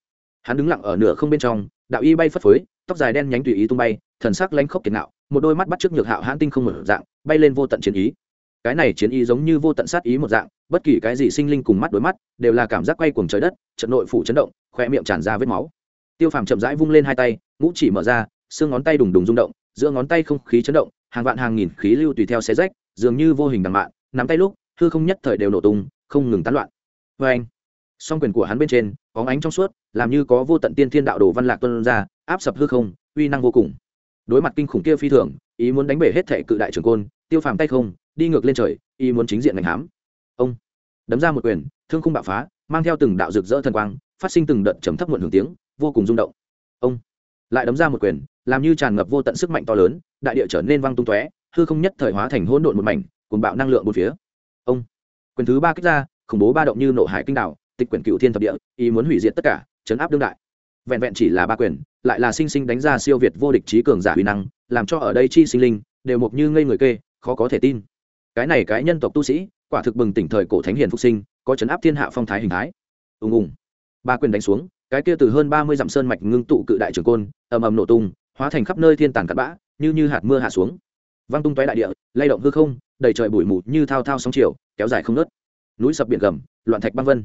Hắn đứng lặng ở nửa không bên trong, đạo y bay phất phới tóc dài đen nhánh tùy ý tung bay, thần sắc lanh khốc kiệt nạo một đôi mắt bắt trước nhược hạo hãn tinh không mở dạng, bay lên vô tận chiến ý. Cái này chiến ý giống như vô tận sát ý một dạng, bất kỳ cái gì sinh linh cùng mắt đối mắt, đều là cảm giác quay cuồng trời đất, trận nội phủ chấn động khoe miệng tràn ra vết máu. Tiêu phàm chậm rãi vung lên hai tay, ngũ chỉ mở ra, xương ngón tay đùng đùng rung động, giữa ngón tay không khí chấn động, hàng vạn hàng nghìn khí lưu tùy theo xe rách, dường như vô hình đằng mạn, nắm tay lúc, hư không nhất thời đều nổ tung, không ngừng tán loạn. Vê anh song quyền của hắn bên trên có ánh trong suốt, làm như có vô tận tiên thiên đạo đồ văn lạc tuân ra áp sập hư không, uy năng vô cùng. Đối mặt kinh khủng kia phi thường, ý muốn đánh bể hết thệ cự đại trường côn, tiêu phàm tay không, đi ngược lên trời, ý muốn chính diện ngành hám ông đấm ra một quyền, thương khung bạo phá, mang theo từng đạo rực rỡ thần quang, phát sinh từng đợt trầm thấp muộn hưởng tiếng, vô cùng rung động. Ông lại đấm ra một quyền, làm như tràn ngập vô tận sức mạnh to lớn, đại địa trở nên văng tung tóe, hư không nhất thời hóa thành hỗn độn một mảnh cùng bạo năng lượng một phía. Ông quyền thứ ba kích ra, khủng bố ba động như nộ hải kinh đảo, tịch quyển cựu thiên thập địa, ý muốn hủy diệt tất cả, chấn áp đương đại. Vẹn vẹn chỉ là ba quyền lại là sinh sinh đánh ra siêu việt vô địch trí cường giả uy năng, làm cho ở đây chi sinh linh đều mục như ngây người kê, khó có thể tin. Cái này cái nhân tộc tu sĩ, quả thực bừng tỉnh thời cổ thánh hiền phục sinh, có chấn áp thiên hạ phong thái hình thái. Ùng ùng. Ba quyền đánh xuống, cái kia từ hơn ba mươi dặm sơn mạch ngưng tụ cự đại trường côn, ầm ầm nổ tung, hóa thành khắp nơi thiên tàn cắt bã, như như hạt mưa hạ xuống. Văng tung tóe đại địa, lay động hư không, đầy trời bụi mù như thao thao sóng chiều, kéo dài không nớt núi sập biển gầm, loạn thạch băng vân.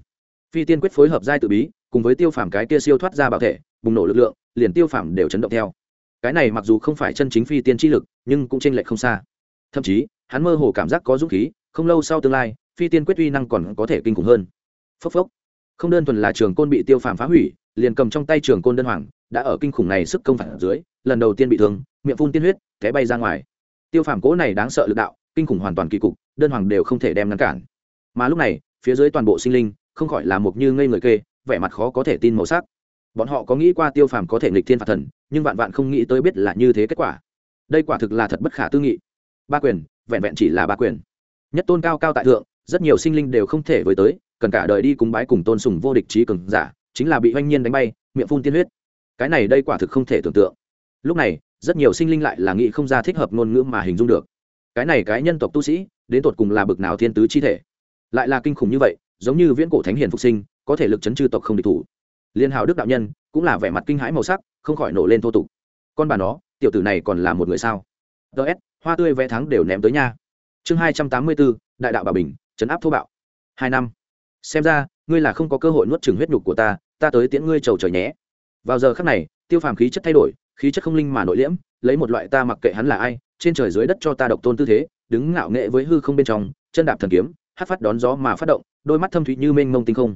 Phi tiên quyết phối hợp giai tự bí, cùng với tiêu phàm cái kia siêu thoát ra bảo thể bùng nổ lực lượng, liền tiêu phàm đều chấn động theo. Cái này mặc dù không phải chân chính phi tiên chi lực, nhưng cũng tranh lệch không xa. Thậm chí, hắn mơ hồ cảm giác có dũng khí, không lâu sau tương lai, phi tiên quyết uy năng còn có thể kinh khủng hơn. Phốc phốc. Không đơn thuần là trường côn bị tiêu phàm phá hủy, liền cầm trong tay trường côn đơn hoàng, đã ở kinh khủng này sức công phản dưới, lần đầu tiên bị thương, miệng phun tiên huyết, té bay ra ngoài. Tiêu phàm cố này đáng sợ lực đạo, kinh khủng hoàn toàn kỳ cục, đơn hoàng đều không thể đem ngăn cản. Mà lúc này, phía dưới toàn bộ sinh linh, không khỏi là một như ngây người kê, vẻ mặt khó có thể tin màu sắc bọn họ có nghĩ qua tiêu phàm có thể nghịch thiên phạt thần, nhưng vạn vạn không nghĩ tới biết là như thế kết quả. Đây quả thực là thật bất khả tư nghị. Ba quyền, vẹn vẹn chỉ là ba quyền. Nhất tôn cao cao tại thượng, rất nhiều sinh linh đều không thể với tới, cần cả đời đi cúng bái cùng tôn sùng vô địch trí cường giả, chính là bị oanh nhiên đánh bay, miệng phun tiên huyết. Cái này đây quả thực không thể tưởng tượng. Lúc này, rất nhiều sinh linh lại là nghĩ không ra thích hợp ngôn ngữ mà hình dung được. Cái này cái nhân tộc tu sĩ, đến tột cùng là bực nào thiên tứ chi thể? Lại là kinh khủng như vậy, giống như viễn cổ thánh hiền phục sinh, có thể lực chấn chư tộc không địch thủ liên hào đức đạo nhân cũng là vẻ mặt kinh hãi màu sắc, không khỏi nổ lên thô tục. Con bà nó, tiểu tử này còn là một người sao? Ts hoa tươi vẽ thắng đều ném tới nha. Chương hai trăm tám mươi bốn, đại đạo bà bình, trấn áp thô bạo. Hai năm. Xem ra, ngươi là không có cơ hội nuốt chừng huyết nhục của ta ta tới tiễn ngươi trầu trời nhé. Vào giờ khắc này, tiêu phàm khí chất thay đổi, khí chất không linh mà nội liễm, lấy một loại ta mặc kệ hắn là ai, trên trời dưới đất cho ta độc tôn tư thế, đứng ngạo nghệ với hư không bên trong, chân đạp thần kiếm, hát phát đón gió mà phát động, đôi mắt thâm thụy như mênh mông tinh không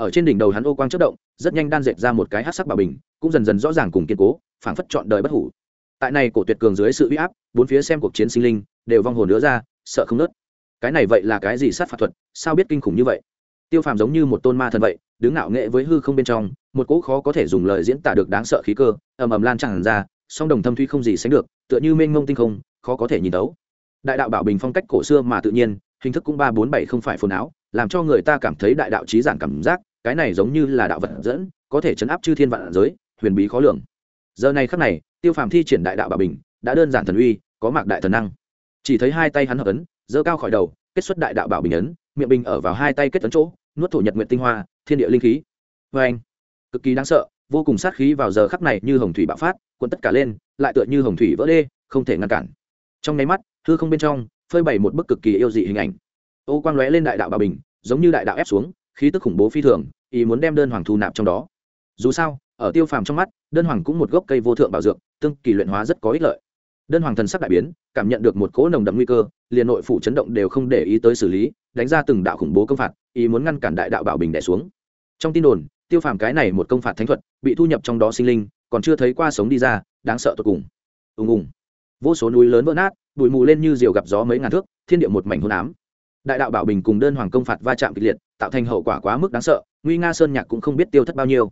ở trên đỉnh đầu hắn ô quang chất động, rất nhanh đan dệt ra một cái hát sắc bảo bình, cũng dần dần rõ ràng cùng kiên cố, phảng phất chọn đời bất hủ. Tại này cổ tuyệt cường dưới sự uy áp, bốn phía xem cuộc chiến sinh linh, đều vong hồn nữa ra, sợ không nớt. Cái này vậy là cái gì sát phạt thuật, sao biết kinh khủng như vậy? Tiêu phàm giống như một tôn ma thần vậy, đứng ngạo nghệ với hư không bên trong, một cỗ khó có thể dùng lời diễn tả được đáng sợ khí cơ, ầm ầm lan tràn ra, song đồng thâm thuy không gì sánh được, tựa như mênh mông tinh không, khó có thể nhìn tấu đại đạo bảo bình phong cách cổ xưa mà tự nhiên, hình thức cũng ba bốn bảy không phải phồn áo làm cho người ta cảm thấy đại đạo trí giản cảm giác cái này giống như là đạo vật dẫn, có thể chấn áp chư thiên vạn giới, huyền bí khó lường. Giờ này khắc này, tiêu phàm thi triển đại đạo bảo bình, đã đơn giản thần uy, có mạc đại thần năng. Chỉ thấy hai tay hắn hợp ấn, giơ cao khỏi đầu, kết xuất đại đạo bảo bình ấn, miệng bình ở vào hai tay kết ấn chỗ, nuốt thổ nhật nguyện tinh hoa, thiên địa linh khí. Vê anh, cực kỳ đáng sợ, vô cùng sát khí vào giờ khắc này như hồng thủy bạo phát cuốn tất cả lên, lại tựa như hồng thủy vỡ đê, không thể ngăn cản. Trong nháy mắt, hư không bên trong, phơi bày một bức cực kỳ yêu dị hình ảnh. Ô quang lóe lên đại đạo bà bình, giống như đại đạo ép xuống khí tức khủng bố phi thường, ý muốn đem đơn hoàng thu nạp trong đó. Dù sao, ở tiêu phàm trong mắt, đơn hoàng cũng một gốc cây vô thượng bảo dược, tương kỳ luyện hóa rất có ích lợi. Đơn hoàng thần sắc đại biến, cảm nhận được một cỗ nồng đậm nguy cơ, liền nội phủ chấn động đều không để ý tới xử lý, đánh ra từng đạo khủng bố công phạt, ý muốn ngăn cản đại đạo bảo bình đẻ xuống. Trong tin đồn, tiêu phàm cái này một công phạt thánh thuật, bị thu nhập trong đó sinh linh, còn chưa thấy qua sống đi ra, đáng sợ tột cùng. Ùng ùng. Vô số núi lớn vỡ nát, bụi mù lên như diều gặp gió mấy ngàn thước, thiên địa một mảnh hôn ám đại đạo bảo bình cùng đơn hoàng công phạt va chạm kịch liệt, tạo thành hậu quả quá mức đáng sợ, nguy nga sơn nhạc cũng không biết tiêu thất bao nhiêu.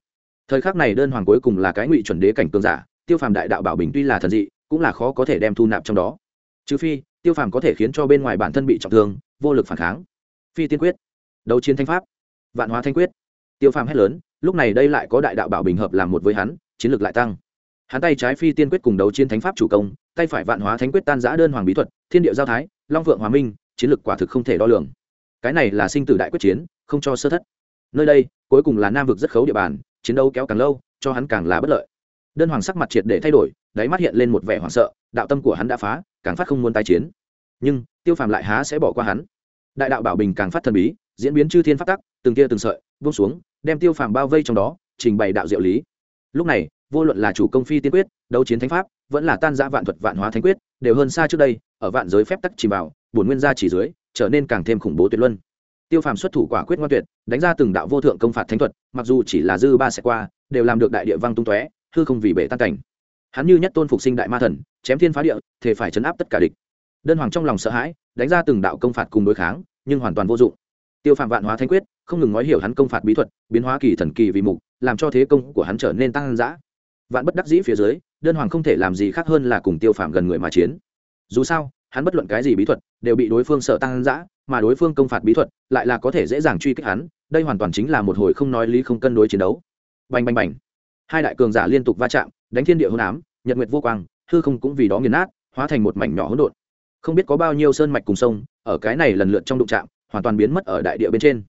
Thời khắc này đơn hoàng cuối cùng là cái ngụy chuẩn đế cảnh cường giả, tiêu phàm đại đạo bảo bình tuy là thần dị, cũng là khó có thể đem thu nạp trong đó. Trừ phi, tiêu phàm có thể khiến cho bên ngoài bản thân bị trọng thương, vô lực phản kháng. Phi tiên quyết, đấu chiến thanh pháp, vạn hóa thanh quyết. Tiêu phàm hét lớn, lúc này đây lại có đại đạo bảo bình hợp làm một với hắn, chiến lược lại tăng. Hắn tay trái phi tiên quyết cùng đấu chiến thánh pháp chủ công, tay phải vạn hóa thánh quyết tan giã đơn hoàng bí thuật, thiên điệu giao thái, long vượng hòa minh chiến lược quả thực không thể đo lường. Cái này là sinh tử đại quyết chiến, không cho sơ thất. Nơi đây, cuối cùng là nam vực rất khấu địa bàn, chiến đấu kéo càng lâu, cho hắn càng là bất lợi. Đơn hoàng sắc mặt triệt để thay đổi, đáy mắt hiện lên một vẻ hoảng sợ, đạo tâm của hắn đã phá, càng phát không muốn tái chiến. Nhưng, tiêu phàm lại há sẽ bỏ qua hắn. Đại đạo bảo bình càng phát thần bí, diễn biến chư thiên phát tắc, từng tia từng sợi vung xuống, đem tiêu phàm bao vây trong đó, trình bày đạo diệu lý. Lúc này, vô luận là chủ công phi tiên quyết, đấu chiến thánh pháp, vẫn là tan giã vạn thuật vạn hóa thánh quyết đều hơn xa trước đây, ở vạn giới phép tắc chìm vào, bổn nguyên gia chỉ dưới, trở nên càng thêm khủng bố tuyệt luân. Tiêu phàm xuất thủ quả quyết ngoan tuyệt, đánh ra từng đạo vô thượng công phạt thánh thuật, mặc dù chỉ là dư ba sẽ qua, đều làm được đại địa văng tung tóe, hư không vì bể tan cảnh. Hắn như nhất tôn phục sinh đại ma thần, chém thiên phá địa thể phải chấn áp tất cả địch. Đơn hoàng trong lòng sợ hãi, đánh ra từng đạo công phạt cùng đối kháng, nhưng hoàn toàn vô dụng. Tiêu Phàm vạn hóa thanh quyết, không ngừng nói hiểu hắn công phạt bí thuật, biến hóa kỳ thần kỳ vì mục, làm cho thế công của hắn trở nên tăng dã. Vạn bất đắc dĩ phía dưới đơn hoàng không thể làm gì khác hơn là cùng tiêu phạm gần người mà chiến. Dù sao, hắn bất luận cái gì bí thuật đều bị đối phương sợ tăng dã mà đối phương công phạt bí thuật lại là có thể dễ dàng truy kích hắn, đây hoàn toàn chính là một hồi không nói lý không cân đối chiến đấu. Bành bành bành. Hai đại cường giả liên tục va chạm, đánh thiên địa hôn ám, nhật nguyệt vô quang, hư không cũng vì đó nghiền nát, hóa thành một mảnh nhỏ hỗn độn. Không biết có bao nhiêu sơn mạch cùng sông, ở cái này lần lượt trong đụng trạm hoàn toàn biến mất ở đại địa bên trên.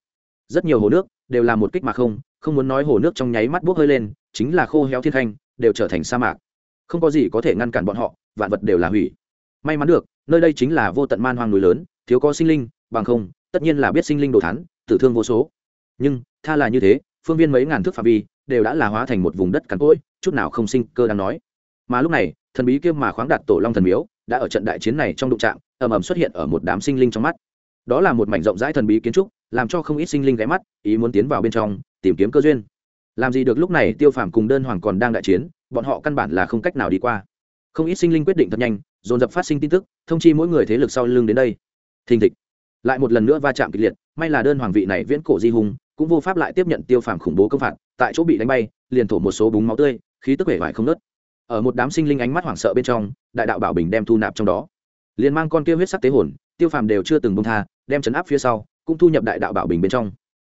Rất nhiều hồ nước đều là một kích mà không không muốn nói hồ nước trong nháy mắt bốc hơi lên, chính là khô héo thiên khanh đều trở thành sa mạc không có gì có thể ngăn cản bọn họ, vạn vật đều là hủy. May mắn được, nơi đây chính là vô tận man hoang núi lớn, thiếu có sinh linh, bằng không, tất nhiên là biết sinh linh đồ thắn tử thương vô số. Nhưng, tha là như thế, phương viên mấy ngàn thước phạm vi, đều đã là hóa thành một vùng đất cằn cỗi, chút nào không sinh cơ đang nói. Mà lúc này, thần bí kiêm mà khoáng đạt tổ long thần miếu, đã ở trận đại chiến này trong đụng trạm ầm ầm xuất hiện ở một đám sinh linh trong mắt. Đó là một mảnh rộng rãi thần bí kiến trúc, làm cho không ít sinh linh ghé mắt, ý muốn tiến vào bên trong, tìm kiếm cơ duyên làm gì được lúc này tiêu phàm cùng đơn hoàng còn đang đại chiến, bọn họ căn bản là không cách nào đi qua. Không ít sinh linh quyết định thật nhanh, dồn dập phát sinh tin tức, thông chi mỗi người thế lực sau lưng đến đây. Thình thịch. Lại một lần nữa va chạm kịch liệt, may là đơn hoàng vị này viễn cổ di hùng cũng vô pháp lại tiếp nhận tiêu phàm khủng bố công phạt, tại chỗ bị đánh bay, liền thổ một số búng máu tươi, khí tức vẻ vải không nớt ở một đám sinh linh ánh mắt hoảng sợ bên trong, đại đạo bảo bình đem thu nạp trong đó. Liền mang con kia huyết sắc tế hồn, tiêu phàm đều chưa từng bông tha, đem chấn áp phía sau, cũng thu nhập đại đạo bảo bình bên trong.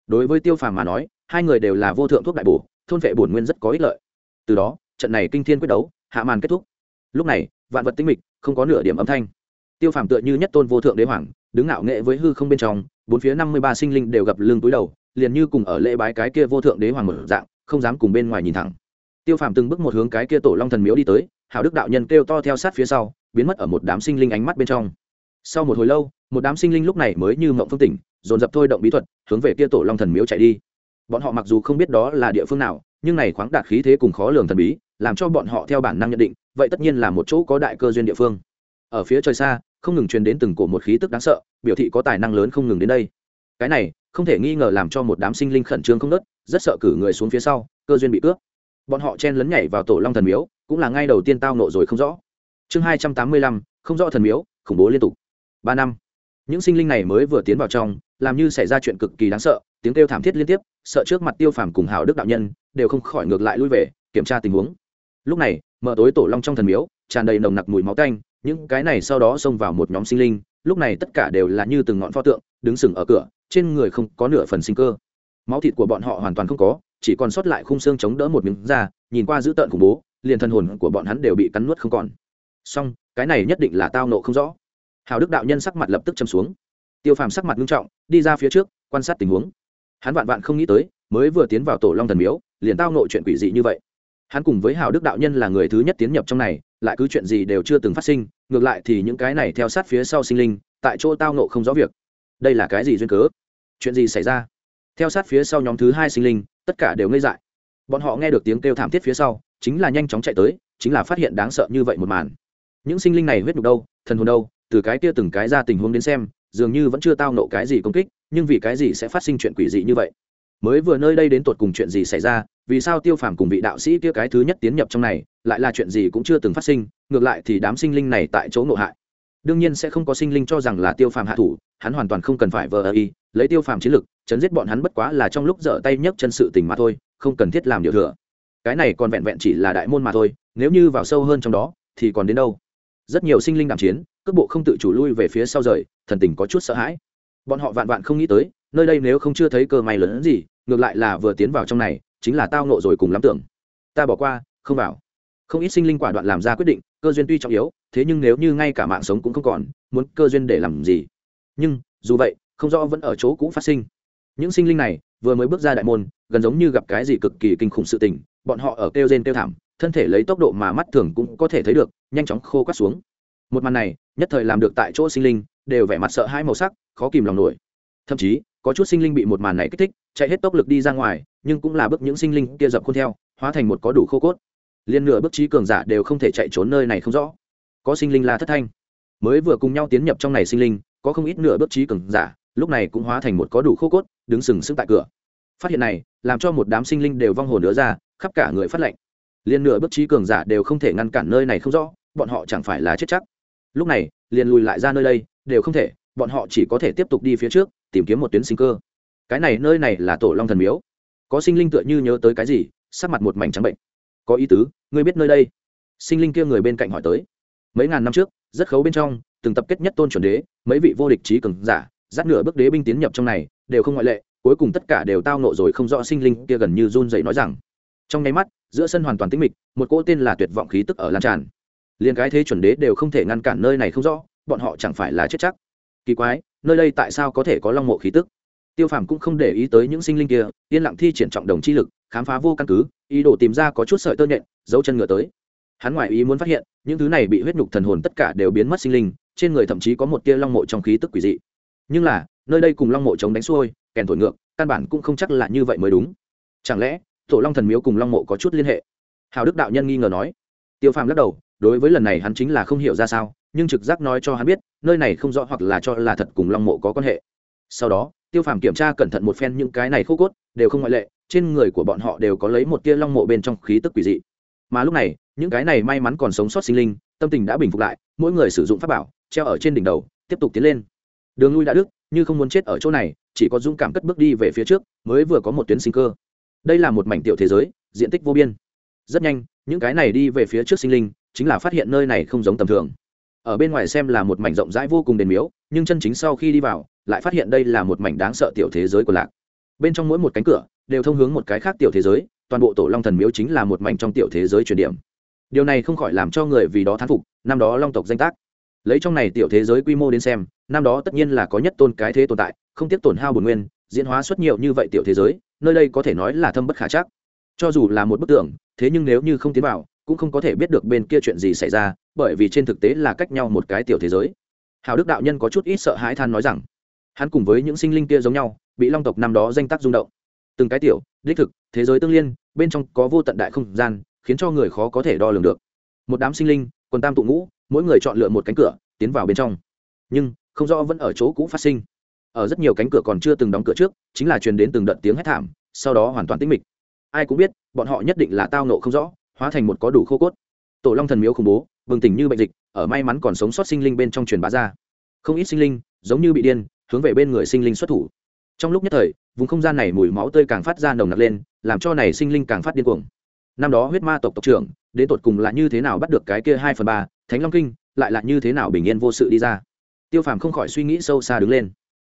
Đối với tiêu phàm mà nói hai người đều là vô thượng thuốc đại bổ, thôn vệ bổn nguyên rất có ích lợi. Từ đó, trận này kinh thiên quyết đấu, hạ màn kết thúc. Lúc này, vạn vật tinh mịch, không có nửa điểm âm thanh. Tiêu phàm tựa như nhất tôn vô thượng đế hoàng, đứng ngạo nghệ với hư không bên trong, bốn phía năm mươi ba sinh linh đều gặp lưng túi đầu, liền như cùng ở lễ bái cái kia vô thượng đế hoàng mở dạng, không dám cùng bên ngoài nhìn thẳng. Tiêu phàm từng bước một hướng cái kia tổ long thần miếu đi tới, hảo đức đạo nhân kêu to theo sát phía sau, biến mất ở một đám sinh linh ánh mắt bên trong. Sau một hồi lâu, một đám sinh linh lúc này mới như mộng phương tỉnh, dồn dập thôi động bí thuật, hướng về kia tổ long thần miếu chạy đi bọn họ mặc dù không biết đó là địa phương nào, nhưng này khoáng đạt khí thế cùng khó lường thần bí, làm cho bọn họ theo bản năng nhận định, vậy tất nhiên là một chỗ có đại cơ duyên địa phương. Ở phía trời xa, không ngừng truyền đến từng cổ một khí tức đáng sợ, biểu thị có tài năng lớn không ngừng đến đây. Cái này, không thể nghi ngờ làm cho một đám sinh linh khẩn trương không nớt, rất sợ cử người xuống phía sau, cơ duyên bị cướp. Bọn họ chen lấn nhảy vào tổ long thần miếu, cũng là ngay đầu tiên tao nộ rồi không rõ. Chương hai trăm tám mươi lăm, không rõ thần miếu, khủng bố liên tục. Ba năm. Những sinh linh này mới vừa tiến vào trong, làm như xảy ra chuyện cực kỳ đáng sợ tiếng kêu thảm thiết liên tiếp, sợ trước mặt tiêu phàm cùng hào đức đạo nhân, đều không khỏi ngược lại lui về, kiểm tra tình huống. Lúc này mở tối tổ long trong thần miếu, tràn đầy nồng nặc mùi máu canh những cái này sau đó xông vào một nhóm sinh linh, lúc này tất cả đều là như từng ngọn pho tượng, đứng sừng ở cửa, trên người không có nửa phần sinh cơ. Máu thịt của bọn họ hoàn toàn không có, chỉ còn sót lại khung xương chống đỡ một miếng da, nhìn qua dữ tợn khủng bố, liền thân hồn của bọn hắn đều bị cắn nuốt không còn. Song cái này nhất định là tao nộ không rõ. Hào đức đạo nhân sắc mặt lập tức châm xuống. Tiêu phàm sắc mặt nghiêm trọng, đi ra phía trước, quan sát tình huống hắn vạn vạn không nghĩ tới, mới vừa tiến vào tổ long thần miếu, liền tao nộ chuyện quỷ dị như vậy. Hắn cùng với hào đức đạo nhân là người thứ nhất tiến nhập trong này, lại cứ chuyện gì đều chưa từng phát sinh, ngược lại thì những cái này theo sát phía sau sinh linh, tại chỗ tao nộ không rõ việc. Đây là cái gì duyên cớ? Chuyện gì xảy ra? Theo sát phía sau nhóm thứ hai sinh linh, tất cả đều ngây dại. Bọn họ nghe được tiếng kêu thảm thiết phía sau, chính là nhanh chóng chạy tới, chính là phát hiện đáng sợ như vậy một màn. Những sinh linh này huyết nhục đâu, thần hồn đâu, từ cái kia từng cái ra tình huống đến xem, dường như vẫn chưa tao nộ cái gì công kích nhưng vì cái gì sẽ phát sinh chuyện quỷ dị như vậy? Mới vừa nơi đây đến tột cùng chuyện gì xảy ra, vì sao tiêu phàm cùng vị đạo sĩ kia cái thứ nhất tiến nhập trong này, lại là chuyện gì cũng chưa từng phát sinh, ngược lại thì đám sinh linh này tại chỗ ngộ hại. Đương nhiên sẽ không có sinh linh cho rằng là tiêu phàm hạ thủ, hắn hoàn toàn không cần phải vờ ơ y, lấy tiêu phàm chiến lực, chấn giết bọn hắn bất quá là trong lúc dở tay nhấc chân sự tình mà thôi, không cần thiết làm điều thừa. Cái này còn vẹn vẹn chỉ là đại môn mà thôi, nếu như vào sâu hơn trong đó, thì còn đến đâu? Rất nhiều sinh linh đàm chiến, cước bộ không tự chủ lui về phía sau rời, thần tình có chút sợ hãi bọn họ vạn vạn không nghĩ tới, nơi đây nếu không chưa thấy cơ may lớn hơn gì, ngược lại là vừa tiến vào trong này, chính là tao nộ rồi cùng lắm tưởng. Ta bỏ qua, không vào. Không ít sinh linh quả đoạn làm ra quyết định, cơ duyên tuy trọng yếu, thế nhưng nếu như ngay cả mạng sống cũng không còn, muốn cơ duyên để làm gì? Nhưng, dù vậy, không rõ vẫn ở chỗ cũ phát sinh. Những sinh linh này, vừa mới bước ra đại môn, gần giống như gặp cái gì cực kỳ kinh khủng sự tình, bọn họ ở kêu rên kêu thảm, thân thể lấy tốc độ mà mắt thường cũng có thể thấy được, nhanh chóng khô quát xuống. Một màn này, nhất thời làm được tại chỗ sinh linh đều vẻ mặt sợ hãi màu sắc, khó kìm lòng nổi. Thậm chí, có chút sinh linh bị một màn này kích thích, chạy hết tốc lực đi ra ngoài, nhưng cũng là bước những sinh linh kia dập khuôn theo, hóa thành một có đủ khô cốt. Liên nửa bước trí cường giả đều không thể chạy trốn nơi này không rõ. Có sinh linh là thất thanh. Mới vừa cùng nhau tiến nhập trong này sinh linh, có không ít nửa bước trí cường giả, lúc này cũng hóa thành một có đủ khô cốt, đứng sừng sững tại cửa. Phát hiện này, làm cho một đám sinh linh đều vong hồn nữa ra, khắp cả người phát lệnh liên nửa bước trí cường giả đều không thể ngăn cản nơi này không rõ, bọn họ chẳng phải là chết chắc. Lúc này, liền lùi lại ra nơi đây đều không thể, bọn họ chỉ có thể tiếp tục đi phía trước, tìm kiếm một tuyến sinh cơ. Cái này, nơi này là tổ long thần miếu. Có sinh linh tựa như nhớ tới cái gì, sắc mặt một mảnh trắng bệnh. Có ý tứ, ngươi biết nơi đây? Sinh linh kia người bên cạnh hỏi tới. Mấy ngàn năm trước, rất khấu bên trong, từng tập kết nhất tôn chuẩn đế, mấy vị vô địch trí cường giả, dắt nửa bước đế binh tiến nhập trong này, đều không ngoại lệ, cuối cùng tất cả đều tao nộ rồi không rõ sinh linh kia gần như run dậy nói rằng. Trong nháy mắt, giữa sân hoàn toàn tĩnh mịch, một cỗ tên là tuyệt vọng khí tức ở lan tràn. Liền cái thế chuẩn đế đều không thể ngăn cản nơi này không rõ bọn họ chẳng phải là chết chắc. Kỳ quái, nơi đây tại sao có thể có long mộ khí tức? Tiêu phàm cũng không để ý tới những sinh linh kia, yên lặng thi triển trọng đồng chi lực, khám phá vô căn cứ, ý đồ tìm ra có chút sợi tơ nhện dấu chân ngựa tới. Hắn ngoại ý muốn phát hiện, những thứ này bị huyết nhục thần hồn tất cả đều biến mất sinh linh, trên người thậm chí có một tia long mộ trong khí tức quỷ dị. Nhưng là, nơi đây cùng long mộ chống đánh xuôi, kèn thổi ngược, căn bản cũng không chắc là như vậy mới đúng. Chẳng lẽ, tổ long thần miếu cùng long mộ có chút liên hệ? Hào đức đạo nhân nghi ngờ nói. Tiêu phàm lắc đầu, đối với lần này hắn chính là không hiểu ra sao nhưng trực giác nói cho hắn biết, nơi này không rõ hoặc là cho là thật cùng long mộ có quan hệ. Sau đó, tiêu phàm kiểm tra cẩn thận một phen những cái này khô cốt, đều không ngoại lệ, trên người của bọn họ đều có lấy một tia long mộ bên trong khí tức quỷ dị. Mà lúc này, những cái này may mắn còn sống sót sinh linh, tâm tình đã bình phục lại, mỗi người sử dụng pháp bảo, treo ở trên đỉnh đầu, tiếp tục tiến lên. Đường lui đã đức, như không muốn chết ở chỗ này, chỉ có dũng cảm cất bước đi về phía trước, mới vừa có một tuyến sinh cơ. Đây là một mảnh tiểu thế giới, diện tích vô biên. Rất nhanh, những cái này đi về phía trước sinh linh, chính là phát hiện nơi này không giống tầm thường ở bên ngoài xem là một mảnh rộng rãi vô cùng đền miếu, nhưng chân chính sau khi đi vào, lại phát hiện đây là một mảnh đáng sợ tiểu thế giới của lạc. Bên trong mỗi một cánh cửa, đều thông hướng một cái khác tiểu thế giới, toàn bộ tổ long thần miếu chính là một mảnh trong tiểu thế giới truyền điểm. Điều này không khỏi làm cho người vì đó thán phục, năm đó long tộc danh tác. Lấy trong này tiểu thế giới quy mô đến xem, năm đó tất nhiên là có nhất tôn cái thế tồn tại, không tiếc tổn hao bồn nguyên, diễn hóa xuất nhiều như vậy tiểu thế giới, nơi đây có thể nói là thâm bất khả chắc. Cho dù là một bức tượng thế nhưng nếu như không tiến vào, cũng không có thể biết được bên kia chuyện gì xảy ra bởi vì trên thực tế là cách nhau một cái tiểu thế giới. Hào đức đạo nhân có chút ít sợ hãi than nói rằng, hắn cùng với những sinh linh kia giống nhau, bị long tộc năm đó danh tác rung động. Từng cái tiểu, đích thực, thế giới tương liên, bên trong có vô tận đại không gian, khiến cho người khó có thể đo lường được. Một đám sinh linh, quần tam tụ ngũ, mỗi người chọn lựa một cánh cửa, tiến vào bên trong. Nhưng, không rõ vẫn ở chỗ cũ phát sinh. Ở rất nhiều cánh cửa còn chưa từng đóng cửa trước, chính là truyền đến từng đợt tiếng hét thảm, sau đó hoàn toàn tĩnh mịch. Ai cũng biết, bọn họ nhất định là tao nộ không rõ, hóa thành một có đủ khô cốt. Tổ long thần miếu khủng bố bừng tỉnh như bệnh dịch, ở may mắn còn sống sót sinh linh bên trong truyền bá ra. Không ít sinh linh, giống như bị điên, hướng về bên người sinh linh xuất thủ. Trong lúc nhất thời, vùng không gian này mùi máu tươi càng phát ra nồng nặc lên, làm cho này sinh linh càng phát điên cuồng. Năm đó huyết ma tộc tộc trưởng, đến tột cùng là như thế nào bắt được cái kia hai phần ba, thánh long kinh, lại là như thế nào bình yên vô sự đi ra? Tiêu phàm không khỏi suy nghĩ sâu xa đứng lên.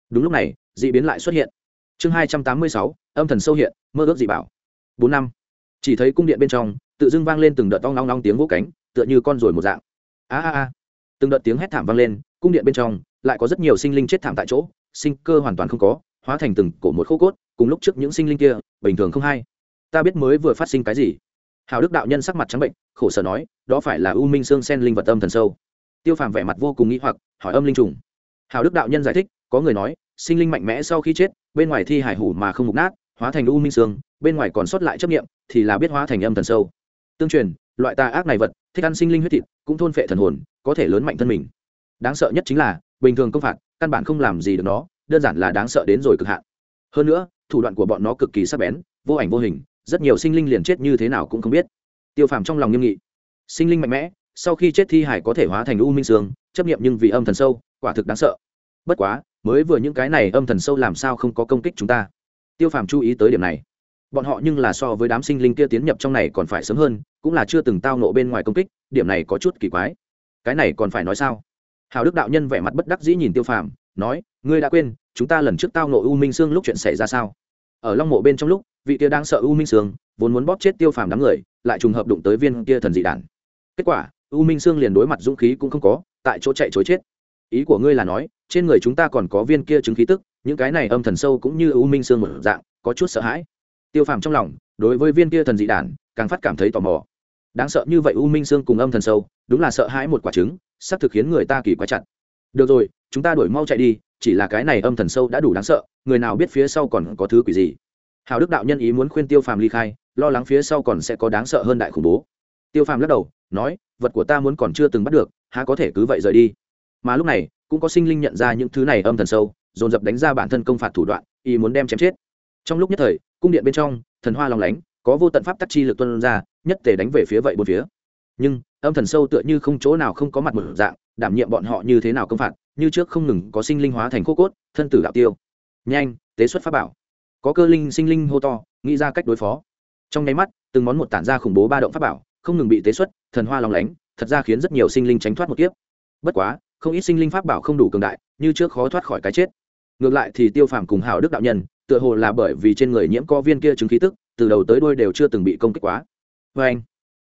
Đúng lúc này d ị biến lại xuất hiện. Chương hai trăm tám mươi sáu, âm thần sâu hiện, mơ ước dị bảo. Bốn năm, chỉ thấy cung điện bên trong, tự dưng vang lên từng đợt to ngong ngong tiếng vỗ cánh tựa như con ruồi một dạng. A a a. Từng đợt tiếng hét thảm vang lên, cung điện bên trong lại có rất nhiều sinh linh chết thảm tại chỗ, sinh cơ hoàn toàn không có, hóa thành từng cổ một khô cốt, cùng lúc trước những sinh linh kia, bình thường không hay. Ta biết mới vừa phát sinh cái gì. Hào đức đạo nhân sắc mặt trắng bệnh, khổ sở nói, đó phải là u minh xương sen linh vật âm thần sâu. Tiêu phàm vẻ mặt vô cùng nghĩ hoặc, hỏi âm linh trùng. Hào đức đạo nhân giải thích, có người nói, sinh linh mạnh mẽ sau khi chết, bên ngoài thi hải hủ mà không mục nát, hóa thành u minh xương bên ngoài còn sót lại chấp nghiệm thì là biết hóa thành âm thần sâu. Tương truyền, loại tà ác này vật thích ăn sinh linh huyết thịt, cũng thôn phệ thần hồn, có thể lớn mạnh thân mình. Đáng sợ nhất chính là, bình thường công phạt, căn bản không làm gì được nó, đơn giản là đáng sợ đến rồi cực hạn. Hơn nữa, thủ đoạn của bọn nó cực kỳ sắc bén, vô ảnh vô hình, rất nhiều sinh linh liền chết như thế nào cũng không biết. Tiêu phàm trong lòng nghiêm nghị. Sinh linh mạnh mẽ, sau khi chết thi hải có thể hóa thành u minh sương chấp nghiệm nhưng vì âm thần sâu, quả thực đáng sợ. Bất quá, mới vừa những cái này âm thần sâu làm sao không có công kích chúng ta? Tiêu phàm chú ý tới điểm này bọn họ nhưng là so với đám sinh linh kia tiến nhập trong này còn phải sớm hơn, cũng là chưa từng tao nộ bên ngoài công kích, điểm này có chút kỳ quái. Cái này còn phải nói sao? Hào đức đạo nhân vẻ mặt bất đắc dĩ nhìn tiêu phàm, nói, ngươi đã quên, chúng ta lần trước tao nộ u minh sương lúc chuyện xảy ra sao? Ở long mộ bên trong lúc, vị kia đang sợ u minh sương, vốn muốn bóp chết tiêu phàm đám người, lại trùng hợp đụng tới viên kia thần dị đản kết quả, u minh sương liền đối mặt dũng khí cũng không có, tại chỗ chạy chối chết. Ý của ngươi là nói, trên người chúng ta còn có viên kia chứng khí tức, những cái này âm thần sâu cũng như u minh sương một dạng, có chút sợ hãi tiêu phàm trong lòng, đối với viên kia thần dị đản, càng phát cảm thấy tò mò. Đáng sợ như vậy u minh sương cùng âm thần sâu, đúng là sợ hãi một quả trứng, sắp thực khiến người ta kỳ quái chặt. Được rồi, chúng ta đuổi mau chạy đi, chỉ là cái này âm thần sâu đã đủ đáng sợ, người nào biết phía sau còn có thứ quỷ gì. Hào đức đạo nhân ý muốn khuyên tiêu phàm ly khai, lo lắng phía sau còn sẽ có đáng sợ hơn đại khủng bố. Tiêu phàm lắc đầu, nói, vật của ta muốn còn chưa từng bắt được, há có thể cứ vậy rời đi. Mà lúc này, cũng có sinh linh nhận ra những thứ này âm thần sâu, dồn dập đánh ra bản thân công phạt thủ đoạn, ý muốn đem chém chết. Trong lúc nhất thời cung điện bên trong, thần hoa lòng lánh, có vô tận pháp tắc chi lực tuân ra, nhất thể đánh về phía vậy bốn phía. Nhưng, âm thần sâu tựa như không chỗ nào không có mặt một dạng, đảm nhiệm bọn họ như thế nào công phạt, như trước không ngừng có sinh linh hóa thành khô cốt, thân tử đạo tiêu. Nhanh, tế xuất pháp bảo. Có cơ linh sinh linh hô to, nghĩ ra cách đối phó. Trong nháy mắt, từng món một tản ra khủng bố ba động pháp bảo, không ngừng bị tế xuất, thần hoa lòng lánh, thật ra khiến rất nhiều sinh linh tránh thoát một kiếp. Bất quá, không ít sinh linh pháp bảo không đủ cường đại, như trước khó thoát khỏi cái chết. Ngược lại thì tiêu phàm cùng hảo đức đạo nhân tựa hồ là bởi vì trên người nhiễm co viên kia chứng khí tức, từ đầu tới đuôi đều chưa từng bị công kích quá. Vê anh,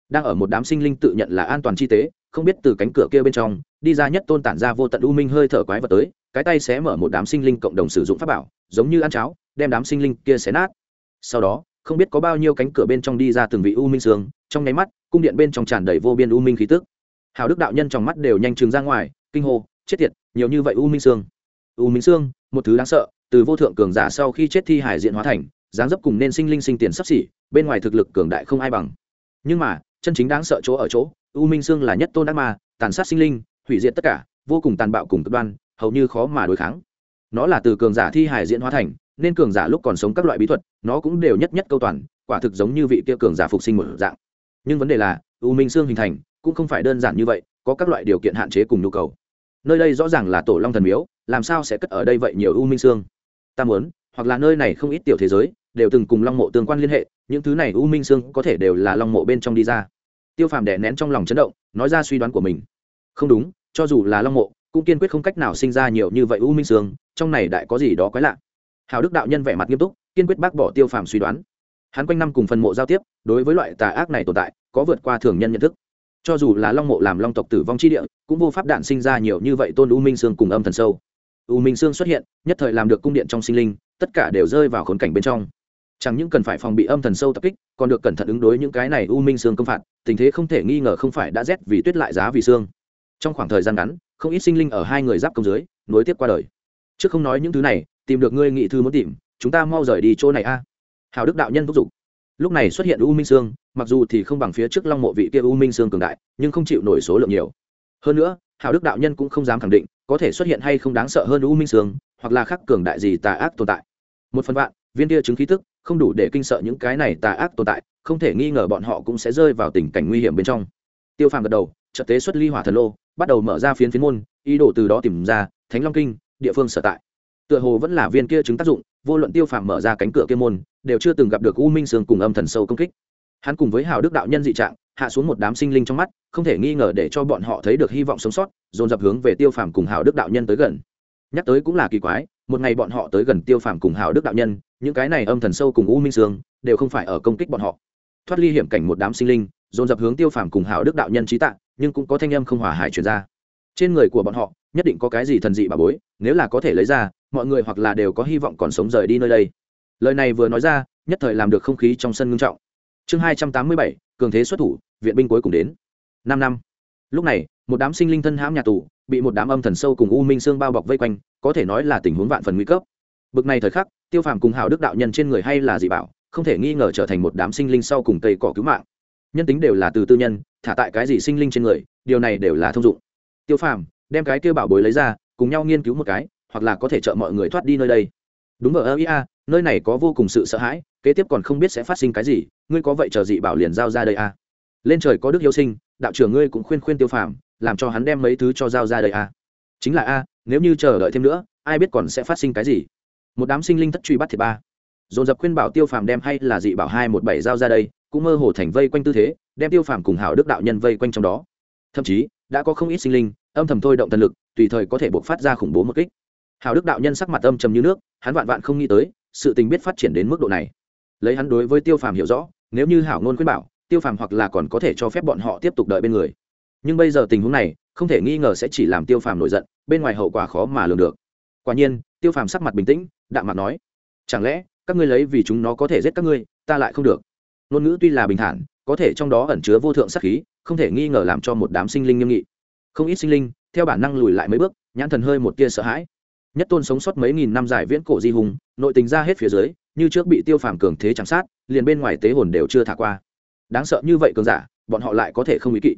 đang ở một đám sinh linh tự nhận là an toàn chi tế, không biết từ cánh cửa kia bên trong, đi ra nhất tôn tản ra vô tận u minh hơi thở quái vật tới, cái tay xé mở một đám sinh linh cộng đồng sử dụng pháp bảo, giống như ăn cháo, đem đám sinh linh kia xé nát. Sau đó, không biết có bao nhiêu cánh cửa bên trong đi ra từng vị u minh sương, trong nháy mắt, cung điện bên trong tràn đầy vô biên u minh khí tức. Hào đức đạo nhân trong mắt đều nhanh chừng ra ngoài, kinh hô, chết tiệt, nhiều như vậy u minh sương. U minh sương một thứ đáng sợ, từ vô thượng cường giả sau khi chết thi hải diện hóa thành, dáng dấp cùng nên sinh linh sinh tiền sắp xỉ, bên ngoài thực lực cường đại không ai bằng. Nhưng mà, chân chính đáng sợ chỗ ở chỗ, u minh sương là nhất tôn ác ma, tàn sát sinh linh, hủy diệt tất cả, vô cùng tàn bạo cùng cực đoan, hầu như khó mà đối kháng. Nó là từ cường giả thi hải diễn hóa thành, nên cường giả lúc còn sống các loại bí thuật, nó cũng đều nhất nhất câu toàn, quả thực giống như vị kia cường giả phục sinh một dạng. Nhưng vấn đề là, u minh xương hình thành, cũng không phải đơn giản như vậy, có các loại điều kiện hạn chế cùng nhu cầu nơi đây rõ ràng là tổ long thần miếu, làm sao sẽ cất ở đây vậy nhiều u minh xương? Ta muốn, hoặc là nơi này không ít tiểu thế giới, đều từng cùng long mộ tương quan liên hệ, những thứ này u minh xương có thể đều là long mộ bên trong đi ra. Tiêu phàm đè nén trong lòng chấn động, nói ra suy đoán của mình. Không đúng, cho dù là long mộ, cũng kiên quyết không cách nào sinh ra nhiều như vậy u minh xương, trong này đại có gì đó quái lạ. Hào đức đạo nhân vẻ mặt nghiêm túc, kiên quyết bác bỏ tiêu phàm suy đoán. Hắn quanh năm cùng phần mộ giao tiếp, đối với loại tà ác này tồn tại, có vượt qua thường nhân nhận thức cho dù là long mộ làm long tộc tử vong chi địa, cũng vô pháp đạn sinh ra nhiều như vậy tôn u minh sương cùng âm thần sâu u minh sương xuất hiện, nhất thời làm được cung điện trong sinh linh, tất cả đều rơi vào khốn cảnh bên trong chẳng những cần phải phòng bị âm thần sâu tập kích, còn được cẩn thận ứng đối những cái này u minh sương công phạt, tình thế không thể nghi ngờ không phải đã rét vì tuyết lại giá vì sương. trong khoảng thời gian ngắn, không ít sinh linh ở hai người giáp công dưới, nối tiếp qua đời trước không nói những thứ này, tìm được ngươi nghị thư muốn tìm, chúng ta mau rời đi chỗ này a à. hào đức đạo nhân thúc giục lúc này xuất hiện u minh sương, mặc dù thì không bằng phía trước long mộ vị kia u minh sương cường đại, nhưng không chịu nổi số lượng nhiều. Hơn nữa hào đức đạo nhân cũng không dám khẳng định có thể xuất hiện hay không đáng sợ hơn u minh sương, hoặc là khắc cường đại gì tà ác tồn tại. Một phần vạn, viên kia chứng khí tức, không đủ để kinh sợ những cái này tà ác tồn tại, không thể nghi ngờ bọn họ cũng sẽ rơi vào tình cảnh nguy hiểm bên trong. Tiêu phàm gật đầu trật tế xuất ly hỏa thần lô, bắt đầu mở ra phiến phiến môn, ý đồ từ đó tìm ra thánh long kinh, địa phương sở tại. Tựa hồ vẫn là viên kia chứng tác dụng vô luận tiêu phàm mở ra cánh cửa kia môn, đều chưa từng gặp được u minh sương cùng âm thần sâu công kích. Hắn cùng với hào đức đạo nhân dị trạng, hạ xuống một đám sinh linh trong mắt, không thể nghi ngờ để cho bọn họ thấy được hy vọng sống sót, dồn dập hướng về tiêu phàm cùng hào đức đạo nhân tới gần. Nhắc tới cũng là kỳ quái, một ngày bọn họ tới gần tiêu phàm cùng hào đức đạo nhân, những cái này âm thần sâu cùng u minh sương đều không phải ở công kích bọn họ. Thoát ly hiểm cảnh một đám sinh linh, dồn dập hướng tiêu phàm cùng hào đức đạo nhân trí tạng nhưng cũng có thanh âm không hòa hải chuyển ra. Trên người của bọn họ nhất định có cái gì thần dị bà bối, nếu là có thể lấy ra, mọi người hoặc là đều có hy vọng còn sống rời đi nơi đây. Lời này vừa nói ra, nhất thời làm được không khí trong sân ngưng trọng. Chương hai trăm tám mươi bảy, cường thế xuất thủ, viện binh cuối cùng đến. Năm năm. Lúc này, một đám sinh linh thân hãm nhà tù, bị một đám âm thần sâu cùng u minh xương bao bọc vây quanh, có thể nói là tình huống vạn phần nguy cấp. Bực này thời khắc, tiêu phàm cùng hào đức đạo nhân trên người hay là dị bảo, không thể nghi ngờ trở thành một đám sinh linh sau cùng cây cỏ cứu mạng. Nhân tính đều là từ tư nhân, thả tại cái gì sinh linh trên người, điều này đều là thông dụng. Tiêu phàm đem cái kia bảo bối lấy ra, cùng nhau nghiên cứu một cái, hoặc là có thể trợ mọi người thoát đi nơi đây đúng ở ơ ia nơi này có vô cùng sự sợ hãi, kế tiếp còn không biết sẽ phát sinh cái gì, ngươi có vậy chờ dị bảo liền giao ra đây a à? lên trời có đức yêu sinh, đạo trưởng ngươi cũng khuyên khuyên tiêu phàm, làm cho hắn đem mấy thứ cho giao ra đây a à? chính là a, nếu như chờ đợi thêm nữa, ai biết còn sẽ phát sinh cái gì một đám sinh linh thất truy bắt thiệt ba dồn dập khuyên bảo tiêu phàm đem hay là dị bảo hai một bảy giao ra đây, cũng mơ hồ thành vây quanh tư thế, đem tiêu phàm cùng hảo đức đạo nhân vây quanh trong đó thậm chí đã có không ít sinh linh, âm thầm thôi động thần lực, tùy thời có thể buộc phát ra khủng bố một kích. Hào đức đạo nhân sắc mặt âm trầm như nước, hắn vạn vạn không nghĩ tới, sự tình biết phát triển đến mức độ này. Lấy hắn đối với tiêu phàm hiểu rõ, nếu như hảo ngôn khuyên bảo, tiêu phàm hoặc là còn có thể cho phép bọn họ tiếp tục đợi bên người. Nhưng bây giờ tình huống này, không thể nghi ngờ sẽ chỉ làm tiêu phàm nổi giận, bên ngoài hậu quả khó mà lường được. Quả nhiên, tiêu phàm sắc mặt bình tĩnh, đạm mặt nói, chẳng lẽ, các ngươi lấy vì chúng nó có thể giết các ngươi, ta lại không được? Ngôn ngữ tuy là bình thản, có thể trong đó ẩn chứa vô thượng sắc khí không thể nghi ngờ làm cho một đám sinh linh nghiêm nghị. Không ít sinh linh, theo bản năng lùi lại mấy bước, nhãn thần hơi một tia sợ hãi. Nhất tôn sống sót mấy nghìn năm dài viễn cổ di hùng, nội tình ra hết phía dưới, như trước bị tiêu phàm cường thế chạm sát, liền bên ngoài tế hồn đều chưa thả qua. Đáng sợ như vậy cường giả, bọn họ lại có thể không ý kỵ.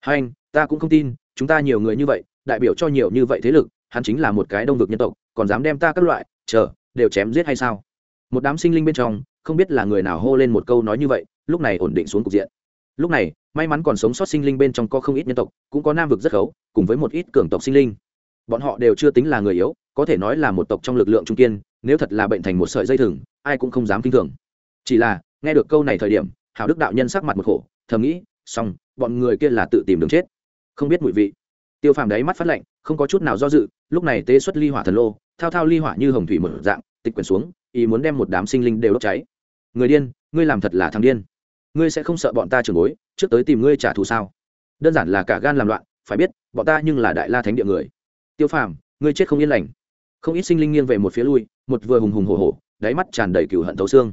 Hai anh, ta cũng không tin, chúng ta nhiều người như vậy, đại biểu cho nhiều như vậy thế lực, hắn chính là một cái đông vực nhân tộc, còn dám đem ta các loại, chờ, đều chém giết hay sao? Một đám sinh linh bên trong, không biết là người nào hô lên một câu nói như vậy, lúc này ổn định xuống cục diện. Lúc này may mắn còn sống sót sinh linh bên trong có không ít nhân tộc, cũng có nam vực rất khấu, cùng với một ít cường tộc sinh linh. Bọn họ đều chưa tính là người yếu, có thể nói là một tộc trong lực lượng trung kiên, nếu thật là bệnh thành một sợi dây thừng, ai cũng không dám kinh thường. Chỉ là, nghe được câu này thời điểm, hảo đức đạo nhân sắc mặt một khổ, thầm nghĩ, xong, bọn người kia là tự tìm đường chết. Không biết mùi vị. Tiêu phàm đáy mắt phát lạnh, không có chút nào do dự, lúc này tế xuất ly hỏa thần lô, thao thao ly hỏa như hồng thủy một dạng, tịch quyển xuống, ý muốn đem một đám sinh linh đều đốt cháy. Người điên, ngươi làm thật là thằng điên ngươi sẽ không sợ bọn ta trường bối, trước tới tìm ngươi trả thù sao? Đơn giản là cả gan làm loạn, phải biết, bọn ta nhưng là đại la thánh địa người. Tiêu phàm, ngươi chết không yên lành. Không ít sinh linh nghiêng về một phía lui, một vừa hùng hùng hổ hổ, đáy mắt tràn đầy cừu hận thấu xương.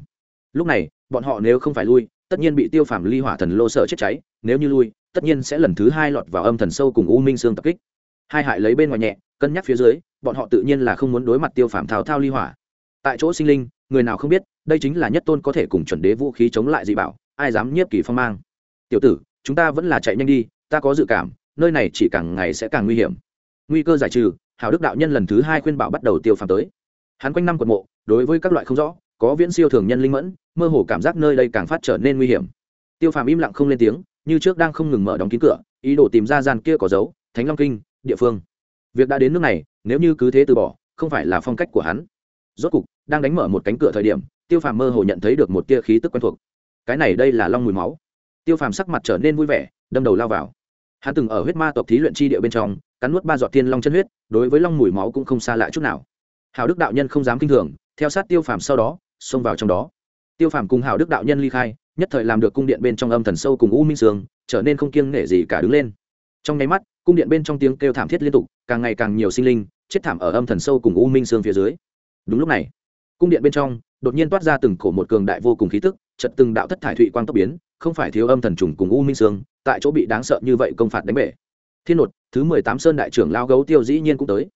Lúc này, bọn họ nếu không phải lui, tất nhiên bị tiêu phàm ly hỏa thần lô sợ chết cháy, nếu như lui, tất nhiên sẽ lần thứ hai lọt vào âm thần sâu cùng u minh xương tập kích. Hai hại lấy bên ngoài nhẹ, cân nhắc phía dưới, bọn họ tự nhiên là không muốn đối mặt tiêu phàm thao thao ly hỏa. Tại chỗ sinh linh, người nào không biết, đây chính là nhất tôn có thể cùng chuẩn đế vũ khí chống lại dị bảo ai dám nhiếp kỳ phong mang. Tiểu tử, chúng ta vẫn là chạy nhanh đi, ta có dự cảm, nơi này chỉ càng ngày sẽ càng nguy hiểm. Nguy cơ giải trừ hào đức đạo nhân lần thứ hai khuyên bảo bắt đầu tiêu phàm tới. Hắn quanh năm quật mộ, đối với các loại không rõ, có viễn siêu thường nhân linh mẫn, mơ hồ cảm giác nơi đây càng phát trở nên nguy hiểm. Tiêu phàm im lặng không lên tiếng, như trước đang không ngừng mở đóng kín cửa, ý đồ tìm ra gian kia có dấu, thánh long kinh, địa phương. Việc đã đến nước này, nếu như cứ thế từ bỏ, không phải là phong cách của hắn. Rốt cục, đang đánh mở một cánh cửa thời điểm, tiêu phàm mơ hồ nhận thấy được một tia khí tức quen thuộc cái này đây là long mùi máu. Tiêu phàm sắc mặt trở nên vui vẻ, đâm đầu lao vào. Hắn từng ở huyết ma tộc thí luyện chi địa bên trong, cắn nuốt ba giọt thiên long chân huyết, đối với long mùi máu cũng không xa lạ chút nào. Hào đức đạo nhân không dám kinh thường, theo sát tiêu phàm sau đó, xông vào trong đó. Tiêu phàm cùng hào đức đạo nhân ly khai, nhất thời làm được cung điện bên trong âm thần sâu cùng u minh sương, trở nên không kiêng nể gì cả đứng lên. Trong nháy mắt, cung điện bên trong tiếng kêu thảm thiết liên tục, càng ngày càng nhiều sinh linh, chết thảm ở âm thần sâu cùng u minh sương phía dưới. Đúng lúc này, cung điện bên trong, đột nhiên toát ra từng cổ một cường đại vô cùng khí tức chật từng đạo thất thải thụy quang tốc biến, không phải thiếu âm thần trùng cùng u minh sương, tại chỗ bị đáng sợ như vậy công phạt đánh bể. Thiên nột, thứ mười tám sơn đại trưởng lao gấu tiêu dĩ nhiên cũng tới.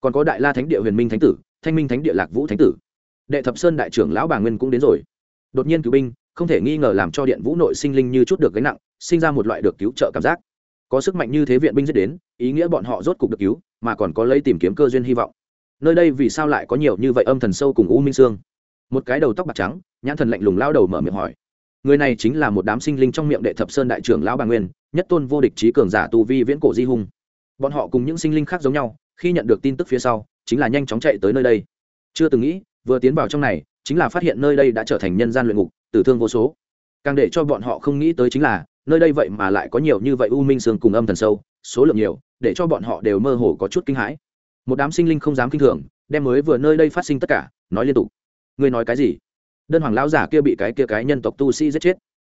Còn có đại la thánh địa huyền minh thánh tử, thanh minh thánh địa lạc vũ thánh tử. Đệ thập sơn đại trưởng lão bà nguyên cũng đến rồi. Đột nhiên cứu binh, không thể nghi ngờ làm cho điện vũ nội sinh linh như chút được gánh nặng, sinh ra một loại được cứu trợ cảm giác. Có sức mạnh như thế viện binh giết đến, ý nghĩa bọn họ rốt cục được cứu, mà còn có lấy tìm kiếm cơ duyên hy vọng. Nơi đây vì sao lại có nhiều như vậy âm thần sâu cùng u minh sương? Một cái đầu tóc bạc trắng, nhãn thần lạnh lùng lao đầu mở miệng hỏi. Người này chính là một đám sinh linh trong miệng đệ thập sơn đại trưởng lão bà nguyên, nhất tôn vô địch trí cường giả tu vi viễn cổ di hung. Bọn họ cùng những sinh linh khác giống nhau, khi nhận được tin tức phía sau, chính là nhanh chóng chạy tới nơi đây. Chưa từng nghĩ, vừa tiến vào trong này, chính là phát hiện nơi đây đã trở thành nhân gian luyện ngục, tử thương vô số. Càng để cho bọn họ không nghĩ tới chính là, nơi đây vậy mà lại có nhiều như vậy u minh sương cùng âm thần sâu, số lượng nhiều, để cho bọn họ đều mơ hồ có chút kinh hãi. Một đám sinh linh không dám kinh thường, đem mới vừa nơi đây phát sinh tất cả, nói liên tục ngươi nói cái gì? Đơn hoàng lão giả kia bị cái kia cái nhân tộc tu sĩ giết chết.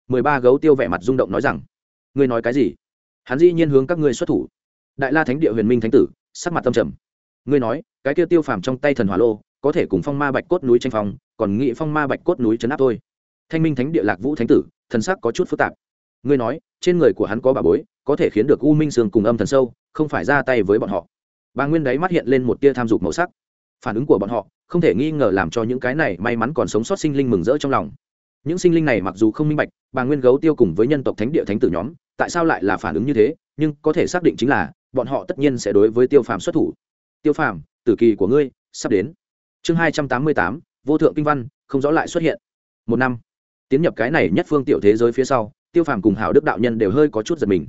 Mười ba gấu tiêu vẻ mặt rung động nói rằng, ngươi nói cái gì? Hắn dĩ nhiên hướng các ngươi xuất thủ. Đại la thánh địa huyền minh thánh tử, sắc mặt tâm trầm. Ngươi nói, cái kia tiêu phàm trong tay thần hỏa lô, có thể cùng phong ma bạch cốt núi tranh phong, còn nghị phong ma bạch cốt núi chấn áp thôi. Thanh minh thánh địa lạc vũ thánh tử, thần sắc có chút phức tạp. Ngươi nói, trên người của hắn có bà bối, có thể khiến được u minh sương cùng âm thần sâu, không phải ra tay với bọn họ. Bà nguyên đáy mắt hiện lên một tia tham dục màu sắc phản ứng của bọn họ không thể nghi ngờ làm cho những cái này may mắn còn sống sót sinh linh mừng rỡ trong lòng. Những sinh linh này mặc dù không minh bạch, bà nguyên gấu tiêu cùng với nhân tộc thánh địa thánh tử nhóm, tại sao lại là phản ứng như thế, nhưng có thể xác định chính là, bọn họ tất nhiên sẽ đối với tiêu phàm xuất thủ. Tiêu phàm, tử kỳ của ngươi, sắp đến. Chương hai trăm tám mươi tám, vô thượng kinh văn, không rõ lại xuất hiện. Một năm. Tiến nhập cái này nhất phương tiểu thế giới phía sau, tiêu phàm cùng hảo đức đạo nhân đều hơi có chút giật mình.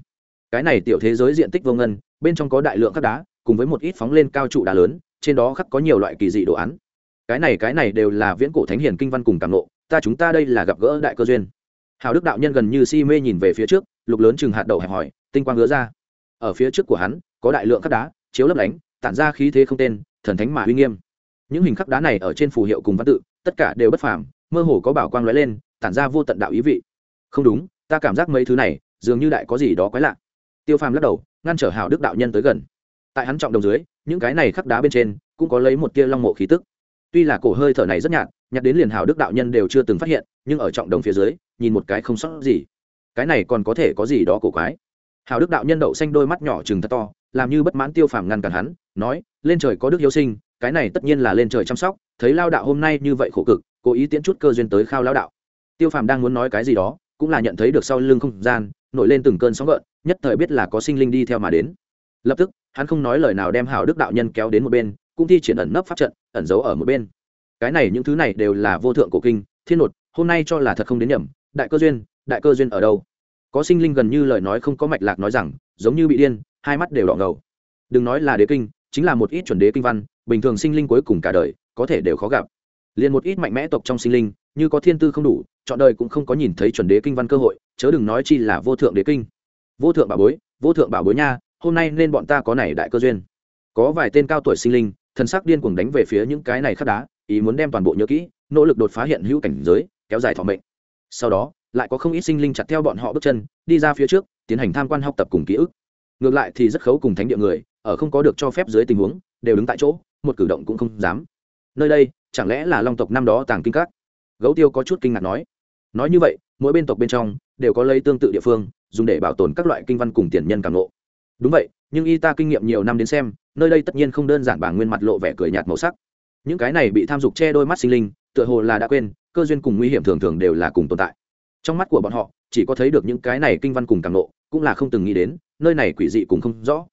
Cái này tiểu thế giới diện tích vô ngân, bên trong có đại lượng các đá, cùng với một ít phóng lên cao trụ đá lớn trên đó khắc có nhiều loại kỳ dị đồ án. Cái này cái này đều là viễn cổ thánh hiền kinh văn cùng cảm nộ ta chúng ta đây là gặp gỡ đại cơ duyên. Hào đức đạo nhân gần như si mê nhìn về phía trước, lục lớn chừng hạt đậu hẹp hỏi, tinh quang ngứa ra. Ở phía trước của hắn, có đại lượng khắc đá, chiếu lấp lánh, tản ra khí thế không tên, thần thánh mà uy nghiêm. Những hình khắc đá này ở trên phù hiệu cùng văn tự, tất cả đều bất phàm, mơ hồ có bảo quang lóe lên, tản ra vô tận đạo ý vị. Không đúng, ta cảm giác mấy thứ này, dường như đại có gì đó quái lạ. Tiêu phàm lắc đầu, ngăn trở hào đức đạo nhân tới gần tại hắn trọng đồng dưới, những cái này khắc đá bên trên cũng có lấy một tia long mộ khí tức. Tuy là cổ hơi thở này rất nhạt nhặt đến liền hào đức đạo nhân đều chưa từng phát hiện, nhưng ở trọng đồng phía dưới, nhìn một cái không sót gì. Cái này còn có thể có gì đó cổ quái? Hào đức đạo nhân đậu xanh đôi mắt nhỏ chừng thật to, làm như bất mãn tiêu phàm ngăn cản hắn, nói, lên trời có đức hiếu sinh, cái này tất nhiên là lên trời chăm sóc, thấy lao đạo hôm nay như vậy khổ cực, cố ý tiễn chút cơ duyên tới khao lao đạo. Tiêu phàm đang muốn nói cái gì đó, cũng là nhận thấy được sau lưng không gian, nổi lên từng cơn sóng gợn, nhất thời biết là có sinh linh đi theo mà đến. Lập tức hắn không nói lời nào đem hảo đức đạo nhân kéo đến một bên, cũng thi triển ẩn nấp pháp trận, ẩn giấu ở một bên. Cái này những thứ này đều là vô thượng cổ kinh, thiên nột, hôm nay cho là thật không đến nhầm, đại cơ duyên, đại cơ duyên ở đâu? Có sinh linh gần như lời nói không có mạch lạc nói rằng, giống như bị điên, hai mắt đều đỏ ngầu. Đừng nói là đế kinh, chính là một ít chuẩn đế kinh văn, bình thường sinh linh cuối cùng cả đời, có thể đều khó gặp. Liền một ít mạnh mẽ tộc trong sinh linh, như có thiên tư không đủ, chọn đời cũng không có nhìn thấy chuẩn đế kinh văn cơ hội, chớ đừng nói chi là vô thượng đế kinh. Vô thượng bảo bối, vô thượng bảo bối nha hôm nay nên bọn ta có này đại cơ duyên. Có vài tên cao tuổi sinh linh, thần sắc điên cuồng đánh về phía những cái này khắc đá, ý muốn đem toàn bộ nhớ kỹ, nỗ lực đột phá hiện hữu cảnh giới, kéo dài thọ mệnh. Sau đó, lại có không ít sinh linh chặt theo bọn họ bước chân, đi ra phía trước, tiến hành tham quan học tập cùng ký ức. Ngược lại thì rất khấu cùng thánh địa người, ở không có được cho phép dưới tình huống, đều đứng tại chỗ, một cử động cũng không dám. Nơi đây, chẳng lẽ là long tộc năm đó tàng kinh các? Gấu tiêu có chút kinh ngạc nói. Nói như vậy, mỗi bên tộc bên trong, đều có lấy tương tự địa phương, dùng để bảo tồn các loại kinh văn cùng tiền nhân càng ngộ đúng vậy, nhưng y ta kinh nghiệm nhiều năm đến xem, nơi đây tất nhiên không đơn giản bà nguyên mặt lộ vẻ cười nhạt màu sắc. Những cái này bị tham dục che đôi mắt sinh linh, tựa hồ là đã quên, cơ duyên cùng nguy hiểm thường thường đều là cùng tồn tại. Trong mắt của bọn họ, chỉ có thấy được những cái này kinh văn cùng càng lộ, cũng là không từng nghĩ đến, nơi này quỷ dị cùng không rõ.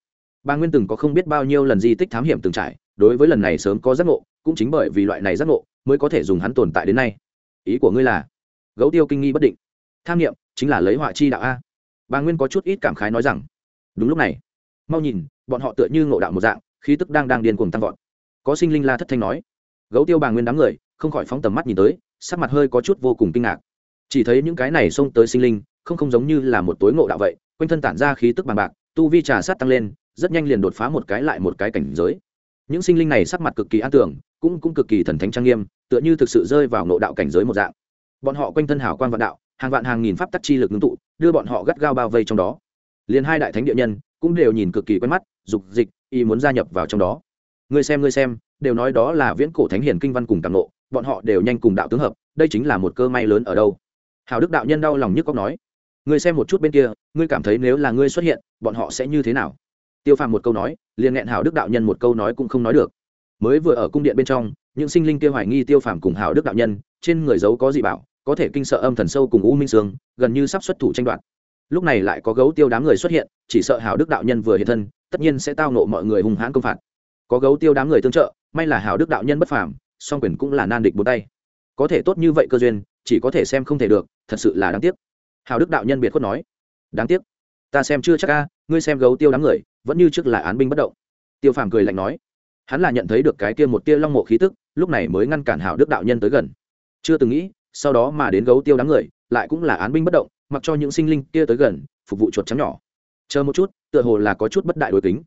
Bà nguyên từng có không biết bao nhiêu lần di tích thám hiểm từng trải, đối với lần này sớm có giác ngộ, cũng chính bởi vì loại này giác ngộ mới có thể dùng hắn tồn tại đến nay. Ý của ngươi là, gấu tiêu kinh nghi bất định. Tham nghiệm, chính là lấy họa chi đạo a. Bà nguyên có chút ít cảm khái nói rằng đúng lúc này, mau nhìn, bọn họ tựa như ngộ đạo một dạng, khí tức đang đang điên cuồng tăng vọt. Có sinh linh la thất thanh nói, gấu tiêu bà nguyên đám người, không khỏi phóng tầm mắt nhìn tới, sắc mặt hơi có chút vô cùng kinh ngạc. Chỉ thấy những cái này xông tới sinh linh, không không giống như là một tối ngộ đạo vậy, quanh thân tản ra khí tức bằng bạc, tu vi trà sát tăng lên, rất nhanh liền đột phá một cái lại một cái cảnh giới. Những sinh linh này sắc mặt cực kỳ an tưởng, cũng cũng cực kỳ thần thánh trang nghiêm, tựa như thực sự rơi vào ngộ đạo cảnh giới một dạng. Bọn họ quanh thân hảo quan vạn đạo, hàng vạn hàng nghìn pháp tắc chi lực ngưng tụ, đưa bọn họ gắt gao bao vây trong đó liền hai đại thánh địa nhân cũng đều nhìn cực kỳ quen mắt, dục dịch y muốn gia nhập vào trong đó. Ngươi xem ngươi xem, đều nói đó là viễn cổ thánh hiền kinh văn cùng càng nộ, bọn họ đều nhanh cùng đạo tướng hợp, đây chính là một cơ may lớn ở đâu. Hào đức đạo nhân đau lòng nhức cóc nói, ngươi xem một chút bên kia, ngươi cảm thấy nếu là ngươi xuất hiện, bọn họ sẽ như thế nào? Tiêu phàm một câu nói, liền nghẹn hào đức đạo nhân một câu nói cũng không nói được. Mới vừa ở cung điện bên trong, những sinh linh kia hoài nghi tiêu phàm cùng hào đức đạo nhân, trên người giấu có gì bảo, có thể kinh sợ âm thần sâu cùng u minh sương, gần như sắp xuất thủ tranh đoạt lúc này lại có gấu tiêu đám người xuất hiện, chỉ sợ hào đức đạo nhân vừa hiện thân, tất nhiên sẽ tao nộ mọi người hung hãn công phạt. Có gấu tiêu đám người tương trợ, may là hào đức đạo nhân bất phàm, song quyền cũng là nan địch bốn tay. Có thể tốt như vậy cơ duyên, chỉ có thể xem không thể được, thật sự là đáng tiếc. Hào đức đạo nhân biệt khuất nói, đáng tiếc. Ta xem chưa chắc ca ngươi xem gấu tiêu đám người, vẫn như trước là án binh bất động. Tiêu phàm cười lạnh nói, hắn là nhận thấy được cái kia một tia long mộ khí tức, lúc này mới ngăn cản hào đức đạo nhân tới gần. Chưa từng nghĩ, sau đó mà đến gấu tiêu đám người, lại cũng là án binh bất động mặc cho những sinh linh kia tới gần, phục vụ chuột trắng nhỏ. Chờ một chút, tựa hồ là có chút bất đại đối kính.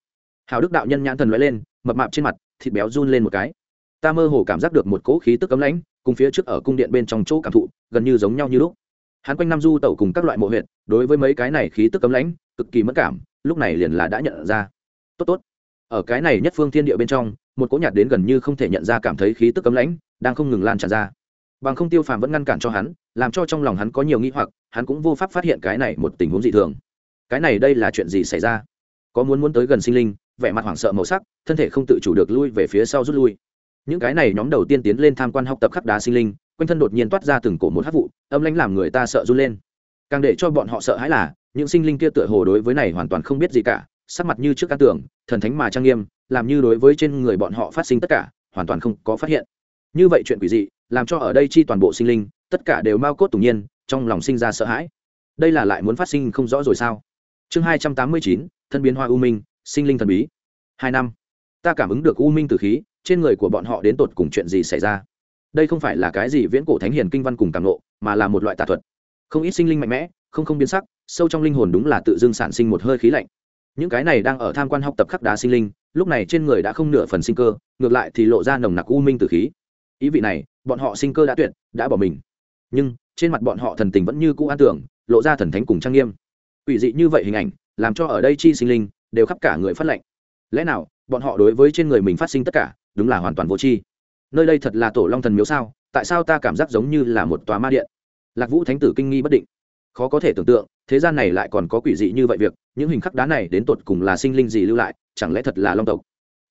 Hào đức đạo nhân nhãn thần l lên, mập mạp trên mặt, thịt béo run lên một cái. Ta mơ hồ cảm giác được một cỗ khí tức cấm lãnh, cùng phía trước ở cung điện bên trong chỗ cảm thụ, gần như giống nhau như lúc. Hắn quanh năm du tẩu cùng các loại mộ huyện đối với mấy cái này khí tức cấm lãnh, cực kỳ mất cảm, lúc này liền là đã nhận ra. Tốt tốt. Ở cái này nhất phương thiên địa bên trong, một cỗ nhạt đến gần như không thể nhận ra cảm thấy khí tức cấm lãnh, đang không ngừng lan tràn ra bằng không tiêu phàm vẫn ngăn cản cho hắn làm cho trong lòng hắn có nhiều nghi hoặc hắn cũng vô pháp phát hiện cái này một tình huống dị thường. Cái này đây là chuyện gì xảy ra? Có muốn muốn tới gần sinh linh vẻ mặt hoảng sợ màu sắc thân thể không tự chủ được lui về phía sau rút lui. Những cái này nhóm đầu tiên tiến lên tham quan học tập khắc đá sinh linh quanh thân đột nhiên toát ra từng cổ một hát vụ âm lãnh làm người ta sợ run lên. Càng để cho bọn họ sợ hãi là những sinh linh kia tựa hồ đối với này hoàn toàn không biết gì cả sắc mặt như trước căn tưởng, thần thánh mà trang nghiêm làm như đối với trên người bọn họ phát sinh tất cả hoàn toàn không có phát hiện. Như vậy chuyện quỷ dị làm cho ở đây chi toàn bộ sinh linh, tất cả đều mau cốt tủng nhiên, trong lòng sinh ra sợ hãi. Đây là lại muốn phát sinh không rõ rồi sao? Chương hai trăm tám mươi chín, thân biến hoa u minh, sinh linh thần bí. Hai năm. Ta cảm ứng được u minh từ khí, trên người của bọn họ đến tột cùng chuyện gì xảy ra? Đây không phải là cái gì viễn cổ thánh hiền kinh văn cùng càng ngộ, mà là một loại tà thuật. Không ít sinh linh mạnh mẽ, không không biến sắc, sâu trong linh hồn đúng là tự dưng sản sinh một hơi khí lạnh. Những cái này đang ở tham quan học tập khắc đá sinh linh, lúc này trên người đã không nửa phần sinh cơ, ngược lại thì lộ ra nồng nặc u minh từ khí. Ý vị này bọn họ sinh cơ đã tuyệt, đã bỏ mình. Nhưng, trên mặt bọn họ thần tình vẫn như cũ an tưởng, lộ ra thần thánh cùng trang nghiêm. Ủy dị như vậy hình ảnh, làm cho ở đây chi sinh linh đều khắp cả người phát lệnh lẽ nào, bọn họ đối với trên người mình phát sinh tất cả, đúng là hoàn toàn vô tri? Nơi đây thật là tổ long thần miếu sao? Tại sao ta cảm giác giống như là một tòa ma điện? Lạc vũ thánh tử kinh nghi bất định. Khó có thể tưởng tượng, thế gian này lại còn có quỷ dị như vậy việc, những hình khắc đá này đến tột cùng là sinh linh gì lưu lại, chẳng lẽ thật là long tộc?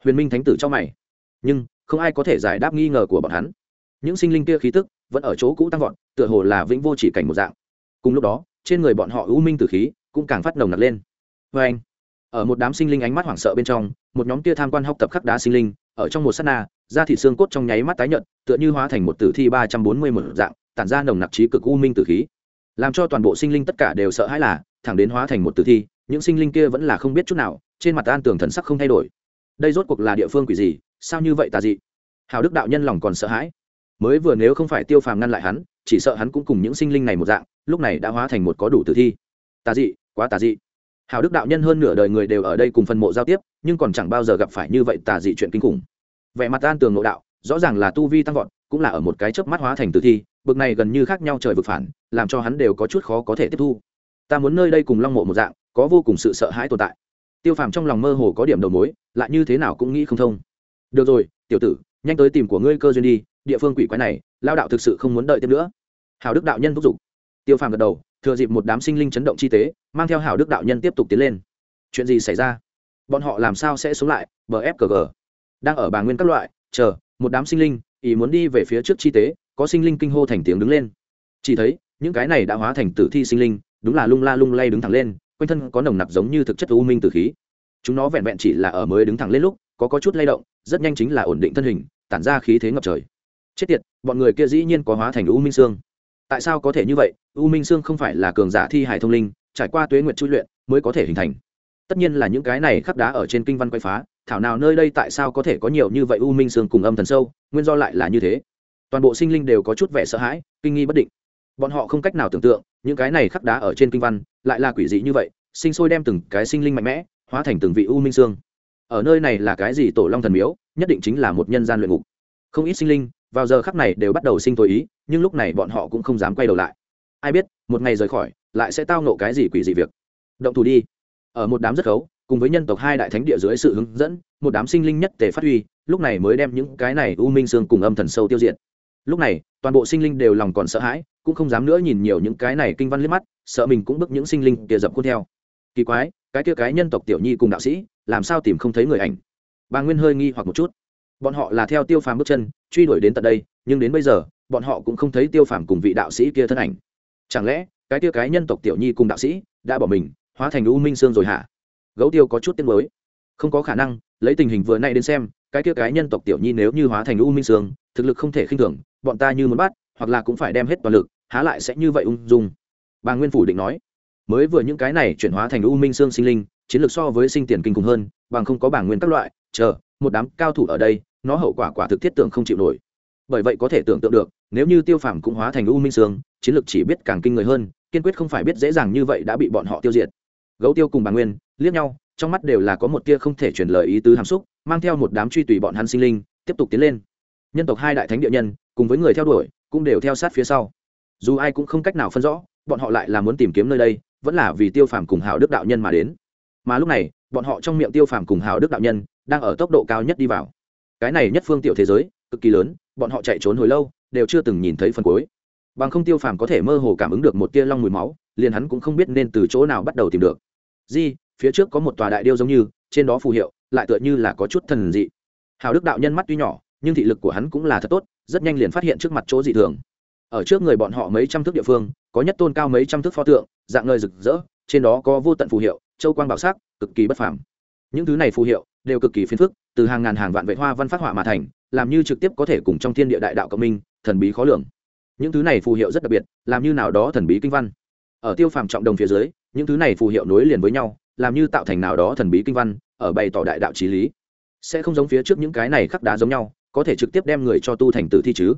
Huyền minh thánh tử cho mày. Nhưng, không ai có thể giải đáp nghi ngờ của bọn hắn những sinh linh kia khí tức vẫn ở chỗ cũ tăng vọt, tựa hồ là vĩnh vô chỉ cảnh một dạng. Cùng lúc đó, trên người bọn họ u minh tử khí cũng càng phát nồng nặc lên. Vê anh, ở một đám sinh linh ánh mắt hoảng sợ bên trong, một nhóm kia tham quan học tập khắc đá sinh linh, ở trong một s á t na, da thịt xương cốt trong nháy mắt tái nhợt, tựa như hóa thành một tử thi ba trăm bốn mươi một dạng, tản ra nồng nặc trí cực u minh tử khí. Làm cho toàn bộ sinh linh tất cả đều sợ hãi là, thẳng đến hóa thành một tử thi, những sinh linh kia vẫn là không biết chút nào, trên mặt an tường thần sắc không thay đổi. Đây rốt cuộc là địa phương quỷ gì? Sao như vậy tà dị? Hào đức đạo nhân lòng còn sợ hãi mới vừa nếu không phải tiêu phàm ngăn lại hắn, chỉ sợ hắn cũng cùng những sinh linh này một dạng, lúc này đã hóa thành một có đủ tử thi. Tà dị, quá tà dị. Hào đức đạo nhân hơn nửa đời người đều ở đây cùng phần mộ giao tiếp, nhưng còn chẳng bao giờ gặp phải như vậy tà dị chuyện kinh khủng. Vẻ mặt an tường nội đạo, rõ ràng là tu vi tăng vọt, cũng là ở một cái chớp mắt hóa thành tử thi, bực này gần như khác nhau trời vực phản, làm cho hắn đều có chút khó có thể tiếp thu. Ta muốn nơi đây cùng long mộ một dạng, có vô cùng sự sợ hãi tồn tại. Tiêu phàm trong lòng mơ hồ có điểm đầu mối, lại như thế nào cũng nghĩ không thông. Được rồi, tiểu tử, nhanh tới tìm của ngươi cơ duyên đi địa phương quỷ quái này, lao đạo thực sự không muốn đợi tiếp nữa. Hào đức đạo nhân thúc giục. Tiêu phàm gật đầu, thừa dịp một đám sinh linh chấn động chi tế, mang theo hào đức đạo nhân tiếp tục tiến lên. Chuyện gì xảy ra? Bọn họ làm sao sẽ sống lại? Bờ fkg đang ở bà nguyên các loại, chờ, một đám sinh linh, ý muốn đi về phía trước chi tế, có sinh linh kinh hô thành tiếng đứng lên. Chỉ thấy, những cái này đã hóa thành tử thi sinh linh, đúng là lung la lung lay đứng thẳng lên, quanh thân có nồng nặc giống như thực chất u minh tử khí. Chúng nó vẹn vẹn chỉ là ở mới đứng thẳng lên lúc, có có chút lay động, rất nhanh chính là ổn định thân hình, tản ra khí thế ngập trời chết tiệt, bọn người kia dĩ nhiên có hóa thành u minh Sương. tại sao có thể như vậy? U minh Sương không phải là cường giả thi hải thông linh, trải qua tuế nguyệt chui luyện mới có thể hình thành. Tất nhiên là những cái này khắc đá ở trên kinh văn quay phá, thảo nào nơi đây tại sao có thể có nhiều như vậy u minh Sương cùng âm thần sâu, nguyên do lại là như thế. Toàn bộ sinh linh đều có chút vẻ sợ hãi, kinh nghi bất định. Bọn họ không cách nào tưởng tượng, những cái này khắc đá ở trên kinh văn lại là quỷ dị như vậy, sinh sôi đem từng cái sinh linh mạnh mẽ, hóa thành từng vị u minh Sương. ở nơi này là cái gì tổ long thần miếu, nhất định chính là một nhân gian luyện ngục. Không ít sinh linh vào giờ khắc này đều bắt đầu sinh tối ý, nhưng lúc này bọn họ cũng không dám quay đầu lại. Ai biết, một ngày rời khỏi, lại sẽ tao nộ cái gì quỷ gì việc. Động thủ đi. Ở một đám rất khấu, cùng với nhân tộc hai đại thánh địa dưới sự hướng dẫn, một đám sinh linh nhất tề phát huy, lúc này mới đem những cái này u minh xương cùng âm thần sâu tiêu diệt. Lúc này, toàn bộ sinh linh đều lòng còn sợ hãi, cũng không dám nữa nhìn nhiều những cái này kinh văn liếc mắt, sợ mình cũng bức những sinh linh kia dập khuôn theo. Kỳ quái, cái kia cái nhân tộc tiểu nhi cùng đạo sĩ, làm sao tìm không thấy người ảnh? Bà nguyên hơi nghi hoặc một chút bọn họ là theo tiêu phàm bước chân, truy đuổi đến tận đây, nhưng đến bây giờ, bọn họ cũng không thấy tiêu phàm cùng vị đạo sĩ kia thân ảnh. Chẳng lẽ, cái tia cái nhân tộc tiểu nhi cùng đạo sĩ đã bỏ mình, hóa thành u minh sương rồi hả? Gấu tiêu có chút tiếng mới không có khả năng, lấy tình hình vừa nay đến xem, cái tia cái nhân tộc tiểu nhi nếu như hóa thành u minh sương, thực lực không thể khinh thường, bọn ta như muốn bắt, hoặc là cũng phải đem hết toàn lực, há lại sẽ như vậy ung dung. Bà nguyên phủ định nói. Mới vừa những cái này chuyển hóa thành u minh sương sinh linh, chiến lược so với sinh tiền kinh khủng hơn, bằng không có bảng nguyên các loại, chờ, một đám cao thủ ở đây nó hậu quả quả thực thiết tưởng không chịu nổi. Bởi vậy có thể tưởng tượng được nếu như tiêu phàm cũng hóa thành u minh sương, chiến lược chỉ biết càng kinh người hơn kiên quyết không phải biết dễ dàng như vậy đã bị bọn họ tiêu diệt. Gấu tiêu cùng bà nguyên liếc nhau trong mắt đều là có một tia không thể truyền lời ý tứ hàm xúc mang theo một đám truy tùy bọn hắn sinh linh tiếp tục tiến lên. Nhân tộc hai đại thánh địa nhân cùng với người theo đuổi cũng đều theo sát phía sau. Dù ai cũng không cách nào phân rõ bọn họ lại là muốn tìm kiếm nơi đây vẫn là vì tiêu phàm cùng hào đức đạo nhân mà đến. Mà lúc này bọn họ trong miệng tiêu phàm cùng hào đức đạo nhân đang ở tốc độ cao nhất đi vào cái này nhất phương tiểu thế giới, cực kỳ lớn, bọn họ chạy trốn hồi lâu, đều chưa từng nhìn thấy phần cuối. Bằng không tiêu phàm có thể mơ hồ cảm ứng được một tia long mùi máu, liền hắn cũng không biết nên từ chỗ nào bắt đầu tìm được. Di, phía trước có một tòa đại điêu giống như, trên đó phù hiệu, lại tựa như là có chút thần dị. Hào đức đạo nhân mắt tuy nhỏ, nhưng thị lực của hắn cũng là thật tốt, rất nhanh liền phát hiện trước mặt chỗ dị thường. Ở trước người bọn họ mấy trăm thước địa phương, có nhất tôn cao mấy trăm thước pho tượng, dạng ngời rực rỡ, trên đó có vô tận phù hiệu, châu quang bảo sắc, cực kỳ bất phàm. Những thứ này phù hiệu đều cực kỳ phiền phức, từ hàng ngàn hàng vạn vệ hoa văn phát họa mà thành, làm như trực tiếp có thể cùng trong thiên địa đại đạo cộng minh, thần bí khó lường. Những thứ này phù hiệu rất đặc biệt, làm như nào đó thần bí kinh văn. Ở tiêu phàm trọng đồng phía dưới, những thứ này phù hiệu nối liền với nhau, làm như tạo thành nào đó thần bí kinh văn, ở bày tỏ đại đạo trí lý. Sẽ không giống phía trước những cái này khắc đá giống nhau, có thể trực tiếp đem người cho tu thành tử thi chứ.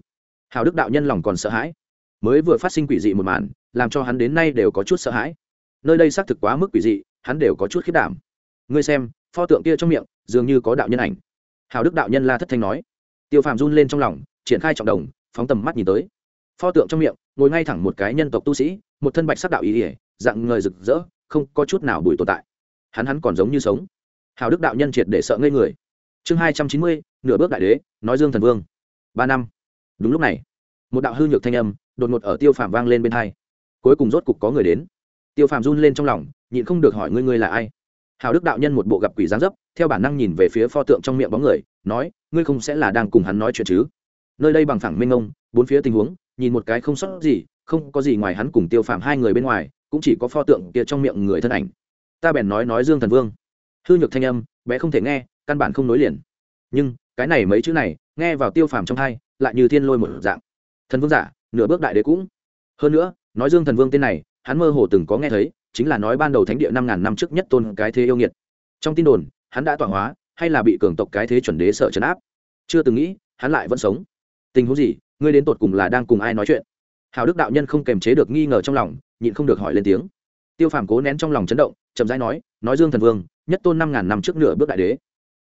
Hào đức đạo nhân lòng còn sợ hãi. Mới vừa phát sinh quỷ dị một màn, làm cho hắn đến nay đều có chút sợ hãi. Nơi đây xác thực quá mức quỷ dị, hắn đều có chút khiết đảm ngươi xem, pho tượng kia trong miệng, dường như có đạo nhân ảnh. Hào đức đạo nhân la thất thanh nói. Tiêu phàm run lên trong lòng, triển khai trọng đồng, phóng tầm mắt nhìn tới. Pho tượng trong miệng, ngồi ngay thẳng một cái nhân tộc tu sĩ, một thân bạch sắc đạo ý ỉa, dạng người rực rỡ, không có chút nào bùi tồn tại. Hắn hắn còn giống như sống. Hào đức đạo nhân triệt để sợ ngây người. Chương hai trăm chín mươi, nửa bước đại đế, nói dương thần vương. Ba năm. Đúng lúc này, một đạo hư nhược thanh âm đột ngột ở tiêu phàm vang lên bên hai. Cuối cùng rốt cục có người đến. Tiêu phàm run lên trong lòng, nhịn không được hỏi ngươi ngươi là ai? Hào đức đạo nhân một bộ gặp quỷ giáng dấp, theo bản năng nhìn về phía pho tượng trong miệng bóng người, nói, ngươi không sẽ là đang cùng hắn nói chuyện chứ? Nơi đây bằng phẳng minh ông bốn phía tình huống, nhìn một cái không sót gì, không có gì ngoài hắn cùng tiêu phạm hai người bên ngoài, cũng chỉ có pho tượng kia trong miệng người thân ảnh. Ta bèn nói nói dương thần vương. Hư nhược thanh âm, bé không thể nghe, căn bản không nối liền. Nhưng, cái này mấy chữ này, nghe vào tiêu phàm trong hai, lại như thiên lôi một dạng. Thần vương giả, nửa bước đại đế cũng. Hơn nữa, nói dương thần vương tên này, hắn mơ hồ từng có nghe thấy chính là nói ban đầu thánh địa năm ngàn năm trước nhất tôn cái thế yêu nghiệt. Trong tin đồn, hắn đã tọa hóa, hay là bị cường tộc cái thế chuẩn đế sợ chấn áp. Chưa từng nghĩ, hắn lại vẫn sống. Tình huống gì? Ngươi đến tột cùng là đang cùng ai nói chuyện? Hào đức đạo nhân không kềm chế được nghi ngờ trong lòng, nhịn không được hỏi lên tiếng. Tiêu phàm cố nén trong lòng chấn động, chậm rãi nói nói dương thần vương, nhất tôn năm ngàn năm trước nửa bước đại đế.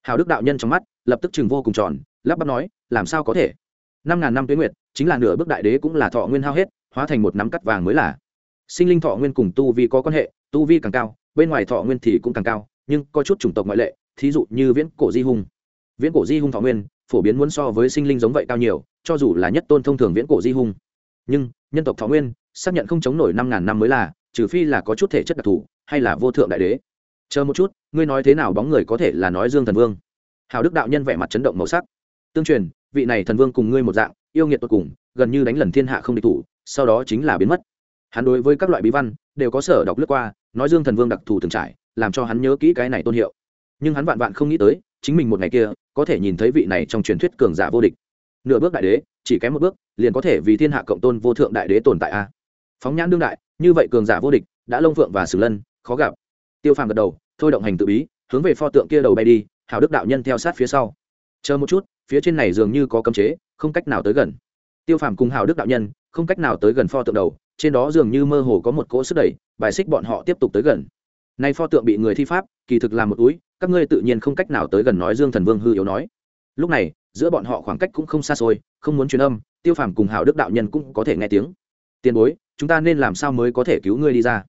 Hào đức đạo nhân trong mắt lập tức chừng vô cùng tròn, lắp bắp nói, làm sao có thể? Năm ngàn năm tuyến nguyệt, chính là nửa bước đại đế cũng là thọ nguyên hao hết, hóa thành một nắm cắt vàng mới là sinh linh thọ nguyên cùng tu vi có quan hệ, tu vi càng cao, bên ngoài thọ nguyên thì cũng càng cao, nhưng có chút chủng tộc ngoại lệ, thí dụ như viễn cổ di hung. Viễn cổ di hung thọ nguyên, phổ biến muốn so với sinh linh giống vậy cao nhiều, cho dù là nhất tôn thông thường viễn cổ di hung. Nhưng, nhân tộc thọ nguyên, xác nhận không chống nổi năm ngàn năm mới là, trừ phi là có chút thể chất đặc thù, hay là vô thượng đại đế. Chờ một chút, ngươi nói thế nào bóng người có thể là nói dương thần vương? Hào đức đạo nhân vẻ mặt chấn động màu sắc. Tương truyền, vị này thần vương cùng ngươi một dạng, yêu nghiệt tột cùng, gần như đánh lần thiên hạ không địch thủ, sau đó chính là biến mất hắn đối với các loại bí văn đều có sở đọc lướt qua, nói dương thần vương đặc thù từng trải, làm cho hắn nhớ kỹ cái này tôn hiệu. Nhưng hắn vạn vạn không nghĩ tới, chính mình một ngày kia có thể nhìn thấy vị này trong truyền thuyết cường giả vô địch. Nửa bước đại đế, chỉ kém một bước, liền có thể vì thiên hạ cộng tôn vô thượng đại đế tồn tại a. Phóng nhãn đương đại, như vậy cường giả vô địch, đã lông phượng và sử lân, khó gặp. Tiêu phàm gật đầu, thôi động hành tự bí, hướng về pho tượng kia đầu bay đi, hào đức đạo nhân theo sát phía sau. Chờ một chút, phía trên này dường như có cấm chế, không cách nào tới gần. Tiêu phàm cùng hào đức đạo nhân, không cách nào tới gần pho tượng đầu trên đó dường như mơ hồ có một cỗ sức đẩy, bài xích bọn họ tiếp tục tới gần. Nay pho tượng bị người thi pháp, kỳ thực làm một túi, các ngươi tự nhiên không cách nào tới gần nói dương thần vương hư yếu nói. Lúc này, giữa bọn họ khoảng cách cũng không xa xôi, không muốn truyền âm, tiêu phàm cùng hào đức đạo nhân cũng có thể nghe tiếng. Tiền bối, chúng ta nên làm sao mới có thể cứu ngươi đi ra?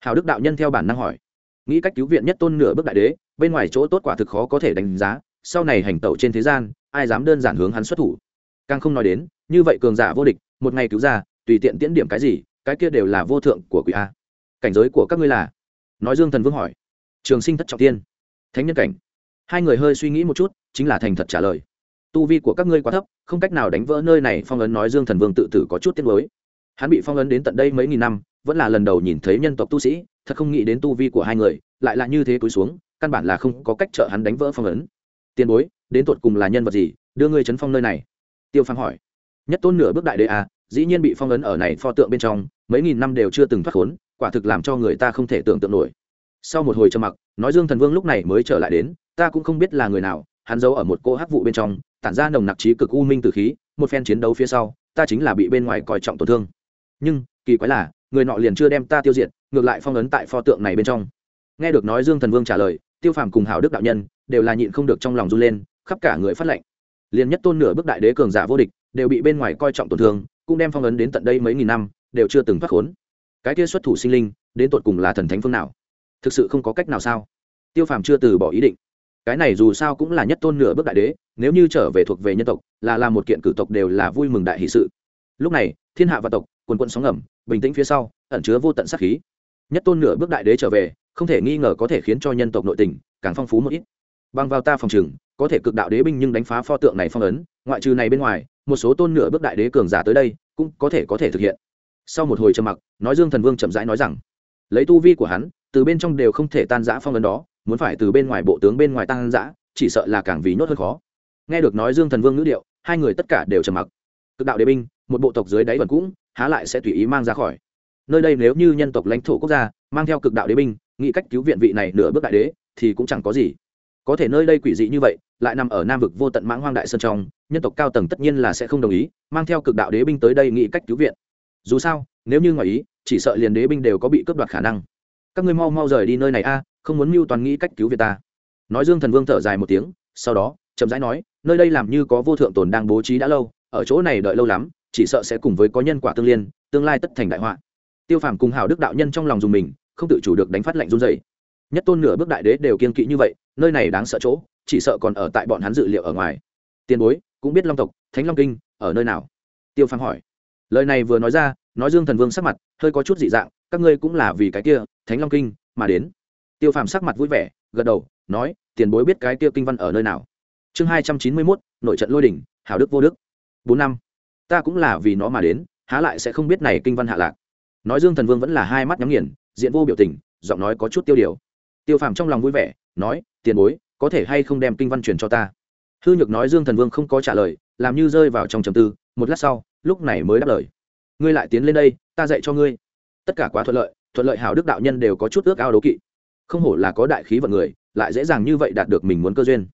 Hào đức đạo nhân theo bản năng hỏi. Nghĩ cách cứu viện nhất tôn nửa bước đại đế, bên ngoài chỗ tốt quả thực khó có thể đánh giá, sau này hành tẩu trên thế gian, ai dám đơn giản hướng hắn xuất thủ? Càng không nói đến, như vậy cường giả vô địch, một ngày cứu ra, tùy tiện tiễn điểm cái gì cái kia đều là vô thượng của quỷ a. Cảnh giới của các ngươi là? Nói dương thần vương hỏi. Trường sinh thất trọng tiên thánh nhân cảnh. Hai người hơi suy nghĩ một chút, chính là thành thật trả lời. Tu vi của các ngươi quá thấp, không cách nào đánh vỡ nơi này, phong ấn nói dương thần vương tự tử có chút tiết mới hắn bị phong ấn đến tận đây mấy nghìn năm, vẫn là lần đầu nhìn thấy nhân tộc tu sĩ, thật không nghĩ đến tu vi của hai người lại là như thế cúi xuống, căn bản là không có cách trợ hắn đánh vỡ phong ấn. Tiền bối, đến tột cùng là nhân vật gì đưa ngươi chấn phong nơi này? Tiêu phang hỏi. Nhất tôn nửa bước đại đế à dĩ nhiên bị phong ấn ở này pho tượng bên trong, mấy nghìn năm đều chưa từng thoát khốn, quả thực làm cho người ta không thể tưởng tượng nổi. Sau một hồi trầm mặc, nói dương thần vương lúc này mới trở lại đến, ta cũng không biết là người nào, hắn giấu ở một cô hắc vụ bên trong, tản ra nồng nặc trí cực u minh từ khí, một phen chiến đấu phía sau, ta chính là bị bên ngoài coi trọng tổn thương. Nhưng, kỳ quái là, người nọ liền chưa đem ta tiêu diệt, ngược lại phong ấn tại pho tượng này bên trong. Nghe được nói dương thần vương trả lời, tiêu phàm cùng hào đức đạo nhân, đều là nhịn không được trong lòng run lên, khắp cả người phát lệnh. Liền nhất tôn nửa bước đại đế cường giả vô địch, đều bị bên ngoài coi trọng tổn thương cũng đem phong ấn đến tận đây mấy nghìn năm, đều chưa từng thoát khốn. Cái kia xuất thủ sinh linh, đến tột cùng là thần thánh phương nào? Thực sự không có cách nào sao? Tiêu phàm chưa từ bỏ ý định. Cái này dù sao cũng là nhất tôn nửa bước đại đế, nếu như trở về thuộc về nhân tộc, là làm một kiện cử tộc đều là vui mừng đại hỷ sự. Lúc này, thiên hạ và tộc, quần quận sóng ngầm, bình tĩnh phía sau, ẩn chứa vô tận sát khí. Nhất tôn nửa bước đại đế trở về, không thể nghi ngờ có thể khiến cho nhân tộc nội tình càng phong phú một ít. Bằng vào ta phòng chừng có thể cực đạo đế binh nhưng đánh phá pho tượng này phong ấn, ngoại trừ này bên ngoài một số tôn nửa bước đại đế cường giả tới đây cũng có thể có thể thực hiện. Sau một hồi trầm mặc, nói dương thần vương chậm rãi nói rằng, lấy tu vi của hắn, từ bên trong đều không thể tan giã phong ấn đó, muốn phải từ bên ngoài bộ tướng bên ngoài tan giã chỉ sợ là càng vì nhốt hơn khó. Nghe được nói dương thần vương ngữ điệu, hai người tất cả đều trầm mặc. Cực đạo đế binh, một bộ tộc dưới đáy vẫn cũng, há lại sẽ tùy ý mang ra khỏi. Nơi đây nếu như nhân tộc lãnh thổ quốc gia, mang theo cực đạo đế binh, nghĩ cách cứu viện vị này nửa bước đại đế, thì cũng chẳng có gì. Có thể nơi đây quỷ dị như vậy, lại nằm ở nam vực vô tận mãng hoang đại sơn trong nhân tộc cao tầng tất nhiên là sẽ không đồng ý, mang theo cực đạo đế binh tới đây nghĩ cách cứu viện. Dù sao, nếu như ngoài ý, chỉ sợ liền đế binh đều có bị cướp đoạt khả năng. Các ngươi mau mau rời đi nơi này a, không muốn mưu toàn nghĩ cách cứu viện ta. Nói dương thần vương thở dài một tiếng, sau đó, chậm rãi nói, nơi đây làm như có vô thượng tồn đang bố trí đã lâu, ở chỗ này đợi lâu lắm, chỉ sợ sẽ cùng với có nhân quả tương liên, tương lai tất thành đại họa. Tiêu phàm cùng hào đức đạo nhân trong lòng dùng mình, không tự chủ được đánh phát lệnh run dày nhất tôn nửa bước đại đế đều kiên kỵ như vậy, nơi này đáng sợ chỗ, chỉ sợ còn ở tại bọn hắn dự liệu ở ngoài. Tiền bối cũng biết long tộc, thánh long kinh, ở nơi nào? Tiêu phàm hỏi. Lời này vừa nói ra, nói dương thần vương sắc mặt hơi có chút dị dạng, các ngươi cũng là vì cái kia, thánh long kinh mà đến. Tiêu phàm sắc mặt vui vẻ, gật đầu, nói, tiền bối biết cái kia kinh văn ở nơi nào. Chương hai trăm chín mươi mốt, nội trận lôi đỉnh, hảo đức vô đức. Bốn năm. Ta cũng là vì nó mà đến, há lại sẽ không biết này kinh văn hạ lạc. Nói dương thần vương vẫn là hai mắt nhắm nghiền, diện vô biểu tình, giọng nói có chút tiêu điều. Tiêu phàm trong lòng vui vẻ, nói, tiền bối, có thể hay không đem kinh văn truyền cho ta? Hư nhược nói dương thần vương không có trả lời, làm như rơi vào trong trầm tư, một lát sau, lúc này mới đáp lời. Ngươi lại tiến lên đây, ta dạy cho ngươi. Tất cả quá thuận lợi thuận lợi hảo đức đạo nhân đều có chút ước ao đố kỵ. Không hổ là có đại khí vận người, lại dễ dàng như vậy đạt được mình muốn cơ duyên.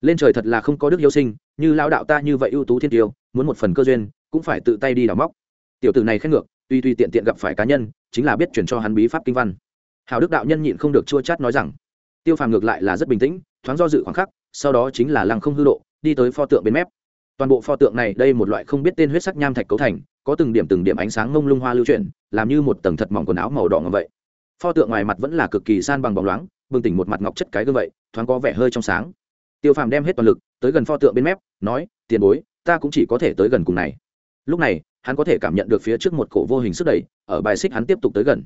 Lên trời thật là không có đức yêu sinh, như lao đạo ta như vậy ưu tú thiên tiêu, muốn một phần cơ duyên, cũng phải tự tay đi đào móc. Tiểu tử này khen ngược, tuy tuy tiện tiện gặp phải cá nhân, chính là biết chuyển cho hắn bí pháp kinh văn. Hào đức đạo nhân nhịn không được chua chát nói rằng, tiêu phàm ngược lại là rất bình tĩnh, thoáng do dự khoảng khắc sau đó chính là lăng không hư độ, đi tới pho tượng bên mép. Toàn bộ pho tượng này đây một loại không biết tên huyết sắc nham thạch cấu thành, có từng điểm từng điểm ánh sáng ngông lung hoa lưu chuyển, làm như một tầng thật mỏng quần áo màu đỏ ngầm vậy. Pho tượng ngoài mặt vẫn là cực kỳ san bằng bóng loáng, bừng tỉnh một mặt ngọc chất cái gương vậy, thoáng có vẻ hơi trong sáng. Tiêu phàm đem hết toàn lực, tới gần pho tượng bên mép, nói, tiền bối, ta cũng chỉ có thể tới gần cùng này. Lúc này, hắn có thể cảm nhận được phía trước một cổ vô hình sức đẩy, ở bài xích hắn tiếp tục tới gần.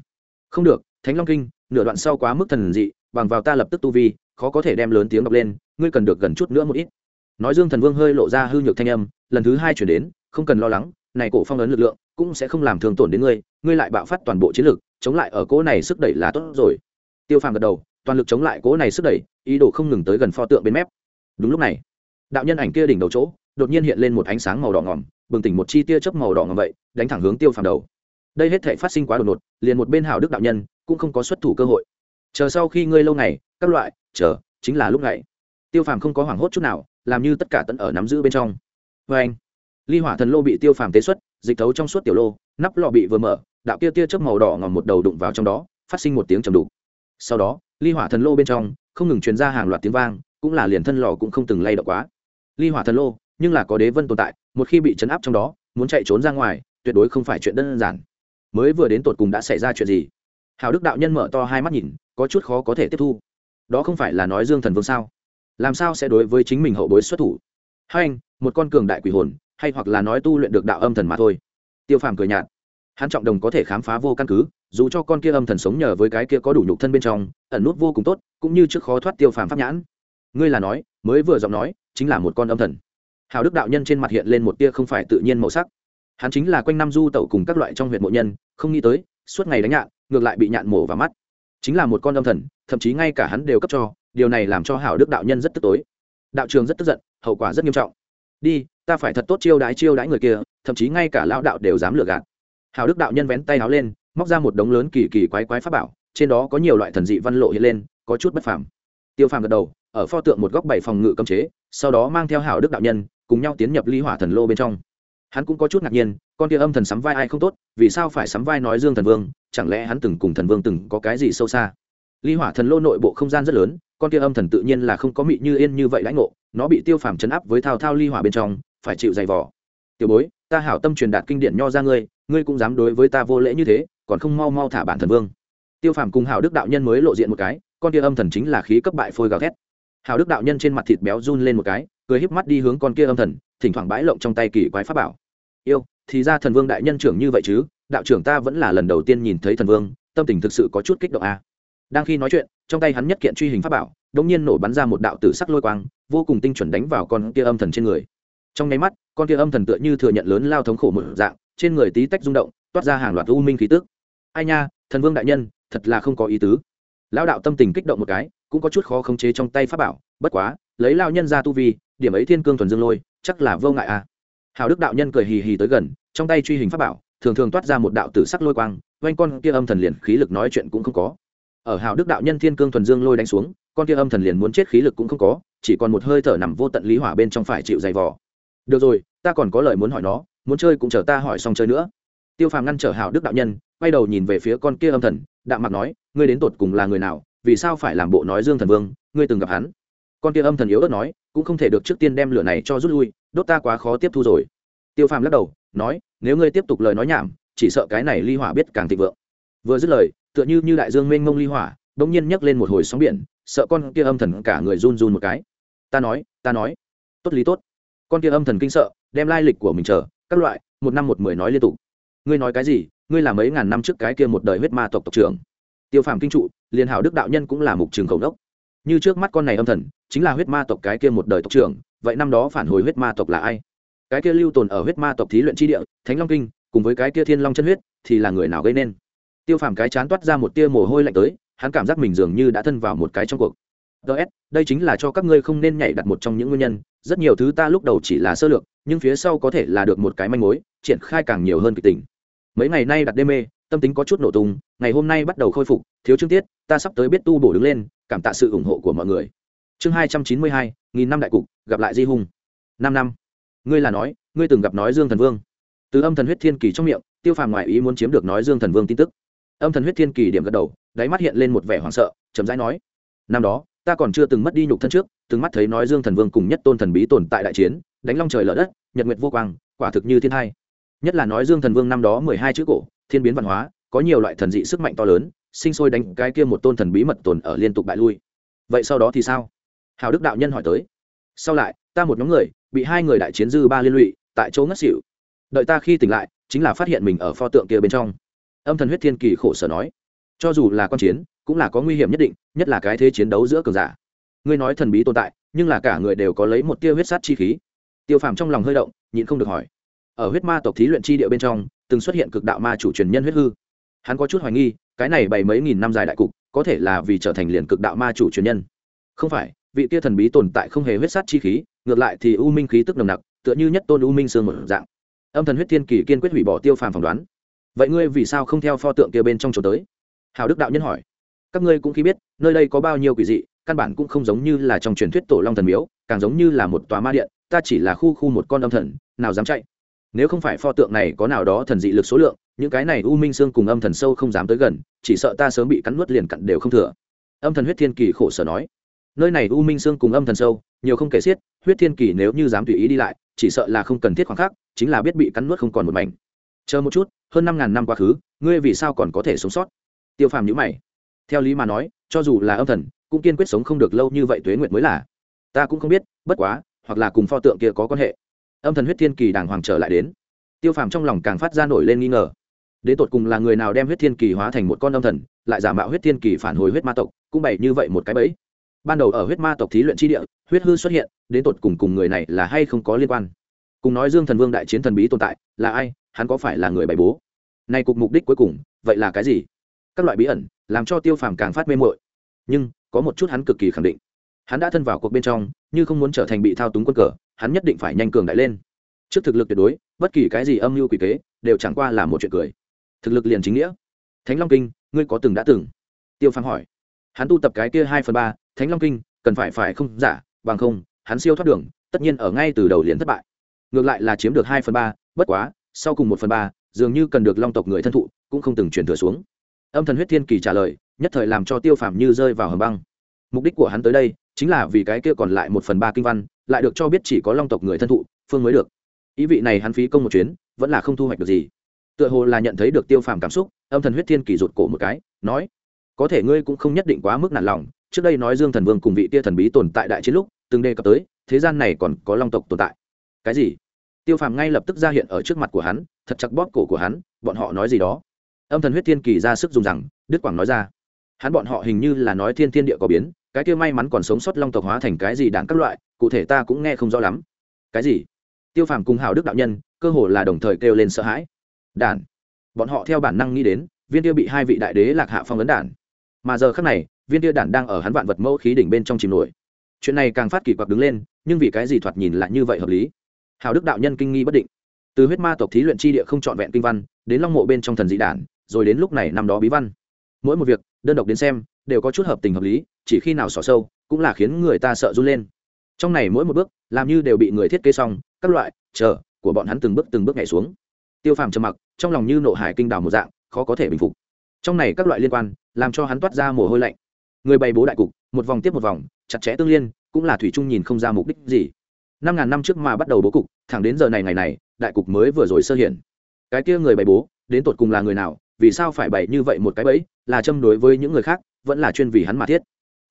Không được, thánh long kinh, nửa đoạn sau quá mức thần dị, bằng vào ta lập tức tu vi khó có thể đem lớn tiếng đọc lên, ngươi cần được gần chút nữa một ít. Nói dương thần vương hơi lộ ra hư nhược thanh âm, lần thứ hai chuyển đến, không cần lo lắng, này cổ phong ấn lực lượng cũng sẽ không làm thương tổn đến ngươi ngươi lại bạo phát toàn bộ chiến lực, chống lại ở cỗ này sức đẩy là tốt rồi. Tiêu phàm gật đầu, toàn lực chống lại cỗ này sức đẩy, ý đồ không ngừng tới gần pho tượng bên mép. Đúng lúc này, đạo nhân ảnh kia đỉnh đầu chỗ, đột nhiên hiện lên một ánh sáng màu đỏ ngỏm bừng tỉnh một chi tia chớp màu đỏ ngỏm vậy, đánh thẳng hướng tiêu phàm đầu. Đây hết thể phát sinh quá đột ngột, liền một bên hảo đức đạo nhân cũng không có xuất thủ cơ hội. Chờ sau khi ngươi lâu ngày, các loại chờ, chính là lúc này. Tiêu phàm không có hoảng hốt chút nào, làm như tất cả tận ở nắm giữ bên trong. Vê anh, ly hỏa thần lô bị tiêu phàm tế xuất, dịch thấu trong suốt tiểu lô, nắp lọ bị vừa mở, đạo kia tia chớp màu đỏ ngòm một đầu đụng vào trong đó, phát sinh một tiếng trầm đục. Sau đó, ly hỏa thần lô bên trong, không ngừng truyền ra hàng loạt tiếng vang, cũng là liền thân lò cũng không từng lay động quá. Ly hỏa thần lô, nhưng là có đế vân tồn tại, một khi bị chấn áp trong đó, muốn chạy trốn ra ngoài, tuyệt đối không phải chuyện đơn giản. Mới vừa đến tột cùng đã xảy ra chuyện gì? Hào đức đạo nhân mở to hai mắt nhìn, có chút khó có thể tiếp thu đó không phải là nói dương thần vương sao? Làm sao sẽ đối với chính mình hậu bối xuất thủ? Hay anh, một con cường đại quỷ hồn, hay hoặc là nói tu luyện được đạo âm thần mà thôi. Tiêu phàm cười nhạt. Hắn trọng đồng có thể khám phá vô căn cứ, dù cho con kia âm thần sống nhờ với cái kia có đủ nhục thân bên trong, ẩn nút vô cùng tốt, cũng như trước khó thoát tiêu phàm pháp nhãn. Ngươi là nói, mới vừa giọng nói, chính là một con âm thần. Hào đức đạo nhân trên mặt hiện lên một tia không phải tự nhiên màu sắc. Hắn chính là quanh năm du tẩu cùng các loại trong huyện mộ nhân, không nghĩ tới, suốt ngày đánh nhạn, ngược lại bị nhạn mổ vào mắt chính là một con âm thần, thậm chí ngay cả hắn đều cấp cho, điều này làm cho hảo đức đạo nhân rất tức tối. Đạo trường rất tức giận, hậu quả rất nghiêm trọng. Đi, ta phải thật tốt chiêu đãi chiêu đãi người kia, thậm chí ngay cả lão đạo đều dám lừa gạt. Hảo đức đạo nhân vén tay áo lên, móc ra một đống lớn kỳ kỳ quái quái pháp bảo, trên đó có nhiều loại thần dị văn lộ hiện lên, có chút bất phàm. Tiêu phàm gật đầu, ở pho tượng một góc bảy phòng ngự cấm chế, sau đó mang theo hảo đức đạo nhân, cùng nhau tiến nhập ly hỏa thần lô bên trong hắn cũng có chút ngạc nhiên, con kia âm thần sắm vai ai không tốt, vì sao phải sắm vai nói dương thần vương, chẳng lẽ hắn từng cùng thần vương từng có cái gì sâu xa? Ly hỏa thần lô nội bộ không gian rất lớn, con kia âm thần tự nhiên là không có mị như yên như vậy lãnh ngộ, nó bị tiêu phàm chấn áp với thao thao ly hỏa bên trong, phải chịu dày vỏ tiểu bối, ta hảo tâm truyền đạt kinh điển nho ra ngươi ngươi cũng dám đối với ta vô lễ như thế, còn không mau mau thả bản thần vương. Tiêu phàm cùng hảo đức đạo nhân mới lộ diện một cái, con kia âm thần chính là khí cấp bại phôi gào thét. Hảo đức đạo nhân trên mặt thịt béo run lên một cái cười híp mắt đi hướng con kia âm thần, thỉnh thoảng bãi lộng trong tay kỳ quái pháp bảo. Yêu, thì ra thần vương đại nhân trưởng như vậy chứ, đạo trưởng ta vẫn là lần đầu tiên nhìn thấy thần vương, tâm tình thực sự có chút kích động a. À. đang khi nói chuyện, trong tay hắn nhất kiện truy hình pháp bảo, đột nhiên nổ bắn ra một đạo tử sắc lôi quang, vô cùng tinh chuẩn đánh vào con kia âm thần trên người. Trong nháy mắt, con kia âm thần tựa như thừa nhận lớn lao thống khổ một dạng, trên người tí tách rung động, toát ra hàng loạt u minh khí tức. Ai nha, thần vương đại nhân, thật là không có ý tứ. Lão đạo tâm tình kích động một cái, cũng có chút khó khống chế trong tay pháp bảo, bất quá, lấy lao nhân ra tu vi điểm ấy thiên cương thuần dương lôi, chắc là vô ngại à. Hào đức đạo nhân cười hì hì tới gần, trong tay truy hình pháp bảo, thường thường toát ra một đạo tử sắc lôi quang oanh con kia âm thần liền khí lực nói chuyện cũng không có. Ở hào đức đạo nhân thiên cương thuần dương lôi đánh xuống, con kia âm thần liền muốn chết khí lực cũng không có, chỉ còn một hơi thở nằm vô tận lý hỏa bên trong phải chịu dày vò. Được rồi, ta còn có lời muốn hỏi nó, muốn chơi cũng chờ ta hỏi xong chơi nữa. Tiêu phàm ngăn trở hào đức đạo nhân, quay đầu nhìn về phía con kia âm thần, đạm mặt nói, ngươi đến tột cùng là người nào, vì sao phải làm bộ nói dương thần vương, ngươi từng gặp hắn? Con kia âm thần yếu ớt nói cũng không thể được trước tiên đem lửa này cho rút lui, đốt ta quá khó tiếp thu rồi. Tiêu phàm lắc đầu, nói, nếu ngươi tiếp tục lời nói nhảm, chỉ sợ cái này ly hỏa biết càng thịnh vượng. Vừa dứt lời, tựa như như đại dương mênh mông ly hỏa đ ỗ n g nhiên nhấc lên một hồi sóng biển, sợ con kia âm thần cả người run run một cái. Ta nói ta nói. Tốt lý, tốt. Con kia âm thần kinh sợ, đem lai lịch của mình chờ, các loại, một năm một mười nói liên tục. Ngươi nói cái gì? Ngươi làm mấy ngàn năm trước cái kia một đời huyết ma tộc tộc trưởng. Tiêu phàm kinh trụ, liền hảo đức đạo nhân cũng là mục trường khổng đốc. Như trước mắt con này âm thần chính là huyết ma tộc cái kia một đời tộc trưởng, vậy năm đó phản hồi huyết ma tộc là ai? Cái kia lưu tồn ở huyết ma tộc thí luyện tri địa, thánh long kinh, cùng với cái kia thiên long chân huyết, thì là người nào gây nên? Tiêu phàm cái chán toát ra một tia mồ hôi lạnh tới, hắn cảm giác mình dường như đã thân vào một cái trong cuộc. Ts đây chính là cho các ngươi không nên nhảy đặt một trong những nguyên nhân, rất nhiều thứ ta lúc đầu chỉ là sơ lược, nhưng phía sau có thể là được một cái manh mối, triển khai càng nhiều hơn kịch tình. Mấy ngày nay đặt đê mê, tâm tính có chút nổ tung, ngày hôm nay bắt đầu khôi phục, thiếu chương tiết, ta sắp tới biết tu bổ đứng lên, cảm tạ sự ủng hộ của mọi người chương hai trăm chín mươi hai, nghìn năm đại cục, gặp lại di hùng năm năm. Ngươi là nói, ngươi từng gặp nói dương thần vương. Từ âm thần huyết thiên kỳ trong miệng, tiêu phàm ngoại ý muốn chiếm được nói dương thần vương tin tức. Âm thần huyết thiên kỳ điểm gật đầu, đáy mắt hiện lên một vẻ hoảng sợ, chậm rãi nói, năm đó, ta còn chưa từng mất đi nhục thân trước, từng mắt thấy nói dương thần vương cùng nhất tôn thần bí tồn tại đại chiến, đánh long trời lở đất, nhật nguyệt vô quang, quả thực như thiên hai nhất là nói dương thần vương năm đó mười hai chữ cổ, thiên biến văn hóa, có nhiều loại thần dị sức mạnh to lớn, sinh sôi đánh cái kia một tôn thần bí mật tồn ở liên tục bại lui. Vậy sau đó thì sao? Hào đức đạo nhân hỏi tới. Sau lại, ta một nhóm người, bị hai người đại chiến dư ba liên lụy, tại chỗ ngất xỉu. Đợi ta khi tỉnh lại, chính là phát hiện mình ở pho tượng kia bên trong. Âm thần huyết thiên kỳ khổ sở nói. Cho dù là con chiến, cũng là có nguy hiểm nhất định, nhất là cái thế chiến đấu giữa cường giả. Ngươi nói thần bí tồn tại, nhưng là cả người đều có lấy một tia huyết sát chi khí. Tiêu phàm trong lòng hơi động, nhịn không được hỏi. Ở huyết ma tộc thí luyện chi địa bên trong, từng xuất hiện cực đạo ma chủ truyền nhân huyết hư. Hắn có chút hoài nghi, cái này bảy mấy nghìn năm dài đại cục, có thể là vì trở thành liền cực đạo ma chủ truyền nhân. Không phải vị tia thần bí tồn tại không hề huyết sát chi khí, ngược lại thì u minh khí tức nồng nặc, tựa như nhất tôn u minh sương một dạng. Âm thần huyết thiên kỳ kiên quyết hủy bỏ tiêu phàm phỏng đoán. Vậy ngươi vì sao không theo pho tượng kia bên trong chỗ tới? Hào đức đạo nhân hỏi. Các ngươi cũng khi biết, nơi đây có bao nhiêu quỷ dị, căn bản cũng không giống như là trong truyền thuyết tổ long thần miếu, càng giống như là một tòa ma điện, ta chỉ là khu khu một con âm thần, nào dám chạy. Nếu không phải pho tượng này có nào đó thần dị lực số lượng, những cái này u minh xương cùng âm thần sâu không dám tới gần, chỉ sợ ta sớm bị cắn nuốt liền cặn đều không thừa. Âm thần huyết thiên kỳ khổ sở nói nơi này u minh xương cùng âm thần sâu, nhiều không kể xiết, huyết thiên kỳ nếu như dám tùy ý đi lại, chỉ sợ là không cần thiết khoảng khắc, chính là biết bị cắn nuốt không còn một mảnh. Chờ một chút, hơn năm ngàn năm quá khứ, ngươi vì sao còn có thể sống sót? Tiêu phàm nhữ mày. Theo lý mà nói, cho dù là âm thần, cũng kiên quyết sống không được lâu như vậy tuế nguyệt mới là. Ta cũng không biết, bất quá, hoặc là cùng pho tượng kia có quan hệ. Âm thần huyết thiên kỳ đàng hoàng trở lại đến. Tiêu phàm trong lòng càng phát ra nổi lên nghi ngờ. Đến tột cùng là người nào đem huyết thiên kỳ hóa thành một con âm thần, lại giả mạo huyết thiên kỳ phản hồi huyết ma tộc, cũng bày như vậy một cái bẫy ban đầu ở huyết ma tộc thí luyện tri địa, huyết hư xuất hiện, đến tột cùng cùng người này là hay không có liên quan. Cùng nói dương thần vương đại chiến thần bí tồn tại, là ai, hắn có phải là người bày bố? Nay cục mục đích cuối cùng, vậy là cái gì? Các loại bí ẩn, làm cho tiêu phàm càng phát mê mội nhưng, có một chút hắn cực kỳ khẳng định. Hắn đã thân vào cuộc bên trong, như không muốn trở thành bị thao túng quân cờ, hắn nhất định phải nhanh cường đại lên. Trước thực lực tuyệt đối, bất kỳ cái gì âm mưu quỷ kế, đều chẳng qua là một chuyện cười. Thực lực liền chính nghĩa. Thánh long kinh, ngươi có từng đã từng? Tiêu phàm hỏi hắn tu tập cái kia hai phần ba, thánh long kinh, cần phải phải không? Giả bằng không, hắn siêu thoát đường, tất nhiên ở ngay từ đầu liền thất bại. Ngược lại là chiếm được hai phần ba, bất quá, sau cùng một phần ba, dường như cần được long tộc người thân thụ, cũng không từng chuyển thừa xuống. Âm thần huyết thiên kỳ trả lời, nhất thời làm cho tiêu phàm như rơi vào hầm băng. Mục đích của hắn tới đây, chính là vì cái kia còn lại một phần ba kinh văn, lại được cho biết chỉ có long tộc người thân thụ, phương mới được. Ý vị này hắn phí công một chuyến, vẫn là không thu hoạch được gì. Tựa hồ là nhận thấy được tiêu phàm cảm xúc, âm thần huyết thiên kỳ rụt cổ một cái, nói có thể ngươi cũng không nhất định quá mức nản lòng, trước đây nói dương thần vương cùng vị tia thần bí tồn tại đại chiến lúc, từng đề cập tới, thế gian này còn có long tộc tồn tại. Cái gì? Tiêu phàm ngay lập tức ra hiện ở trước mặt của hắn, thật chặt bóp cổ của hắn, bọn họ nói gì đó. Âm thần huyết thiên kỳ ra sức dùng rằng đức quảng nói ra. Hắn bọn họ hình như là nói thiên thiên địa có biến, cái kia may mắn còn sống sót long tộc hóa thành cái gì đáng các loại, cụ thể ta cũng nghe không rõ lắm. Cái gì? Tiêu phàm cùng hào đức đạo nhân, cơ hồ là đồng thời kêu lên sợ hãi. Đản bọn họ theo bản năng nghĩ đến, viên tiêu bị hai vị đại đế lạc hạ phong ấn đản mà giờ khác này, viên tia đản đang ở hắn vạn vật mẫu khí đỉnh bên trong chìm nổi. Chuyện này càng phát kỳ quặc đứng lên, nhưng vì cái gì thoạt nhìn lại như vậy hợp lý? Hào đức đạo nhân kinh nghi bất định. Từ huyết ma tộc thí luyện chi địa không trọn vẹn kinh văn, đến long mộ bên trong thần dị đản, rồi đến lúc này năm đó bí văn. Mỗi một việc, đơn độc đến xem, đều có chút hợp tình hợp lý, chỉ khi nào xỏ sâu, cũng là khiến người ta sợ run lên. Trong này mỗi một bước, làm như đều bị người thiết kế xong, các loại, chờ, của bọn hắn từng bước từng bước nhảy xuống. Tiêu phàm trầm mặc, trong lòng như nộ hải kinh đào một dạng, khó có thể bình phục. Trong này các loại liên quan làm cho hắn toát ra mồ hôi lạnh. Người bày bố đại cục, một vòng tiếp một vòng, chặt chẽ tương liên, cũng là thủy trung nhìn không ra mục đích gì. Năm ngàn năm trước mà bắt đầu bố cục, thẳng đến giờ này ngày này, đại cục mới vừa rồi sơ hiển cái kia người bày bố, đến tột cùng là người nào, vì sao phải bày như vậy một cái bẫy, là châm đối với những người khác, vẫn là chuyên vì hắn mà thiết.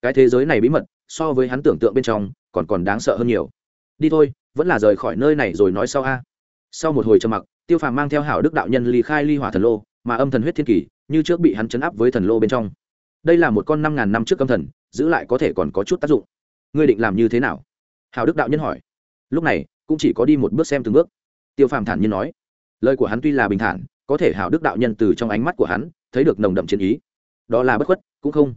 Cái thế giới này bí mật, so với hắn tưởng tượng bên trong, còn còn đáng sợ hơn nhiều. Đi thôi, vẫn là rời khỏi nơi này rồi nói sau a. Sau một hồi trầm mặc, tiêu phàm mang theo hảo đức đạo nhân ly khai ly hỏa thần lô, mà âm thần huyết thiên kỳ như trước bị hắn chấn áp với thần lô bên trong. Đây là một con năm ngàn năm trước âm thần, giữ lại có thể còn có chút tác dụng. Ngươi định làm như thế nào? Hào đức đạo nhân hỏi. Lúc này, cũng chỉ có đi một bước xem từng bước. Tiêu phàm thản nhiên nói. Lời của hắn tuy là bình thản, có thể hào đức đạo nhân từ trong ánh mắt của hắn, thấy được nồng đậm chiến ý. Đó là bất khuất, cũng không.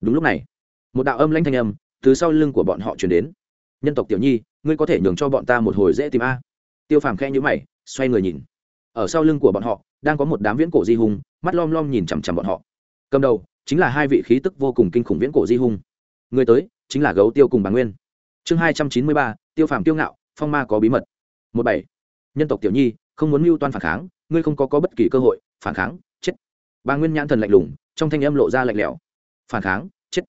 Đúng lúc này, một đạo âm lanh thanh âm từ sau lưng của bọn họ chuyển đến. Nhân tộc tiểu nhi, ngươi có thể nhường cho bọn ta một hồi dễ tìm a. Tiêu phàm khe nhữ mày, xoay người nhìn. Ở sau lưng của bọn họ đang có một đám viễn cổ di hùng mắt lom lom nhìn chằm chằm bọn họ. Cầm đầu chính là hai vị khí tức vô cùng kinh khủng viễn cổ di hùng người tới chính là gấu tiêu cùng bà nguyên. Chương hai trăm chín mươi ba tiêu phàm tiêu ngạo phong ma có bí mật. Một bảy. Nhân tộc tiểu nhi không muốn mưu toan phản kháng ngươi không có, có bất kỳ cơ hội phản kháng chết. Bà nguyên nhãn thần lạnh lùng trong thanh âm lộ ra lạnh lẽo. Phản kháng chết.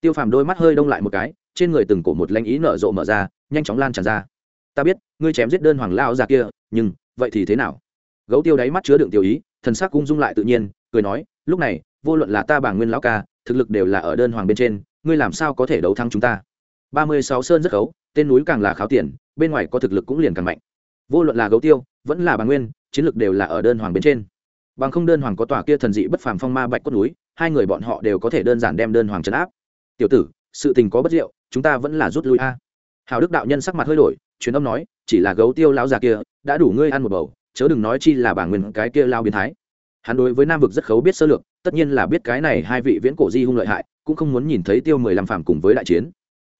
Tiêu phàm đôi mắt hơi đông lại một cái trên người từng cổ một lanh ý nở rộ mở ra nhanh chóng lan tràn ra. Ta biết ngươi chém giết đơn hoàng lao già kia nhưng vậy thì thế nào? Gấu tiêu đáy mắt chứa đựng tiêu ý, thần sắc cung dung lại tự nhiên, cười nói, lúc này, vô luận là ta bảng nguyên lão ca, thực lực đều là ở đơn hoàng bên trên, ngươi làm sao có thể đấu thắng chúng ta? Ba mươi sáu sơn rất gấu, tên núi càng là kháo tiền, bên ngoài có thực lực cũng liền càng mạnh. Vô luận là gấu tiêu, vẫn là bảng nguyên, chiến lực đều là ở đơn hoàng bên trên. Bằng không đơn hoàng có tòa kia thần dị bất phàm phong ma bạch cốt núi, hai người bọn họ đều có thể đơn giản đem đơn hoàng trấn áp. Tiểu tử, sự tình có bất diệu, chúng ta vẫn là rút lui a. Hào đức đạo nhân sắc mặt hơi đổi, truyền âm nói, chỉ là gấu tiêu lão già kia, đã đủ ngươi ăn một bầu chớ đừng nói chi là bà nguyên cái kia lao biến thái. Hắn đối với nam vực rất khấu biết sơ lược, tất nhiên là biết cái này hai vị viễn cổ di hung lợi hại, cũng không muốn nhìn thấy tiêu mười lăm phàm cùng với đại chiến.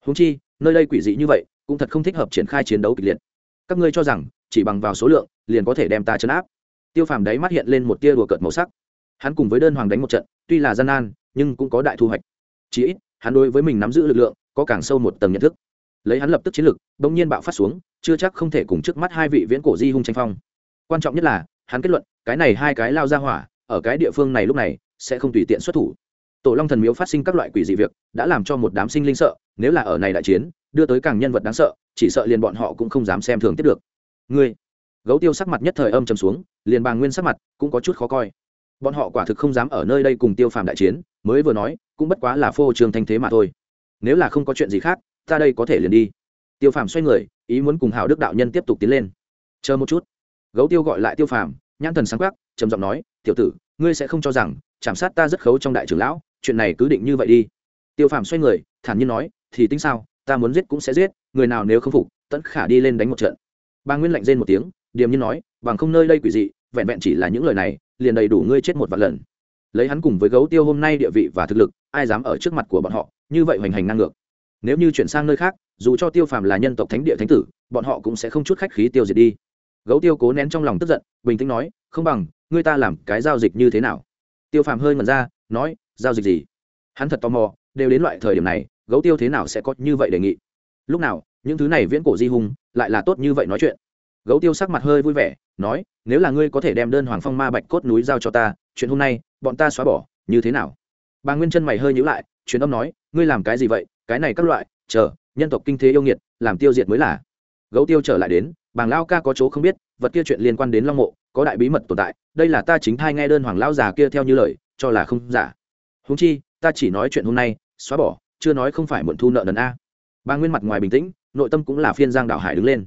Húng chi, nơi đây quỷ dị như vậy, cũng thật không thích hợp triển khai chiến đấu kịch liệt. Các ngươi cho rằng, chỉ bằng vào số lượng, liền có thể đem ta chấn áp. Tiêu phàm đáy mắt hiện lên một tia đùa cợt màu sắc. Hắn cùng với đơn hoàng đánh một trận, tuy là gian nan, nhưng cũng có đại thu hoạch. Chí ít, hắn đối với mình nắm giữ lực lượng, có càng sâu một tầng nhận thức. Lấy hắn lập tức chiến lực, bỗng nhiên bạo phát xuống, chưa chắc không thể cùng trước mắt hai vị viễn cổ di hung tranh phong quan trọng nhất là, hắn kết luận, cái này hai cái lao ra hỏa, ở cái địa phương này lúc này, sẽ không tùy tiện xuất thủ. Tổ long thần miếu phát sinh các loại quỷ dị việc, đã làm cho một đám sinh linh sợ, nếu là ở này đại chiến, đưa tới càng nhân vật đáng sợ, chỉ sợ liền bọn họ cũng không dám xem thường tiếp được. Ngươi, gấu tiêu sắc mặt nhất thời âm trầm xuống, liền bàng nguyên sắc mặt, cũng có chút khó coi. Bọn họ quả thực không dám ở nơi đây cùng tiêu phàm đại chiến, mới vừa nói, cũng bất quá là phô trường thanh thế mà thôi. Nếu là không có chuyện gì khác, ta đây có thể liền đi. Tiêu phàm xoay người, ý muốn cùng hào đức đạo nhân tiếp tục tiến lên. Chờ một chút gấu tiêu gọi lại tiêu phàm, nhãn thần sáng quắc, trầm giọng nói, tiểu tử, ngươi sẽ không cho rằng chạm sát ta rất khấu trong đại trưởng lão, chuyện này cứ định như vậy đi. Tiêu phàm xoay người, thản nhiên nói, thì tính sao, ta muốn giết cũng sẽ giết, người nào nếu không phục tẫn khả đi lên đánh một trận. Bà nguyên lạnh rên một tiếng, điềm nhiên nói, bằng không nơi đây quỷ dị, vẹn vẹn chỉ là những lời này, liền đầy đủ ngươi chết một vạn lần. Lấy hắn cùng với gấu tiêu hôm nay địa vị và thực lực, ai dám ở trước mặt của bọn họ, như vậy hoành hành năng ngược. Nếu như chuyển sang nơi khác, dù cho tiêu phàm là nhân tộc thánh địa thánh tử, bọn họ cũng sẽ không chút khách khí tiêu diệt đi gấu tiêu cố nén trong lòng tức giận, bình tĩnh nói, không bằng, ngươi ta làm cái giao dịch như thế nào? Tiêu phàm hơi ngẩn ra, nói, giao dịch gì? Hắn thật tò mò, đều đến loại thời điểm này, gấu tiêu thế nào sẽ có như vậy đề nghị? Lúc nào, những thứ này viễn cổ di hùng lại là tốt như vậy nói chuyện? Gấu tiêu sắc mặt hơi vui vẻ, nói, nếu là ngươi có thể đem đơn hoàng phong ma bạch cốt núi giao cho ta, chuyện hôm nay, bọn ta xóa bỏ, như thế nào? Bà nguyên chân mày hơi nhữ lại, truyền âm nói, ngươi làm cái gì vậy? Cái này các loại, chờ, nhân tộc kinh thế yêu nghiệt, làm tiêu diệt mới là. Gấu tiêu trở lại đến bàng lao ca có chỗ không biết, vật kia chuyện liên quan đến long mộ, có đại bí mật tồn tại, đây là ta chính thai nghe đơn hoàng lao già kia theo như lời, cho là không giả. Húng chi, ta chỉ nói chuyện hôm nay, xóa bỏ, chưa nói không phải muộn thu nợ nần a. Ba nguyên mặt ngoài bình tĩnh, nội tâm cũng là phiên giang đạo hải đứng lên.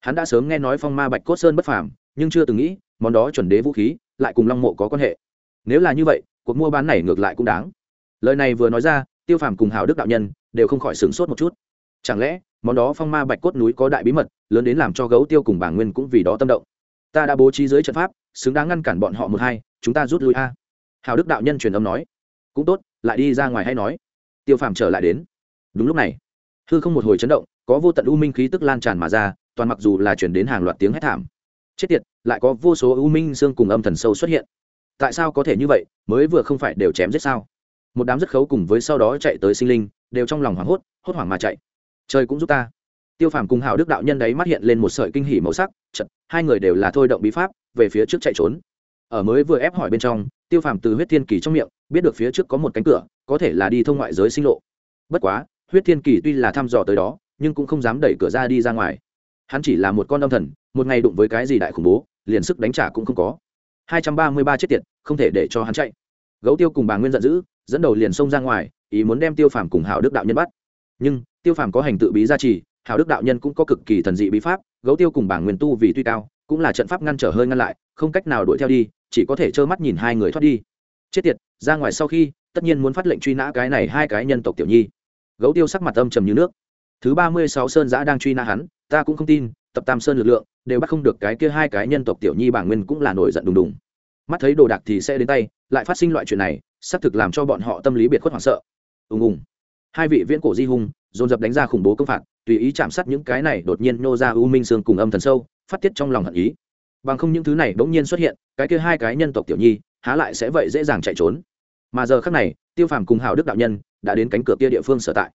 Hắn đã sớm nghe nói phong ma bạch cốt sơn bất phàm, nhưng chưa từng nghĩ, món đó chuẩn đế vũ khí, lại cùng long mộ có quan hệ. Nếu là như vậy, cuộc mua bán này ngược lại cũng đáng. Lời này vừa nói ra, tiêu phàm cùng hào đức đạo nhân đều không khỏi sửng sốt một chút. Chẳng lẽ món đó phong ma bạch cốt núi có đại bí mật, lớn đến làm cho gấu tiêu cùng bảng nguyên cũng vì đó tâm động. Ta đã bố trí dưới trận pháp, xứng đáng ngăn cản bọn họ một hai, chúng ta rút lui a. Hào đức đạo nhân truyền âm nói. Cũng tốt, lại đi ra ngoài hay nói. Tiêu phàm trở lại đến. Đúng lúc này, hư không một hồi chấn động, có vô tận u minh khí tức lan tràn mà ra, toàn mặc dù là chuyển đến hàng loạt tiếng hét thảm. Chết tiệt, lại có vô số u minh xương cùng âm thần sâu xuất hiện. Tại sao có thể như vậy, mới vừa không phải đều chém giết sao? Một đám rất khấu cùng với sau đó chạy tới sinh linh, đều trong lòng hoảng hốt hốt hoảng mà chạy trời cũng giúp ta. Tiêu phàm cùng hào đức đạo nhân đấy mắt hiện lên một sợi kinh hỉ màu sắc chật hai người đều là thôi động bí pháp, về phía trước chạy trốn. Ở mới vừa ép hỏi bên trong, tiêu phàm từ huyết thiên kỳ trong miệng, biết được phía trước có một cánh cửa, có thể là đi thông ngoại giới sinh lộ. Bất quá, huyết thiên kỳ tuy là thăm dò tới đó, nhưng cũng không dám đẩy cửa ra đi ra ngoài. Hắn chỉ là một con âm thần, một ngày đụng với cái gì đại khủng bố, liền sức đánh trả cũng không có. Hai trăm ba mươi ba chết tiệt, không thể để cho hắn chạy. Gấu tiêu cùng bà nguyên giận dữ, dẫn đầu liền xông ra ngoài, ý muốn đem tiêu phàm cùng hào đức đạo nhân bắt. Nhưng tiêu phàm có hành tự bí gia trì hào đức đạo nhân cũng có cực kỳ thần dị bí pháp, gấu tiêu cùng bảng nguyên tu vì tuy cao, cũng là trận pháp ngăn trở hơi ngăn lại, không cách nào đuổi theo đi, chỉ có thể trơ mắt nhìn hai người thoát đi. Chết tiệt, ra ngoài sau khi, tất nhiên muốn phát lệnh truy nã cái này hai cái nhân tộc tiểu nhi. Gấu tiêu sắc mặt âm trầm như nước. Thứ ba mươi sáu sơn giã đang truy nã hắn, ta cũng không tin, tập tam sơn lực lượng, đều bắt không được cái kia hai cái nhân tộc tiểu nhi bảng nguyên cũng là nổi giận đùng đùng. Mắt thấy đồ đạc thì sẽ đến tay, lại phát sinh loại chuyện này, xác thực làm cho bọn họ tâm lý biệt khuất hoảng sợ. Ùng ùng. Hai vị viễn cổ di hung dồn dập đánh ra khủng bố công phạt, tùy ý chạm sát những cái này đột nhiên nô ra u minh sương cùng âm thần sâu, phát tiết trong lòng hận ý. Bằng không những thứ này bỗng nhiên xuất hiện, cái kia hai cái nhân tộc tiểu nhi, há lại sẽ vậy dễ dàng chạy trốn. Mà giờ khác này, tiêu phàm cùng hào đức đạo nhân đã đến cánh cửa kia địa phương sở tại.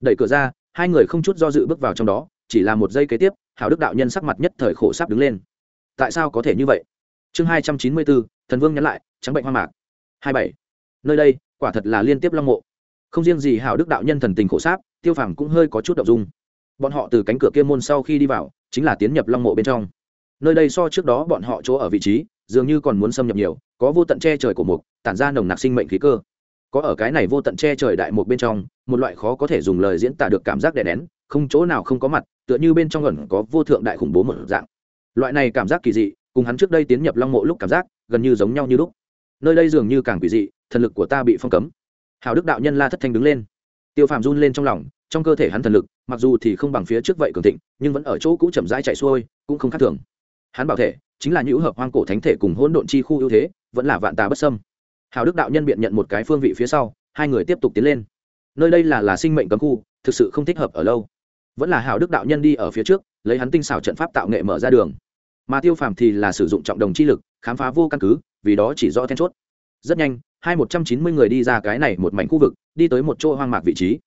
Đẩy cửa ra, hai người không chút do dự bước vào trong đó, chỉ là một giây kế tiếp hào đức đạo nhân sắc mặt nhất thời khổ sắp đứng lên. Tại sao có thể như vậy? Chương hai trăm chín mươi bốn, thần vương nhắn lại, trắng bệnh hoa mạc. Hai bảy. Nơi đây, quả thật là liên tiếp long mộ. Không riêng gì hào đức đạo nhân thần tình khổ sáp tiêu phàm cũng hơi có chút đ ộ n g dung. Bọn họ từ cánh cửa kia môn sau khi đi vào, chính là tiến nhập long mộ bên trong. Nơi đây so trước đó bọn họ chỗ ở vị trí, dường như còn muốn xâm nhập nhiều, có vô tận che trời của mục, tản ra nồng nặc sinh mệnh khí cơ. Có ở cái này vô tận che trời đại mục bên trong, một loại khó có thể dùng lời diễn tả được cảm giác đè nén, không chỗ nào không có mặt, tựa như bên trong gần có vô thượng đại khủng bố một dạng. Loại này cảm giác kỳ dị, cùng hắn trước đây tiến nhập long mộ lúc cảm giác, gần như giống nhau như lúc. Nơi đây dường như càng quỷ dị, thần lực của ta bị phong cấm. Hào đức đạo nhân la thất thanh đứng lên. Tiêu phàm run lên trong lòng trong cơ thể hắn thần lực, mặc dù thì không bằng phía trước vậy cường thịnh, nhưng vẫn ở chỗ cũ chậm rãi chạy xuôi, cũng không khác thường. Hắn bảo thể, chính là nhũ hợp hoang cổ thánh thể cùng hỗn độn chi khu ưu thế, vẫn là vạn tà bất sâm hào đức đạo nhân biện nhận một cái phương vị phía sau, hai người tiếp tục tiến lên. Nơi đây là là sinh mệnh cấm khu, thực sự không thích hợp ở lâu. Vẫn là hào đức đạo nhân đi ở phía trước, lấy hắn tinh xảo trận pháp tạo nghệ mở ra đường. Mà tiêu phàm thì là sử dụng trọng đồng chi lực, khám phá vô căn cứ, vì đó chỉ rõ then chốt. Rất nhanh, hai một trăm chín mươi người đi ra cái này một mảnh khu vực, đi tới một chỗ hoang mạc vị trí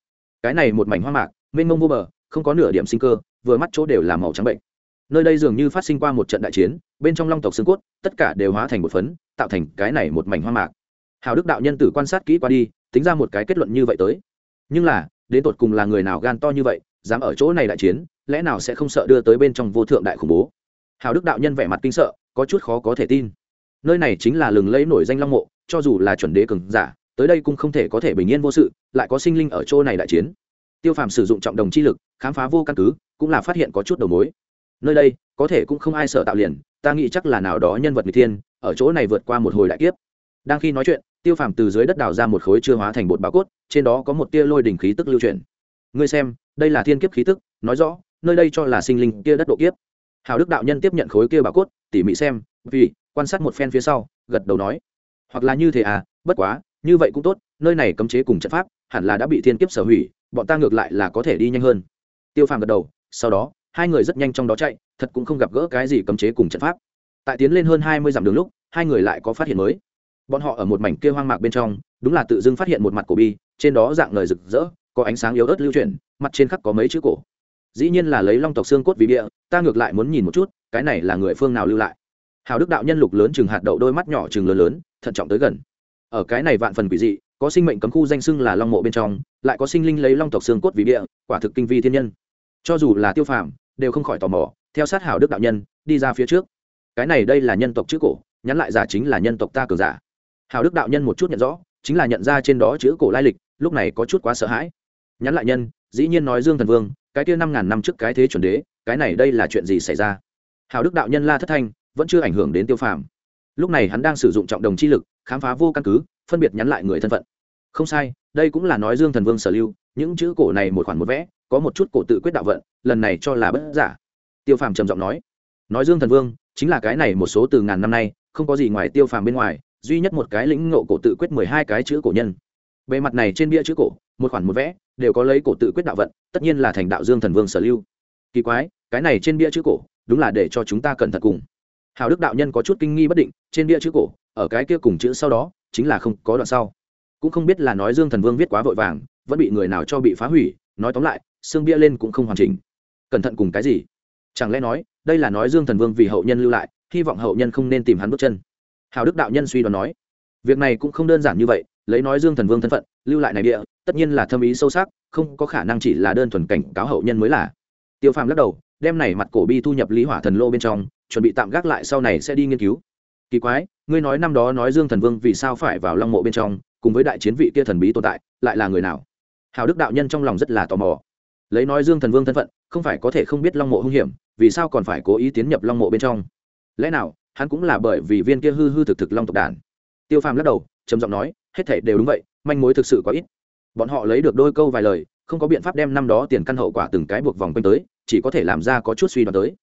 cái này một mảnh hoa mạc, mênh mông vô bờ, không có nửa điểm sinh cơ, vừa mắt chỗ đều là màu trắng bệnh. Nơi đây dường như phát sinh qua một trận đại chiến, bên trong long tộc xương cốt, tất cả đều hóa thành một phấn, tạo thành cái này một mảnh hoa mạc. Hào đức đạo nhân tử quan sát kỹ qua đi, tính ra một cái kết luận như vậy tới. Nhưng là, đến tột cùng là người nào gan to như vậy, dám ở chỗ này đại chiến, lẽ nào sẽ không sợ đưa tới bên trong vô thượng đại khủng bố? Hào đức đạo nhân vẻ mặt kinh sợ, có chút khó có thể tin. Nơi này chính là lừng lẫy nổi danh long mộ, cho dù là chuẩn đế cường giả tới đây cũng không thể có thể bình yên vô sự, lại có sinh linh ở chỗ này đại chiến. Tiêu phàm sử dụng trọng đồng chi lực, khám phá vô căn cứ, cũng là phát hiện có chút đầu mối. Nơi đây, có thể cũng không ai sợ tạo liền, ta nghĩ chắc là nào đó nhân vật n thiên, ở chỗ này vượt qua một hồi đại kiếp. Đang khi nói chuyện, tiêu phàm từ dưới đất đào ra một khối chưa hóa thành bột báo cốt, trên đó có một tia lôi đỉnh khí tức lưu truyền ngươi xem, đây là thiên kiếp khí tức, nói rõ, nơi đây cho là sinh linh kia đất độ kiếp. Hào đức đạo nhân tiếp nhận khối kia bảo cốt, tỉ mỉ xem, vì, quan sát một phen phía sau, gật đầu nói. Hoặc là như thế à bất quá như vậy cũng tốt, nơi này cấm chế cùng trận pháp, hẳn là đã bị thiên kiếp sở hủy, bọn ta ngược lại là có thể đi nhanh hơn. Tiêu phàm gật đầu, sau đó, hai người rất nhanh trong đó chạy, thật cũng không gặp gỡ cái gì cấm chế cùng trận pháp. Tại tiến lên hơn hai mươi dặm đường lúc, hai người lại có phát hiện mới. Bọn họ ở một mảnh kia hoang mạc bên trong, đúng là tự dưng phát hiện một mặt cổ bi, trên đó dạng lời rực rỡ, có ánh sáng yếu ớt lưu chuyển, mặt trên khắc có mấy chữ cổ. Dĩ nhiên là lấy long tộc xương cốt vì bịa, ta ngược lại muốn nhìn một chút, cái này là người phương nào lưu lại. Hào đức đạo nhân lục lớn chừng hạt đậu đôi mắt nhỏ chừng lớn lớn, thận trọng tới gần ở cái này vạn phần quỷ dị, có sinh mệnh cấm khu danh xưng là long mộ bên trong, lại có sinh linh lấy long tộc xương cốt vì địa, quả thực kinh vi thiên nhân. Cho dù là tiêu phàm, đều không khỏi tò mò, theo sát hảo đức đạo nhân, đi ra phía trước. Cái này đây là nhân tộc chữ cổ, nhắn lại giả chính là nhân tộc ta cường giả. Hảo đức đạo nhân một chút nhận rõ, chính là nhận ra trên đó chữ cổ lai lịch, lúc này có chút quá sợ hãi. Nhắn lại nhân, dĩ nhiên nói dương thần vương, cái kia năm ngàn năm trước cái thế chuẩn đế, cái này đây là chuyện gì xảy ra? Hào đức đạo nhân la thất thanh, vẫn chưa ảnh hưởng đến tiêu phàm. Lúc này hắn đang sử dụng trọng đồng chi lực khám phá vô căn cứ, phân biệt nhắn lại người thân phận. Không sai, đây cũng là nói dương thần vương sở lưu, những chữ cổ này một khoản một vẽ, có một chút cổ tự quyết đạo vận, lần này cho là bất giả. Tiêu phàm trầm giọng nói nói dương thần vương, chính là cái này một số từ ngàn năm nay, không có gì ngoài tiêu phàm bên ngoài, duy nhất một cái lĩnh ngộ cổ tự quyết mười hai cái chữ cổ nhân. Bề mặt này trên bia chữ cổ, một khoản một vẽ, đều có lấy cổ tự quyết đạo vận, tất nhiên là thành đạo dương thần vương sở lưu. Kỳ quái, cái này trên bia chữ cổ, đúng là để cho chúng ta cẩn thận cùng hào đức đạo nhân có chút kinh nghi bất định, trên bia chữ cổ, ở cái kia cùng chữ sau đó, chính là không có đoạn sau. Cũng không biết là nói dương thần vương viết quá vội vàng, vẫn bị người nào cho bị phá hủy, nói tóm lại, xương bia lên cũng không hoàn chỉnh. Cẩn thận cùng cái gì? Chẳng lẽ nói, đây là nói dương thần vương vì hậu nhân lưu lại, hy vọng hậu nhân không nên tìm hắn bước chân. Hào đức đạo nhân suy đoán nói, việc này cũng không đơn giản như vậy, lấy nói dương thần vương thân phận, lưu lại này địa, tất nhiên là thâm ý sâu sắc, không có khả năng chỉ là đơn thuần cảnh cáo hậu nhân mới là. Tiêu phàm lắc đầu, đem này mặt cổ bi thu nhập lý hỏa thần lô bên trong chuẩn bị tạm gác lại sau này sẽ đi nghiên cứu. Kỳ quái, ngươi nói năm đó nói dương thần vương vì sao phải vào long mộ bên trong, cùng với đại chiến vị kia thần bí tồn tại, lại là người nào? Hào đức đạo nhân trong lòng rất là tò mò. Lấy nói dương thần vương thân phận, không phải có thể không biết long mộ hung hiểm, vì sao còn phải cố ý tiến nhập long mộ bên trong? Lẽ nào, hắn cũng là bởi vì viên kia hư hư thực thực long tộc đàn? Tiêu phàm lắc đầu, trầm giọng nói, hết thể đều đúng vậy, manh mối thực sự có ít. Bọn họ lấy được đôi câu vài lời, không có biện pháp đem năm đó tiền căn hậu quả từng cái buộc vòng quanh tới, chỉ có thể làm ra có chút suy đoán tới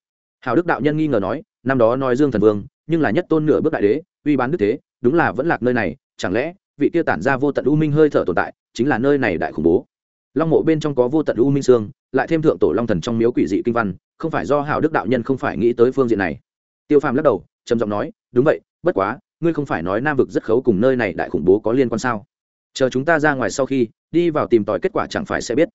hào đức đạo nhân nghi ngờ nói, năm đó nói dương thần vương, nhưng là nhất tôn nửa bước đại đế, uy bán đức thế, đúng là vẫn lạc nơi này, chẳng lẽ vị kia tản ra vô tận u minh hơi thở tồn tại, chính là nơi này đại khủng bố? Long mộ bên trong có vô tận u minh sương lại thêm thượng tổ long thần trong miếu quỷ dị kinh văn, không phải do hào đức đạo nhân không phải nghĩ tới phương diện này. Tiêu phàm lắc đầu, trầm giọng nói, đúng vậy, bất quá, ngươi không phải nói nam vực rất khấu cùng nơi này đại khủng bố có liên quan sao? Chờ chúng ta ra ngoài sau khi, đi vào tìm tòi kết quả chẳng phải sẽ biết.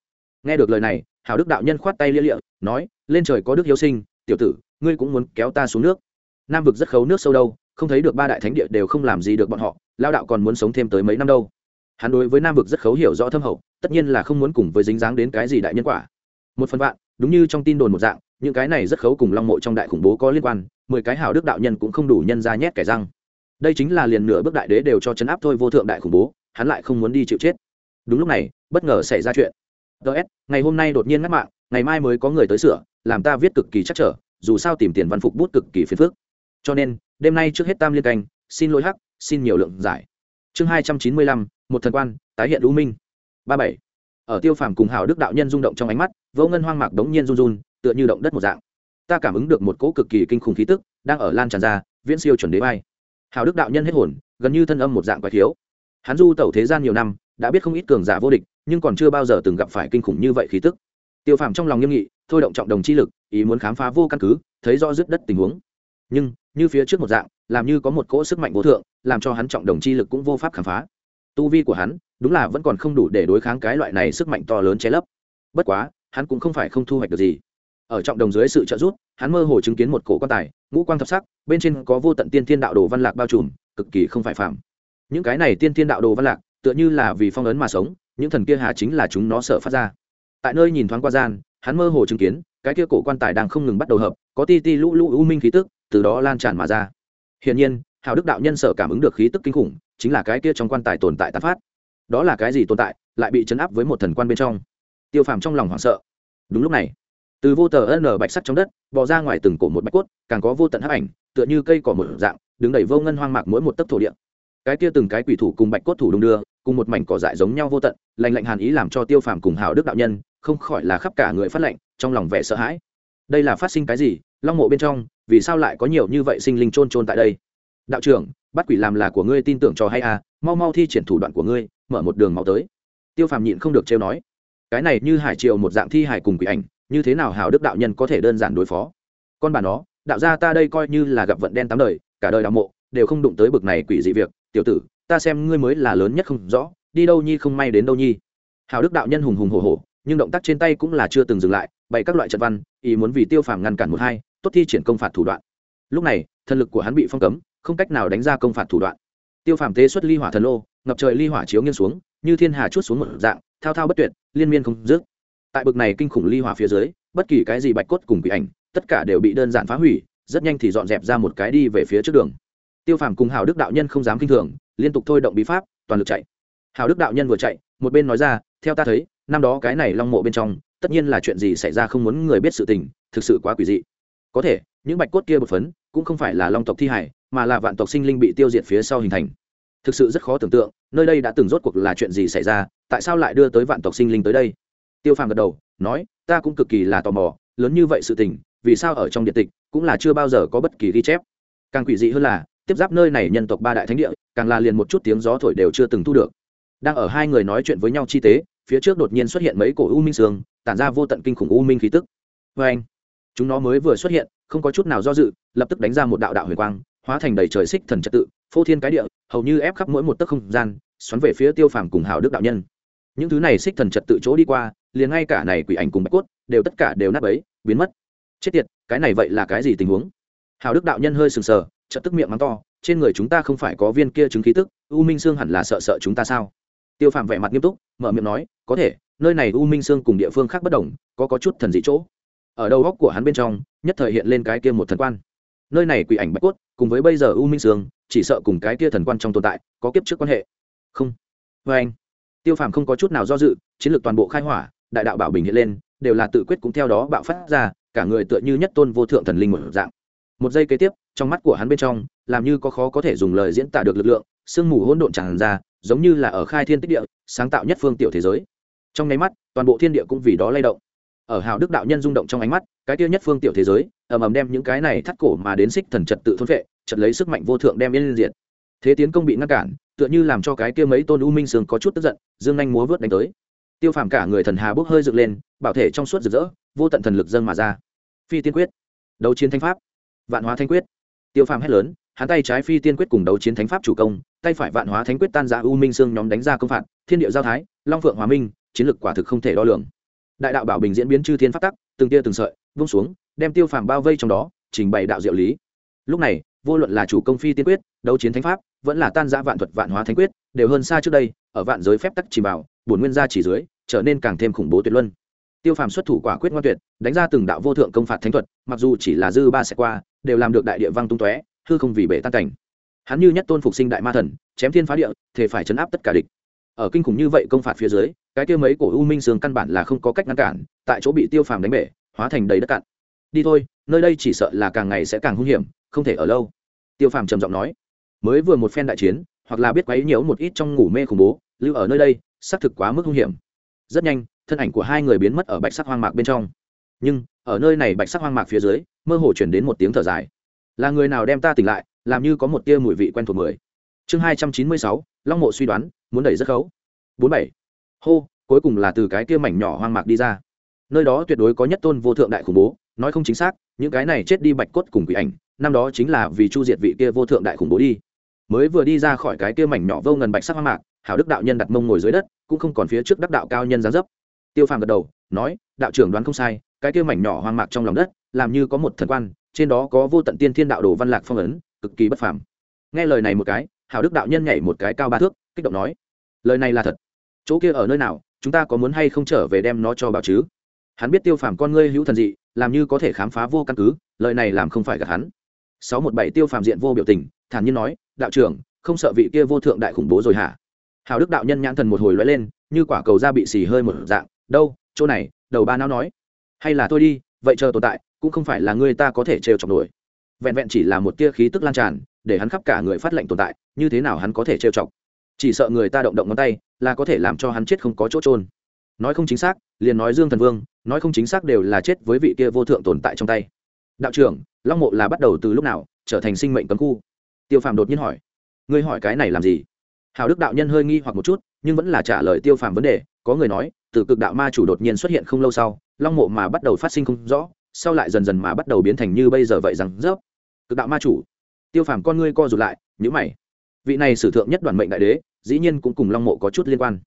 Nghe được lời này hào đức đạo nhân khoát tay lia lịa, nói, lên trời có đức hiếu sinh tiểu tử, ngươi cũng muốn kéo ta xuống nước. Nam vực rất khấu nước sâu đâu, không thấy được ba đại thánh địa đều không làm gì được bọn họ lao đạo còn muốn sống thêm tới mấy năm đâu. Hắn đối với nam vực rất khấu hiểu rõ thâm hậu, tất nhiên là không muốn cùng với dính dáng đến cái gì đại nhân quả. Một phần vạn, đúng như trong tin đồn một dạng, những cái này rất khấu cùng long mộ trong đại khủng bố có liên quan, mười cái hảo đức đạo nhân cũng không đủ nhân ra nhét kẻ răng. Đây chính là liền nửa bước đại đế đều cho chấn áp thôi vô thượng đại khủng bố, hắn lại không muốn đi chịu chết. Đúng lúc này, bất ngờ xảy ra chuyện. Ts ngày hôm nay đột nhiên ngắt mạng, ngày mai mới có người tới sửa làm ta viết cực kỳ chắc trở, dù sao tìm tiền văn phục bút cực kỳ phiền phức. Cho nên, đêm nay trước hết tam liên canh, xin lỗi hắc, xin nhiều lượng giải. Chương hai trăm chín mươi lăm, một thần quan, tái hiện lũ minh. Ba bảy. Ở tiêu phàm cùng hào đức đạo nhân rung động trong ánh mắt vô ngân hoang mạc đống nhiên run run, tựa như động đất một dạng. Ta cảm ứng được một cỗ cực kỳ kinh khủng khí tức, đang ở lan tràn ra, viễn siêu chuẩn đế bay hào đức đạo nhân hết hồn, gần như thân âm một dạng quái thiếu hắn du tẩu thế gian nhiều năm, đã biết không ít cường giả vô địch, nhưng còn chưa bao giờ từng gặp phải kinh khủng như vậy khí tức tiêu phàm trong lòng nghiêm nghị, thôi động trọng đồng chi lực, ý muốn khám phá vô căn cứ, thấy rõ dứt đất tình huống. Nhưng, như phía trước một dạng, làm như có một cỗ sức mạnh vô thượng, làm cho hắn trọng đồng chi lực cũng vô pháp khám phá. Tu vi của hắn, đúng là vẫn còn không đủ để đối kháng cái loại này sức mạnh to lớn che lấp. Bất quá, hắn cũng không phải không thu hoạch được gì. Ở trọng đồng dưới sự trợ giúp, hắn mơ hồ chứng kiến một cổ quan tài, ngũ quang thập sắc, bên trên có vô tận tiên thiên đạo đồ văn lạc bao trùm, cực kỳ không phải phạm những cái này tiên thiên đạo đồ văn lạc, tựa như là vì phong ấn mà sống, những thần kia hà chính là chúng nó sợ phát ra tại nơi nhìn thoáng qua gian, hắn mơ hồ chứng kiến, cái kia cổ quan tài đang không ngừng bắt đầu hợp, có ti ti lũ lũ u minh khí tức, từ đó lan tràn mà ra. Hiển nhiên, hào đức đạo nhân sở cảm ứng được khí tức kinh khủng, chính là cái kia trong quan tài tồn tại tán phát. Đó là cái gì tồn tại, lại bị chấn áp với một thần quan bên trong. Tiêu phàm trong lòng hoảng sợ. Đúng lúc này, từ vô tờ ân bạch sắc trong đất, bò ra ngoài từng cổ một bạch cốt, càng có vô tận hấp ảnh, tựa như cây cỏ một dạng, đứng đầy vô ngân hoang mạc mỗi một tấc thổ địa cái kia từng cái quỷ thủ cùng bạch cốt thủ đung đưa, cùng một mảnh cỏ dại giống nhau vô tận lành lạnh hàn ý làm cho tiêu phàm cùng hào đức đạo nhân, không khỏi là khắp cả người phát lệnh trong lòng vẻ sợ hãi. Đây là phát sinh cái gì? Long mộ bên trong, vì sao lại có nhiều như vậy sinh linh trôn trôn tại đây? Đạo trưởng, bắt quỷ làm là của ngươi tin tưởng cho hay à? Mau mau thi triển thủ đoạn của ngươi, mở một đường máu tới. Tiêu phàm nhịn không được trêu nói. Cái này như hải triều một dạng thi hải cùng quỷ ảnh, như thế nào hào đức đạo nhân có thể đơn giản đối phó? Con bà nó, đạo gia ta đây coi như là gặp vận đen tám đời, cả đời đạo mộ, đều không đụng tới bực này quỷ dị việc tiểu tử, ta xem ngươi mới là lớn nhất không rõ, đi đâu nhi không may đến đâu nhi. Hào đức đạo nhân hùng hùng hổ hổ, nhưng động tác trên tay cũng là chưa từng dừng lại, bày các loại trận văn, ý muốn vì tiêu phàm ngăn cản một hai, tốt thi triển công phạt thủ đoạn. Lúc này, thần lực của hắn bị phong cấm, không cách nào đánh ra công phạt thủ đoạn. Tiêu phàm tế xuất ly hỏa thần lô, ngập trời ly hỏa chiếu nghiêng xuống, như thiên hà chút xuống một dạng, thao thao bất tuyệt, liên miên không dứt. Tại bực này kinh khủng ly hỏa phía dưới, bất kỳ cái gì bạch cốt cùng quỷ ảnh, tất cả đều bị đơn giản phá hủy, rất nhanh thì dọn dẹp ra một cái đi về phía trước đường tiêu phàm cùng hào đức đạo nhân không dám kinh thường, liên tục thôi động bí pháp, toàn lực chạy. Hào đức đạo nhân vừa chạy, một bên nói ra, theo ta thấy, năm đó cái này long mộ bên trong, tất nhiên là chuyện gì xảy ra không muốn người biết sự tình, thực sự quá quỷ dị. Có thể, những bạch cốt kia bột phấn, cũng không phải là long tộc thi hải mà là vạn tộc sinh linh bị tiêu diệt phía sau hình thành. Thực sự rất khó tưởng tượng, nơi đây đã từng rốt cuộc là chuyện gì xảy ra, tại sao lại đưa tới vạn tộc sinh linh tới đây? Tiêu phàm gật đầu, nói, ta cũng cực kỳ là tò mò, lớn như vậy sự tình, vì sao ở trong điện tịch cũng là chưa bao giờ có bất kỳ ghi chép. Càng quỷ dị hơn là tiếp giáp nơi này nhân tộc ba đại thánh địa, càng là liền một chút tiếng gió thổi đều chưa từng thu được. Đang ở hai người nói chuyện với nhau chi tế, phía trước đột nhiên xuất hiện mấy cổ u minh sương, tản ra vô tận kinh khủng u minh khí tức. Vê anh, chúng nó mới vừa xuất hiện, không có chút nào do dự, lập tức đánh ra một đạo đạo huyền quang, hóa thành đầy trời xích thần trật tự, phô thiên cái địa, hầu như ép khắp mỗi một tấc không gian, xoắn về phía tiêu phàm cùng hào đức đạo nhân. Những thứ này xích thần trật tự chỗ đi qua, liền ngay cả này quỷ ảnh cùng bạch cốt, đều tất cả đều nát ấy biến mất. Chết tiệt, cái này vậy là cái gì tình huống? Hào đức đạo nhân hơi sừng sờ chợt tức miệng mắng to, trên người chúng ta không phải có viên kia chứng khí tức, u minh sương hẳn là sợ sợ chúng ta sao? Tiêu phàm vẻ mặt nghiêm túc, mở miệng nói, có thể, nơi này u minh sương cùng địa phương khác bất đồng, có có chút thần dị chỗ. Ở đầu góc của hắn bên trong, nhất thời hiện lên cái kia một thần quan. Nơi này quỷ ảnh bạch cốt, cùng với bây giờ u minh sương, chỉ sợ cùng cái kia thần quan trong tồn tại, có kiếp trước quan hệ. Không. Vê anh. Tiêu phàm không có chút nào do dự, chiến lược toàn bộ khai hỏa, đại đạo bảo bình hiện lên, đều là tự quyết cũng theo đó bạo phát ra, cả người tựa như nhất tôn vô thượng thần linh một dạng một giây kế tiếp, trong mắt của hắn bên trong, làm như có khó có thể dùng lời diễn tả được lực lượng, sương mù hỗn độn tràn ra, giống như là ở khai thiên tích địa, sáng tạo nhất phương tiểu thế giới. Trong nháy mắt, toàn bộ thiên địa cũng vì đó lay động. Ở hào đức đạo nhân rung động trong ánh mắt, cái tiêu nhất phương tiểu thế giới, ầm ầm đem những cái này thắt cổ mà đến xích thần trật tự thôn vệ trật lấy sức mạnh vô thượng đem yên diệt. Thế tiến công bị ngăn cản, tựa như làm cho cái kia mấy tôn u minh sương có chút tức giận, dương nhanh múa vớt đánh tới. Tiêu phàm cả người thần hà bốc hơi dựng lên, bảo thể trong suốt rực rỡ, vô tận thần lực dâng mà ra. Phi tiên quyết. Đấu chiến thanh pháp vạn hóa thanh quyết. Tiêu phàm hét lớn, hắn tay trái phi tiên quyết cùng đấu chiến thánh pháp chủ công, tay phải vạn hóa thánh quyết tan ra u minh sương nhóm đánh ra công phạt, thiên địa giao thái, long phượng hòa minh, chiến lực quả thực không thể đo lường. Đại đạo bảo bình diễn biến chư thiên phát tắc, từng tia từng sợi, vung xuống, đem tiêu phàm bao vây trong đó, trình bày đạo diệu lý. Lúc này, vô luận là chủ công phi tiên quyết, đấu chiến thánh pháp, vẫn là tan giã vạn thuật vạn hóa thánh quyết, đều hơn xa trước đây, ở vạn giới phép tắc chỉ bảo bổn nguyên gia chỉ dưới, trở nên càng thêm khủng bố tuyệt luân tiêu phàm xuất thủ quả quyết ngoan tuyệt, đánh ra từng đạo vô thượng công phạt thánh thuật, mặc dù chỉ là dư ba sẽ qua, đều làm được đại địa văng tung tóe, hư không vì bể tan cảnh. Hắn như nhất tôn phục sinh đại ma thần, chém thiên phá địa, thể phải chấn áp tất cả địch. Ở kinh khủng như vậy công phạt phía dưới, cái kia mấy cổ u minh sương căn bản là không có cách ngăn cản, tại chỗ bị tiêu phàm đánh bể, hóa thành đầy đất cạn. Đi thôi, nơi đây chỉ sợ là càng ngày sẽ càng hung hiểm, không thể ở lâu. Tiêu phàm trầm giọng nói, mới vừa một phen đại chiến, hoặc là biết quấy nhiễu một ít trong ngủ mê khủng bố, lưu ở nơi đây, xác thực quá mức hung hiểm. Rất nhanh thân ảnh của hai người biến mất ở bạch sắc hoang mạc bên trong. Nhưng, ở nơi này bạch sắc hoang mạc phía dưới, mơ hồ chuyển đến một tiếng thở dài. Là người nào đem ta tỉnh lại, làm như có một tia mùi vị quen thuộc người chương hai trăm chín mươi sáu, long mộ suy đoán, muốn đẩy rất khấu. Bốn bảy. Hô, cuối cùng là từ cái kia mảnh nhỏ hoang mạc đi ra. Nơi đó tuyệt đối có nhất tôn vô thượng đại khủng bố, nói không chính xác, những cái này chết đi bạch cốt cùng quỷ ảnh, năm đó chính là vì chu diệt vị kia vô thượng đại khủng bố đi. Mới vừa đi ra khỏi cái kia mảnh nhỏ vô ngần bạch sắc hoang mạc, hảo đức đạo nhân đặt mông ngồi dưới đất, cũng không còn phía trước đắc đạo cao nhân gián dấp tiêu phàm gật đầu, nói, đạo trưởng đoán không sai, cái kia mảnh nhỏ hoang mạc trong lòng đất, làm như có một thần quan, trên đó có vô tận tiên thiên đạo đồ văn lạc phong ấn, cực kỳ bất phàm. Nghe lời này một cái, hảo đức đạo nhân nhảy một cái cao ba thước, kích động nói, lời này là thật. Chỗ kia ở nơi nào, chúng ta có muốn hay không trở về đem nó cho bảo chứ? Hắn biết tiêu phàm con ngươi hữu thần dị, làm như có thể khám phá vô căn cứ, lời này làm không phải gạt hắn. Sáu một bảy tiêu phàm diện vô biểu tình, thản nhiên nói, đạo trưởng, không sợ vị kia vô thượng đại khủng bố rồi hả? Hào đức đạo nhân nhãn thần một hồi lóe lên, như quả cầu da bị xì hơi một dạng đâu, chỗ này, đầu ba não nói. Hay là tôi đi, vậy chờ tồn tại, cũng không phải là người ta có thể trêu chọc nổi. Vẹn vẹn chỉ là một tia khí tức lan tràn, để hắn khắp cả người phát lệnh tồn tại, như thế nào hắn có thể trêu chọc? Chỉ sợ người ta động động ngón tay, là có thể làm cho hắn chết không có chỗ trôn nói không chính xác, liền nói dương thần vương, nói không chính xác đều là chết với vị kia vô thượng tồn tại trong tay. Đạo trưởng, long mộ là bắt đầu từ lúc nào, trở thành sinh mệnh cấm khu? Tiêu phàm đột nhiên hỏi. Ngươi hỏi cái này làm gì? Hào đức đạo nhân hơi nghi hoặc một chút, nhưng vẫn là trả lời tiêu phàm vấn đề, có người nói từ cực đạo ma chủ đột nhiên xuất hiện không lâu sau, long mộ mà bắt đầu phát sinh không rõ, sau lại dần dần mà bắt đầu biến thành như bây giờ vậy rằng rớp. Cực đạo ma chủ, tiêu phàm con ngươi co rụt lại nhữ mày. Vị này sử thượng nhất đoàn mệnh đại đế, dĩ nhiên cũng cùng long mộ có chút liên quan.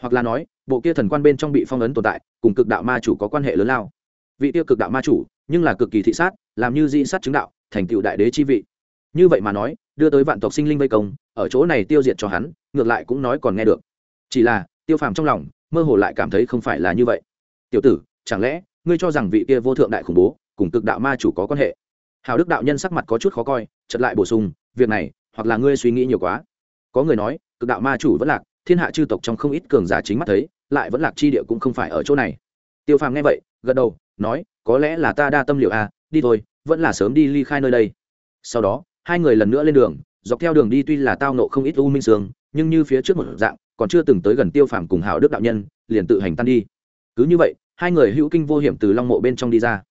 Hoặc là nói, bộ kia thần quan bên trong bị phong ấn tồn tại, cùng cực đạo ma chủ có quan hệ lớn lao. Vị tiêu cực đạo ma chủ, nhưng là cực kỳ thị sát, làm như di sát chứng đạo, thành tựu đại đế chi vị. Như vậy mà nói, đưa tới vạn tộc sinh linh vây công, ở chỗ này tiêu diệt cho hắn, ngược lại cũng nói còn nghe được. Chỉ là, tiêu phàm trong lòng mơ hồ lại cảm thấy không phải là như vậy. Tiểu tử, chẳng lẽ ngươi cho rằng vị kia vô thượng đại khủng bố cùng cực đạo ma chủ có quan hệ? Hào đức đạo nhân sắc mặt có chút khó coi chật lại bổ sung, việc này, hoặc là ngươi suy nghĩ nhiều quá. Có người nói, cực đạo ma chủ vẫn lạc, thiên hạ chư tộc trong không ít cường giả chính mắt thấy, lại vẫn lạc chi địa cũng không phải ở chỗ này. Tiêu phàm nghe vậy, gật đầu, nói, có lẽ là ta đa tâm liệu à đi thôi, vẫn là sớm đi ly khai nơi đây. Sau đó, hai người lần nữa lên đường, dọc theo đường đi tuy là tao nộ không ít u minh sương, nhưng như phía trước một dạng còn chưa từng tới gần tiêu phàm cùng hảo đức đạo nhân, liền tự hành tan đi. Cứ như vậy, hai người hữu kinh vô hiểm từ long mộ bên trong đi ra.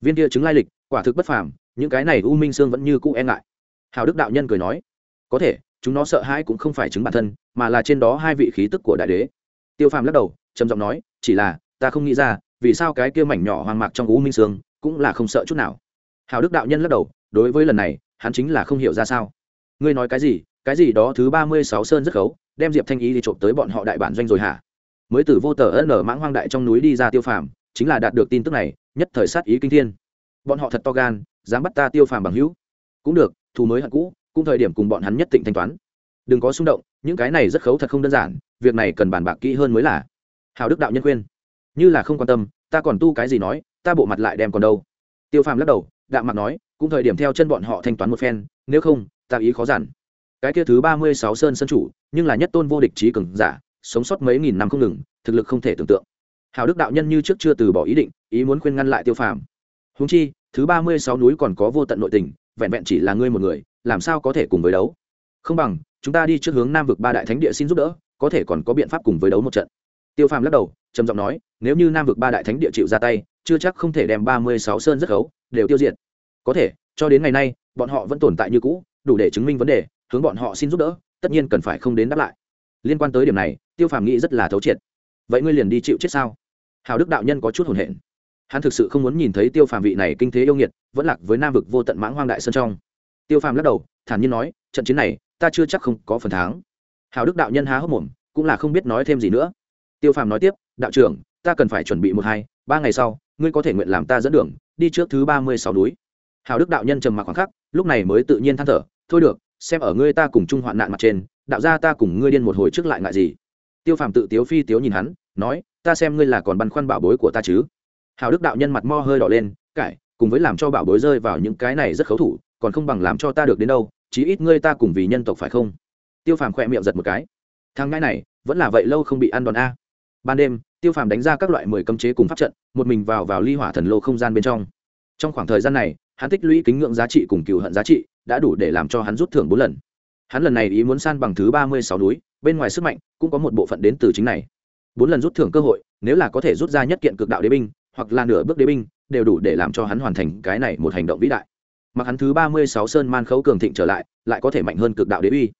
Viên kia chứng lai lịch, quả thực bất phàm, những cái này u minh sương vẫn như cũ e ngại. Hào đức đạo nhân cười nói, có thể, chúng nó sợ hãi cũng không phải chứng bản thân, mà là trên đó hai vị khí tức của đại đế. Tiêu phàm lắc đầu, trầm giọng nói, chỉ là, ta không nghĩ ra, vì sao cái kia mảnh nhỏ hoang mạc trong u minh sương cũng là không sợ chút nào. Hào đức đạo nhân lắc đầu, đối với lần này, hắn chính là không hiểu ra sao. Ngươi nói cái gì? Cái gì đó thứ ba mươi sáu sơn rất khấu đem diệp thanh ý đi trộm tới bọn họ đại bản doanh rồi hả? Mới từ vô tờ ân ở mãng hoang đại trong núi đi ra tiêu phàm, chính là đạt được tin tức này, nhất thời sát ý kinh thiên. Bọn họ thật to gan, dám bắt ta tiêu phàm bằng hữu. Cũng được, thù mới hận cũ, cũng thời điểm cùng bọn hắn nhất định thanh toán. Đừng có xung động, những cái này rất khấu thật không đơn giản, việc này cần bàn bạc kỹ hơn mới là. Hào đức đạo nhân khuyên. Như là không quan tâm, ta còn tu cái gì nói, ta bộ mặt lại đem còn đâu. Tiêu phàm lắc đầu, đạm mặt nói, cũng thời điểm theo chân bọn họ thanh toán một phen, nếu không, ta ý khó giản cái kia thứ ba mươi sáu sơn sân chủ, nhưng là nhất tôn vô địch trí cường giả, sống sót mấy nghìn năm không ngừng, thực lực không thể tưởng tượng. Hào đức đạo nhân như trước chưa từ bỏ ý định, ý muốn khuyên ngăn lại tiêu phàm. Húng chi, thứ ba mươi sáu núi còn có vô tận nội tình, vẹn vẹn chỉ là ngươi một người, làm sao có thể cùng với đấu? Không bằng, chúng ta đi trước hướng nam vực ba đại thánh địa xin giúp đỡ, có thể còn có biện pháp cùng với đấu một trận. Tiêu phàm lắc đầu, trầm giọng nói, nếu như nam vực ba đại thánh địa chịu ra tay, chưa chắc không thể đem ba mươi sáu sơn rất khấu, đều tiêu diệt. Có thể, cho đến ngày nay, bọn họ vẫn tồn tại như cũ, đủ để chứng minh vấn đề hướng bọn họ xin giúp đỡ, tất nhiên cần phải không đến đáp lại. Liên quan tới điểm này, tiêu phàm nghĩ rất là thấu triệt. Vậy ngươi liền đi chịu chết sao? Hào đức đạo nhân có chút hồn hển. Hắn thực sự không muốn nhìn thấy tiêu phàm vị này kinh thế yêu nghiệt, vẫn lạc với nam vực vô tận mãng hoang đại sơn trong. Tiêu phàm lắc đầu, thản nhiên nói, trận chiến này, ta chưa chắc không có phần thắng. Hào đức đạo nhân há hốc mồm, cũng là không biết nói thêm gì nữa. Tiêu phàm nói tiếp, đạo trưởng, ta cần phải chuẩn bị một hai, ba ngày sau, ngươi có thể nguyện làm ta dẫn đường, đi trước thứ ba mươi sáu núi. Hào đức đạo nhân trầm mặc khoảng khắc, lúc này mới tự nhiên than thở, thôi được xem ở ngươi ta cùng chung hoạn nạn mặt trên, đạo ra ta cùng ngươi điên một hồi trước lại ngại gì? Tiêu phàm tự tiếu phi tiếu nhìn hắn, nói, ta xem ngươi là còn băn khoăn bảo bối của ta chứ? Hào đức đạo nhân mặt mo hơi đỏ lên, cải, cùng với làm cho bảo bối rơi vào những cái này rất khấu thủ, còn không bằng làm cho ta được đến đâu, chí ít ngươi ta cùng vì nhân tộc phải không? Tiêu phàm khỏe miệng giật một cái. Thằng ngãi này, vẫn là vậy lâu không bị ăn đòn a. Ban đêm, tiêu phàm đánh ra các loại mười cấm chế cùng pháp trận, một mình vào vào ly hỏa thần lô không gian bên trong. Trong khoảng thời gian này, hắn tích lũy kính ngưỡng giá trị cùng cựu hận giá trị đã đủ để làm cho hắn rút thưởng bốn lần. Hắn lần này ý muốn san bằng thứ ba mươi sáu núi, bên ngoài sức mạnh cũng có một bộ phận đến từ chính này. Bốn lần rút thưởng cơ hội, nếu là có thể rút ra nhất kiện cực đạo đế binh, hoặc là nửa bước đế binh, đều đủ để làm cho hắn hoàn thành cái này một hành động vĩ đại. Mặc hắn thứ ba mươi sáu sơn man khấu cường thịnh trở lại lại có thể mạnh hơn cực đạo đế uy.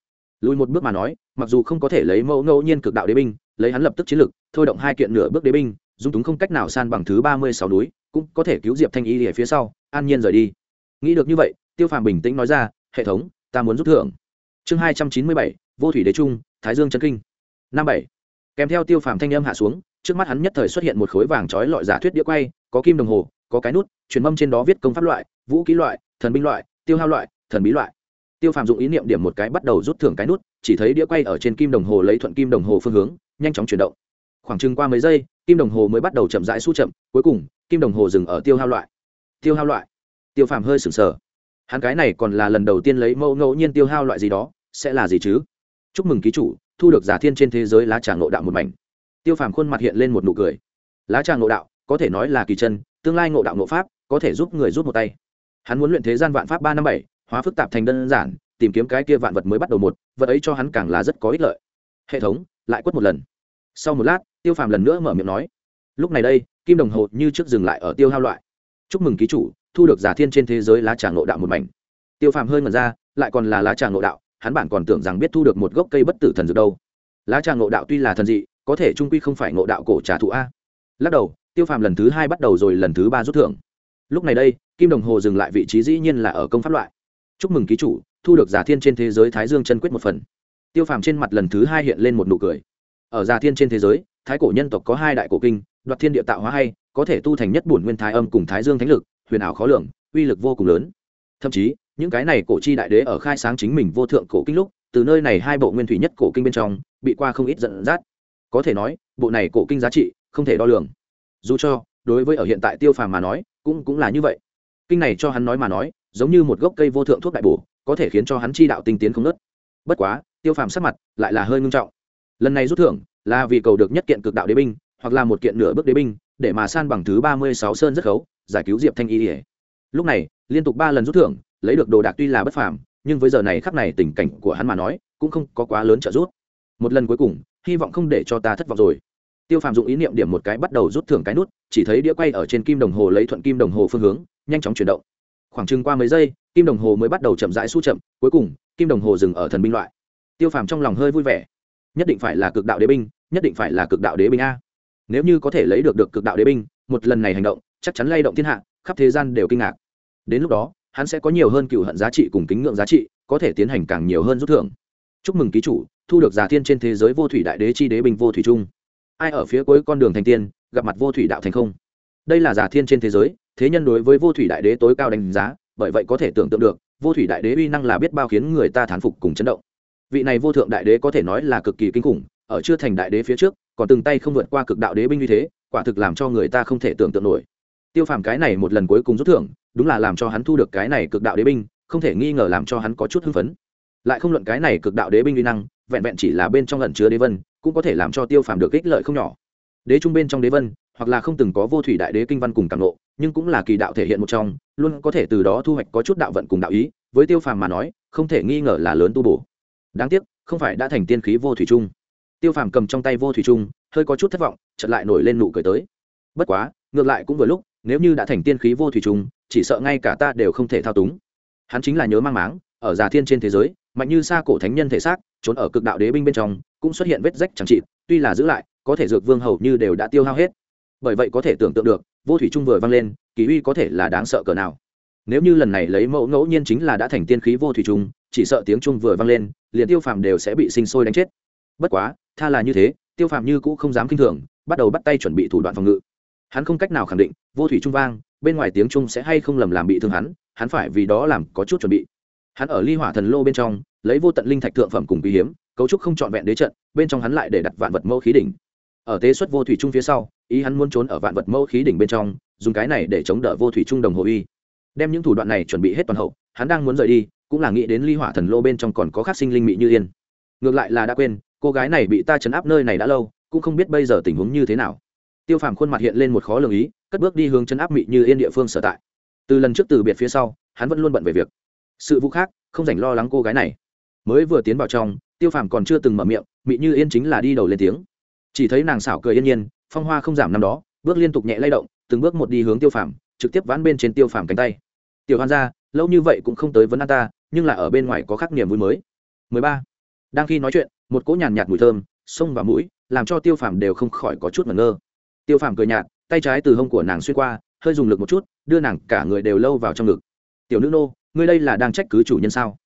Lùi một bước mà nói, mặc dù không có thể lấy mẫu ngẫu nhiên cực đạo đế binh, lấy hắn lập tức chiến lực, thôi động hai kiện nửa bước đế binh, dung túng không cách nào san bằng thứ ba mươi sáu núi, cũng có thể cứu diệp thanh y ở phía sau, an nhiên rời đi. Nghĩ được như vậy tiêu phàm bình tĩnh nói ra, hệ thống, ta muốn rút thưởng. Chương hai trăm chín mươi bảy, vô thủy đế trung, thái dương trấn kinh. Năm bảy. Kèm theo tiêu phàm thanh âm hạ xuống, trước mắt hắn nhất thời xuất hiện một khối vàng trói lọi giả thuyết đĩa quay, có kim đồng hồ, có cái nút, truyền mâm trên đó viết công pháp loại, vũ ký loại, thần binh loại, tiêu hao loại, thần bí loại. Tiêu phàm dụng ý niệm điểm một cái bắt đầu rút thưởng cái nút, chỉ thấy đĩa quay ở trên kim đồng hồ lấy thuận kim đồng hồ phương hướng, nhanh chóng chuyển động. Khoảng chừng qua mấy giây, kim đồng hồ mới bắt đầu chậm rãi s chậm, cuối cùng, kim đồng hồ dừng ở tiêu hao loại. Tiêu hao loại. Tiêu phàm hơi sừng sờ hắn cái này còn là lần đầu tiên lấy mẫu ngẫu nhiên tiêu hao loại gì đó, sẽ là gì chứ? Chúc mừng ký chủ, thu được giả thiên trên thế giới lá trà ngộ đạo một mảnh. Tiêu phàm khuôn mặt hiện lên một nụ cười. Lá trà ngộ đạo, có thể nói là kỳ chân, tương lai ngộ đạo ngộ pháp, có thể giúp người rút một tay. Hắn muốn luyện thế gian vạn pháp ba năm bảy, hóa phức tạp thành đơn giản, tìm kiếm cái kia vạn vật mới bắt đầu một, vật ấy cho hắn càng là rất có ích lợi. Hệ thống, lại quất một lần. Sau một lát, tiêu phàm lần nữa mở miệng nói, lúc này đây, kim đồng hồ như trước dừng lại ở tiêu hao loại. Chúc mừng ký chủ thu được giả thiên trên thế giới lá trà ngộ đạo một mảnh. Tiêu phàm hơi ngần ra, lại còn là lá trà ngộ đạo, hắn bản còn tưởng rằng biết thu được một gốc cây bất tử thần dược đâu. Lá trà ngộ đạo tuy là thần dị, có thể trung quy không phải ngộ đạo cổ trà thụ a. Lắc đầu, tiêu phàm lần thứ hai bắt đầu rồi lần thứ ba rút thưởng. Lúc này đây, kim đồng hồ dừng lại vị trí dĩ nhiên là ở công pháp loại. Chúc mừng ký chủ, thu được giả thiên trên thế giới thái dương chân quyết một phần. Tiêu phàm trên mặt lần thứ hai hiện lên một nụ cười. Ở giả thiên trên thế giới, thái cổ nhân tộc có hai đại cổ kinh, đoạt thiên địa tạo hóa hay, có thể tu thành nhất bổn nguyên thái âm cùng thái dương thánh lực huyền ảo khó lường, uy lực vô cùng lớn. Thậm chí, những cái này cổ chi đại đế ở khai sáng chính mình vô thượng cổ kinh lúc, từ nơi này hai bộ nguyên thủy nhất cổ kinh bên trong, bị qua không ít dẫn dắt. Có thể nói, bộ này cổ kinh giá trị không thể đo lường. Dù cho, đối với ở hiện tại tiêu phàm mà nói, cũng cũng là như vậy. Kinh này cho hắn nói mà nói, giống như một gốc cây vô thượng thuốc đại bổ, có thể khiến cho hắn chi đạo tinh tiến không nớt bất quá, tiêu phàm sắc mặt lại là hơi ngưng trọng. Lần này rút thưởng, là vì cầu được nhất kiện cực đạo đế binh, hoặc là một kiện nửa bước đế binh, để mà san bằng thứ ba mươi sáu sơn rất khấu giải cứu diệp thanh y ỉa. Lúc này, liên tục ba lần rút thưởng, lấy được đồ đạc tuy là bất phàm, nhưng với giờ này khắc này tình cảnh của hắn mà nói, cũng không có quá lớn trợ giúp. Một lần cuối cùng, hy vọng không để cho ta thất vọng rồi. Tiêu phàm dụng ý niệm điểm một cái bắt đầu rút thưởng cái nút, chỉ thấy đĩa quay ở trên kim đồng hồ lấy thuận kim đồng hồ phương hướng, nhanh chóng chuyển động. Khoảng chừng qua mấy giây, kim đồng hồ mới bắt đầu chậm rãi s chậm, cuối cùng, kim đồng hồ dừng ở thần binh loại. Tiêu phàm trong lòng hơi vui vẻ. Nhất định phải là cực đạo đế binh, nhất định phải là cực đạo đế binh a. Nếu như có thể lấy được được cực đạo đế binh, một lần này hành động chắc chắn lay động thiên hạ, khắp thế gian đều kinh ngạc. Đến lúc đó, hắn sẽ có nhiều hơn cựu hận giá trị cùng kính ngưỡng giá trị, có thể tiến hành càng nhiều hơn rút thưởng. Chúc mừng ký chủ, thu được giả thiên trên thế giới vô thủy đại đế chi đế binh vô thủy trung. Ai ở phía cuối con đường thành tiên, gặp mặt vô thủy đạo thành không? Đây là giả thiên trên thế giới, thế nhân đối với vô thủy đại đế tối cao đánh giá, bởi vậy có thể tưởng tượng được, vô thủy đại đế uy năng là biết bao khiến người ta thán phục cùng chấn động. Vị này vô thượng đại đế có thể nói là cực kỳ kinh khủng, ở chưa thành đại đế phía trước, còn từng tay không vượt qua cực đạo đế binh như thế, quả thực làm cho người ta không thể tưởng tượng nổi tiêu phàm cái này một lần cuối cùng rút thưởng đúng là làm cho hắn thu được cái này cực đạo đế binh không thể nghi ngờ làm cho hắn có chút hưng phấn. Lại không luận cái này cực đạo đế binh uy năng vẹn vẹn chỉ là bên trong lần chứa đế vân cũng có thể làm cho tiêu phàm được ích lợi không nhỏ. Đế trung bên trong đế vân hoặc là không từng có vô thủy đại đế kinh văn cùng cảm lộ, nhưng cũng là kỳ đạo thể hiện một trong luôn có thể từ đó thu hoạch có chút đạo vận cùng đạo ý với tiêu phàm mà nói không thể nghi ngờ là lớn tu bổ. Đáng tiếc không phải đã thành tiên khí vô thủy trung. Tiêu phàm cầm trong tay vô thủy trung hơi có chút thất vọng chật lại nổi lên nụ cười tới. Bất quá ngược lại cũng vừa lúc nếu như đã thành tiên khí vô thủy trùng chỉ sợ ngay cả ta đều không thể thao túng. Hắn chính là nhớ mang máng, ở già thiên trên thế giới, mạnh như xa cổ thánh nhân thể xác, trốn ở cực đạo đế binh bên trong, cũng xuất hiện vết rách chẳng trị tuy là giữ lại, có thể dược vương hầu như đều đã tiêu hao hết. Bởi vậy có thể tưởng tượng được, vô thủy trung vừa vang lên, kỳ uy có thể là đáng sợ cỡ nào. Nếu như lần này lấy mẫu ngẫu nhiên chính là đã thành tiên khí vô thủy trung chỉ sợ tiếng trung vừa vang lên, liền tiêu phàm đều sẽ bị sinh sôi đánh chết. Bất quá, tha là như thế, tiêu phàm như cũ không dám kinh thường, bắt đầu bắt tay chuẩn bị thủ đoạn phòng ngự hắn không cách nào khẳng định, vô thủy trung vang, bên ngoài tiếng trung sẽ hay không lầm làm bị thương hắn hắn phải vì đó làm có chút chuẩn bị. Hắn ở ly hỏa thần lô bên trong, lấy vô tận linh thạch thượng phẩm cùng quý hiếm, cấu trúc không trọn vẹn đế trận, bên trong hắn lại để đặt vạn vật mẫu khí đỉnh. Ở tế xuất vô thủy trung phía sau, ý hắn muốn trốn ở vạn vật mẫu khí đỉnh bên trong, dùng cái này để chống đỡ vô thủy trung đồng hồ uy. Đem những thủ đoạn này chuẩn bị hết toàn hậu, hắn đang muốn rời đi, cũng là nghĩ đến ly hỏa thần lô bên trong còn có khắc sinh linh mị như yên. Ngược lại là đã quên, cô gái này bị ta chấn áp nơi này đã lâu, cũng không biết bây giờ tình huống như thế nào tiêu phàm khuôn mặt hiện lên một khó lường ý, cất bước đi hướng chân áp mị như yên địa phương sở tại. Từ lần trước từ biệt phía sau, hắn vẫn luôn bận về việc. Sự vụ khác, không dành lo lắng cô gái này. Mới vừa tiến vào trong, tiêu phàm còn chưa từng mở miệng, mị như yên chính là đi đầu lên tiếng. Chỉ thấy nàng xảo cười yên nhiên, phong hoa không giảm năm đó, bước liên tục nhẹ lay động, từng bước một đi hướng tiêu phàm, trực tiếp vãn bên trên tiêu phàm cánh tay. Tiểu hoan ra lâu như vậy cũng không tới vấn an ta, nhưng là ở bên ngoài có khắc niềm vui mới. 13. đang khi nói chuyện, một cỗ nhàn nhạt mùi thơm xông vào mũi, làm cho tiêu phàm đều không khỏi có chút ngẩn ngơ tiêu phàm cười nhạt, tay trái từ hông của nàng xuyên qua, hơi dùng lực một chút, đưa nàng cả người đều lâu vào trong ngực. Tiểu nữ nô, ngươi đây là đang trách cứ chủ nhân sao?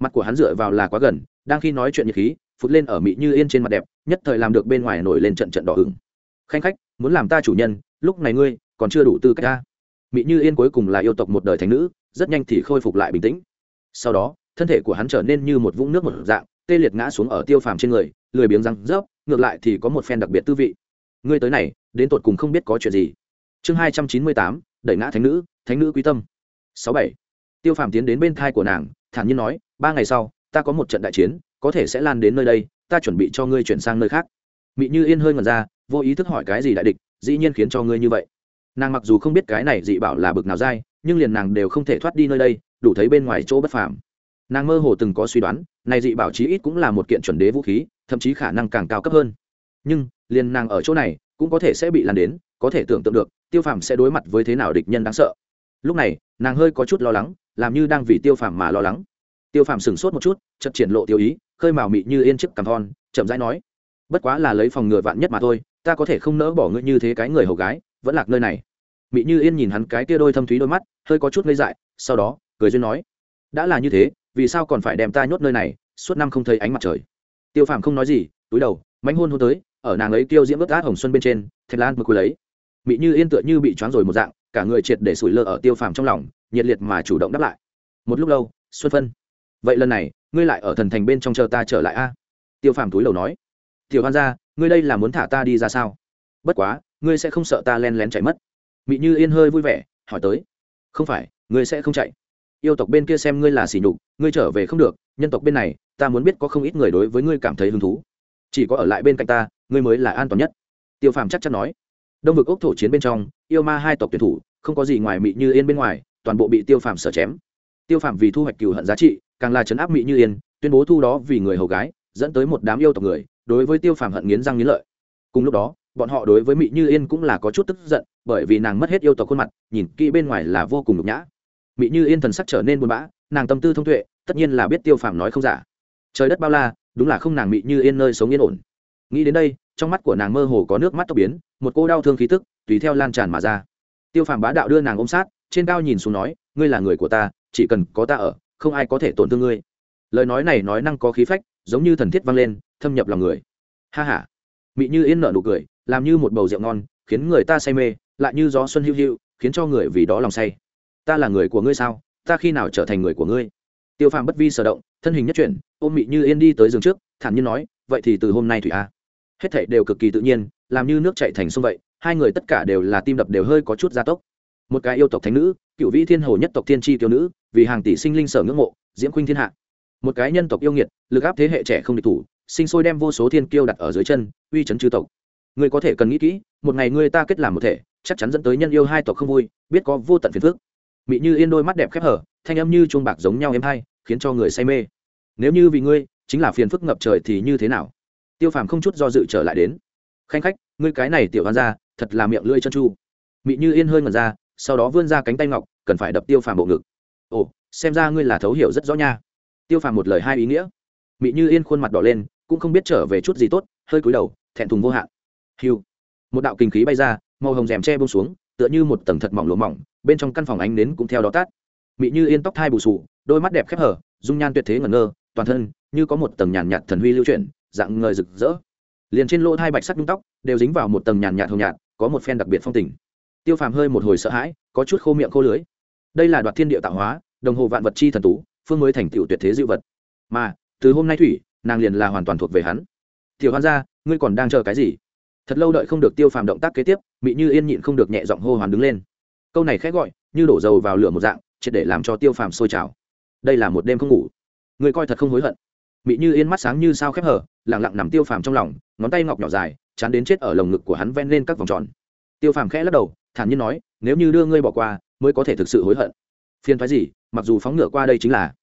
Mặt của hắn dựa vào là quá gần, đang khi nói chuyện nhiệt khí, phụt lên ở mị như yên trên mặt đẹp, nhất thời làm được bên ngoài nổi lên trận trận đỏ hừng khanh khách, muốn làm ta chủ nhân, lúc này ngươi còn chưa đủ tư cách ta. Mị như yên cuối cùng là yêu tộc một đời thánh nữ, rất nhanh thì khôi phục lại bình tĩnh. Sau đó, thân thể của hắn trở nên như một vũng nước một dạng, tê liệt ngã xuống ở tiêu phàm trên người, lười biếng răng rớp, ngược lại thì có một phen đặc biệt tư vị. Ngươi tới này đến tột cùng không biết có chuyện gì. Chương hai trăm chín mươi tám, đẩy ngã thánh nữ thánh nữ quý tâm. Sáu bảy. Tiêu phàm tiến đến bên thai của nàng, thản nhiên nói, ba ngày sau, ta có một trận đại chiến, có thể sẽ lan đến nơi đây, ta chuẩn bị cho ngươi chuyển sang nơi khác. Mị như yên hơi ngần ra, vô ý thức hỏi cái gì đại địch, dĩ nhiên khiến cho ngươi như vậy. Nàng mặc dù không biết cái này dị bảo là bực nào dai, nhưng liền nàng đều không thể thoát đi nơi đây, đủ thấy bên ngoài chỗ bất phàm. Nàng mơ hồ từng có suy đoán, này dị bảo chí ít cũng là một kiện chuẩn đế vũ khí, thậm chí khả năng càng cao cấp hơn. Nhưng, liền nàng ở chỗ này cũng có thể sẽ bị lan đến, có thể tưởng tượng được, tiêu phàm sẽ đối mặt với thế nào địch nhân đáng sợ. Lúc này, nàng hơi có chút lo lắng, làm như đang vì tiêu phàm mà lo lắng. Tiêu phàm sửng sốt một chút chật triển lộ tiêu ý, khơi mào mị như yên chiếc cằm thon, chậm rãi nói, bất quá là lấy phòng ngừa vạn nhất mà thôi, ta có thể không nỡ bỏ ngươi như thế cái người hầu gái, vẫn lạc nơi này. Mị như yên nhìn hắn cái kia đôi thâm thúy đôi mắt, hơi có chút ngây dại, sau đó, cười duyên nói, đã là như thế, vì sao còn phải đem ta nhốt nơi này, suốt năm không thấy ánh mặt trời? Tiêu phàm không nói gì, túi đầu mánh hôn hôn tới ở nàng ấy tiêu diễm ướt át hồng xuân bên trên, thạch lan mực quý lấy. Mỹ như yên tựa như bị choáng rồi một dạng, cả người triệt để sủi lơ ở tiêu phàm trong lòng, nhiệt liệt mà chủ động đáp lại. Một lúc lâu, xuân phân, vậy lần này, ngươi lại ở thần thành bên trong chờ ta trở lại a? Tiêu phàm túi lầu nói. Tiểu hoan ra ngươi đây là muốn thả ta đi ra sao? Bất quá, ngươi sẽ không sợ ta len lén chạy mất. Mỹ như yên hơi vui vẻ, hỏi tới. Không phải, ngươi sẽ không chạy. Yêu tộc bên kia xem ngươi là xỉ nhục, ngươi trở về không được, nhân tộc bên này, ta muốn biết có không ít người đối với ngươi cảm thấy hứng thú chỉ có ở lại bên cạnh ta, ngươi mới là an toàn nhất. Tiêu phàm chắc chắn nói. Đông vực ốc thổ chiến bên trong, yêu ma hai tộc tuyển thủ, không có gì ngoài mị như yên bên ngoài, toàn bộ bị tiêu phàm sở chém. Tiêu phàm vì thu hoạch cừu hận giá trị, càng là chấn áp mị như yên, tuyên bố thu đó vì người hầu gái, dẫn tới một đám yêu tộc người, đối với tiêu phàm hận nghiến răng nghiến lợi. Cùng lúc đó, bọn họ đối với mị như yên cũng là có chút tức giận, bởi vì nàng mất hết yêu tộc khuôn mặt, nhìn kỹ bên ngoài là vô cùng nhục nhã. Mị như yên thần sắc trở nên buồn bã, nàng tâm tư thông tuệ, tất nhiên là biết tiêu phàm nói không giả. Trời đất bao la đúng là không nàng mị như yên nơi sống yên ổn. Nghĩ đến đây, trong mắt của nàng mơ hồ có nước mắt tốc biến, một cô đau thương khí tức, tùy theo lan tràn mà ra. Tiêu phàm bá đạo đưa nàng ôm sát, trên cao nhìn xuống nói, ngươi là người của ta, chỉ cần có ta ở, không ai có thể tổn thương ngươi. Lời nói này nói năng có khí phách, giống như thần thiết vang lên, thâm nhập lòng người. Ha h a mị như yên nở nụ cười, làm như một bầu rượu ngon, khiến người ta say mê, lại như gió xuân hữu hữu khiến cho người vì đó lòng say. Ta là người của ngươi sao? Ta khi nào trở thành người của ngươi? Tiêu phàm bất vi sở động, thân hình nhất chuyển ôm mị như yên đi tới giường trước, thản nhiên nói, vậy thì từ hôm nay thủy a. Hết thảy đều cực kỳ tự nhiên, làm như nước chạy thành sông vậy, hai người tất cả đều là tim đập đều hơi có chút gia tốc. Một cái yêu tộc thánh nữ, cựu vĩ thiên hồ nhất tộc thiên tri kiều nữ, vì hàng tỷ sinh linh sở ngưỡng mộ, diễm khuynh thiên hạ. Một cái nhân tộc yêu nghiệt, lực áp thế hệ trẻ không địch thủ, sinh sôi đem vô số thiên kiêu đặt ở dưới chân, uy chấn chư tộc. Ngươi có thể cần nghĩ kỹ, một ngày ngươi ta kết làm một thể, chắc chắn dẫn tới nhân yêu hai tộc không vui, biết có vô tận phiền phức. Mị như yên đôi mắt đẹp khép hở, thanh âm như chuông bạc giống nhau em hay khiến cho người say mê nếu như vì ngươi, chính là phiền phức ngập trời thì như thế nào? Tiêu phàm không chút do dự trở lại đến. Khanh khách, ngươi cái này tiểu hoan ra thật là miệng lưỡi chân chu mị như yên hơi ngần ra, sau đó vươn ra cánh tay ngọc, cần phải đập tiêu phàm bộ ngực. Ồ, xem ra ngươi là thấu hiểu rất rõ nha. Tiêu phàm một lời hai ý nghĩa. Mị như yên khuôn mặt đỏ lên, cũng không biết trở về chút gì tốt, hơi cúi đầu, thẹn thùng vô hạn. Hiu một đạo kinh khí bay ra, màu hồng rèm che bông xuống, tựa như một tầng thật mỏng lỗ mỏng, bên trong căn phòng ánh nến cũng theo đó tát mị như yên tóc thai bù sù, đôi mắt đẹp khép hở, dung nhan tuyệt thế ngẩn ngơ toàn thân như có một tầng nhàn nhạt thần huy lưu chuyển, dạng ngời rực rỡ. Liền trên lỗ hai bạch sắc nhung tóc đều dính vào một tầng nhàn nhạt hồng nhạt, có một phen đặc biệt phong tình. Tiêu phàm hơi một hồi sợ hãi, có chút khô miệng khô lưới đây là đoạt thiên địa tạo hóa, đồng hồ vạn vật chi thần tú, phương mới thành tựu tuyệt thế dịu vật. Mà, từ hôm nay thủy, nàng liền là hoàn toàn thuộc về hắn. Tiểu hoan gia, ngươi còn đang chờ cái gì? Thật lâu đợi không được tiêu phàm động tác kế tiếp, mị như yên nhịn không được nhẹ giọng hô hoán đứng lên. Câu này khẽ gọi, như đổ dầu vào lửa một dạng, triệt để làm cho tiêu phàm sôi trào. Đây là một đêm không ngủ người coi thật không hối hận. Mị như yên mắt sáng như sao khép hở lẳng lặng nằm tiêu phàm trong lòng, ngón tay ngọc nhỏ dài, chán đến chết ở lồng ngực của hắn ven lên các vòng tròn. Tiêu phàm khẽ lắc đầu, thản nhiên nói, nếu như đưa ngươi bỏ qua, mới có thể thực sự hối hận. Phiền thoái gì, mặc dù phóng ngựa qua đây chính là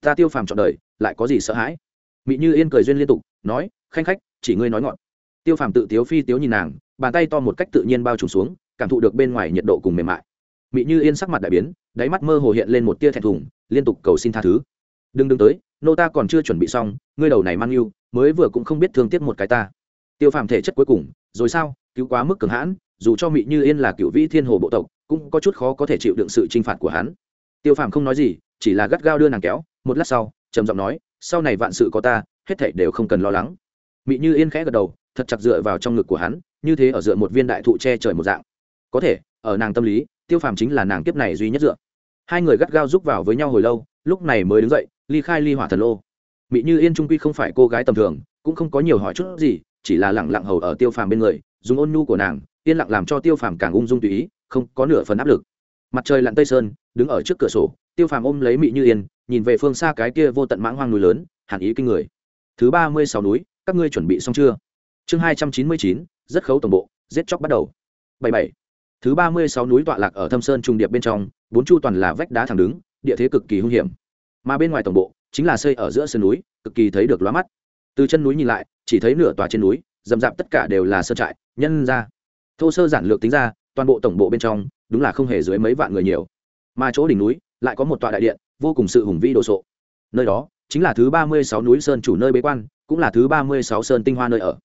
ta tiêu phàm chọn đời, lại có gì sợ hãi? Mị như yên cười duyên liên tục, nói, khanh khách, chỉ ngươi nói ngọn. Tiêu phàm tự tiếu phi tiếu nhìn nàng, bàn tay to một cách tự nhiên bao trùm xuống, cảm thụ được bên ngoài nhiệt độ cùng mềm mại. Mị như yên sắc mặt đại biến, đáy mắt mơ hồ hiện lên một tia thẹn thùng, liên tục cầu xin tha thứ đừng đừng tới, nô ta còn chưa chuẩn bị xong, ngươi đầu này mang yêu, mới vừa cũng không biết thương tiếc một cái ta. Tiêu phàm thể chất cuối cùng, rồi sao, cứu quá mức cường hãn, dù cho mị như yên là cựu vĩ thiên hồ bộ tộc, cũng có chút khó có thể chịu đựng sự t r i n h phạt của hắn. Tiêu phàm không nói gì, chỉ là gắt gao đưa nàng kéo, một lát sau, trầm giọng nói, sau này vạn sự có ta, hết thảy đều không cần lo lắng. Mị như yên khẽ gật đầu, thật chặt dựa vào trong ngực của hắn, như thế ở dựa một viên đại thụ che trời một dạng. Có thể, ở nàng tâm lý, tiêu phàm chính là nàng kiếp này duy nhất dựa. Hai người gắt gao rúc vào với nhau hồi lâu, lúc này mới đứng dậy ly khai ly hỏa thần lô. Mỹ như yên trung quy không phải cô gái tầm thường, cũng không có nhiều hỏi chút gì, chỉ là lẳng lặng hầu ở tiêu phàm bên người, dùng ôn nhu của nàng, yên lặng làm cho tiêu phàm càng ung dung tùy ý, không có nửa phần áp lực. Mặt trời lặn tây sơn, đứng ở trước cửa sổ, tiêu phàm ôm lấy mỹ như yên, nhìn về phương xa cái kia vô tận mãng hoang núi lớn, hàn ý kinh người. Thứ ba mươi sáu núi, các ngươi chuẩn bị xong chưa? Chương hai trăm chín mươi chín, rất khấu tổng bộ, giết chóc bắt đầu. Bảy bảy. Thứ ba mươi sáu núi tọa lạc ở thâm sơn trung điệp bên trong, bốn chu toàn là vách đá thẳng đứng, địa thế cực kỳ hung hiểm mà bên ngoài tổng bộ chính là xây ở giữa sườn núi, cực kỳ thấy được lóa mắt. Từ chân núi nhìn lại, chỉ thấy nửa tòa trên núi d ầ m d tất cả đều là sơn trại, nhân ra. Thô sơ giản lược tính ra, toàn bộ tổng bộ bên trong, đúng là không hề dưới mấy vạn người nhiều. Mà chỗ đỉnh núi, lại có một tòa đại điện, vô cùng sự hùng vĩ đồ sộ. Nơi đó, chính là thứ ba mươi sáu núi sơn chủ nơi bế quan, cũng là thứ ba mươi sáu sơn tinh hoa nơi ở.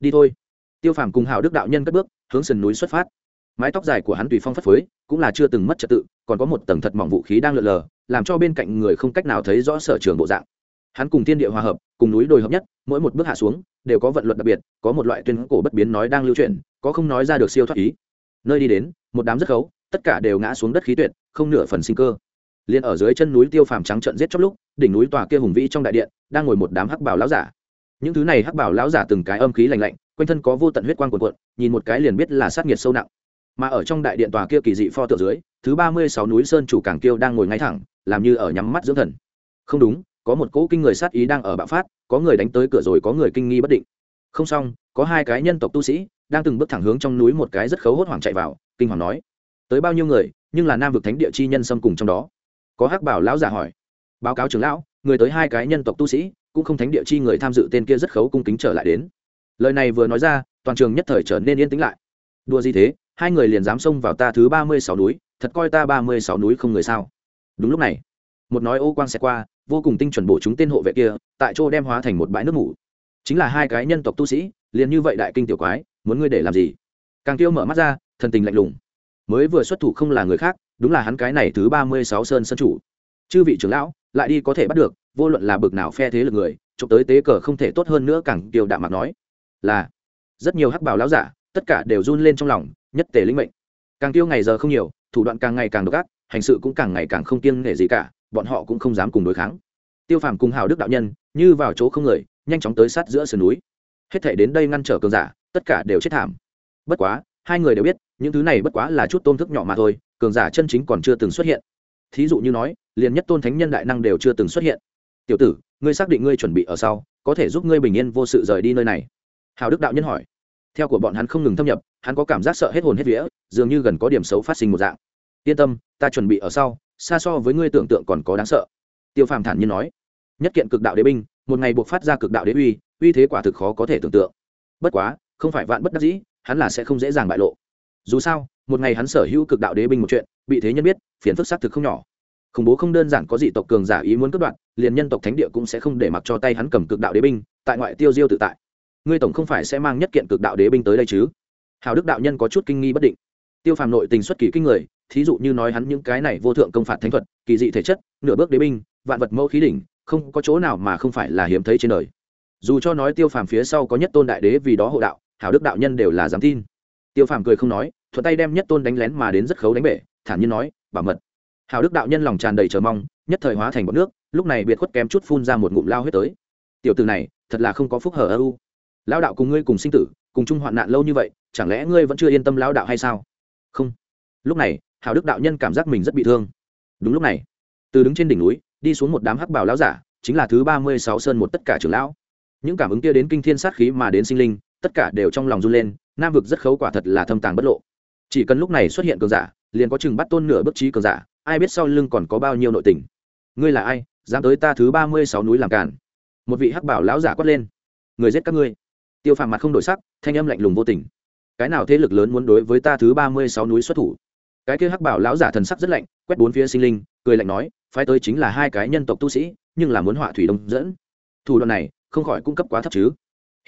Đi thôi. Tiêu phàm cùng hào đức đạo nhân cất bước, hướng sườn núi xuất phát. Mái tóc dài của hắn tùy phong phất phới, cũng là chưa từng mất trật tự còn có một tầng thật mỏng vũ khí đang lượn lờ, làm cho bên cạnh người không cách nào thấy rõ sở trường bộ dạng. Hắn cùng thiên địa hòa hợp, cùng núi đồi hợp nhất, mỗi một bước hạ xuống, đều có vận luật đặc biệt, có một loại tuyên cổ bất biến nói đang lưu truyền có không nói ra được siêu thoát ý. Nơi đi đến, một đám rất khấu, tất cả đều ngã xuống đất khí tuyệt, không nửa phần sinh cơ. Liền ở dưới chân núi tiêu phàm trắng trận giết chóc lúc, đỉnh núi tòa kia hùng vĩ trong đại điện, đang ngồi một đám hắc bảo lão giả. Những thứ này hắc bảo lão giả từng cái âm khí lạnh lạnh, quanh thân có vô tận huyết quang cuồn cuộn, nhìn một cái liền biết là sát nhiệt sâu nặng. Mà ở trong đại điện tòa kia kỳ dị pho tượng dưới thứ ba mươi sáu núi sơn chủ cảng kiêu đang ngồi ngay thẳng, làm như ở nhắm mắt dưỡng thần. Không đúng, có một cỗ kinh người sát ý đang ở bạo phát, có người đánh tới cửa rồi có người kinh nghi bất định. Không xong, có hai cái nhân tộc tu sĩ đang từng bước thẳng hướng trong núi một cái rất khấu hốt hoảng chạy vào, kinh hoàng nói, tới bao nhiêu người, nhưng là nam vực thánh địa chi nhân xâm cùng trong đó. Có hắc bảo lão giả hỏi. Báo cáo trưởng lão, người tới hai cái nhân tộc tu sĩ, cũng không thánh địa chi người tham dự tên kia rất khấu cung kính trở lại đến. Lời này vừa nói ra, toàn trường nhất thời trở nên yên tĩnh lại. Đua gì thế? Hai người liền dám xông vào ta thứ ba mươi sáu núi, thật coi ta ba mươi sáu núi không người sao? Đúng lúc này, một nói ô quang sẽ qua, vô cùng tinh chuẩn bổ chúng tên hộ vệ kia, tại chỗ đem hóa thành một bãi nước ngủ chính là hai cái nhân tộc tu sĩ, liền như vậy đại kinh tiểu quái, muốn ngươi để làm gì? Càng tiêu mở mắt ra, thần tình lạnh lùng. Mới vừa xuất thủ không là người khác, đúng là hắn cái này thứ ba mươi sáu sơn sân chủ. Chư vị trưởng lão, lại đi có thể bắt được, vô luận là bực nào phe thế lực người, chụp tới tế cờ không thể tốt hơn nữa, càng tiêu đạm mặt nói. Là, rất nhiều hắc bào lão giả, tất cả đều run lên trong lòng nhất tề linh mệnh. Càng tiêu ngày giờ không nhiều, thủ đoạn càng ngày càng độc ác, hành sự cũng càng ngày càng không kiêng nể gì cả, bọn họ cũng không dám cùng đối kháng. Tiêu phàm cùng hào đức đạo nhân, như vào chỗ không người, nhanh chóng tới sát giữa sườn núi. Hết thể đến đây ngăn trở cường giả, tất cả đều chết thảm. Bất quá, hai người đều biết, những thứ này bất quá là chút tôn thức nhỏ mà thôi, cường giả chân chính còn chưa từng xuất hiện. Thí dụ như nói, liền nhất tôn thánh nhân đại năng đều chưa từng xuất hiện. Tiểu tử, ngươi xác định ngươi chuẩn bị ở sau, có thể giúp ngươi bình yên vô sự rời đi nơi này. Hào đức đạo nhân hỏi. Theo của bọn hắn không ngừng thâm nhập hắn có cảm giác sợ hết hồn hết vía, dường như gần có điểm xấu phát sinh một dạng. Yên tâm, ta chuẩn bị ở sau, xa so với ngươi tưởng tượng còn có đáng sợ. Tiêu phàm thản nhiên nói. Nhất kiện cực đạo đế binh, một ngày buộc phát ra cực đạo đế uy uy thế quả thực khó có thể tưởng tượng. Bất quá, không phải vạn bất đắc dĩ, hắn là sẽ không dễ dàng bại lộ. Dù sao, một ngày hắn sở hữu cực đạo đế binh một chuyện, bị thế nhân biết, phiền phức xác thực không nhỏ. Khủng bố không đơn giản có dị tộc cường giả ý muốn cất đoạn liền nhân tộc thánh địa cũng sẽ không để mặc cho tay hắn cầm cực đạo đế binh, tại ngoại tiêu diêu tự tại. Ngươi tổng không phải sẽ mang nhất kiện cực đạo đế binh tới đây chứ? Hào đức đạo nhân có chút kinh nghi bất định. Tiêu phàm nội tình xuất kỳ kinh người, thí dụ như nói hắn những cái này vô thượng công phạt thánh thuật, kỳ dị thể chất, nửa bước đế binh, vạn vật mẫu khí đỉnh, không có chỗ nào mà không phải là hiếm thấy trên đời. Dù cho nói tiêu phàm phía sau có nhất tôn đại đế vì đó hộ đạo hảo đức đạo nhân đều là dám tin. Tiêu phàm cười không nói, thuận tay đem nhất tôn đánh lén mà đến rất khấu đánh bể, thản nhiên nói, bảo mật. Hảo đức đạo nhân lòng tràn đầy chờ mong, nhất thời hóa thành bọt nước, lúc này biệt khuất kém chút phun ra một ngụm lao huyết tới. Tiểu từ này, thật là không có phúc hở ơ u. Lao đạo cùng ngươi cùng sinh tử, cùng chung hoạn nạn lâu như vậy chẳng lẽ ngươi vẫn chưa yên tâm lao đạo hay sao? Không. Lúc này hào đức đạo nhân cảm giác mình rất bị thương. Đúng lúc này, từ đứng trên đỉnh núi, đi xuống một đám hắc bảo lão giả, chính là thứ ba mươi sáu sơn một tất cả trưởng lão. Những cảm ứng kia đến kinh thiên sát khí mà đến sinh linh, tất cả đều trong lòng run lên, nam vực rất khấu quả thật là thâm tàng bất lộ. Chỉ cần lúc này xuất hiện cường giả, liền có chừng bắt tôn nửa bức trí cường giả, ai biết sau lưng còn có bao nhiêu nội tình. Ngươi là ai, dám tới ta thứ ba mươi sáu núi làm cản một vị hắc bảo lão giả quát lên. Người giết các ngươi. Tiêu phàm mặt không đổi sắc, thanh âm lạnh lùng vô tình cái nào thế lực lớn muốn đối với ta thứ ba mươi sáu núi xuất thủ? Cái kia hắc bảo lão giả thần sắc rất lạnh, quét bốn phía sinh linh, cười lạnh nói, phái tới chính là hai cái nhân tộc tu sĩ, nhưng là muốn họa thủy đông dẫn. Thủ đoạn này, không khỏi cung cấp quá thấp chứ.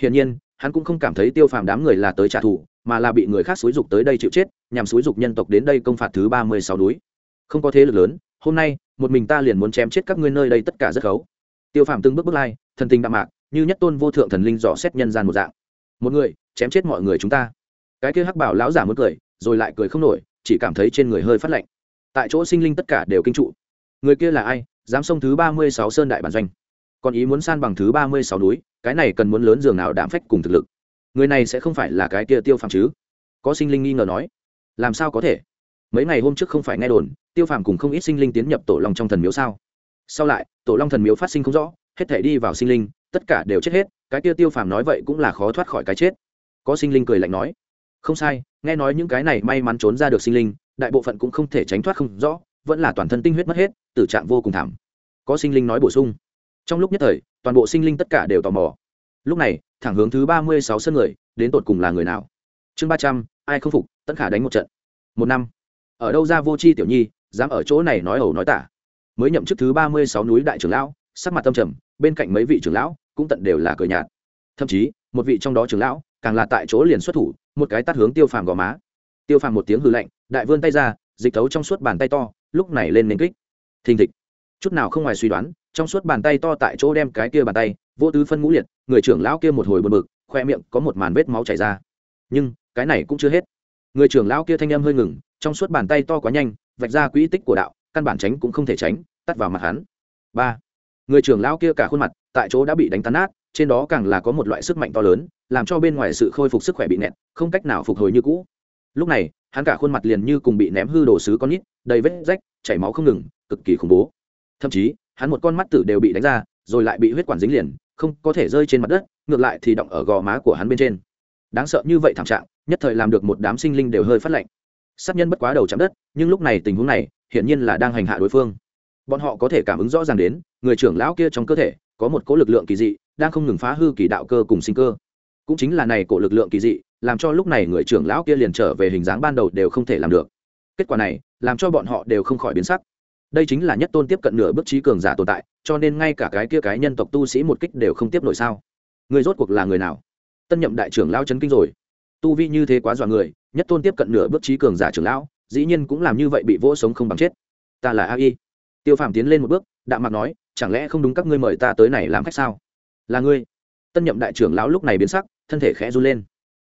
Hiển nhiên, hắn cũng không cảm thấy tiêu phàm đám người là tới trả thù, mà là bị người khác xúi dục tới đây chịu chết, nhằm xúi dục nhân tộc đến đây công phạt thứ ba mươi sáu núi. Không có thế lực lớn, hôm nay, một mình ta liền muốn chém chết các ngươi nơi đây tất cả rất khấu. Tiêu phàm từng bước bước lai, thần tình đạm mạc, như nhất tôn vô thượng thần linh dò xét nhân gian một dạng. Một người, chém chết mọi người chúng ta cái kia hắc bảo lão giả muốn cười, rồi lại cười không nổi, chỉ cảm thấy trên người hơi phát lạnh. Tại chỗ sinh linh tất cả đều kinh trụ. Người kia là ai? Dám xông thứ ba mươi sáu sơn đại bản doanh. Còn ý muốn san bằng thứ ba mươi sáu núi, cái này cần muốn lớn giường nào đảm phách cùng thực lực. Người này sẽ không phải là cái kia tiêu phàm chứ? Có sinh linh nghi ngờ nói. Làm sao có thể? Mấy ngày hôm trước không phải nghe đồn, tiêu phàm cùng không ít sinh linh tiến nhập tổ long trong thần miếu sao? Sau lại, tổ long thần miếu phát sinh không rõ, hết thể đi vào sinh linh, tất cả đều chết hết, cái kia tiêu phàm nói vậy cũng là khó thoát khỏi cái chết. Có sinh linh cười lạnh nói không sai, nghe nói những cái này may mắn trốn ra được sinh linh, đại bộ phận cũng không thể tránh thoát không rõ, vẫn là toàn thân tinh huyết mất hết, tử trạng vô cùng thảm. Có sinh linh nói bổ sung. Trong lúc nhất thời, toàn bộ sinh linh tất cả đều tò mò. Lúc này, thẳng hướng thứ ba mươi sáu sân người, đến tột cùng là người nào? Chương ba trăm, ai không phục, tất khả đánh một trận. Một năm. Ở đâu ra vô c h i tiểu nhi, dám ở chỗ này nói ẩu nói tả? Mới nhậm chức thứ ba mươi sáu núi đại trưởng lão, sắc mặt tâm trầm, bên cạnh mấy vị trưởng lão, cũng tận đều là cờ nhạt. Thậm chí, một vị trong đó trưởng lão càng là tại chỗ liền xuất thủ, một cái tắt hướng tiêu phàm gò má. Tiêu phàm một tiếng hư lạnh, đại vươn tay ra, dịch thấu trong suốt bàn tay to, lúc này lên nền kích. Thình thịch. Chút nào không ngoài suy đoán, trong suốt bàn tay to tại chỗ đem cái kia bàn tay, vô tứ phân ngũ liệt, người trưởng lão kia một hồi bật bực, khoe miệng có một màn vết máu chảy ra. Nhưng, cái này cũng chưa hết. Người trưởng lão kia thanh âm hơi ngừng, trong suốt bàn tay to quá nhanh, vạch ra quỹ tích của đạo, căn bản tránh cũng không thể tránh tắt vào mặt hắn. Ba. Người trưởng lão kia cả khuôn mặt, tại chỗ đã bị đánh tan nát trên đó càng là có một loại sức mạnh to lớn, làm cho bên ngoài sự khôi phục sức khỏe bị nẹt, không cách nào phục hồi như cũ. Lúc này, hắn cả khuôn mặt liền như cùng bị ném hư đồ sứ con nít, đầy vết rách, chảy máu không ngừng, cực kỳ khủng bố. Thậm chí, hắn một con mắt tử đều bị đánh ra, rồi lại bị huyết quản dính liền, không có thể rơi trên mặt đất, ngược lại thì động ở gò má của hắn bên trên. Đáng sợ như vậy thảm trạng, nhất thời làm được một đám sinh linh đều hơi phát lạnh. Sát nhân bất quá đầu chạm đất, nhưng lúc này tình huống này, hiển nhiên là đang hành hạ đối phương. Bọn họ có thể cảm ứng rõ ràng đến, người trưởng lão kia trong cơ thể có một cỗ lực lượng kỳ dị, đang không ngừng phá hư kỳ đạo cơ cùng sinh cơ. Cũng chính là này cổ lực lượng kỳ dị, làm cho lúc này người trưởng lão kia liền trở về hình dáng ban đầu đều không thể làm được. Kết quả này, làm cho bọn họ đều không khỏi biến sắc. Đây chính là nhất tôn tiếp cận nửa bước trí cường giả tồn tại, cho nên ngay cả cái kia cái nhân tộc tu sĩ một kích đều không tiếp nổi sao? Người rốt cuộc là người nào? Tân nhậm đại trưởng lão chấn kinh rồi. Tu vi như thế quá dọa người, nhất tôn tiếp cận nửa bước trí cường giả trưởng lão, dĩ nhiên cũng làm như vậy bị vỗ sống không bằng chết. Ta là a y. Tiêu phàm tiến lên một bước, đạm mặt nói chẳng lẽ không đúng các ngươi mời ta tới này làm khách sao? Là ngươi. Tân nhậm đại trưởng lão lúc này biến sắc, thân thể khẽ run lên.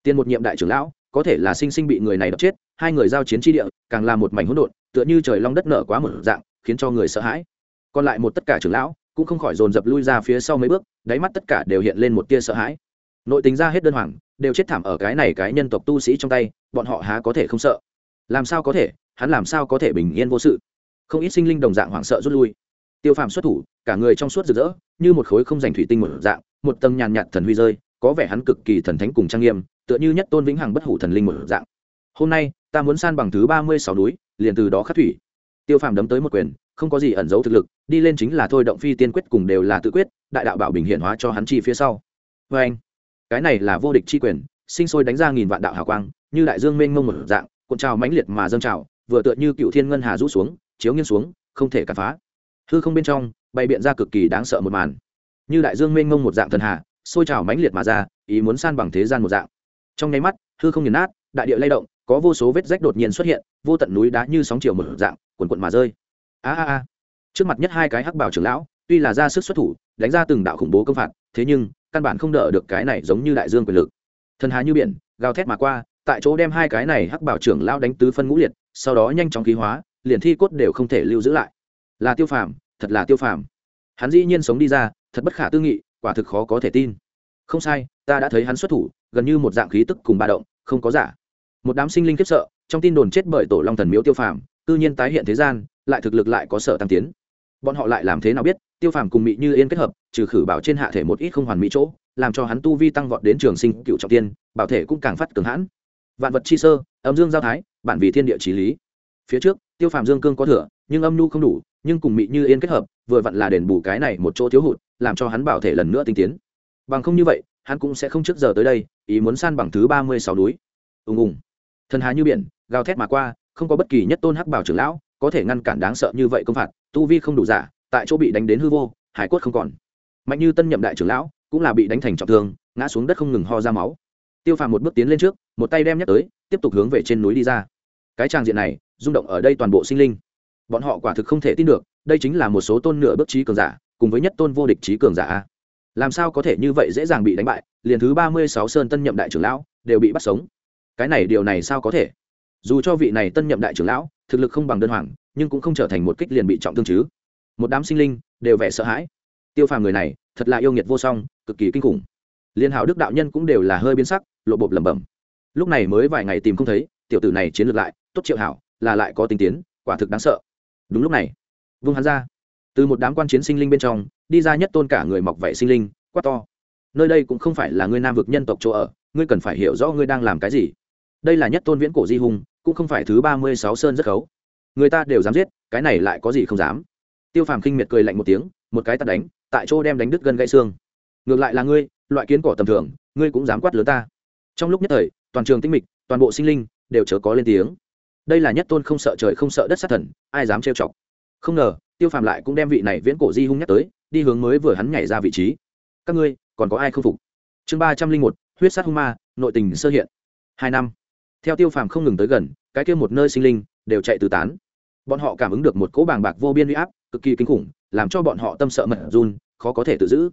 Tiền một nhiệm đại trưởng lão, có thể là sinh sinh bị người này đập chết, hai người giao chiến tri địa, càng là một mảnh hỗn độn, tựa như trời long đất nở quá một dạng, khiến cho người sợ hãi. Còn lại một tất cả trưởng lão, cũng không khỏi dồn dập lui ra phía sau mấy bước, đáy mắt tất cả đều hiện lên một tia sợ hãi. Nội tính ra hết đơn hoàng, đều chết thảm ở cái này cái nhân tộc tu sĩ trong tay, bọn họ há có thể không sợ? Làm sao có thể? Hắn làm sao có thể bình yên vô sự? Không ít sinh linh đồng dạng hoảng sợ rút lui tiêu phàm xuất thủ, cả người trong suốt rực rỡ, như một khối không dành thủy tinh một dạng, một tầng nhàn nhạt thần huy rơi, có vẻ hắn cực kỳ thần thánh cùng trang nghiêm, tựa như nhất tôn vĩnh hằng bất hủ thần linh một dạng. Hôm nay, ta muốn san bằng thứ ba mươi sáu núi, liền từ đó khắc thủy. Tiêu phàm đấm tới một quyền, không có gì ẩn giấu thực lực, đi lên chính là thôi động phi tiên quyết cùng đều là tự quyết, đại đạo bảo bình hiện hóa cho hắn chi phía sau. Vê anh, cái này là vô địch chi quyền, sinh sôi đánh ra nghìn vạn đạo hào quang, như đại dương mênh mông một dạng, cuộn trào mãnh liệt mà dâng trào, vừa tựa như cựu thiên ngân hà rũ xuống, chiếu nghiêng xuống, không thể cản phá hư không bên trong bay biện ra cực kỳ đáng sợ một màn. Như đại dương mênh mông một dạng thần hà, sôi trào mãnh liệt mà ra, ý muốn san bằng thế gian một dạng. Trong nháy mắt, hư không nghiền nát, đại địa lay động, có vô số vết rách đột nhiên xuất hiện, vô tận núi đá như sóng chiều một dạng quần quận mà rơi. A a a. Trước mặt nhất hai cái hắc bảo trưởng lão, tuy là ra sức xuất thủ, đánh ra từng đạo khủng bố công phạt, thế nhưng, căn bản không đỡ được cái này giống như đại dương quyền lực. Thần hà như biển, gào thét mà qua, tại chỗ đem hai cái này hắc bảo trưởng lão đánh tứ phân ngũ liệt, sau đó nhanh chóng khí hóa, liền thi cốt đều không thể lưu giữ lại là tiêu phàm, thật là tiêu phàm. Hắn dĩ nhiên sống đi ra, thật bất khả tư nghị, quả thực khó có thể tin. Không sai, ta đã thấy hắn xuất thủ, gần như một dạng khí tức cùng ba động, không có giả. Một đám sinh linh khiếp sợ, trong tin đồn chết bởi tổ long thần miếu tiêu phàm tự nhiên tái hiện thế gian, lại thực lực lại có sở tăng tiến. Bọn họ lại làm thế nào biết, tiêu phàm cùng mỹ như yên kết hợp, trừ khử bảo trên hạ thể một ít không hoàn mỹ chỗ, làm cho hắn tu vi tăng vọt đến trường sinh cựu trọng tiên, bảo thể cũng càng phát cường hãn. Vạn vật chi sơ, âm dương giao thái, bản vì thiên địa trí lý. Phía trước, tiêu phàm dương cương có thừa, nhưng âm nu không đủ nhưng cùng mị như yên kết hợp, vừa vặn là đền bù cái này một chỗ thiếu hụt, làm cho hắn bảo thể lần nữa tinh tiến. Bằng không như vậy, hắn cũng sẽ không trước giờ tới đây, ý muốn san bằng thứ ba mươi sáu núi. Ùng ùng. Thần hà như biển, gào thét mà qua, không có bất kỳ nhất tôn hắc bảo trưởng lão, có thể ngăn cản đáng sợ như vậy công phạt, tu vi không đủ giả, tại chỗ bị đánh đến hư vô, hải quất không còn. Mạnh như tân nhậm đại trưởng lão, cũng là bị đánh thành trọng thương, ngã xuống đất không ngừng ho ra máu. Tiêu phàm một bước tiến lên trước, một tay đem nhắc tới, tiếp tục hướng về trên núi đi ra. Cái tràng diện này, rung động ở đây toàn bộ sinh linh bọn họ quả thực không thể tin được, đây chính là một số tôn nửa bước trí cường giả, cùng với nhất tôn vô địch trí cường giả làm sao có thể như vậy dễ dàng bị đánh bại, liền thứ ba mươi sáu sơn tân nhậm đại trưởng lão đều bị bắt sống. Cái này điều này sao có thể? Dù cho vị này tân nhậm đại trưởng lão, thực lực không bằng đơn hoàng, nhưng cũng không trở thành một kích liền bị trọng thương chứ. Một đám sinh linh đều vẻ sợ hãi. Tiêu phàm người này, thật là yêu nghiệt vô song, cực kỳ kinh khủng. Liên hảo đức đạo nhân cũng đều là hơi biến sắc, lộ bộp lẩm bẩm. Lúc này mới vài ngày tìm không thấy, tiểu tử này chiến lược lại, tốt triệu hảo, là lại có tinh tiến, quả thực đáng sợ đúng lúc này, vung hắn ra. Từ một đám quan chiến sinh linh bên trong, đi ra nhất tôn cả người mọc vảy sinh linh, quát to. Nơi đây cũng không phải là ngươi nam vực nhân tộc chỗ ở, ngươi cần phải hiểu rõ ngươi đang làm cái gì. Đây là nhất tôn viễn cổ di hùng cũng không phải thứ ba mươi sáu sơn rất khấu. Người ta đều dám giết, cái này lại có gì không dám. Tiêu phàm khinh miệt cười lạnh một tiếng, một cái tắt đánh, tại chỗ đem đánh đứt gân gãy xương. Ngược lại là ngươi, loại kiến cỏ tầm thường, ngươi cũng dám quát lớn ta. Trong lúc nhất thời, toàn trường tinh mịch, toàn bộ sinh linh đều chớ có lên tiếng đây là nhất tôn không sợ trời không sợ đất sát thần, ai dám trêu chọc? Không ngờ, tiêu phàm lại cũng đem vị này viễn cổ di hung nhắc tới, đi hướng mới vừa hắn nhảy ra vị trí. Các ngươi, còn có ai không phục? Chương ba trăm linh một, huyết sát hung ma, nội tình sơ hiện. Hai năm. Theo tiêu phàm không ngừng tới gần, cái kia một nơi sinh linh đều chạy tứ tán. Bọn họ cảm ứng được một cỗ bàng bạc vô biên huy áp, cực kỳ kinh khủng, làm cho bọn họ tâm sợ mật run, khó có thể tự giữ.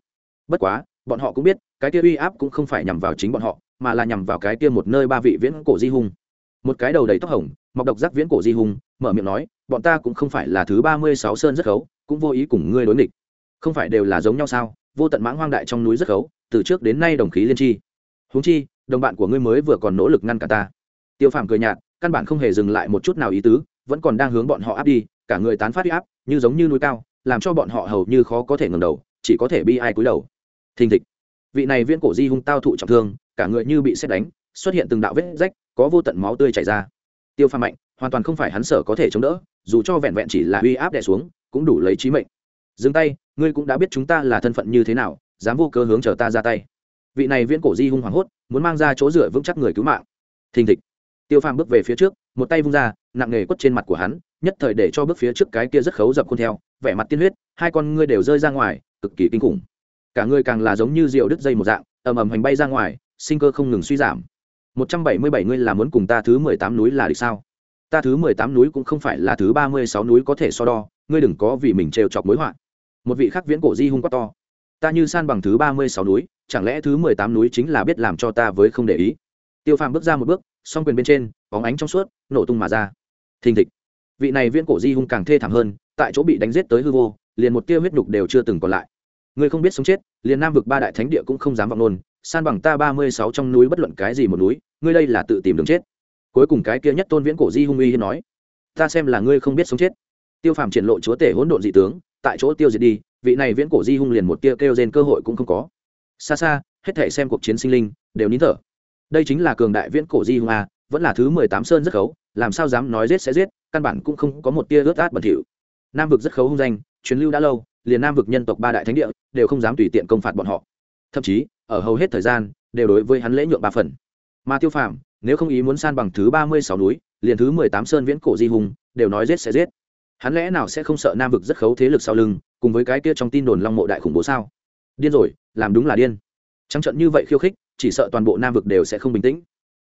Bất quá, bọn họ cũng biết, cái kia uy áp cũng không phải nhằm vào chính bọn họ, mà là nhằm vào cái kia một nơi ba vị viễn cổ di hung. Một cái đầu đầy tóc hồng mọc độc giác viễn cổ di hùng mở miệng nói, bọn ta cũng không phải là thứ ba mươi sáu sơn rất khấu, cũng vô ý cùng ngươi đối nghịch. Không phải đều là giống nhau sao? Vô tận mãng hoang đại trong núi rất khấu, từ trước đến nay đồng khí liên tri. Huống chi, đồng bạn của ngươi mới vừa còn nỗ lực ngăn cả ta. Tiêu phàm cười nhạt, căn bản không hề dừng lại một chút nào ý tứ, vẫn còn đang hướng bọn họ áp đi, cả người tán phát huy áp, như giống như núi cao, làm cho bọn họ hầu như khó có thể ngừng đầu, chỉ có thể bi ai cúi đầu. Thình thịch. Vị này viễn cổ di hung tao thụ trọng thương, cả người như bị xét đánh, xuất hiện từng đạo vết rách, có vô tận máu tươi chảy ra tiêu pha mạnh, hoàn toàn không phải hắn sở có thể chống đỡ, dù cho vẹn vẹn chỉ là uy áp đè xuống, cũng đủ lấy trí mệnh. Dừng tay, ngươi cũng đã biết chúng ta là thân phận như thế nào, dám vô cơ hướng chờ ta ra tay. Vị này viễn cổ di hung hoảng hốt, muốn mang ra chỗ dựa vững chắc người cứu mạng. Thình thịch. Tiêu phàm bước về phía trước, một tay vung ra, nặng nề quất trên mặt của hắn, nhất thời để cho bước phía trước cái kia rất khấu dập khuôn theo, vẻ mặt tiên huyết, hai con ngươi đều rơi ra ngoài, cực kỳ kinh khủng. Cả người càng là giống như rượu đứt dây một dạng, ầm ầm hành bay ra ngoài, sinh cơ không ngừng suy giảm một trăm bảy mươi bảy ngươi là muốn cùng ta thứ mười tám núi là địch sao? Ta thứ mười tám núi cũng không phải là thứ ba mươi sáu núi có thể so đo, ngươi đừng có vì mình trêu chọc mối họa. Một vị khắc viễn cổ di hung quá to. Ta như san bằng thứ ba mươi sáu núi, chẳng lẽ thứ mười tám núi chính là biết làm cho ta với không để ý? Tiêu phàm bước ra một bước, song quyền bên trên, bóng ánh trong suốt, nổ tung mà ra. Thình thịch. Vị này viễn cổ di hung càng thê thảm hơn, tại chỗ bị đánh giết tới hư vô, liền một tia huyết nhục đều chưa từng còn lại. Ngươi không biết sống chết, liền nam vực ba đại thánh địa cũng không dám vọng nôn san bằng ta ba mươi sáu trong núi bất luận cái gì một núi, ngươi đây là tự tìm đường chết. Cuối cùng cái kia nhất tôn viễn cổ di hung uy hiên nói, ta xem là ngươi không biết sống chết. Tiêu phàm triển lộ chúa tể hỗn độn dị tướng, tại chỗ tiêu diệt đi, vị này viễn cổ di hung liền một tia kêu trên cơ hội cũng không có. Xa xa, hết thể xem cuộc chiến sinh linh, đều nín thở. Đây chính là cường đại viễn cổ di hung a, vẫn là thứ mười tám sơn rất khấu, làm sao dám nói giết sẽ giết, căn bản cũng không có một tia ướt át bẩn thỉu. Nam vực rất khấu hung danh, truyền lưu đã lâu, liền nam vực nhân tộc ba đại thánh địa, đều không dám tùy tiện công phạt bọn họ thậm chí, ở hầu hết thời gian, đều đối với hắn lễ nhượng ba phần. Mà tiêu phàm, nếu không ý muốn san bằng thứ ba mươi sáu núi, liền thứ mười tám sơn viễn cổ di hùng, đều nói giết sẽ giết. Hắn lẽ nào sẽ không sợ nam vực rất khấu thế lực sau lưng, cùng với cái kia trong tin đồn long mộ đại khủng bố sao? Điên rồi, làm đúng là điên. Trắng trận như vậy khiêu khích, chỉ sợ toàn bộ nam vực đều sẽ không bình tĩnh.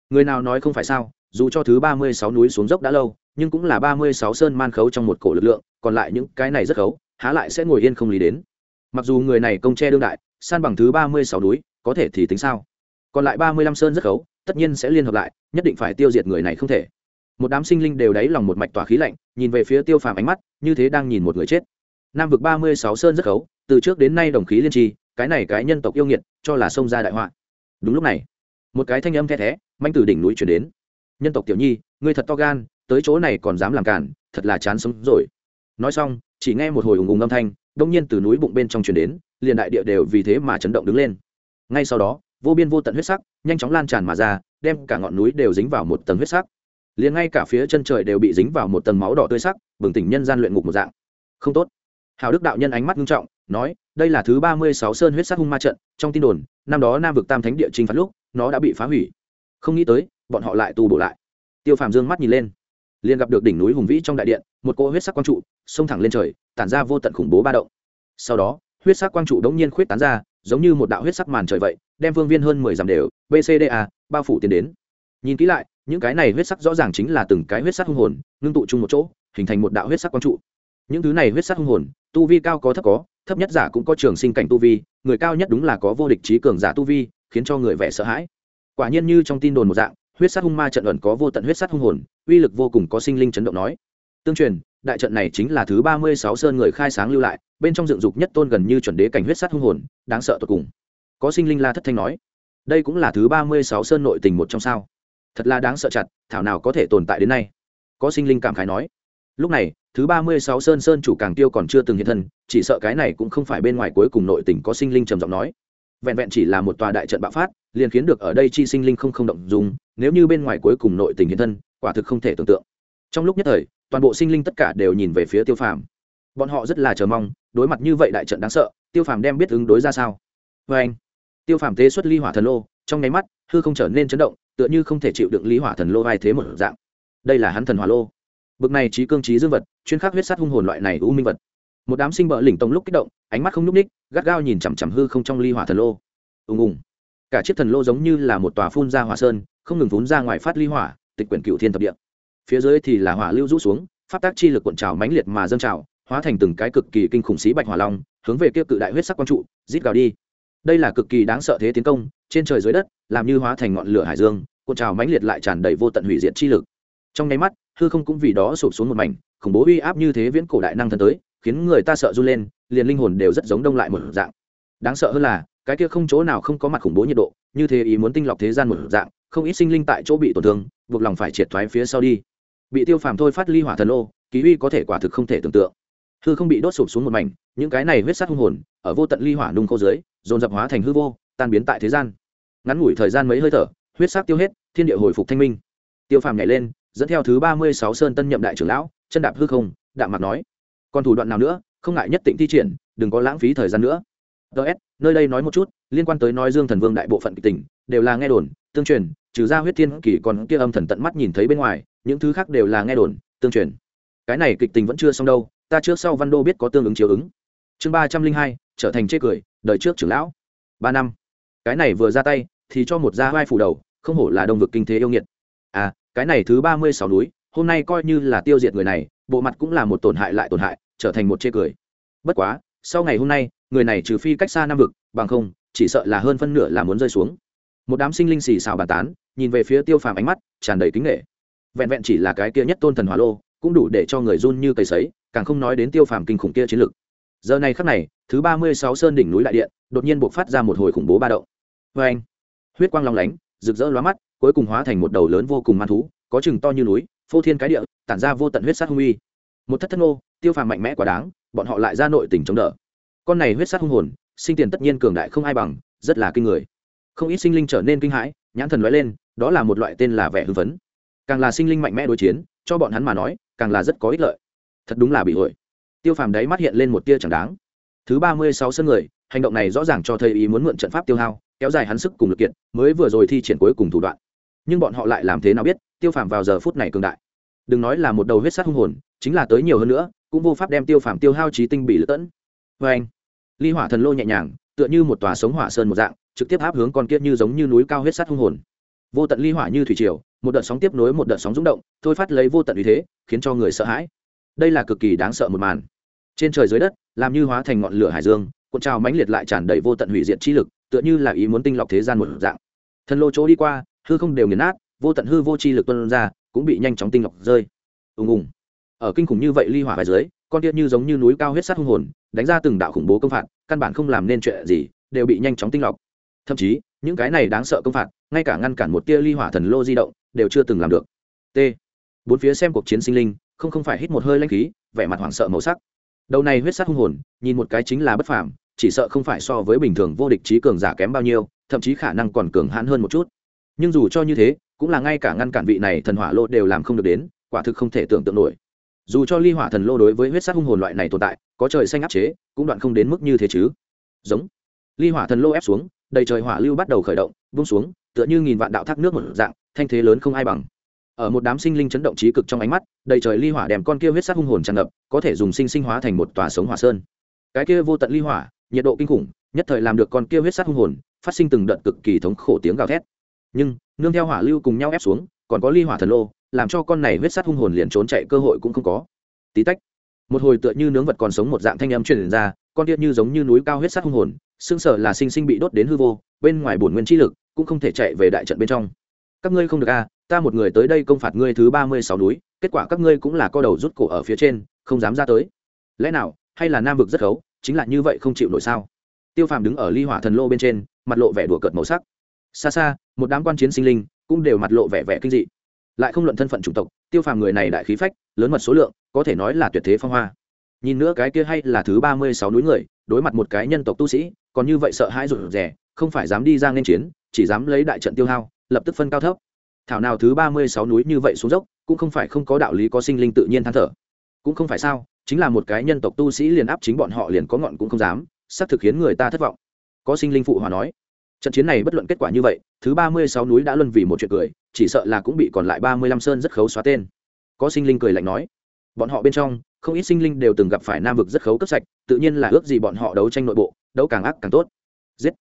Người nào nói không phải sao, dù cho thứ ba mươi sáu núi xuống dốc đã lâu, nhưng cũng là ba mươi sáu sơn man khấu trong một cổ lực lượng, còn lại những cái này rất khấu, há lại sẽ ngồi yên không lý đến. Mặc dù người này công tre đương đại san bằng thứ ba mươi sáu núi có thể thì tính sao? Còn lại ba mươi lăm sơn rất khấu tất nhiên sẽ liên hợp lại nhất định phải tiêu diệt người này không thể. Một đám sinh linh đều đáy lòng một mạch tỏa khí lạnh nhìn về phía tiêu phàm ánh mắt như thế đang nhìn một người chết. Nam vực ba mươi sáu sơn rất khấu từ trước đến nay đồng khí liên trì, cái này cái nhân tộc yêu nghiệt cho là xông ra đại họa. Đúng lúc này một cái thanh âm the thé manh từ đỉnh núi chuyển đến. Nhân tộc tiểu nhi ngươi thật to gan tới chỗ này còn dám làm cản thật là chán sống rồi. Nói xong chỉ nghe một hồi ùng ùng âm thanh đông nhiên từ núi bụng bên trong chuyển đến liền đại địa đều vì thế mà chấn động đứng lên. Ngay sau đó, vô biên vô tận huyết sắc nhanh chóng lan tràn mà ra, đem cả ngọn núi đều dính vào một tầng huyết sắc. Liền ngay cả phía chân trời đều bị dính vào một tầng máu đỏ tươi sắc, bừng tỉnh nhân gian luyện ngục một dạng. Không tốt. Hào đức đạo nhân ánh mắt nghiêm trọng, nói, đây là thứ ba mươi sáu sơn huyết sắc hung ma trận, trong tin đồn, năm đó nam vực tam thánh địa trình phạt lúc, nó đã bị phá hủy. Không nghĩ tới, bọn họ lại tu bổ lại. Tiêu phàm dương mắt nhìn lên. Liền gặp được đỉnh núi hùng vĩ trong đại điện, một cỗ huyết sắc quang trụ, xông thẳng lên trời, tản ra vô tận khủng bố ba động. Sau đó huyết sắc quang trụ đống nhiên khuyết tán ra, giống như một đạo huyết sắc màn trời vậy, đem vương viên hơn mười dặm đều bcda bao phủ tiến đến. Nhìn kỹ lại, những cái này huyết sắc rõ ràng chính là từng cái huyết sắc hung hồn, ngưng tụ chung một chỗ, hình thành một đạo huyết sắc quang trụ. Những thứ này huyết sắc hung hồn, tu vi cao có thấp có, thấp nhất giả cũng có trường sinh cảnh tu vi, người cao nhất đúng là có vô địch trí cường giả tu vi, khiến cho người vẻ sợ hãi. Quả nhiên như trong tin đồn một dạng, huyết sắc hung ma trận ẩn có vô tận huyết sắc hung hồn, uy lực vô cùng có sinh linh chấn động nói. Tương truyền đại trận này chính là thứ ba mươi sáu sơn người khai sáng lưu lại, bên trong dựng dục nhất tôn gần như chuẩn đế cảnh huyết sát hung hồn, đáng sợ tột cùng. Có sinh linh la thất thanh nói, đây cũng là thứ ba mươi sáu sơn nội tình một trong sao. Thật là đáng sợ chặt, thảo nào có thể tồn tại đến nay. Có sinh linh cảm khái nói, lúc này, thứ ba mươi sáu sơn sơn chủ càng tiêu còn chưa từng hiện thân, chỉ sợ cái này cũng không phải bên ngoài cuối cùng nội tình có sinh linh trầm giọng nói. Vẹn vẹn chỉ là một tòa đại trận bạo phát, liền khiến được ở đây chi sinh linh không không động dùng, nếu như bên ngoài cuối cùng nội tình hiện thân, quả thực không thể tưởng tượng trong lúc nhất thời, toàn bộ sinh linh tất cả đều nhìn về phía tiêu phàm. Bọn họ rất là chờ mong, đối mặt như vậy đại trận đáng sợ, tiêu phàm đem biết ứng đối ra sao? Vê anh, tiêu phàm tế xuất ly hỏa thần lô, trong nháy mắt, hư không trở nên chấn động, tựa như không thể chịu đựng lý hỏa thần lô vai thế một dạng. Đây là hắn thần hỏa lô. Bực này trí cương trí dương vật, chuyên khắc huyết sát hung hồn loại này u minh vật. Một đám sinh bợ lỉnh tông lúc kích động, ánh mắt không nhúc ních gắt gao nhìn chằm chằm hư không trong ly hỏa thần lô. Ùng ùng. Cả chiếc thần lô giống như là một tòa phun ra hỏa sơn, không ngừng phun ra ngoài phát ly hỏa, tịch quyển cựu thiên thập địa phía dưới thì là hỏa lưu rũ xuống phát tác chi lực cuộn trào mãnh liệt mà dâng trào, hóa thành từng cái cực kỳ kinh khủng xí bạch hỏa long, hướng về kia cự đại huyết sắc quang trụ, rít gào đi. Đây là cực kỳ đáng sợ thế tiến công, trên trời dưới đất, làm như hóa thành ngọn lửa hải dương, cuộn trào mãnh liệt lại tràn đầy vô tận hủy diệt chi lực. Trong nháy mắt, hư không cũng vì đó sụp xuống một mảnh, khủng bố uy áp như thế viễn cổ đại năng thần tới, khiến người ta sợ run lên, liền linh hồn đều rất giống đông lại một dạng. Đáng sợ hơn là, cái kia không chỗ nào không có mặt khủng bố nhiệt độ, như thế ý muốn tinh lọc thế gian một dạng, không ít sinh linh tại chỗ bị tổn thương, buộc lòng phải triệt thoái phía sau đi bị tiêu phàm thôi phát ly hỏa thần lô ký uy có thể quả thực không thể tưởng tượng. Hư không bị đốt sụp xuống một mảnh, những cái này huyết sát hung hồn, ở vô tận ly hỏa nung khô dưới, dồn dập hóa thành hư vô, tan biến tại thế gian. Ngắn ngủi thời gian mấy hơi thở, huyết sắc tiêu hết, thiên địa hồi phục thanh minh. Tiêu phàm nhảy lên, dẫn theo thứ ba mươi sáu sơn tân nhậm đại trưởng lão, chân đạp hư không, đạm mặt nói. Còn thủ đoạn nào nữa, không ngại nhất định thi triển, đừng có lãng phí thời gian nữa. Ts nơi đây nói một chút, liên quan tới nói dương thần vương đại bộ phận kịch tình, đều là nghe đồn, tương truyền, trừ ra huyết thiên kỳ còn kia âm thần tận mắt nhìn thấy bên ngoài những thứ khác đều là nghe đồn, tương truyền. Cái này kịch tình vẫn chưa xong đâu, ta trước sau văn đô biết có tương ứng chiếu ứng. Chương ba trăm linh hai, trở thành chê cười, đời trước trưởng lão. Ba năm. Cái này vừa ra tay, thì cho một gia vai phủ đầu, không hổ là đông vực kinh thế yêu nghiệt. À cái này thứ ba mươi sáu núi, hôm nay coi như là tiêu diệt người này, bộ mặt cũng là một tổn hại lại tổn hại, trở thành một chê cười. Bất quá, sau ngày hôm nay, người này trừ phi cách xa nam vực, bằng không, chỉ sợ là hơn phân nửa là muốn rơi xuống. Một đám sinh linh xì xào bàn tán, nhìn về phía tiêu phàm ánh mắt, tràn đầy kính nghệ vẹn vẹn chỉ là cái kia nhất tôn thần hỏa lô, cũng đủ để cho người run như cây sấy, càng không nói đến tiêu phàm kinh khủng kia chiến lực. Giờ này khắc này, thứ ba mươi sáu sơn đỉnh núi đại điện, đột nhiên buộc phát ra một hồi khủng bố ba động. Vê anh, huyết quang long lánh, rực rỡ lóa mắt, cuối cùng hóa thành một đầu lớn vô cùng man thú, có chừng to như núi, phô thiên cái địa, tản ra vô tận huyết sát hung uy. Một thất thân ô tiêu phàm mạnh mẽ quá đáng, bọn họ lại ra nội tình chống đỡ. Con này huyết sát hung hồn, sinh tiền tất nhiên cường đại không ai bằng, rất là kinh người. Không ít sinh linh trở nên kinh hãi, nhãn thần nói lên, đó là một loại tên là vẻ hưng phấn càng là sinh linh mạnh mẽ đối chiến, cho bọn hắn mà nói, càng là rất có ích lợi. Thật đúng là bị hội. Tiêu phàm đấy mắt hiện lên một tia chẳng đáng. Thứ ba mươi sáu sân người, hành động này rõ ràng cho thấy ý muốn mượn trận pháp tiêu hao, kéo dài hắn sức cùng lực kiện mới vừa rồi thi triển cuối cùng thủ đoạn. Nhưng bọn họ lại làm thế nào biết, tiêu phàm vào giờ phút này cường đại. Đừng nói là một đầu huyết sát hung hồn, chính là tới nhiều hơn nữa, cũng vô pháp đem tiêu phàm tiêu hao trí tinh bị lỡ tẫn vê anh, ly hỏa thần lô nhẹ nhàng, tựa như một tòa sống hỏa sơn một dạng, trực tiếp áp hướng con kia như giống như núi cao huyết sát hung hồn. Vô tận ly hỏa như thủy triều một đợt sóng tiếp nối một đợt sóng rung động, thôi phát lấy vô tận uy thế, khiến cho người sợ hãi. Đây là cực kỳ đáng sợ một màn. Trên trời dưới đất, làm như hóa thành ngọn lửa hải dương, cuộn trào mãnh liệt lại tràn đầy vô tận hủy diệt chi lực, tựa như là ý muốn tinh lọc thế gian một dạng. Thần lô chỗ đi qua, hư không đều nghiền nát, vô tận hư vô chi lực tuân ra, cũng bị nhanh chóng tinh lọc rơi. Ùng ùng. Ở kinh khủng như vậy ly hỏa vài dưới, con tiết như giống như núi cao huyết sát hung hồn, đánh ra từng đạo khủng bố công phạt, căn bản không làm nên chuyện gì, đều bị nhanh chóng tinh lọc. Thậm chí, những cái này đáng sợ công phạt ngay cả ngăn cản một tia ly hỏa thần lô di động, đều chưa từng làm được. T. Bốn phía xem cuộc chiến sinh linh, không không phải hít một hơi lanh khí, vẻ mặt hoảng sợ màu sắc. Đầu này huyết sát hung hồn, nhìn một cái chính là bất phàm, chỉ sợ không phải so với bình thường vô địch trí cường giả kém bao nhiêu, thậm chí khả năng còn cường hãn hơn một chút. Nhưng dù cho như thế, cũng là ngay cả ngăn cản vị này thần hỏa lô đều làm không được đến, quả thực không thể tưởng tượng nổi. Dù cho ly hỏa thần lô đối với huyết sát hung hồn loại này tồn tại, có trời xanh áp chế, cũng đoạn không đến mức như thế chứ. Giống. Ly hỏa thần lô ép xuống đầy trời hỏa lưu bắt đầu khởi động, vung xuống, tựa như nghìn vạn đạo thác nước một dạng, thanh thế lớn không ai bằng. Ở một đám sinh linh chấn động trí cực trong ánh mắt, đầy trời ly hỏa đem con kia huyết sát hung hồn tràn ngập, có thể dùng sinh sinh hóa thành một tòa sống hỏa sơn. Cái kia vô tận ly hỏa, nhiệt độ kinh khủng, nhất thời làm được con kia huyết sát hung hồn, phát sinh từng đợt cực kỳ thống khổ tiếng gào thét. Nhưng, nương theo hỏa lưu cùng nhau ép xuống, còn có ly hỏa thần lô, làm cho con này huyết sát hung hồn liền trốn chạy cơ hội cũng không có. Tí tách, một hồi tựa như nướng vật còn sống một dạng thanh âm truyền ra, con kia như giống như núi cao huyết sát hung hồn xương sở là sinh sinh bị đốt đến hư vô bên ngoài bổn nguyên chi lực cũng không thể chạy về đại trận bên trong. Các ngươi không được a à, ta một người tới đây công phạt ngươi thứ ba mươi sáu núi kết quả các ngươi cũng là co đầu rút cổ ở phía trên không dám ra tới. Lẽ nào hay là nam vực rất khấu chính là như vậy không chịu nổi sao? Tiêu phàm đứng ở ly hỏa thần lô bên trên mặt lộ vẻ đùa cợt màu sắc. Xa xa một đám quan chiến sinh linh cũng đều mặt lộ vẻ vẻ kinh dị. Lại không luận thân phận chủng tộc tiêu phàm người này đại khí phách lớn mật số lượng có thể nói là tuyệt thế phong hoa. Nhìn nữa cái kia hay là thứ ba mươi sáu núi người đối mặt một cái nhân tộc tu sĩ còn như vậy sợ hãi rụt rè, không phải dám đi ra nên chiến, chỉ dám lấy đại trận tiêu hao, lập tức phân cao thấp. Thảo nào thứ ba mươi sáu núi như vậy xuống dốc, cũng không phải không có đạo lý có sinh linh tự nhiên than thở. Cũng không phải sao, chính là một cái nhân tộc tu sĩ liền áp chính bọn họ liền có ngọn cũng không dám, xác thực khiến người ta thất vọng. Có sinh linh phụ hòa nói, trận chiến này bất luận kết quả như vậy, thứ ba mươi sáu núi đã luân vì một chuyện cười, chỉ sợ là cũng bị còn lại ba mươi lăm sơn rất khấu xóa tên. Có sinh linh cười lạnh nói, bọn họ bên trong, không ít sinh linh đều từng gặp phải nam vực rất khấu cấp sạch, tự nhiên là ước gì bọn họ đấu tranh nội bộ đấu càng ác càng tốt. Giết.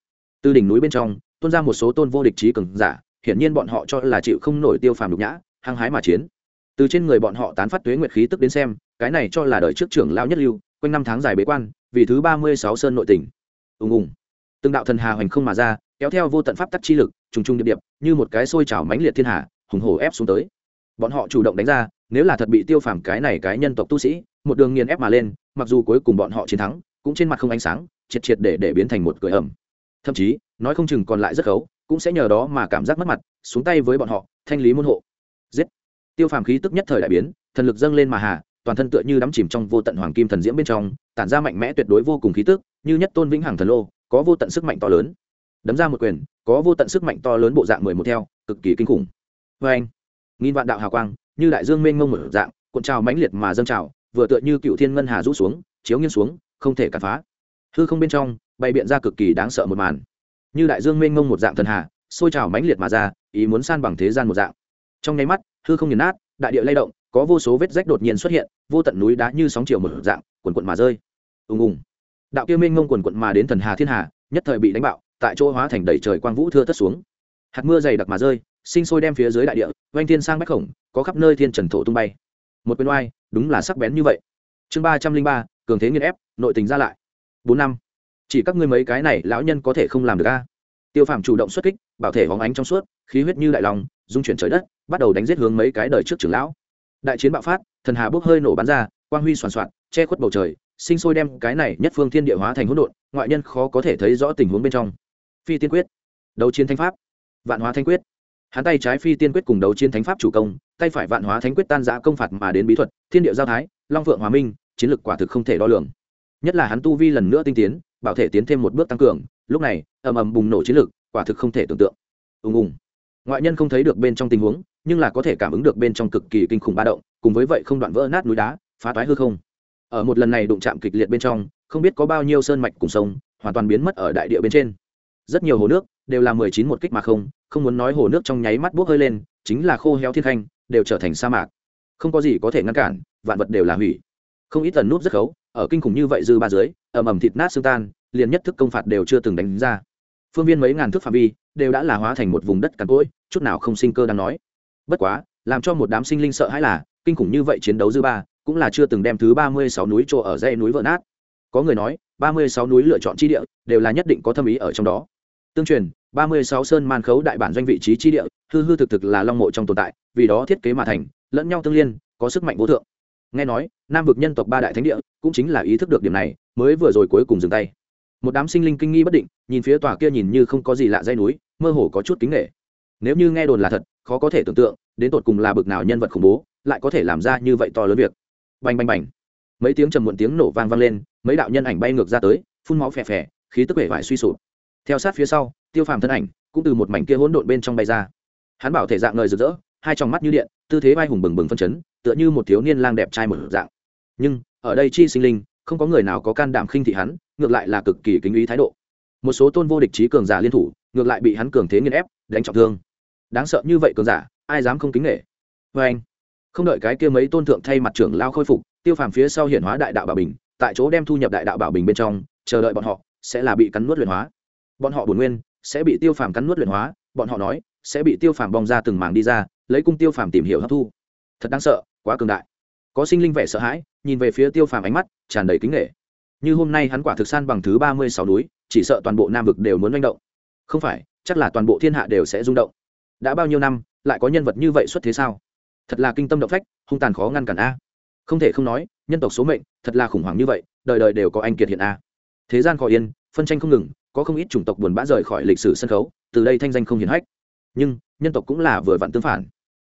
Từ đỉnh núi bên trong, tuôn ra một số tôn vô địch trí cường giả, hiển nhiên bọn họ cho là chịu không nổi tiêu phàm nhục nhã, hăng hái mà chiến. Từ trên người bọn họ tán phát tuế nguyệt khí tức đến xem, cái này cho là đời trước trưởng lao nhất lưu, quanh năm tháng dài bế quan, vì thứ ba mươi sáu sơn nội tỉnh. Ùng ùng. Từng đạo thần hà hoành không mà ra, kéo theo vô tận pháp tắc chi lực, trùng trùng điệp điệp, như một cái xôi trào mãnh liệt thiên hà, hùng hổ ép xuống tới. Bọn họ chủ động đánh ra, nếu là thật bị tiêu phàm cái này cái nhân tộc tu sĩ, một đường nghiền ép mà lên, mặc dù cuối cùng bọn họ chiến thắng, cũng trên mặt không ánh sáng triệt triệt để để biến thành một cười ẩm thậm chí, nói không chừng còn lại rất khấu, cũng sẽ nhờ đó mà cảm giác mất mặt, xuống tay với bọn họ, thanh lý môn hộ. Giết. Tiêu phàm khí tức nhất thời đại biến, thần lực dâng lên mà hà, toàn thân tựa như đắm chìm trong vô tận hoàng kim thần diễm bên trong, tản ra mạnh mẽ tuyệt đối vô cùng khí tức, như nhất tôn vĩnh hằng thần lô, có vô tận sức mạnh to lớn. Đấm ra một quyền, có vô tận sức mạnh to lớn bộ dạng mười một theo, cực kỳ kinh khủng. Vê anh nghìn vạn đạo hào quang, như đại dương mênh mông một dạng, cuộn trào mãnh liệt mà dâng trào, vừa tựa như cựu thiên ngân hà rũ xuống, chiếu nghiêng xuống, không thể cản phá hư không bên trong, bày biện ra cực kỳ đáng sợ một màn. Như đại dương mênh mông một dạng thần hà, sôi trào mãnh liệt mà ra, ý muốn san bằng thế gian một dạng. Trong nháy mắt, hư không nghiền nát, đại địa lay động, có vô số vết rách đột nhiên xuất hiện, vô tận núi đá như sóng chiều một dạng quần quận mà rơi. Ùng ùng. Đạo kia mênh mông quần quận mà đến thần hà thiên hà, nhất thời bị đánh bạo, tại chỗ hóa thành đầy trời quang vũ thưa tất xuống. Hạt mưa dày đặc mà rơi, sinh sôi đem phía dưới đại địa oanh thiên sang bách khổng, có khắp nơi thiên trần thổ tung bay. Một bên oai, đúng là sắc bén như vậy. Chương ba trăm linh ba, cường thế nghiên ép, nội tình ra lại bốn năm. Chỉ các ngươi mấy cái này lão nhân có thể không làm được a? Tiêu phàm chủ động xuất kích, bảo thể hóng ánh trong suốt, khí huyết như đại lòng dung chuyển trời đất, bắt đầu đánh giết hướng mấy cái đời trước trưởng lão. Đại chiến bạo phát, thần hà bốc hơi nổ bắn ra, quang huy soàn soạn, che khuất bầu trời, sinh sôi đem cái này nhất phương thiên địa hóa thành hỗn độn, ngoại nhân khó có thể thấy rõ tình huống bên trong. Phi tiên quyết, đấu chiến thánh pháp, vạn hóa thanh quyết. Hắn tay trái phi tiên quyết cùng đấu chiến thánh pháp chủ công, tay phải vạn hóa thánh quyết tan giã công phạt mà đến bí thuật, thiên địa giao thái, long phượng hòa minh, chiến lược quả thực không thể đo lường nhất là hắn tu vi lần nữa tinh tiến, bảo thể tiến thêm một bước tăng cường, lúc này, ầm ầm bùng nổ chiến lực quả thực không thể tưởng tượng. Ùng ùng. Ngoại nhân không thấy được bên trong tình huống, nhưng là có thể cảm ứng được bên trong cực kỳ kinh khủng ba động, cùng với vậy không đoạn vỡ nát núi đá, phá toái hư không. Ở một lần này đụng chạm kịch liệt bên trong, không biết có bao nhiêu sơn mạch cùng sông, hoàn toàn biến mất ở đại địa bên trên. Rất nhiều hồ nước, đều là mười chín một kích mà không không muốn nói hồ nước trong nháy mắt bốc hơi lên, chính là khô héo thiên khanh, đều trở thành sa mạc. Không có gì có thể ngăn cản, vạn vật đều là hủy. Không ít tần nút rất khấu ở kinh khủng như vậy dư ba dưới, ầm ầm thịt nát xương tan, liền nhất thức công phạt đều chưa từng đánh ra. Phương viên mấy ngàn thước phạm vi đều đã là hóa thành một vùng đất cằn cỗi, chút nào không sinh cơ đang nói. Bất quá, làm cho một đám sinh linh sợ hãi là, kinh khủng như vậy chiến đấu dư ba cũng là chưa từng đem thứ ba mươi sáu núi chỗ ở dãy núi vỡ nát. Có người nói, ba mươi sáu núi lựa chọn chi địa đều là nhất định có thâm ý ở trong đó. Tương truyền, ba mươi sáu sơn man khấu đại bản doanh vị trí chi địa, hư hư thực thực là long mộ trong tồn tại, vì đó thiết kế mà thành, lẫn nhau tương liên, có sức mạnh vô thượng nghe nói, nam vực nhân tộc ba đại thánh địa cũng chính là ý thức được điểm này, mới vừa rồi cuối cùng dừng tay. Một đám sinh linh kinh nghi bất định, nhìn phía tòa kia nhìn như không có gì lạ dây núi, mơ hồ có chút kính nghệ nếu như nghe đồn là thật, khó có thể tưởng tượng, đến tột cùng là bực nào nhân vật khủng bố, lại có thể làm ra như vậy to lớn việc. Bành bành bành. Mấy tiếng trầm muộn tiếng nổ vang vang lên, mấy đạo nhân ảnh bay ngược ra tới, phun máu phè phè, khí tức vẻ vải suy sụp. Theo sát phía sau, tiêu phàm thân ảnh cũng từ một mảnh kia hỗn độn bên trong bay ra. Hắn bảo thể dạng ngời rực rỡ, hai trong mắt như điện, tư thế bay hùng bừng bừng phân chấn tựa như một thiếu niên lang đẹp trai một dạng. Nhưng, ở đây chi sinh linh, không có người nào có can đảm khinh thị hắn, ngược lại là cực kỳ kính ý thái độ. Một số tôn vô địch trí cường giả liên thủ, ngược lại bị hắn cường thế nghiên ép, đánh trọng thương. Đáng sợ như vậy cường giả, ai dám không kính nghệ vê anh, không đợi cái kia mấy tôn thượng thay mặt trưởng lao khôi phục, tiêu phàm phía sau hiển hóa đại đạo bảo bình, tại chỗ đem thu nhập đại đạo bảo bình bên trong, chờ đợi bọn họ sẽ là bị cắn nuốt luyện hóa. Bọn họ bổn nguyên sẽ bị tiêu phàm cắn nuốt luyện hóa, bọn họ nói sẽ bị tiêu phàm bong ra từng mảng đi ra, lấy cung tiêu phàm tìm hiểu hấp thu thật đáng sợ, quá cường đại. Có sinh linh vẻ sợ hãi, nhìn về phía tiêu phàm ánh mắt, tràn đầy kính nghệ như hôm nay hắn quả thực san bằng thứ ba mươi sáu núi, chỉ sợ toàn bộ nam vực đều muốn manh động. Không phải, chắc là toàn bộ thiên hạ đều sẽ rung động. Đã bao nhiêu năm, lại có nhân vật như vậy xuất thế sao? Thật là kinh tâm động phách, hung tàn khó ngăn cản a. Không thể không nói, nhân tộc số mệnh, thật là khủng hoảng như vậy, đời đời đều có anh kiệt hiện a. Thế gian khó yên, phân tranh không ngừng, có không ít chủng tộc buồn bã rời khỏi lịch sử sân khấu, từ đây thanh danh không hiển hách. Nhưng, nhân tộc cũng là vừa vặn tương phản.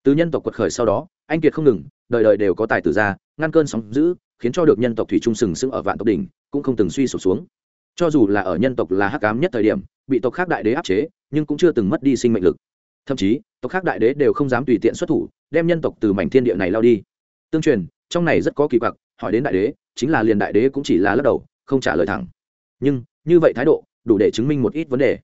Từ nhân tộc quật khởi sau đó anh kiệt không ngừng, đời đời đều có tài tử ra ngăn cơn sóng giữ khiến cho được nhân tộc thủy trung sừng sững ở vạn tộc đỉnh, cũng không từng suy sụp xuống. Cho dù là ở nhân tộc là hắc ám nhất thời điểm, bị tộc khác đại đế áp chế, nhưng cũng chưa từng mất đi sinh mệnh lực. Thậm chí, tộc khác đại đế đều không dám tùy tiện xuất thủ, đem nhân tộc từ mảnh thiên địa này lao đi. Tương truyền, trong này rất có kỳ quặc, hỏi đến đại đế, chính là liền đại đế cũng chỉ là lắc đầu, không trả lời thẳng. Nhưng, như vậy thái độ, đủ để chứng minh một ít vấn đề.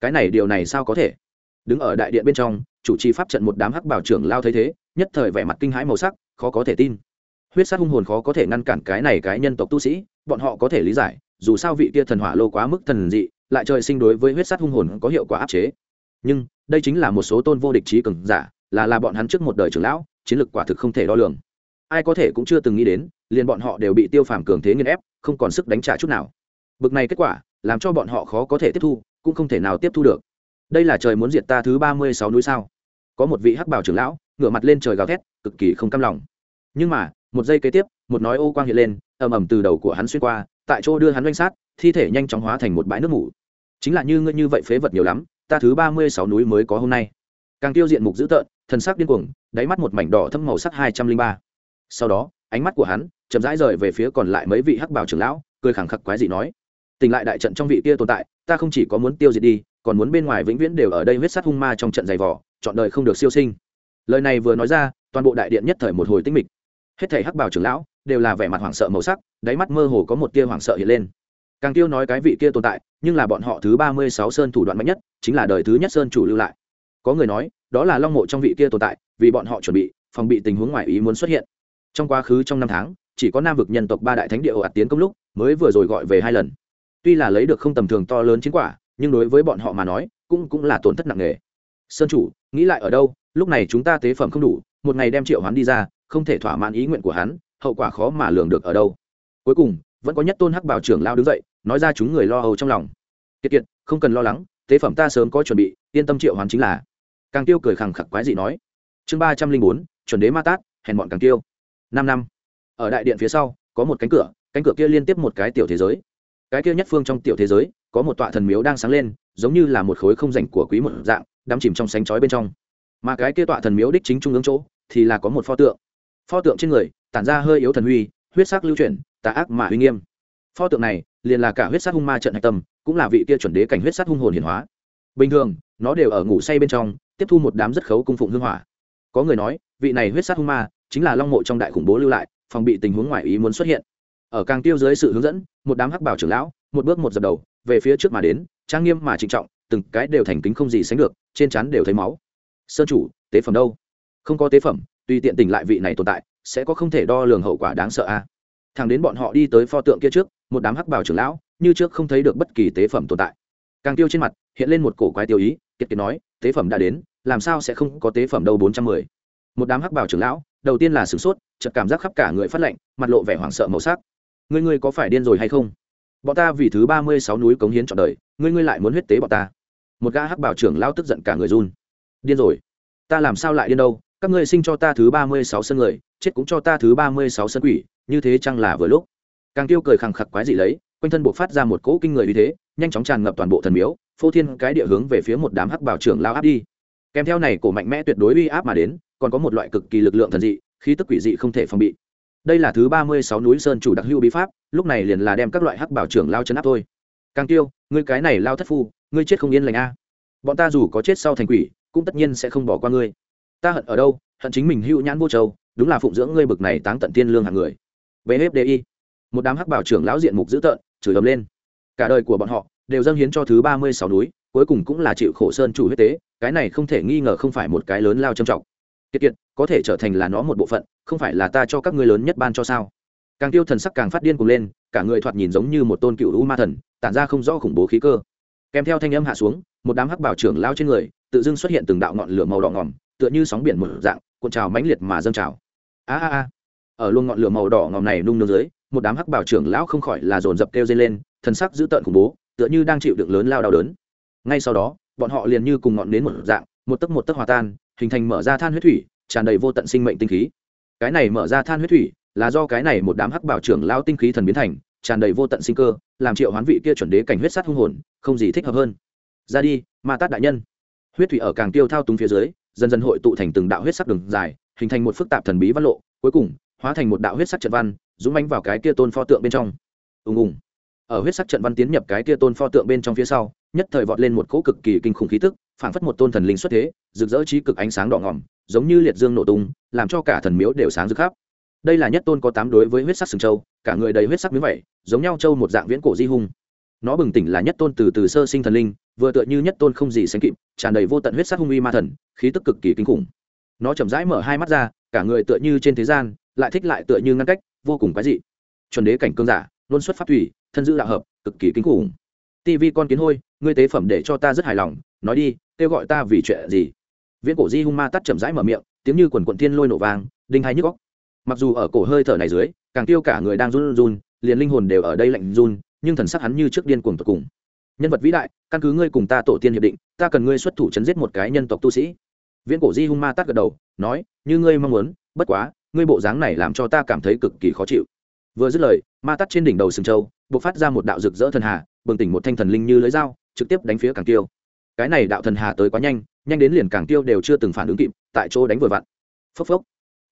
Cái này điều này sao có thể? Đứng ở đại điện bên trong, chủ trì pháp trận một đám hắc bảo trưởng lao thấy thế, nhất thời vẻ mặt kinh hãi màu sắc, khó có thể tin. Huyết sát hung hồn khó có thể ngăn cản cái này cái nhân tộc tu sĩ, bọn họ có thể lý giải, dù sao vị kia thần hỏa lô quá mức thần dị, lại trời sinh đối với huyết sát hung hồn có hiệu quả áp chế. Nhưng, đây chính là một số tôn vô địch trí cường giả, là là bọn hắn trước một đời trưởng lão, chiến lược quả thực không thể đo lường. Ai có thể cũng chưa từng nghĩ đến, liền bọn họ đều bị tiêu phàm cường thế nghiên ép, không còn sức đánh trả chút nào. Bực này kết quả, làm cho bọn họ khó có thể tiếp thu, cũng không thể nào tiếp thu được đây là trời muốn diệt ta thứ ba mươi sáu núi sao? Có một vị hắc bảo trưởng lão, ngửa mặt lên trời gào thét, cực kỳ không cam lòng. Nhưng mà, một giây kế tiếp, một nói ô quang hiện lên, ầm ầm từ đầu của hắn xuyên qua, tại chỗ đưa hắn oanh sát, thi thể nhanh chóng hóa thành một bãi nước mủ chính là như ngươi như vậy phế vật nhiều lắm, ta thứ ba mươi sáu núi mới có hôm nay. Càng tiêu diện mục dữ tợn, thần sắc điên cuồng, đáy mắt một mảnh đỏ thâm màu sắc hai trăm linh ba. Sau đó, ánh mắt của hắn chậm rãi rời về phía còn lại mấy vị hắc bảo trưởng lão, cười khẳng khặc quái dị nói, tỉnh lại đại trận trong vị kia tồn tại, ta không chỉ có muốn tiêu diệt đi còn muốn bên ngoài vĩnh viễn đều ở đây huyết sát hung ma trong trận giày vỏ chọn đời không được siêu sinh. Lời này vừa nói ra, toàn bộ đại điện nhất thời một hồi tinh mịch. Hết thảy hắc bảo trưởng lão đều là vẻ mặt hoảng sợ màu sắc, đáy mắt mơ hồ có một tia hoảng sợ hiện lên. Càng tiêu nói cái vị kia tồn tại, nhưng là bọn họ thứ ba mươi sáu sơn thủ đoạn mạnh nhất, chính là đời thứ nhất sơn chủ lưu lại. Có người nói, đó là long mộ trong vị kia tồn tại, vì bọn họ chuẩn bị, phòng bị tình huống ngoài ý muốn xuất hiện. Trong quá khứ trong năm tháng, chỉ có nam vực nhân tộc ba đại thánh địa ồ ạt tiến công lúc, mới vừa rồi gọi về hai lần. Tuy là lấy được không tầm thường to lớn chiến quả nhưng đối với bọn họ mà nói, cũng cũng là tổn thất nặng nề. Sơn chủ, nghĩ lại ở đâu, lúc này chúng ta tế phẩm không đủ, một ngày đem triệu hoán đi ra, không thể thỏa mãn ý nguyện của hắn, hậu quả khó mà lường được ở đâu. Cuối cùng, vẫn có nhất tôn hắc bảo trưởng lao đứng dậy, nói ra chúng người lo âu trong lòng. Kiệt kiệt, không cần lo lắng, tế phẩm ta sớm có chuẩn bị, yên tâm triệu hoán chính là. Càng tiêu cười khẳng khặc quái dị nói. Chương ba trăm linh bốn, chuẩn đế ma tát, hèn bọn càng tiêu. Năm năm. Ở đại điện phía sau, có một cánh cửa cánh cửa kia liên tiếp một cái tiểu thế giới. Cái kia nhất phương trong tiểu thế giới có một tọa thần miếu đang sáng lên, giống như là một khối không rảnh của quý một dạng, đắm chìm trong sánh chói bên trong. Mà cái kia tọa thần miếu đích chính trung ương chỗ, thì là có một pho tượng. Pho tượng trên người, tản ra hơi yếu thần huy, huyết sắc lưu chuyển, tà ác mà uy nghiêm. Pho tượng này, liền là cả huyết sắc hung ma trận hạch tâm, cũng là vị kia chuẩn đế cảnh huyết sắc hung hồn hiển hóa. Bình thường, nó đều ở ngủ say bên trong, tiếp thu một đám rất khấu cung phụng hương hỏa. Có người nói, vị này huyết sắc hung ma, chính là long mộ trong đại khủng bố lưu lại, phòng bị tình huống ngoài ý muốn xuất hiện. Ở càng tiêu dưới sự hướng dẫn, một đám hắc bảo trưởng lão, một bước một dập đầu về phía trước mà đến, trang nghiêm mà trịnh trọng, từng cái đều thành kính không gì sánh được, trên trán đều thấy máu. Sơn chủ, tế phẩm đâu? Không có tế phẩm, tùy tiện tỉnh lại vị này tồn tại, sẽ có không thể đo lường hậu quả đáng sợ a. À? thằng đến bọn họ đi tới pho tượng kia trước, một đám hắc bảo trưởng lão, như trước không thấy được bất kỳ tế phẩm tồn tại. Càng tiêu trên mặt, hiện lên một cổ quái tiêu ý, kiệt kiệt nói, tế phẩm đã đến, làm sao sẽ không có tế phẩm đâu bốn trăm mười? Một đám hắc bảo trưởng lão, đầu tiên là sửng sốt, chợt cảm giác khắp cả người phát lạnh, mặt lộ vẻ hoảng sợ màu sắc. Ngươi ngươi có phải điên rồi hay không? Bọn ta vì thứ ba mươi sáu núi cống hiến trọn đời, ngươi ngươi lại muốn huyết tế bọn ta. Một gã hắc bảo trưởng lao tức giận cả người run. Điên rồi. Ta làm sao lại điên đâu? Các ngươi sinh cho ta thứ ba mươi sáu sân người, chết cũng cho ta thứ ba mươi sáu sân quỷ, như thế chăng là vừa lúc? Càng tiêu cười khẳng khặc quái dị lấy, quanh thân buộc phát ra một cỗ kinh người như thế, nhanh chóng tràn ngập toàn bộ thần miếu, phô thiên cái địa hướng về phía một đám hắc bảo trưởng lao áp đi. Kèm theo này cổ mạnh mẽ tuyệt đối uy áp mà đến, còn có một loại cực kỳ lực lượng thần dị, khí tức quỷ dị không thể phòng bị đây là thứ ba mươi sáu núi sơn chủ đặc hữu bí pháp, lúc này liền là đem các loại hắc bảo trưởng lao chấn áp thôi. Càng tiêu, ngươi cái này lao thất phu, ngươi chết không yên lành a. Bọn ta dù có chết sau thành quỷ, cũng tất nhiên sẽ không bỏ qua ngươi. Ta hận ở đâu, hận chính mình hữu nhãn vô châu, đúng là phụng dưỡng ngươi bực này táng tận tiên lương hạng người. Bfdi một đám hắc bảo trưởng lão diện mục dữ tợn, chửi ầm lên. Cả đời của bọn họ đều dâng hiến cho thứ ba mươi sáu núi, cuối cùng cũng là chịu khổ sơn chủ huyết tế, cái này không thể nghi ngờ không phải một cái lớn lao trầm trọng kiệt kiệt, có thể trở thành là nó một bộ phận, không phải là ta cho các ngươi lớn nhất ban cho sao? Càng tiêu thần sắc càng phát điên cùng lên, cả người thoạt nhìn giống như một tôn cựu u ma thần, tản ra không rõ khủng bố khí cơ. Kèm theo thanh âm hạ xuống, một đám hắc bảo trưởng lao trên người, tự dưng xuất hiện từng đạo ngọn lửa màu đỏ ngòm, tựa như sóng biển một dạng, cuộn trào mãnh liệt mà dâng trào. A a a. Ở luôn ngọn lửa màu đỏ ngòm này nung nương dưới, một đám hắc bảo trưởng lão không khỏi là dồn dập kêu dây lên, thần sắc dữ tợn khủng bố, tựa như đang chịu đựng lớn lao đau đớn. Ngay sau đó, bọn họ liền như cùng ngọn nến một dạng, một tấc một tấc hòa tan hình thành mở ra than huyết thủy, tràn đầy vô tận sinh mệnh tinh khí. Cái này mở ra than huyết thủy là do cái này một đám hắc bảo trưởng lao tinh khí thần biến thành, tràn đầy vô tận sinh cơ, làm triệu hoán vị kia chuẩn đế cảnh huyết sát hung hồn, không gì thích hợp hơn. Ra đi, ma tát đại nhân. Huyết thủy ở càng tiêu thao túng phía dưới, dần dần hội tụ thành từng đạo huyết sắc đường dài, hình thành một phức tạp thần bí văn lộ, cuối cùng, hóa thành một đạo huyết sắc trận văn, dũng mánh vào cái kia tôn pho tượng bên trong. Ùng ùng. Ở huyết sắc trận văn tiến nhập cái kia tôn pho tượng bên trong phía sau, nhất thời vọt lên một cỗ cực kỳ kinh khủng khí tức phảng phất một tôn thần linh xuất thế, rực rỡ trí cực ánh sáng đỏ ngỏm giống như liệt dương nổ tung, làm cho cả thần miếu đều sáng rực khắp. Đây là nhất tôn có tám đối với huyết sắc sừng châu, cả người đầy huyết sắc miếng vẩy giống nhau châu một dạng viễn cổ di hung. Nó bừng tỉnh là nhất tôn từ từ sơ sinh thần linh, vừa tựa như nhất tôn không gì sánh kịp, tràn đầy vô tận huyết sắc hung uy ma thần, khí tức cực kỳ kinh khủng. Nó chậm rãi mở hai mắt ra, cả người tựa như trên thế gian, lại thích lại tựa như ngăn cách, vô cùng quái dị. Chuẩn đế cảnh cương giả, luôn xuất pháp thủy, thân dữ đạo hợp, cực kỳ kinh khủng. Tv con kiến hôi, ngươi tế phẩm để cho ta rất hài lòng, nói đi kêu gọi ta vì chuyện gì? Viễn cổ di hung ma tắt chậm rãi mở miệng, tiếng như quần quận thiên lôi nổ vang, đinh hai nhức góc mặc dù ở cổ hơi thở này dưới, càng tiêu cả người đang run run, liền linh hồn đều ở đây lạnh run, nhưng thần sắc hắn như trước điên cuồng tột cùng. Nhân vật vĩ đại, căn cứ ngươi cùng ta tổ tiên hiệp định, ta cần ngươi xuất thủ chấn giết một cái nhân tộc tu sĩ. Viễn cổ di hung ma tắt gật đầu, nói, như ngươi mong muốn, bất quá, ngươi bộ dáng này làm cho ta cảm thấy cực kỳ khó chịu. Vừa dứt lời, ma tắt trên đỉnh đầu sừng châu b ộ c phát ra một đạo rực rỡ thần hà, bừng tỉnh một thanh thần linh như lưới dao, trực tiếp đánh phía càng tiêu cái này đạo thần hà tới quá nhanh nhanh đến liền càng tiêu đều chưa từng phản ứng kịp, tại chỗ đánh vừa vặn. Phốc phốc.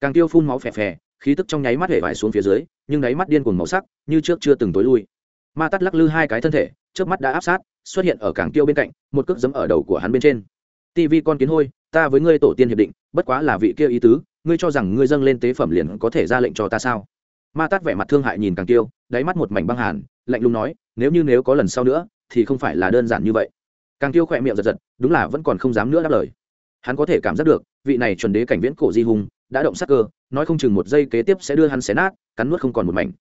Càng tiêu phun máu phè phè, khí tức trong nháy mắt hể vải xuống phía dưới, nhưng đáy mắt điên cuồng màu sắc, như trước chưa từng tối lui. Ma tắt lắc lư hai cái thân thể trước mắt đã áp sát, xuất hiện ở càng tiêu bên cạnh, một cước giấm ở đầu của hắn bên trên. Tivi con kiến hôi, ta với ngươi tổ tiên hiệp định, bất quá là vị kia ý tứ, ngươi cho rằng ngươi dâng lên tế phẩm liền có thể ra lệnh cho ta sao? Ma tát vẻ mặt thương hại nhìn càng tiêu, đáy mắt một mảnh băng hàn, lạnh lùng nói, nếu như nếu có lần sau nữa, thì không phải là đơn giản như vậy càng tiêu khỏe miệng giật giật, đúng là vẫn còn không dám nữa đáp lời. Hắn có thể cảm giác được, vị này chuẩn đế cảnh viễn cổ di hùng đã động sắc cơ, nói không chừng một giây kế tiếp sẽ đưa hắn xé nát, cắn nuốt không còn một mảnh.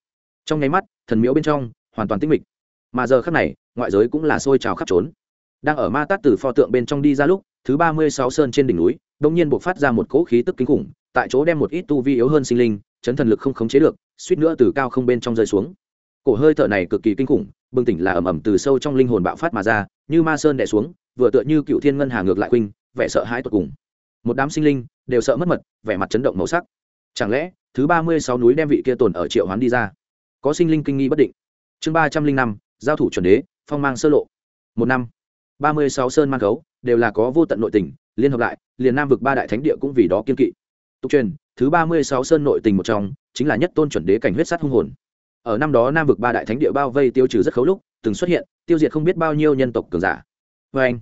Trong nháy mắt, thần miễu bên trong hoàn toàn tĩnh mịch. Mà giờ khắc này, ngoại giới cũng là sôi trào khắp trốn. Đang ở ma tát từ pho tượng bên trong đi ra lúc, thứ ba mươi sáu sơn trên đỉnh núi đông nhiên buộc phát ra một cỗ khí tức kinh khủng, tại chỗ đem một ít tu vi yếu hơn sinh linh, chấn thần lực không khống chế được, suýt nữa từ cao không bên trong rơi xuống cổ hơi thở này cực kỳ kinh khủng, bừng tỉnh là ẩm ẩm từ sâu trong linh hồn bạo phát mà ra, như ma sơn đẻ xuống, vừa tựa như cựu thiên ngân hà ngược lại khuynh, vẻ sợ hãi tột cùng. Một đám sinh linh đều sợ mất mật, vẻ mặt chấn động màu sắc. Chẳng lẽ, thứ ba mươi sáu núi đem vị kia tồn ở triệu hoán đi ra? Có sinh linh kinh nghi bất định. Chương ba trăm linh năm, giao thủ chuẩn đế, phong mang sơ lộ. Một năm, ba mươi sáu sơn mang cấu đều là có vô tận nội tình, liên hợp lại, liền nam vực ba đại thánh địa cũng vì đó kiên kỵ. Tục truyền, thứ ba mươi sáu sơn nội tình một trong, chính là nhất tôn chuẩn đế cảnh huyết sát hung hồn ở năm đó nam vực ba đại thánh địa bao vây tiêu trừ rất khấu lúc, từng xuất hiện, tiêu diệt không biết bao nhiêu nhân tộc cường giả. Vê anh,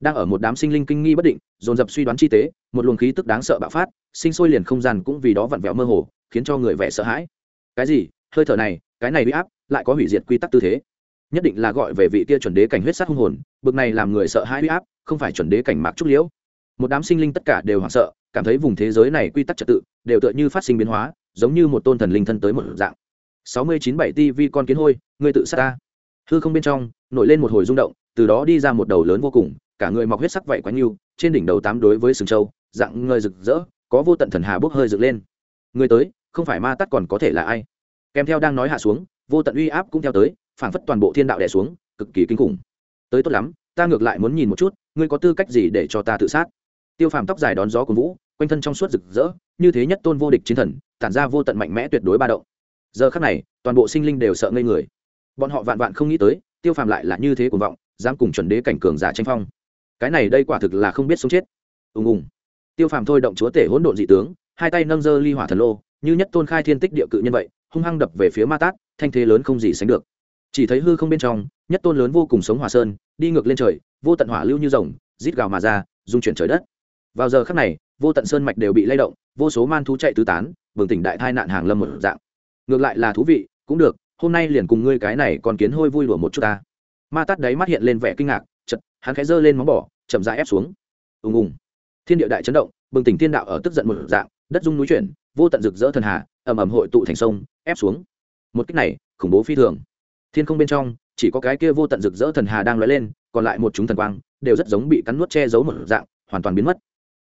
đang ở một đám sinh linh kinh nghi bất định, dồn dập suy đoán chi tế, một luồng khí tức đáng sợ bạo phát, sinh sôi liền không gian cũng vì đó vặn vẹo mơ hồ, khiến cho người vẻ sợ hãi. Cái gì? Hơi thở này, cái này bị áp, lại có hủy diệt quy tắc tư thế. Nhất định là gọi về vị kia chuẩn đế cảnh huyết sát hung hồn, bực này làm người sợ hãi huy áp, không phải chuẩn đế cảnh mạc trúc liễu. Một đám sinh linh tất cả đều hoảng sợ, cảm thấy vùng thế giới này quy tắc trật tự, đều tựa như phát sinh biến hóa, giống như một tôn thần linh thân tới một dạng sáu mươi chín bảy tv con kiến hôi người tự sát ta. Hư không bên trong, nổi lên một hồi rung động, từ đó đi ra một đầu lớn vô cùng, cả người mọc huyết sắc vậy quá nhiều trên đỉnh đầu tám đối với sừng châu dạng người rực rỡ, có vô tận thần hà bốc hơi dựng lên. Người tới, không phải ma tắt còn có thể là ai? Kèm theo đang nói hạ xuống, vô tận uy áp cũng theo tới, phảng phất toàn bộ thiên đạo đè xuống, cực kỳ kinh khủng. Tới tốt lắm, ta ngược lại muốn nhìn một chút, ngươi có tư cách gì để cho ta tự sát? Tiêu phàm tóc dài đón gió của vũ, quanh thân trong suốt rực rỡ, như thế nhất tôn vô địch chiến thần, tản ra vô tận mạnh mẽ tuyệt đối ba động giờ khắc này, toàn bộ sinh linh đều sợ ngây người. Bọn họ vạn vạn không nghĩ tới, tiêu phàm lại là như thế cuồng vọng, dám cùng chuẩn đế cảnh cường giả tranh phong. Cái này đây quả thực là không biết sống chết. Ùng ùng. Tiêu phàm thôi động chúa tể hỗn độn dị tướng, hai tay nâng dơ ly hỏa thần lô, như nhất tôn khai thiên tích địa cự nhân vậy, hung hăng đập về phía ma tát, thanh thế lớn không gì sánh được. Chỉ thấy hư không bên trong, nhất tôn lớn vô cùng sống hòa sơn, đi ngược lên trời, vô tận hỏa lưu như rồng, rít gào mà ra dung chuyển trời đất. Vào giờ khắc này, vô tận sơn mạch đều bị lay động, vô số man thú chạy tứ tán, bừng tỉnh đại thai nạn hàng lâm một dạng ngược lại là thú vị, cũng được, hôm nay liền cùng ngươi cái này còn kiến hôi vui đùa một chút ta. Ma tát đáy mắt hiện lên vẻ kinh ngạc chật hắn khẽ giơ lên móng bỏ chậm rãi ép xuống. Ùng ùng. Thiên địa đại chấn động, bừng tỉnh thiên đạo ở tức giận một dạng, đất dung núi chuyển, vô tận rực rỡ thần hà, ầm ầm hội tụ thành sông, ép xuống. Một cách này, khủng bố phi thường. Thiên không bên trong, chỉ có cái kia vô tận rực rỡ thần hà đang lóe lên, còn lại một chúng thần quang, đều rất giống bị cắn nuốt che giấu một dạng, hoàn toàn biến mất.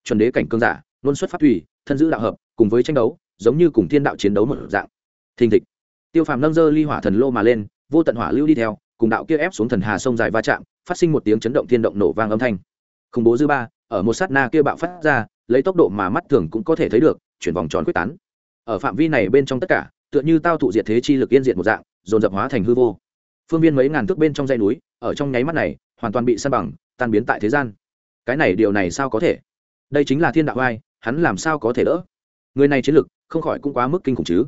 Chuẩn đế cảnh cương giả, luôn xuất phát thủy thân giữ đạo hợp, cùng với tranh đấu, giống như cùng thiên đạo chiến đấu một dạng thình thịch. Tiêu phàm nâng dơ ly hỏa thần lô mà lên, vô tận hỏa lưu đi theo, cùng đạo kia ép xuống thần hà sông dài va chạm, phát sinh một tiếng chấn động thiên động nổ vang âm thanh. Khủng bố dư ba, ở một sát na kia bạo phát ra, lấy tốc độ mà mắt thường cũng có thể thấy được, chuyển vòng tròn quyết tán. Ở phạm vi này bên trong tất cả, tựa như tao thụ diệt thế chi lực yên diệt một dạng, dồn dập hóa thành hư vô. Phương viên mấy ngàn thước bên trong dây núi, ở trong nháy mắt này, hoàn toàn bị san bằng, tan biến tại thế gian. Cái này điều này sao có thể? Đây chính là thiên đạo ai hắn làm sao có thể đỡ? Người này chiến lực, không khỏi cũng quá mức kinh khủng chứ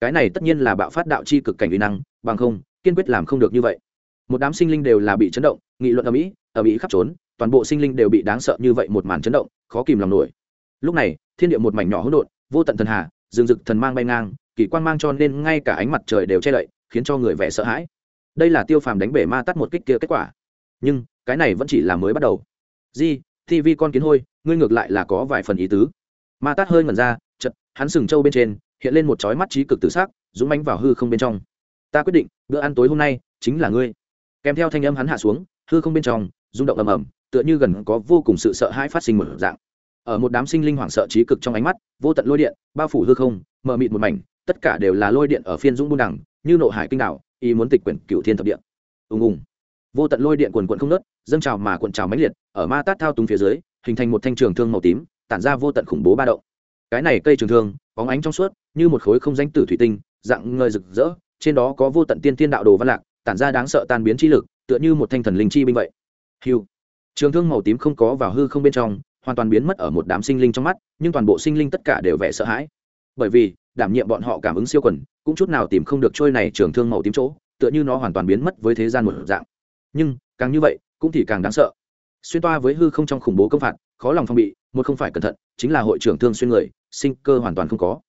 cái này tất nhiên là bạo phát đạo chi cực cảnh uy năng, bằng không, kiên quyết làm không được như vậy. Một đám sinh linh đều là bị chấn động, nghị luận ở mỹ ở mỹ khắp trốn, toàn bộ sinh linh đều bị đáng sợ như vậy một màn chấn động, khó kìm lòng nổi. Lúc này, thiên địa một mảnh nhỏ hỗn độn, vô tận thần hà, rừng rực thần mang bay ngang, kỳ quan mang cho nên ngay cả ánh mặt trời đều che đậy, khiến cho người vẻ sợ hãi. Đây là tiêu phàm đánh bể ma tắt một kích kia kết quả. Nhưng, cái này vẫn chỉ là mới bắt đầu. Di, thi vi con kiến hôi, ngươi ngược lại là có vài phần ý tứ. Ma tát hơi ngẩn ra chật hắn sừng trâu bên trên hiện lên một chói mắt trí cực tự sắc, dũng mánh vào hư không bên trong. Ta quyết định bữa ăn tối hôm nay chính là ngươi. Kèm theo thanh âm hắn hạ xuống hư không bên trong rung động ầm ầm tựa như gần có vô cùng sự sợ hãi phát sinh một dạng. Ở một đám sinh linh hoảng sợ trí cực trong ánh mắt vô tận lôi điện bao phủ hư không mờ mịt một mảnh tất cả đều là lôi điện ở phiên dũng buôn đẳng như nộ hải kinh đảo ý muốn tịch quyển cửu thiên thập địa. ùng ùng. Vô tận lôi điện cuồn cuộn không nứt, dâng trào mà cuộn trào mãnh liệt ở ma tát thao túng phía dưới hình thành một thanh trường thương màu tím tản ra vô tận khủng bố ba động. Cái này cây trường thương bóng ánh trong suốt như một khối không danh tử thủy tinh, dạng ngời rực rỡ, trên đó có vô tận tiên thiên đạo đồ văn lạc, tản ra đáng sợ tan biến chi lực, tựa như một thanh thần linh chi binh vậy. Hiu trường thương màu tím không có vào hư không bên trong, hoàn toàn biến mất ở một đám sinh linh trong mắt, nhưng toàn bộ sinh linh tất cả đều vẻ sợ hãi. Bởi vì, đảm nhiệm bọn họ cảm ứng siêu quần, cũng chút nào tìm không được trôi này trường thương màu tím chỗ, tựa như nó hoàn toàn biến mất với thế gian một dạng. Nhưng, càng như vậy, cũng thì càng đáng sợ. Xuyên toa với hư không trong khủng bố công phạt, khó lòng phong bị, một không phải cẩn thận, chính là hội trưởng thương xuyên người, sinh cơ hoàn toàn không có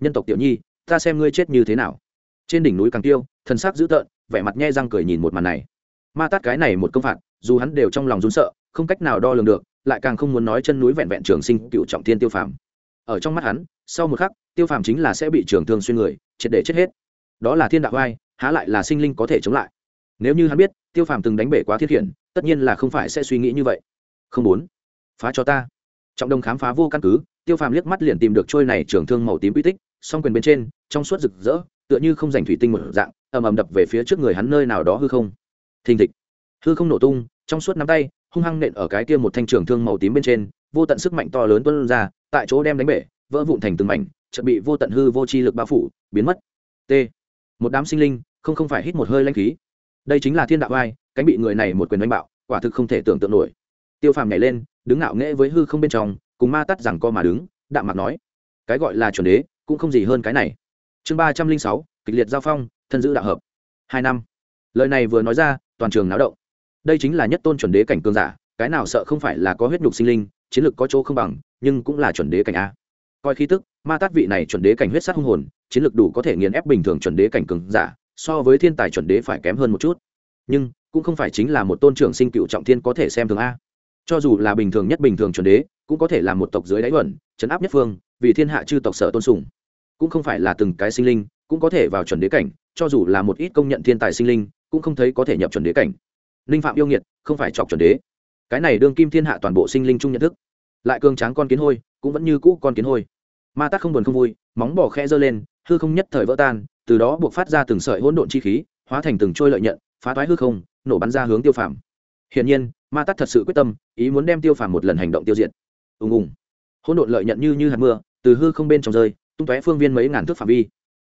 nhân tộc tiểu nhi, ta xem ngươi chết như thế nào. Trên đỉnh núi càng tiêu, thần sắc dữ tợn, vẻ mặt nhe răng cười nhìn một màn này. Ma tát cái này một công phạt, dù hắn đều trong lòng rún sợ, không cách nào đo lường được, lại càng không muốn nói chân núi vẹn vẹn trường sinh cựu trọng thiên tiêu phàm. Ở trong mắt hắn, sau một khắc, tiêu phàm chính là sẽ bị trường thương xuyên người, triệt để chết hết. Đó là thiên đạo vai há lại là sinh linh có thể chống lại. Nếu như hắn biết, tiêu phàm từng đánh bể quá thiết hiển, tất nhiên là không phải sẽ suy nghĩ như vậy. Không muốn. Phá cho ta. Trọng đồng khám phá vô căn cứ, tiêu phàm liếc mắt liền tìm được trôi này trường thương màu tím quy tích song quyền bên trên, trong suốt rực rỡ, tựa như không giành thủy tinh một dạng, ầm ầm đập về phía trước người hắn nơi nào đó hư không. Thình thịch. Hư không nổ tung, trong suốt nắm tay, hung hăng nện ở cái kia một thanh trường thương màu tím bên trên, vô tận sức mạnh to lớn tuân ra, tại chỗ đem đánh bể, vỡ vụn thành từng mảnh, chợt bị vô tận hư vô chi lực bao phủ, biến mất. T. Một đám sinh linh, không không phải hít một hơi lanh khí. Đây chính là thiên đạo ai cánh bị người này một quyền đánh bạo, quả thực không thể tưởng tượng nổi. Tiêu phàm nhảy lên, đứng ngạo nghễ với hư không bên trong, cùng ma tắt rằng co mà đứng, đạm mặt nói, cái gọi là chuẩn đế cũng không gì hơn cái này. Chương ba trăm linh sáu, kịch liệt giao phong, thân giữ đạo hợp. Hai năm. Lời này vừa nói ra, toàn trường náo động. Đây chính là nhất tôn chuẩn đế cảnh cương giả, cái nào sợ không phải là có huyết nhục sinh linh, chiến lược có chỗ không bằng, nhưng cũng là chuẩn đế cảnh a. Coi khí tức, ma tát vị này chuẩn đế cảnh huyết sát hung hồn, chiến lược đủ có thể nghiền ép bình thường chuẩn đế cảnh cường giả, so với thiên tài chuẩn đế phải kém hơn một chút. Nhưng, cũng không phải chính là một tôn trưởng sinh cựu trọng thiên có thể xem thường a. Cho dù là bình thường nhất bình thường chuẩn đế, cũng có thể là một tộc dưới đáy luận, chấn áp nhất phương, vì thiên hạ chư tộc sở tôn sùng cũng không phải là từng cái sinh linh, cũng có thể vào chuẩn đế cảnh, cho dù là một ít công nhận thiên tài sinh linh, cũng không thấy có thể nhập chuẩn đế cảnh. Linh phạm yêu nghiệt, không phải chọc chuẩn đế. Cái này đương kim thiên hạ toàn bộ sinh linh chung nhận thức. Lại cường tráng con kiến hôi, cũng vẫn như cũ con kiến hôi. Ma tát không buồn không vui, móng bỏ khe giơ lên, hư không nhất thời vỡ tan, từ đó buộc phát ra từng sợi hỗn độn chi khí, hóa thành từng trôi lợi nhận, phá toái hư không, nổ bắn ra hướng tiêu phàm. Hiển nhiên, ma tát thật sự quyết tâm, ý muốn đem tiêu phàm một lần hành động tiêu diệt. Ùng ùng. Hỗn độn lợi nhận như như hạt mưa, từ hư không bên trong rơi tung tóe phương viên mấy ngàn thước phạm vi.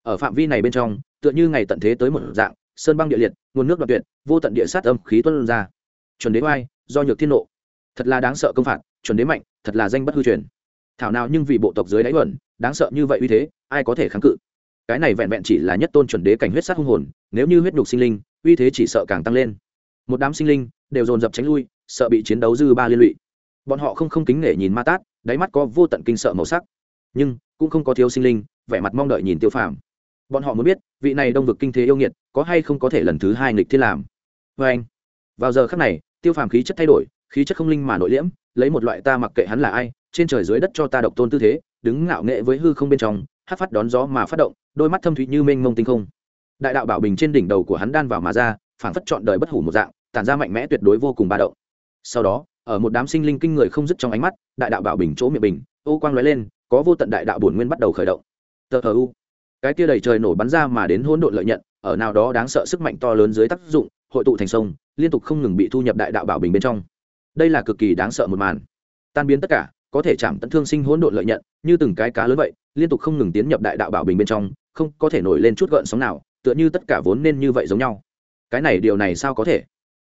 Ở phạm vi này bên trong, tựa như ngày tận thế tới một dạng, sơn băng địa liệt, nguồn nước đoạn tuyệt, vô tận địa sát âm khí tuân ra. Chuẩn đế oai, do nhược thiên nộ. Thật là đáng sợ công phạt, chuẩn đế mạnh, thật là danh bất hư truyền. Thảo nào nhưng vì bộ tộc dưới đáy luận đáng sợ như vậy uy thế, ai có thể kháng cự? Cái này vẹn vẹn chỉ là nhất tôn chuẩn đế cảnh huyết sát hung hồn, nếu như huyết đục sinh linh, uy thế chỉ sợ càng tăng lên. Một đám sinh linh đều dồn dập tránh lui, sợ bị chiến đấu dư ba liên lụy. Bọn họ không không kính nể nhìn ma tát, đáy mắt có vô tận kinh sợ màu sắc nhưng cũng không có thiếu sinh linh, vẻ mặt mong đợi nhìn tiêu phàm. Bọn họ muốn biết, vị này đông vực kinh thế yêu nghiệt, có hay không có thể lần thứ hai nghịch thiên làm? Vê anh, vào giờ khắc này, tiêu phàm khí chất thay đổi, khí chất không linh mà nội liễm, lấy một loại ta mặc kệ hắn là ai, trên trời dưới đất cho ta độc tôn tư thế, đứng ngạo nghệ với hư không bên trong, hát phát đón gió mà phát động, đôi mắt thâm thủy như mênh mông tinh không. Đại đạo bảo bình trên đỉnh đầu của hắn đan vào mà ra, phảng phất chọn đời bất hủ một dạng, tản ra mạnh mẽ tuyệt đối vô cùng ba động. Sau đó, ở một đám sinh linh kinh người không dứt trong ánh mắt, đại đạo bảo bình chỗ miệng bình, ô quang lóe lên có vô tận đại đạo bổn nguyên bắt đầu khởi động. Tờ hờ u. Cái kia đầy trời nổ bắn ra mà đến hỗn độn lợi nhận, ở nào đó đáng sợ sức mạnh to lớn dưới tác dụng, hội tụ thành sông, liên tục không ngừng bị thu nhập đại đạo bảo bình bên trong. Đây là cực kỳ đáng sợ một màn. Tan biến tất cả, có thể chạm tận thương sinh hỗn độn lợi nhận, như từng cái cá lớn vậy, liên tục không ngừng tiến nhập đại đạo bảo bình bên trong, không có thể nổi lên chút gợn sóng nào, tựa như tất cả vốn nên như vậy giống nhau. Cái này điều này sao có thể?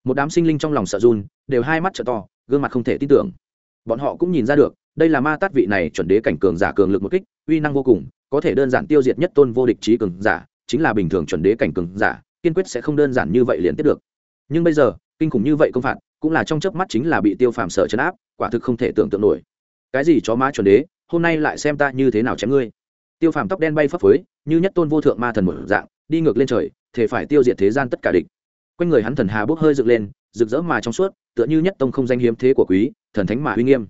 Một đám sinh linh trong lòng sợ run, đều hai mắt trợ to, gương mặt không thể tin tưởng. Bọn họ cũng nhìn ra được đây là ma tát vị này chuẩn đế cảnh cường giả cường lực một kích, uy năng vô cùng, có thể đơn giản tiêu diệt nhất tôn vô địch trí cường giả, chính là bình thường chuẩn đế cảnh cường giả, kiên quyết sẽ không đơn giản như vậy liền tiếp được. Nhưng bây giờ, kinh khủng như vậy công phạt, cũng là trong chớp mắt chính là bị tiêu phàm sở chấn áp, quả thực không thể tưởng tượng nổi. Cái gì chó ma chuẩn đế, hôm nay lại xem ta như thế nào chém ngươi? Tiêu phàm tóc đen bay phấp phới, như nhất tôn vô thượng ma thần một dạng, đi ngược lên trời thể phải tiêu diệt thế gian tất cả địch. Quanh người hắn thần hà bốc hơi dựng lên, rực rỡ mà trong suốt, tựa như nhất tông không danh hiếm thế của quý, thần thánh mà uy nghiêm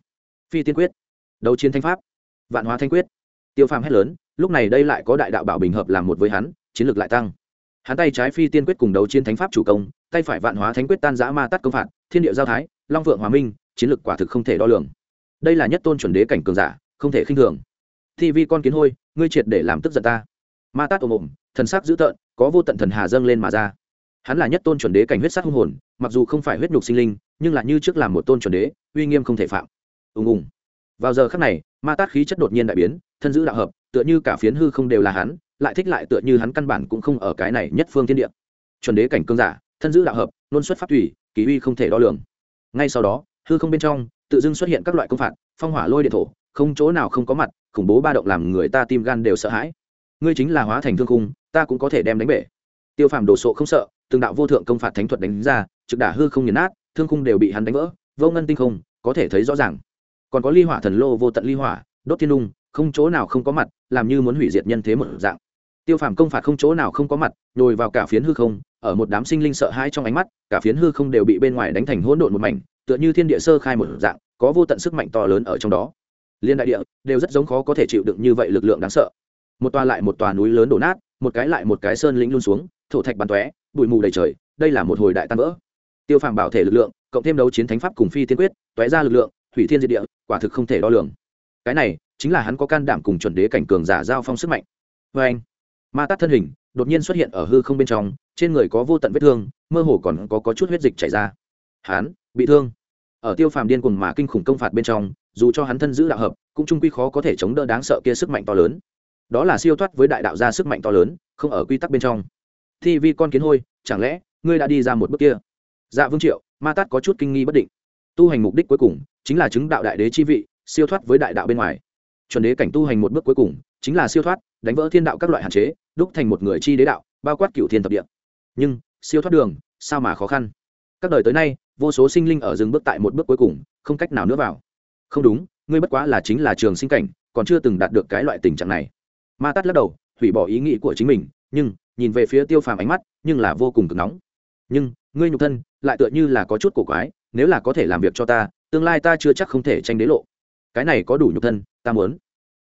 phi tiên quyết, đấu chiến thanh pháp, vạn hóa thanh quyết. Tiêu phàm hét lớn, lúc này đây lại có đại đạo bảo bình hợp làm một với hắn, chiến lược lại tăng. Hắn tay trái phi tiên quyết cùng đấu chiến thánh pháp chủ công, tay phải vạn hóa thánh quyết tan giã ma tắt công phạt, thiên địa giao thái, long vượng hòa minh, chiến lược quả thực không thể đo lường. Đây là nhất tôn chuẩn đế cảnh cường giả, không thể khinh thường. Thi vi con kiến hôi, ngươi triệt để làm tức giận ta. Ma tát ồm ồm, thần sắc dữ tợn, có vô tận thần hà dâng lên mà ra. Hắn là nhất tôn chuẩn đế cảnh huyết sắc hung hồn, mặc dù không phải huyết nhục sinh linh, nhưng là như trước làm một tôn chuẩn đế, uy nghiêm không thể phạm ùng ùng. Vào giờ khắc này, ma tát khí chất đột nhiên đại biến, thân giữ đạo hợp, tựa như cả phiến hư không đều là hắn, lại thích lại tựa như hắn căn bản cũng không ở cái này nhất phương thiên địa. Chuẩn đế cảnh cương giả, thân giữ đạo hợp, luôn xuất pháp thủy kỳ uy không thể đo lường. Ngay sau đó, hư không bên trong, tự dưng xuất hiện các loại công phạt, phong hỏa lôi điện thổ, không chỗ nào không có mặt, khủng bố ba động làm người ta tim gan đều sợ hãi. Ngươi chính là hóa thành thương khung, ta cũng có thể đem đánh bể. Tiêu phàm đồ sộ không sợ, từng đạo vô thượng công phạt thánh thuật đánh ra, trực đả hư không nghiền nát, thương khung đều bị hắn đánh vỡ, vô ngân tinh không, có thể thấy rõ ràng còn có ly hỏa thần lô vô tận ly hỏa, đốt thiên lung, không chỗ nào không có mặt, làm như muốn hủy diệt nhân thế một dạng. Tiêu phàm công phạt không chỗ nào không có mặt, nhồi vào cả phiến hư không, ở một đám sinh linh sợ hãi trong ánh mắt, cả phiến hư không đều bị bên ngoài đánh thành hỗn độn một mảnh, tựa như thiên địa sơ khai một dạng, có vô tận sức mạnh to lớn ở trong đó. Liên đại địa đều rất giống khó có thể chịu đựng như vậy lực lượng đáng sợ. Một tòa lại một tòa núi lớn đổ nát, một cái lại một cái sơn lĩnh luôn xuống, thổ thạch bắn tóe, bụi mù đầy trời, đây là một hồi đại tan vỡ. Tiêu phàm bảo thể lực lượng, cộng thêm đấu chiến thánh pháp cùng phi tiên quyết, tóe ra lực lượng hủy thiên diệt địa quả thực không thể đo lường. Cái này chính là hắn có can đảm cùng chuẩn đế cảnh cường giả giao phong sức mạnh. Vê anh ma tát thân hình đột nhiên xuất hiện ở hư không bên trong trên người có vô tận vết thương mơ hồ còn có, có chút huyết dịch chảy ra. Hắn bị thương. Ở tiêu phàm điên cuồng mà kinh khủng công phạt bên trong dù cho hắn thân giữ đạo hợp cũng trung quy khó có thể chống đỡ đáng sợ kia sức mạnh to lớn. Đó là siêu thoát với đại đạo gia sức mạnh to lớn không ở quy tắc bên trong. Thi vi con kiến hôi chẳng lẽ ngươi đã đi ra một bước kia? Dạ vương triệu ma tát có chút kinh nghi bất định tu hành mục đích cuối cùng chính là chứng đạo đại đế chi vị, siêu thoát với đại đạo bên ngoài. Chuẩn đế cảnh tu hành một bước cuối cùng chính là siêu thoát, đánh vỡ thiên đạo các loại hạn chế, đúc thành một người chi đế đạo, bao quát cựu thiên thập địa. Nhưng, siêu thoát đường, sao mà khó khăn? Các đời tới nay, vô số sinh linh ở dừng bước tại một bước cuối cùng, không cách nào nữa vào. Không đúng, ngươi bất quá là chính là trường sinh cảnh, còn chưa từng đạt được cái loại tình trạng này. Ma tát lắc đầu, hủy bỏ ý nghĩ của chính mình, nhưng, nhìn về phía tiêu phàm ánh mắt, nhưng là vô cùng cực nóng. Nhưng, ngươi nhục thân, lại tựa như là có chút cổ quái nếu là có thể làm việc cho ta, tương lai ta chưa chắc không thể tranh đế lộ. Cái này có đủ nhục thân, ta muốn.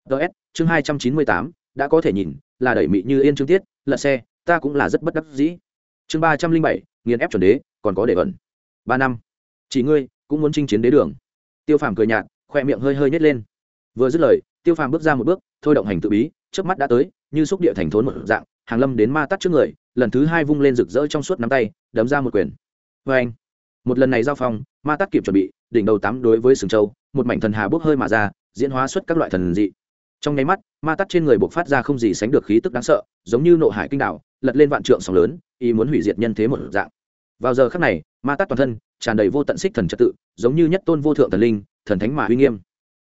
Ts chương hai trăm chín mươi tám, đã có thể nhìn, là đẩy mị như yên chương tiết, lật xe, ta cũng là rất bất đắc dĩ. Chương ba trăm linh bảy, nghiền ép chuẩn đế, còn có để ẩn. Ba năm. Chỉ ngươi, cũng muốn chinh chiến đế đường. Tiêu phàm cười nhạt, khoe miệng hơi hơi nhét lên. Vừa dứt lời, tiêu phàm bước ra một bước, thôi động hành tự bí trước mắt đã tới, như xúc địa thành thốn một dạng, hàng lâm đến ma tắt trước người, lần thứ hai vung lên rực rỡ trong suốt nắm tay, đấm ra một quyền. Vê anh một lần này giao phong, ma tắt kịp chuẩn bị, đỉnh đầu tám đối với sừng châu, một mảnh thần hà bốc hơi mà ra, diễn hóa xuất các loại thần dị. Trong nháy mắt, ma tắt trên người buộc phát ra không gì sánh được khí tức đáng sợ, giống như nộ hải kinh đảo, lật lên vạn trượng sóng lớn, ý muốn hủy diệt nhân thế một dạng. Vào giờ khắc này, ma tắt toàn thân tràn đầy vô tận xích thần trật tự, giống như nhất tôn vô thượng thần linh, thần thánh mà uy nghiêm.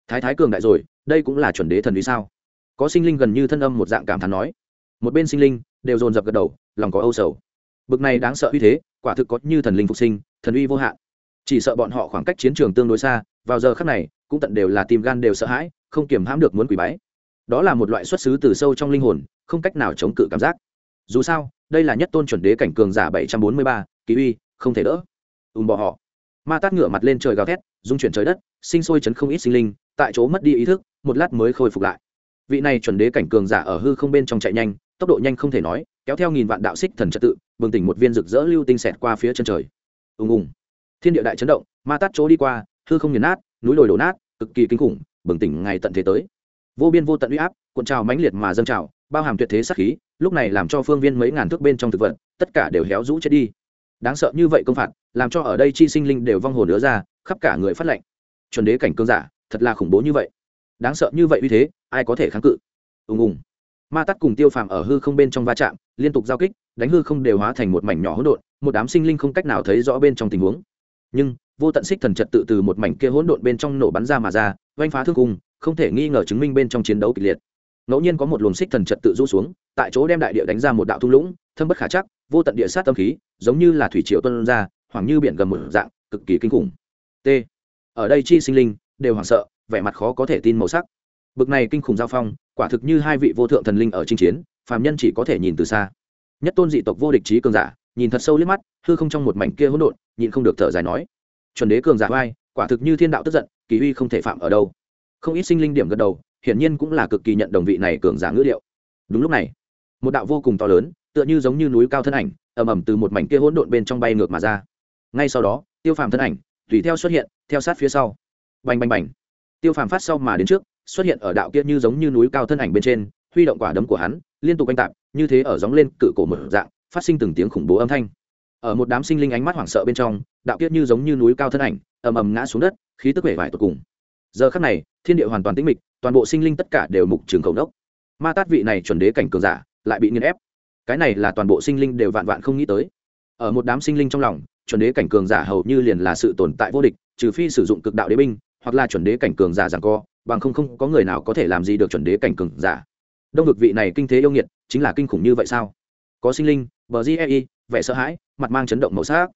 Thái thái cường đại rồi, đây cũng là chuẩn đế thần uy sao? Có sinh linh gần như thân âm một dạng cảm thán nói. Một bên sinh linh đều dồn dập gật đầu, lòng có âu sầu bực này đáng sợ uy thế, quả thực có như thần linh phục sinh, thần uy vô hạn. Chỉ sợ bọn họ khoảng cách chiến trường tương đối xa, vào giờ khắc này, cũng tận đều là tim gan đều sợ hãi, không kiềm hãm được muốn quỷ bái. Đó là một loại xuất xứ từ sâu trong linh hồn, không cách nào chống cự cảm giác. Dù sao, đây là nhất tôn chuẩn đế cảnh cường giả bảy trăm bốn mươi ba, kỳ uy, không thể đỡ. Ùm bỏ họ. Ma tát ngửa mặt lên trời gào thét dung chuyển trời đất, sinh sôi chấn không ít sinh linh, tại chỗ mất đi ý thức, một lát mới khôi phục lại. Vị này chuẩn đế cảnh cường giả ở hư không bên trong chạy nhanh, tốc độ nhanh không thể nói kéo theo nghìn vạn đạo xích thần trật tự, bừng tỉnh một viên rực rỡ lưu tinh xẹt qua phía chân trời. Ùng ùng. Thiên địa đại chấn động, ma tát chỗ đi qua, hư không nghiền nát, núi đồi đổ nát, cực kỳ kinh khủng, bừng tỉnh ngày tận thế tới. Vô biên vô tận uy áp, cuộn trào mãnh liệt mà dâng trào, bao hàm tuyệt thế sát khí, lúc này làm cho phương viên mấy ngàn thước bên trong thực vật, tất cả đều héo rũ chết đi. Đáng sợ như vậy công phạt, làm cho ở đây chi sinh linh đều vong hồn nữa ra, khắp cả người phát lệnh. Chuẩn đế cảnh cương giả, thật là khủng bố như vậy. Đáng sợ như vậy uy thế, ai có thể kháng cự? Ùng ùng ma tắt cùng tiêu phàm ở hư không bên trong va chạm, liên tục giao kích, đánh hư không đều hóa thành một mảnh nhỏ hỗn độn, một đám sinh linh không cách nào thấy rõ bên trong tình huống. Nhưng, vô tận xích thần trật tự từ một mảnh kia hỗn độn bên trong nổ bắn ra mà ra, oanh phá thương cung không thể nghi ngờ chứng minh bên trong chiến đấu kịch liệt. Ngẫu nhiên có một luồng xích thần trật tự rũ xuống, tại chỗ đem đại địa đánh ra một đạo thung lũng, thâm bất khả chắc, vô tận địa sát tâm khí, giống như là thủy triều tuân ra, hoảng như biển gầm một dạng, cực kỳ kinh khủng. T. Ở đây chi sinh linh, đều hoảng sợ, vẻ mặt khó có thể tin màu sắc. Bực này kinh khủng giao phong quả thực như hai vị vô thượng thần linh ở chinh chiến, phàm nhân chỉ có thể nhìn từ xa. Nhất tôn dị tộc vô địch trí cường giả, nhìn thật sâu liếc mắt, hư không trong một mảnh kia hỗn độn nhìn không được thở dài nói, chuẩn đế cường giả vai quả thực như thiên đạo tức giận, kỳ uy không thể phạm ở đâu. Không ít sinh linh điểm gật đầu, hiển nhiên cũng là cực kỳ nhận đồng vị này cường giả ngữ liệu đúng lúc này, một đạo vô cùng to lớn, tựa như giống như núi cao thân ảnh, ầm ầm từ một mảnh kia hỗn độn bên trong bay ngược mà ra. Ngay sau đó, tiêu phàm thân ảnh, tùy theo xuất hiện, theo sát phía sau. Bành bành bành. Tiêu phàm phát sau mà đến trước xuất hiện ở đạo kia như giống như núi cao thân ảnh bên trên, huy động quả đấm của hắn, liên tục oanh tạp như thế ở gióng lên cự cổ mở dạng, phát sinh từng tiếng khủng bố âm thanh. Ở một đám sinh linh ánh mắt hoảng sợ bên trong, đạo kia như giống như núi cao thân ảnh, ầm ầm ngã xuống đất, khí tức vẻ vải tột cùng. Giờ khắc này, thiên địa hoàn toàn tĩnh mịch, toàn bộ sinh linh tất cả đều mục trường cầu đốc ma tát vị này chuẩn đế cảnh cường giả, lại bị nghiền ép. Cái này là toàn bộ sinh linh đều vạn vạn không nghĩ tới. Ở một đám sinh linh trong lòng, chuẩn đế cảnh cường giả hầu như liền là sự tồn tại vô địch, trừ phi sử dụng cực đạo đế binh, hoặc là chuẩn đế cảnh cường giả rằng co bằng không không có người nào có thể làm gì được chuẩn đế cảnh cường giả. Đông vực vị này kinh thế yêu nghiệt chính là kinh khủng như vậy sao? Có sinh linh bờ GEI, e vẻ sợ hãi mặt mang chấn động màu sắc.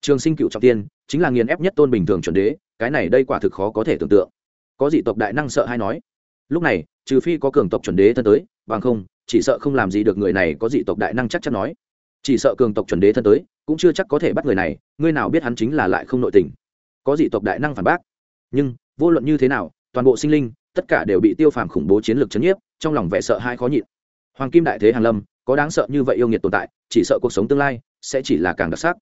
Trường sinh cựu trọng tiên chính là nghiền ép nhất tôn bình thường chuẩn đế cái này đây quả thực khó có thể tưởng tượng. Có dị tộc đại năng sợ hay nói lúc này trừ phi có cường tộc chuẩn đế thân tới bằng không chỉ sợ không làm gì được người này có dị tộc đại năng chắc chắn nói. Chỉ sợ cường tộc chuẩn đế thân tới cũng chưa chắc có thể bắt người này ngươi nào biết hắn chính là lại không nội tình. Có dị tộc đại năng phản bác nhưng vô luận như thế nào toàn bộ sinh linh, tất cả đều bị tiêu phàm khủng bố chiến lược chấn nhiếp, trong lòng vẻ sợ hai khó nhịn. Hoàng kim đại thế hàn lâm, có đáng sợ như vậy yêu nghiệt tồn tại, chỉ sợ cuộc sống tương lai sẽ chỉ là càng đặc sắc.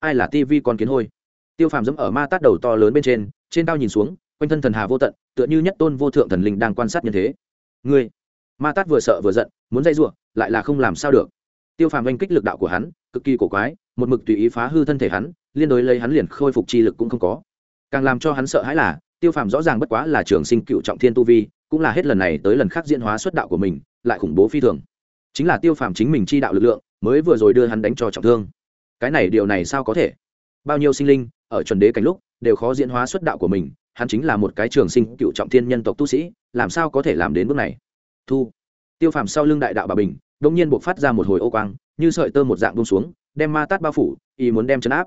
Ai là tivi con kiến hôi? Tiêu phàm dẫm ở ma tát đầu to lớn bên trên trên cao nhìn xuống, quanh thân thần hà vô tận, tựa như nhất tôn vô thượng thần linh đang quan sát nhân thế. Ngươi, ma tát vừa sợ vừa giận, muốn dây giụa lại là không làm sao được. Tiêu phàm oanh kích lực đạo của hắn, cực kỳ cổ quái, một mực tùy ý phá hư thân thể hắn, liên đối lấy hắn liền khôi phục chi lực cũng không có. Càng làm cho hắn sợ hãi là tiêu phàm rõ ràng bất quá là trường sinh cựu trọng thiên tu vi, cũng là hết lần này tới lần khác diễn hóa xuất đạo của mình, lại khủng bố phi thường. Chính là tiêu phàm chính mình chi đạo lực lượng, mới vừa rồi đưa hắn đánh cho trọng thương. Cái này điều này sao có thể? Bao nhiêu sinh linh, ở chuẩn đế cảnh lúc, đều khó diễn hóa xuất đạo của mình, hắn chính là một cái trường sinh cựu trọng thiên nhân tộc tu sĩ, làm sao có thể làm đến bước này? Thu. Tiêu phàm sau lưng đại đạo bà bình đông nhiên buộc phát ra một hồi ô quang, như sợi tơ một dạng bông xuống, đem ma tát bao phủ, y muốn đem chấn áp.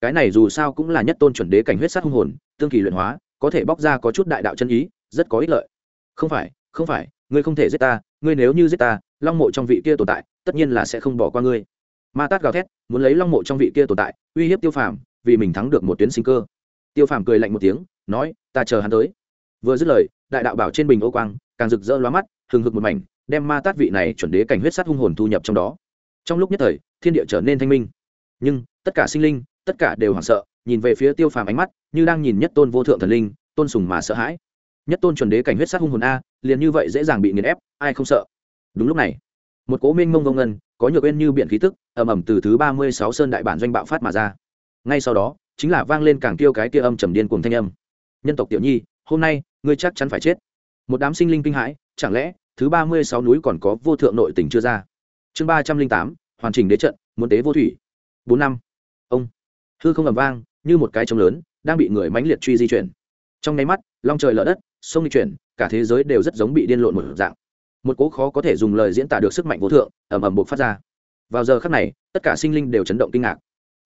Cái này dù sao cũng là nhất tôn chuẩn đế cảnh huyết sát hung hồn, tương kỳ luyện hóa có thể bóc ra có chút đại đạo chân ý, rất có ích lợi. Không phải không phải, ngươi không thể giết ta, ngươi nếu như giết ta, long mộ trong vị kia tồn tại, tất nhiên là sẽ không bỏ qua ngươi. Ma tát gào thét, muốn lấy long mộ trong vị kia tồn tại, uy hiếp tiêu phàm, vì mình thắng được một tuyến sinh cơ. Tiêu phàm cười lạnh một tiếng, nói, ta chờ hắn tới. Vừa dứt lời, đại đạo bảo trên bình ô quang, càng rực rỡ lóa mắt, hừng hực một mảnh, đem ma tát vị này chuẩn đế cảnh huyết sát hung hồn thu nhập trong đó. Trong lúc nhất thời, thiên địa trở nên thanh minh. Nhưng, tất cả sinh linh, tất cả đều hoảng sợ nhìn về phía tiêu phàm ánh mắt, như đang nhìn nhất tôn vô thượng thần linh, tôn sùng mà sợ hãi. Nhất tôn chuẩn đế cảnh huyết sát hung hồn a, liền như vậy dễ dàng bị nghiền ép, ai không sợ? Đúng lúc này, một cố minh mông vông ngân, có nhược bên như biển khí tức, ầm ầm từ thứ ba mươi sáu sơn đại bản doanh bạo phát mà ra. Ngay sau đó, chính là vang lên càng tiêu cái kia âm trầm điên cùng thanh âm. Nhân tộc tiểu nhi, hôm nay, ngươi chắc chắn phải chết. Một đám sinh linh kinh hãi, chẳng lẽ, thứ ba mươi sáu núi còn có vô thượng nội tình chưa ra? Chương ba trăm linh tám, hoàn chỉnh đế trận, muốn tế vô thủy. Bốn năm. Ông. Hư không ầm vang như một cái trống lớn, đang bị người mãnh liệt truy di chuyển. Trong nháy mắt, long trời lở đất, sông di chuyển, cả thế giới đều rất giống bị điên lộn một dạng. Một cố khó có thể dùng lời diễn tả được sức mạnh vô thượng, ầm ầm buộc phát ra. Vào giờ khắc này, tất cả sinh linh đều chấn động kinh ngạc.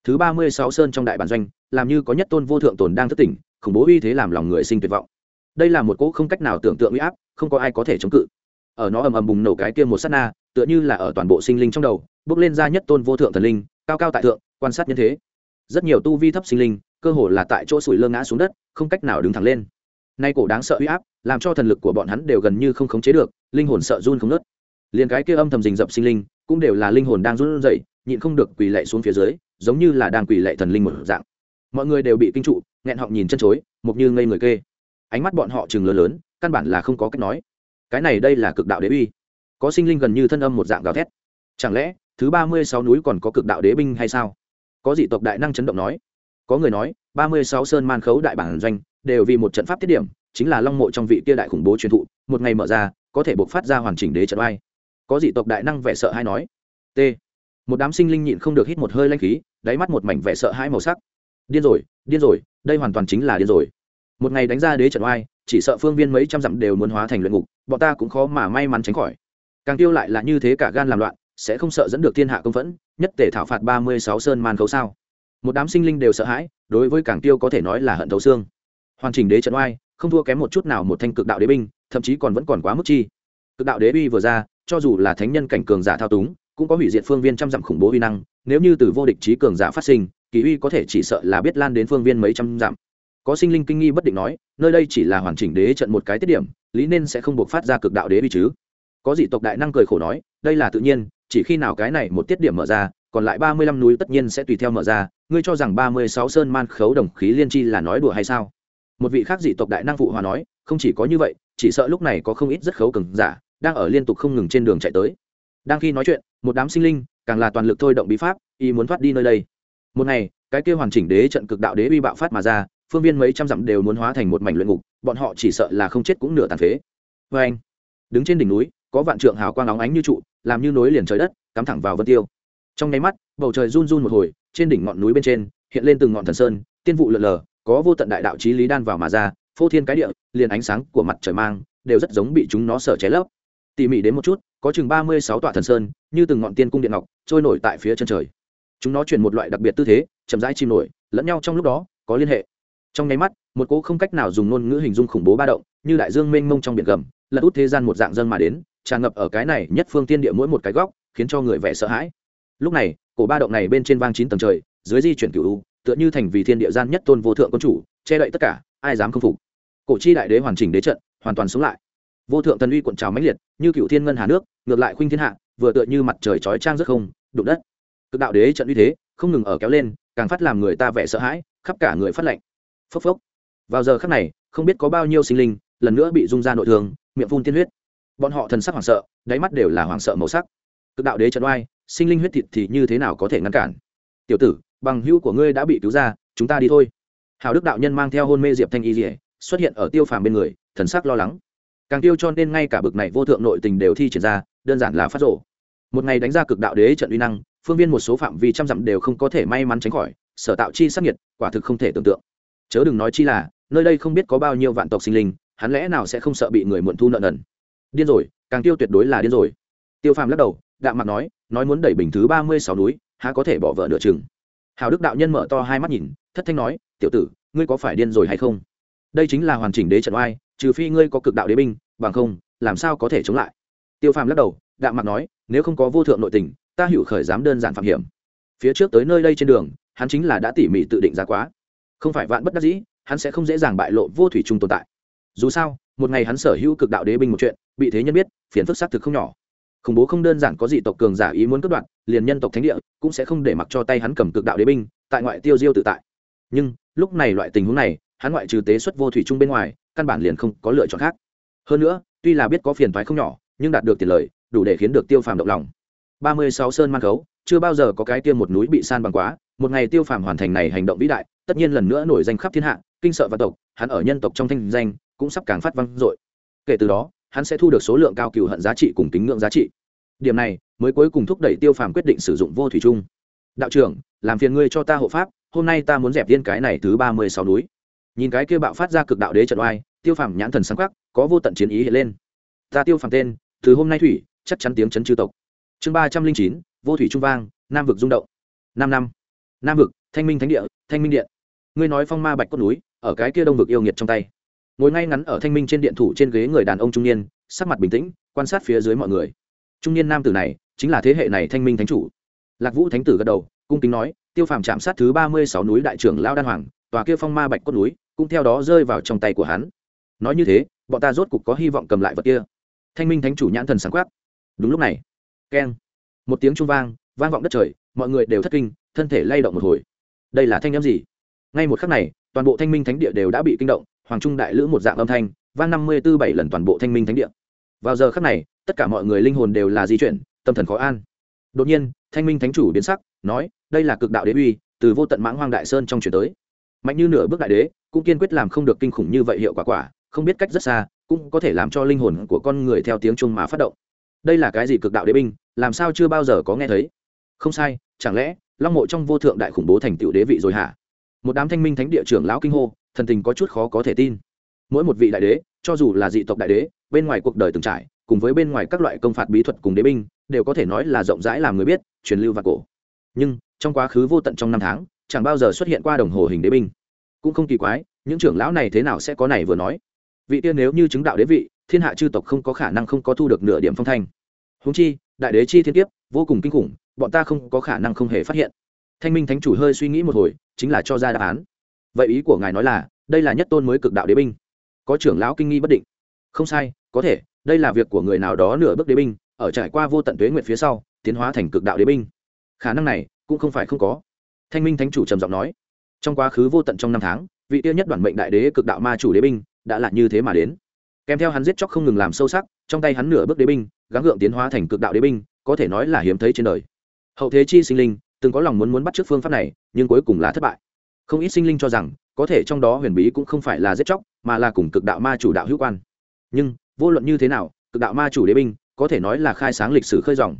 Thứ ba mươi sáu sơn trong đại bản doanh, làm như có nhất tôn vô thượng tồn đang thức tỉnh, khủng bố uy thế làm lòng người sinh tuyệt vọng. Đây là một cỗ không cách nào tưởng tượng uy áp, không có ai có thể chống cự. Ở nó ầm ầm bùng nổ cái kia một sát na, tựa như là ở toàn bộ sinh linh trong đầu, bước lên ra nhất tôn vô thượng thần linh, cao cao tại thượng, quan sát nhân thế rất nhiều tu vi thấp sinh linh, cơ hồ là tại chỗ sủi lơ ngã xuống đất, không cách nào đứng thẳng lên. Nay cổ đáng sợ uy áp, làm cho thần lực của bọn hắn đều gần như không khống chế được, linh hồn sợ run không nớt liền cái kia âm thầm rình rập sinh linh, cũng đều là linh hồn đang run rẩy, nhịn không được quỳ lạy xuống phía dưới, giống như là đang quỳ lạy thần linh một dạng. Mọi người đều bị kinh trụ, nghẹn họng nhìn chân chối, mục như ngây người kê. Ánh mắt bọn họ chừng lớn lớn, căn bản là không có cách nói. Cái này đây là cực đạo đế uy. Có sinh linh gần như thân âm một dạng gào thét. Chẳng lẽ, thứ ba mươi sáu núi còn có cực đạo đế binh hay sao? Có dị tộc đại năng chấn động nói. Có người nói, ba mươi sáu sơn man khấu đại bản doanh đều vì một trận pháp tiết điểm, chính là long mộ trong vị kia đại khủng bố truyền thụ, một ngày mở ra, có thể buộc phát ra hoàn chỉnh đế trận oai. Có dị tộc đại năng vẻ sợ hay nói. T. Một đám sinh linh nhịn không được hít một hơi lanh khí, đáy mắt một mảnh vẻ sợ hãi màu sắc. Điên rồi điên rồi, đây hoàn toàn chính là điên rồi. Một ngày đánh ra đế trận oai, chỉ sợ phương viên mấy trăm dặm đều muốn hóa thành luyện ngục, bọn ta cũng khó mà may mắn tránh khỏi. Càng tiêu lại là như thế cả gan làm loạn, sẽ không sợ dẫn được thiên hạ công phẫn nhất tể thảo phạt ba mươi sáu sơn man khấu sao. Một đám sinh linh đều sợ hãi, đối với cảng tiêu có thể nói là hận thấu xương. Hoàn chỉnh đế trận oai, không thua kém một chút nào một thanh cực đạo đế binh, thậm chí còn vẫn còn quá mức chi. Cực đạo đế uy vừa ra, cho dù là thánh nhân cảnh cường giả thao túng, cũng có hủy diệt phương viên trăm dặm khủng bố uy năng, nếu như từ vô địch trí cường giả phát sinh, kỳ uy có thể chỉ sợ là biết lan đến phương viên mấy trăm dặm. Có sinh linh kinh nghi bất định nói, nơi đây chỉ là hoàn chỉnh đế trận một cái tiết điểm, lý nên sẽ không buộc phát ra cực đạo đế uy chứ. Có dị tộc đại năng cười khổ nói, đây là tự nhiên chỉ khi nào cái này một tiết điểm mở ra, còn lại ba mươi lăm núi tất nhiên sẽ tùy theo mở ra. Ngươi cho rằng ba mươi sáu sơn man khấu đồng khí liên chi là nói đùa hay sao? Một vị khác dị tộc đại năng phụ hòa nói, không chỉ có như vậy, chỉ sợ lúc này có không ít rất khấu cường giả, đang ở liên tục không ngừng trên đường chạy tới. Đang khi nói chuyện, một đám sinh linh, càng là toàn lực thôi động bí pháp y muốn thoát đi nơi đây. Một ngày, cái kia hoàn chỉnh đế trận cực đạo đế uy bạo phát mà ra, phương viên mấy trăm dặm đều muốn hóa thành một mảnh luyện ngục, bọn họ chỉ sợ là không chết cũng nửa tàn phế. Vê anh đứng trên đỉnh núi có vạn trượng hào quang óng ánh như trụ, làm như nối liền trời đất, cắm thẳng vào vân tiêu. Trong nháy mắt, bầu trời run run một hồi, trên đỉnh ngọn núi bên trên, hiện lên từng ngọn thần sơn, tiên vụ lượn lờ, có vô tận đại đạo trí lý đan vào mà ra, phô thiên cái địa, liền ánh sáng của mặt trời mang, đều rất giống bị chúng nó sợ cháy lấp. Tỉ mỉ đến một chút, có chừng ba mươi sáu tọa thần sơn, như từng ngọn tiên cung điện ngọc, trôi nổi tại phía chân trời. Chúng nó chuyển một loại đặc biệt tư thế, chậm rãi chìm nổi, lẫn nhau trong lúc đó, có liên hệ. Trong nháy mắt, một cỗ không cách nào dùng ngôn ngữ hình dung khủng bố ba động, như đại dương mênh mông trong biển gầm, lật út thế gian một dạng dân mà đến tràn ngập ở cái này nhất phương tiên địa mỗi một cái góc, khiến cho người vẻ sợ hãi. Lúc này, cổ ba động này bên trên vang chín tầng trời, dưới di chuyển cựu tựa như thành vì thiên địa gian nhất tôn vô thượng quân chủ, che đậy tất cả, ai dám không phục. Cổ chi đại đế hoàn chỉnh đế trận, hoàn toàn sống lại. Vô thượng thần uy cuộn trào mãnh liệt, như cựu thiên ngân hà nước, ngược lại khuynh thiên hạ, vừa tựa như mặt trời chói trang rất không, đụng đất. Cực đạo đế trận uy thế, không ngừng ở kéo lên, càng phát làm người ta vẻ sợ hãi, khắp cả người phát lạnh. Phốc phốc. Vào giờ khắc này, không biết có bao nhiêu sinh linh, lần nữa bị rung ra nội thương, miệng phun tiên huyết bọn họ thần sắc hoảng sợ, đáy mắt đều là hoảng sợ màu sắc. Cực đạo đế trận oai, sinh linh huyết thịt thì như thế nào có thể ngăn cản? Tiểu tử, bằng hữu của ngươi đã bị cứu ra, chúng ta đi thôi. Hào đức đạo nhân mang theo hôn mê diệp thanh y dỉa xuất hiện ở tiêu phàm bên người, thần sắc lo lắng. Càng tiêu cho nên ngay cả bực này vô thượng nội tình đều thi triển ra, đơn giản là phát rộ một ngày đánh ra cực đạo đế trận uy năng, phương viên một số phạm vi trăm dặm đều không có thể may mắn tránh khỏi, sở tạo chi sắc nhiệt, quả thực không thể tưởng tượng. Chớ đừng nói chi là, nơi đây không biết có bao nhiêu vạn tộc sinh linh, hắn lẽ nào sẽ không sợ bị người muộn thu nợ nần? Điên rồi, càng tiêu tuyệt đối là điên rồi. Tiêu phàm lắc đầu, đạm mặt nói nói muốn đẩy bình thứ ba mươi sáu núi, há có thể bỏ vợ nửa chừng. Hào đức đạo nhân mở to hai mắt nhìn, thất thanh nói, tiểu tử, ngươi có phải điên rồi hay không? Đây chính là hoàn chỉnh đế trận oai, trừ phi ngươi có cực đạo đế binh, bằng không, làm sao có thể chống lại? Tiêu phàm lắc đầu, đạm mặt nói, nếu không có vô thượng nội tình, ta hiểu khởi dám đơn giản phạm hiểm. Phía trước tới nơi đây trên đường, hắn chính là đã tỉ mỉ tự định ra quá. Không phải vạn bất đắc dĩ, hắn sẽ không dễ dàng bại lộ vô thủy chung tồn tại. Dù sao, một ngày hắn sở hữu cực đạo đế binh một chuyện bị thế nhân biết, phiền phức xác thực không nhỏ. Khủng bố không đơn giản có dị tộc cường giả ý muốn cất đoạn liền nhân tộc thánh địa cũng sẽ không để mặc cho tay hắn cầm cực đạo đế binh, tại ngoại tiêu diêu tự tại. Nhưng, lúc này loại tình huống này, hắn ngoại trừ tế xuất vô thủy trung bên ngoài, căn bản liền không có lựa chọn khác. Hơn nữa, tuy là biết có phiền thoái không nhỏ, nhưng đạt được tiền lời, đủ để khiến được tiêu phàm động lòng. Ba mươi sáu sơn man khấu, chưa bao giờ có cái tiêm một núi bị san bằng quá, một ngày tiêu phàm hoàn thành này hành động vĩ đại, tất nhiên lần nữa nổi danh khắp thiên hạ, kinh sợ và tộc, hắn ở nhân tộc trong thanh danh, cũng sắp càng phát vang dội. Kể từ đó hắn sẽ thu được số lượng cao cừu hận giá trị cùng tính ngưỡng giá trị. Điểm này mới cuối cùng thúc đẩy tiêu phàm quyết định sử dụng vô thủy trung đạo trưởng, làm phiền ngươi cho ta hộ pháp, hôm nay ta muốn dẹp yên cái này thứ ba mươi sáu núi. Nhìn cái kia bạo phát ra cực đạo đế trận oai, tiêu phàm nhãn thần sáng khắc có vô tận chiến ý hiện lên. Ta tiêu phàm tên, từ hôm nay thủy, chắc chắn tiếng chấn chư tộc. Chương ba trăm linh chín, vô thủy trung vang, nam vực rung động. Năm năm. Nam vực, thanh minh thánh địa, thanh minh điện. Ngươi nói phong ma bạch cốt núi, ở cái kia đông vực yêu nghiệt trong tay ngồi ngay ngắn ở thanh minh trên điện thủ trên ghế người đàn ông trung niên, sắc mặt bình tĩnh, quan sát phía dưới mọi người. Trung niên nam tử này chính là thế hệ này thanh minh thánh chủ. Lạc vũ thánh tử gật đầu, cung kính nói, tiêu phàm chạm sát thứ ba mươi sáu núi đại trưởng lao đan hoàng, tòa kia phong ma bạch cốt núi cũng theo đó rơi vào trong tay của hắn. Nói như thế, bọn ta rốt cục có hy vọng cầm lại vật kia. Thanh minh thánh chủ nhãn thần sáng quát đúng lúc này, keng, một tiếng trung vang vang vọng đất trời, mọi người đều thất kinh, thân thể lay động một hồi. Đây là thanh n m gì? Ngay một khắc này, toàn bộ thanh minh thánh địa đều đã bị kinh động hoàng trung đại lữ một dạng âm thanh, vang năm mươi tư bảy lần toàn bộ thanh minh thánh địa. Vào giờ khắc này, tất cả mọi người linh hồn đều là di chuyển, tâm thần khó an. Đột nhiên, thanh minh thánh chủ biến sắc, nói, đây là cực đạo đế uy, từ vô tận mãng hoang đại sơn trong chuyển tới. Mạnh như nửa bước đại đế, cũng kiên quyết làm không được kinh khủng như vậy hiệu quả quả, không biết cách rất xa, cũng có thể làm cho linh hồn của con người theo tiếng chung mà phát động. Đây là cái gì cực đạo đế binh, làm sao chưa bao giờ có nghe thấy? Không sai, chẳng lẽ long mộ trong vô thượng đại khủng bố thành tựu đế vị rồi hả? Một đám thanh minh thánh địa trưởng lão kinh hô thần tình có chút khó có thể tin. Mỗi một vị đại đế, cho dù là dị tộc đại đế, bên ngoài cuộc đời từng trải, cùng với bên ngoài các loại công phạt bí thuật cùng đế binh, đều có thể nói là rộng rãi làm người biết, truyền lưu và cổ. Nhưng, trong quá khứ vô tận trong năm tháng, chẳng bao giờ xuất hiện qua đồng hồ hình đế binh. Cũng không kỳ quái, những trưởng lão này thế nào sẽ có này vừa nói. Vị tiên nếu như chứng đạo đế vị, thiên hạ chư tộc không có khả năng không có thu được nửa điểm phong thanh. Húng chi, đại đế chi thiên kiếp, vô cùng kinh khủng, bọn ta không có khả năng không hề phát hiện. Thanh minh thánh chủ hơi suy nghĩ một hồi, chính là cho ra đáp án vậy ý của ngài nói là, đây là nhất tôn mới cực đạo đế binh. Có trưởng lão kinh nghi bất định. Không sai, có thể, đây là việc của người nào đó nửa bước đế binh, ở trải qua vô tận tuế nguyện phía sau, tiến hóa thành cực đạo đế binh. Khả năng này, cũng không phải không có. Thanh minh thánh chủ trầm giọng nói, trong quá khứ vô tận trong năm tháng, vị tiêu nhất đoàn mệnh đại đế cực đạo ma chủ đế binh, đã là như thế mà đến. Kèm theo hắn giết chóc không ngừng làm sâu sắc, trong tay hắn nửa bước đế binh, gắng gượng tiến hóa thành cực đạo đế binh, có thể nói là hiếm thấy trên đời. Hậu thế chi sinh linh, từng có lòng muốn muốn bắt trước phương pháp này, nhưng cuối cùng là thất bại không ít sinh linh cho rằng, có thể trong đó huyền bí cũng không phải là giết chóc, mà là cùng cực đạo ma chủ đạo hữu quan. Nhưng, vô luận như thế nào, cực đạo ma chủ đế binh, có thể nói là khai sáng lịch sử khơi dòng.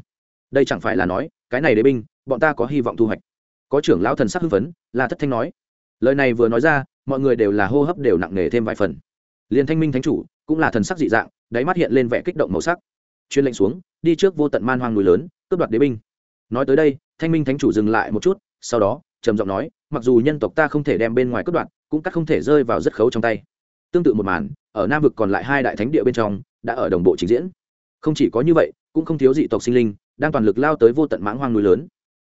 Đây chẳng phải là nói, cái này đế binh, bọn ta có hy vọng thu hoạch. Có trưởng lão thần sắc hưng phấn là thất thanh nói. Lời này vừa nói ra, mọi người đều là hô hấp đều nặng nề thêm vài phần. Liền thanh minh thánh chủ cũng là thần sắc dị dạng, đáy mắt hiện lên vẻ kích động màu sắc. Chuyên lệnh xuống, đi trước vô tận man hoang núi lớn, cướp đoạt đế binh. Nói tới đây, thanh minh thánh chủ dừng lại một chút, sau đó trầm giọng nói mặc dù nhân tộc ta không thể đem bên ngoài cất đoạn, cũng cắt không thể rơi vào rất khấu trong tay. Tương tự một màn ở nam vực còn lại hai đại thánh địa bên trong đã ở đồng bộ trình diễn. Không chỉ có như vậy cũng không thiếu dị tộc sinh linh đang toàn lực lao tới vô tận mãng hoang núi lớn.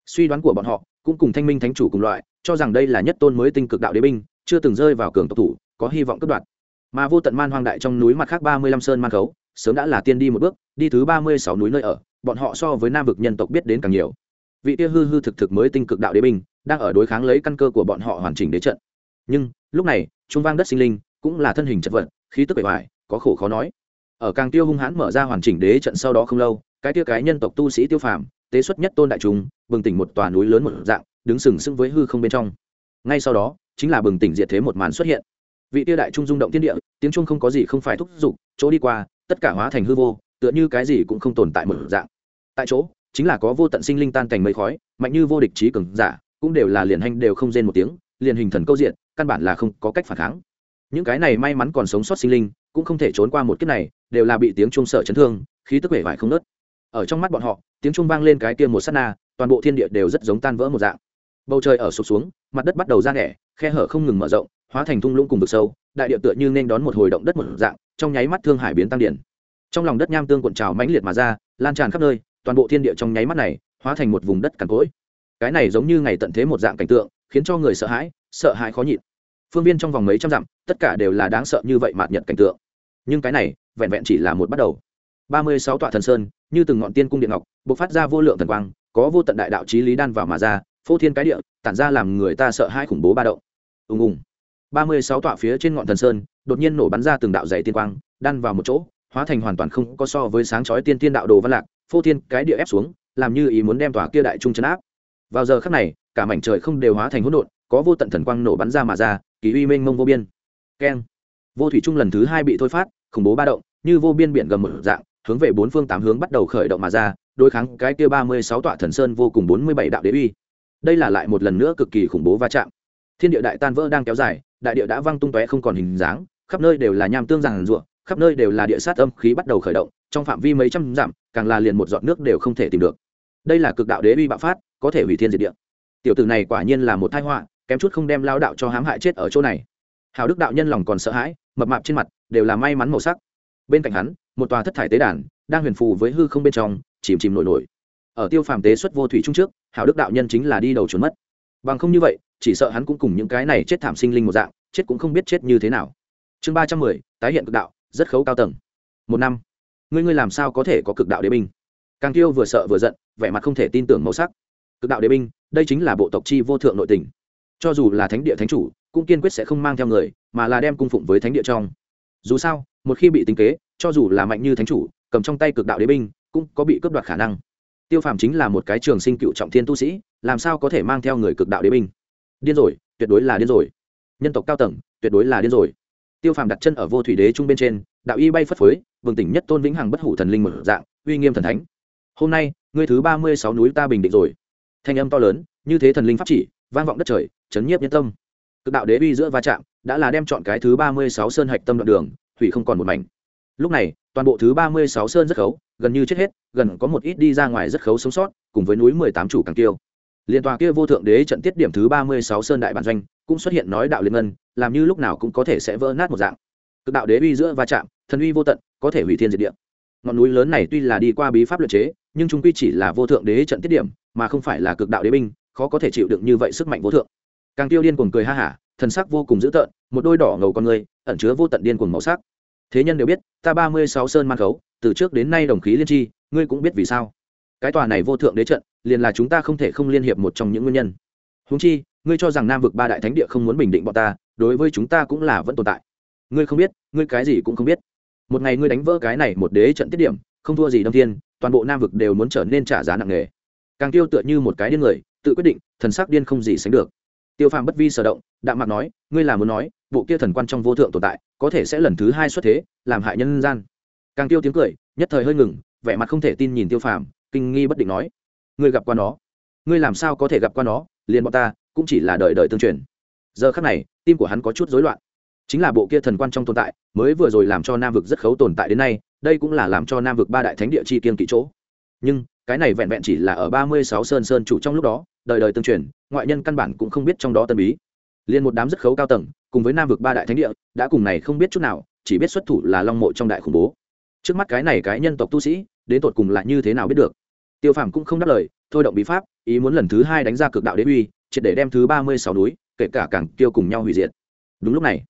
Suy đoán của bọn họ cũng cùng thanh minh thánh chủ cùng loại cho rằng đây là nhất tôn mới tinh cực đạo đế binh chưa từng rơi vào cường tộc thủ có hy vọng cất đoạt. Mà vô tận man hoang đại trong núi mặt khác ba mươi lăm sơn man khấu sớm đã là tiên đi một bước đi thứ ba mươi sáu núi nơi ở bọn họ so với nam vực nhân tộc biết đến càng nhiều vị kia hư hư thực thực mới tinh cực đạo đế binh, đang ở đối kháng lấy căn cơ của bọn họ hoàn chỉnh đế trận. Nhưng, lúc này, trung vang đất sinh linh, cũng là thân hình chật vật, khí tức bề ngoài có khổ khó nói. Ở càng tiêu hung hãn mở ra hoàn chỉnh đế trận sau đó không lâu, cái tia cái nhân tộc tu sĩ tiêu phàm, tế xuất nhất tôn đại chúng, bừng tỉnh một tòa núi lớn một dạng, đứng sừng sững với hư không bên trong. Ngay sau đó, chính là bừng tỉnh diệt thế một màn xuất hiện. Vị tia đại trung rung động thiên địa, tiếng trung không có gì không phải thúc giục, chỗ đi qua, tất cả hóa thành hư vô, tựa như cái gì cũng không tồn tại một dạng. Tại chỗ chính là có vô tận sinh linh tan thành mây khói, mạnh như vô địch trí cường giả, cũng đều là liền hành đều không rên một tiếng, liền hình thần câu diện, căn bản là không có cách phản kháng. Những cái này may mắn còn sống sót sinh linh, cũng không thể trốn qua một kiếp này, đều là bị tiếng chuông sợ chấn thương, khí tức vẻ vải không nớt ở trong mắt bọn họ, tiếng chuông vang lên cái kia một sát na, toàn bộ thiên địa đều rất giống tan vỡ một dạng. Bầu trời ở sụp xuống, mặt đất bắt đầu ra nẻ khe hở không ngừng mở rộng, hóa thành thung lũng cùng vực sâu, đại địa tựa như nên đón một hồi động đất một dạng, trong nháy mắt thương hải biến tăng điển. Trong lòng đất nham tương cuộn trào mãnh liệt mà ra, lan tràn khắp nơi toàn bộ thiên địa trong nháy mắt này hóa thành một vùng đất cằn cỗi. Cái này giống như ngày tận thế một dạng cảnh tượng, khiến cho người sợ hãi sợ hãi khó nhịn. Phương viên trong vòng mấy trăm dặm, tất cả đều là đáng sợ như vậy mạt nhận cảnh tượng. Nhưng cái này, vẹn vẹn chỉ là một bắt đầu. Ba mươi sáu tọa thần sơn, như từng ngọn tiên cung điện ngọc b ộ c phát ra vô lượng thần quang, có vô tận đại đạo trí lý đan vào mà ra, phô thiên cái địa, tản ra làm người ta sợ hai khủng bố ba động. Ùng ùng. Ba mươi sáu tọa phía trên ngọn thần sơn, đột nhiên nổ bắn ra từng đạo dày tiên quang, đan vào một chỗ, hóa thành hoàn toàn không có so với sáng chói tiên tiên đạo đồ văn lạc phô thiên cái địa ép xuống, làm như ý muốn đem tòa kia đại trung chấn áp. Vào giờ khắc này, cả mảnh trời không đều hóa thành hỗn độn, có vô tận thần quang nổ bắn ra mà ra, kỳ uy mênh mông vô biên. Keng. Vô thủy trung lần thứ hai bị thôi phát, khủng bố ba động, như vô biên biển gầm một dạng, hướng về bốn phương tám hướng bắt đầu khởi động mà ra, đối kháng cái kia ba mươi sáu tọa thần sơn vô cùng bốn mươi bảy đạo đế uy. Đây là lại một lần nữa cực kỳ khủng bố va chạm. Thiên địa đại tan vỡ đang kéo dài, đại địa đã văng tung tóe không còn hình dáng, khắp nơi đều là nham tương giàn ruộng khắp nơi đều là địa sát âm khí bắt đầu khởi động trong phạm vi mấy trăm dặm, càng là liền một giọt nước đều không thể tìm được. Đây là cực đạo đế uy bạo phát, có thể hủy thiên diệt địa. Tiểu tử này quả nhiên là một tai họa, kém chút không đem lao đạo cho hãm hại chết ở chỗ này. Hào đức đạo nhân lòng còn sợ hãi, mập mạp trên mặt đều là may mắn màu sắc. Bên cạnh hắn, một tòa thất thải tế đàn, đang huyền phù với hư không bên trong, chìm chìm nổi nổi. Ở tiêu phàm tế xuất vô thủy trung trước hào đức đạo nhân chính là đi đầu trốn mất. Bằng không như vậy, chỉ sợ hắn cũng cùng những cái này chết thảm sinh linh một dạng, chết cũng không biết chết như thế nào. Chương ba trăm mười, tái hiện cực đạo, rất khấu cao tầng. Một năm ngươi ngươi làm sao có thể có cực đạo đế binh? Càng tiêu vừa sợ vừa giận, vẻ mặt không thể tin tưởng màu sắc. Cực đạo đế binh, đây chính là bộ tộc chi vô thượng nội tình. Cho dù là thánh địa thánh chủ, cũng kiên quyết sẽ không mang theo người, mà là đem cung phụng với thánh địa trong. Dù sao, một khi bị tính kế, cho dù là mạnh như thánh chủ, cầm trong tay cực đạo đế binh, cũng có bị cướp đoạt khả năng. Tiêu phàm chính là một cái trường sinh cựu trọng thiên tu sĩ, làm sao có thể mang theo người cực đạo đế binh? Điên rồi, tuyệt đối là điên rồi. Nhân tộc cao tầng, tuyệt đối là điên rồi. Tiêu phàm đặt chân ở vô thủy đế trung bên trên đạo y bay phất phới vương tỉnh nhất tôn vĩnh hằng bất hủ thần linh mở dạng, uy nghiêm thần thánh. Hôm nay, ngươi thứ ba mươi sáu núi ta bình định rồi. Thanh âm to lớn, như thế thần linh pháp chỉ, vang vọng đất trời, chấn nhiếp nhân tâm. Cực đạo đế uy giữa va chạm, đã là đem chọn cái thứ ba mươi sáu sơn hạch tâm đoạn đường thủy không còn một mảnh. Lúc này, toàn bộ thứ ba mươi sáu sơn rất khấu, gần như chết hết, gần có một ít đi ra ngoài rất khấu sống sót, cùng với núi mười tám chủ càng tiêu. Liên tòa kia vô thượng đế trận tiết điểm thứ ba mươi sáu sơn đại bản doanh, cũng xuất hiện nói đạo liên ngân, làm như lúc nào cũng có thể sẽ vỡ nát một dạng cực đạo đế uy giữa va chạm, thần uy vô tận, có thể hủy thiên diệt địa. Ngọn núi lớn này tuy là đi qua bí pháp luật chế, nhưng chúng quy chỉ là vô thượng đế trận tiết điểm, mà không phải là cực đạo đế binh, khó có thể chịu đựng như vậy sức mạnh vô thượng. Càng tiêu điên cuồng cười ha hả, thần sắc vô cùng dữ tợn, một đôi đỏ ngầu con người, ẩn chứa vô tận điên cuồng màu sắc. Thế nhân đều biết, ta ba mươi sáu sơn man khấu, từ trước đến nay đồng khí liên tri, ngươi cũng biết vì sao. Cái tòa này vô thượng đế trận, liền là chúng ta không thể không liên hiệp một trong những nguyên nhân. Húng chi, ngươi cho rằng nam vực ba đại thánh địa không muốn bình định bọn ta, đối với chúng ta cũng là vẫn tồn tại ngươi không biết, ngươi cái gì cũng không biết. Một ngày ngươi đánh vỡ cái này một đế trận tiết điểm, không thua gì đông thiên, toàn bộ nam vực đều muốn trở nên trả giá nặng nề. Càng tiêu tựa như một cái điên người, tự quyết định, thần sắc điên không gì sánh được. Tiêu phàm bất vi sở động, đạm mạc nói, ngươi là muốn nói, bộ kia thần quan trong vô thượng tồn tại, có thể sẽ lần thứ hai xuất thế, làm hại nhân gian. Càng tiêu tiếng cười, nhất thời hơi ngừng, vẻ mặt không thể tin nhìn tiêu phàm, kinh nghi bất định nói, ngươi gặp qua nó? Ngươi làm sao có thể gặp qua nó? Liền bọn ta, cũng chỉ là đợi đợi tương truyền. Giờ khắc này, tim của hắn có chút rối loạn chính là bộ kia thần quan trong tồn tại, mới vừa rồi làm cho nam vực rất khấu tồn tại đến nay, đây cũng là làm cho nam vực ba đại thánh địa chi kiên kỵ chỗ. Nhưng, cái này vẹn vẹn chỉ là ở ba mươi sáu sơn sơn chủ trong lúc đó, đời đời tương truyền, ngoại nhân căn bản cũng không biết trong đó tân bí. Liền một đám rất khấu cao tầng, cùng với nam vực ba đại thánh địa, đã cùng này không biết chút nào, chỉ biết xuất thủ là long mộ trong đại khủng bố. Trước mắt cái này cái nhân tộc tu sĩ, đến tột cùng là như thế nào biết được? Tiêu phàm cũng không đáp lời, thôi động bí pháp, ý muốn lần thứ hai đánh ra cực đạo đế uy, triệt để đem thứ ba mươi sáu núi, kể cả càng tiêu cùng nhau hủy diệt. Đúng lúc này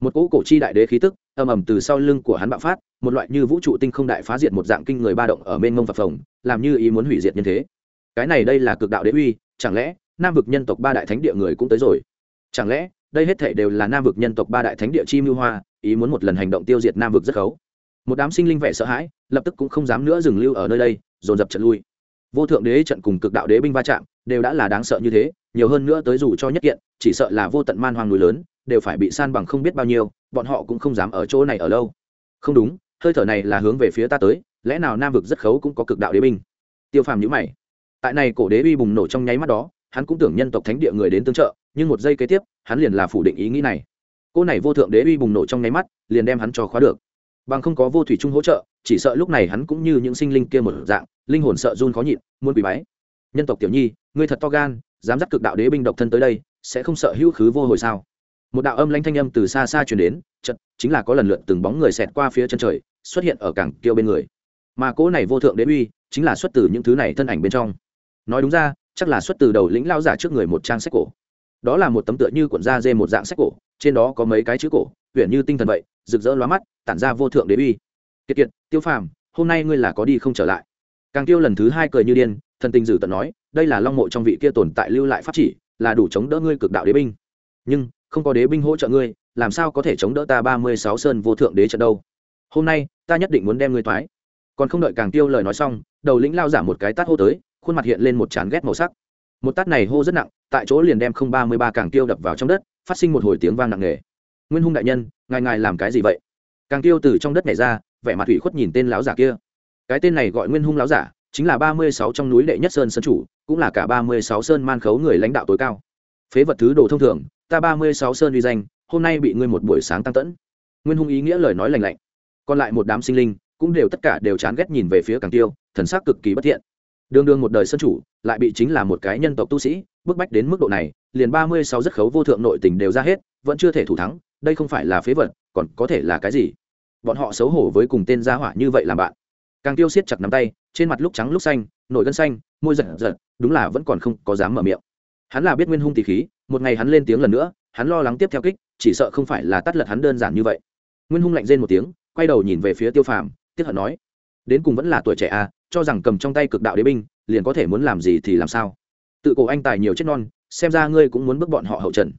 một cỗ cổ chi đại đế khí tức, ầm ầm từ sau lưng của hắn bạo phát, một loại như vũ trụ tinh không đại phá diệt một dạng kinh người ba động ở bên ngông phập phồng, làm như ý muốn hủy diệt nhân thế. Cái này đây là cực đạo đế uy, chẳng lẽ nam vực nhân tộc ba đại thánh địa người cũng tới rồi? Chẳng lẽ đây hết thể đều là nam vực nhân tộc ba đại thánh địa chi mưu hoa, ý muốn một lần hành động tiêu diệt nam vực rất khấu? Một đám sinh linh vẻ sợ hãi, lập tức cũng không dám nữa dừng lưu ở nơi đây, dồn dập trận lui. Vô thượng đế trận cùng cực đạo đế binh va chạm, đều đã là đáng sợ như thế, nhiều hơn nữa tới dù cho nhất kiện, chỉ sợ là vô tận man hoang núi lớn đều phải bị san bằng không biết bao nhiêu, bọn họ cũng không dám ở chỗ này ở lâu. Không đúng, hơi thở này là hướng về phía ta tới, lẽ nào nam vực rất khấu cũng có cực đạo đế binh? Tiêu phàm nhữ mày. Tại này cổ đế uy bùng nổ trong nháy mắt đó, hắn cũng tưởng nhân tộc thánh địa người đến tương trợ, nhưng một giây kế tiếp, hắn liền là phủ định ý nghĩ này. Cô này vô thượng đế uy bùng nổ trong nháy mắt, liền đem hắn cho khóa được. Bằng không có vô thủy trung hỗ trợ, chỉ sợ lúc này hắn cũng như những sinh linh kia một dạng, linh hồn sợ run khó nhịn, muốn bị bái. Nhân tộc tiểu nhi, ngươi thật to gan, dám dắt cực đạo đế binh độc thân tới đây, sẽ không sợ hữu khứ vô hồi sao? Một đạo âm lanh thanh âm từ xa xa truyền đến chật chính là có lần lượt từng bóng người xẹt qua phía chân trời, xuất hiện ở cảng kiêu bên người. Mà cỗ này vô thượng đế uy, chính là xuất từ những thứ này thân ảnh bên trong. Nói đúng ra, chắc là xuất từ đầu lĩnh lao giả trước người một trang sách cổ. Đó là một tấm tựa như cuộn da dê một dạng sách cổ, trên đó có mấy cái chữ cổ huyện như tinh thần vậy, rực rỡ lóa mắt, tản ra vô thượng đế uy. Kiệt kiệt, tiêu phàm, hôm nay ngươi là có đi không trở lại? Càng tiêu lần thứ hai cười như điên, thần tình dử tận nói, đây là long mộ trong vị kia tồn tại lưu lại pháp chỉ, là đủ chống đỡ ngươi cực đạo đế binh. Nhưng không có đế binh hỗ trợ ngươi, làm sao có thể chống đỡ ta ba mươi sáu sơn vô thượng đế trận đâu? Hôm nay, ta nhất định muốn đem ngươi thoái. Còn không đợi càng tiêu lời nói xong, đầu lĩnh lao giả một cái tát hô tới, khuôn mặt hiện lên một chán ghét màu sắc. Một tát này hô rất nặng, tại chỗ liền đem không ba mươi ba càng tiêu đập vào trong đất, phát sinh một hồi tiếng vang nặng nề. Nguyên hung đại nhân, ngài ngài làm cái gì vậy? Càng tiêu từ trong đất này ra, vẻ mặt ủy khuất nhìn tên láo giả kia. Cái tên này gọi nguyên hung láo giả, chính là ba mươi sáu trong núi đệ nhất sơn sơn chủ, cũng là cả ba mươi sáu sơn man khấu người lãnh đạo tối cao. Phế vật thứ đồ thông thường ta ba mươi sáu sơn uy danh, hôm nay bị ngươi một buổi sáng tăng tẫn. Nguyên hung ý nghĩa lời nói lành lạnh. Còn lại một đám sinh linh, cũng đều tất cả đều chán ghét nhìn về phía càng tiêu, thần sắc cực kỳ bất thiện. Đương đương một đời sân chủ, lại bị chính là một cái nhân tộc tu sĩ, bức bách đến mức độ này, liền ba mươi sáu rất khấu vô thượng nội tình đều ra hết, vẫn chưa thể thủ thắng, đây không phải là phế vật, còn có thể là cái gì? Bọn họ xấu hổ với cùng tên gia hỏa như vậy làm bạn. Càng tiêu siết chặt nắm tay, trên mặt lúc trắng lúc xanh nổi gân xanh, môi giật giật, đúng là vẫn còn không có dám mở miệng. Hắn là biết nguyên hung tỷ khí một ngày hắn lên tiếng lần nữa, hắn lo lắng tiếp theo kích, chỉ sợ không phải là tắt lật hắn đơn giản như vậy. Nguyên hung lạnh rên một tiếng, quay đầu nhìn về phía tiêu phàm, tiếc hận nói, đến cùng vẫn là tuổi trẻ à cho rằng cầm trong tay cực đạo đế binh, liền có thể muốn làm gì thì làm sao? Tự cổ anh tài nhiều chết non, xem ra ngươi cũng muốn bước bọn họ hậu trần.